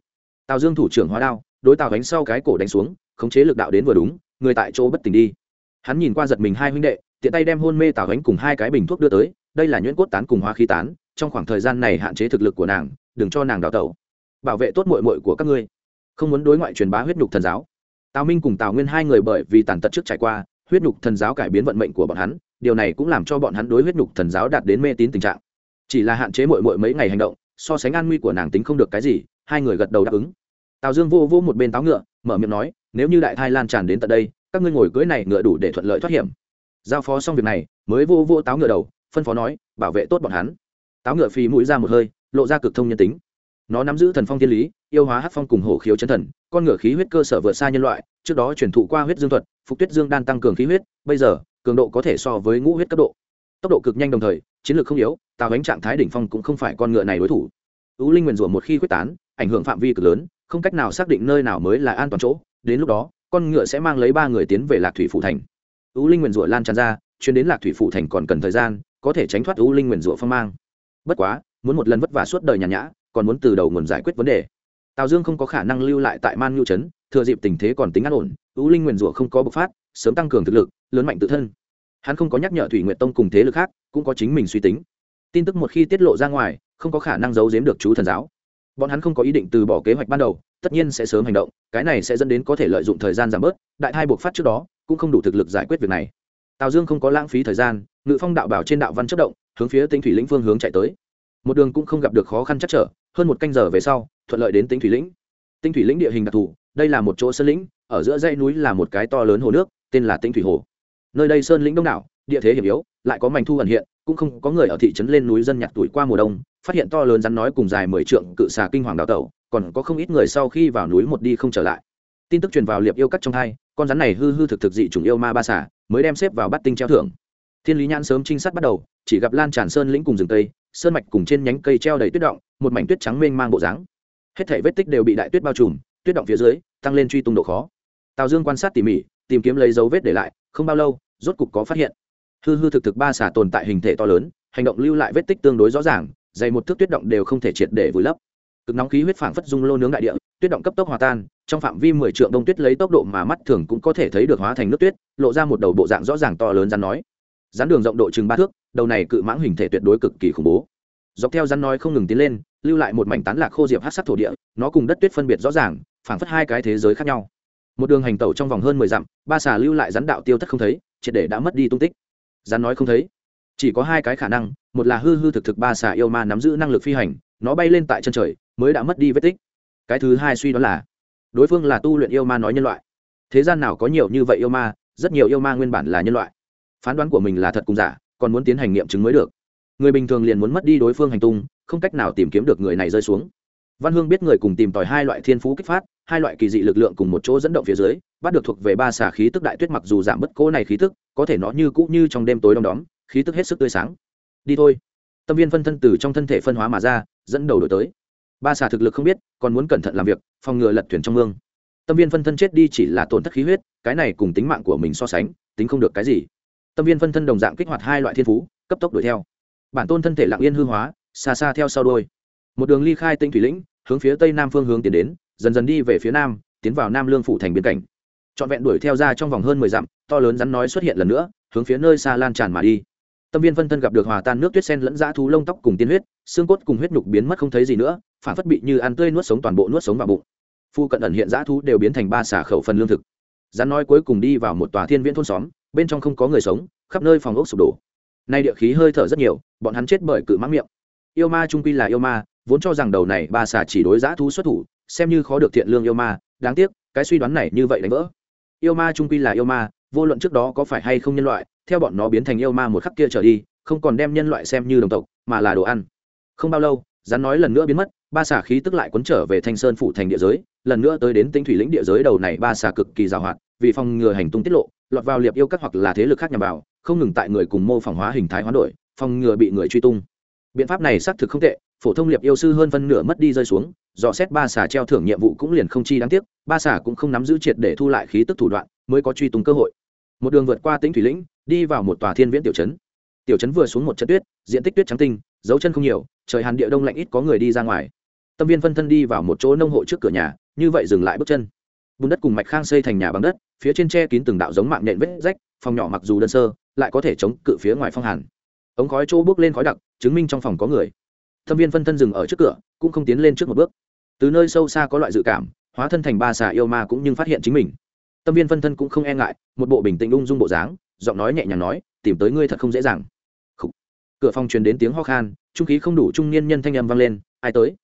S1: Tào dương thủ trưởng hóa đao, đối tào gánh sau cái cổ đánh xuống, khống chế lực đạo đến vừa đúng, người tại chỗ bất tỉnh đi. Hắn nhìn qua giật mình hai huynh đệ, tiện tay đem hôn mê tào gánh cùng hai cái bình thuốc đưa tới đây là nhuyễn cốt tán cùng hóa khí tán, trong khoảng thời gian này hạn chế thực lực của nàng, đừng cho nàng đào tẩu. Bảo vệ tốt mội mội của các ngươi. Không muốn đối ngoại truyền bá huyết nhục thần giáo. Tào minh cùng tào nguyên hai người bởi vì tàn tật trước trải qua, huyết nhục thần giáo cải biến vận mệnh của bọn hắn, điều này cũng làm cho bọn hắn đối huyết nhục thần giáo đạt đến mê tín tình trạng. Chỉ là hạn chế mội mội mấy ngày hành động, so sánh an nguy của nàng tính không được cái gì, hai người gật đầu đáp ứng. Tào dương vô vô một bên táo ngựa, mở miệng nói, nếu như đại thai lan tràn đến tận đây, các ngươi ngồi cưỡi này ngựa đủ để thuận lợi thoát hiểm. Giao phó xong việc này, mới vô vô táo ngựa đầu phân phó nói, bảo vệ tốt bọn hắn. Táo ngựa phì mũi ra một hơi, lộ ra cực thông nhân tính. Nó nắm giữ thần phong thiên lý, yêu hóa hát phong cùng hổ khiếu chân thần, con ngựa khí huyết cơ sở vượt xa nhân loại, trước đó chuyển thụ qua huyết dương thuật, phục tuyết dương đan tăng cường khí huyết, bây giờ, cường độ có thể so với ngũ huyết cấp độ. Tốc độ cực nhanh đồng thời, chiến lược không yếu, tào bánh trạng thái đỉnh phong cũng không phải con ngựa này đối thủ. Ưu linh nguyền rủa một khi quyết tán, ảnh hưởng phạm vi cực lớn, không cách nào xác định nơi nào mới là an toàn chỗ. Đến lúc đó, con ngựa sẽ mang lấy ba người tiến về lạc thủy phủ thành. Ưu linh nguyền rủa lan tràn ra, chuyến đến lạc thủy phủ thành còn cần thời gian có thể tránh thoát u linh nguyền rủa phong mang. Bất quá, muốn một lần vất vả suốt đời nhàn nhã, còn muốn từ đầu nguồn giải quyết vấn đề. Tào dương không có khả năng lưu lại tại man nhu trấn, thừa dịp tình thế còn tính an ổn, u linh nguyền rủa không có bộc phát, sớm tăng cường thực lực, lớn mạnh tự thân. Hắn không có nhắc nhở thủy nguyện tông cùng thế lực khác, cũng có chính mình suy tính. Tin tức một khi tiết lộ ra ngoài, không có khả năng giấu giếm được chú thần giáo. Bọn hắn không có ý định từ bỏ kế hoạch ban đầu, tất nhiên sẽ sớm hành động, cái này sẽ dẫn đến có thể lợi dụng thời gian giảm bớt, đại hai buộc phát trước đó, cũng không đủ thực lực giải quyết việc này. Tào dương không có lãng phí thời gian ngự phong đạo bảo trên đạo văn chất động, hướng phía tính thủy lĩnh phương hướng chạy tới. Một đường cũng không gặp được khó khăn chắc trở, hơn một canh giờ về sau, thuận lợi đến tính thủy lĩnh. Tinh thủy lĩnh địa hình đặc thù, đây là một chỗ sơn lĩnh, ở giữa dãy núi là một cái to lớn hồ nước, tên là tinh thủy hồ. Nơi đây sơn lĩnh đông đảo, địa thế hiểm yếu, lại có mảnh thu ẩn hiện, cũng không có người ở thị trấn lên núi dân nhặt tuổi qua mùa đông, phát hiện to lớn rắn nói cùng dài mười trượng cự xà kinh hoàng đào tẩu, còn có không ít người sau khi vào núi một đi không trở lại. Tin tức truyền vào liệp yêu cắt trong hai, con rắn này hư hư thực thực dị chủng yêu ma ba xà, mới đem xếp vào bắt tinh treo thưởng thiên lý nhãn sớm trinh sát bắt đầu, chỉ gặp lan tràn sơn lĩnh cùng rừng tây sơn mạch cùng trên nhánh cây treo đầy tuyết động, một mảnh tuyết trắng mênh mang bộ dáng. Hết thể vết tích đều bị đại tuyết bao trùm, tuyết động phía dưới, tăng lên truy tung độ khó. Tào dương quan sát tỉ mỉ, tìm kiếm lấy dấu vết để lại, không bao lâu, rốt cục có phát hiện. Hư hư thực thực ba xả tồn tại hình thể to lớn, hành động lưu lại vết tích tương đối rõ ràng, dày một thước tuyết động đều không thể triệt để vùi lấp. Cực nóng khí huyết phảng phất dung lô nướng đại địa, tuyết động cấp tốc hòa tan, trong phạm vi mười trượng đông tuyết lấy tốc độ mà mắt thường cũng có thể thấy được hóa thành nước tuyết, lộ ra một đầu bộ dạng rõ ràng to lớn rắn nói rắn đường rộng độ chừng ba thước, đầu này cự mãng hình thể tuyệt đối cực kỳ khủng bố. Dọc theo rắn nói không ngừng tiến lên, lưu lại một mảnh tán lạc khô diệp hát sắc thổ địa, nó cùng đất tuyết phân biệt rõ ràng, phảng phất hai cái thế giới khác nhau. Một đường hành tẩu trong vòng hơn mười dặm, ba xà lưu lại rắn đạo tiêu thất không thấy, triệt để đã mất đi tung tích. Rắn nói không thấy. Chỉ có hai cái khả năng, một là hư hư thực thực ba xà yêu ma nắm giữ năng lực phi hành, nó bay lên tại chân trời, mới đã mất đi vết tích. Cái thứ hai suy đoán là, đối phương là tu luyện yêu ma nói nhân loại. Thế gian nào có nhiều như vậy yêu ma, rất nhiều yêu ma nguyên bản là nhân loại phán đoán của mình là thật cùng giả, còn muốn tiến hành nghiệm chứng mới được. Người bình thường liền muốn mất đi đối phương hành tung, không cách nào tìm kiếm được người này rơi xuống. Văn hương biết người cùng tìm tòi hai loại thiên phú kích phát, hai loại kỳ dị lực lượng cùng một chỗ dẫn động phía dưới, bắt được thuộc về ba xà khí tức đại tuyết mặc dù giảm bất cố này khí tức, có thể nó như cũ như trong đêm tối đom đóm, khí tức hết sức tươi sáng. Đi thôi. Tâm viên phân thân từ trong thân thể phân hóa mà ra, dẫn đầu đổi tới. Ba xà thực lực không biết, còn muốn cẩn thận làm việc, phòng ngừa lật thuyền trong mương. Tâm viên phân thân chết đi chỉ là tổn thất khí huyết, cái này cùng tính mạng của mình so sánh, tính không được cái gì tâm viên phân thân đồng dạng kích hoạt hai loại thiên phú, cấp tốc đuổi theo. Bản tôn thân thể lặng yên hư hóa, xa xa theo sau đôi một đường ly khai tinh thủy lĩnh, hướng phía tây nam phương hướng tiến đến, dần dần đi về phía nam, tiến vào nam lương phủ thành biên cảnh. Trọn vẹn đuổi theo ra trong vòng hơn mười dặm, to lớn rắn nói xuất hiện lần nữa, hướng phía nơi xa lan tràn mà đi. Tâm viên phân thân gặp được hòa tan nước tuyết sen lẫn dã thú lông tóc cùng tiên huyết, xương cốt cùng huyết nhục biến mất không thấy gì nữa, phản phất bị như ăn tươi nuốt sống toàn bộ nuốt sống vào bụng. Phu cận ẩn hiện dã thú đều biến thành ba xả khẩu phần lương thực. Rắn nói cuối cùng đi vào một tòa thiên viễn thôn xóm bên trong không có người sống, khắp nơi phòng ốc sụp đổ. Nay địa khí hơi thở rất nhiều, bọn hắn chết bởi cự mãng miệng. Yêu ma trung quy là yêu ma, vốn cho rằng đầu này ba xà chỉ đối giã thú xuất thủ, xem như khó được thiện lương yêu ma, đáng tiếc, cái suy đoán này như vậy đánh vỡ. Yêu ma trung quy là yêu ma, vô luận trước đó có phải hay không nhân loại, theo bọn nó biến thành yêu ma một khắc kia trở đi, không còn đem nhân loại xem như đồng tộc, mà là đồ ăn. Không bao lâu, rắn nói lần nữa biến mất, ba xà khí tức lại quấn trở về thanh sơn phủ thành địa giới, lần nữa tới đến tinh thủy lĩnh địa giới đầu này ba xà cực kỳ giàu hoạt, vì phòng ngừa hành tung tiết lộ lọt vào liệp yêu các hoặc là thế lực khác nhằm vào, không ngừng tại người cùng mô phỏng hóa hình thái hoán đổi, phòng ngừa bị người truy tung. Biện pháp này xác thực không tệ, phổ thông liệp yêu sư hơn phân nửa mất đi rơi xuống, dò xét ba xà treo thưởng nhiệm vụ cũng liền không chi đáng tiếc, ba xà cũng không nắm giữ triệt để thu lại khí tức thủ đoạn, mới có truy tung cơ hội. Một đường vượt qua tỉnh thủy lĩnh, đi vào một tòa thiên viễn tiểu trấn. Tiểu trấn vừa xuống một trận tuyết, diện tích tuyết trắng tinh, dấu chân không nhiều, trời hàn địa đông lạnh ít có người đi ra ngoài. Tâm viên phân thân đi vào một chỗ nông hộ trước cửa nhà, như vậy dừng lại bước chân bùn đất cùng mạch khang xây thành nhà bằng đất, phía trên tre kín từng đạo giống mạng nhện vết rách, phòng nhỏ mặc dù đơn sơ, lại có thể chống cự phía ngoài phong hàn. Ống khói chỗ bước lên khói đặc, chứng minh trong phòng có người. Thâm viên phân thân dừng ở trước cửa, cũng không tiến lên trước một bước. Từ nơi sâu xa có loại dự cảm, hóa thân thành ba xà yêu ma cũng nhưng phát hiện chính mình. Tâm viên phân thân cũng không e ngại, một bộ bình tĩnh ung dung bộ dáng, giọng nói nhẹ nhàng nói, tìm tới ngươi thật không dễ dàng. Cửa phòng truyền đến tiếng ho khan, trung khí không đủ trung niên nhân thanh âm vang lên, ai tới?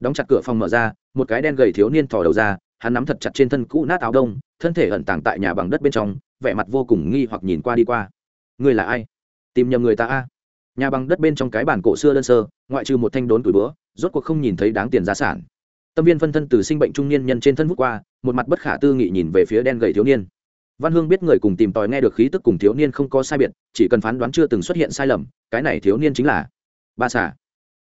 S1: Đóng chặt cửa phòng mở ra, một cái đen gầy thiếu niên thò đầu ra hắn nắm thật chặt trên thân cũ nát áo đông, thân thể ẩn tàng tại nhà bằng đất bên trong, vẻ mặt vô cùng nghi hoặc nhìn qua đi qua. Người là ai? Tìm nhầm người ta a? Nhà bằng đất bên trong cái bản cổ xưa đơn sơ, ngoại trừ một thanh đốn tuổi bữa rốt cuộc không nhìn thấy đáng tiền giá sản. Tâm viên phân thân từ sinh bệnh trung niên nhân trên thân vút qua, một mặt bất khả tư nghị nhìn về phía đen gầy thiếu niên. Văn hương biết người cùng tìm tòi nghe được khí tức cùng thiếu niên không có sai biệt, chỉ cần phán đoán chưa từng xuất hiện sai lầm, cái này thiếu niên chính là ba xả